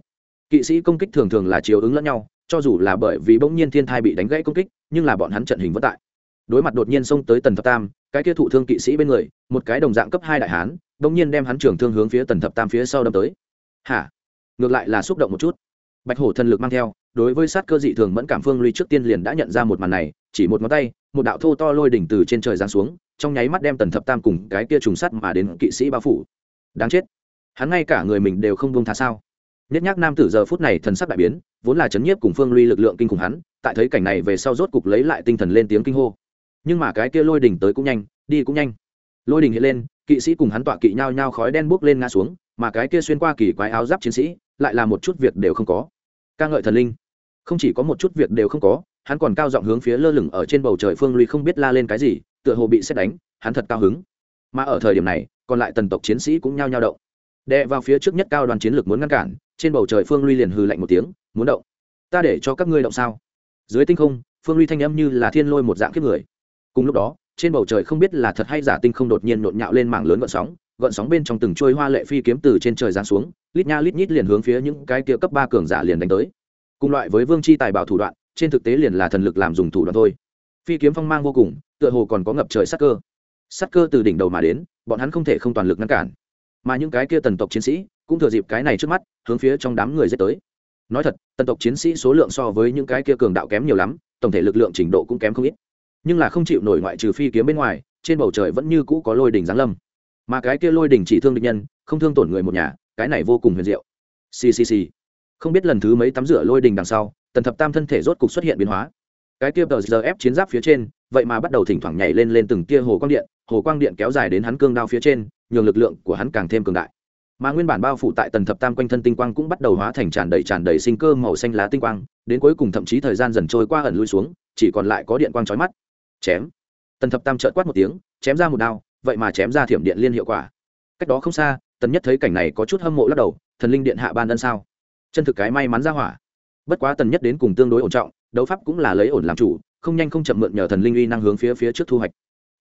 kỵ sĩ công kích thường thường là chiếu ứng lẫn nhau, cho dù là bởi vì bỗng nhiên thiên thai bị đánh gãy công kích, nhưng là bọn hắn trận hình vất tại. Đối mặt đột nhiên xông tới tần thập tam, cái kia thụ thương kỵ sĩ bên người, một cái đồng dạng cấp hai đại hán, bỗng nhiên đem hắn trưởng thương hướng phía tần thập tam phía sau đâm tới. Hả? Ngược lại là xúc động một chút. Bạch hổ thần lực mang theo, đối với sát cơ dị thường mẫn cảm phương ly trước tiên liền đã nhận ra một màn này, chỉ một ngón tay, một đạo thô to lôi đỉnh từ trên trời giáng xuống, trong nháy mắt đem tần thập tam cùng cái kia trùng sắt mà đến kỵ sĩ bao phủ. Đáng chết. Hắn ngay cả người mình đều không buông tha sao? Nhất nhác nam tử giờ phút này thần sắc đại biến, vốn là chấn nhiếp cùng phương ly lực lượng kinh khủng hắn, tại thấy cảnh này về sau rốt cục lấy lại tinh thần lên tiếng kinh hô. Nhưng mà cái kia lôi đỉnh tới cũng nhanh, đi cũng nhanh. Lôi đỉnh hiện lên, kỵ sĩ cùng hắn tọa kỵ nhao nhao khói đen bốc lên ngã xuống, mà cái kia xuyên qua kỳ quái áo giáp chiến sĩ, lại là một chút việc đều không có. Ca ngợi thần linh. Không chỉ có một chút việc đều không có, hắn còn cao giọng hướng phía lơ lửng ở trên bầu trời phương ly không biết la lên cái gì, tựa hồ bị xét đánh, hắn thật cao hứng. Mà ở thời điểm này, còn lại tần tộc chiến sĩ cũng nhao nhao động. Đè vào phía trước nhất cao đoàn chiến lược muốn ngăn cản trên bầu trời phương ly liền hừ lạnh một tiếng, muốn động? Ta để cho các ngươi động sao? Dưới tinh không, phương ly thanh âm như là thiên lôi một dạng kiếp người. Cùng lúc đó, trên bầu trời không biết là thật hay giả tinh không đột nhiên nhộn nhạo lên mảng lớn gợn sóng gợn sóng bên trong từng trôi hoa lệ phi kiếm từ trên trời giáng xuống, lít nha lít nhít liền hướng phía những cái kia cấp ba cường giả liền đánh tới. Cùng loại với vương chi tài bảo thủ đoạn, trên thực tế liền là thần lực làm dùng thủ đoạn thôi. Phi kiếm phong mang vô cùng, tựa hồ còn có ngập trời sắc cơ. Sắc cơ từ đỉnh đầu mà đến, bọn hắn không thể không toàn lực ngăn cản. Mà những cái kia tần tộc chiến sĩ cũng thừa dịp cái này trước mắt, hướng phía trong đám người dết tới. Nói thật, tần tộc chiến sĩ số lượng so với những cái kia cường đạo kém nhiều lắm, tổng thể lực lượng trình độ cũng kém không ít. Nhưng là không chịu nổi ngoại trừ phi kiếm bên ngoài, trên bầu trời vẫn như cũ có lôi đỉnh giáng lâm. Mà cái kia lôi đỉnh chỉ thương địch nhân, không thương tổn người một nhà, cái này vô cùng huyền diệu. Ccc không biết lần thứ mấy tắm rửa lôi đình đằng sau, tần thập tam thân thể rốt cục xuất hiện biến hóa. Cái kia tờ giờ ép chiến giáp phía trên, vậy mà bắt đầu thỉnh thoảng nhảy lên lên từng tia hồ quang điện, hồ quang điện kéo dài đến hắn cương đao phía trên, nhường lực lượng của hắn càng thêm cường đại mà nguyên bản bao phủ tại tần thập tam quanh thân tinh quang cũng bắt đầu hóa thành tràn đầy tràn đầy sinh cơ màu xanh lá tinh quang, đến cuối cùng thậm chí thời gian dần trôi qua ẩn lui xuống, chỉ còn lại có điện quang trói mắt. Chém. Tần thập tam trợn quát một tiếng, chém ra một đao, vậy mà chém ra thiểm điện liên hiệu quả. Cách đó không xa, tần nhất thấy cảnh này có chút hâm mộ lắc đầu, thần linh điện hạ ban ân sao? Chân thực cái may mắn ra hỏa. Bất quá tần nhất đến cùng tương đối ổn trọng, đấu pháp cũng là lấy ổn làm chủ, không nhanh không chậm mượn nhờ thần linh uy năng hướng phía phía trước thu hoạch.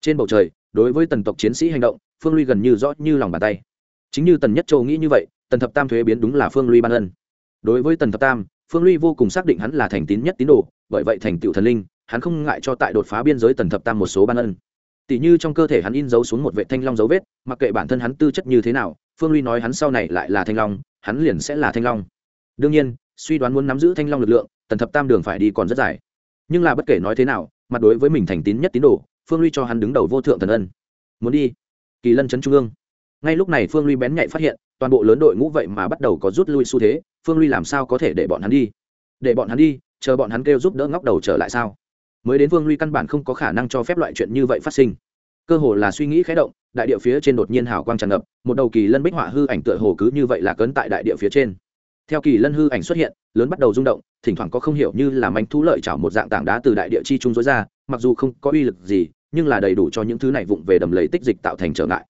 Trên bầu trời, đối với tần tộc chiến sĩ hành động, phương ly gần như rõ như lòng bàn tay chính như tần nhất châu nghĩ như vậy, tần thập tam thuế biến đúng là phương ly ban ân. Đối với tần thập tam, phương ly vô cùng xác định hắn là thành tín nhất tín đồ, bởi vậy thành tựu thần linh, hắn không ngại cho tại đột phá biên giới tần thập tam một số ban ân. Tỷ như trong cơ thể hắn in dấu xuống một vệ thanh long dấu vết, mặc kệ bản thân hắn tư chất như thế nào, phương ly nói hắn sau này lại là thanh long, hắn liền sẽ là thanh long. Đương nhiên, suy đoán muốn nắm giữ thanh long lực lượng, tần thập tam đường phải đi còn rất dài. Nhưng là bất kể nói thế nào, mặt đối với mình thành tín nhất tín đồ, phương ly cho hắn đứng đầu vô thượng thần ân. Muốn đi, kỳ lân trấn trung ương ngay lúc này phương ly bén nhạy phát hiện, toàn bộ lớn đội ngũ vậy mà bắt đầu có rút lui xu thế. Phương ly làm sao có thể để bọn hắn đi? Để bọn hắn đi, chờ bọn hắn kêu giúp đỡ ngóc đầu trở lại sao? Mới đến phương ly căn bản không có khả năng cho phép loại chuyện như vậy phát sinh. Cơ hồ là suy nghĩ khé động, đại địa phía trên đột nhiên hào quang tràn ngập, một đầu kỳ lân bích họa hư ảnh tựa hồ cứ như vậy là cấn tại đại địa phía trên. Theo kỳ lân hư ảnh xuất hiện, lớn bắt đầu rung động, thỉnh thoảng có không hiểu như là manh thú lợi chảo một dạng tảng đá từ đại địa chi trung dối ra, mặc dù không có uy lực gì, nhưng là đầy đủ cho những thứ này vụng về đầm lầy tích dịch tạo thành trở ngại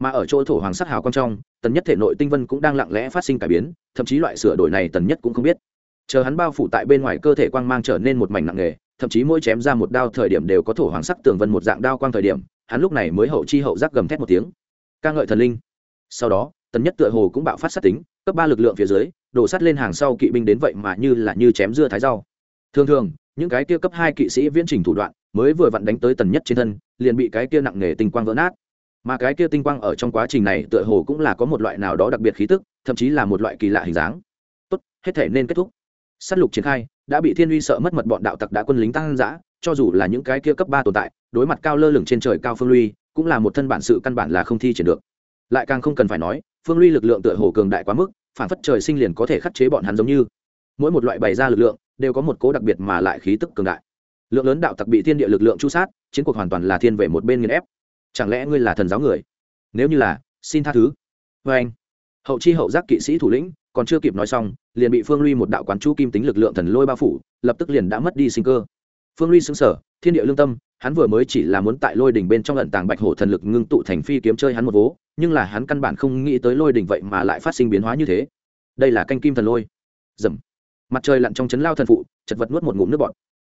mà ở chỗ thổ hoàng sắc hào quang trong, tần nhất thể nội tinh vân cũng đang lặng lẽ phát sinh cải biến, thậm chí loại sửa đổi này tần nhất cũng không biết. Chờ hắn bao phủ tại bên ngoài cơ thể quang mang trở nên một mảnh nặng nề, thậm chí mỗi chém ra một đao thời điểm đều có thổ hoàng sắc tường vân một dạng đao quang thời điểm, hắn lúc này mới hậu chi hậu giác gầm thét một tiếng. Ca ngợi thần linh. Sau đó, tần nhất tựa hồ cũng bạo phát sát tính, cấp ba lực lượng phía dưới, đổ sắt lên hàng sau kỵ binh đến vậy mà như là như chém dưa thái rau. Thường thường, những cái kia cấp hai kỵ sĩ viễn trình thủ đoạn, mới vừa vặn đánh tới tần nhất trên thân, liền bị cái kia nặng nề tinh quang vỡ nát mà cái kia tinh quang ở trong quá trình này tựa hồ cũng là có một loại nào đó đặc biệt khí tức, thậm chí là một loại kỳ lạ hình dáng. Tốt, hết thể nên kết thúc. S á t lục triển khai, đã bị thiên uy sợ mất mật bọn đạo tặc đã quân lính tăng giã cho dù là những cái kia cấp ba tồn tại, đối mặt cao lơ lửng trên trời cao phương luy cũng là một thân bản sự căn bản là không thi triển được. Lại càng không cần phải nói, phương luy lực lượng tựa hồ cường đại quá mức, phản phất trời sinh liền có thể khắc chế bọn hắn giống như. Mỗi một loại bày ra lực lượng, đều có một cố đặc biệt mà lại khí tức cường đại. Lượng lớn đạo tặc bị thiên địa lực lượng chu sát, chiến cuộc hoàn toàn là thiên về một bên nghiền ép chẳng lẽ ngươi là thần giáo người? Nếu như là, xin tha thứ. Vê anh. Hậu chi hậu giác kỵ sĩ thủ lĩnh, còn chưa kịp nói xong, liền bị phương ly một đạo quán chu kim tính lực lượng thần lôi bao phủ, lập tức liền đã mất đi sinh cơ. Phương ly xứng sở thiên địa lương tâm, hắn vừa mới chỉ là muốn tại lôi đỉnh bên trong lận tàng bạch hổ thần lực ngưng tụ thành phi kiếm chơi hắn một vố, nhưng là hắn căn bản không nghĩ tới lôi đỉnh vậy mà lại phát sinh biến hóa như thế. Đây là canh kim thần lôi. Dầm. Mặt trời lặn trong chấn lao thần phụ, chật vật nuốt một ngụm nước bọt.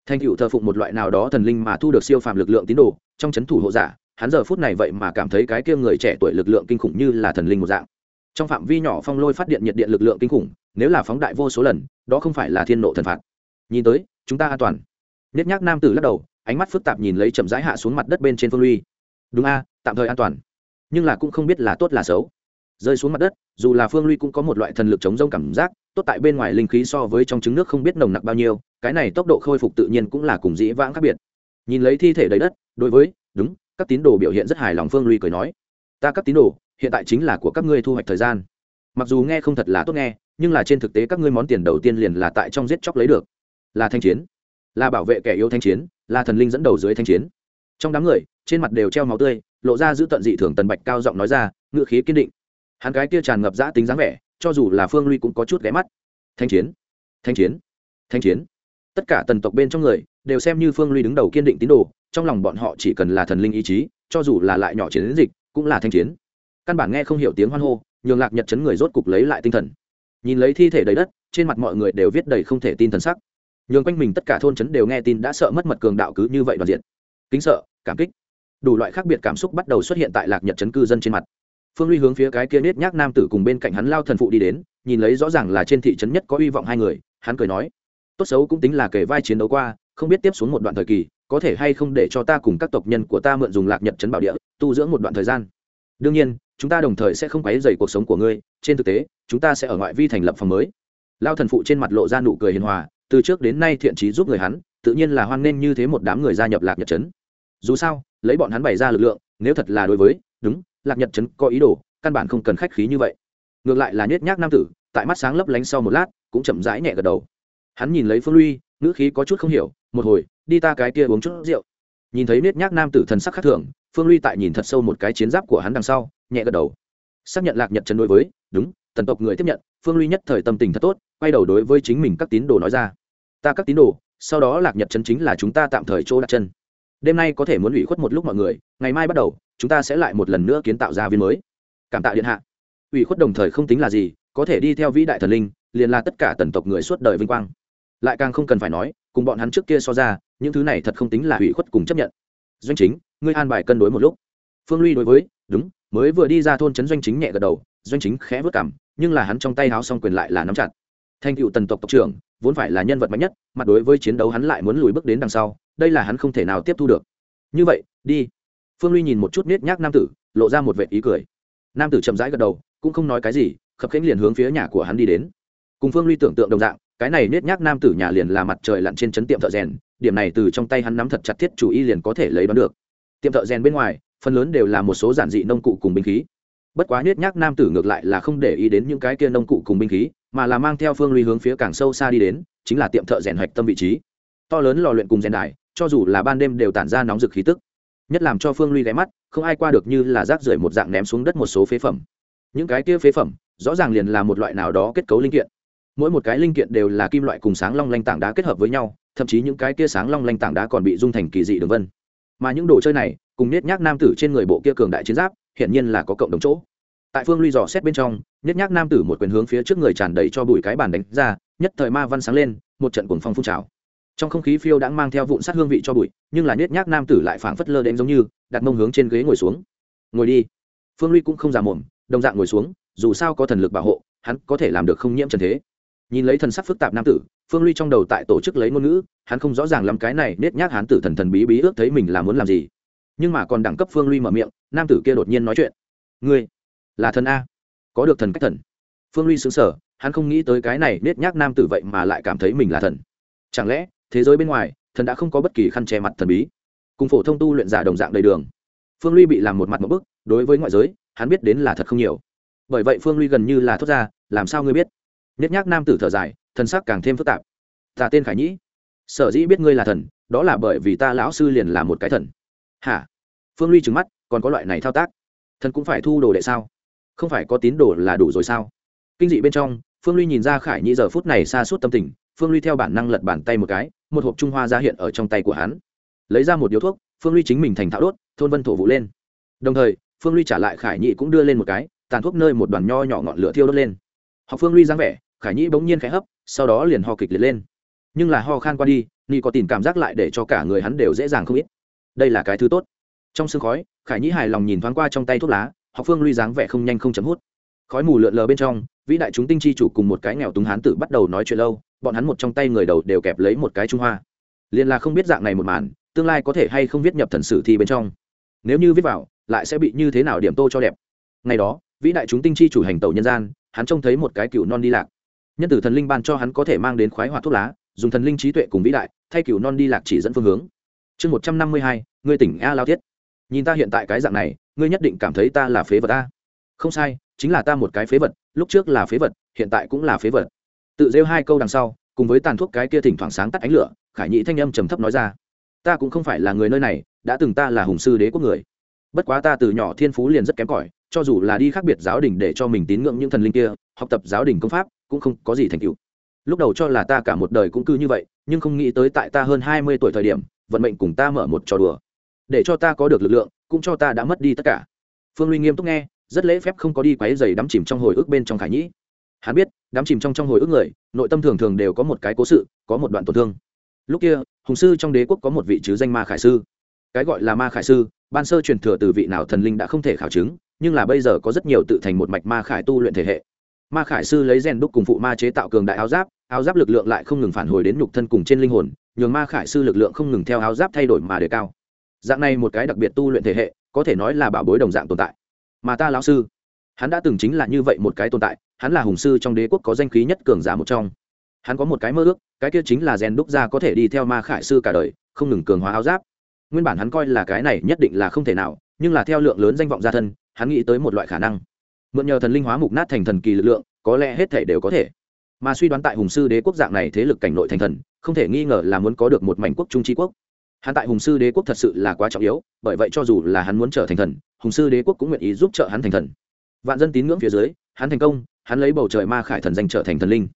Thanh cựu thờ phụng một loại nào đó thần linh mà thu được siêu phàm lực lượng tín đồ, trong chấn thủ hộ giả hắn giờ phút này vậy mà cảm thấy cái kia người trẻ tuổi lực lượng kinh khủng như là thần linh một dạng. Trong phạm vi nhỏ phong lôi phát điện nhiệt điện lực lượng kinh khủng, nếu là phóng đại vô số lần, đó không phải là thiên nộ thần phạt. Nhìn tới, chúng ta an toàn. Nết nhác nam tử lắc đầu, ánh mắt phức tạp nhìn lấy chậm rãi hạ xuống mặt đất bên trên phương ly đúng a, tạm thời an toàn. Nhưng là cũng không biết là tốt là xấu. Rơi xuống mặt đất, dù là phương ly cũng có một loại thần lực chống rông cảm giác, tốt tại bên ngoài linh khí so với trong trứng nước không biết nồng nặc bao nhiêu, cái này tốc độ khôi phục tự nhiên cũng là cùng dĩ vãng khác biệt. Nhìn lấy thi thể đầy đất, đối với, đúng các tín đồ biểu hiện rất hài lòng phương ly cười nói, ta các tín đồ, hiện tại chính là của các ngươi thu hoạch thời gian. Mặc dù nghe không thật là tốt nghe, nhưng là trên thực tế các ngươi món tiền đầu tiên liền là tại trong giết chóc lấy được. Là thanh chiến, là bảo vệ kẻ yếu thanh chiến, là thần linh dẫn đầu dưới thanh chiến. Trong đám người, trên mặt đều treo máu tươi, lộ ra giữ tận dị thường tần bạch cao giọng nói ra, ngựa khí kiên định. Hắn cái kia tràn ngập giã tính dáng vẻ, cho dù là phương ly cũng có chút ghé mắt. Thanh chiến thanh chiến thanh chiến. Tất cả tần tộc bên trong người đều xem như phương ly đứng đầu kiên định tín đồ, trong lòng bọn họ chỉ cần là thần linh ý chí, cho dù là lại nhỏ chiến dịch, cũng là thanh chiến. Căn bản nghe không hiểu tiếng hoan hô, nhường lạc nhật chấn người rốt cục lấy lại tinh thần. Nhìn lấy thi thể đầy đất, trên mặt mọi người đều viết đầy không thể tin thần sắc. Nhường quanh mình tất cả thôn trấn đều nghe tin đã sợ mất mật cường đạo cứ như vậy đoàn diện kính sợ, cảm kích. Đủ loại khác biệt cảm xúc bắt đầu xuất hiện tại lạc nhật chấn cư dân trên mặt. Phương ly hướng phía cái kia nết nhác nam tử cùng bên cạnh hắn lao thần phụ đi đến, nhìn lấy rõ ràng là trên thị trấn nhất có hy vọng hai người, hắn cười nói, tốt xấu cũng tính là kể vai chiến đấu qua không biết tiếp xuống một đoạn thời kỳ, có thể hay không để cho ta cùng các tộc nhân của ta mượn dùng lạc nhật trấn bảo địa, tu dưỡng một đoạn thời gian. Đương nhiên, chúng ta đồng thời sẽ không quấy dày cuộc sống của ngươi, trên thực tế, chúng ta sẽ ở ngoại vi thành lập phòng mới. Lao thần phụ trên mặt lộ ra nụ cười hiền hòa, từ trước đến nay thiện trí giúp người hắn, tự nhiên là hoan nghênh như thế một đám người gia nhập lạc nhật trấn dù sao, lấy bọn hắn bày ra lực lượng, nếu thật là đối với, đúng, lạc nhật trấn có ý đồ, căn bản không cần khách khí như vậy. Ngược lại là nhét nhác nam tử, tại mắt sáng lấp lánh sau một lát, cũng chậm rãi nhẹ gật đầu. Hắn nhìn lấy phương uy ngữ khí có chút không hiểu, một hồi, đi ta cái kia uống chút rượu. Nhìn thấy nết nhác nam tử thần sắc khác thường, phương ly tại nhìn thật sâu một cái chiến giáp của hắn đằng sau, nhẹ gật đầu. Xác nhận lạc nhật trần đối với, đúng tần tộc người tiếp nhận, phương ly nhất thời tâm tình thật tốt, quay đầu đối với chính mình các tín đồ nói ra. Ta các tín đồ, sau đó lạc nhật chân chính là chúng ta tạm thời chỗ đặt chân. Đêm nay có thể muốn ủy khuất một lúc mọi người, ngày mai bắt đầu, chúng ta sẽ lại một lần nữa kiến tạo ra viên mới. Cảm tạ điện hạ. Ủy khuất đồng thời không tính là gì, có thể đi theo vĩ đại thần linh, liền là tất cả tần tộc người suốt đời vinh quang lại càng không cần phải nói, cùng bọn hắn trước kia so ra, những thứ này thật không tính là hủy khuất cùng chấp nhận. Doanh chính, ngươi an bài cân đối một lúc. Phương ly đối với, đúng, mới vừa đi ra thôn trấn doanh chính nhẹ gật đầu. Doanh chính khẽ vất cảm nhưng là hắn trong tay háo xong quyền lại là nắm chặt. Thành cựu tần tộc tộc trưởng, vốn phải là nhân vật mạnh nhất, mặt đối với chiến đấu hắn lại muốn lùi bước đến đằng sau, đây là hắn không thể nào tiếp thu được. Như vậy, đi. Phương ly nhìn một chút nết nhác nam tử, lộ ra một vệ ý cười. Nam tử chậm rãi gật đầu, cũng không nói cái gì, khập khánh liền hướng phía nhà của hắn đi đến. Cùng phương ly tưởng tượng đồng dạng cái này nết nhác nam tử nhà liền là mặt trời lặn trên chấn tiệm thợ rèn, điểm này từ trong tay hắn nắm thật chặt thiết chủ y liền có thể lấy đoán được. Tiệm thợ rèn bên ngoài, phần lớn đều là một số giản dị nông cụ cùng binh khí. Bất quá nết nhác nam tử ngược lại là không để ý đến những cái kia nông cụ cùng binh khí, mà là mang theo phương ly hướng phía càng sâu xa đi đến, chính là tiệm thợ rèn hoạch tâm vị trí. To lớn lò luyện cùng rèn đài, cho dù là ban đêm đều tản ra nóng rực khí tức. Nhất làm cho phương ly ghé mắt, không ai qua được như là rác rưởi một dạng ném xuống đất một số phế phẩm. Những cái kia phế phẩm, rõ ràng liền là một loại nào đó kết cấu linh kiện mỗi một cái linh kiện đều là kim loại cùng sáng long lanh tảng đá kết hợp với nhau, thậm chí những cái kia sáng long lanh tảng đá còn bị dung thành kỳ dị đường vân. Mà những đồ chơi này, cùng nết nhác nam tử trên người bộ kia cường đại chiến giáp, hiển nhiên là có cộng đồng chỗ. Tại phương ly dò xét bên trong nết nhác nam tử một quyền hướng phía trước người tràn đầy cho bụi cái bàn đánh ra, nhất thời ma văn sáng lên, một trận cuồng phong phun trào. Trong không khí phiêu đã mang theo vụn sát hương vị cho bụi, nhưng là nết nhác nam tử lại phảng phất lơ đến giống như, đặt mông hướng trên ghế ngồi xuống. Ngồi đi. Phương ly cũng không già mồm, đồng dạng ngồi xuống, dù sao có thần lực bảo hộ, hắn có thể làm được không nhiễm trần thế nhìn lấy thần sắc phức tạp nam tử, phương ly trong đầu tại tổ chức lấy ngôn ngữ, hắn không rõ ràng lắm cái này nết nhác hắn tử thần thần bí bí ước thấy mình là muốn làm gì. Nhưng mà còn đẳng cấp phương ly mở miệng, nam tử kia đột nhiên nói chuyện. Ngươi là thần a, có được thần cách thần. Phương ly xứng sở hắn không nghĩ tới cái này nết nhác nam tử vậy mà lại cảm thấy mình là thần. Chẳng lẽ, thế giới bên ngoài, thần đã không có bất kỳ khăn che mặt thần bí? Cùng phổ thông tu luyện giả đồng dạng đầy đường. Phương ly bị làm một mặt một bức, đối với ngoại giới, hắn biết đến là thật không nhiều. Bởi vậy phương ly gần như là thốt ra, làm sao ngươi biết? Nhất nhác nam tử thở dài, thần sắc càng thêm phức tạp. Ta tên khải nhĩ. Sở dĩ biết ngươi là thần, đó là bởi vì ta lão sư liền là một cái thần. Hả? Phương ly trừng mắt, còn có loại này thao tác. Thần cũng phải thu đồ đệ sao? Không phải có tín đồ là đủ rồi sao? Kinh dị bên trong, phương ly nhìn ra khải nhĩ giờ phút này xa suốt tâm tình, phương ly theo bản năng lật bàn tay một cái, một hộp trung hoa ra hiện ở trong tay của hắn. Lấy ra một điếu thuốc, phương ly chính mình thành thạo đốt, thôn vân thổ vụ lên. Đồng thời, phương ly trả lại khải nhĩ cũng đưa lên một cái, tàn thuốc nơi một đoàn nho nhỏ ngọn lửa thiêu đốt lên. Học phương ly dáng vẻ khải nhĩ bỗng nhiên khẽ hấp, sau đó liền ho kịch liệt lên. Nhưng là ho khan qua đi, ni có tìm cảm giác lại để cho cả người hắn đều dễ dàng không ít. Đây là cái thứ tốt. Trong sương khói, khải nhĩ hài lòng nhìn thoáng qua trong tay thuốc lá học phương lui dáng vẻ không nhanh không chấm hút. Khói mù lượn lờ bên trong, vĩ đại chúng tinh chi chủ cùng một cái nghèo túng hán tử bắt đầu nói chuyện lâu, bọn hắn một trong tay người đầu đều kẹp lấy một cái trung hoa. Liền là không biết dạng này một màn, tương lai có thể hay không viết nhập thần sử thi bên trong. Nếu như viết vào, lại sẽ bị như thế nào điểm tô cho đẹp? Ngày đó, vĩ đại chúng tinh chi chủ hành tẩu nhân gian, hắn trông thấy một cái cựu non đi lạc nhân tử thần linh ban cho hắn có thể mang đến khoái hoạt thuốc lá, dùng thần linh trí tuệ cùng vĩ đại, thay cựu non đi lạc chỉ dẫn phương hướng. Chương một trăm năm mươi hai, ngươi tỉnh a lao thiết. Nhìn ta hiện tại cái dạng này, ngươi nhất định cảm thấy ta là phế vật a. Không sai, chính là ta một cái phế vật, lúc trước là phế vật, hiện tại cũng là phế vật. Tự rêu hai câu đằng sau, cùng với tàn thuốc cái kia thỉnh thoảng sáng tắt ánh lửa, khải nhị thanh âm trầm thấp nói ra. Ta cũng không phải là người nơi này, đã từng ta là hùng sư đế quốc người. Bất quá ta từ nhỏ thiên phú liền rất kém cỏi, cho dù là đi khác biệt giáo đình để cho mình tín ngưỡng những thần linh kia, học tập giáo đình công pháp cũng không có gì thành tựu. Lúc đầu cho là ta cả một đời cũng cư như vậy, nhưng không nghĩ tới tại ta hơn hai mươi tuổi thời điểm, vận mệnh cùng ta mở một trò đùa. Để cho ta có được lực lượng, cũng cho ta đã mất đi tất cả. Phương ly nghiêm túc nghe, rất lễ phép không có đi quáy dày đắm chìm trong hồi ức bên trong khải nhĩ. Hắn biết, đắm chìm trong trong hồi ức người, nội tâm thường thường đều có một cái cố sự, có một đoạn tổn thương. Lúc kia, hùng sư trong đế quốc có một vị chứ danh ma khải sư. Cái gọi là ma khải sư, ban sơ truyền thừa từ vị nào thần linh đã không thể khảo chứng, nhưng là bây giờ có rất nhiều tự thành một mạch ma khải tu luyện thể hệ ma khải sư lấy rèn đúc cùng phụ ma chế tạo cường đại áo giáp áo giáp lực lượng lại không ngừng phản hồi đến nhục thân cùng trên linh hồn, nhường ma khải sư lực lượng không ngừng theo áo giáp thay đổi mà đề cao. Dạng này một cái đặc biệt tu luyện thể hệ, có thể nói là bảo bối đồng dạng tồn tại. Mà ta lão sư, hắn đã từng chính là như vậy một cái tồn tại, hắn là hùng sư trong đế quốc có danh khí nhất cường giả một trong. Hắn có một cái mơ ước, cái kia chính là rèn đúc ra có thể đi theo ma khải sư cả đời, không ngừng cường hóa áo giáp. Nguyên bản hắn coi là cái này nhất định là không thể nào, nhưng là theo lượng lớn danh vọng gia thân, hắn nghĩ tới một loại khả năng mượn nhờ thần linh hóa mục nát thành thần kỳ lực lượng, có lẽ hết thể đều có thể. Mà suy đoán tại hùng sư đế quốc dạng này thế lực cảnh nội thành thần, không thể nghi ngờ là muốn có được một mảnh quốc trung tri quốc. Hắn tại hùng sư đế quốc thật sự là quá trọng yếu, bởi vậy cho dù là hắn muốn trở thành thần, hùng sư đế quốc cũng nguyện ý giúp trợ hắn thành thần. Vạn dân tín ngưỡng phía dưới, hắn thành công, hắn lấy bầu trời ma khải thần danh trở thành thần linh.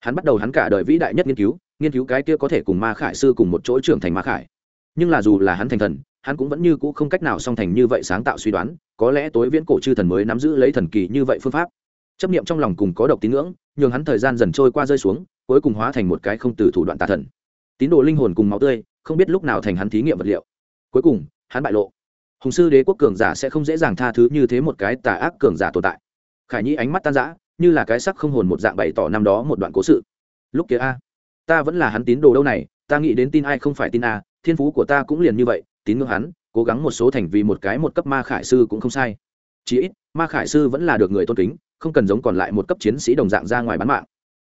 Hắn bắt đầu hắn cả đời vĩ đại nhất nghiên cứu nghiên cứu cái kia có thể cùng ma khải sư cùng một chỗ trưởng thành ma khải. Nhưng là dù là hắn thành thần hắn cũng vẫn như cũ không cách nào song thành như vậy sáng tạo suy đoán, có lẽ tối viễn cổ chư thần mới nắm giữ lấy thần kỳ như vậy phương pháp. Chấp niệm trong lòng cùng có độc tín ngưỡng, nhường hắn thời gian dần trôi qua rơi xuống, cuối cùng hóa thành một cái không từ thủ đoạn tà thần. Tín đồ linh hồn cùng máu tươi, không biết lúc nào thành hắn thí nghiệm vật liệu. Cuối cùng, hắn bại lộ. Hùng sư đế quốc cường giả sẽ không dễ dàng tha thứ như thế một cái tà ác cường giả tồn tại. Khải nhi ánh mắt tan rã, như là cái sắc không hồn một dạng bày tỏ năm đó một đoạn cố sự. Lúc kia a, ta vẫn là hắn tín đồ đâu này, ta nghĩ đến tin ai không phải tin a, thiên phú của ta cũng liền như vậy tín ngưỡng hắn, cố gắng một số thành vì một cái một cấp ma khải sư cũng không sai. Chí ít, ma khải sư vẫn là được người tôn kính, không cần giống còn lại một cấp chiến sĩ đồng dạng ra ngoài bán mạng.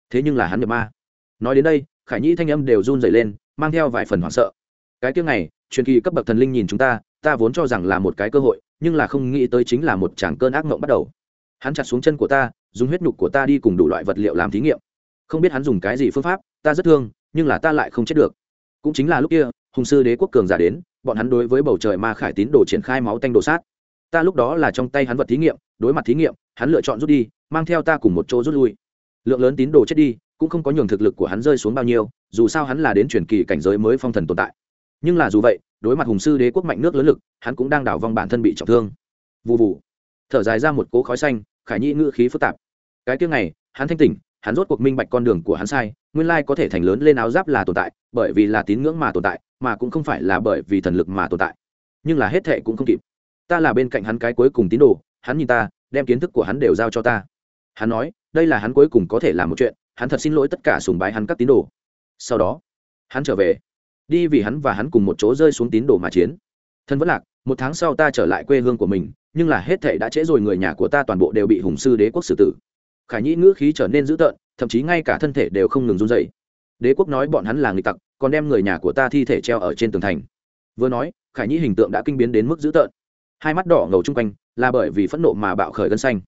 Thế nhưng là hắn nhập ma. Nói đến đây, khải nhĩ thanh âm đều run dày lên, mang theo vài phần hoảng sợ. Cái tiếng này truyền kỳ cấp bậc thần linh nhìn chúng ta ta vốn cho rằng là một cái cơ hội, nhưng là không nghĩ tới chính là một tràng cơn ác mộng bắt đầu. Hắn chặt xuống chân của ta, dùng huyết nhục của ta đi cùng đủ loại vật liệu làm thí nghiệm. Không biết hắn dùng cái gì phương pháp, ta rất thương, nhưng là ta lại không chết được. Cũng chính là lúc kia, hùng sư đế quốc cường giả đến bọn hắn đối với bầu trời ma khải tín đồ triển khai máu tanh đồ sát. Ta lúc đó là trong tay hắn vật thí nghiệm, đối mặt thí nghiệm, hắn lựa chọn rút đi, mang theo ta cùng một chỗ rút lui. Lượng lớn tín đồ chết đi, cũng không có nhường thực lực của hắn rơi xuống bao nhiêu, dù sao hắn là đến truyền kỳ cảnh giới mới phong thần tồn tại. Nhưng là dù vậy, đối mặt hùng sư đế quốc mạnh nước lớn lực, hắn cũng đang đảo vong bản thân bị trọng thương. Vụ vụ thở dài ra một cỗ khói xanh, khải nhi ngữ khí phức tạp. Cái tiếng này hắn thanh tỉnh, hắn rốt cuộc minh bạch con đường của hắn sai, nguyên lai có thể thành lớn lên áo giáp là tồn tại, bởi vì là tín ngưỡng mà tồn tại mà cũng không phải là bởi vì thần lực mà tồn tại. Nhưng là hết thệ cũng không kịp. Ta là bên cạnh hắn cái cuối cùng tín đồ, hắn nhìn ta, đem kiến thức của hắn đều giao cho ta. Hắn nói, đây là hắn cuối cùng có thể làm một chuyện, hắn thật xin lỗi tất cả sùng bái hắn các tín đồ. Sau đó, hắn trở về. Đi vì hắn và hắn cùng một chỗ rơi xuống tín đồ mà chiến. Thân vẫn lạc, một tháng sau ta trở lại quê hương của mình, nhưng là hết thệ đã trễ rồi người nhà của ta toàn bộ đều bị hùng sư đế quốc xử tử. Khải nhĩ ngữ khí trở nên dữ tợn, thậm chí ngay cả thân thể đều không ngừng run dậy đế quốc nói bọn hắn là người tặc, còn đem người nhà của ta thi thể treo ở trên tường thành. Vừa nói, khải nhĩ hình tượng đã kinh biến đến mức dữ tợn. Hai mắt đỏ ngầu chung quanh, là bởi vì phẫn nộ mà bạo khởi gân xanh.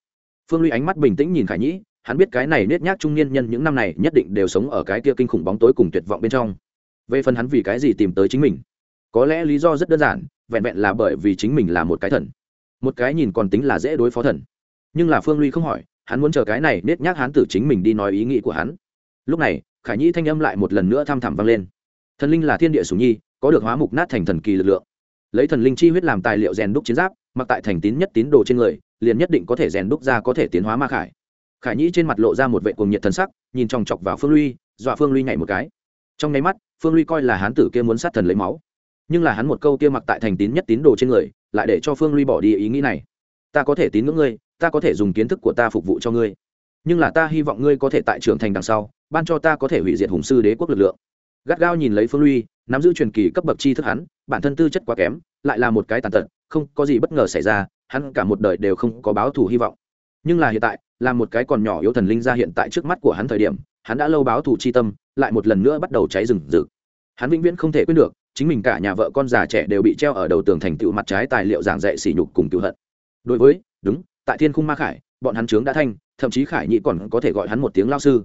Phương ly ánh mắt bình tĩnh nhìn khải nhĩ, hắn biết cái này nết nhác trung niên nhân những năm này nhất định đều sống ở cái kia kinh khủng bóng tối cùng tuyệt vọng bên trong. Về phần hắn vì cái gì tìm tới chính mình? Có lẽ lý do rất đơn giản, vẹn vẹn là bởi vì chính mình là một cái thần. Một cái nhìn còn tính là dễ đối phó thần. Nhưng là phương ly không hỏi, hắn muốn chờ cái này nết nhác hắn tử chính mình đi nói ý nghĩ của hắn. Lúc này khải nhĩ thanh âm lại một lần nữa thăm thẳm vang lên. Thần linh là thiên địa sùng nhi, có được hóa mục nát thành thần kỳ lực lượng. Lấy thần linh chi huyết làm tài liệu rèn đúc chiến giáp, mặc tại thành tín nhất tín đồ trên người, liền nhất định có thể rèn đúc ra có thể tiến hóa ma khải. Khải nhĩ trên mặt lộ ra một vệ cuồng nhiệt thần sắc, nhìn chòng chọc vào phương luy, dọa phương luy nhảy một cái. Trong nháy mắt, phương luy coi là hán tử kia muốn sát thần lấy máu. Nhưng là hắn một câu kia mặc tại thành tín nhất tín đồ trên người, lại để cho phương luy bỏ đi ý nghĩ này. Ta có thể tín ngưỡng ngươi, ta có thể dùng kiến thức của ta phục vụ cho ngươi nhưng là ta hy vọng ngươi có thể tại trưởng thành đằng sau, ban cho ta có thể hủy diệt hùng sư đế quốc lực lượng. Gắt gao nhìn lấy phương uy, nắm giữ truyền kỳ cấp bậc chi thức hắn, bản thân tư chất quá kém, lại là một cái tàn tật, không có gì bất ngờ xảy ra, hắn cả một đời đều không có báo thù hy vọng. Nhưng là hiện tại, là một cái còn nhỏ yếu thần linh ra hiện tại trước mắt của hắn thời điểm, hắn đã lâu báo thù chi tâm, lại một lần nữa bắt đầu cháy rừng rực. Hắn vĩnh viễn không thể quên được, chính mình cả nhà vợ con già trẻ đều bị treo ở đầu tường thành tựu mặt trái tài liệu giảng dạy sỉ nhục cùng cựu hận. Đối với, đúng, tại thiên khung ma khải bọn hắn trướng đã thanh, thậm chí khải nhị còn có thể gọi hắn một tiếng lao sư.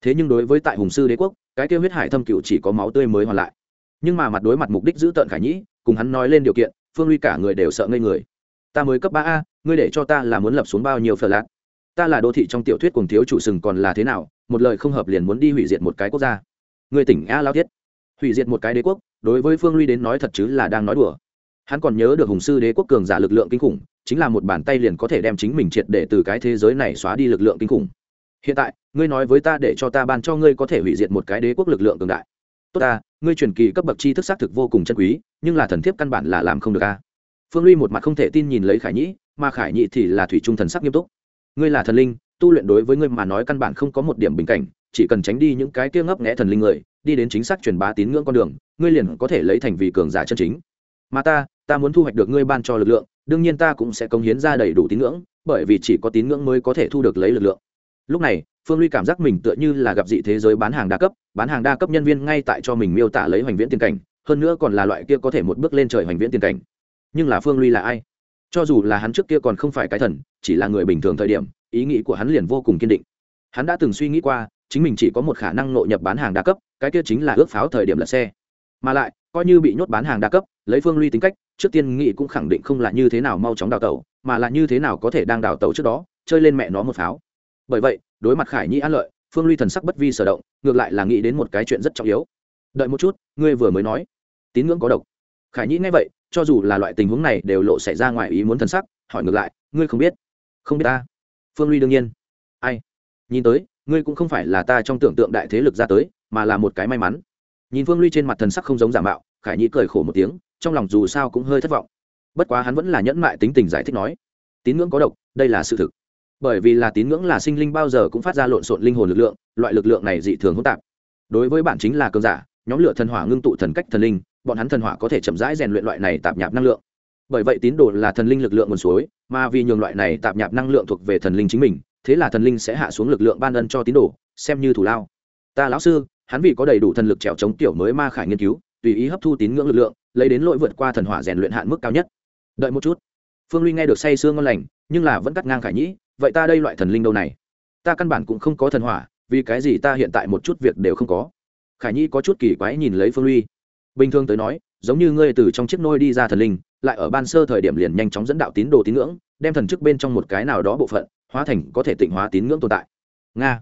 Thế nhưng đối với tại hùng sư đế quốc, cái kêu huyết hải thâm cựu chỉ có máu tươi mới hoàn lại. Nhưng mà mặt đối mặt mục đích giữ tợn khải nhĩ cùng hắn nói lên điều kiện, phương ly cả người đều sợ ngây người. Ta mới cấp ba a, ngươi để cho ta là muốn lập xuống bao nhiêu phở lạc? Ta là đô thị trong tiểu thuyết cùng thiếu chủ sừng còn là thế nào, một lời không hợp liền muốn đi hủy diệt một cái quốc gia. Người tỉnh a lao thiết. Hủy diệt một cái đế quốc, đối với phương ly đến nói thật chứ là đang nói đùa. Hắn còn nhớ được hùng sư đế quốc cường giả lực lượng kinh khủng chính là một bàn tay liền có thể đem chính mình triệt để từ cái thế giới này xóa đi lực lượng kinh khủng. Hiện tại, ngươi nói với ta để cho ta ban cho ngươi có thể hủy diệt một cái đế quốc lực lượng cường đại. Tốt ta, ngươi truyền kỳ cấp bậc chi thức xác thực vô cùng chân quý, nhưng là thần thiếp căn bản là làm không được a. Phương ly một mặt không thể tin nhìn lấy khải nhĩ, mà khải nhị thì là thủy trung thần sắc nghiêm túc. Ngươi là thần linh, tu luyện đối với ngươi mà nói căn bản không có một điểm bình cảnh, chỉ cần tránh đi những cái kia ngấp nghẽ thần linh người, đi đến chính xác truyền bá tín ngưỡng con đường, ngươi liền có thể lấy thành vị cường giả chân chính. Mà ta ta muốn thu hoạch được ngươi ban cho lực lượng đương nhiên ta cũng sẽ công hiến ra đầy đủ tín ngưỡng, bởi vì chỉ có tín ngưỡng mới có thể thu được lấy lực lượng. Lúc này, phương ly cảm giác mình tựa như là gặp dị thế giới bán hàng đa cấp, bán hàng đa cấp nhân viên ngay tại cho mình miêu tả lấy hoành viễn tiền cảnh, hơn nữa còn là loại kia có thể một bước lên trời hoành viễn tiền cảnh. Nhưng là phương ly là ai? Cho dù là hắn trước kia còn không phải cái thần, chỉ là người bình thường thời điểm, ý nghĩ của hắn liền vô cùng kiên định. Hắn đã từng suy nghĩ qua, chính mình chỉ có một khả năng nội nhập bán hàng đa cấp, cái kia chính là ước pháo thời điểm lật xe. Mà lại, coi như bị nhốt bán hàng đa cấp, lấy phương ly tính cách trước tiên nghĩ cũng khẳng định không là như thế nào mau chóng đào tẩu, mà là như thế nào có thể đang đào tẩu trước đó, chơi lên mẹ nó một pháo. Bởi vậy, đối mặt khải nhi an lợi, phương ly thần sắc bất vi sở động, ngược lại là nghĩ đến một cái chuyện rất trọng yếu. Đợi một chút, ngươi vừa mới nói. Tín ngưỡng có độc. Khải nhi nghe vậy, cho dù là loại tình huống này đều lộ xảy ra ngoài ý muốn thần sắc, hỏi ngược lại, ngươi không biết? Không biết ta. Phương ly đương nhiên. Ai? Nhìn tới, ngươi cũng không phải là ta trong tưởng tượng đại thế lực ra tới, mà là một cái may mắn. Nhìn phương ly trên mặt thần sắc không giống giả mạo, khải nhi cười khổ một tiếng trong lòng dù sao cũng hơi thất vọng. Bất quá hắn vẫn là nhẫn mại tính tình giải thích nói, tín ngưỡng có độc, đây là sự thực. Bởi vì là tín ngưỡng là sinh linh bao giờ cũng phát ra lộn xộn linh hồn lực lượng, loại lực lượng này dị thường hỗn tạp. Đối với bản chính là cơn giả, nhóm lửa thần hỏa ngưng tụ thần cách thần linh, bọn hắn thần hỏa có thể chậm rãi rèn luyện loại này tạp nhạp năng lượng. Bởi vậy tín đồ là thần linh lực lượng nguồn suối, mà vì nhường loại này tạp nhạp năng lượng thuộc về thần linh chính mình, thế là thần linh sẽ hạ xuống lực lượng ban ân cho tín đồ, xem như thủ lao. Ta lão sư, hắn vì có đầy đủ thần lực trèo chống tiểu mới ma khải nghiên cứu, tùy ý hấp thu tín ngưỡng lực lượng lấy đến lỗi vượt qua thần hỏa rèn luyện hạn mức cao nhất. Đợi một chút. Phương ly nghe được say sương ngon lành, nhưng là vẫn cắt ngang khải nhĩ, vậy ta đây loại thần linh đâu này? Ta căn bản cũng không có thần hỏa, vì cái gì ta hiện tại một chút việc đều không có? Khải nhĩ có chút kỳ quái nhìn lấy phương ly bình thường tới nói, giống như ngươi từ trong chiếc nôi đi ra thần linh, lại ở ban sơ thời điểm liền nhanh chóng dẫn đạo tín đồ tín ngưỡng, đem thần chức bên trong một cái nào đó bộ phận, hóa thành có thể tịnh hóa tín ngưỡng tồn tại. Nga.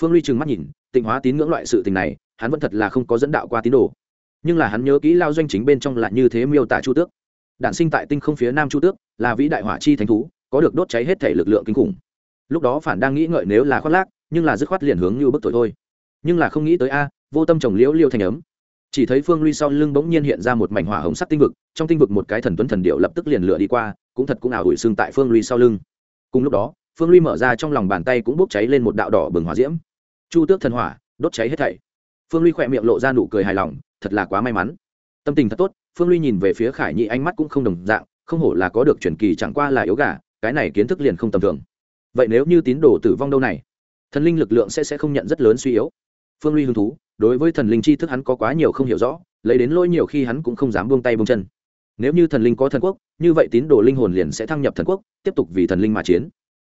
Phương ly trừng mắt nhìn, tịnh hóa tín ngưỡng loại sự tình này, hắn vẫn thật là không có dẫn đạo qua tín đồ nhưng là hắn nhớ kỹ lao doanh chính bên trong là như thế miêu tả chu tước. Đản sinh tại tinh không phía nam chu tước, là vĩ đại hỏa chi thánh thú, có được đốt cháy hết thể lực lượng kinh khủng. Lúc đó phản đang nghĩ ngợi nếu là khoác lác, nhưng là dứt khoát liền hướng như bức tội thôi. Nhưng là không nghĩ tới a, vô tâm trồng liễu liêu thành ấm. Chỉ thấy phương ly sau lưng bỗng nhiên hiện ra một mảnh hỏa hồng sắc tinh vực, trong tinh vực một cái thần tuấn thần điệu lập tức liền lửa đi qua, cũng thật cũng ảo ủi xương tại phương ly sau lưng. Cùng lúc đó, phương ly mở ra trong lòng bàn tay cũng bốc cháy lên một đạo đỏ bừng hỏa diễm. Chu tước thần hỏa, đốt cháy hết thảy phương ly khỏe miệng lộ ra nụ cười hài lòng, thật là quá may mắn. Tâm tình thật tốt, phương ly nhìn về phía khải nhị ánh mắt cũng không đồng dạng, không hổ là có được truyền kỳ chẳng qua là yếu gà, cái này kiến thức liền không tầm thường. Vậy nếu như tín đồ tử vong đâu này? Thần linh lực lượng sẽ sẽ không nhận rất lớn suy yếu. Phương ly hứng thú, đối với thần linh chi thức hắn có quá nhiều không hiểu rõ, lấy đến lỗi nhiều khi hắn cũng không dám buông tay buông chân. Nếu như thần linh có thần quốc, như vậy tín đồ linh hồn liền sẽ thăng nhập thần quốc, tiếp tục vì thần linh mà chiến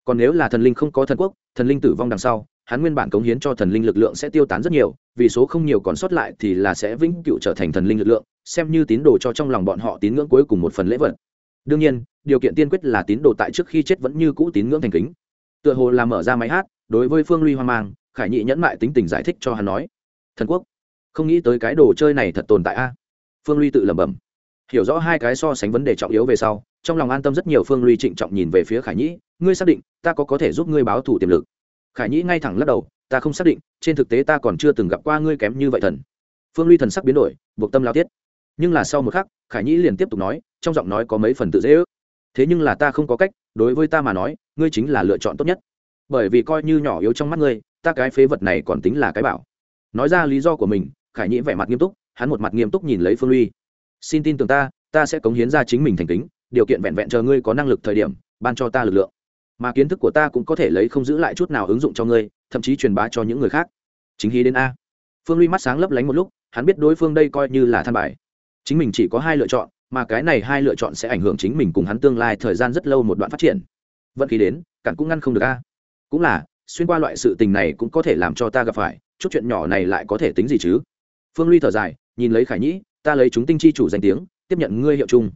còn nếu là thần linh không có thần quốc, thần linh tử vong đằng sau, hắn nguyên bản cống hiến cho thần linh lực lượng sẽ tiêu tán rất nhiều, vì số không nhiều còn sót lại thì là sẽ vĩnh cựu trở thành thần linh lực lượng, xem như tín đồ cho trong lòng bọn họ tín ngưỡng cuối cùng một phần lễ vật. Đương nhiên, điều kiện tiên quyết là tín đồ tại trước khi chết vẫn như cũ tín ngưỡng thành kính. Tựa hồ là mở ra máy hát, đối với phương ly hoang mang, khải nhị nhẫn mại tính tình giải thích cho hắn nói, thần quốc, không nghĩ tới cái đồ chơi này thật tồn tại a. Phương ly tự lẩm bẩm, hiểu rõ hai cái so sánh vấn đề trọng yếu về sau trong lòng an tâm rất nhiều phương ly trịnh trọng nhìn về phía khải nhĩ, ngươi xác định ta có có thể giúp ngươi báo thủ tiềm lực? Khải nhĩ ngay thẳng lắc đầu, ta không xác định, trên thực tế ta còn chưa từng gặp qua ngươi kém như vậy thần. Phương ly thần sắc biến đổi, buộc tâm lao tiết. Nhưng là sau một khắc, khải nhĩ liền tiếp tục nói, trong giọng nói có mấy phần tự dễ ước. Thế nhưng là ta không có cách, đối với ta mà nói, ngươi chính là lựa chọn tốt nhất. Bởi vì coi như nhỏ yếu trong mắt ngươi, ta cái phế vật này còn tính là cái bảo. Nói ra lý do của mình, khải nhĩ vẻ mặt nghiêm túc, hắn một mặt nghiêm túc nhìn lấy phương ly xin tin tưởng ta ta sẽ cống hiến ra chính mình thành kính điều kiện vẹn vẹn chờ ngươi có năng lực thời điểm, ban cho ta lực lượng. Mà kiến thức của ta cũng có thể lấy không giữ lại chút nào ứng dụng cho ngươi, thậm chí truyền bá cho những người khác. Chính hí đến a. Phương ly mắt sáng lấp lánh một lúc, hắn biết đối phương đây coi như là than bài. Chính mình chỉ có hai lựa chọn, mà cái này hai lựa chọn sẽ ảnh hưởng chính mình cùng hắn tương lai thời gian rất lâu một đoạn phát triển. Vận khí đến cản cũng ngăn không được a. Cũng là, xuyên qua loại sự tình này cũng có thể làm cho ta gặp phải, chút chuyện nhỏ này lại có thể tính gì chứ? Phương ly thở dài, nhìn lấy khải nhĩ, ta lấy chúng tinh chi chủ danh tiếng, tiếp nhận ngươi hiệu chung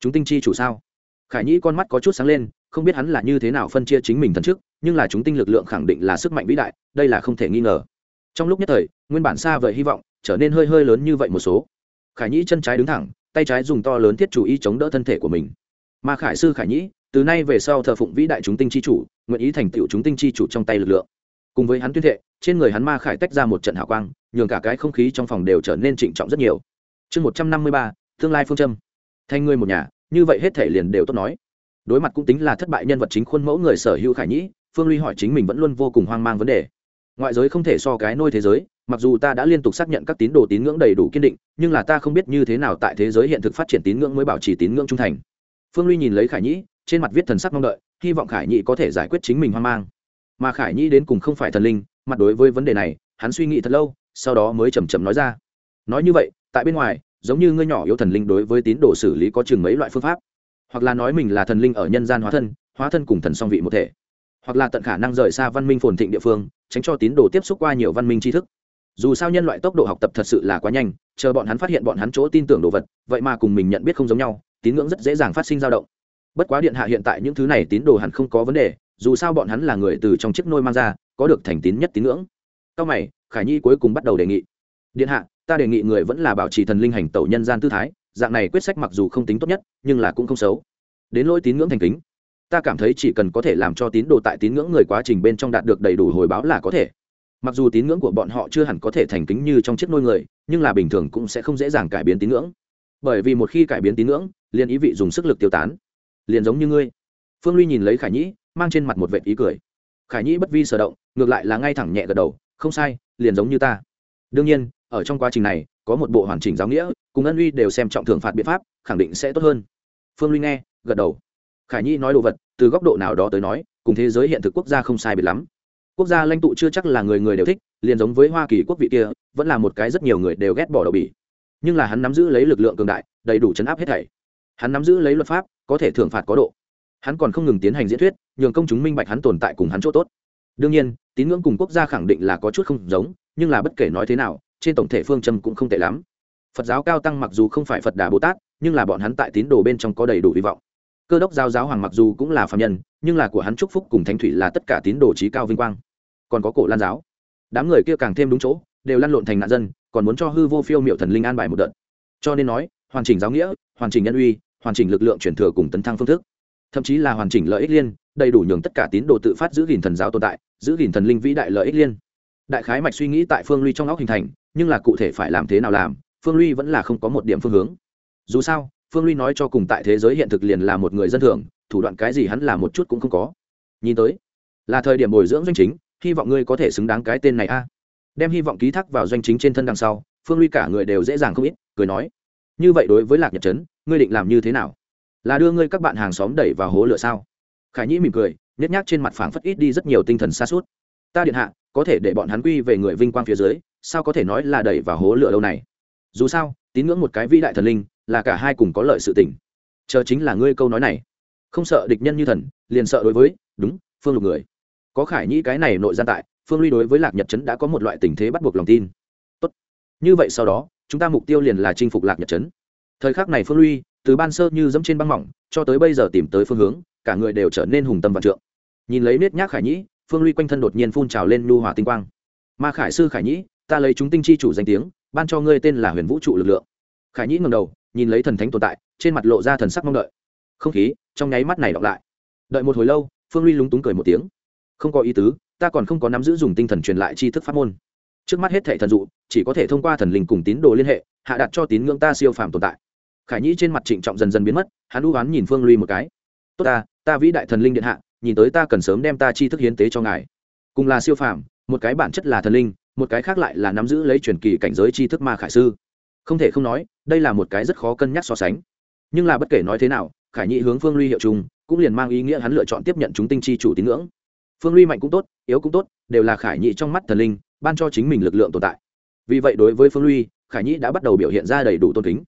chúng tinh chi chủ sao? Khải nhĩ con mắt có chút sáng lên, không biết hắn là như thế nào phân chia chính mình thần trước nhưng là chúng tinh lực lượng khẳng định là sức mạnh vĩ đại, đây là không thể nghi ngờ. Trong lúc nhất thời, nguyên bản xa vời hy vọng, trở nên hơi hơi lớn như vậy một số. Khải nhĩ chân trái đứng thẳng, tay trái dùng to lớn thiết chủ ý chống đỡ thân thể của mình. Mà khải sư khải nhĩ, từ nay về sau thờ phụng vĩ đại chúng tinh chi chủ, nguyện ý thành tựu chúng tinh chi chủ trong tay lực lượng. Cùng với hắn tuyên thệ, trên người hắn ma khải tách ra một trận hào quang, nhường cả cái không khí trong phòng đều trở nên trịnh trọng rất nhiều. Chương một trăm năm mươi ba, tương lai phương châm thành ngươi một nhà, như vậy hết thể liền đều tốt nói. Đối mặt cũng tính là thất bại nhân vật chính khuôn mẫu người sở hữu khải nhĩ, phương ly hỏi chính mình vẫn luôn vô cùng hoang mang vấn đề. Ngoại giới không thể so cái nôi thế giới, mặc dù ta đã liên tục xác nhận các tín đồ tín ngưỡng đầy đủ kiên định, nhưng là ta không biết như thế nào tại thế giới hiện thực phát triển tín ngưỡng mới bảo trì tín ngưỡng trung thành. Phương ly nhìn lấy khải nhĩ, trên mặt viết thần sắc mong đợi, hy vọng khải nhĩ có thể giải quyết chính mình hoang mang. Mà khải nhĩ đến cùng không phải thần linh, mặt đối với vấn đề này, hắn suy nghĩ thật lâu, sau đó mới chầm chầm nói ra. Nói như vậy, tại bên ngoài giống như ngươi nhỏ yếu thần linh đối với tín đồ xử lý có chừng mấy loại phương pháp. Hoặc là nói mình là thần linh ở nhân gian hóa thân hóa thân cùng thần song vị một thể. Hoặc là tận khả năng rời xa văn minh phồn thịnh địa phương, tránh cho tín đồ tiếp xúc qua nhiều văn minh tri thức. Dù sao nhân loại tốc độ học tập thật sự là quá nhanh, chờ bọn hắn phát hiện bọn hắn chỗ tin tưởng đồ vật, vậy mà cùng mình nhận biết không giống nhau, tín ngưỡng rất dễ dàng phát sinh dao động. Bất quá điện hạ hiện tại những thứ này tín đồ hẳn không có vấn đề, dù sao bọn hắn là người từ trong chiếc nôi mang ra, có được thành tín nhất tín ngưỡng. Sau mày, khải nhi cuối cùng bắt đầu đề nghị. Điện hạ ta đề nghị người vẫn là bảo trì thần linh hành tẩu nhân gian tư thái, dạng này quyết sách mặc dù không tính tốt nhất, nhưng là cũng không xấu. Đến lỗi tín ngưỡng thành kính. Ta cảm thấy chỉ cần có thể làm cho tín đồ tại tín ngưỡng người quá trình bên trong đạt được đầy đủ hồi báo là có thể. Mặc dù tín ngưỡng của bọn họ chưa hẳn có thể thành kính như trong chiếc nôi người, nhưng là bình thường cũng sẽ không dễ dàng cải biến tín ngưỡng. Bởi vì một khi cải biến tín ngưỡng, liền ý vị dùng sức lực tiêu tán. Liền giống như ngươi. Phương ly nhìn lấy khải nhĩ, mang trên mặt một vệt ý cười. Khải nhĩ bất vi sở động, ngược lại là ngay thẳng nhẹ gật đầu, không sai, liền giống như ta. Đương nhiên ở trong quá trình này, có một bộ hoàn chỉnh giáo nghĩa, cùng ân uy đều xem trọng thưởng phạt biện pháp, khẳng định sẽ tốt hơn. Phương Linh nghe, gật đầu. Khải nhi nói đồ vật, từ góc độ nào đó tới nói, cùng thế giới hiện thực quốc gia không sai biệt lắm. Quốc gia lãnh tụ chưa chắc là người người đều thích, liền giống với hoa kỳ quốc vị kia, vẫn là một cái rất nhiều người đều ghét bỏ đậu bỉ nhưng là hắn nắm giữ lấy lực lượng cường đại, đầy đủ chấn áp hết thảy. Hắn nắm giữ lấy luật pháp, có thể thưởng phạt có độ. Hắn còn không ngừng tiến hành diễn thuyết, nhường công chúng minh bạch hắn tồn tại cùng hắn chỗ tốt. Đương nhiên, tín ngưỡng cùng quốc gia khẳng định là có chút không giống, nhưng là bất kể nói thế nào trên tổng thể phương châm cũng không tệ lắm. Phật giáo cao tăng mặc dù không phải phật đà bồ tát, nhưng là bọn hắn tại tín đồ bên trong có đầy đủ hy vọng. Cơ đốc giáo giáo hoàng mặc dù cũng là phạm nhân, nhưng là của hắn chúc phúc cùng thánh thủy là tất cả tín đồ trí cao vinh quang. Còn có cổ lan giáo. Đám người kia càng thêm đúng chỗ, đều lăn lộn thành nạn dân, còn muốn cho hư vô phiêu miệu thần linh an bài một đợt. Cho nên nói, hoàn chỉnh giáo nghĩa, hoàn chỉnh nhân uy, hoàn chỉnh lực lượng truyền thừa cùng tấn thăng phương thức. Thậm chí là hoàn chỉnh lợi ích liên, đầy đủ nhường tất cả tín đồ tự phát giữ gìn thần giáo tồn tại, giữ gìn thần linh vĩ đại lợi ích liên. Đại khái mạch suy nghĩ tại phương ly trong óc hình thành nhưng là cụ thể phải làm thế nào làm, phương ly vẫn là không có một điểm phương hướng. Dù sao, phương ly nói cho cùng tại thế giới hiện thực liền là một người dân thường, thủ đoạn cái gì hắn là một chút cũng không có. Nhìn tới, là thời điểm bồi dưỡng doanh chính, hy vọng ngươi có thể xứng đáng cái tên này a. Đem hy vọng ký thác vào doanh chính trên thân đằng sau, phương ly cả người đều dễ dàng không ít, cười nói, như vậy đối với lạc nhật trấn, ngươi định làm như thế nào? Là đưa ngươi các bạn hàng xóm đẩy vào hố lửa sao? Khải nhĩ mỉm cười nhét nhác trên mặt phảng phất ít đi rất nhiều tinh thần xa suốt ta điện hạ có thể để bọn hắn quy về người vinh quang phía dưới, sao có thể nói là đẩy vào hố lửa lâu này? Dù sao, tín ngưỡng một cái vĩ đại thần linh, là cả hai cùng có lợi sự tình. Chờ chính là ngươi câu nói này. Không sợ địch nhân như thần, liền sợ đối với, đúng, phương lục người. Có khải nhĩ cái này nội gian tại, phương ly đối với lạc nhật trấn đã có một loại tình thế bắt buộc lòng tin. Tốt. như vậy sau đó, chúng ta mục tiêu liền là chinh phục lạc nhật trấn. Thời khắc này phương ly, từ ban sơ như dẫm trên băng mỏng, cho tới bây giờ tìm tới phương hướng, cả người đều trở nên hùng tâm và trượng. Nhìn lấy nết nhác khải nhĩ phương ly quanh thân đột nhiên phun trào lên nhu hòa tinh quang. Ma khải sư khải nhĩ, ta lấy chúng tinh chi chủ danh tiếng, ban cho ngươi tên là huyền vũ trụ lực lượng. Khải nhĩ ngầm đầu, nhìn lấy thần thánh tồn tại, trên mặt lộ ra thần sắc mong đợi. Không khí trong nháy mắt này đọc lại. Đợi một hồi lâu, phương ly lúng túng cười một tiếng. Không có ý tứ, ta còn không có nắm giữ dùng tinh thần truyền lại tri thức pháp môn. Trước mắt hết thệ thần dụ, chỉ có thể thông qua thần linh cùng tín đồ liên hệ, hạ đặt cho tín ngưỡng ta siêu phàm tồn tại. Khải nhĩ trên mặt trịnh trọng dần dần biến mất, hắn u oán nhìn phương ly một cái. Tốt ta ta vĩ đại thần linh điện hạ nhìn tới ta cần sớm đem ta chi thức hiến tế cho ngài. Cùng là siêu phàm, một cái bản chất là thần linh, một cái khác lại là nắm giữ lấy truyền kỳ cảnh giới tri thức ma khải sư. Không thể không nói, đây là một cái rất khó cân nhắc so sánh. Nhưng là bất kể nói thế nào, khải nhị hướng phương ly hiệu chung cũng liền mang ý nghĩa hắn lựa chọn tiếp nhận chúng tinh chi chủ tín ngưỡng. Phương ly mạnh cũng tốt, yếu cũng tốt, đều là khải nhị trong mắt thần linh, ban cho chính mình lực lượng tồn tại. Vì vậy đối với phương ly khải nhị đã bắt đầu biểu hiện ra đầy đủ tôn kính.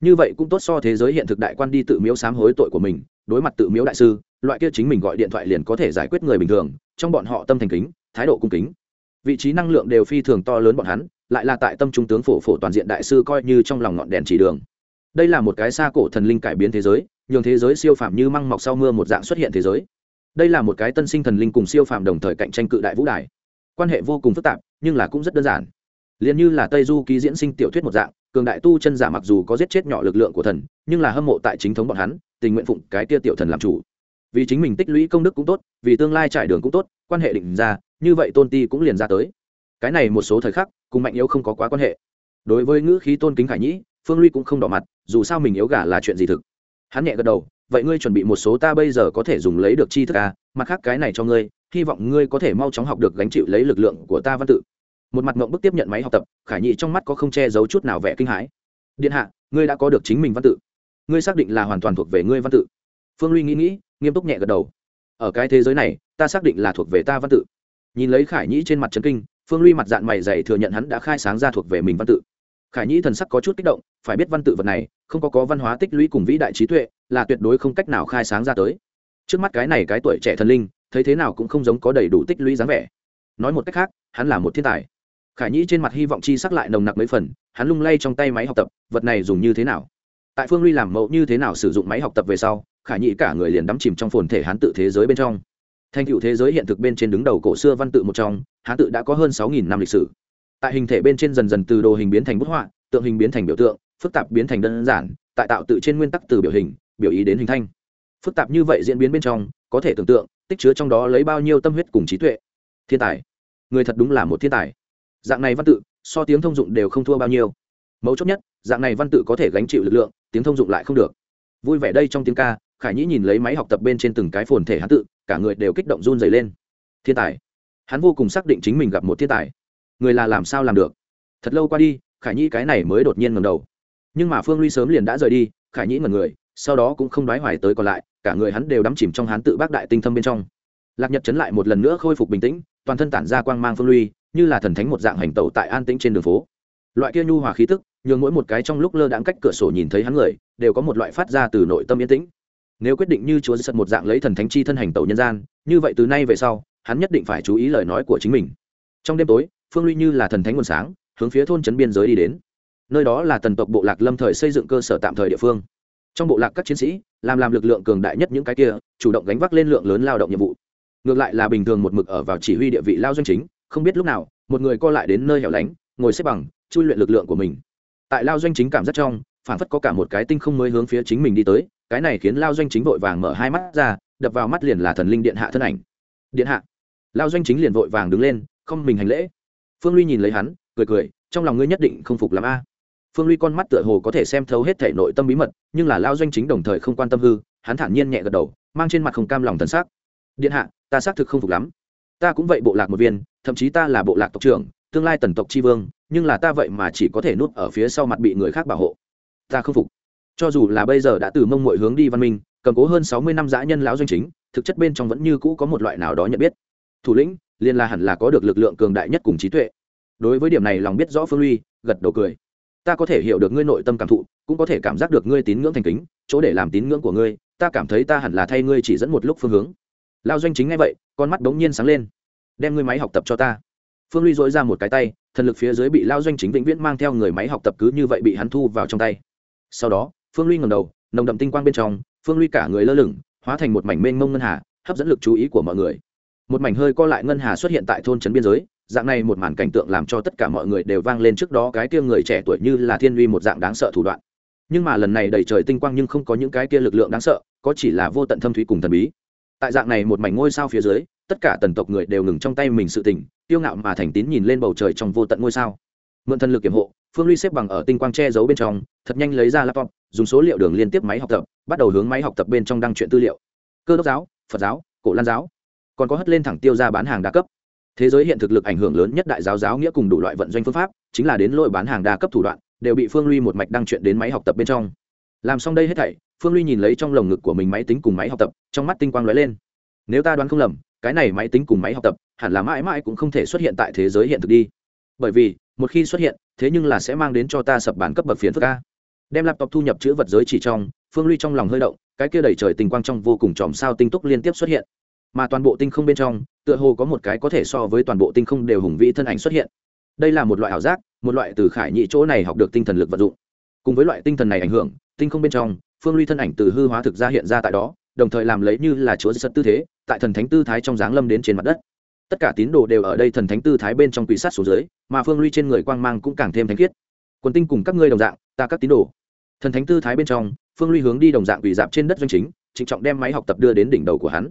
Như vậy cũng tốt so thế giới hiện thực đại quan đi tự miếu sám hối tội của mình, đối mặt tự miếu đại sư loại kia chính mình gọi điện thoại liền có thể giải quyết người bình thường, trong bọn họ tâm thành kính, thái độ cung kính. Vị trí năng lượng đều phi thường to lớn bọn hắn, lại là tại tâm trung tướng phổ phổ toàn diện đại sư coi như trong lòng ngọn đèn chỉ đường. Đây là một cái xa cổ thần linh cải biến thế giới, nhường thế giới siêu phạm như măng mọc sau mưa một dạng xuất hiện thế giới. Đây là một cái tân sinh thần linh cùng siêu phạm đồng thời cạnh tranh cự đại vũ đài. Quan hệ vô cùng phức tạp, nhưng là cũng rất đơn giản. Liền như là tây du ký diễn sinh tiểu thuyết một dạng, cường đại tu chân giả mặc dù có giết chết nhỏ lực lượng của thần, nhưng là hâm mộ tại chính thống bọn hắn, tình nguyện phụng cái tia tiểu thần làm chủ vì chính mình tích lũy công đức cũng tốt vì tương lai trải đường cũng tốt quan hệ định ra như vậy tôn ti cũng liền ra tới. Cái này một số thời khắc cùng mạnh yếu không có quá quan hệ. Đối với ngữ khí tôn kính khải nhĩ phương ly cũng không đỏ mặt dù sao mình yếu gà là chuyện gì thực. Hắn nhẹ gật đầu vậy ngươi chuẩn bị một số ta bây giờ có thể dùng lấy được chi thức à, mặt khác cái này cho ngươi hy vọng ngươi có thể mau chóng học được gánh chịu lấy lực lượng của ta văn tự. Một mặt mộng bức tiếp nhận máy học tập khải nhị trong mắt có không che giấu chút nào vẻ kinh hãi. Điện hạ ngươi đã có được chính mình văn tự. Ngươi xác định là hoàn toàn thuộc về ngươi văn tự. Phương ly nghĩ nghĩ nghiêm túc nhẹ gật đầu. Ở cái thế giới này, ta xác định là thuộc về ta văn tự. Nhìn lấy khải nhĩ trên mặt trấn kinh, phương ly mặt dạng mày dày thừa nhận hắn đã khai sáng ra thuộc về mình văn tự. Khải nhĩ thần sắc có chút kích động, phải biết văn tự vật này, không có có văn hóa tích lũy cùng vĩ đại trí tuệ, là tuyệt đối không cách nào khai sáng ra tới. Trước mắt cái này cái tuổi trẻ thần linh, thấy thế nào cũng không giống có đầy đủ tích lũy dáng vẻ. Nói một cách khác, hắn là một thiên tài. Khải nhĩ trên mặt hy vọng chi sắc lại nồng nặc mấy phần, hắn lung lay trong tay máy học tập, vật này dùng như thế nào? Tại phương ly làm mẫu như thế nào sử dụng máy học tập về sau khải nhĩ cả người liền đắm chìm trong phồn thể hán tự thế giới bên trong. Thành cựu thế giới hiện thực bên trên đứng đầu cổ xưa văn tự một trong, hán tự đã có hơn sáu nghìn năm lịch sử. Tại hình thể bên trên dần dần từ đồ hình biến thành bút họa, tượng hình biến thành biểu tượng, phức tạp biến thành đơn giản, tại tạo tự trên nguyên tắc từ biểu hình, biểu ý đến hình thanh. Phức tạp như vậy diễn biến bên trong, có thể tưởng tượng, tích chứa trong đó lấy bao nhiêu tâm huyết cùng trí tuệ. Thiên tài. Người thật đúng là một thiên tài. Dạng này văn tự, so tiếng thông dụng đều không thua bao nhiêu. Mấu chốt nhất, dạng này văn tự có thể gánh chịu lực lượng, tiếng thông dụng lại không được. Vui vẻ đây trong tiếng ca khải nhĩ nhìn lấy máy học tập bên trên từng cái phồn thể hắn tự, cả người đều kích động run dày lên. Thiên tài. Hắn vô cùng xác định chính mình gặp một thiên tài. Người là làm sao làm được? Thật lâu qua đi, khải nhĩ cái này mới đột nhiên ngầm đầu. Nhưng mà phương ly sớm liền đã rời đi, khải nhĩ ngần người, sau đó cũng không đoái hoài tới còn lại, cả người hắn đều đắm chìm trong hắn tự bác đại tinh thâm bên trong. Lạc nhật chấn lại một lần nữa khôi phục bình tĩnh, toàn thân tản ra quang mang phương ly, như là thần thánh một dạng hành tẩu tại an tĩnh trên đường phố. Loại kia nhu hòa khí tức, nhường mỗi một cái trong lúc lơ đãng cách cửa sổ nhìn thấy hắn người, đều có một loại phát ra từ nội tâm yên tĩnh nếu quyết định như chúa giật một dạng lấy thần thánh chi thân hành tẩu nhân gian, như vậy từ nay về sau, hắn nhất định phải chú ý lời nói của chính mình. Trong đêm tối, phương ly như là thần thánh nguồn sáng, hướng phía thôn trấn biên giới đi đến. Nơi đó là tần tộc bộ lạc lâm thời xây dựng cơ sở tạm thời địa phương. Trong bộ lạc các chiến sĩ, làm làm lực lượng cường đại nhất những cái kia, chủ động gánh vác lên lượng lớn lao động nhiệm vụ. Ngược lại là bình thường một mực ở vào chỉ huy địa vị lao doanh chính, không biết lúc nào, một người co lại đến nơi hẻo lánh, ngồi xếp bằng, chui luyện lực lượng của mình. Tại lao doanh chính cảm giác trong, phản phất có cả một cái tinh không mới hướng phía chính mình đi tới cái này khiến lao doanh chính vội vàng mở hai mắt ra, đập vào mắt liền là thần linh điện hạ thân ảnh. Điện hạ. Lao doanh chính liền vội vàng đứng lên, không mình hành lễ. Phương ly nhìn lấy hắn, cười cười, trong lòng ngươi nhất định không phục làm a. Phương ly con mắt tựa hồ có thể xem thấu hết thể nội tâm bí mật, nhưng là lao doanh chính đồng thời không quan tâm hư, hắn thản nhiên nhẹ gật đầu, mang trên mặt không cam lòng thần sắc. Điện hạ, ta xác thực không phục lắm. Ta cũng vậy bộ lạc một viên, thậm chí ta là bộ lạc tộc trưởng, tương lai tần tộc tri vương, nhưng là ta vậy mà chỉ có thể nuốt ở phía sau mặt bị người khác bảo hộ. Ta không phục cho dù là bây giờ đã từ mông mọi hướng đi văn minh, cầm cố hơn sáu mươi năm giã nhân lão doanh chính, thực chất bên trong vẫn như cũ có một loại nào đó nhận biết. Thủ lĩnh liên la hẳn là có được lực lượng cường đại nhất cùng trí tuệ. Đối với điểm này lòng biết rõ phương uy, gật đầu cười. Ta có thể hiểu được ngươi nội tâm cảm thụ, cũng có thể cảm giác được ngươi tín ngưỡng thành kính, chỗ để làm tín ngưỡng của ngươi, ta cảm thấy ta hẳn là thay ngươi chỉ dẫn một lúc phương hướng. Lao doanh chính ngay vậy, con mắt bỗng nhiên sáng lên. Đem ngươi máy học tập cho ta. Phương ly dội ra một cái tay, thần lực phía dưới bị lao doanh chính vĩnh viễn mang theo người máy học tập cứ như vậy bị hắn thu vào trong tay. Sau đó phương ly ngầm đầu, nồng đậm tinh quang bên trong, phương ly cả người lơ lửng, hóa thành một mảnh mênh mông ngân hà, hấp dẫn lực chú ý của mọi người. Một mảnh hơi co lại ngân hà xuất hiện tại thôn trấn biên giới, dạng này một màn cảnh tượng làm cho tất cả mọi người đều vang lên trước đó cái kia người trẻ tuổi như là thiên uy một dạng đáng sợ thủ đoạn. Nhưng mà lần này đầy trời tinh quang nhưng không có những cái kia lực lượng đáng sợ, có chỉ là vô tận thâm thúy cùng thần bí. Tại dạng này một mảnh ngôi sao phía dưới, tất cả tần tộc người đều ngừng trong tay mình sự tỉnh tiêu ngạo mà thành tín nhìn lên bầu trời trong vô tận ngôi sao. Mượn thần lực kiểm hộ, phương ly xếp bằng ở tinh quang che giấu bên trong, thật nhanh lấy ra laptop dùng số liệu đường liên tiếp máy học tập, bắt đầu hướng máy học tập bên trong đăng chuyện tư liệu. Cơ đốc giáo, phật giáo, cổ lan giáo. Còn có hất lên thẳng tiêu ra bán hàng đa cấp. Thế giới hiện thực lực ảnh hưởng lớn nhất đại giáo giáo nghĩa cùng đủ loại vận doanh phương pháp, chính là đến lỗi bán hàng đa cấp thủ đoạn, đều bị phương ly một mạch đăng chuyện đến máy học tập bên trong. Làm xong đây hết thảy, phương ly nhìn lấy trong lồng ngực của mình máy tính cùng máy học tập, trong mắt tinh quang lóe lên. Nếu ta đoán không lầm, cái này máy tính cùng máy học tập, hẳn là mãi mãi cũng không thể xuất hiện tại thế giới hiện thực đi. Bởi vì, một khi xuất hiện, thế nhưng là sẽ mang đến cho ta sập bản cấp bậc phiền phức a đem laptop thu nhập chữ vật giới chỉ trong, phương ly trong lòng hơi động, cái kia đầy trời tình quang trong vô cùng chòm sao tinh túc liên tiếp xuất hiện. Mà toàn bộ tinh không bên trong, tựa hồ có một cái có thể so với toàn bộ tinh không đều hùng vĩ thân ảnh xuất hiện. Đây là một loại ảo giác, một loại từ khải nhị chỗ này học được tinh thần lực vận dụng. Cùng với loại tinh thần này ảnh hưởng, tinh không bên trong, phương ly thân ảnh từ hư hóa thực ra hiện ra tại đó, đồng thời làm lấy như là chúa giật tư thế, tại thần thánh tư thái trong dáng lâm đến trên mặt đất. Tất cả tín đồ đều ở đây thần thánh tư thái bên trong quỷ sát xuống dưới, mà phương ly trên người quang mang cũng càng thêm thánh khiết. Quần tinh cùng các ngươi đồng dạng, ta các tín đồ thần thánh tư thái bên trong, phương ly hướng đi đồng dạng quỳ dạp trên đất doanh chính, trịnh trọng đem máy học tập đưa đến đỉnh đầu của hắn.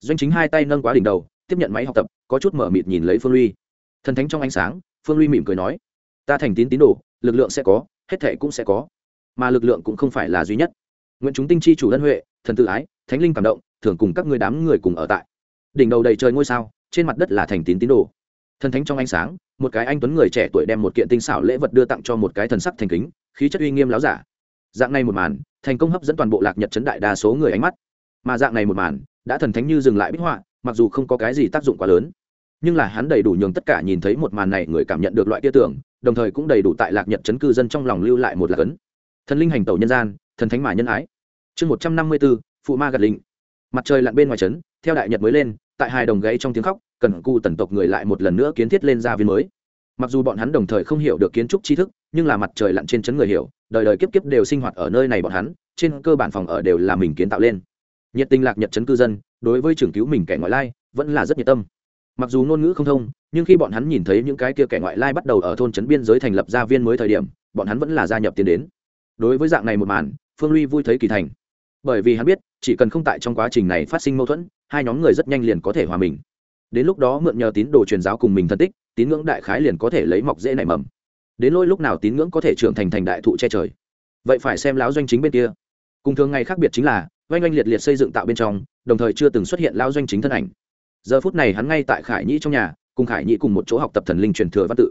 Doanh chính hai tay nâng quá đỉnh đầu, tiếp nhận máy học tập, có chút mở mịt nhìn lấy phương ly thần thánh trong ánh sáng, phương ly mỉm cười nói, ta thành tín tín đồ, lực lượng sẽ có, hết thệ cũng sẽ có, mà lực lượng cũng không phải là duy nhất. Nguyện chúng tinh chi chủ ân huệ, thần tự ái, thánh linh cảm động thường cùng các người đám người cùng ở tại. Đỉnh đầu đầy trời ngôi sao, trên mặt đất là thành tín tín đồ. Thần thánh trong ánh sáng, một cái anh tuấn người trẻ tuổi đem một kiện tinh xảo lễ vật đưa tặng cho một cái thần sắc thành kính, khí chất uy nghiêm láo giả dạng này một màn, thành công hấp dẫn toàn bộ lạc nhật chấn đại đa số người ánh mắt. Mà dạng này một màn, đã thần thánh như dừng lại bích họa, mặc dù không có cái gì tác dụng quá lớn. Nhưng là hắn đầy đủ nhường tất cả nhìn thấy một màn này người cảm nhận được loại tia tưởng, đồng thời cũng đầy đủ tại lạc nhật chấn cư dân trong lòng lưu lại một lạc ấn. Thần linh hành tẩu nhân gian, thần thánh mà nhân ái. Chương một trăm năm mươi bốn, phụ ma gạt linh mặt trời lặn bên ngoài trấn theo đại nhật mới lên, tại hai đồng gãy trong tiếng khóc, cần cu tần tộc người lại một lần nữa kiến thiết lên gia viên mới. Mặc dù bọn hắn đồng thời không hiểu được kiến trúc tri thức nhưng là mặt trời lặn trên chấn người hiểu, đời đời kiếp kiếp đều sinh hoạt ở nơi này bọn hắn, trên cơ bản phòng ở đều là mình kiến tạo lên. Nhiệt tình lạc nhật chấn cư dân, đối với trường cứu mình kẻ ngoại lai, vẫn là rất nhiệt tâm. Mặc dù ngôn ngữ không thông, nhưng khi bọn hắn nhìn thấy những cái kia kẻ ngoại lai bắt đầu ở thôn trấn biên giới thành lập gia viên mới thời điểm, bọn hắn vẫn là gia nhập tiến đến. Đối với dạng này một màn, phương uy vui thấy kỳ thành. Bởi vì hắn biết, chỉ cần không tại trong quá trình này phát sinh mâu thuẫn, hai nhóm người rất nhanh liền có thể hòa mình. Đến lúc đó mượn nhờ tín đồ truyền giáo cùng mình thân tích, tín ngưỡng đại khái liền có thể lấy mọc dễ nảy mầm đến lỗi lúc nào tín ngưỡng có thể trưởng thành thành đại thụ che trời. Vậy phải xem lão doanh chính bên kia. Cùng thường ngày khác biệt chính là, oanh oanh liệt liệt xây dựng tạo bên trong, đồng thời chưa từng xuất hiện lão doanh chính thân ảnh. Giờ phút này hắn ngay tại khải nhĩ trong nhà, cùng khải nhĩ cùng một chỗ học tập thần linh truyền thừa văn tự.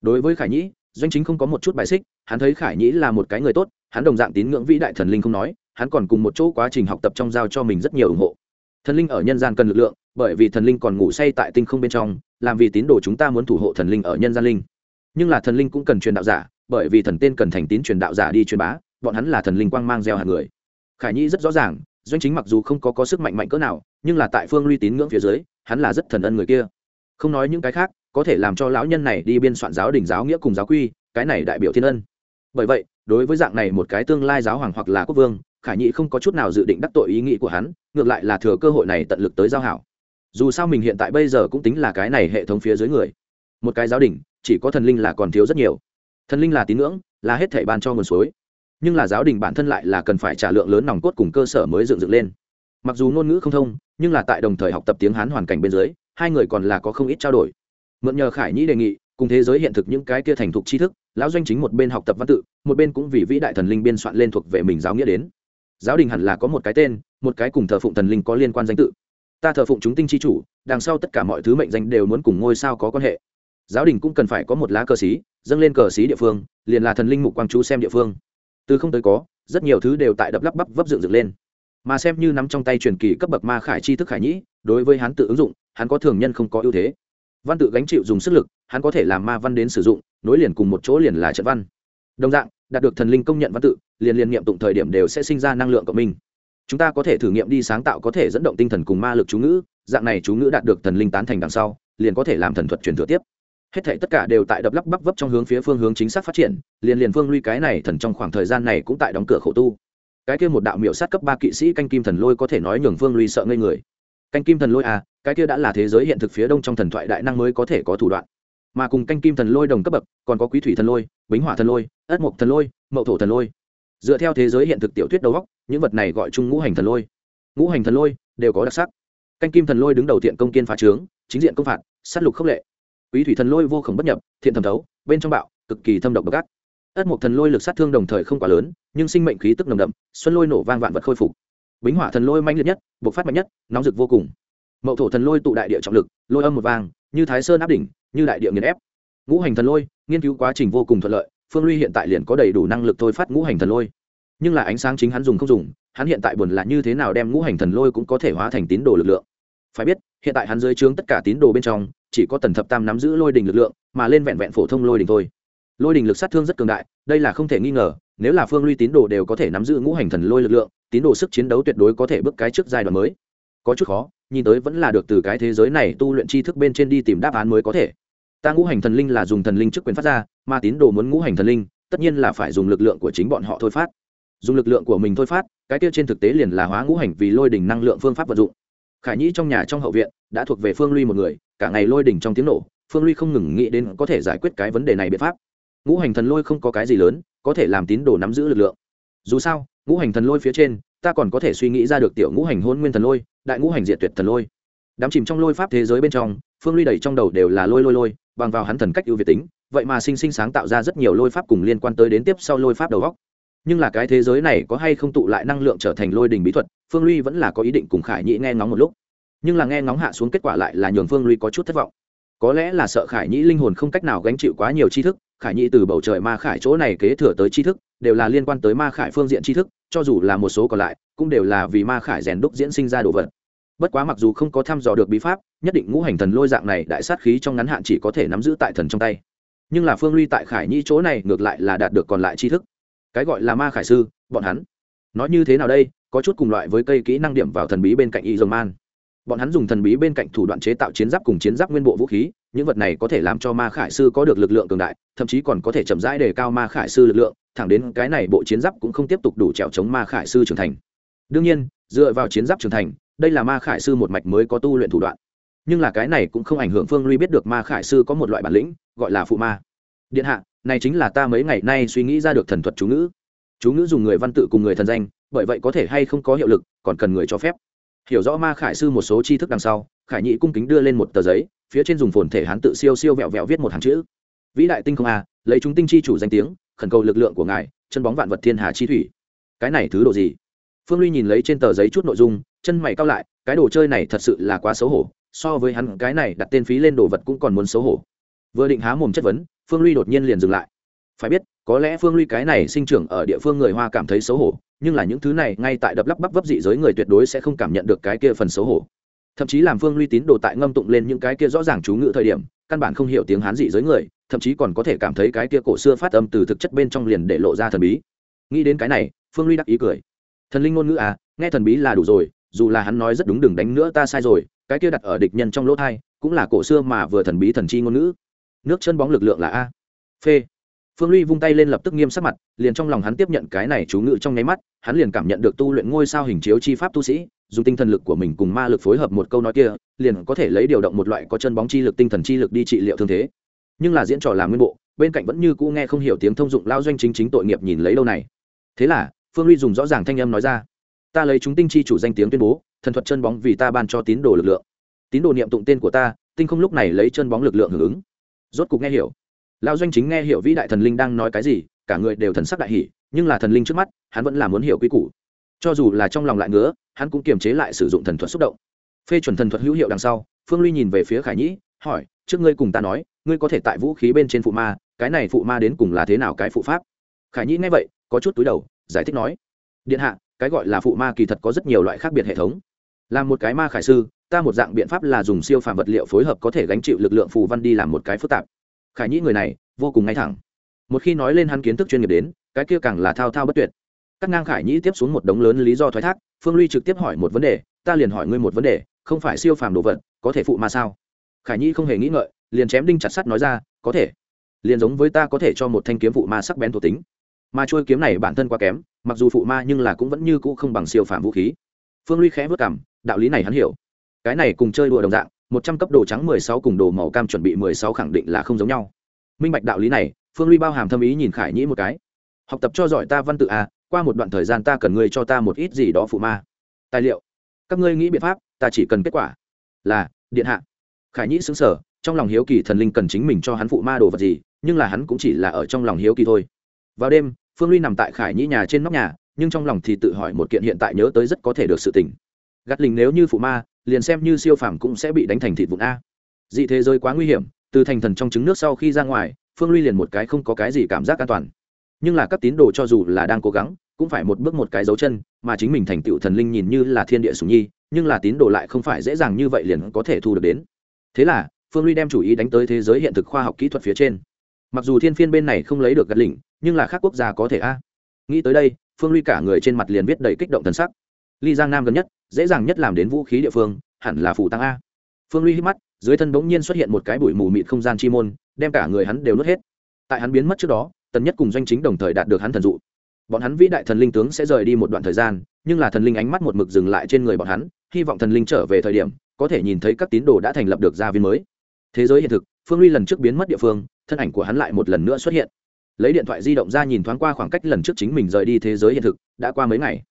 Đối với khải nhĩ, doanh chính không có một chút bài xích, hắn thấy khải nhĩ là một cái người tốt, hắn đồng dạng tín ngưỡng vĩ đại thần linh không nói, hắn còn cùng một chỗ quá trình học tập trong giao cho mình rất nhiều ủng hộ. Thần linh ở nhân gian cần lực lượng, bởi vì thần linh còn ngủ say tại tinh không bên trong, làm vì tín đồ chúng ta muốn thủ hộ thần linh ở nhân gian linh nhưng là thần linh cũng cần truyền đạo giả bởi vì thần tên cần thành tín truyền đạo giả đi truyền bá bọn hắn là thần linh quang mang gieo hạt người. Khải nhi rất rõ ràng doanh chính mặc dù không có, có sức mạnh mạnh cỡ nào nhưng là tại phương luy tín ngưỡng phía dưới hắn là rất thần ân người kia. Không nói những cái khác có thể làm cho lão nhân này đi biên soạn giáo đình giáo nghĩa cùng giáo quy cái này đại biểu thiên ân. Bởi vậy đối với dạng này một cái tương lai giáo hoàng hoặc là quốc vương khải nhị không có chút nào dự định đắc tội ý nghĩ của hắn ngược lại là thừa cơ hội này tận lực tới giao hảo. Dù sao mình hiện tại bây giờ cũng tính là cái này hệ thống phía dưới người. Một cái giáo đình chỉ có thần linh là còn thiếu rất nhiều. Thần linh là tín ngưỡng, là hết thể ban cho nguồn suối. Nhưng là giáo đình bản thân lại là cần phải trả lượng lớn nòng cốt cùng cơ sở mới dựng dựng lên. Mặc dù ngôn ngữ không thông, nhưng là tại đồng thời học tập tiếng hán hoàn cảnh bên dưới, hai người còn là có không ít trao đổi. Mượn nhờ khải nhĩ đề nghị, cùng thế giới hiện thực những cái kia thành thục tri thức, lão doanh chính một bên học tập văn tự, một bên cũng vì vĩ đại thần linh biên soạn lên thuộc về mình giáo nghĩa đến. Giáo đình hẳn là có một cái tên, một cái cùng thờ phụng thần linh có liên quan danh tự. Ta thờ phụng chúng tinh chi chủ, đằng sau tất cả mọi thứ mệnh danh đều muốn cùng ngôi sao có quan hệ giáo đình cũng cần phải có một lá cờ xí, dâng lên cờ xí địa phương, liền là thần linh mục quang chú xem địa phương. Từ không tới có, rất nhiều thứ đều tại đập lắp bắp vấp dựng dựng lên. Mà xem như nắm trong tay truyền kỳ cấp bậc ma khải chi thức khải nhĩ, đối với hắn tự ứng dụng, hắn có thường nhân không có ưu thế. Văn tự gánh chịu dùng sức lực, hắn có thể làm ma văn đến sử dụng, nối liền cùng một chỗ liền là trận văn. Đồng dạng, đạt được thần linh công nhận văn tự, liền liền nghiệm tụng thời điểm đều sẽ sinh ra năng lượng của mình chúng ta có thể thử nghiệm đi sáng tạo có thể dẫn động tinh thần cùng ma lực chú ngữ, dạng này chú ngữ đạt được thần linh tán thành đằng sau, liền có thể làm thần thuật truyền thừa tiếp hết thảy tất cả đều tại đập lắp bắp vấp trong hướng phía phương hướng chính xác phát triển, liền liền phương lui cái này thần trong khoảng thời gian này cũng tại đóng cửa khổ tu. Cái kia một đạo miệu sát cấp ba kỵ sĩ canh kim thần lôi có thể nói nhường phương lui sợ ngây người. Canh kim thần lôi à cái kia đã là thế giới hiện thực phía đông trong thần thoại đại năng mới có thể có thủ đoạn. Mà cùng canh kim thần lôi đồng cấp bậc, còn có quý thủy thần lôi, bính hỏa thần lôi, ất mộc thần lôi, mậu thổ thần lôi. Dựa theo thế giới hiện thực tiểu thuyết đầu góc những vật này gọi chung ngũ hành thần lôi. Ngũ hành thần lôi đều có đặc sắc. Canh kim thần lôi đứng đầu thiện công kiên phá trướng, chính diện công phạt s á t lục khốc lệ quý thủy thần lôi vô khổng bất nhập, thiện thẩm thấu, bên trong bạo, cực kỳ thâm độc độc ác. Ất mộc thần lôi lực sát thương đồng thời không quá lớn, nhưng sinh mệnh khí tức nồng đậm, xuân lôi nổ vang vạn vật khôi phục. Bính hỏa thần lôi manh liệt nhất, bộc phát mạnh nhất, nóng rực vô cùng. Mậu thổ thần lôi tụ đại địa trọng lực, lôi âm một vang như thái sơn áp đỉnh, như đại địa nghiền ép. Ngũ hành thần lôi, nghiên cứu quá trình vô cùng thuận lợi, phương ly hiện tại liền có đầy đủ năng lực thôi phát ngũ hành thần lôi. Nhưng là ánh sáng chính hắn dùng không dùng, hắn hiện tại buồn là như thế nào đem ngũ hành thần lôi cũng có thể hóa thành tín đồ lực lượng. Phải biết, hiện tại hắn dưới trướng tất cả tín đồ bên trong chỉ có tần thập tam nắm giữ lôi đình lực lượng, mà lên vẹn vẹn phổ thông lôi đình thôi. Lôi đình lực sát thương rất cường đại, đây là không thể nghi ngờ, nếu là phương ly tín đồ đều có thể nắm giữ ngũ hành thần lôi lực lượng, tín đồ sức chiến đấu tuyệt đối có thể bước cái trước giai đoạn mới. Có chút khó, nhìn tới vẫn là được từ cái thế giới này tu luyện tri thức bên trên đi tìm đáp án mới có thể. Ta ngũ hành thần linh là dùng thần linh chức quyền phát ra, mà tín đồ muốn ngũ hành thần linh, tất nhiên là phải dùng lực lượng của chính bọn họ thôi phát. Dùng lực lượng của mình thôi phát, cái tiêu trên thực tế liền là hóa ngũ hành vì lôi đỉnh năng lượng phương pháp vận dụng. Khải nhĩ trong nhà trong hậu viện, đã thuộc về phương ly một người cả ngày lôi đỉnh trong tiếng nổ, phương ly không ngừng nghĩ đến có thể giải quyết cái vấn đề này biện pháp. Ngũ hành thần lôi không có cái gì lớn, có thể làm tín đồ nắm giữ lực lượng. Dù sao, ngũ hành thần lôi phía trên, ta còn có thể suy nghĩ ra được tiểu ngũ hành hôn nguyên thần lôi, đại ngũ hành diệt tuyệt thần lôi. Đám chìm trong lôi pháp thế giới bên trong, phương ly đầy trong đầu đều là lôi lôi lôi, bằng vào hắn thần cách ưu việt tính, vậy mà sinh sinh sáng tạo ra rất nhiều lôi pháp cùng liên quan tới đến tiếp sau lôi pháp đầu góc nhưng là cái thế giới này có hay không tụ lại năng lượng trở thành lôi đình bí thuật, phương ly vẫn là có ý định cùng khải nhĩ nghe ngóng một lúc nhưng là nghe ngóng hạ xuống kết quả lại là nhường phương ly có chút thất vọng. Có lẽ là sợ khải nhĩ linh hồn không cách nào gánh chịu quá nhiều tri thức, khải nhĩ từ bầu trời ma khải chỗ này kế thừa tới tri thức, đều là liên quan tới ma khải phương diện tri thức, cho dù là một số còn lại, cũng đều là vì ma khải rèn đúc diễn sinh ra đồ vật. Bất quá mặc dù không có thăm dò được bí pháp, nhất định ngũ hành thần lôi dạng này đại sát khí trong ngắn hạn chỉ có thể nắm giữ tại thần trong tay. Nhưng là phương ly tại khải nhi chỗ này ngược lại là đạt được còn lại tri thức. Cái gọi là ma khải sư, bọn hắn. Nói như thế nào đây, có chút cùng loại với cây kỹ năng điểm vào thần bí bên cạnh y dầu man bọn hắn dùng thần bí bên cạnh thủ đoạn chế tạo chiến giáp cùng chiến giáp nguyên bộ vũ khí, những vật này có thể làm cho ma khải sư có được lực lượng cường đại, thậm chí còn có thể chậm rãi đề cao ma khải sư lực lượng, thẳng đến cái này bộ chiến giáp cũng không tiếp tục đủ trèo chống ma khải sư trưởng thành. Đương nhiên, dựa vào chiến giáp trưởng thành, đây là ma khải sư một mạch mới có tu luyện thủ đoạn. Nhưng là cái này cũng không ảnh hưởng phương ly biết được ma khải sư có một loại bản lĩnh, gọi là phụ ma. Điện hạ, này chính là ta mấy ngày nay suy nghĩ ra được thần thuật chú ngữ. Chú ngữ dùng người văn tự cùng người thần danh, bởi vậy có thể hay không có hiệu lực, còn cần người cho phép hiểu rõ ma khải sư một số tri thức đằng sau, khải nhị cung kính đưa lên một tờ giấy, phía trên dùng phồn thể hán tự siêu siêu vẹo vẹo viết một hàng chữ. Vĩ đại tinh không a, lấy chúng tinh chi chủ danh tiếng, khẩn cầu lực lượng của ngài, chân bóng vạn vật thiên hà chi thủy. Cái này thứ độ gì? Phương ly nhìn lấy trên tờ giấy chút nội dung, chân mày cao lại, cái đồ chơi này thật sự là quá xấu hổ, so với hắn cái này đặt tên phí lên đồ vật cũng còn muốn xấu hổ. Vừa định há mồm chất vấn, phương ly đột nhiên liền dừng lại phải biết, có lẽ phương ly cái này sinh trưởng ở địa phương người hoa cảm thấy xấu hổ, nhưng là những thứ này ngay tại đập lắp bắp vấp dị giới người tuyệt đối sẽ không cảm nhận được cái kia phần xấu hổ. Thậm chí làm phương ly tín đồ tại ngâm tụng lên những cái kia rõ ràng chú ngữ thời điểm, căn bản không hiểu tiếng hán dị giới người, thậm chí còn có thể cảm thấy cái kia cổ xưa phát âm từ thực chất bên trong liền để lộ ra thần bí. Nghĩ đến cái này, phương ly đắc ý cười. Thần linh ngôn ngữ à nghe thần bí là đủ rồi, dù là hắn nói rất đúng đừng đánh nữa ta sai rồi, cái kia đặt ở địch nhân trong lỗ thai, cũng là cổ xưa mà vừa thần bí thần chi ngôn ngữ. Nước chân bóng lực lượng là a. Phê phương Luy vung tay lên lập tức nghiêm sắc mặt, liền trong lòng hắn tiếp nhận cái này chú ngữ trong nháy mắt, hắn liền cảm nhận được tu luyện ngôi sao hình chiếu chi pháp tu sĩ, dùng tinh thần lực của mình cùng ma lực phối hợp một câu nói kia, liền có thể lấy điều động một loại có chân bóng chi lực, tinh thần chi lực đi trị liệu thương thế. Nhưng là diễn trò làm nguyên bộ, bên cạnh vẫn như cũ nghe không hiểu tiếng thông dụng lao doanh chính chính tội nghiệp nhìn lấy lâu này. Thế là, phương ly dùng rõ ràng thanh âm nói ra, ta lấy chúng tinh chi chủ danh tiếng tuyên bố, thần thuật chân bóng vì ta ban cho tín đồ lực lượng. Tín đồ niệm tụng tên của ta, tinh không lúc này lấy chân bóng lực lượng hưởng ứng. Rốt cục nghe hiểu lão doanh chính nghe hiểu vĩ đại thần linh đang nói cái gì, cả người đều thần sắc đại hỷ nhưng là thần linh trước mắt, hắn vẫn là muốn hiểu quy củ. Cho dù là trong lòng lại ngứa, hắn cũng kiềm chế lại sử dụng thần thuật xúc động. Phê chuẩn thần thuật hữu hiệu đằng sau, phương ly nhìn về phía khải nhĩ, hỏi, trước ngươi cùng ta nói, ngươi có thể tại vũ khí bên trên phụ ma, cái này phụ ma đến cùng là thế nào cái phụ pháp? Khải nhĩ nghe vậy, có chút túi đầu, giải thích nói, điện hạ, cái gọi là phụ ma kỳ thật có rất nhiều loại khác biệt hệ thống. Là một cái ma khải sư, ta một dạng biện pháp là dùng siêu phàm vật liệu phối hợp có thể gánh chịu lực lượng phù văn đi làm một cái phức tạp khải nhĩ người này vô cùng ngay thẳng. Một khi nói lên hắn kiến thức chuyên nghiệp đến, cái kia càng là thao thao bất tuyệt. Cắt ngang khải nhĩ tiếp xuống một đống lớn lý do thoái thác, phương ly trực tiếp hỏi một vấn đề, ta liền hỏi ngươi một vấn đề, không phải siêu phàm đồ vật, có thể phụ ma sao? Khải nhĩ không hề nghĩ ngợi, liền chém đinh chặt sắt nói ra, có thể. Liền giống với ta có thể cho một thanh kiếm phụ ma sắc bén thuộc tính. Mà trôi kiếm này bản thân quá kém, mặc dù phụ ma nhưng là cũng vẫn như cũ không bằng siêu phàm vũ khí. Phương ly khẽ vất cảm đạo lý này hắn hiểu. Cái này cùng chơi đùa đồng dạng một trăm cấp đồ trắng, mười sáu cùng đồ màu cam chuẩn bị mười sáu khẳng định là không giống nhau. Minh bạch đạo lý này, phương ly bao hàm thâm ý nhìn khải nhĩ một cái. Học tập cho giỏi ta văn tự à qua một đoạn thời gian ta cần ngươi cho ta một ít gì đó phụ ma. Tài liệu. Các ngươi nghĩ biện pháp, ta chỉ cần kết quả. Là, điện hạ. Khải nhĩ xứng sở trong lòng hiếu kỳ thần linh cần chính mình cho hắn phụ ma đồ vật gì, nhưng là hắn cũng chỉ là ở trong lòng hiếu kỳ thôi. Vào đêm, phương ly nằm tại khải nhĩ nhà trên nóc nhà, nhưng trong lòng thì tự hỏi một kiện hiện tại nhớ tới rất có thể được sự tỉnh gắt lình nếu như phụ ma liền xem như siêu phàm cũng sẽ bị đánh thành thịt vụn a. Dị thế giới quá nguy hiểm, từ thành thần trong trứng nước sau khi ra ngoài, phương ly liền một cái không có cái gì cảm giác an toàn. Nhưng là các tín đồ cho dù là đang cố gắng, cũng phải một bước một cái dấu chân, mà chính mình thành tựu thần linh nhìn như là thiên địa sùng nhi, nhưng là tín đồ lại không phải dễ dàng như vậy liền có thể thu được đến. Thế là, phương ly đem chủ ý đánh tới thế giới hiện thực khoa học kỹ thuật phía trên. Mặc dù thiên phiên bên này không lấy được gật lỉnh, nhưng là khác quốc gia có thể a. Nghĩ tới đây, phương ly cả người trên mặt liền viết đầy kích động thần sắc. Ly giang nam gần nhất dễ dàng nhất làm đến vũ khí địa phương, hẳn là phủ tăng a. Phương ly hít mắt, dưới thân bỗng nhiên xuất hiện một cái bụi mù mịt không gian chi môn, đem cả người hắn đều nuốt hết. Tại hắn biến mất trước đó, tần nhất cùng doanh chính đồng thời đạt được hắn thần dụ. Bọn hắn vĩ đại thần linh tướng sẽ rời đi một đoạn thời gian, nhưng là thần linh ánh mắt một mực dừng lại trên người bọn hắn, hy vọng thần linh trở về thời điểm, có thể nhìn thấy các tín đồ đã thành lập được gia viên mới. Thế giới hiện thực, phương ly lần trước biến mất địa phương, thân ảnh của hắn lại một lần nữa xuất hiện. Lấy điện thoại di động ra nhìn thoáng qua khoảng cách lần trước chính mình rời đi thế giới hiện thực, đã qua mấy ngày.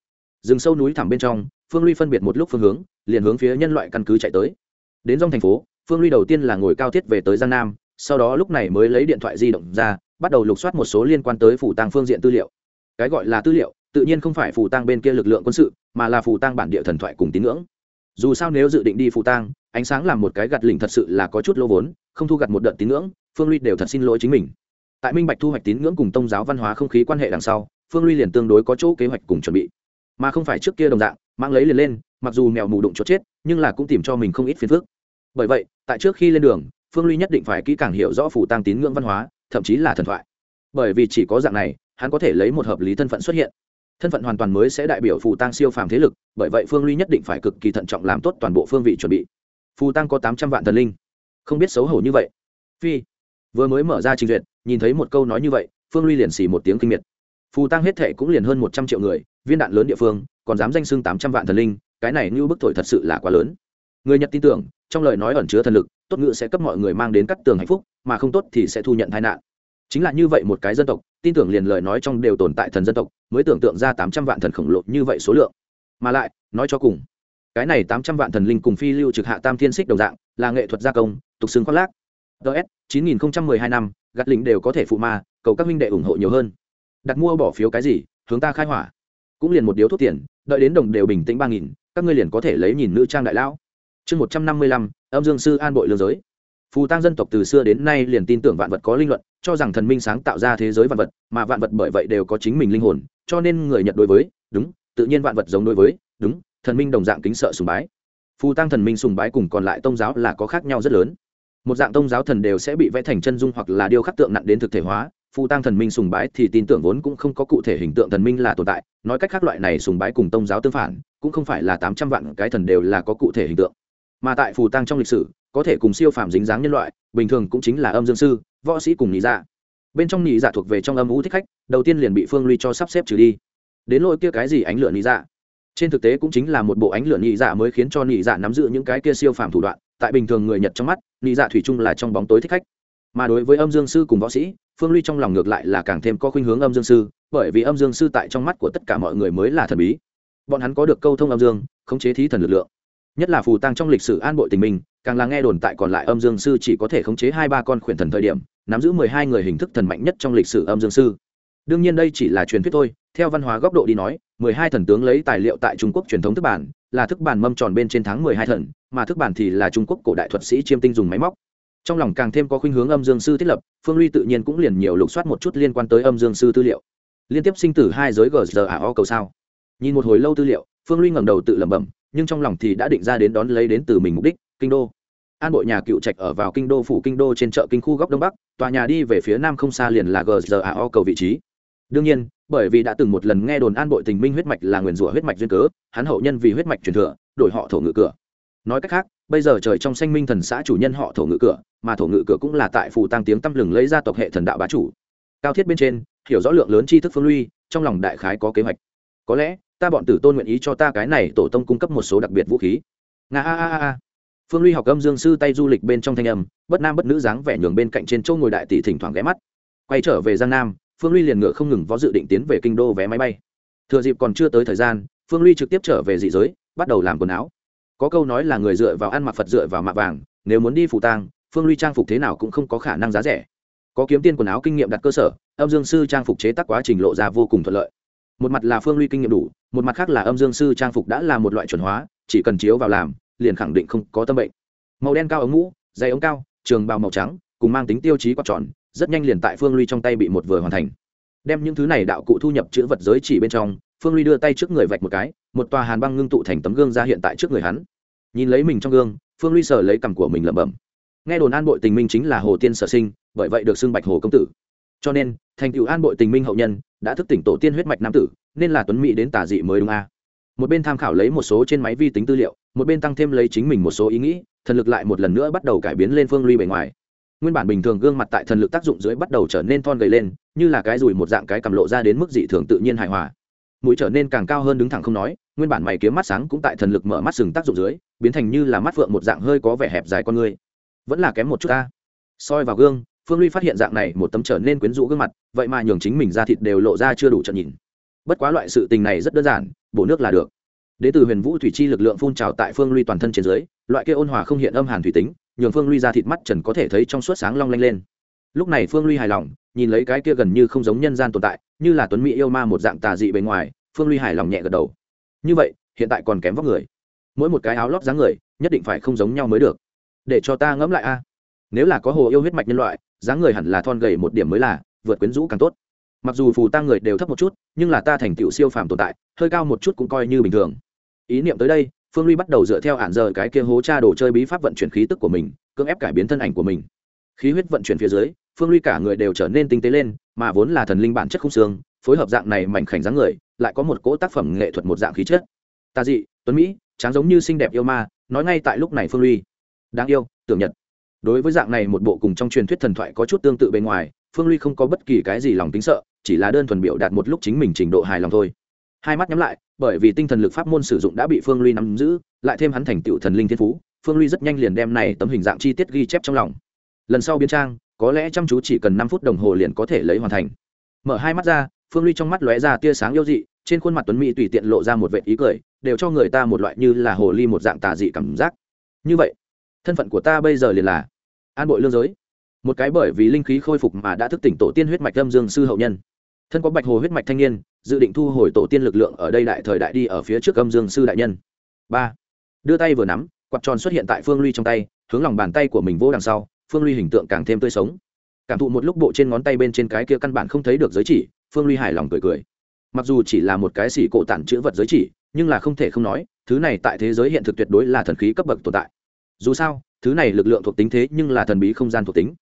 Rừng sâu núi thẳm bên trong phương ly phân biệt một lúc phương hướng, liền hướng phía nhân loại căn cứ chạy tới. Đến trong thành phố, phương ly đầu tiên là ngồi cao thiết về tới giang nam, sau đó lúc này mới lấy điện thoại di động ra, bắt đầu lục soát một số liên quan tới phủ tăng phương diện tư liệu. Cái gọi là tư liệu, tự nhiên không phải phủ tăng bên kia lực lượng quân sự, mà là phủ tăng bản địa thần thoại cùng tín ngưỡng. Dù sao nếu dự định đi phủ tăng ánh sáng làm một cái gặt lỉnh thật sự là có chút lô vốn, không thu gặt một đợt tín ngưỡng, phương ly đều thật xin lỗi chính mình. Tại minh bạch thu hoạch tín ngưỡng cùng tôn giáo văn hóa không khí quan hệ đằng sau, phương ly liền tương đối có chỗ kế hoạch cùng chuẩn bị. Mà không phải trước kia đồng dạng mang lấy liền lên, mặc dù mèo mù đụng chốt chết, nhưng là cũng tìm cho mình không ít phiền phức. Bởi vậy, tại trước khi lên đường, phương ly nhất định phải kỹ càng hiểu rõ phủ tăng tín ngưỡng văn hóa, thậm chí là thần thoại. Bởi vì chỉ có dạng này, hắn có thể lấy một hợp lý thân phận xuất hiện. Thân phận hoàn toàn mới sẽ đại biểu phù tăng siêu phàm thế lực, bởi vậy phương ly nhất định phải cực kỳ thận trọng làm tốt toàn bộ phương vị chuẩn bị. Phù tăng có tám trăm vạn thần linh. Không biết xấu hổ như vậy. Phi, vừa mới mở ra trình duyệt, nhìn thấy một câu nói như vậy, phương ly liền xì một tiếng kinh miệt phù tăng hết thệ cũng liền hơn một trăm triệu người, viên đạn lớn địa phương, còn dám danh xưng tám trăm vạn thần linh, cái này như bức thổi thật sự là quá lớn. Người nhật tin tưởng, trong lời nói ẩn chứa thần lực, tốt ngữ sẽ cấp mọi người mang đến cắt tường hạnh phúc, mà không tốt thì sẽ thu nhận tai nạn. Chính là như vậy một cái dân tộc, tin tưởng liền lời nói trong đều tồn tại thần dân tộc, mới tưởng tượng ra tám trăm vạn thần khổng lồ như vậy số lượng. Mà lại, nói cho cùng, cái này tám trăm vạn thần linh cùng phi lưu trực hạ tam thiên xích đồng dạng, là nghệ thuật gia công, tục xương khoác lác. Ts chín nghìn hai năm, gạt lính đều có thể phụ ma, cầu các minh đệ ủng hộ nhiều hơn đặt mua bỏ phiếu cái gì, hướng ta khai hỏa. Cũng liền một điếu thuốc tiền, đợi đến đồng đều bình tĩnh ba nghìn, các ngươi liền có thể lấy nhìn nữ trang đại lão. Chương một trăm năm mươi lăm, âm dương sư an bội lương giới. Phù tăng dân tộc từ xưa đến nay liền tin tưởng vạn vật có linh luận, cho rằng thần minh sáng tạo ra thế giới vạn vật, mà vạn vật bởi vậy đều có chính mình linh hồn, cho nên người nhật đối với, đúng, tự nhiên vạn vật giống đối với, đúng, thần minh đồng dạng kính sợ sùng bái. Phù tăng thần minh sùng bái cùng còn lại tôn giáo là có khác nhau rất lớn. Một dạng tôn giáo thần đều sẽ bị vẽ thành chân dung hoặc là điêu khắc tượng nặng đến thực thể hóa phù tăng thần minh sùng bái thì tin tưởng vốn cũng không có cụ thể hình tượng thần minh là tồn tại. Nói cách khác loại này sùng bái cùng tôn giáo tương phản, cũng không phải là tám trăm vạn cái thần đều là có cụ thể hình tượng. Mà tại phù tăng trong lịch sử, có thể cùng siêu phàm dính dáng nhân loại, bình thường cũng chính là âm dương sư, võ sĩ cùng nhị dạ. Bên trong nhị dạ thuộc về trong âm u thích khách, đầu tiên liền bị phương ly cho sắp xếp trừ đi. Đến lỗi kia cái gì ánh lửa nhị dạ? Trên thực tế cũng chính là một bộ ánh lửa nhị dạ mới khiến cho nhị dạ nắm giữ những cái kia siêu phàm thủ đoạn. Tại bình thường người nhật trong mắt, nhị dạ thủy chung là trong bóng tối thích khách. Mà đối với âm dương sư cùng võ sĩ phương ly trong lòng ngược lại là càng thêm có khuynh hướng âm dương sư, bởi vì âm dương sư tại trong mắt của tất cả mọi người mới là thần bí. Bọn hắn có được câu thông âm dương, khống chế thí thần lực lượng. Nhất là phù tăng trong lịch sử an bội tình mình, càng là nghe đồn tại còn lại âm dương sư chỉ có thể khống chế hai ba con khuyển thần thời điểm, nắm giữ mười hai người hình thức thần mạnh nhất trong lịch sử âm dương sư. Đương nhiên đây chỉ là truyền thuyết thôi, theo văn hóa góc độ đi nói, mười hai thần tướng lấy tài liệu tại trung quốc truyền thống thức bản, là thức bản mâm tròn bên trên tháng mười hai thần, mà thức bản thì là trung quốc cổ đại thuật sĩ chiêm tinh dùng máy móc trong lòng càng thêm có khuynh hướng âm dương sư thiết lập, phương ly tự nhiên cũng liền nhiều lục soát một chút liên quan tới âm dương sư tư liệu. Liên tiếp sinh tử hai giới gzao cầu sao? Nhìn một hồi lâu tư liệu, phương ly ngẩng đầu tự lẩm bẩm, nhưng trong lòng thì đã định ra đến đón lấy đến từ mình mục đích, kinh đô. An bội nhà cựu trạch ở vào kinh đô phủ kinh đô trên chợ kinh khu góc đông bắc, tòa nhà đi về phía nam không xa liền là gzao cầu vị trí. Đương nhiên, bởi vì đã từng một lần nghe đồn an bội tình minh huyết mạch là nguyền rủa huyết mạch duyên cớ, hắn hậu nhân vì huyết mạch truyền thừa, đổi họ thổ ngự cửa. Nói cách khác bây giờ trời trong xanh minh thần xã chủ nhân họ thổ ngự cửa, mà thổ ngự cửa cũng là tại phủ tăng tiếng tăm lừng lấy ra tộc hệ thần đạo bá chủ. Cao thiết bên trên, hiểu rõ lượng lớn tri thức phương luy trong lòng đại khái có kế hoạch. Có lẽ, ta bọn tử tôn nguyện ý cho ta cái này tổ tông cung cấp một số đặc biệt vũ khí. Nga a a a phương ly học âm dương sư tay du lịch bên trong thanh âm, bất nam bất nữ dáng vẻ nhường bên cạnh trên châu ngồi đại tỷ thỉnh thoảng ghé mắt. Quay trở về giang nam, phương ly liền ngựa không ngừng võ dự định tiến về kinh đô vé máy bay. Thừa dịp còn chưa tới thời gian, phương ly trực tiếp trở về dị giới, bắt đầu làm quần áo có câu nói là người dựa vào ăn mặc phật dựa vào mạ vàng, nếu muốn đi phủ tang, phương ly trang phục thế nào cũng không có khả năng giá rẻ. Có kiếm tiên quần áo kinh nghiệm đặt cơ sở, âm dương sư trang phục chế tác quá trình lộ ra vô cùng thuận lợi. Một mặt là phương ly kinh nghiệm đủ, một mặt khác là âm dương sư trang phục đã là một loại chuẩn hóa, chỉ cần chiếu vào làm, liền khẳng định không có tâm bệnh. Màu đen cao ống mũ, dày ống cao, trường bào màu trắng, cùng mang tính tiêu chí quạt tròn, rất nhanh liền tại phương ly trong tay bị một vừa hoàn thành. Đem những thứ này đạo cụ thu nhập chữ vật giới chỉ bên trong, phương ly đưa tay trước người vạch một cái, một tòa hàn băng ngưng tụ thành tấm gương ra hiện tại trước người hắn nhìn lấy mình trong gương, phương ly sờ lấy cằm của mình lẩm bẩm. Nghe đồn an bội tình minh chính là hồ tiên sở sinh, bởi vậy được xưng bạch hồ công tử. Cho nên, thành cựu an bội tình minh hậu nhân đã thức tỉnh tổ tiên huyết mạch nam tử, nên là tuấn mỹ đến tả dị mới đúng a. Một bên tham khảo lấy một số trên máy vi tính tư liệu, một bên tăng thêm lấy chính mình một số ý nghĩ, thần lực lại một lần nữa bắt đầu cải biến lên phương ly bề ngoài. Nguyên bản bình thường gương mặt tại thần lực tác dụng dưới bắt đầu trở nên thon gầy lên, như là cái rùi một dạng cái cầm lộ ra đến mức dị thường tự nhiên hài hòa. Mũi trở nên càng cao hơn đứng thẳng không nói nguyên bản mày kiếm mắt sáng cũng tại thần lực mở mắt sừng tác dụng dưới, biến thành như là mắt phượng một dạng hơi có vẻ hẹp dài con người. Vẫn là kém một chút ta. Soi vào gương, phương ly phát hiện dạng này một tấm trở nên quyến rũ gương mặt, vậy mà nhường chính mình ra thịt đều lộ ra chưa đủ trận nhìn. Bất quá loại sự tình này rất đơn giản, bổ nước là được. Đ ế từ huyền vũ thủy chi lực lượng phun trào tại phương ly toàn thân trên dưới, loại kia ôn hòa không hiện âm hàn thủy tính, nhường phương ly ra thịt mắt trần có thể thấy trong suốt sáng long lanh lên. Lúc này phương ly hài lòng, nhìn lấy cái kia gần như không giống nhân gian tồn tại, như là tuấn mỹ yêu ma một dạng tà dị bề ngoài, phương ly hài lòng nhẹ gật đầu như vậy, hiện tại còn kém vóc người. Mỗi một cái áo lót dáng người, nhất định phải không giống nhau mới được. Để cho ta ngẫm lại a. Nếu là có hồ yêu huyết mạch nhân loại, dáng người hẳn là thon gầy một điểm mới là, vượt quyến rũ càng tốt. Mặc dù phù tăng người đều thấp một chút, nhưng là ta thành tựu siêu phàm tồn tại, hơi cao một chút cũng coi như bình thường. Ý niệm tới đây, phương ly bắt đầu dựa theo hạn giờ cái kia hố cha đồ chơi bí pháp vận chuyển khí tức của mình, cưỡng ép cải biến thân ảnh của mình. Khí huyết vận chuyển phía dưới, phương ly cả người đều trở nên tinh tế lên, mà vốn là thần linh bản chất không xương, phối hợp dạng này mảnh khảnh dáng người lại có một cỗ tác phẩm nghệ thuật một dạng khí chất. Tà dị, tuấn mỹ, tráng giống như xinh đẹp yêu ma, nói ngay tại lúc này phương ly đáng yêu, tưởng nhật. Đối với dạng này một bộ cùng trong truyền thuyết thần thoại có chút tương tự bên ngoài, phương ly không có bất kỳ cái gì lòng tính sợ, chỉ là đơn thuần biểu đạt một lúc chính mình trình độ hài lòng thôi. Hai mắt nhắm lại, bởi vì tinh thần lực pháp môn sử dụng đã bị phương ly nắm giữ, lại thêm hắn thành tựu thần linh thiên phú, phương ly rất nhanh liền đem này tấm hình dạng chi tiết ghi chép trong lòng. Lần sau biến trang, có lẽ chăm chú chỉ cần năm phút đồng hồ liền có thể lấy hoàn thành. Mở hai mắt ra phương ly trong mắt lóe ra tia sáng yêu dị, trên khuôn mặt tuấn mỹ tùy tiện lộ ra một vệ ý cười, đều cho người ta một loại như là hồ ly một dạng tà dị cảm giác. Như vậy, thân phận của ta bây giờ liền là an bội lương giới. Một cái bởi vì linh khí khôi phục mà đã thức tỉnh tổ tiên huyết mạch âm dương sư hậu nhân. Thân có bạch hồ huyết mạch thanh niên, dự định thu hồi tổ tiên lực lượng ở đây đại thời đại đi ở phía trước âm dương sư đại nhân. Ba, đưa tay vừa nắm, quạt tròn xuất hiện tại phương ly trong tay, hướng lòng bàn tay của mình vô đằng sau, phương ly hình tượng càng thêm tươi sống. Cảm thụ một lúc bộ trên ngón tay bên trên cái kia căn bản không thấy được giới chỉ phương ly hài lòng cười cười. Mặc dù chỉ là một cái xỉ cổ tản chữ vật giới chỉ, nhưng là không thể không nói, thứ này tại thế giới hiện thực tuyệt đối là thần khí cấp bậc tồn tại. Dù sao, thứ này lực lượng thuộc tính thế nhưng là thần bí không gian thuộc tính.